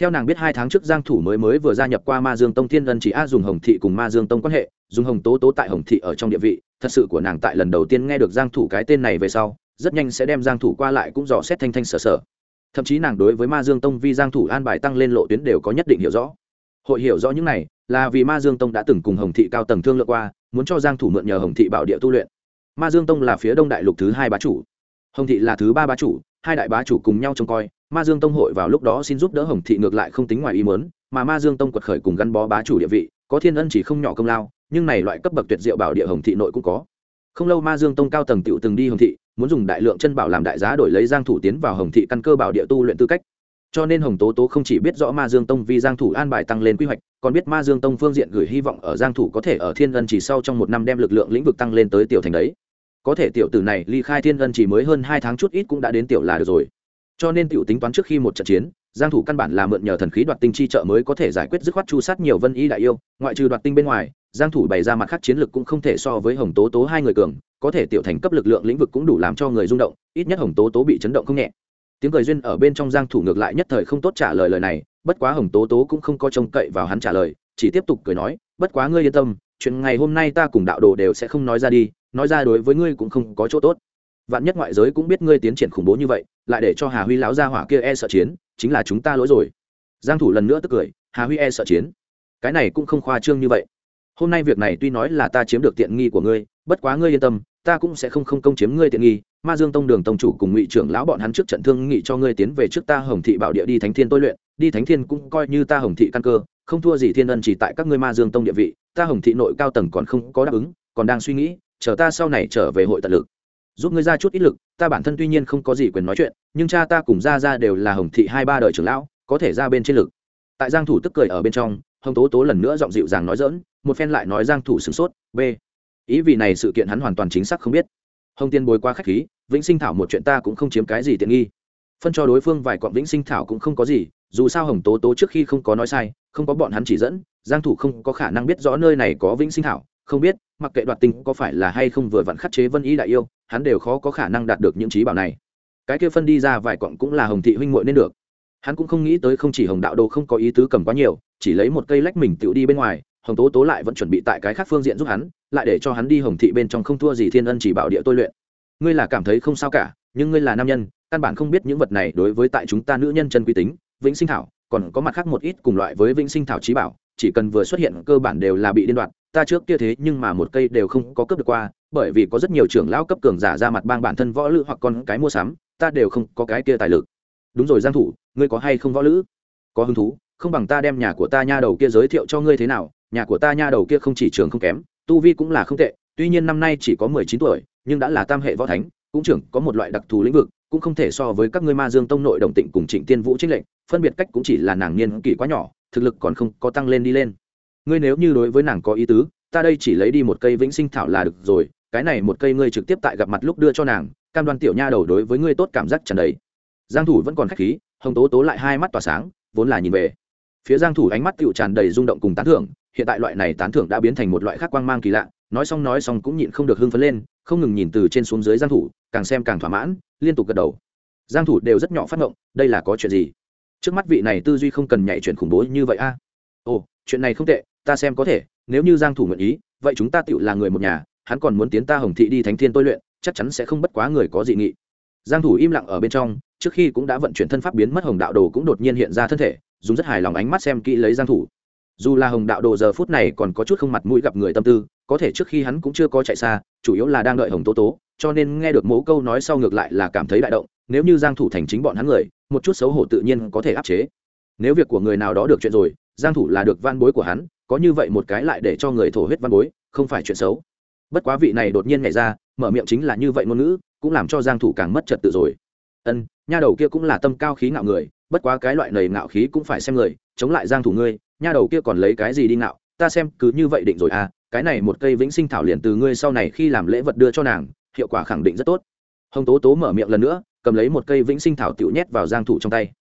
Speaker 1: Theo nàng biết hai tháng trước giang thủ mới mới vừa gia nhập qua ma dương tông thiên ân chỉ a dùng hồng thị cùng ma dương tông quan hệ, dùng hồng tố tố tại hồng thị ở trong địa vị, thật sự của nàng tại lần đầu tiên nghe được giang thủ cái tên này về sau, rất nhanh sẽ đem giang thủ qua lại cũng dò xét thanh thanh sở sở. Thậm chí nàng đối với ma dương tông vi giang thủ an bài tăng lên lộ tuyến đều có nhất định hiểu rõ hội hiểu rõ những này là vì ma dương tông đã từng cùng hồng thị cao tầng thương lượng qua, muốn cho giang thủ mượn nhờ hồng thị bảo địa tu luyện. Ma dương tông là phía đông đại lục thứ hai bá chủ. Hồng thị là thứ ba bá chủ, hai đại bá chủ cùng nhau trông coi. Ma dương tông hội vào lúc đó xin giúp đỡ hồng thị ngược lại không tính ngoài ý muốn, mà ma dương tông quật khởi cùng gắn bó bá chủ địa vị, có thiên ân chỉ không nhỏ công lao, nhưng này loại cấp bậc tuyệt diệu bảo địa hồng thị nội cũng có. Không lâu ma dương tông cao tầng tiểu từng đi hồng thị, muốn dùng đại lượng chân bảo làm đại giá đổi lấy giang thủ tiến vào hồng thị căn cơ bảo địa tu luyện tư cách cho nên hồng tố tố không chỉ biết rõ ma dương tông vì giang thủ an bài tăng lên quy hoạch, còn biết ma dương tông phương diện gửi hy vọng ở giang thủ có thể ở thiên ân chỉ sau trong một năm đem lực lượng lĩnh vực tăng lên tới tiểu thành đấy. Có thể tiểu tử này ly khai thiên ân chỉ mới hơn hai tháng chút ít cũng đã đến tiểu là được rồi. Cho nên tiểu tính toán trước khi một trận chiến, giang thủ căn bản là mượn nhờ thần khí đoạt tinh chi trợ mới có thể giải quyết dứt khoát chu sát nhiều vân y đại yêu, ngoại trừ đoạt tinh bên ngoài, giang thủ bày ra mặt khác chiến lực cũng không thể so với hồng tố tố hai người cường, có thể tiểu thành cấp lực lượng lĩnh vực cũng đủ làm cho người rung động, ít nhất hồng tố tố bị chấn động không nhẹ tiếng cười duyên ở bên trong giang thủ ngược lại nhất thời không tốt trả lời lời này, bất quá hồng tố tố cũng không có trông cậy vào hắn trả lời, chỉ tiếp tục cười nói, bất quá ngươi yên tâm, chuyện ngày hôm nay ta cùng đạo đồ đều sẽ không nói ra đi, nói ra đối với ngươi cũng không có chỗ tốt. Vạn nhất ngoại giới cũng biết ngươi tiến triển khủng bố như vậy, lại để cho hà huy láo ra hỏa kia e sợ chiến, chính là chúng ta lỗi rồi. Giang thủ lần nữa tức cười, hà huy e sợ chiến? Cái này cũng không khoa trương như vậy. Hôm nay việc này tuy nói là ta chiếm được tiện nghi của ngươi, bất quá ngươi yên tâm, ta cũng sẽ không không công chiếm ngươi tiện nghi ma dương tông đường tông chủ cùng ngụy trưởng lão bọn hắn trước trận thương nghị cho ngươi tiến về trước ta hồng thị bảo địa đi thánh thiên tôi luyện, đi thánh thiên cũng coi như ta hồng thị căn cơ, không thua gì thiên ân chỉ tại các ngươi ma dương tông địa vị, ta hồng thị nội cao tầng còn không có đáp ứng, còn đang suy nghĩ, chờ ta sau này trở về hội tận lực. Giúp ngươi ra chút ít lực, ta bản thân tuy nhiên không có gì quyền nói chuyện, nhưng cha ta cùng ra ra đều là hồng thị hai ba đời trưởng lão, có thể ra bên trên lực. Tại giang thủ tức cười ở bên trong, hồng tố tố lần nữa giọng dịu dàng nói dỡn một phen lại nói giang thủ sửng sốt, b. Ý vì này sự kiện hắn hoàn toàn chính xác không biết. Hồng tiên bồi qua khách khí vĩnh sinh thảo một chuyện ta cũng không chiếm cái gì tiện nghi. Phân cho đối phương vài quặng vĩnh sinh thảo cũng không có gì, dù sao hồng tố tố trước khi không có nói sai, không có bọn hắn chỉ dẫn, giang thủ không có khả năng biết rõ nơi này có vĩnh sinh thảo, không biết, mặc kệ đoạt tinh có phải là hay không vừa vặn khắc chế vân ý đại yêu, hắn đều khó có khả năng đạt được những trí bảo này. Cái kia phân đi ra vài quặng cũng là hồng thị huynh muội nên được. Hắn cũng không nghĩ tới không chỉ hồng đạo đồ không có ý tứ cầm quá nhiều, chỉ lấy một cây lách mình tự đi bên ngoài, hồng tố tố lại vẫn chuẩn bị tại cái khác phương diện giúp hắn, lại để cho hắn đi hồng thị bên trong không thua gì thiên ân chỉ bảo địa tôi luyện ngươi là cảm thấy không sao cả, nhưng ngươi là nam nhân, căn bản không biết những vật này đối với tại chúng ta nữ nhân chân quy tính, vĩnh sinh thảo, còn có mặt khác một ít cùng loại với vĩnh sinh thảo trí bảo, chỉ cần vừa xuất hiện cơ bản đều là bị điên đoạt ta trước kia thế nhưng mà một cây đều không có cướp được qua, bởi vì có rất nhiều trưởng lão cấp cường giả ra mặt bang bản thân võ lữ hoặc con cái mua sắm, ta đều không có cái kia tài lực. Đúng rồi, giang thủ, ngươi có hay không võ lữ? Có hứng thú, không bằng ta đem nhà của ta nha đầu kia giới thiệu cho ngươi thế nào, nhà của ta nha đầu kia không chỉ trường không kém, tu vi cũng là không tệ, tuy nhiên năm nay chỉ có 19 tuổi nhưng đã là tam hệ võ thánh, cũng trưởng có một loại đặc thù lĩnh vực, cũng không thể so với các ngươi ma dương tông nội đồng tịnh cùng trịnh tiên vũ trích lệnh phân biệt cách cũng chỉ là nàng niên kỷ quá nhỏ, thực lực còn không có tăng lên đi lên. Ngươi nếu như đối với nàng có ý tứ, ta đây chỉ lấy đi một cây vĩnh sinh thảo là được rồi, cái này một cây ngươi trực tiếp tại gặp mặt lúc đưa cho nàng, cam đoan tiểu nha đầu đối với ngươi tốt cảm giác trần đấy giang thủ vẫn còn khách khí, hồng tố tố lại hai mắt tỏa sáng, vốn là nhìn về. Phía giang thủ ánh mắt tựu tràn đầy rung động cùng tán thưởng, hiện tại loại này tán thưởng đã biến thành một loại khác quang mang kỳ lạ nói xong nói xong cũng nhịn không được hưng phấn lên, không ngừng nhìn từ trên xuống dưới giang thủ, càng xem càng thỏa mãn, liên tục gật đầu. Giang thủ đều rất nhỏ phát ngộng, đây là có chuyện gì? Trước mắt vị này tư duy không cần nhảy chuyển khủng bố như vậy a. À? ồ, chuyện này không tệ, ta xem có thể, nếu như giang thủ nguyện ý, vậy chúng ta tựu là người một nhà, hắn còn muốn tiến ta hồng thị đi thánh thiên tôi luyện, chắc chắn sẽ không bất quá người có dị nghị. Giang thủ im lặng ở bên trong, trước khi cũng đã vận chuyển thân pháp biến mất, hồng đạo đồ cũng đột nhiên hiện ra thân thể, dùng rất hài lòng ánh mắt xem kỹ lấy giang thủ dù là hồng đạo đồ giờ phút này còn có chút không mặt mũi gặp người tâm tư, có thể trước khi hắn cũng chưa có chạy xa, chủ yếu là đang đợi hồng tố tố, cho nên nghe được mẫu câu nói sau ngược lại là cảm thấy đại động, nếu như giang thủ thành chính bọn hắn người, một chút xấu hổ tự nhiên có thể áp chế. Nếu việc của người nào đó được chuyện rồi, giang thủ là được van bối của hắn, có như vậy một cái lại để cho người thổ huyết van bối, không phải chuyện xấu. Bất quá vị này đột nhiên nhảy ra, mở miệng chính là như vậy ngôn ngữ, cũng làm cho giang thủ càng mất trật tự rồi. Ân, nha đầu kia cũng là tâm cao khí ngạo người, bất quá cái loại nầy ngạo khí cũng phải xem người, chống lại giang thủ ngươi nha đầu kia còn lấy cái gì đi ngạo, ta xem cứ như vậy định rồi à cái này một cây vĩnh sinh thảo liền từ ngươi sau này khi làm lễ vật đưa cho nàng, hiệu quả khẳng định rất tốt. Hồng tố tố mở miệng lần nữa, cầm lấy một cây vĩnh sinh thảo tiểu nhét vào giang thủ trong tay.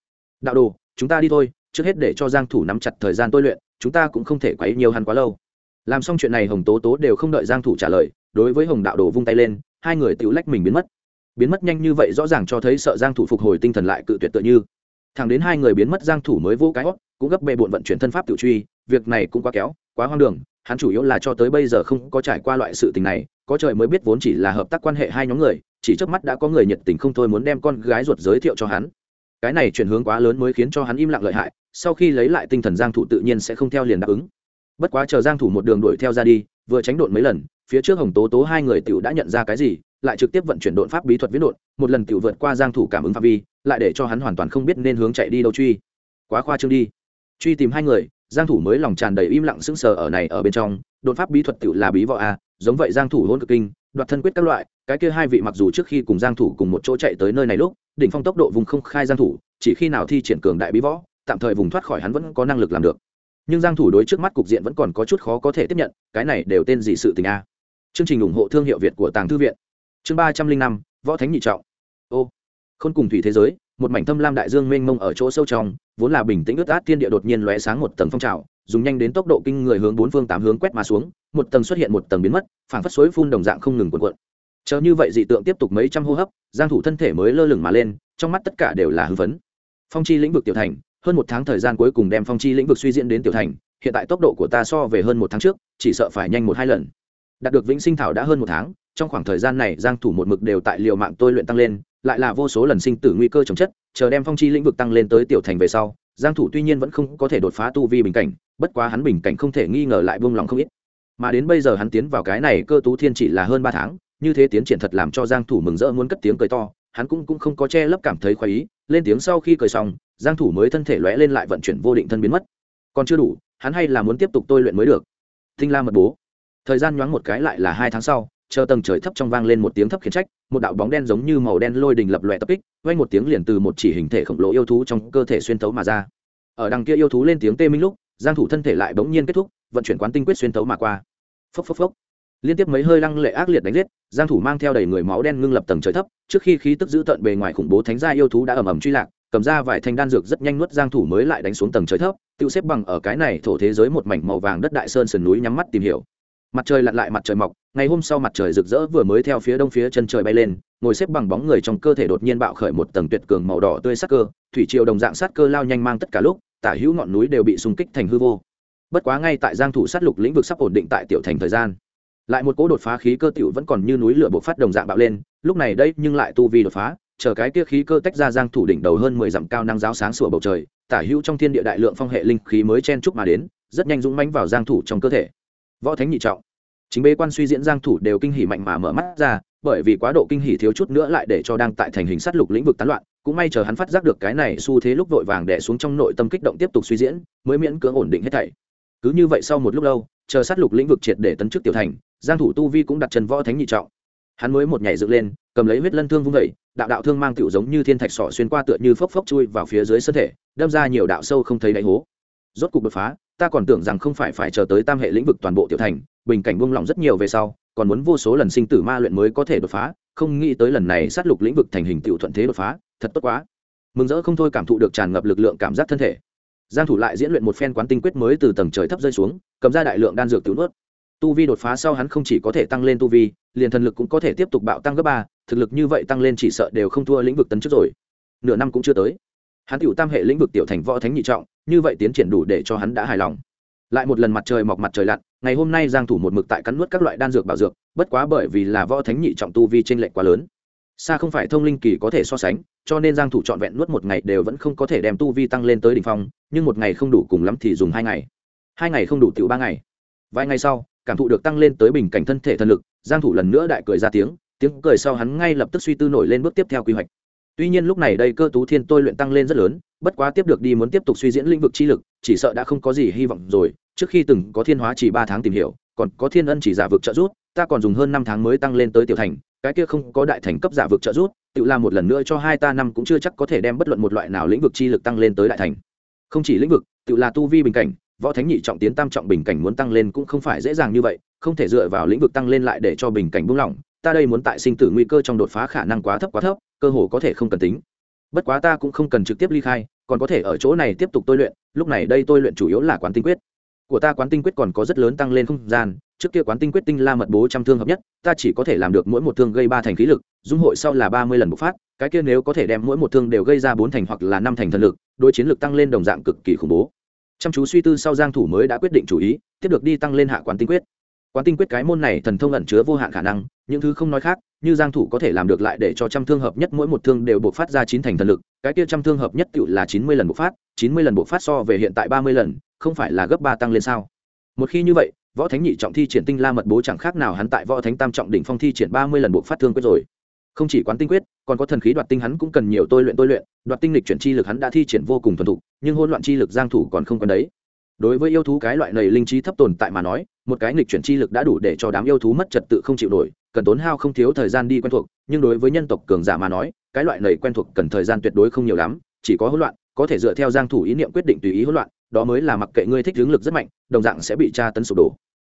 Speaker 1: Đạo đồ, chúng ta đi thôi, trước hết để cho giang thủ nắm chặt thời gian tôi luyện, chúng ta cũng không thể quấy nhiều hắn quá lâu. Làm xong chuyện này hồng tố tố đều không đợi giang thủ trả lời, đối với hồng đạo đồ vung tay lên, hai người tiểu lách mình biến mất. Biến mất nhanh như vậy rõ ràng cho thấy sợ giang thủ phục hồi tinh thần lại cự tuyệt tự như thẳng đến hai người biến mất giang thủ mới vô cái hót, cũng gấp bệ bộn vận chuyển thân pháp tiểu truy, việc này cũng quá kéo, quá hoang đường, hắn chủ yếu là cho tới bây giờ không có trải qua loại sự tình này, có trời mới biết vốn chỉ là hợp tác quan hệ hai nhóm người, chỉ trước mắt đã có người nhiệt tình không thôi muốn đem con gái ruột giới thiệu cho hắn. Cái này chuyển hướng quá lớn mới khiến cho hắn im lặng lợi hại, sau khi lấy lại tinh thần giang thủ tự nhiên sẽ không theo liền đáp ứng. Bất quá chờ giang thủ một đường đuổi theo ra đi, vừa tránh đột mấy lần, phía trước hồng tố tố hai người tiểu đã nhận ra cái gì lại trực tiếp vận chuyển độn pháp bí thuật viễn độn, một lần tiểu vượt qua giang thủ cảm ứng phạm vi, lại để cho hắn hoàn toàn không biết nên hướng chạy đi đâu truy. Quá khoa trương đi. Truy tìm hai người, giang thủ mới lòng tràn đầy im lặng sững sờ ở này ở bên trong. Đột pháp bí thuật tiểu là bí võ a, giống vậy giang thủ hôn cực kinh, đoạt thân quyết các loại, cái kia hai vị mặc dù trước khi cùng giang thủ cùng một chỗ chạy tới nơi này lúc, đỉnh phong tốc độ vùng không khai giang thủ, chỉ khi nào thi triển cường đại bí võ, tạm thời vùng thoát khỏi hắn vẫn có năng lực làm được. Nhưng giang thủ đối trước mắt cục diện vẫn còn có chút khó có thể tiếp nhận, cái này đều tên gì sự tình a? Chương trình ủng hộ thương hiệu việt của tàng thư viện chương ba trăm linh năm, võ thánh nhị trọng. Ô, khôn cùng thủy thế giới, một mảnh thâm lam đại dương mênh mông ở chỗ sâu trong, vốn là bình tĩnh ướt át thiên địa đột nhiên lóe sáng một tầng phong trào, dùng nhanh đến tốc độ kinh người hướng bốn phương tám hướng quét mà xuống, một tầng xuất hiện một tầng biến mất, phảng phất suối phun đồng dạng không ngừng cuộn cuộn. Chờ như vậy dị tượng tiếp tục mấy trăm hô hấp, giang thủ thân thể mới lơ lửng mà lên, trong mắt tất cả đều là hưng phấn. Phong chi lĩnh vực tiểu thành, hơn một tháng thời gian cuối cùng đem phong chi lĩnh vực suy diễn đến tiểu thành, hiện tại tốc độ của ta so về hơn một tháng trước, chỉ sợ phải nhanh một hai lần đạt được vĩnh sinh thảo đã hơn một tháng, trong khoảng thời gian này, giang thủ một mực đều tại liều mạng tôi luyện tăng lên, lại là vô số lần sinh tử nguy cơ chống chất, chờ đem phong chi lĩnh vực tăng lên tới tiểu thành về sau, giang thủ tuy nhiên vẫn không có thể đột phá tu vi bình cảnh, bất quá hắn bình cảnh không thể nghi ngờ lại buông lòng không ít. Mà đến bây giờ hắn tiến vào cái này cơ tú thiên chỉ là hơn ba tháng, như thế tiến triển thật làm cho giang thủ mừng rỡ muốn cất tiếng cười to, hắn cũng cũng không có che lấp cảm thấy khoái ý, lên tiếng sau khi cười xong, giang thủ mới thân thể lóe lên lại vận chuyển vô định thân biến mất. Còn chưa đủ, hắn hay là muốn tiếp tục tôi luyện mới được. Tinh la mật bố thời gian nhoáng một cái lại là hai tháng sau, chờ tầng trời thấp trong vang lên một tiếng thấp khiển trách, một đạo bóng đen giống như màu đen lôi đình lập lòe tập kích, vang một tiếng liền từ một chỉ hình thể khổng lồ yêu thú trong cơ thể xuyên thấu mà ra. Ở đằng kia yêu thú lên tiếng tê minh lúc, giang thủ thân thể lại bỗng nhiên kết thúc, vận chuyển quán tinh quyết xuyên thấu mà qua. Phốc phốc phốc. Liên tiếp mấy hơi lăng lệ ác liệt đánh giết, giang thủ mang theo đầy người máu đen ngưng lập tầng trời thấp, trước khi khí tức giữ tận bề ngoài khủng bố thánh gia yêu thú đã ầm ầm truy lạc, cầm ra vài thanh đan dược rất nhanh nuốt giang thủ mới lại đánh xuống tầng trời thấp, tiêu xếp bằng ở cái này thổ thế giới một mảnh màu vàng đất đại sơn sườn núi nhắm mắt tìm hiểu mặt trời lặn lại mặt trời mọc, ngày hôm sau mặt trời rực rỡ vừa mới theo phía đông phía chân trời bay lên, ngồi xếp bằng bóng người trong cơ thể đột nhiên bạo khởi một tầng tuyệt cường màu đỏ tươi sắc cơ, thủy triều đồng dạng sát cơ lao nhanh mang tất cả lúc, tả hữu ngọn núi đều bị xung kích thành hư vô. Bất quá ngay tại giang thủ sát lục lĩnh vực sắp ổn định tại tiểu thành thời gian, lại một cỗ đột phá khí cơ tiểu vẫn còn như núi lửa bộc phát đồng dạng bạo lên, lúc này đây nhưng lại tu vi đột phá, chờ cái kia khí cơ tách ra giang thủ đỉnh đầu hơn 10 dặm cao năng giáo sáng sủa bầu trời, tả hữu trong thiên địa đại lượng phong hệ linh khí mới chen chúc mà đến, rất nhanh dũng mãnh vào giang thủ trong cơ thể võ thánh nhị trọng. Chính bế quan suy diễn giang thủ đều kinh hỉ mạnh mà mở mắt ra bởi vì quá độ kinh hỉ thiếu chút nữa lại để cho đang tại thành hình sát lục lĩnh vực tán loạn cũng may chờ hắn phát giác được cái này xu thế lúc vội vàng đè xuống trong nội tâm kích động tiếp tục suy diễn mới miễn cưỡng ổn định hết thảy. Cứ như vậy sau một lúc lâu chờ sát lục lĩnh vực triệt để tấn chức tiểu thành giang thủ tu vi cũng đặt chân võ thánh nhị trọng. Hắn mới một nhảy dựng lên cầm lấy huyết lân thương vung dậy, đạo đạo thương mang tiểu giống như thiên thạch sọ xuyên qua tựa như phốc phốc chui vào phía dưới thân thể đâm ra nhiều đạo sâu không thấy đáy hố. Rốt cục đột phá ta còn tưởng rằng không phải phải chờ tới tam hệ lĩnh vực toàn bộ tiểu thành, bình cảnh buông lỏng rất nhiều về sau, còn muốn vô số lần sinh tử ma luyện mới có thể đột phá, không nghĩ tới lần này sát lục lĩnh vực thành hình tiểu thuận thế đột phá, thật tốt quá. Mừng rỡ không thôi cảm thụ được tràn ngập lực lượng cảm giác thân thể. Giang thủ lại diễn luyện một phen quán tinh quyết mới từ tầng trời thấp rơi xuống, cầm ra đại lượng đan dược tiêu nuốt. Tu vi đột phá sau hắn không chỉ có thể tăng lên tu vi, liền thần lực cũng có thể tiếp tục bạo tăng gấp ba, thực lực như vậy tăng lên chỉ sợ đều không thua lĩnh vực tấn trước rồi. Nửa năm cũng chưa tới. Hắn tiểu tam hệ lĩnh vực tiểu thành võ thánh nhị trọng như vậy tiến triển đủ để cho hắn đã hài lòng. Lại một lần mặt trời mọc mặt trời lặn, ngày hôm nay giang thủ một mực tại cắn nuốt các loại đan dược bảo dược, bất quá bởi vì là võ thánh nhị trọng tu vi trên lệch quá lớn. Xa không phải thông linh kỳ có thể so sánh, cho nên giang thủ trọn vẹn nuốt một ngày đều vẫn không có thể đem tu vi tăng lên tới đỉnh phong, nhưng một ngày không đủ cùng lắm thì dùng hai ngày. Hai ngày không đủ tiểu ba ngày. Vài ngày sau, cảm thụ được tăng lên tới bình cảnh thân thể thần lực, giang thủ lần nữa đại cười ra tiếng tiếng cười sau hắn ngay lập tức suy tư nổi lên bước tiếp theo quy hoạch tuy nhiên lúc này đây cơ tú thiên tôi luyện tăng lên rất lớn, bất quá tiếp được đi muốn tiếp tục suy diễn lĩnh vực chi lực, chỉ sợ đã không có gì hy vọng rồi. Trước khi từng có thiên hóa chỉ ba tháng tìm hiểu, còn có thiên ân chỉ giả vực trợ rút ta còn dùng hơn năm tháng mới tăng lên tới tiểu thành, cái kia không có đại thành cấp giả vực trợ rút tự làm một lần nữa cho hai ta năm cũng chưa chắc có thể đem bất luận một loại nào lĩnh vực chi lực tăng lên tới đại thành. Không chỉ lĩnh vực, tự là tu vi bình cảnh, võ thánh nhị trọng tiến tam trọng bình cảnh muốn tăng lên cũng không phải dễ dàng như vậy, không thể dựa vào lĩnh vực tăng lên lại để cho bình cảnh buông lỏng, ta đây muốn tại sinh tử nguy cơ trong đột phá khả năng quá thấp quá thấp cơ hồ có thể không cần tính. Bất quá ta cũng không cần trực tiếp ly khai, còn có thể ở chỗ này tiếp tục tôi luyện, lúc này đây tôi luyện chủ yếu là quán tinh quyết. Của ta quán tinh quyết còn có rất lớn tăng lên không gian, trước kia quán tinh quyết tinh la mật bố trăm thương hợp nhất, ta chỉ có thể làm được mỗi một thương gây ba thành khí lực, dung hội sau là ba mươi lần bộc phát, cái kia nếu có thể đem mỗi một thương đều gây ra bốn thành hoặc là năm thành thần lực đôi chiến lực tăng lên đồng dạng cực kỳ khủng bố. Chăm chú suy tư sau giang thủ mới đã quyết định chủ ý, tiếp được đi tăng lên hạ quán tinh quyết quán tinh quyết cái môn này thần thông ẩn chứa vô hạn khả năng, những thứ không nói khác, như giang thủ có thể làm được lại để cho trăm thương hợp nhất mỗi một thương đều bộc phát ra chín thành thần lực, cái kia trăm thương hợp nhất tựu là chín mươi lần bộc phát, chín mươi lần bộc phát so về hiện tại ba mươi lần, không phải là gấp ba tăng lên sao? Một khi như vậy, võ thánh nhị trọng thi triển tinh la mật bố chẳng khác nào hắn tại võ thánh tam trọng đỉnh phong thi triển ba mươi lần bộc phát thương quyết rồi. Không chỉ quán tinh quyết, còn có thần khí đoạt tinh hắn cũng cần nhiều tôi luyện tôi luyện, đoạt tinh lịch chuyển chi lực hắn đã thi triển vô cùng thuần thục, nhưng hỗn loạn chi lực giang thủ còn không còn đấy. Đối với yêu thú cái loại này linh trí thấp tồn tại mà nói một cái nghịch chuyển chi lực đã đủ để cho đám yêu thú mất trật tự không chịu nổi, cần tốn hao không thiếu thời gian đi quen thuộc, nhưng đối với nhân tộc cường giả mà nói, cái loại này quen thuộc cần thời gian tuyệt đối không nhiều lắm, chỉ có hỗn loạn, có thể dựa theo giang thủ ý niệm quyết định tùy ý hỗn loạn, đó mới là mặc kệ ngươi thích hướng lực rất mạnh, đồng dạng sẽ bị tra tấn sụp đổ.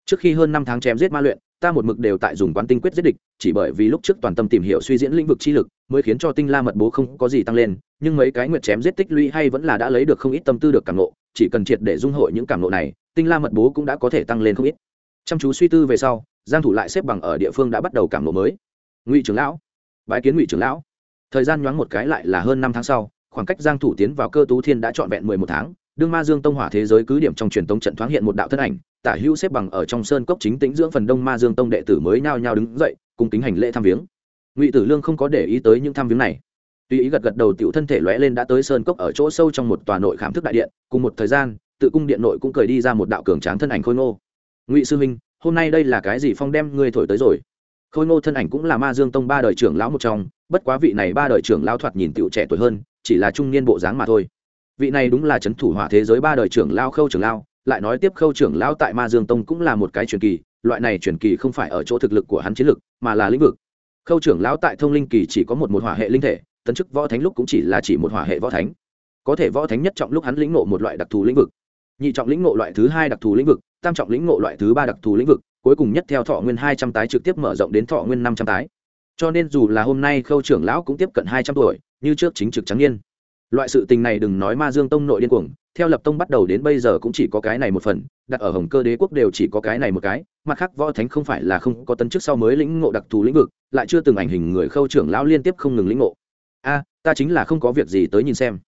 Speaker 1: Trước khi hơn năm tháng chém giết ma luyện, ta một mực đều tại dùng quán tinh quyết giết địch, chỉ bởi vì lúc trước toàn tâm tìm hiểu suy diễn lĩnh vực chi lực, mới khiến cho tinh la mật bố không có gì tăng lên, nhưng mấy cái nguyệt chém giết tích lũy hay vẫn là đã lấy được không ít tâm tư được cảm nộ chỉ cần triệt để dung hội những cảm nộ này tinh la mật bố cũng đã có thể tăng lên không ít. Chăm chú suy tư về sau, giang thủ lại xếp bằng ở địa phương đã bắt đầu cảm lộ mới. Ngụy trưởng lão, bái kiến ngụy trưởng lão. Thời gian nhoáng một cái lại là hơn năm tháng sau, khoảng cách giang thủ tiến vào cơ tú thiên đã trọn vẹn 11 tháng, đương ma dương tông hỏa thế giới cứ điểm trong truyền tông trận thoáng hiện một đạo thân ảnh, tả hữu xếp bằng ở trong sơn cốc chính tĩnh dưỡng phần đông ma dương tông đệ tử mới nhao nhao đứng dậy, cùng kính hành lễ thăm viếng. Ngụy tử lương không có để ý tới những thăm viếng này. Tuy ý gật gật đầu tiểu thân thể lóe lên đã tới sơn cốc ở chỗ sâu trong một tòa nội khám thức đại điện, cùng một thời gian tự cung điện nội cũng cười đi ra một đạo cường tráng thân ảnh khôi ngô. Ngụy sư minh hôm nay đây là cái gì phong đem ngươi thổi tới rồi? Khôi ngô thân ảnh cũng là ma dương tông ba đời trưởng lão một trong, bất quá vị này ba đời trưởng lão thoạt nhìn tựu trẻ tuổi hơn, chỉ là trung niên bộ dáng mà thôi. Vị này đúng là c h ấ n thủ hỏa thế giới ba đời trưởng lao khâu trưởng lao lại nói tiếp khâu trưởng lão tại ma dương tông cũng là một cái truyền kỳ, loại này truyền kỳ không phải ở chỗ thực lực của hắn chiến lực, mà là lĩnh vực. Khâu trưởng lão tại thông linh kỳ chỉ có một một hỏa hệ linh thể, tấn chức võ thánh lúc cũng chỉ là chỉ một hỏa hệ võ thánh. Có thể võ thánh nhất trọng lúc hắn lĩnh ngộ một loại đặc thù lĩnh vực nhị trọng lĩnh ngộ loại thứ hai đặc thù lĩnh vực, tam trọng lĩnh ngộ loại thứ ba đặc thù lĩnh vực, cuối cùng nhất theo thọ nguyên hai trăm tái trực tiếp mở rộng đến thọ nguyên năm trăm tái. Cho nên dù là hôm nay khâu trưởng lão cũng tiếp cận hai trăm tuổi, như trước chính trực trắng niên. Loại sự tình này đừng nói ma dương tông nội điên cuồng, theo lập tông bắt đầu đến bây giờ cũng chỉ có cái này một phần, đặt ở hồng cơ đế quốc đều chỉ có cái này một cái, mặt khác võ thánh không phải là không có tân chức sau mới lĩnh ngộ đặc thù lĩnh vực, lại chưa từng ảnh hình người khâu trưởng lão liên tiếp không ngừng lĩnh ngộ. A, ta chính là không có việc gì tới nhìn xem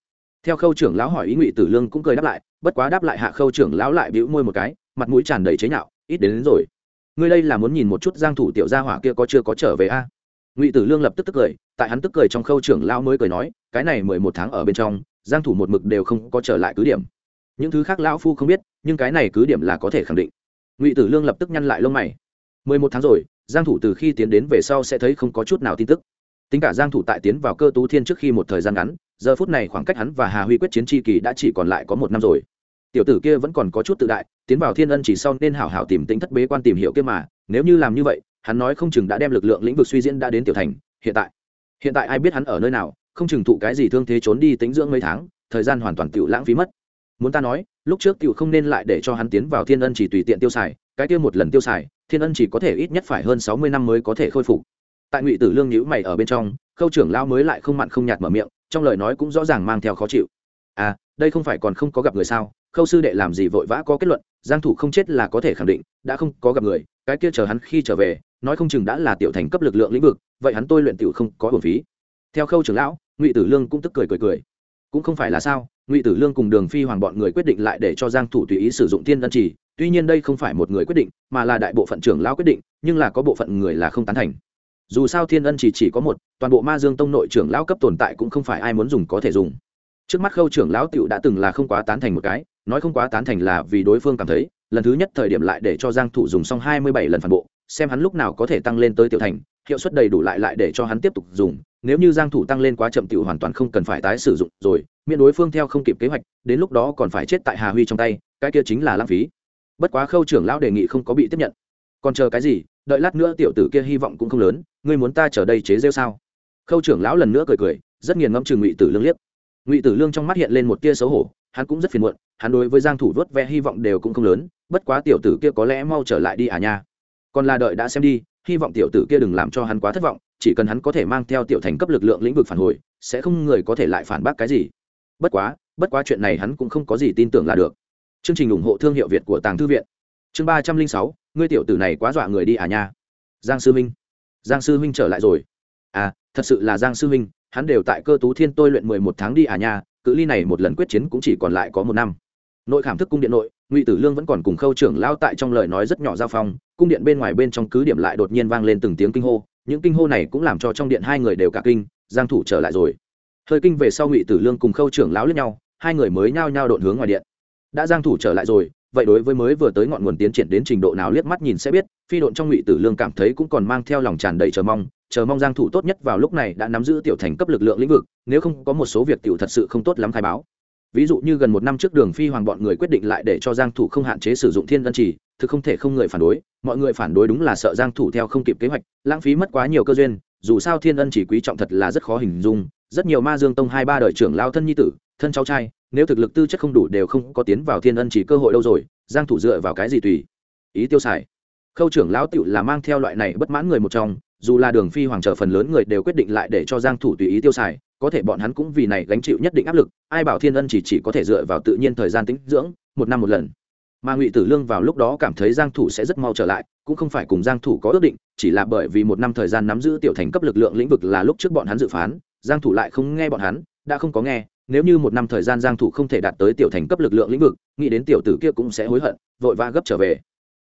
Speaker 1: theo khâu trưởng lão hỏi ý ngụy tử lương cũng cười đáp lại bất quá đáp lại hạ khâu trưởng lão lại bĩu môi một cái mặt mũi tràn đầy chế nhạo ít đến, đến rồi. Ngươi đây là muốn nhìn một chút giang thủ tiểu gia hỏa kia có chưa có trở về a? Ngụy tử lương lập tức tức cười tại hắn tức cười trong khâu trưởng lão mới cười nói cái này mười một tháng ở bên trong giang thủ một mực đều không có trở lại cứ điểm. Những thứ khác lão phu không biết nhưng cái này cứ điểm là có thể khẳng định. Ngụy tử lương lập tức nhăn lại lông mày. Mười một tháng rồi giang thủ từ khi tiến đến về sau sẽ thấy không có chút nào tin tức. Tính cả giang thủ tại tiến vào cơ tú thiên trước khi một thời gian ngắn giờ phút này khoảng cách hắn và hà huy quyết chiến tri kỳ đã chỉ còn lại có một năm rồi. Tiểu tử kia vẫn còn có chút tự đại, tiến vào thiên ân chỉ sau nên hảo hảo tìm tính thất bế quan tìm hiểu kia mà, nếu như làm như vậy, hắn nói không chừng đã đem lực lượng lĩnh vực suy diễn đã đến tiểu thành, hiện tại. Hiện tại ai biết hắn ở nơi nào, không chừng thụ cái gì thương thế trốn đi tính dưỡng mấy tháng, thời gian hoàn toàn tự lãng phí mất. Muốn ta nói, lúc trước tự không nên lại để cho hắn tiến vào thiên ân chỉ tùy tiện tiêu xài, cái kia một lần tiêu xài, thiên ân chỉ có thể ít nhất phải hơn sáu mươi năm mới có thể khôi phục. Tại ngụy tử lương nhữ mày ở bên trong, khâu trưởng lao mới lại không mặn không nhạt mở miệng trong lời nói cũng rõ ràng mang theo khó chịu. À đây không phải còn không có gặp người sao? Khâu sư đệ làm gì vội vã có kết luận, giang thủ không chết là có thể khẳng định, đã không có gặp người, cái kia chờ hắn khi trở về, nói không chừng đã là tiểu thành cấp lực lượng lĩnh vực, vậy hắn tôi luyện tiểu không có hồn phí. Theo khâu trưởng lão, ngụy tử lương cũng tức cười cười cười. Cũng không phải là sao, ngụy tử lương cùng đường phi hoàng bọn người quyết định lại để cho giang thủ tùy ý sử dụng thiên ân chỉ, tuy nhiên đây không phải một người quyết định, mà là đại bộ phận trưởng lão quyết định, nhưng là có bộ phận người là không tán thành dù sao thiên ân chỉ chỉ có một, toàn bộ ma dương tông nội trưởng lão cấp tồn tại cũng không phải ai muốn dùng có thể dùng. Trước mắt khâu trưởng lão tiểu đã từng là không quá tán thành một cái, nói không quá tán thành là vì đối phương cảm thấy, lần thứ nhất thời điểm lại để cho giang thủ dùng xong 27 lần phản bộ, xem hắn lúc nào có thể tăng lên tới tiểu thành, hiệu suất đầy đủ lại lại để cho hắn tiếp tục dùng. Nếu như giang thủ tăng lên quá chậm tiểu hoàn toàn không cần phải tái sử dụng rồi, miễn đối phương theo không kịp kế hoạch, đến lúc đó còn phải chết tại hà huy trong tay, cái kia chính là lãng phí. Bất quá khâu trưởng lão đề nghị không có bị tiếp nhận. Còn chờ cái gì đợi lát nữa tiểu tử kia hy vọng cũng không lớn, ngươi muốn ta chờ đây chế rêu sao? Khâu trưởng lão lần nữa cười cười, rất nghiền ngẫm chừng ngụy tử lương liếc. Ngụy tử lương trong mắt hiện lên một tia xấu hổ, hắn cũng rất phiền muộn, hắn đối với giang thủ vớt ve hy vọng đều cũng không lớn, bất quá tiểu tử kia có lẽ mau trở lại đi à nha. Còn là đợi đã xem đi, hy vọng tiểu tử kia đừng làm cho hắn quá thất vọng, chỉ cần hắn có thể mang theo tiểu thành cấp lực lượng lĩnh vực phản hồi, sẽ không người có thể lại phản bác cái gì. Bất quá bất quá chuyện này hắn cũng không có gì tin tưởng là được. Chương trình ủng hộ thương hiệu việt của tàng thư viện. Chương ba trăm linh sáu ngươi tiểu tử này quá dọa người đi à nha. Giang sư minh. Giang sư minh trở lại rồi. À thật sự là giang sư minh, hắn đều tại cơ tú thiên tôi luyện mười một tháng đi à nha, cự ly này một lần quyết chiến cũng chỉ còn lại có một năm. Nội khảm thức cung điện nội, ngụy tử lương vẫn còn cùng khâu trưởng lao tại trong lời nói rất nhỏ giao phong, cung điện bên ngoài bên trong cứ điểm lại đột nhiên vang lên từng tiếng kinh hô, những kinh hô này cũng làm cho trong điện hai người đều cả kinh, giang thủ trở lại rồi. Hơi kinh về sau ngụy tử lương cùng khâu trưởng lão lướt nhau, hai người mới nhao nhao đột hướng ngoài điện. Đã giang thủ trở lại rồi vậy đối với mới vừa tới ngọn nguồn tiến triển đến trình độ nào liếc mắt nhìn sẽ biết, phi độn trong ngụy tử lương cảm thấy cũng còn mang theo lòng tràn đầy chờ mong chờ mong giang thủ tốt nhất vào lúc này đã nắm giữ tiểu thành cấp lực lượng lĩnh vực, nếu không có một số việc tiểu thật sự không tốt lắm khai báo. Ví dụ như gần một năm trước đường phi hoàng bọn người quyết định lại để cho giang thủ không hạn chế sử dụng thiên ân chỉ, thực không thể không người phản đối, mọi người phản đối đúng là sợ giang thủ theo không kịp kế hoạch, lãng phí mất quá nhiều cơ duyên, dù sao thiên ân chỉ quý trọng thật là rất khó hình dung, rất nhiều ma dương tông hai ba đời trưởng lao thân nhi tử, thân cháu trai nếu thực lực tư chất không đủ đều không có tiến vào thiên ân chỉ cơ hội đâu rồi, giang thủ dựa vào cái gì tùy? Ý tiêu xài. Khâu trưởng lão tiểu là mang theo loại này bất mãn người một trong, dù là đường phi hoàng trở phần lớn người đều quyết định lại để cho giang thủ tùy ý tiêu xài, có thể bọn hắn cũng vì này gánh chịu nhất định áp lực, ai bảo thiên ân chỉ chỉ có thể dựa vào tự nhiên thời gian tĩnh dưỡng, một năm một lần. Mà ngụy tử lương vào lúc đó cảm thấy giang thủ sẽ rất mau trở lại, cũng không phải cùng giang thủ có ước định, chỉ là bởi vì một năm thời gian nắm giữ tiểu thành cấp lực lượng lĩnh vực là lúc trước bọn hắn dự phán, giang thủ lại không nghe bọn hắn, đã không có nghe nếu như một năm thời gian giang thủ không thể đạt tới tiểu thành cấp lực lượng lĩnh vực, nghĩ đến tiểu tử kia cũng sẽ hối hận, vội vã gấp trở về.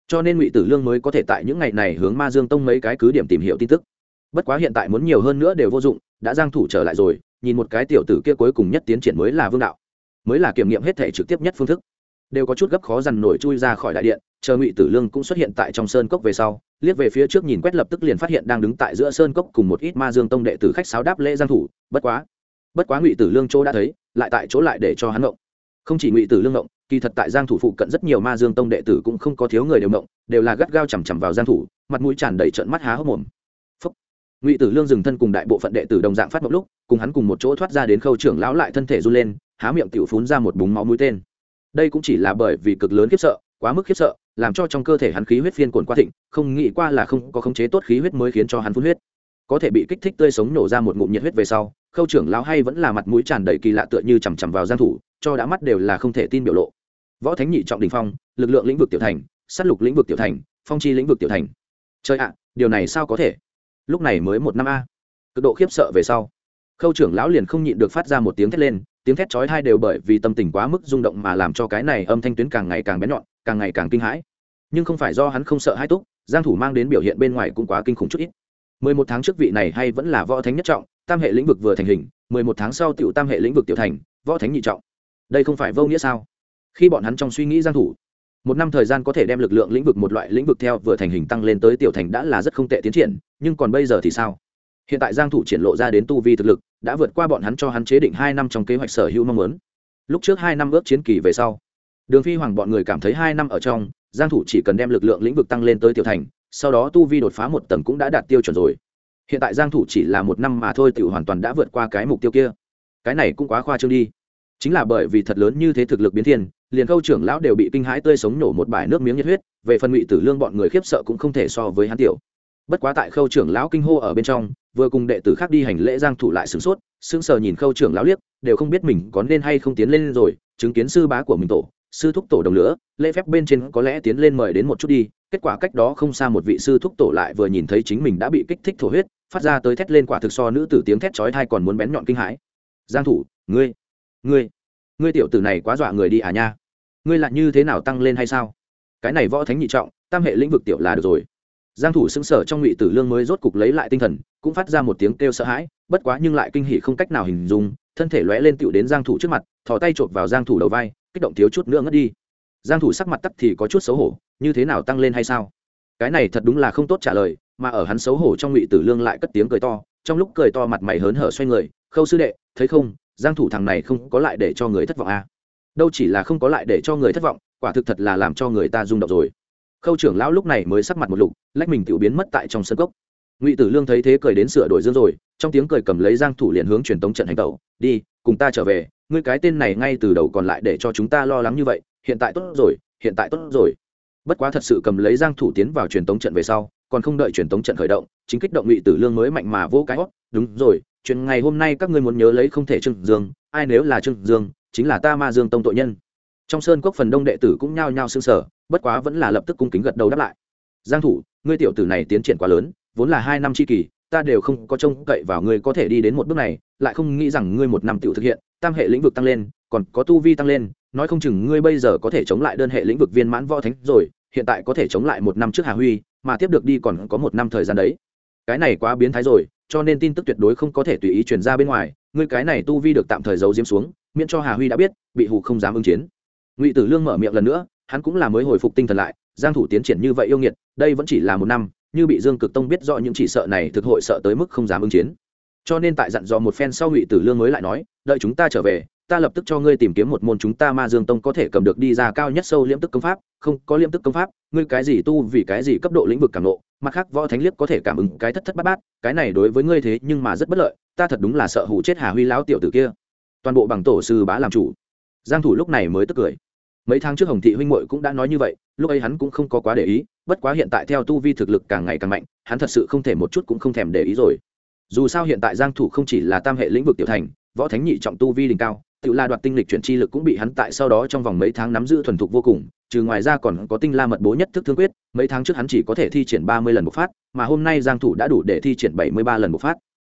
Speaker 1: Cho nên ngụy tử lương mới có thể tại những ngày này hướng ma dương tông mấy cái cứ điểm tìm hiểu tin tức. Bất quá hiện tại muốn nhiều hơn nữa đều vô dụng, đã giang thủ trở lại rồi, nhìn một cái tiểu tử kia cuối cùng nhất tiến triển mới là vương đạo. Mới là kiểm nghiệm hết thể trực tiếp nhất phương thức. Đều có chút gấp khó dằn nổi chui ra khỏi đại điện, chờ ngụy tử lương cũng xuất hiện tại trong sơn cốc về sau, liếc về phía trước nhìn quét lập tức liền phát hiện đang đứng tại giữa sơn cốc cùng một ít ma dương tông đệ tử khách sáo đáp lễ giang thủ, bất quá bất quá ngụy tử lương chỗ đã thấy, lại tại chỗ lại để cho hắn động không chỉ ngụy tử lương động kỳ thật tại giang thủ phụ cận rất nhiều ma dương tông đệ tử cũng không có thiếu người đều động đều là gắt gao chằm chằm vào giang thủ, mặt mũi tràn đầy trợn mắt há hốc mồm. Phúc. ngụy tử lương dừng thân cùng đại bộ phận đệ tử đồng dạng phát một lúc, cùng hắn cùng một chỗ thoát ra đến khâu trưởng lão lại thân thể run lên, há miệng tiểu phun ra một búng máu mũi tên. Đây cũng chỉ là bởi vì cực lớn khiếp sợ, quá mức khiếp sợ, làm cho trong cơ thể hắn khí huyết phiên cuộn quá thịnh, không nghĩ qua là không có khống chế tốt khí huyết mới khiến cho hắn phun huyết. Có thể bị kích thích tươi sống nổ ra một ngụm nhiệt huyết về sau khâu trưởng lão hay vẫn là mặt mũi tràn đầy kỳ lạ tựa như chằm chằm vào giang thủ, cho đã mắt đều là không thể tin biểu lộ. Võ thánh nhị trọng đỉnh phong, lực lượng lĩnh vực tiểu thành, sát lục lĩnh vực tiểu thành, phong chi lĩnh vực tiểu thành. Trời ạ, điều này sao có thể? Lúc này mới một năm a. Cực độ khiếp sợ về sau, khâu trưởng lão liền không nhịn được phát ra một tiếng thét lên, tiếng thét chói tai đều bởi vì tâm tình quá mức rung động mà làm cho cái này âm thanh tuyến càng ngày càng bén nhọn, càng ngày càng kinh hãi. Nhưng không phải do hắn không sợ hãi túc, giang thủ mang đến biểu hiện bên ngoài cũng quá kinh khủng chút ít. Mười một tháng trước vị này hay vẫn là võ thánh nhất trọng tam hệ lĩnh vực vừa thành hình, mười một tháng sau tiểu tam hệ lĩnh vực tiểu thành, võ thánh nhị trọng. Đây không phải vô nghĩa sao? Khi bọn hắn trong suy nghĩ giang thủ, một năm thời gian có thể đem lực lượng lĩnh vực một loại lĩnh vực theo vừa thành hình tăng lên tới tiểu thành đã là rất không tệ tiến triển, nhưng còn bây giờ thì sao? Hiện tại giang thủ triển lộ ra đến tu vi thực lực, đã vượt qua bọn hắn cho hắn chế định hai năm trong kế hoạch sở hữu mong muốn. Lúc trước hai năm ước chiến kỳ về sau, đường phi hoàng bọn người cảm thấy hai năm ở trong, giang thủ chỉ cần đem lực lượng lĩnh vực tăng lên tới tiểu thành, sau đó tu vi đột phá một tầng cũng đã đạt tiêu chuẩn rồi hiện tại giang thủ chỉ là một năm mà thôi, tiểu hoàn toàn đã vượt qua cái mục tiêu kia. Cái này cũng quá khoa trương đi. Chính là bởi vì thật lớn như thế thực lực biến thiên, liền câu trưởng lão đều bị kinh hãi tươi sống nổ một bài nước miếng nhiệt huyết, về phần ngụy tử lương bọn người khiếp sợ cũng không thể so với hắn tiểu. Bất quá tại khâu trưởng lão kinh hô ở bên trong, vừa cùng đệ tử khác đi hành lễ giang thủ lại sửng sốt, sững sờ nhìn khâu trưởng lão liếc, đều không biết mình có nên hay không tiến lên rồi, chứng kiến sư bá của mình tổ, sư thúc tổ đồng lửa, lễ phép bên trên có lẽ tiến lên mời đến một chút đi kết quả cách đó không xa một vị sư thúc tổ lại vừa nhìn thấy chính mình đã bị kích thích thổ huyết, phát ra tới thét lên quả thực so nữ tử tiếng thét chói thai còn muốn bén nhọn kinh hãi. Giang thủ, ngươi ngươi ngươi tiểu tử này quá dọa người đi à nha? Ngươi lại như thế nào tăng lên hay sao? Cái này võ thánh nhị trọng, tam hệ lĩnh vực tiểu là được rồi. Giang thủ sững sờ trong ngụy tử lương mới rốt cục lấy lại tinh thần, cũng phát ra một tiếng kêu sợ hãi, bất quá nhưng lại kinh hỉ không cách nào hình dung, thân thể lóe lên tiểu đến giang thủ trước mặt, thò tay chộp vào giang thủ đầu vai, kích động thiếu chút nữa ngất đi giang thủ sắc mặt tắt thì có chút xấu hổ, như thế nào tăng lên hay sao? Cái này thật đúng là không tốt trả lời, mà ở hắn xấu hổ trong ngụy tử lương lại cất tiếng cười to, trong lúc cười to mặt mày hớn hở xoay người, khâu sư đệ, thấy không? Giang thủ thằng này không có lại để cho người thất vọng à? Đâu chỉ là không có lại để cho người thất vọng, quả thực thật là làm cho người ta rung động rồi. Khâu trưởng lão lúc này mới sắc mặt một lục, lách mình tiểu biến mất tại trong sân cốc. Ngụy tử lương thấy thế cười đến sửa đổi dương rồi, trong tiếng cười cầm lấy giang thủ liền hướng truyền tống trận hành tẩu, đi, cùng ta trở về, ngươi cái tên này ngay từ đầu còn lại để cho chúng ta lo lắng như vậy hiện tại tốt rồi, hiện tại tốt rồi. Bất quá thật sự cầm lấy giang thủ tiến vào truyền tống trận về sau, còn không đợi truyền tống trận khởi động, chính kích động ngụy tử lương mới mạnh mà vô cái hót đúng rồi, chuyện ngày hôm nay các ngươi muốn nhớ lấy không thể trương dương, ai nếu là trương dương, chính là ta ma dương tông tội nhân. Trong sơn quốc phần đông đệ tử cũng nhao nhao sương sở bất quá vẫn là lập tức cung kính gật đầu đáp lại. Giang thủ, ngươi tiểu tử này tiến triển quá lớn, vốn là hai năm chi kỳ, ta đều không có trông cậy vào ngươi có thể đi đến một bước này, lại không nghĩ rằng ngươi một năm tiểu thực hiện, tam hệ lĩnh vực tăng lên, còn có tu vi tăng lên nói không chừng ngươi bây giờ có thể chống lại đơn hệ lĩnh vực viên mãn võ thánh rồi, hiện tại có thể chống lại một năm trước hà huy, mà tiếp được đi còn có một năm thời gian đấy. Cái này quá biến thái rồi, cho nên tin tức tuyệt đối không có thể tùy ý truyền ra bên ngoài, ngươi cái này tu vi được tạm thời giấu diếm xuống, miễn cho hà huy đã biết, bị hù không dám ứng chiến. Ngụy tử lương mở miệng lần nữa, hắn cũng là mới hồi phục tinh thần lại, giang thủ tiến triển như vậy yêu nghiệt, đây vẫn chỉ là một năm, như bị dương cực tông biết rõ những chỉ sợ này thực hội sợ tới mức không dám ứng chiến. Cho nên tại dặn dò một phen sau ngụy tử lương mới lại nói, đợi chúng ta trở về ta lập tức cho ngươi tìm kiếm một môn chúng ta ma dương tông có thể cầm được đi ra cao nhất sâu liễm tức công pháp, không, có liễm tức công pháp, ngươi cái gì tu vì cái gì cấp độ lĩnh vực cảm nộ mặt khác võ thánh liếc có thể cảm ứng cái thất thất bát bát, cái này đối với ngươi thế nhưng mà rất bất lợi, ta thật đúng là sợ hủ chết hà huy lão tiểu tử kia. Toàn bộ bằng tổ sư bá làm chủ. Giang thủ lúc này mới tức cười. Mấy tháng trước hồng thị huynh muội cũng đã nói như vậy, lúc ấy hắn cũng không có quá để ý, bất quá hiện tại theo tu vi thực lực càng ngày càng mạnh, hắn thật sự không thể một chút cũng không thèm để ý rồi. Dù sao hiện tại giang thủ không chỉ là tam hệ lĩnh vực tiểu thành, võ thánh nhị trọng tu vi đỉnh cao tự la đoạt tinh lịch chuyển chi lực cũng bị hắn tại sau đó trong vòng mấy tháng nắm giữ thuần thục vô cùng, trừ ngoài ra còn có tinh la mật bố nhất thức thương quyết, mấy tháng trước hắn chỉ có thể thi triển 30 lần một phát, mà hôm nay giang thủ đã đủ để thi triển 73 lần một phát.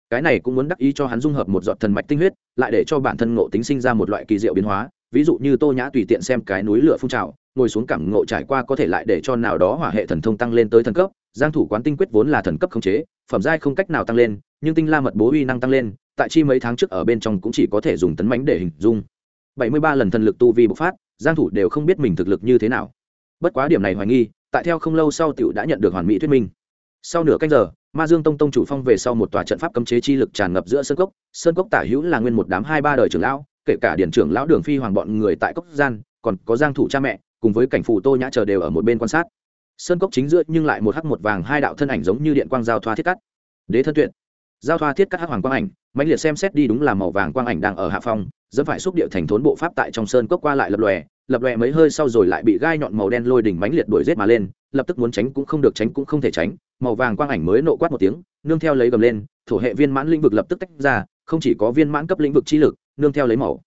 Speaker 1: Cái này cũng muốn đắc ý cho hắn dung hợp một giọt thần mạch tinh huyết, lại để cho bản thân ngộ tính sinh ra một loại kỳ diệu biến hóa, ví dụ như tô nhã tùy tiện xem cái núi lửa phun trào, ngồi xuống cảm ngộ trải qua có thể lại để cho nào đó hỏa hệ thần thông tăng lên tới thần cấp, giang thủ quán tinh quyết vốn là thần cấp khống chế, phẩm giai không cách nào tăng lên, nhưng tinh la mật bố uy năng tăng lên tại chi mấy tháng trước ở bên trong cũng chỉ có thể dùng tấn mánh để hình dung. 73 lần thần lực tu vi bộc phát, giang thủ đều không biết mình thực lực như thế nào. Bất quá điểm này hoài nghi, tại theo không lâu sau tiểu đã nhận được hoàn mỹ thuyết minh. Sau nửa canh giờ, ma dương tông tông chủ phong về sau một tòa trận pháp cấm chế chi lực tràn ngập giữa sơn cốc. Sơn cốc tả hữu là nguyên một đám hai ba đời trưởng lão, kể cả điển trưởng lão đường phi hoàng bọn người tại cốc gian, còn có giang thủ cha mẹ, cùng với cảnh phù tô nhã chờ đều ở một bên quan sát. Sơn cốc chính giữa nhưng lại một hắc một vàng hai đạo thân ảnh giống như điện quang giao thoa thiết cắt. Đế thân tuyệt giao thoa thiết cắt hắc hoàng quang ảnh mạnh liệt xem xét đi đúng là màu vàng quang ảnh đang ở hạ phong, dẫn phải xúc địa thành thốn bộ pháp tại trong sơn cốc qua lại lập lòe lập lòe mấy hơi sau rồi lại bị gai nhọn màu đen lôi đỉnh mãnh liệt đuổi giết mà lên, lập tức muốn tránh cũng không được, tránh cũng không thể tránh, màu vàng quang ảnh mới nộ quát một tiếng, nương theo lấy gầm lên, thổ hệ viên mãn lĩnh vực lập tức tách ra, không chỉ có viên mãn cấp lĩnh vực chi lực, nương theo lấy màu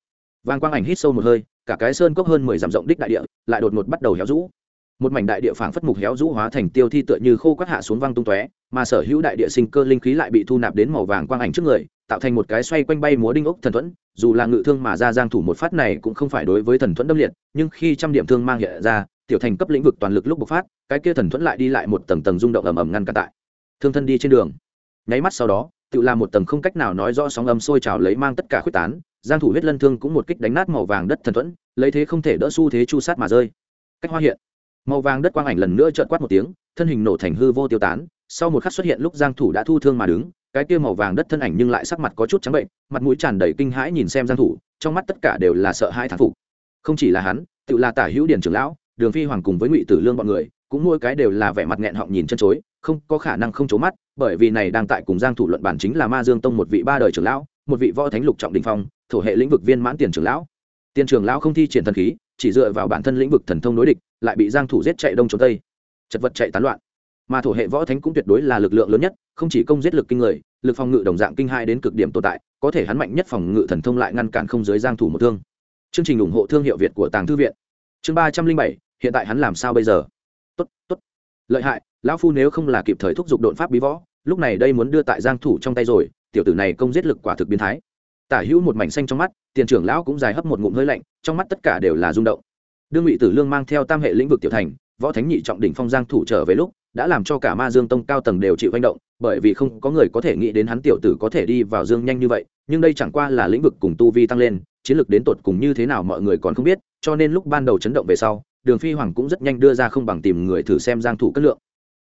Speaker 1: vàng quang ảnh hít sâu một hơi, cả cái sơn cốc hơn mười dặm rộng đích đại địa, lại đột ngột bắt đầu héo rũ một mảnh đại địa phảng phất mục héo rũ hóa thành tiêu thi tựa như khô quát hạ xuống văng tung tóe, mà sở hữu đại địa sinh cơ linh khí lại bị thu nạp đến màu vàng quang ảnh trước người, tạo thành một cái xoay quanh bay múa đinh ốc thần thuẫn, dù là ngự thương mà ra giang thủ một phát này cũng không phải đối với thần thuẫn đâm liệt, nhưng khi trăm điểm thương mang hiện ra, tiểu thành cấp lĩnh vực toàn lực lúc bộc phát, cái kia thần thuẫn lại đi lại một tầng tầng rung động ầm ầm ngăn cản tại. Thương thân đi trên đường. Nháy mắt sau đó, tự làm một tầng không cách nào nói rõ sóng âm sôi trào lấy mang tất cả khuyết tán, giang thủ huyết lân thương cũng một kích đánh nát màu vàng đất thần thuẫn, lấy thế không thể đỡ xu thế chu sát mà rơi. Cách hoa hiện màu vàng đất quang ảnh lần nữa trợn quát một tiếng, thân hình nổ thành hư vô tiêu tán, sau một khắc xuất hiện lúc giang thủ đã thu thương mà đứng, cái kia màu vàng đất thân ảnh nhưng lại sắc mặt có chút trắng bệnh, mặt mũi tràn đầy kinh hãi nhìn xem giang thủ, trong mắt tất cả đều là sợ hãi thán phục. Không chỉ là hắn, tự là tả hữu điển trưởng lão, đường phi hoàng cùng với ngụy tử lương bọn người, cũng mỗi cái đều là vẻ mặt nghẹn họng nhìn chân chối, không có khả năng không chố mắt, bởi vì này đang tại cùng giang thủ luận bản chính là ma dương tông một vị ba đời trưởng lão, một vị võ thánh lục trọng đỉnh phong, thổ hệ lĩnh vực viên mãn tiền trưởng lão. Tiền trưởng lão không thi triển thần khí chỉ dựa vào bản thân lĩnh vực thần thông đối địch, lại bị giang thủ giết chạy đông trốn tây. Chật vật chạy tán loạn. Mà thổ hệ võ thánh cũng tuyệt đối là lực lượng lớn nhất, không chỉ công giết lực kinh người, lực phòng ngự đồng dạng kinh hai đến cực điểm tồn tại, có thể hắn mạnh nhất phòng ngự thần thông lại ngăn cản không dưới giang thủ một thương. Chương trình ủng hộ thương hiệu việt của tàng thư viện. Chương ba trăm linh bảy, hiện tại hắn làm sao bây giờ? Tốt tốt. Lợi hại, lão phu nếu không là kịp thời thúc giục đột pháp bí võ, lúc này đây muốn đưa tại giang thủ trong tay rồi, tiểu tử này công giết lực quả thực biến thái tả hữu một mảnh xanh trong mắt, tiền trưởng lão cũng dài hấp một ngụm hơi lạnh, trong mắt tất cả đều là rung động. Đương ngụy tử lương mang theo tam hệ lĩnh vực tiểu thành, võ thánh nhị trọng đỉnh phong giang thủ trở về lúc, đã làm cho cả ma dương tông cao tầng đều chịu hành động, bởi vì không có người có thể nghĩ đến hắn tiểu tử có thể đi vào dương nhanh như vậy, nhưng đây chẳng qua là lĩnh vực cùng tu vi tăng lên, chiến lược đến tột cùng như thế nào mọi người còn không biết, cho nên lúc ban đầu chấn động về sau, đường phi hoàng cũng rất nhanh đưa ra không bằng tìm người thử xem giang thủ cất lượng.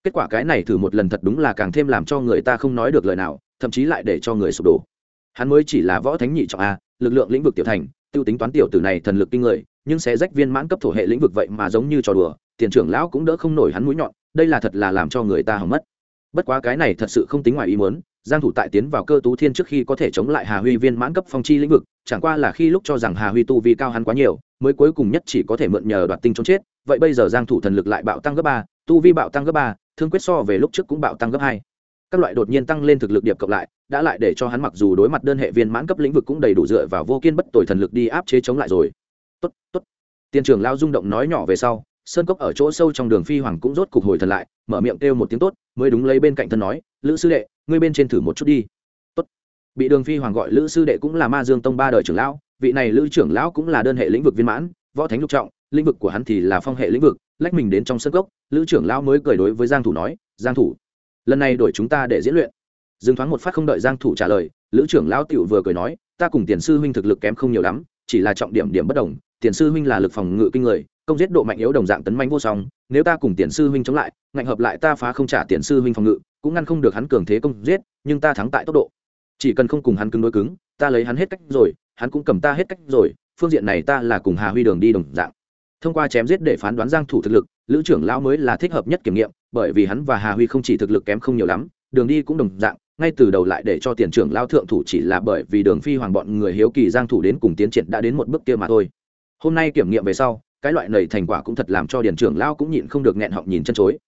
Speaker 1: Kết quả cái này thử một lần thật đúng là càng thêm làm cho người ta không nói được lời nào, thậm chí lại để cho người sụp đổ hắn mới chỉ là võ thánh nhị trọng a, lực lượng lĩnh vực tiểu thành, tiêu tính toán tiểu tử này thần lực kinh người, nhưng sẽ rách viên mãn cấp thổ hệ lĩnh vực vậy mà giống như trò đùa, tiền trưởng lão cũng đỡ không nổi hắn mũi nhọn, đây là thật là làm cho người ta hỏng mất. Bất quá cái này thật sự không tính ngoài ý muốn, giang thủ tại tiến vào cơ tú thiên trước khi có thể chống lại hà huy viên mãn cấp phong chi lĩnh vực, chẳng qua là khi lúc cho rằng hà huy tu vi cao hắn quá nhiều, mới cuối cùng nhất chỉ có thể mượn nhờ đoạt tinh trốn chết, vậy bây giờ giang thủ thần lực lại bạo tăng gấp ba, tu vi bạo tăng gấp ba, thương quyết so về lúc trước cũng bạo tăng gấp hai các loại đột nhiên tăng lên thực lực điệp cộng lại, đã lại để cho hắn mặc dù đối mặt đơn hệ viên mãn cấp lĩnh vực cũng đầy đủ dựa vào vô kiên bất tội thần lực đi áp chế chống lại rồi. Tốt tốt. Tiền trưởng lao rung động nói nhỏ về sau, sơn cốc ở chỗ sâu trong đường phi hoàng cũng rốt cục hồi thần lại, mở miệng kêu một tiếng tốt, mới đúng lấy bên cạnh thân nói, lữ sư đệ, ngươi bên trên thử một chút đi. Tốt. Bị đường phi hoàng gọi lữ sư đệ cũng là ma dương tông ba đời trưởng lão, vị này lữ trưởng lão cũng là đơn hệ lĩnh vực viên mãn, võ thánh lục trọng, lĩnh vực của hắn thì là phong hệ lĩnh vực, lách mình đến trong sân cốc, lữ trưởng lão mới cười đối với giang thủ nói, giang thủ lần này đổi chúng ta để diễn luyện. Dừng thoáng một phát không đợi giang thủ trả lời, lữ trưởng lão tiểu vừa cười nói, ta cùng tiền sư huynh thực lực kém không nhiều lắm, chỉ là trọng điểm điểm bất đồng, tiền sư huynh là lực phòng ngự kinh người, công giết độ mạnh yếu đồng dạng tấn manh vô song, nếu ta cùng tiền sư huynh chống lại, ngạnh hợp lại ta phá không trả tiền sư huynh phòng ngự, cũng ngăn không được hắn cường thế công giết, nhưng ta thắng tại tốc độ. Chỉ cần không cùng hắn cứng đối cứng, ta lấy hắn hết cách rồi, hắn cũng cầm ta hết cách rồi, phương diện này ta là cùng hà huy đường đi đồng dạng. Thông qua chém giết để phán đoán giang thủ thực lực, lữ trưởng lão mới là thích hợp nhất kiểm nghiệm bởi vì hắn và hà huy không chỉ thực lực kém không nhiều lắm, đường đi cũng đồng dạng, ngay từ đầu lại để cho tiền trưởng lao thượng thủ chỉ là bởi vì đường phi hoàng bọn người hiếu kỳ giang thủ đến cùng tiến triển đã đến một bước kia mà thôi. Hôm nay kiểm nghiệm về sau, cái loại này thành quả cũng thật làm cho điền trưởng lão cũng nhịn không được nghẹn họng nhìn chân chối.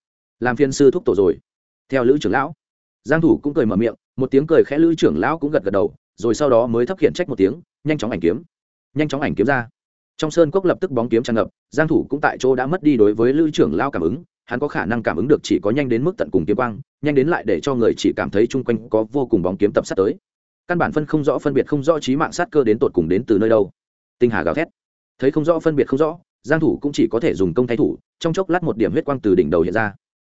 Speaker 1: Làm phiên sư thúc tổ rồi. Theo lữ trưởng lão, giang thủ cũng cười mở miệng, một tiếng cười khẽ lữ trưởng lão cũng gật gật đầu, rồi sau đó mới thấp khiển trách một tiếng, nhanh chóng ảnh kiếm. Nhanh chóng ảnh kiếm ra. Trong sơn cốc lập tức bóng kiếm tràn ngập, giang thủ cũng tại chỗ đã mất đi đối với lữ trưởng lão cảm ứng hắn có khả năng cảm ứng được chỉ có nhanh đến mức tận cùng kiếm quang, nhanh đến lại để cho người chỉ cảm thấy chung quanh có vô cùng bóng kiếm tập sát tới. Căn bản phân không rõ, phân biệt không rõ trí mạng sát cơ đến tột cùng đến từ nơi đâu. Tinh hà gào thét. Thấy không rõ, phân biệt không rõ, giang thủ cũng chỉ có thể dùng công thay thủ, trong chốc lát một điểm huyết quang từ đỉnh đầu hiện ra.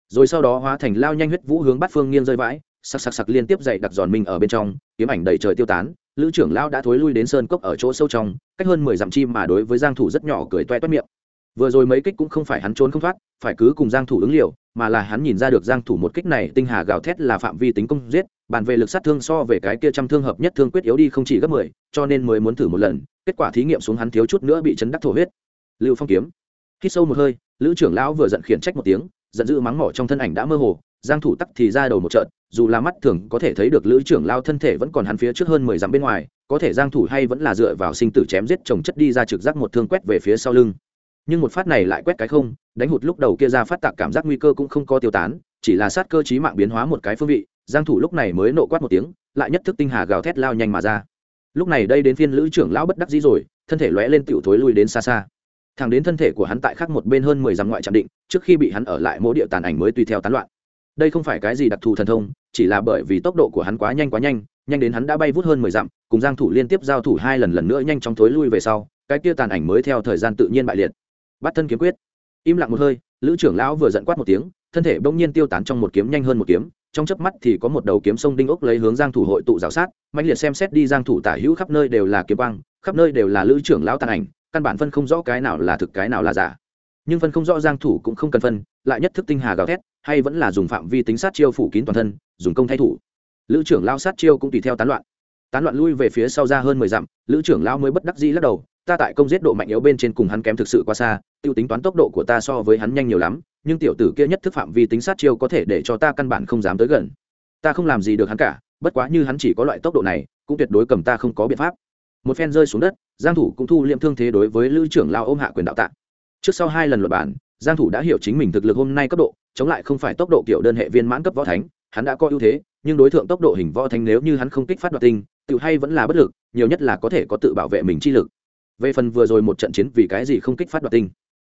Speaker 1: Rồi sau đó hóa thành lao nhanh huyết vũ hướng bát phương nghiêng rơi vãi sặc sặc sặc liên tiếp dậy đặc giòn mình ở bên trong, kiếm ảnh đầy trời tiêu tán, lữ trưởng lao đã thối lui đến sơn cốc ở chỗ sâu trong, cách hơn mười dặm chim mà đối với giang thủ rất nhỏ cười toe toét miệng vừa rồi mấy kích cũng không phải hắn trốn không thoát phải cứ cùng giang thủ ứng liều mà là hắn nhìn ra được giang thủ một kích này tinh hà gào thét là phạm vi tính công giết bàn về lực sát thương so về cái kia trăm thương hợp nhất thương quyết yếu đi không chỉ gấp 10, cho nên mới muốn thử một lần kết quả thí nghiệm xuống hắn thiếu chút nữa bị chấn đắc thổ huyết. Lưu phong kiếm. Hít sâu một hơi lữ trưởng lão vừa giận khiển trách một tiếng giận dữ mắng mỏ trong thân ảnh đã mơ hồ giang thủ tắc thì ra đầu một trận dù là mắt thường có thể thấy được lữ trưởng lao thân thể vẫn còn hắn phía trước hơn mười dặm bên ngoài có thể giang thủ hay vẫn là dựa vào sinh tử chém giết chồng chất đi ra trực giác một thương quét về phía sau lưng nhưng một phát này lại quét cái không, đánh hụt lúc đầu kia ra phát tạc cảm giác nguy cơ cũng không có tiêu tán, chỉ là sát cơ chí mạng biến hóa một cái phương vị, giang thủ lúc này mới nộ quát một tiếng, lại nhất thức tinh hà gào thét lao nhanh mà ra. Lúc này đây đến phiên lữ trưởng lão bất đắc dĩ rồi, thân thể lóe lên tiểu thối lui đến xa xa. Thẳng đến thân thể của hắn tại khác một bên hơn mười dặm ngoại trạm định, trước khi bị hắn ở lại mỗi địa tàn ảnh mới tùy theo tán loạn. Đây không phải cái gì đặc thù thần thông, chỉ là bởi vì tốc độ của hắn quá nhanh quá nhanh nhanh đến hắn đã bay vút hơn mười dặm, cùng giang thủ liên tiếp giao thủ hai lần lần nữa nhanh chóng thối lui về sau, cái kia tàn ảnh mới theo thời gian tự nhiên bại liệt bắt thân kiếm quyết. Im lặng một hơi, lữ trưởng lão vừa giận quát một tiếng, thân thể bỗng nhiên tiêu tán trong một kiếm nhanh hơn một kiếm, trong chớp mắt thì có một đầu kiếm sông đinh ốc lấy hướng giang thủ hội tụ rào sát mạnh liệt xem xét đi giang thủ tả hữu khắp nơi đều là kiếm quang, khắp nơi đều là lữ trưởng lão tàn ảnh, căn bản phân không rõ cái nào là thực cái nào là giả. Nhưng phân không rõ giang thủ cũng không cần phân, lại nhất thức tinh hà gào thét, hay vẫn là dùng phạm vi tính sát chiêu phủ kín toàn thân, dùng công thay thủ. Lữ trưởng lão sát chiêu cũng tùy theo tán loạn. Tán loạn lui về phía sau ra hơn mười dặm, lữ trưởng lão mới bất đắc dĩ lắc đầu ta tại công giết độ mạnh yếu bên trên cùng hắn kém thực sự quá xa, tiêu tính toán tốc độ của ta so với hắn nhanh nhiều lắm, nhưng tiểu tử kia nhất thức phạm vi tính sát chiêu có thể để cho ta căn bản không dám tới gần. Ta không làm gì được hắn cả, bất quá như hắn chỉ có loại tốc độ này, cũng tuyệt đối cầm ta không có biện pháp. Một phen rơi xuống đất, giang thủ cũng thu liệm thương thế đối với lữ trưởng lao ôm hạ quyền đạo tạ. Trước sau hai lần luật bản giang thủ đã hiểu chính mình thực lực hôm nay cấp độ, chống lại không phải tốc độ kiểu đơn hệ viên mãn cấp võ thánh, hắn đã có ưu thế, nhưng đối tượng tốc độ hình võ thánh nếu như hắn không kích phát đoạt tinh, tự hay vẫn là bất lực, nhiều nhất là có thể có tự bảo vệ mình chi lực về phần vừa rồi một trận chiến vì cái gì không kích phát đoạt tinh?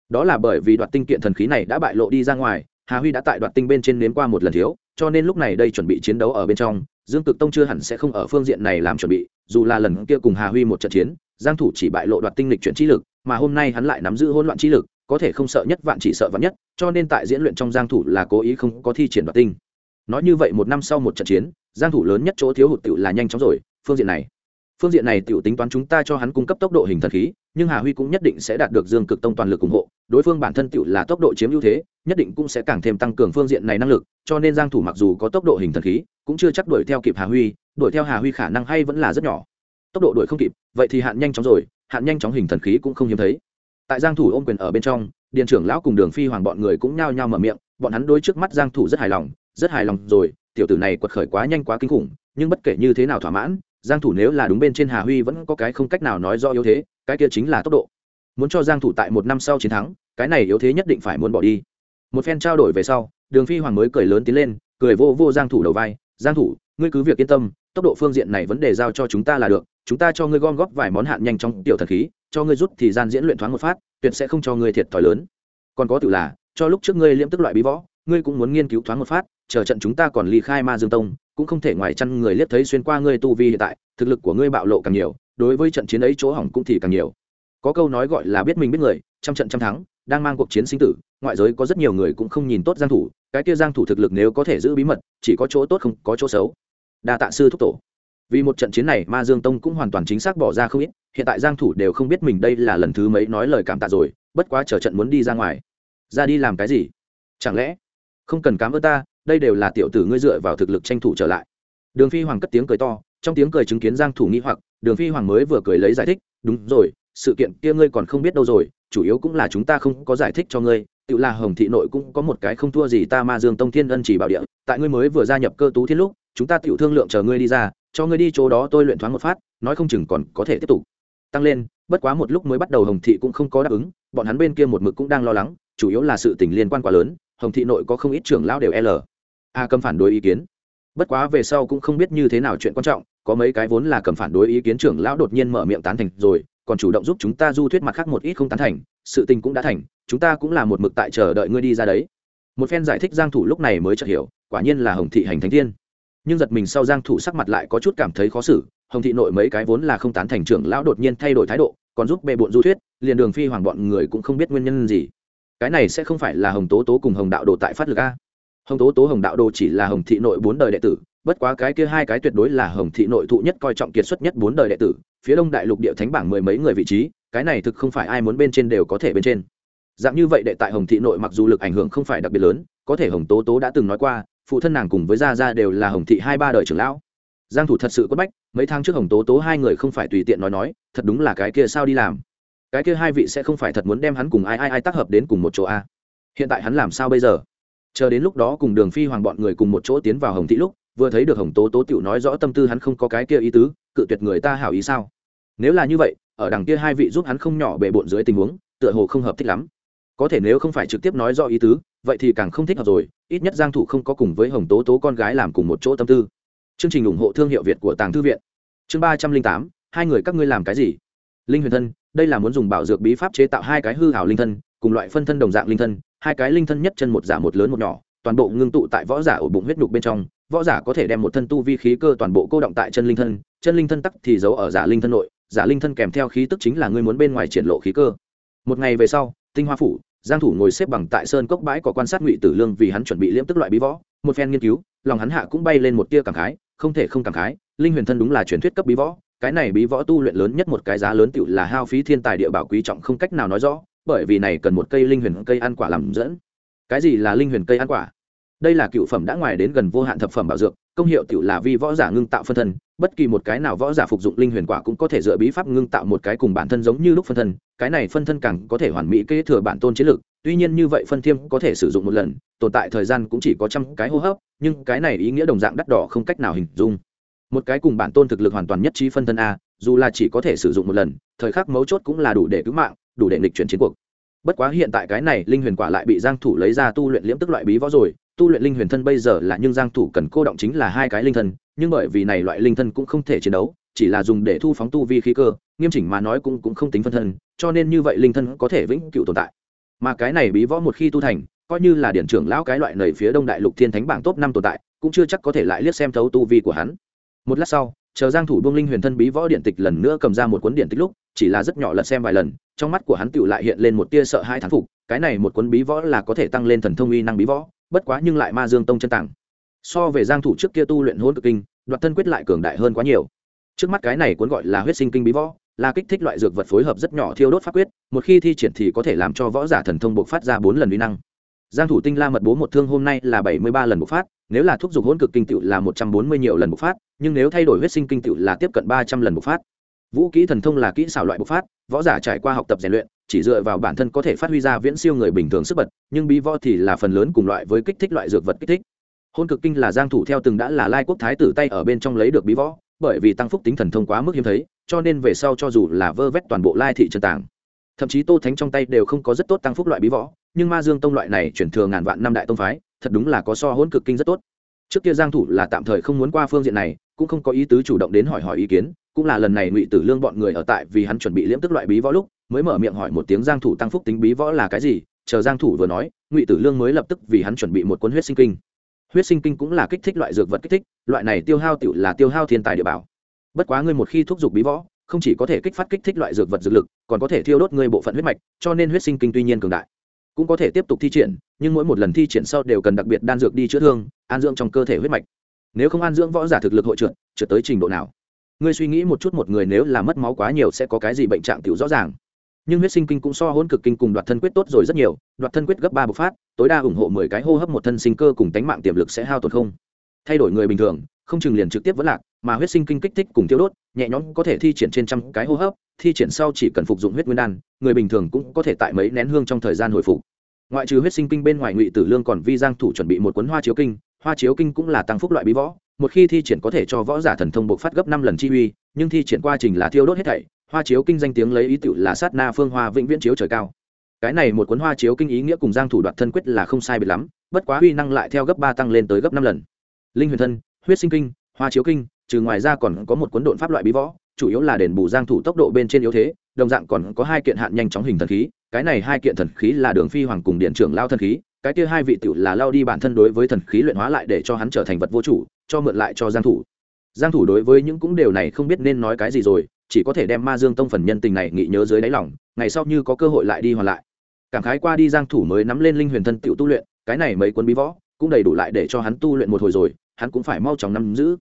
Speaker 1: Đó là bởi vì đoạt tinh kiện thần khí này đã bại lộ đi ra ngoài, hà huy đã tại đoạt tinh bên trên nếm qua một lần thiếu, cho nên lúc này đây chuẩn bị chiến đấu ở bên trong, dương cực tông chưa hẳn sẽ không ở phương diện này làm chuẩn bị, dù là lần kia cùng hà huy một trận chiến, giang thủ chỉ bại lộ đoạt tinh lịch chuyển trí lực, mà hôm nay hắn lại nắm giữ hỗn loạn trí lực, có thể không sợ nhất vạn chỉ sợ vạn nhất, cho nên tại diễn luyện trong giang thủ là cố ý không có thi triển đoạt tinh. Nói như vậy một năm sau một trận chiến, giang thủ lớn nhất chỗ thiếu hụt tiểu là nhanh chóng rồi, phương diện này phương diện này tiểu tính toán chúng ta cho hắn cung cấp tốc độ hình thần khí, nhưng hà huy cũng nhất định sẽ đạt được dương cực tông toàn lực ủng hộ, đối phương bản thân tiểu là tốc độ chiếm ưu thế, nhất định cũng sẽ càng thêm tăng cường phương diện này năng lực, cho nên giang thủ mặc dù có tốc độ hình thần khí, cũng chưa chắc đuổi theo kịp hà huy, đuổi theo hà huy khả năng hay vẫn là rất nhỏ. Tốc độ đuổi không kịp, vậy thì hạn nhanh chóng rồi, hạn nhanh chóng hình thần khí cũng không hiếm thấy. Tại giang thủ ôm quyền ở bên trong điện trưởng lão cùng đường phi hoàng bọn người cũng nhao nhao mở miệng, bọn hắn đối trước mắt giang thủ rất hài lòng, rất hài lòng rồi, tiểu tử này quật khởi quá nhanh quá kinh khủng, nhưng bất kể như thế nào thỏa mãn giang thủ nếu là đúng bên trên hà huy vẫn có cái không cách nào nói do yếu thế, cái kia chính là tốc độ. Muốn cho giang thủ tại một năm sau chiến thắng, cái này yếu thế nhất định phải muốn bỏ đi. Một phen trao đổi về sau, đường phi hoàng mới cười lớn tiến lên, cười vô vô giang thủ đầu vai, giang thủ, ngươi cứ việc yên tâm, tốc độ phương diện này vấn đề giao cho chúng ta là được, chúng ta cho ngươi gom góp vài món hạn nhanh trong tiểu thần khí, cho ngươi rút thì gian diễn luyện thoáng một phát, tuyệt sẽ không cho ngươi thiệt thòi lớn. Còn có tự là, cho lúc trước ngươi liễm tức loại bí võ, ngươi cũng muốn nghiên cứu thoáng một phát, chờ trận chúng ta còn ly khai ma dương tông cũng không thể ngoài chăn người liếc thấy xuyên qua ngươi tu vi hiện tại, thực lực của ngươi bạo lộ càng nhiều, đối với trận chiến ấy chỗ hỏng cũng thì càng nhiều. Có câu nói gọi là biết mình biết người, trăm trận trăm thắng, đang mang cuộc chiến sinh tử, ngoại giới có rất nhiều người cũng không nhìn tốt giang thủ, cái kia giang thủ thực lực nếu có thể giữ bí mật, chỉ có chỗ tốt không có chỗ xấu. Đa tạ sư thúc tổ. Vì một trận chiến này, ma dương tông cũng hoàn toàn chính xác bỏ ra không ít, hiện tại giang thủ đều không biết mình đây là lần thứ mấy nói lời cảm tạ rồi, bất quá chờ trận muốn đi ra ngoài. Ra đi làm cái gì? Chẳng lẽ không cần cảm ơn ta đây đều là tiểu tử ngươi dựa vào thực lực tranh thủ trở lại. Đường phi hoàng cất tiếng cười to, trong tiếng cười chứng kiến giang thủ nghi hoặc, đường phi hoàng mới vừa cười lấy giải thích, đúng rồi, sự kiện kia ngươi còn không biết đâu rồi, chủ yếu cũng là chúng ta không có giải thích cho ngươi, tự là hồng thị nội cũng có một cái không thua gì ta ma dương tông thiên ân chỉ bảo địa, tại ngươi mới vừa gia nhập cơ tú thiên lúc, chúng ta tiểu thương lượng chờ ngươi đi ra, cho ngươi đi chỗ đó tôi luyện thoáng một phát, nói không chừng còn có thể tiếp tục. Tăng lên, bất quá một lúc mới bắt đầu hồng thị cũng không có đáp ứng, bọn hắn bên kia một mực cũng đang lo lắng, chủ yếu là sự tình liên quan quá lớn, hồng thị nội có không ít trưởng lão đều l a cầm phản đối ý kiến. Bất quá về sau cũng không biết như thế nào chuyện quan trọng, có mấy cái vốn là cầm phản đối ý kiến trưởng lão đột nhiên mở miệng tán thành rồi, còn chủ động giúp chúng ta du thuyết mặt khác một ít không tán thành, sự tình cũng đã thành, chúng ta cũng là một mực tại chờ đợi ngươi đi ra đấy. Một phen giải thích giang thủ lúc này mới chợt hiểu, quả nhiên là hồng thị hành thánh thiên. Nhưng giật mình sau giang thủ sắc mặt lại có chút cảm thấy khó xử, hồng thị nội mấy cái vốn là không tán thành trưởng lão đột nhiên thay đổi thái độ, còn giúp bệ bội du thuyết, liền đường phi hoàng bọn người cũng không biết nguyên nhân gì. Cái này sẽ không phải là hồng tố tố cùng hồng đạo đồ tại phát lực a hồng tố tố hồng đạo đồ chỉ là hồng thị nội bốn đời đệ tử, bất quá cái kia hai cái tuyệt đối là hồng thị nội thụ nhất coi trọng kiệt xuất nhất bốn đời đệ tử, phía đông đại lục địa thánh bảng mười mấy người vị trí, cái này thực không phải ai muốn bên trên đều có thể bên trên. Dạng như vậy đệ tại hồng thị nội mặc dù lực ảnh hưởng không phải đặc biệt lớn, có thể hồng tố tố đã từng nói qua, phụ thân nàng cùng với gia gia đều là hồng thị hai ba đời trưởng lão. Giang thủ thật sự quất bách, mấy tháng trước hồng tố tố hai người không phải tùy tiện nói nói, thật đúng là cái kia sao đi làm. Cái kia hai vị sẽ không phải thật muốn đem hắn cùng ai ai ai tác hợp đến cùng một chỗ a. Hiện tại hắn làm sao bây giờ? Chờ đến lúc đó cùng đường phi hoàng bọn người cùng một chỗ tiến vào hồng thị lúc, vừa thấy được hồng tố tố tiểu nói rõ tâm tư hắn không có cái kia ý tứ, cự tuyệt người ta hảo ý sao? Nếu là như vậy, ở đằng kia hai vị giúp hắn không nhỏ bề bộn dưới tình huống, tựa hồ không hợp thích lắm. Có thể nếu không phải trực tiếp nói rõ ý tứ, vậy thì càng không thích hợp rồi, ít nhất giang thủ không có cùng với hồng tố tố con gái làm cùng một chỗ tâm tư. Chương trình ủng hộ thương hiệu việt của tàng thư viện. Chương ba trăm linh tám, hai người các ngươi làm cái gì? Linh huyền thân, đây là muốn dùng bảo dược bí pháp chế tạo hai cái hư hảo linh thân, cùng loại phân thân đồng dạng linh thân hai cái linh thân nhất chân một giả một lớn một nhỏ, toàn bộ ngưng tụ tại võ giả ổ bụng huyết nhục bên trong, võ giả có thể đem một thân tu vi khí cơ toàn bộ cô động tại chân linh thân, chân linh thân tắc thì giấu ở giả linh thân nội, giả linh thân kèm theo khí tức chính là ngươi muốn bên ngoài triển lộ khí cơ. Một ngày về sau, tinh hoa phủ, giang thủ ngồi xếp bằng tại sơn cốc bãi có quan sát ngụy tử lương vì hắn chuẩn bị liễm tức loại bí võ, một phen nghiên cứu, lòng hắn hạ cũng bay lên một tia cảm khái, không thể không cảm khái, linh huyền thân đúng là truyền thuyết cấp bí võ, cái này bí võ tu luyện lớn nhất một cái giá lớn tựu là hao phí thiên tài địa bảo quý trọng không cách nào nói rõ bởi vì này cần một cây linh huyền cây ăn quả làm dẫn. Cái gì là linh huyền cây ăn quả? Đây là cựu phẩm đã ngoài đến gần vô hạn thập phẩm bảo dược, công hiệu tiểu là vi võ giả ngưng tạo phân thân, bất kỳ một cái nào võ giả phục dụng linh huyền quả cũng có thể dựa bí pháp ngưng tạo một cái cùng bản thân giống như lúc phân thân, cái này phân thân càng có thể hoàn mỹ kế thừa bản tôn chiến lược tuy nhiên như vậy phân thiêm có thể sử dụng một lần, tồn tại thời gian cũng chỉ có trăm cái hô hấp, nhưng cái này ý nghĩa đồng dạng đắt đỏ không cách nào hình dung. Một cái cùng bản tôn thực lực hoàn toàn nhất trí phân thân a, dù là chỉ có thể sử dụng một lần, thời khắc mấu chốt cũng là đủ để cứu mạng đủ để nghịch chuyển chiến cuộc. Bất quá hiện tại cái này linh huyền quả lại bị giang thủ lấy ra tu luyện liễm tức loại bí võ rồi. Tu luyện linh huyền thân bây giờ là nhưng giang thủ cần cô động chính là hai cái linh thân, nhưng bởi vì này loại linh thân cũng không thể chiến đấu, chỉ là dùng để thu phóng tu vi khí cơ, nghiêm chỉnh mà nói cũng cũng không tính phân thân, cho nên như vậy linh thân có thể vĩnh cửu tồn tại. Mà cái này bí võ một khi tu thành, coi như là điển trưởng lão cái loại nầy phía đông đại lục thiên thánh bảng top năm tồn tại, cũng chưa chắc có thể lại liếc xem thấu tu vi của hắn. Một lát sau chờ giang thủ buông linh huyền thân bí võ điện tịch lần nữa cầm ra một cuốn điện tịch lúc, chỉ là rất nhỏ lật xem vài lần, trong mắt của hắn tựu lại hiện lên một tia sợ hai thán phục, cái này một cuốn bí võ là có thể tăng lên thần thông uy năng bí võ, bất quá nhưng lại ma dương tông chân tàng. So về giang thủ trước kia tu luyện hỗn cực kinh, đoạt thân quyết lại cường đại hơn quá nhiều. Trước mắt cái này cuốn gọi là huyết sinh kinh bí võ, là kích thích loại dược vật phối hợp rất nhỏ thiêu đốt pháp quyết, một khi thi triển thì có thể làm cho võ giả thần thông bộc phát ra bốn lần uy năng. Giang thủ tinh la mật bố một thương hôm nay là 73 lần bộc phát nếu là thúc giục hỗn cực kinh tựu là 140 nhiều lần bộc phát, nhưng nếu thay đổi huyết sinh kinh tựu là tiếp cận 300 lần bộc phát. Vũ kỹ thần thông là kỹ xảo loại bộc phát, võ giả trải qua học tập rèn luyện, chỉ dựa vào bản thân có thể phát huy ra viễn siêu người bình thường sức bật, nhưng bí võ thì là phần lớn cùng loại với kích thích loại dược vật kích thích. Hôn cực kinh là giang thủ theo từng đã là lai quốc thái tử tay ở bên trong lấy được bí võ, bởi vì tăng phúc tính thần thông quá mức hiếm thấy, cho nên về sau cho dù là vơ vét toàn bộ lai thị trần tàng, thậm chí tô thánh trong tay đều không có rất tốt tăng phúc loại bí võ, nhưng ma dương tông loại này chuyển thừa ngàn vạn năm đại tông phái thật đúng là có so hỗn cực kinh rất tốt. Trước kia giang thủ là tạm thời không muốn qua phương diện này, cũng không có ý tứ chủ động đến hỏi hỏi ý kiến, cũng là lần này ngụy tử lương bọn người ở tại vì hắn chuẩn bị liễm tức loại bí võ lúc, mới mở miệng hỏi một tiếng giang thủ tăng phúc tính bí võ là cái gì, chờ giang thủ vừa nói, ngụy tử lương mới lập tức vì hắn chuẩn bị một cuốn huyết sinh kinh. Huyết sinh kinh cũng là kích thích loại dược vật kích thích, loại này tiêu hao tiểu là tiêu hao thiên tài địa bảo. Bất quá ngươi một khi thúc giục bí võ, không chỉ có thể kích phát kích thích loại dược vật dược lực, còn có thể thiêu đốt ngươi bộ phận huyết mạch, cho nên huyết sinh kinh tuy nhiên cường đại cũng có thể tiếp tục thi triển, nhưng mỗi một lần thi triển sau đều cần đặc biệt đan dược đi chữa thương, an dưỡng trong cơ thể huyết mạch. Nếu không an dưỡng võ giả thực lực hội trượt trượt tới trình độ nào? Ngươi suy nghĩ một chút một người nếu là mất máu quá nhiều sẽ có cái gì bệnh trạng tiểu rõ ràng. Nhưng huyết sinh kinh cũng so hỗn cực kinh cùng đoạt thân quyết tốt rồi rất nhiều, đoạt thân quyết gấp ba bộc phát, tối đa ủng hộ mười cái hô hấp một thân sinh cơ cùng tánh mạng tiềm lực sẽ hao tổn không? Thay đổi người bình thường, không chừng liền trực tiếp vẫn lạc mà huyết sinh kinh kích thích cùng tiêu đốt, nhẹ nhõm có thể thi triển trên trăm cái hô hấp, thi triển sau chỉ cần phục dụng huyết nguyên đan, người bình thường cũng có thể tại mấy nén hương trong thời gian hồi phục. Ngoại trừ huyết sinh kinh bên ngoài ngụy tử lương còn vi giang thủ chuẩn bị một cuốn hoa chiếu kinh, hoa chiếu kinh cũng là tăng phúc loại bí võ, một khi thi triển có thể cho võ giả thần thông bộc phát gấp năm lần chi uy, nhưng thi triển quá trình là thiêu đốt hết thảy, hoa chiếu kinh danh tiếng lấy ý tựu là sát na phương hoa vĩnh viễn chiếu trời cao. Cái này một cuốn hoa chiếu kinh ý nghĩa cùng giang thủ đoạt thân quyết là không sai biệt lắm, bất quá uy năng lại theo gấp ba tăng lên tới gấp năm lần. Linh huyền thân, huyết sinh kinh hoa chiếu kinh, trừ ngoài ra còn có một cuốn độn pháp loại bí võ, chủ yếu là đền bù giang thủ tốc độ bên trên yếu thế, đồng dạng còn có hai kiện hạn nhanh chóng hình thần khí, cái này hai kiện thần khí là đường phi hoàng cùng điện trưởng lao thần khí, cái kia hai vị tiểu là lao đi bản thân đối với thần khí luyện hóa lại để cho hắn trở thành vật vô chủ, cho mượn lại cho giang thủ. Giang thủ đối với những cũng đều này không biết nên nói cái gì rồi, chỉ có thể đem ma dương tông phần nhân tình này nghĩ nhớ dưới đáy lòng, ngày sau như có cơ hội lại đi hoàn lại. Cảm khái qua đi giang thủ mới nắm lên linh huyền thân tiểu tu luyện, cái này mấy cuốn bí võ cũng đầy đủ lại để cho hắn tu luyện một hồi rồi, hắn cũng phải mau chóng nắm giữ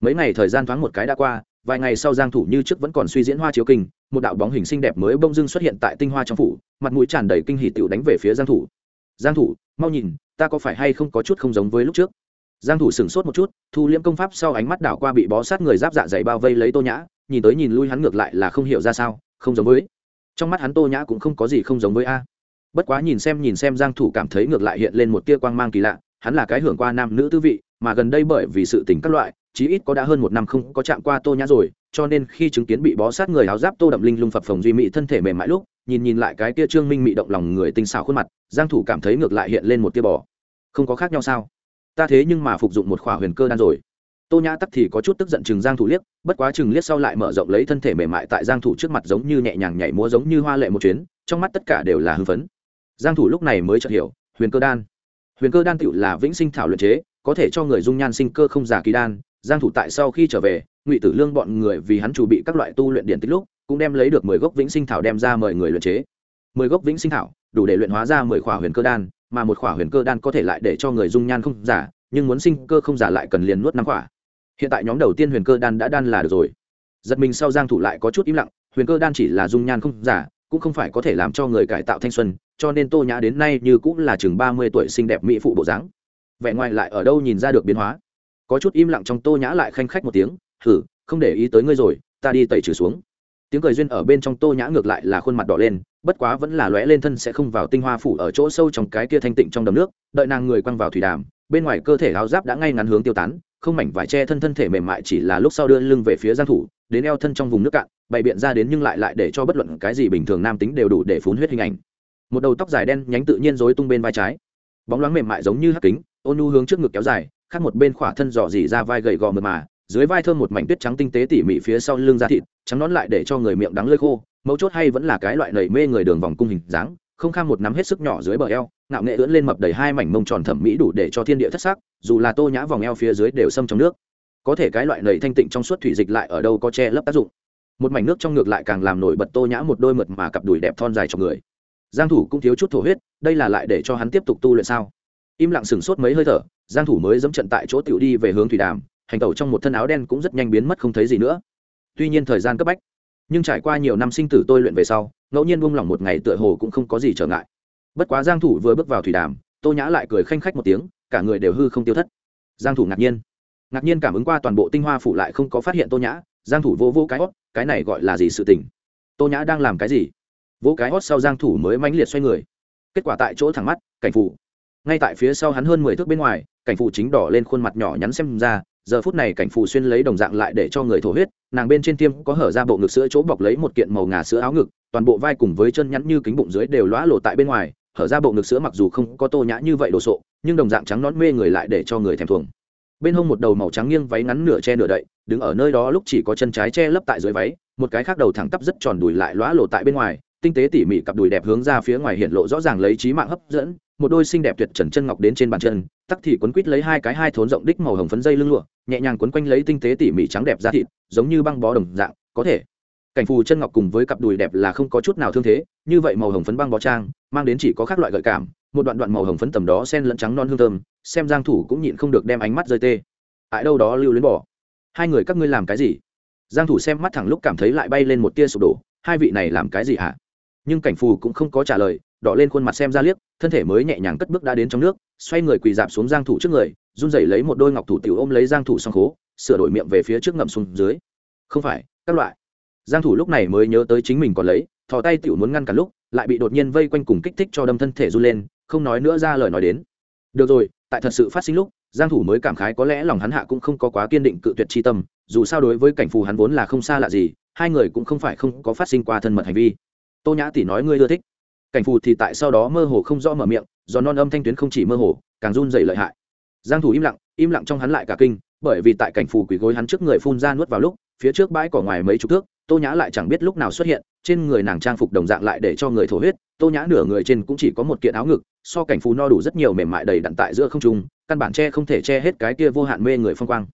Speaker 1: mấy ngày thời gian thoáng một cái đã qua, vài ngày sau giang thủ như trước vẫn còn suy diễn hoa chiếu kinh một đạo bóng hình xinh đẹp mới bông dưng xuất hiện tại tinh hoa trong phủ, mặt mũi tràn đầy kinh hỉ tiểu đánh về phía giang thủ. Giang thủ, mau nhìn, ta có phải hay không có chút không giống với lúc trước? Giang thủ sừng sốt một chút, thu liễm công pháp sau ánh mắt đảo qua bị bó sát người giáp dạ dày bao vây lấy tô nhã, nhìn tới nhìn lui hắn ngược lại là không hiểu ra sao, không giống với. Trong mắt hắn tô nhã cũng không có gì không giống với a. Bất quá nhìn xem nhìn xem giang thủ cảm thấy ngược lại hiện lên một tia quang mang kỳ lạ, hắn là cái hưởng qua nam nữ tư vị, mà gần đây bởi vì sự tình các loại chí ít có đã hơn một năm không có chạm qua tô nhã rồi, cho nên khi chứng kiến bị bó sát người áo giáp tô đậm linh lung phập phồng duy mỹ thân thể mềm mại lúc, nhìn nhìn lại cái tia trương minh mị động lòng người tinh xảo khuôn mặt, giang thủ cảm thấy ngược lại hiện lên một tia bò. Không có khác nhau sao? Ta thế nhưng mà phục dụng một khỏa huyền cơ đan rồi. Tô nhã tắc thì có chút tức giận chừng giang thủ liếc, bất quá chừng liếc sau lại mở rộng lấy thân thể mềm mại tại giang thủ trước mặt giống như nhẹ nhàng nhảy múa giống như hoa lệ một chuyến, trong mắt tất cả đều là hưng phấn. Giang thủ lúc này mới chợt hiểu, huyền cơ đan. Huyền cơ đan tựu là vĩnh sinh thảo luyện chế, có thể cho người dung nhan sinh cơ không giả kỳ đan giang thủ tại sau khi trở về, ngụy tử lương bọn người vì hắn chủ bị các loại tu luyện điện tích lúc, cũng đem lấy được 10 gốc vĩnh sinh thảo đem ra mời người luyện chế. 10 gốc vĩnh sinh thảo, đủ để luyện hóa ra 10 khỏa huyền cơ đan, mà một khỏa huyền cơ đan có thể lại để cho người dung nhan không giả, nhưng muốn sinh cơ không giả lại cần liền nuốt năm khỏa. Hiện tại nhóm đầu tiên huyền cơ đan đã đan là được rồi. Giật mình sau giang thủ lại có chút im lặng, huyền cơ đan chỉ là dung nhan không giả, cũng không phải có thể làm cho người cải tạo thanh xuân, cho nên tô nhã đến nay như cũng là chừng 30 tuổi xinh đẹp mỹ phụ bộ dáng. Vẻ ngoài lại ở đâu nhìn ra được biến hóa? Có chút im lặng trong tô nhã lại khanh khách một tiếng thử không để ý tới ngươi rồi, ta đi tẩy trừ xuống. Tiếng cười duyên ở bên trong tô nhã ngược lại là khuôn mặt đỏ lên, bất quá vẫn là lóe lên thân sẽ không vào tinh hoa phủ ở chỗ sâu trong cái kia thanh tịnh trong đầm nước, đợi nàng người quăng vào thủy đàm, bên ngoài cơ thể áo giáp đã ngay ngắn hướng tiêu tán, không mảnh vải che thân thân thể mềm mại chỉ là lúc sau đưa lưng về phía giang thủ, đến eo thân trong vùng nước cạn, bày biện ra đến nhưng lại lại để cho bất luận cái gì bình thường nam tính đều đủ để phun huyết hình ảnh. Một đầu tóc dài đen nhánh tự nhiên rối tung bên vai trái. Bóng loáng mềm mại giống như hắc kính, ôn nhu hướng trước ngực kéo dài khác một bên khỏa thân dò dỉ ra vai gầy gò mượt mà, dưới vai thơm một mảnh tuyết trắng tinh tế tỉ mỉ phía sau lưng da thịt, trắng nón lại để cho người miệng đắng lơi khô, mấu chốt hay vẫn là cái loại nầy mê người đường vòng cung hình dáng, không kham một nắm hết sức nhỏ dưới bờ eo, ngạo nghệ ưỡn lên mập đầy hai mảnh mông tròn thẩm mỹ đủ để cho thiên địa thất sắc, dù là tô nhã vòng eo phía dưới đều xâm trong nước. Có thể cái loại nầy thanh tịnh trong suốt thủy dịch lại ở đâu có che lấp tác dụng. Một mảnh nước trong ngược lại càng làm nổi bật tô nhã một đôi mượt mà cặp đùi đẹp thon dài trong người. Giang thủ cũng thiếu chút thổ huyết, đây là lại để cho hắn tiếp tục tu luyện sao? Im lặng sừng sốt mấy hơi thở giang thủ mới dẫm trận tại chỗ tiểu đi về hướng thủy đàm, hành tẩu trong một thân áo đen cũng rất nhanh biến mất không thấy gì nữa. Tuy nhiên thời gian cấp bách, nhưng trải qua nhiều năm sinh tử tôi luyện về sau, ngẫu nhiên buông lỏng một ngày tựa hồ cũng không có gì trở ngại. Bất quá giang thủ vừa bước vào thủy đàm, tô nhã lại cười khanh khách một tiếng, cả người đều hư không tiêu thất. Giang thủ ngạc nhiên. Ngạc nhiên cảm ứng qua toàn bộ tinh hoa phủ lại không có phát hiện tô nhã, giang thủ vô vô cái hót cái này gọi là gì sự tình? Tô nhã đang làm cái gì? Vỗ cái hót sau giang thủ mới mãnh liệt xoay người. Kết quả tại chỗ thẳng mắt, cảnh phủ ngay tại phía sau hắn hơn 10 thước bên ngoài, cảnh phụ chính đỏ lên khuôn mặt nhỏ nhắn xem ra, giờ phút này cảnh phụ xuyên lấy đồng dạng lại để cho người thổ huyết, nàng bên trên tiêm có hở ra bộ ngực sữa chỗ bọc lấy một kiện màu ngà sữa áo ngực, toàn bộ vai cùng với chân nhắn như kính bụng dưới đều lõa lộ tại bên ngoài, hở ra bộ ngực sữa mặc dù không có tô nhã như vậy đồ sộ, nhưng đồng dạng trắng nón mê người lại để cho người thèm thuồng. Bên hông một đầu màu trắng nghiêng váy ngắn nửa che nửa đậy, đứng ở nơi đó lúc chỉ có chân trái che lấp tại dưới váy, một cái khác đầu thẳng tắp rất tròn đùi lại lõa lộ tại bên ngoài tinh tế tỉ mỉ cặp đùi đẹp hướng ra phía ngoài hiện lộ rõ ràng lấy trí mạng hấp dẫn, một đôi xinh đẹp tuyệt trần chân ngọc đến trên bàn chân, tắc thì quấn quít lấy hai cái hai thốn rộng đích màu hồng phấn dây lưng lụa, nhẹ nhàng quấn quanh lấy tinh tế tỉ mỉ trắng đẹp da thịt, giống như băng bó đồng dạng, có thể. Cảnh phù chân ngọc cùng với cặp đùi đẹp là không có chút nào thương thế, như vậy màu hồng phấn băng bó trang, mang đến chỉ có các loại gợi cảm, một đoạn đoạn màu hồng phấn tầm đó sen lẫn trắng non hương thơm, xem giang thủ cũng nhịn không được đem ánh mắt rơi tê. Tại đâu đó lưu luyến bỏ. Hai người các ngươi làm cái gì? Giang thủ xem mắt thẳng lúc cảm thấy lại bay lên một tia sụp đổ, hai vị này làm cái gì hả? Nhưng cảnh phù cũng không có trả lời, đỏ lên khuôn mặt xem ra liếc, thân thể mới nhẹ nhàng cất bước đã đến trong nước, xoay người quỳ dạp xuống giang thủ trước người, run rẩy lấy một đôi ngọc thủ tiểu ôm lấy giang thủ song khố, sửa đổi miệng về phía trước ngậm xuống dưới. Không phải, các loại. Giang thủ lúc này mới nhớ tới chính mình còn lấy, thò tay tiểu muốn ngăn cả lúc, lại bị đột nhiên vây quanh cùng kích thích cho đâm thân thể run lên, không nói nữa ra lời nói đến. Được rồi, tại thật sự phát sinh lúc, giang thủ mới cảm khái có lẽ lòng hắn hạ cũng không có quá kiên định cự tuyệt chi tâm, dù sao đối với cảnh phù hắn vốn là không xa lạ gì, hai người cũng không phải không có phát sinh qua thân mật hành vi tô nhã tỷ nói ngươi ưa thích. Cảnh phù thì tại sau đó mơ hồ không rõ mở miệng, do non âm thanh tuyến không chỉ mơ hồ, càng run rẩy lợi hại. Giang thủ im lặng im lặng trong hắn lại cả kinh, bởi vì tại cảnh phù quỳ gối hắn trước người phun ra nuốt vào lúc, phía trước bãi cỏ ngoài mấy chục thước, tô nhã lại chẳng biết lúc nào xuất hiện, trên người nàng trang phục đồng dạng lại để cho người thổ huyết, tô nhã nửa người trên cũng chỉ có một kiện áo ngực, so cảnh phù no đủ rất nhiều mềm mại đầy đặn tại giữa không trung, căn bản che không thể che hết cái kia vô hạn mê người phong quang.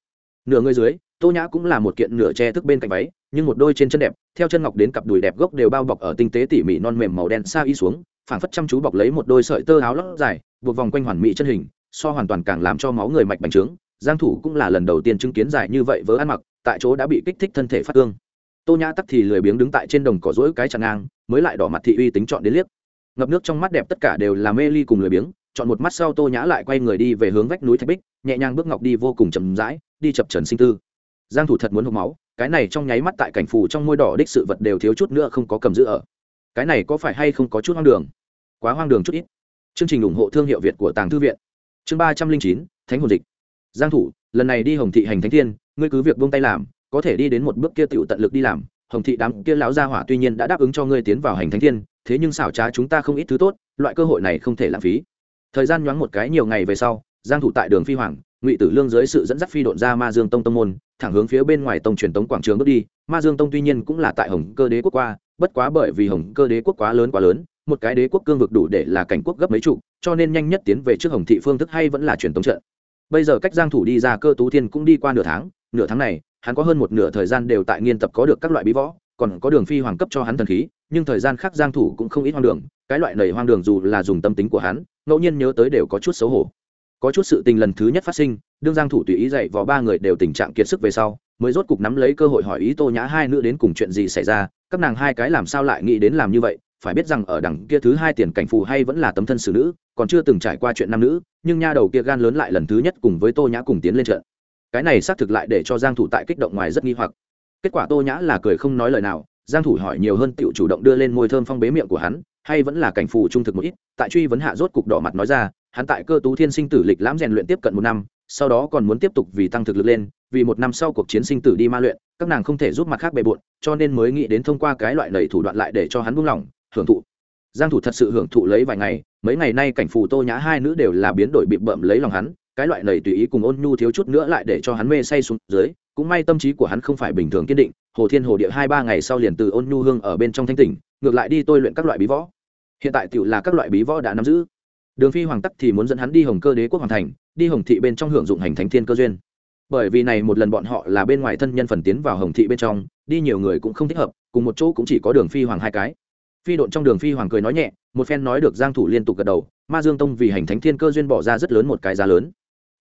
Speaker 1: Nửa người dưới tô nhã cũng là một kiện nửa che thức bên cạnh váy, nhưng một đôi trên chân đẹp, theo chân ngọc đến cặp đùi đẹp gốc đều bao bọc ở tinh tế tỉ mỉ non mềm màu đen xa y xuống, phảng phất chăm chú bọc lấy một đôi sợi tơ áo lót dài, buộc vòng quanh hoàn mỹ chân hình, so hoàn toàn càng làm cho máu người mạch bành trướng. Giang thủ cũng là lần đầu tiên chứng kiến dài như vậy vớ ăn mặc, tại chỗ đã bị kích thích thân thể phát cương. Tô nhã tắc thì lười biếng đứng tại trên đồng cỏ rỗi cái chặn ngang, mới lại đỏ mặt thị uy tính chọn đến liếc. Ngập nước trong mắt đẹp tất cả đều là mê ly cùng lười biếng, chọn một mắt sau tô nhã lại quay người đi về hướng vách núi thạch bích, nhẹ nhàng bước ngọc đi vô cùng chậm rãi, đi chập trần sinh tư giang thủ thật muốn hộc máu, cái này trong nháy mắt tại cảnh phù trong môi đỏ đích sự vật đều thiếu chút nữa không có cầm giữ ở. Cái này có phải hay không có chút hoang đường? Quá hoang đường chút ít. Chương trình ủng hộ thương hiệu việt của tàng thư viện. Chương ba trăm linh chín, thánh hồn dịch. Giang thủ, lần này đi hồng thị hành thánh thiên, ngươi cứ việc buông tay làm, có thể đi đến một bước kia tiểu tận lực đi làm. Hồng thị đám kia lão gia hỏa tuy nhiên đã đáp ứng cho ngươi tiến vào hành thánh thiên, thế nhưng xảo trá chúng ta không ít thứ tốt, loại cơ hội này không thể lãng phí. Thời gian nhoáng một cái nhiều ngày về sau, giang thủ tại đường phi hoàng, ngụy tử lương dưới sự dẫn dắt phi độn ra ma dương tông tông môn thẳng hướng phía bên ngoài tông truyền tống quảng trường bước đi, ma dương tông tuy nhiên cũng là tại hồng cơ đế quốc qua, bất quá bởi vì hồng cơ đế quốc quá lớn quá lớn, một cái đế quốc cương vực đủ để là cảnh quốc gấp mấy trụ cho nên nhanh nhất tiến về trước hồng thị phương thức hay vẫn là truyền tống trận. Bây giờ cách giang thủ đi ra cơ tú thiên cũng đi qua nửa tháng nửa tháng này, hắn có hơn một nửa thời gian đều tại nghiên tập có được các loại bí võ, còn có đường phi hoàng cấp cho hắn thần khí, nhưng thời gian khác giang thủ cũng không ít hoang đường, cái loại nầy hoang đường dù là dùng tâm tính của hắn, ngẫu nhiên nhớ tới đều có chút xấu hổ. Có chút sự tình lần thứ nhất phát sinh đương giang thủ tùy ý dạy vào ba người đều tình trạng kiệt sức về sau, mới rốt cục nắm lấy cơ hội hỏi ý tô nhã hai nữ đến cùng chuyện gì xảy ra, các nàng hai cái làm sao lại nghĩ đến làm như vậy, phải biết rằng ở đằng kia thứ hai tiền cảnh phù hay vẫn là tấm thân xử nữ, còn chưa từng trải qua chuyện nam nữ, nhưng nha đầu kia gan lớn lại lần thứ nhất cùng với tô nhã cùng tiến lên trận. Cái này xác thực lại để cho giang thủ tại kích động ngoài rất nghi hoặc. Kết quả tô nhã là cười không nói lời nào, giang thủ hỏi nhiều hơn tiểu chủ động đưa lên môi thơm phong bế miệng của hắn, hay vẫn là cảnh phù trung thực một ít, tại truy vấn hạ rốt cục đỏ mặt nói ra, hắn tại cơ tú thiên sinh tử lịch lãm rèn luyện tiếp cận một năm sau đó còn muốn tiếp tục vì tăng thực lực lên, vì một năm sau cuộc chiến sinh tử đi ma luyện, các nàng không thể giúp mặt khác bề bộn, cho nên mới nghĩ đến thông qua cái loại lầy thủ đoạn lại để cho hắn buông lỏng, hưởng thụ. Giang thủ thật sự hưởng thụ lấy vài ngày, mấy ngày nay cảnh phù tô nhã hai nữ đều là biến đổi bị bậm lấy lòng hắn, cái loại lầy tùy ý cùng ôn nhu thiếu chút nữa lại để cho hắn mê say xuống dưới, cũng may tâm trí của hắn không phải bình thường kiên định, hồ thiên hồ địa hai ba ngày sau liền từ ôn nhu hương ở bên trong thanh tỉnh, ngược lại đi tôi luyện các loại bí võ. Hiện tại tiểu là các loại bí võ đã nắm giữ. Đường phi hoàng tắc thì muốn dẫn hắn đi hồng cơ đế quốc hoàng thành đi hồng thị bên trong hưởng dụng hành thánh thiên cơ duyên. Bởi vì này một lần bọn họ là bên ngoài thân nhân phần tiến vào hồng thị bên trong, đi nhiều người cũng không thích hợp, cùng một chỗ cũng chỉ có đường phi hoàng hai cái. Phi độn trong đường phi hoàng cười nói nhẹ, một phen nói được giang thủ liên tục gật đầu, ma dương tông vì hành thánh thiên cơ duyên bỏ ra rất lớn một cái giá lớn.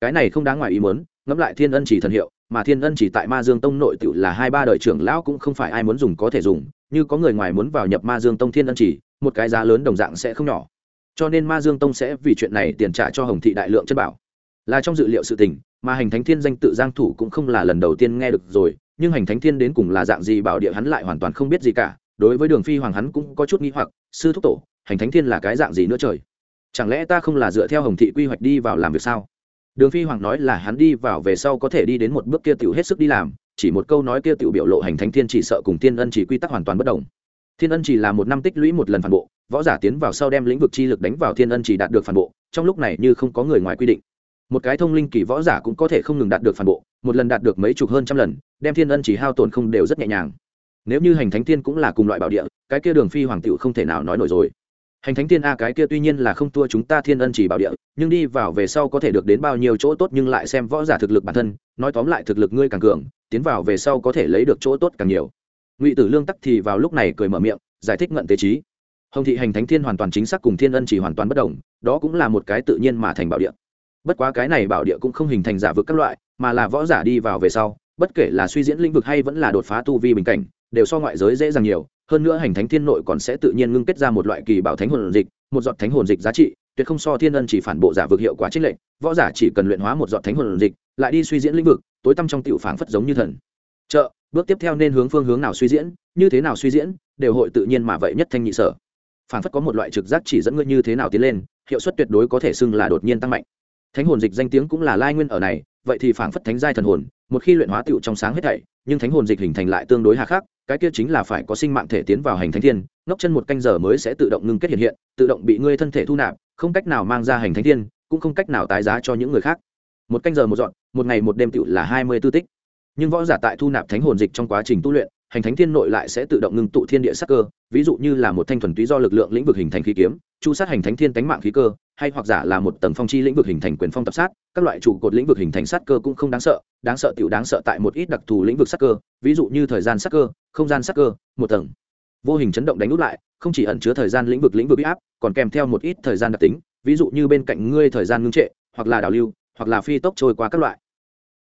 Speaker 1: Cái này không đáng ngoài ý muốn, ngẫm lại thiên ân chỉ thần hiệu, mà thiên ân chỉ tại ma dương tông nội tự là hai ba đời trưởng lão cũng không phải ai muốn dùng có thể dùng, như có người ngoài muốn vào nhập ma dương tông thiên ân chỉ, một cái giá lớn đồng dạng sẽ không nhỏ. Cho nên ma dương tông sẽ vì chuyện này tiền trả cho hồng thị đại lượng chân bảo là trong dự liệu sự tình, mà hành thánh thiên danh tự giang thủ cũng không là lần đầu tiên nghe được rồi, nhưng hành thánh thiên đến cùng là dạng gì bảo địa hắn lại hoàn toàn không biết gì cả. Đối với đường phi hoàng hắn cũng có chút nghi hoặc, sư thúc tổ, hành thánh thiên là cái dạng gì nữa trời? Chẳng lẽ ta không là dựa theo hồng thị quy hoạch đi vào làm việc sao? Đường phi hoàng nói là hắn đi vào về sau có thể đi đến một bước kia tiểu hết sức đi làm, chỉ một câu nói kia tiểu biểu lộ hành thánh thiên chỉ sợ cùng thiên ân chỉ quy tắc hoàn toàn bất đồng. Thiên ân chỉ là một năm tích lũy một lần phản bộ, võ giả tiến vào sau đem lĩnh vực chi lực đánh vào thiên ân chỉ đạt được phản bộ, trong lúc này như không có người ngoài quy định một cái thông linh kỳ võ giả cũng có thể không ngừng đạt được phản bộ, một lần đạt được mấy chục hơn trăm lần, đem thiên ân chỉ hao tổn không đều rất nhẹ nhàng. Nếu như hành thánh thiên cũng là cùng loại bảo địa, cái kia đường phi hoàng tựu không thể nào nói nổi rồi. Hành thánh thiên a, cái kia tuy nhiên là không tua chúng ta thiên ân chỉ bảo địa, nhưng đi vào về sau có thể được đến bao nhiêu chỗ tốt nhưng lại xem võ giả thực lực bản thân, nói tóm lại thực lực ngươi càng cường, tiến vào về sau có thể lấy được chỗ tốt càng nhiều. Ngụy tử lương tắc thì vào lúc này cười mở miệng, giải thích ngận tế trí. Hồng thị hành thánh thiên hoàn toàn chính xác cùng thiên ân chỉ hoàn toàn bất đồng, đó cũng là một cái tự nhiên mà thành bảo địa bất quá cái này bảo địa cũng không hình thành giả vực các loại, mà là võ giả đi vào về sau, bất kể là suy diễn lĩnh vực hay vẫn là đột phá tu vi bình cảnh, đều so ngoại giới dễ dàng nhiều, hơn nữa hành thánh thiên nội còn sẽ tự nhiên ngưng kết ra một loại kỳ bảo thánh hồn dịch, một giọt thánh hồn dịch giá trị, tuyệt không so thiên ân chỉ phản bộ giả vực hiệu quả trích lệnh võ giả chỉ cần luyện hóa một giọt thánh hồn dịch, lại đi suy diễn lĩnh vực, tối tăm trong tiểu phảng phất giống như thần. Chợ, bước tiếp theo nên hướng phương hướng nào suy diễn, như thế nào suy diễn, đều hội tự nhiên mà vậy nhất thanh nhị sở. Phảng phất có một loại trực giác chỉ dẫn ngươi như thế nào tiến lên, hiệu suất tuyệt đối có thể xưng là đột nhiên tăng mạnh thánh hồn dịch danh tiếng cũng là lai nguyên ở này, vậy thì phảng phất thánh giai thần hồn, một khi luyện hóa tựu trong sáng hết thảy, nhưng thánh hồn dịch hình thành lại tương đối hà khắc, cái kia chính là phải có sinh mạng thể tiến vào hành thánh thiên, ngốc chân một canh giờ mới sẽ tự động ngưng kết hiện hiện, tự động bị ngươi thân thể thu nạp, không cách nào mang ra hành thánh thiên, cũng không cách nào tái giá cho những người khác. Một canh giờ một dọn, một ngày một đêm tựu là hai mươi tư tích. Nhưng võ giả tại thu nạp thánh hồn dịch trong quá trình tu luyện hành thánh thiên nội lại sẽ tự động ngưng tụ thiên địa sắc cơ, ví dụ như là một thanh thuần túy do lực lượng lĩnh vực hình thành khí kiếm, chu sát hành thánh thiên tánh mạng khí cơ, hay hoặc giả là một tầng phong chi lĩnh vực hình thành quyền phong tập sát, các loại trụ cột lĩnh vực hình thành sát cơ cũng không đáng sợ đáng sợ tiểu đáng sợ tại một ít đặc thù lĩnh vực sát cơ, ví dụ như thời gian sát cơ, không gian sát cơ, một tầng. Vô hình chấn động đánh út lại, không chỉ ẩn chứa thời gian lĩnh vực lĩnh vực bị áp, còn kèm theo một ít thời gian đặc tính, ví dụ như bên cạnh ngươi thời gian ngưng trệ, hoặc là đảo lưu, hoặc là phi tốc trôi qua các loại.